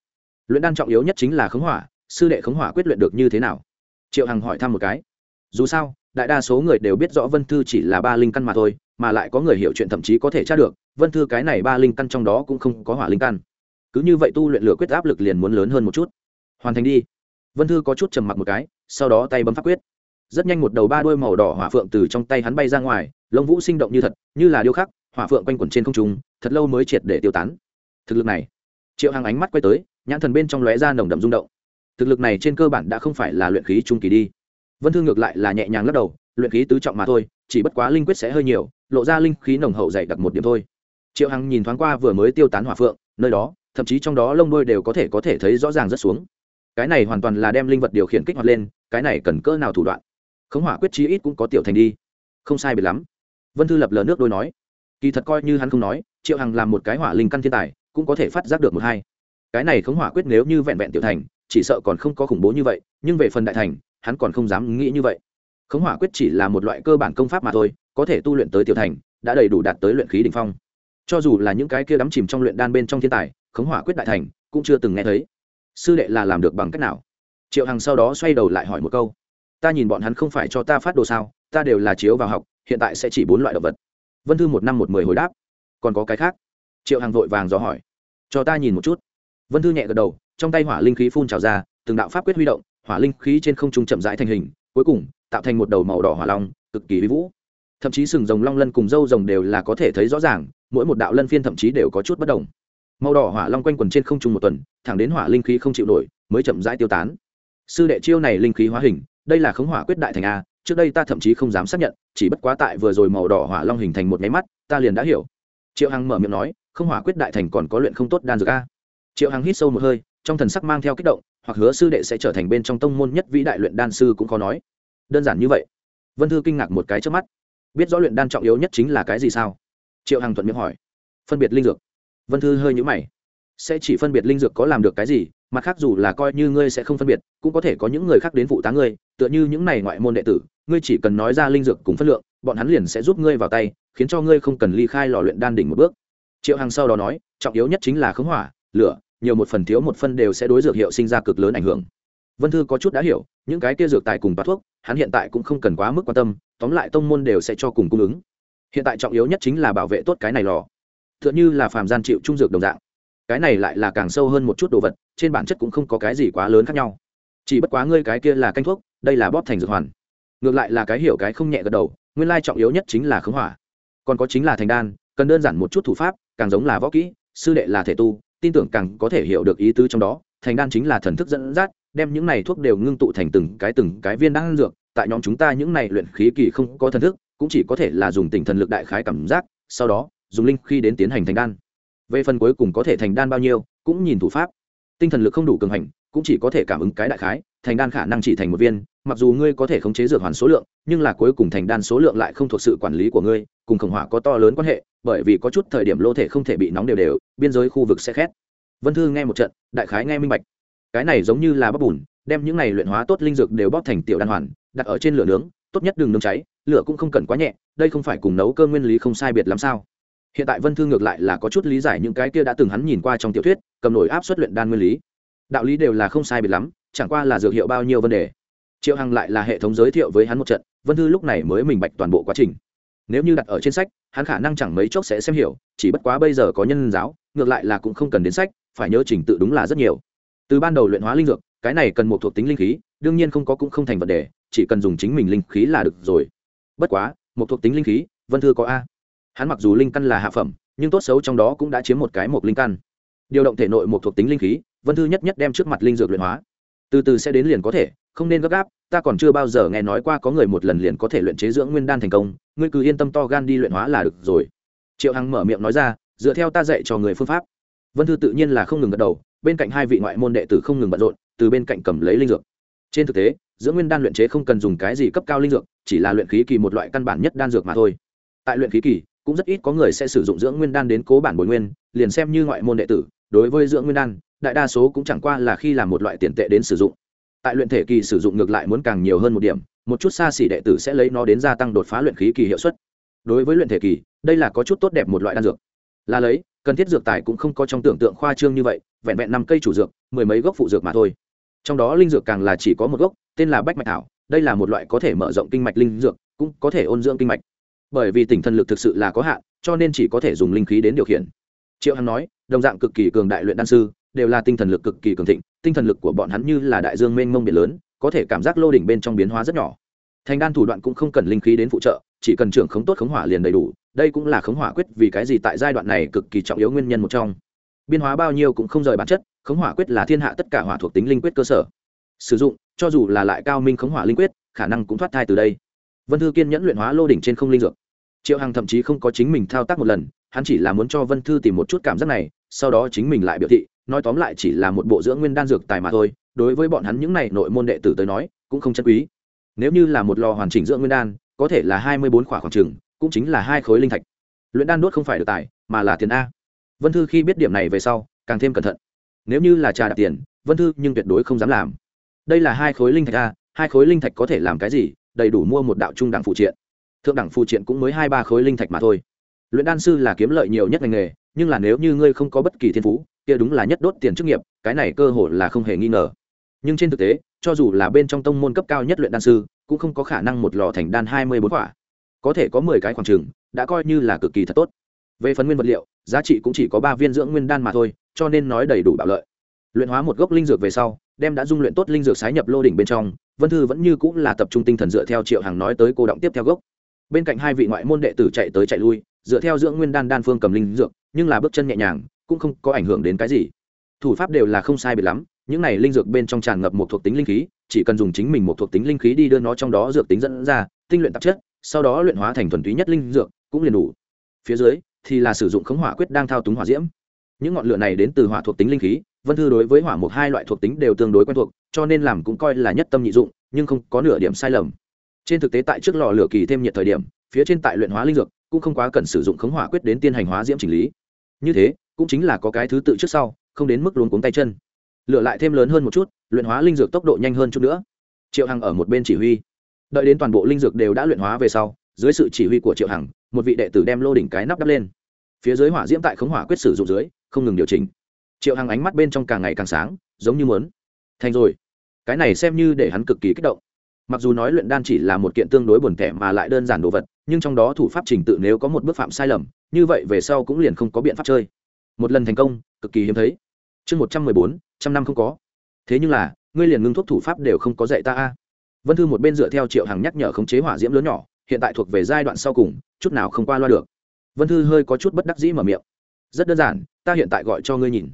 Luyện đan trọng yếu nhất chính là khống hỏa, sư đệ khống hỏa quyết luyện được như thế nào? Triệu hằng hỏi thăm một cái. Dù sao, đại đa số người đều biết rõ vân thư chỉ là ba linh căn mà thôi, mà lại có người hiểu chuyện thậm chí có thể tra được, vân thư cái này ba linh căn trong đó cũng không có hỏa linh căn. Cứ như vậy tu luyện lửa quyết áp lực liền muốn lớn hơn một chút. Hoàn thành đi. Vân thư có chút trầm mặc một cái, sau đó tay bấm pháp quyết rất nhanh một đầu ba đuôi màu đỏ hỏa phượng từ trong tay hắn bay ra ngoài, lông vũ sinh động như thật, như là điêu khắc, hỏa phượng quanh quẩn trên không trung, thật lâu mới triệt để tiêu tán. Thực lực này, triệu hàng ánh mắt quay tới, nhãn thần bên trong lóe ra nồng đậm rung động. Thực lực này trên cơ bản đã không phải là luyện khí trung kỳ đi. Vân thương ngược lại là nhẹ nhàng lắc đầu, luyện khí tứ trọng mà thôi, chỉ bất quá linh quyết sẽ hơi nhiều, lộ ra linh khí nồng hậu dày đặc một điểm thôi. Triệu hằng nhìn thoáng qua vừa mới tiêu tán hỏa phượng, nơi đó, thậm chí trong đó lông đôi đều có thể có thể thấy rõ ràng rất xuống. Cái này hoàn toàn là đem linh vật điều khiển kích hoạt lên, cái này cần cỡ nào thủ đoạn? Khống hỏa quyết chí ít cũng có tiểu thành đi. Không sai biệt lắm. Vân thư lập lờ nước đôi nói. Kỳ thật coi như hắn không nói, triệu hằng làm một cái hỏa linh căn thiên tài, cũng có thể phát giác được một hai. Cái này khống hỏa quyết nếu như vẹn vẹn tiểu thành, chỉ sợ còn không có khủng bố như vậy, nhưng về phần đại thành, hắn còn không dám nghĩ như vậy. Khống hỏa quyết chỉ là một loại cơ bản công pháp mà thôi, có thể tu luyện tới tiểu thành, đã đầy đủ đạt tới luyện khí đ ỉ n h phong. Cho dù là những cái kia đắm chìm trong luyện đan bên trong thiên tài, khống hỏa quyết đại thành, cũng chưa từng nghe thấy. Sư đệ là làm được bằng cách nào? Triệu hằng sau đó xoay đầu lại hỏi một câu ta nhìn bọn hắn không phải cho ta phát đồ sao, ta đều là chiếu vào học, hiện tại sẽ chỉ bốn loại động vật. Vân thư một năm một mười hồi đáp. Còn có cái khác? Triệu hằng vội vàng dò hỏi. Cho ta nhìn một chút. Vân thư nhẹ gật đầu, trong tay hỏa linh khí phun trào ra, từng đạo pháp quyết huy động, hỏa linh khí trên không trung chậm rãi thành hình, cuối cùng, tạo thành một đầu màu đỏ hỏa long, cực kỳ vĩ vũ. Thậm chí sừng rồng long lân cùng dâu rồng đều là có thể thấy rõ ràng, mỗi một đạo lân phiên thậm chí đều có chút bất đồng. Màu đỏ hỏa long quanh quần trên không trung một tuần, thẳng đến hỏa linh khí không chịu nổi, mới chậm rãi tiêu tán. Sư đệ chiêu này linh khí hóa hình đây là khống hỏa quyết đại thành a, trước đây ta thậm chí không dám xác nhận, chỉ bất quá tại vừa rồi màu đỏ hỏa long hình thành một nháy mắt, ta liền đã hiểu. Triệu hằng mở miệng nói không hỏa quyết đại thành còn có luyện không tốt đan dược a. Triệu hằng hít sâu một hơi, trong thần sắc mang theo kích động, hoặc hứa sư đệ sẽ trở thành bên trong tông môn nhất vĩ đại luyện đan sư cũng khó nói. Đơn giản như vậy. Vân thư kinh ngạc một cái trước mắt. Biết rõ luyện đan trọng yếu nhất chính là cái gì sao? Triệu hằng thuận miệng hỏi. Phân biệt linh dược. Vân thư hơi nhũ mày. Sẽ chỉ phân biệt linh dược có làm được cái gì mặt khác dù là coi như ngươi sẽ không phân biệt, cũng có thể có những người khác đến phụ tá ngươi, tựa như những này ngoại môn đệ tử, ngươi chỉ cần nói ra linh dược cùng phân lượng, bọn hắn liền sẽ giúp ngươi vào tay, khiến cho ngươi không cần ly khai lò luyện đan đỉnh một bước. Triệu hằng sau đó nói, trọng yếu nhất chính là khống hỏa, lửa, nhiều một phần thiếu một phân đều sẽ đối dược hiệu sinh ra cực lớn ảnh hưởng. Vân thư có chút đã hiểu, những cái kia dược tài cùng bát thuốc, hắn hiện tại cũng không cần quá mức quan tâm, tóm lại tông môn đều sẽ cho cùng cung ứng. Hiện tại trọng yếu nhất chính là bảo vệ tốt cái này lò. Tựa như là phàm gian chịu trung dược đồng dạng cái này lại là càng sâu hơn một chút đồ vật, trên bản chất cũng không có cái gì quá lớn khác nhau. Chỉ bất quá ngươi cái kia là canh thuốc, đây là bóp thành dược hoàn. Ngược lại là cái hiểu cái không nhẹ gật đầu, nguyên lai trọng yếu nhất chính là khống hỏa. Còn có chính là thành đan, cần đơn giản một chút thủ pháp, càng giống là võ kỹ, sư đệ là thể tu, tin tưởng càng có thể hiểu được ý tứ trong đó. Thành đan chính là thần thức dẫn dắt, đem những này thuốc đều ngưng tụ thành từng cái từng cái viên đan dược, tại nhóm chúng ta những này luyện khí kỳ không có thần thức, cũng chỉ có thể là dùng tinh thần lực đại khái cảm giác, sau đó, dùng linh khi đến tiến hành thành đan về phần cuối cùng có thể thành đan bao nhiêu, cũng nhìn thủ pháp. Tinh thần lực không đủ cường hành, cũng chỉ có thể cảm ứng cái đại khái, thành đan khả năng chỉ thành một viên, mặc dù ngươi có thể khống chế dược hoàn số lượng, nhưng là cuối cùng thành đan số lượng lại không thuộc sự quản lý của ngươi, cùng khổng hỏa có to lớn quan hệ, bởi vì có chút thời điểm lô thể không thể bị nóng đều đều, biên giới khu vực sẽ khét. Vân thư nghe một trận, đại khái nghe minh bạch. Cái này giống như là bắp bùn, đem những này luyện hóa tốt linh dược đều bóp thành tiểu đan hoàn, đặt ở trên lửa nướng, tốt nhất đừng nướng cháy, lửa cũng không cần quá nhẹ, đây không phải cùng nấu cơ nguyên lý không sai biệt làm sao? Hiện tại vân thư ngược lại là có chút lý giải những cái kia đã từng hắn nhìn qua trong tiểu thuyết, cầm nổi áp suất luyện đan nguyên lý. Đạo lý đều là không sai biệt lắm, chẳng qua là dược hiệu bao nhiêu vấn đề. Triệu hằng lại là hệ thống giới thiệu với hắn một trận, vân thư lúc này mới minh bạch toàn bộ quá trình. Nếu như đặt ở trên sách, hắn khả năng chẳng mấy chốc sẽ xem hiểu, chỉ bất quá bây giờ có nhân giáo, ngược lại là cũng không cần đến sách, phải nhớ trình tự đúng là rất nhiều. Từ ban đầu luyện hóa linh dược, cái này cần một thuộc tính linh khí, đương nhiên không có cũng không thành vấn đề, chỉ cần dùng chính mình linh khí là được rồi. Bất quá, một thuộc tính linh khí, vân thư có a hắn mặc dù linh căn là hạ phẩm, nhưng tốt xấu trong đó cũng đã chiếm một cái một linh căn. Điều động thể nội một thuộc tính linh khí, vân thư nhất nhất đem trước mặt linh dược luyện hóa. Từ từ sẽ đến liền có thể, không nên gấp gáp, ta còn chưa bao giờ nghe nói qua có người một lần liền có thể luyện chế dưỡng nguyên đan thành công, ngươi cứ yên tâm to gan đi luyện hóa là được rồi. Triệu hằng mở miệng nói ra, dựa theo ta dạy cho người phương pháp. Vân thư tự nhiên là không ngừng gật đầu, bên cạnh hai vị ngoại môn đệ tử không ngừng bận rộn, từ bên cạnh cầm lấy linh dược. Trên thực tế, dưỡng nguyên đan luyện chế không cần dùng cái gì cấp cao linh dược, chỉ là luyện khí kỳ một loại căn bản nhất đan dược mà thôi. Tại luyện khí kỳ cũng rất ít có người sẽ sử dụng dưỡng nguyên đan đến cố bản bồi nguyên, liền xem như ngoại môn đệ tử, đối với dưỡng nguyên đan, đại đa số cũng chẳng qua là khi làm một loại tiền tệ đến sử dụng. Tại luyện thể kỳ sử dụng ngược lại muốn càng nhiều hơn một điểm, một chút xa xỉ đệ tử sẽ lấy nó đến gia tăng đột phá luyện khí kỳ hiệu suất. Đối với luyện thể kỳ, đây là có chút tốt đẹp một loại đan dược. Là lấy, cần thiết dược tài cũng không có trong tưởng tượng khoa trương như vậy, vẹn vẹn năm cây chủ dược, mười mấy gốc phụ dược mà thôi. Trong đó linh dược càng là chỉ có một gốc, tên là bách mạch thảo, đây là một loại có thể mở rộng kinh mạch linh dược, cũng có thể ôn dưỡng kinh mạch bởi vì tỉnh thần lực thực sự là có hạn, cho nên chỉ có thể dùng linh khí đến điều khiển. Triệu hằng nói, đồng dạng cực kỳ cường đại luyện đan sư, đều là tinh thần lực cực kỳ cường thịnh, tinh thần lực của bọn hắn như là đại dương mênh mông biển lớn, có thể cảm giác lô đỉnh bên trong biến hóa rất nhỏ. Thành đan thủ đoạn cũng không cần linh khí đến phụ trợ, chỉ cần trưởng khống tốt khống hỏa liền đầy đủ, đây cũng là khống hỏa quyết vì cái gì tại giai đoạn này cực kỳ trọng yếu nguyên nhân một trong. Biên hóa bao nhiêu cũng không rời bản chất, khống hỏa quyết là thiên hạ tất cả hỏa thuộc tính linh quyết cơ sở. Sử dụng, cho dù là lại cao minh khống hỏa linh quyết, khả năng cũng thoát thai từ đây. Vân thư kiên nhẫn luyện hóa lô đỉnh trên không linh dược triệu hằng thậm chí không có chính mình thao tác một lần, hắn chỉ là muốn cho vân thư tìm một chút cảm giác này, sau đó chính mình lại biểu thị, nói tóm lại chỉ là một bộ dưỡng nguyên đan dược tài mà thôi, đối với bọn hắn những này nội môn đệ tử tới nói, cũng không chân quý. Nếu như là một lò hoàn chỉnh dưỡng nguyên đan, có thể là hai mươi bốn khỏa khoảng trừng cũng chính là hai khối linh thạch. Luyện đan đốt không phải được tài, mà là tiền a. Vân thư khi biết điểm này về sau, càng thêm cẩn thận. Nếu như là trà đạp tiền, vân thư nhưng tuyệt đối không dám làm. Đây là hai khối linh thạch a, hai khối linh thạch có thể làm cái gì? Đầy đủ mua một đạo trung đẳng phụ triện thượng đẳng phụ triện cũng mới hai ba khối linh thạch mà thôi. Luyện đan sư là kiếm lợi nhiều nhất ngành nghề, nhưng là nếu như ngươi không có bất kỳ thiên phú, kia đúng là nhất đốt tiền chức nghiệp, cái này cơ hội là không hề nghi ngờ. Nhưng trên thực tế, cho dù là bên trong tông môn cấp cao nhất luyện đan sư, cũng không có khả năng một lò thành đan hai mươi bốn quả. Có thể có mười cái khoảng trừng đã coi như là cực kỳ thật tốt. Về phần nguyên vật liệu, giá trị cũng chỉ có ba viên dưỡng nguyên đan mà thôi, cho nên nói đầy đủ bạo lợi. Luyện hóa một gốc linh dược về sau, đem đã dung luyện tốt linh dược sái nhập lô đỉnh bên trong, vân thư vẫn như cũng là tập trung tinh thần dựa theo triệu hàng nói tới cô động tiếp theo gốc bên cạnh hai vị ngoại môn đệ tử chạy tới chạy lui, dựa theo dưỡng nguyên đan đan phương cầm linh dược, nhưng là bước chân nhẹ nhàng, cũng không có ảnh hưởng đến cái gì. Thủ pháp đều là không sai biệt lắm, những này linh dược bên trong tràn ngập một thuộc tính linh khí, chỉ cần dùng chính mình một thuộc tính linh khí đi đưa nó trong đó dược tính dẫn ra, tinh luyện tạp chất, sau đó luyện hóa thành thuần túy nhất linh dược, cũng liền đủ. Phía dưới, thì là sử dụng khống hỏa quyết đang thao túng hỏa diễm. Những ngọn lửa này đến từ hỏa thuộc tính linh khí, vân thư đối với hỏa một hai loại thuộc tính đều tương đối quen thuộc, cho nên làm cũng coi là nhất tâm nhị dụng, nhưng không có nửa điểm sai lầm trên thực tế tại trước lò lửa kỳ thêm nhiệt thời điểm, phía trên tại luyện hóa linh dược cũng không quá cần sử dụng khống hỏa quyết đến tiên hành hóa diễm chỉnh lý. Như thế, cũng chính là có cái thứ tự trước sau, không đến mức luống cuống tay chân. Lửa lại thêm lớn hơn một chút, luyện hóa linh dược tốc độ nhanh hơn chút nữa. Triệu hằng ở một bên chỉ huy. Đợi đến toàn bộ linh dược đều đã luyện hóa về sau, dưới sự chỉ huy của triệu hằng, một vị đệ tử đem lô đỉnh cái nắp đắp lên. Phía dưới hỏa diễm tại khống hỏa quyết sử dụng dưới, không ngừng điều chỉnh. Triệu hằng ánh mắt bên trong càng ngày càng sáng, giống như muốn. Thành rồi. Cái này xem như để hắn cực kỳ kích động mặc dù nói luyện đan chỉ là một kiện tương đối buồn tẻ mà lại đơn giản đồ vật, nhưng trong đó thủ pháp trình tự nếu có một bước phạm sai lầm, như vậy về sau cũng liền không có biện pháp chơi. Một lần thành công, cực kỳ hiếm thấy. Chương một trăm mười bốn, trăm năm không có. Thế nhưng là, ngươi liền ngưng thuốc thủ pháp đều không có dạy ta a. Vân thư một bên dựa theo triệu hàng nhắc nhở khống chế hỏa diễm lớn nhỏ, hiện tại thuộc về giai đoạn sau cùng, chút nào không qua loa được. Vân thư hơi có chút bất đắc dĩ mở miệng. Rất đơn giản, ta hiện tại gọi cho ngươi nhìn.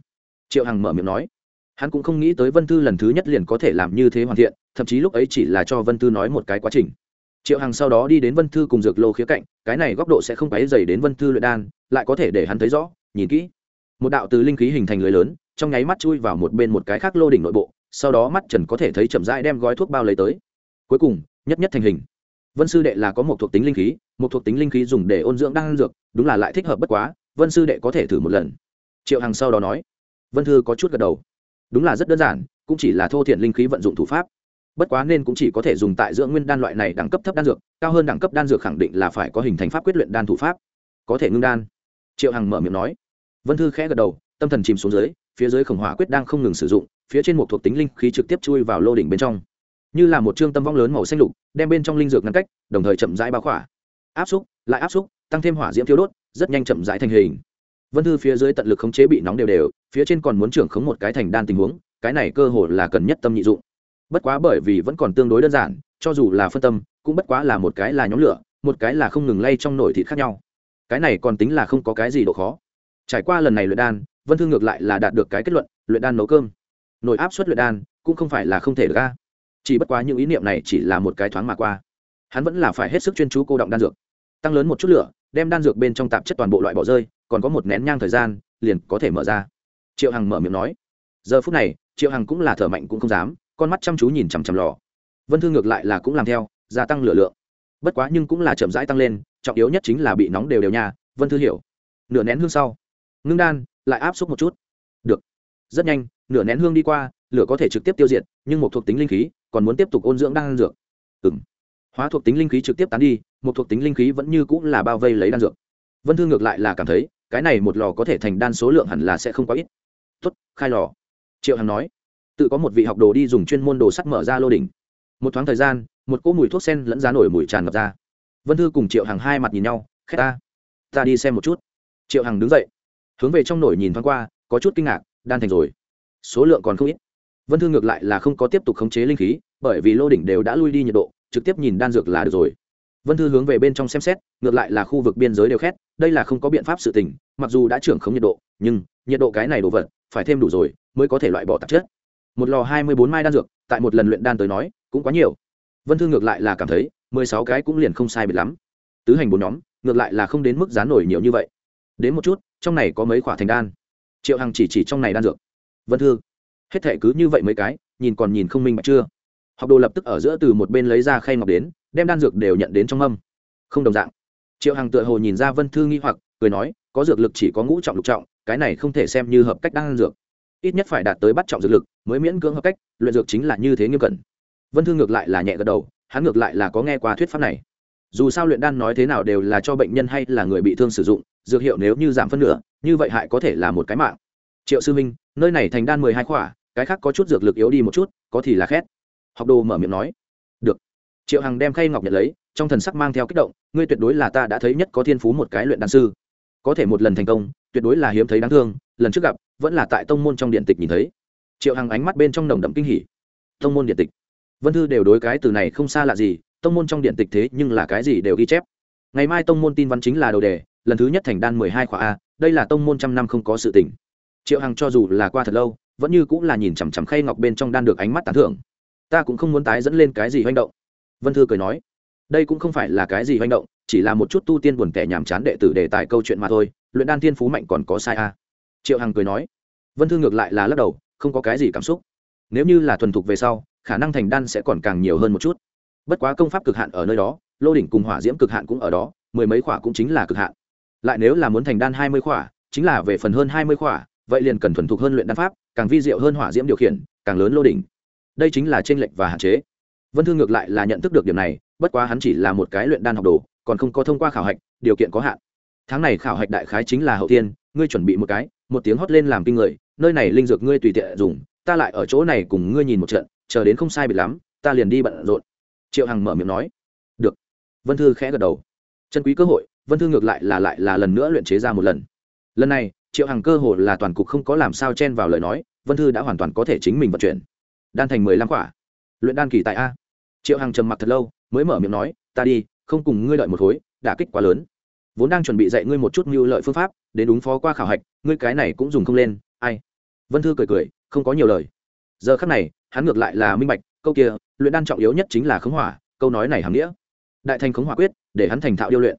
Triệu hằng mở miệng nói hắn cũng không nghĩ tới vân thư lần thứ nhất liền có thể làm như thế hoàn thiện, thậm chí lúc ấy chỉ là cho vân thư nói một cái quá trình. Triệu hằng sau đó đi đến vân thư cùng dược lô khía cạnh, cái này góc độ sẽ không quáy dày đến vân thư luyện đan, lại có thể để hắn thấy rõ, nhìn kỹ. Một đạo từ linh khí hình thành lưới lớn, trong nháy mắt chui vào một bên một cái khác lô đỉnh nội bộ, sau đó mắt trần có thể thấy chậm rãi đem gói thuốc bao lấy tới. Cuối cùng, nhất nhất thành hình. Vân sư đệ là có một thuộc tính linh khí, một thuộc tính linh khí dùng để ôn dưỡng đan dược, đúng là lại thích hợp bất quá, vân sư đệ có thể thử một lần. Triệu hằng sau đó nói. Vân thư có chút gật đầu đúng là rất đơn giản, cũng chỉ là thô thiện linh khí vận dụng thủ pháp. Bất quá nên cũng chỉ có thể dùng tại dưỡng nguyên đan loại này đẳng cấp thấp đan dược, cao hơn đẳng cấp đan dược khẳng định là phải có hình thành pháp quyết luyện đan thủ pháp. Có thể ngưng đan. Triệu hằng mở miệng nói. Vân thư khẽ gật đầu, tâm thần chìm xuống dưới, phía dưới khổng hỏa quyết đang không ngừng sử dụng, phía trên một thuộc tính linh khí trực tiếp chui vào lô đỉnh bên trong. Như là một trương tâm vong lớn màu xanh lục, đem bên trong linh dược ngăn cách, đồng thời chậm rãi bao khỏa. Áp xúc, lại áp xúc, tăng thêm hỏa diễm thiếu đốt, rất nhanh chậm rãi thành hình. Vân thư phía dưới tận lực khống chế bị nóng đều đều phía trên còn muốn trưởng khống một cái thành đan tình huống, cái này cơ hội là cần nhất tâm nhị dụng. Bất quá bởi vì vẫn còn tương đối đơn giản, cho dù là phân tâm, cũng bất quá là một cái là nhóm lửa, một cái là không ngừng lay trong nồi thịt khác nhau. Cái này còn tính là không có cái gì độ khó. Trải qua lần này luyện đan, vân thương ngược lại là đạt được cái kết luận, luyện đan nấu cơm. Nồi áp suất luyện đan cũng không phải là không thể được ra chỉ bất quá những ý niệm này chỉ là một cái thoáng mà qua. Hắn vẫn là phải hết sức chuyên chú cô động đan dược. Tăng lớn một chút lửa, đem đan dược bên trong tạp chất toàn bộ loại bỏ rơi, còn có một nén nhang thời gian, liền có thể mở ra triệu hằng mở miệng nói. Giờ phút này, triệu hằng cũng là thở mạnh cũng không dám, con mắt chăm chú nhìn chằm chằm lò. Vân thư ngược lại là cũng làm theo, gia tăng lửa lượng. Bất quá nhưng cũng là chậm rãi tăng lên, trọng yếu nhất chính là bị nóng đều đều nhà. vân thư hiểu. Nửa nén hương sau, ngưng đan, lại áp suất một chút. Được. Rất nhanh, nửa nén hương đi qua, lửa có thể trực tiếp tiêu diệt, nhưng một thuộc tính linh khí còn muốn tiếp tục ôn dưỡng đan dược. Ừ m hóa thuộc tính linh khí trực tiếp tán đi, một thuộc tính linh khí vẫn như cũng là bao vây lấy đan dược. Vân thư ngược lại là cảm thấy, cái này một lò có thể thành đan số lượng hẳn là sẽ không quá ít tuất khai lò. Triệu hằng nói. Tự có một vị học đồ đi dùng chuyên môn đồ sắt mở ra lô đỉnh. Một thoáng thời gian, một cỗ mùi thuốc sen lẫn giá nổi mùi tràn ngập ra. Vân thư cùng triệu hằng hai mặt nhìn nhau, khét ta ta đi xem một chút. Triệu hằng đứng dậy, hướng về trong nổi nhìn thoáng qua, có chút kinh ngạc, đan thành rồi. Số lượng còn không ít. Vân thư ngược lại là không có tiếp tục khống chế linh khí, bởi vì lô đỉnh đều đã lui đi nhiệt độ, trực tiếp nhìn đan dược là được rồi. Vân thư hướng về bên trong xem xét, ngược lại là khu vực biên giới đều khét, đây là không có biện pháp sự tình, mặc dù đã trưởng khống nhiệt độ, nhưng nhiệt độ cái này đồ vật phải thêm đủ rồi mới có thể loại bỏ tạp chất. Một lò hai mươi bốn mai đan dược, tại một lần luyện đan tới nói, cũng quá nhiều. Vân thư ngược lại là cảm thấy mười sáu cái cũng liền không sai biệt lắm. Tứ hành bốn nhóm, ngược lại là không đến mức giá nổi nhiều như vậy. Đến một chút, trong này có mấy khoả thành đan. Triệu hằng chỉ chỉ trong này đan dược. Vân thư, hết thệ cứ như vậy mấy cái, nhìn còn nhìn không minh bạch chưa? Học đồ lập tức ở giữa từ một bên lấy ra khay ngọc đến, đem đan dược đều nhận đến trong âm. không đồng dạng. Triệu hằng tựa hồ nhìn ra vân thư nghi hoặc, cười nói, có dược lực chỉ có ngũ trọng lục trọng cái này không thể xem như hợp cách đan dược. Ít nhất phải đạt tới bắt trọng dược lực mới miễn cưỡng hợp cách, luyện dược chính là như thế nghiêm cẩn. Vân thương ngược lại là nhẹ gật đầu, hắn ngược lại là có nghe qua thuyết pháp này. Dù sao luyện đan nói thế nào đều là cho bệnh nhân hay là người bị thương sử dụng, dược hiệu nếu như giảm phân nửa, như vậy hại có thể là một cái mạng. Triệu sư minh nơi này thành đan mười hai khỏa, cái khác có chút dược lực yếu đi một chút, có thì là khét. Học đồ mở miệng nói. Được. Triệu hằng đem khay ngọc nhận lấy, trong thần sắc mang theo kích động, ngươi tuyệt đối là ta đã thấy nhất có thiên phú một cái luyện đan sư. Có thể một lần thành công tuyệt đối là hiếm thấy đáng thương, lần trước gặp, vẫn là tại tông môn trong điện tịch nhìn thấy. Triệu hằng ánh mắt bên trong nồng đậm kinh hỉ. Tông môn điện tịch? Vân thư đều đối cái từ này không xa lạ gì, tông môn trong điện tịch thế nhưng là cái gì đều ghi chép. Ngày mai tông môn tin văn chính là đầu đề, lần thứ nhất thành đan mười hai khóa a, đây là tông môn trăm năm không có sự tỉnh triệu hằng cho dù là qua thật lâu, vẫn như cũng là nhìn chằm chằm khay ngọc bên trong đan được ánh mắt tán thưởng. Ta cũng không muốn tái dẫn lên cái gì hoành động. Vân thư cười nói, đây cũng không phải là cái gì hoành động, chỉ là một chút tu tiên buồn tẻ nhàm chán đệ tử đề tài câu chuyện mà thôi luyện đan thiên phú mạnh còn có sai à? triệu hằng cười nói, vân thư ngược lại là lắc đầu, không có cái gì cảm xúc. Nếu như là thuần thục về sau, khả năng thành đan sẽ còn càng nhiều hơn một chút. Bất quá công pháp cực hạn ở nơi đó, lô đỉnh cùng hỏa diễm cực hạn cũng ở đó, mười mấy khỏa cũng chính là cực hạn. Lại nếu là muốn thành đan hai mươi khỏa, chính là về phần hơn hai mươi khỏa, vậy liền cần thuần thục hơn luyện đan pháp, càng vi diệu hơn hỏa diễm điều khiển, càng lớn lô đỉnh. Đây chính là tranh lệch và hạn chế. Vân thư ngược lại là nhận thức được điểm này, bất quá hắn chỉ là một cái luyện đan học đồ, còn không có thông qua khảo hạch, điều kiện có hạn tháng này khảo hạch đại khái chính là hậu tiên, ngươi chuẩn bị một cái, một tiếng hót lên làm kinh người, nơi này linh dược ngươi tùy tiện dùng, ta lại ở chỗ này cùng ngươi nhìn một trận, chờ đến không sai biệt lắm, ta liền đi bận rộn. Triệu hằng mở miệng nói. Được. Vân thư khẽ gật đầu. Chân quý cơ hội, vân thư ngược lại là lại là lần nữa luyện chế ra một lần. Lần này, triệu hằng cơ hội là toàn cục không có làm sao chen vào lời nói, vân thư đã hoàn toàn có thể chính mình vận chuyển. Đan thành mười lăm quả. Luyện đan kỳ tại a. Triệu hằng trầm mặc thật lâu, mới mở miệng nói, ta đi, không cùng ngươi đợi một khối, đả kích quá lớn vốn đang chuẩn bị dạy ngươi một chút mưu lợi phương pháp, đến ứng phó qua khảo hạch, ngươi cái này cũng dùng không lên, ai? Vân thư cười cười, không có nhiều lời. Giờ khắc này, hắn ngược lại là minh bạch, câu kia, luyện đan trọng yếu nhất chính là khống hỏa, câu nói này hàm nghĩa. Đại thành khống hỏa quyết, để hắn thành thạo điêu luyện.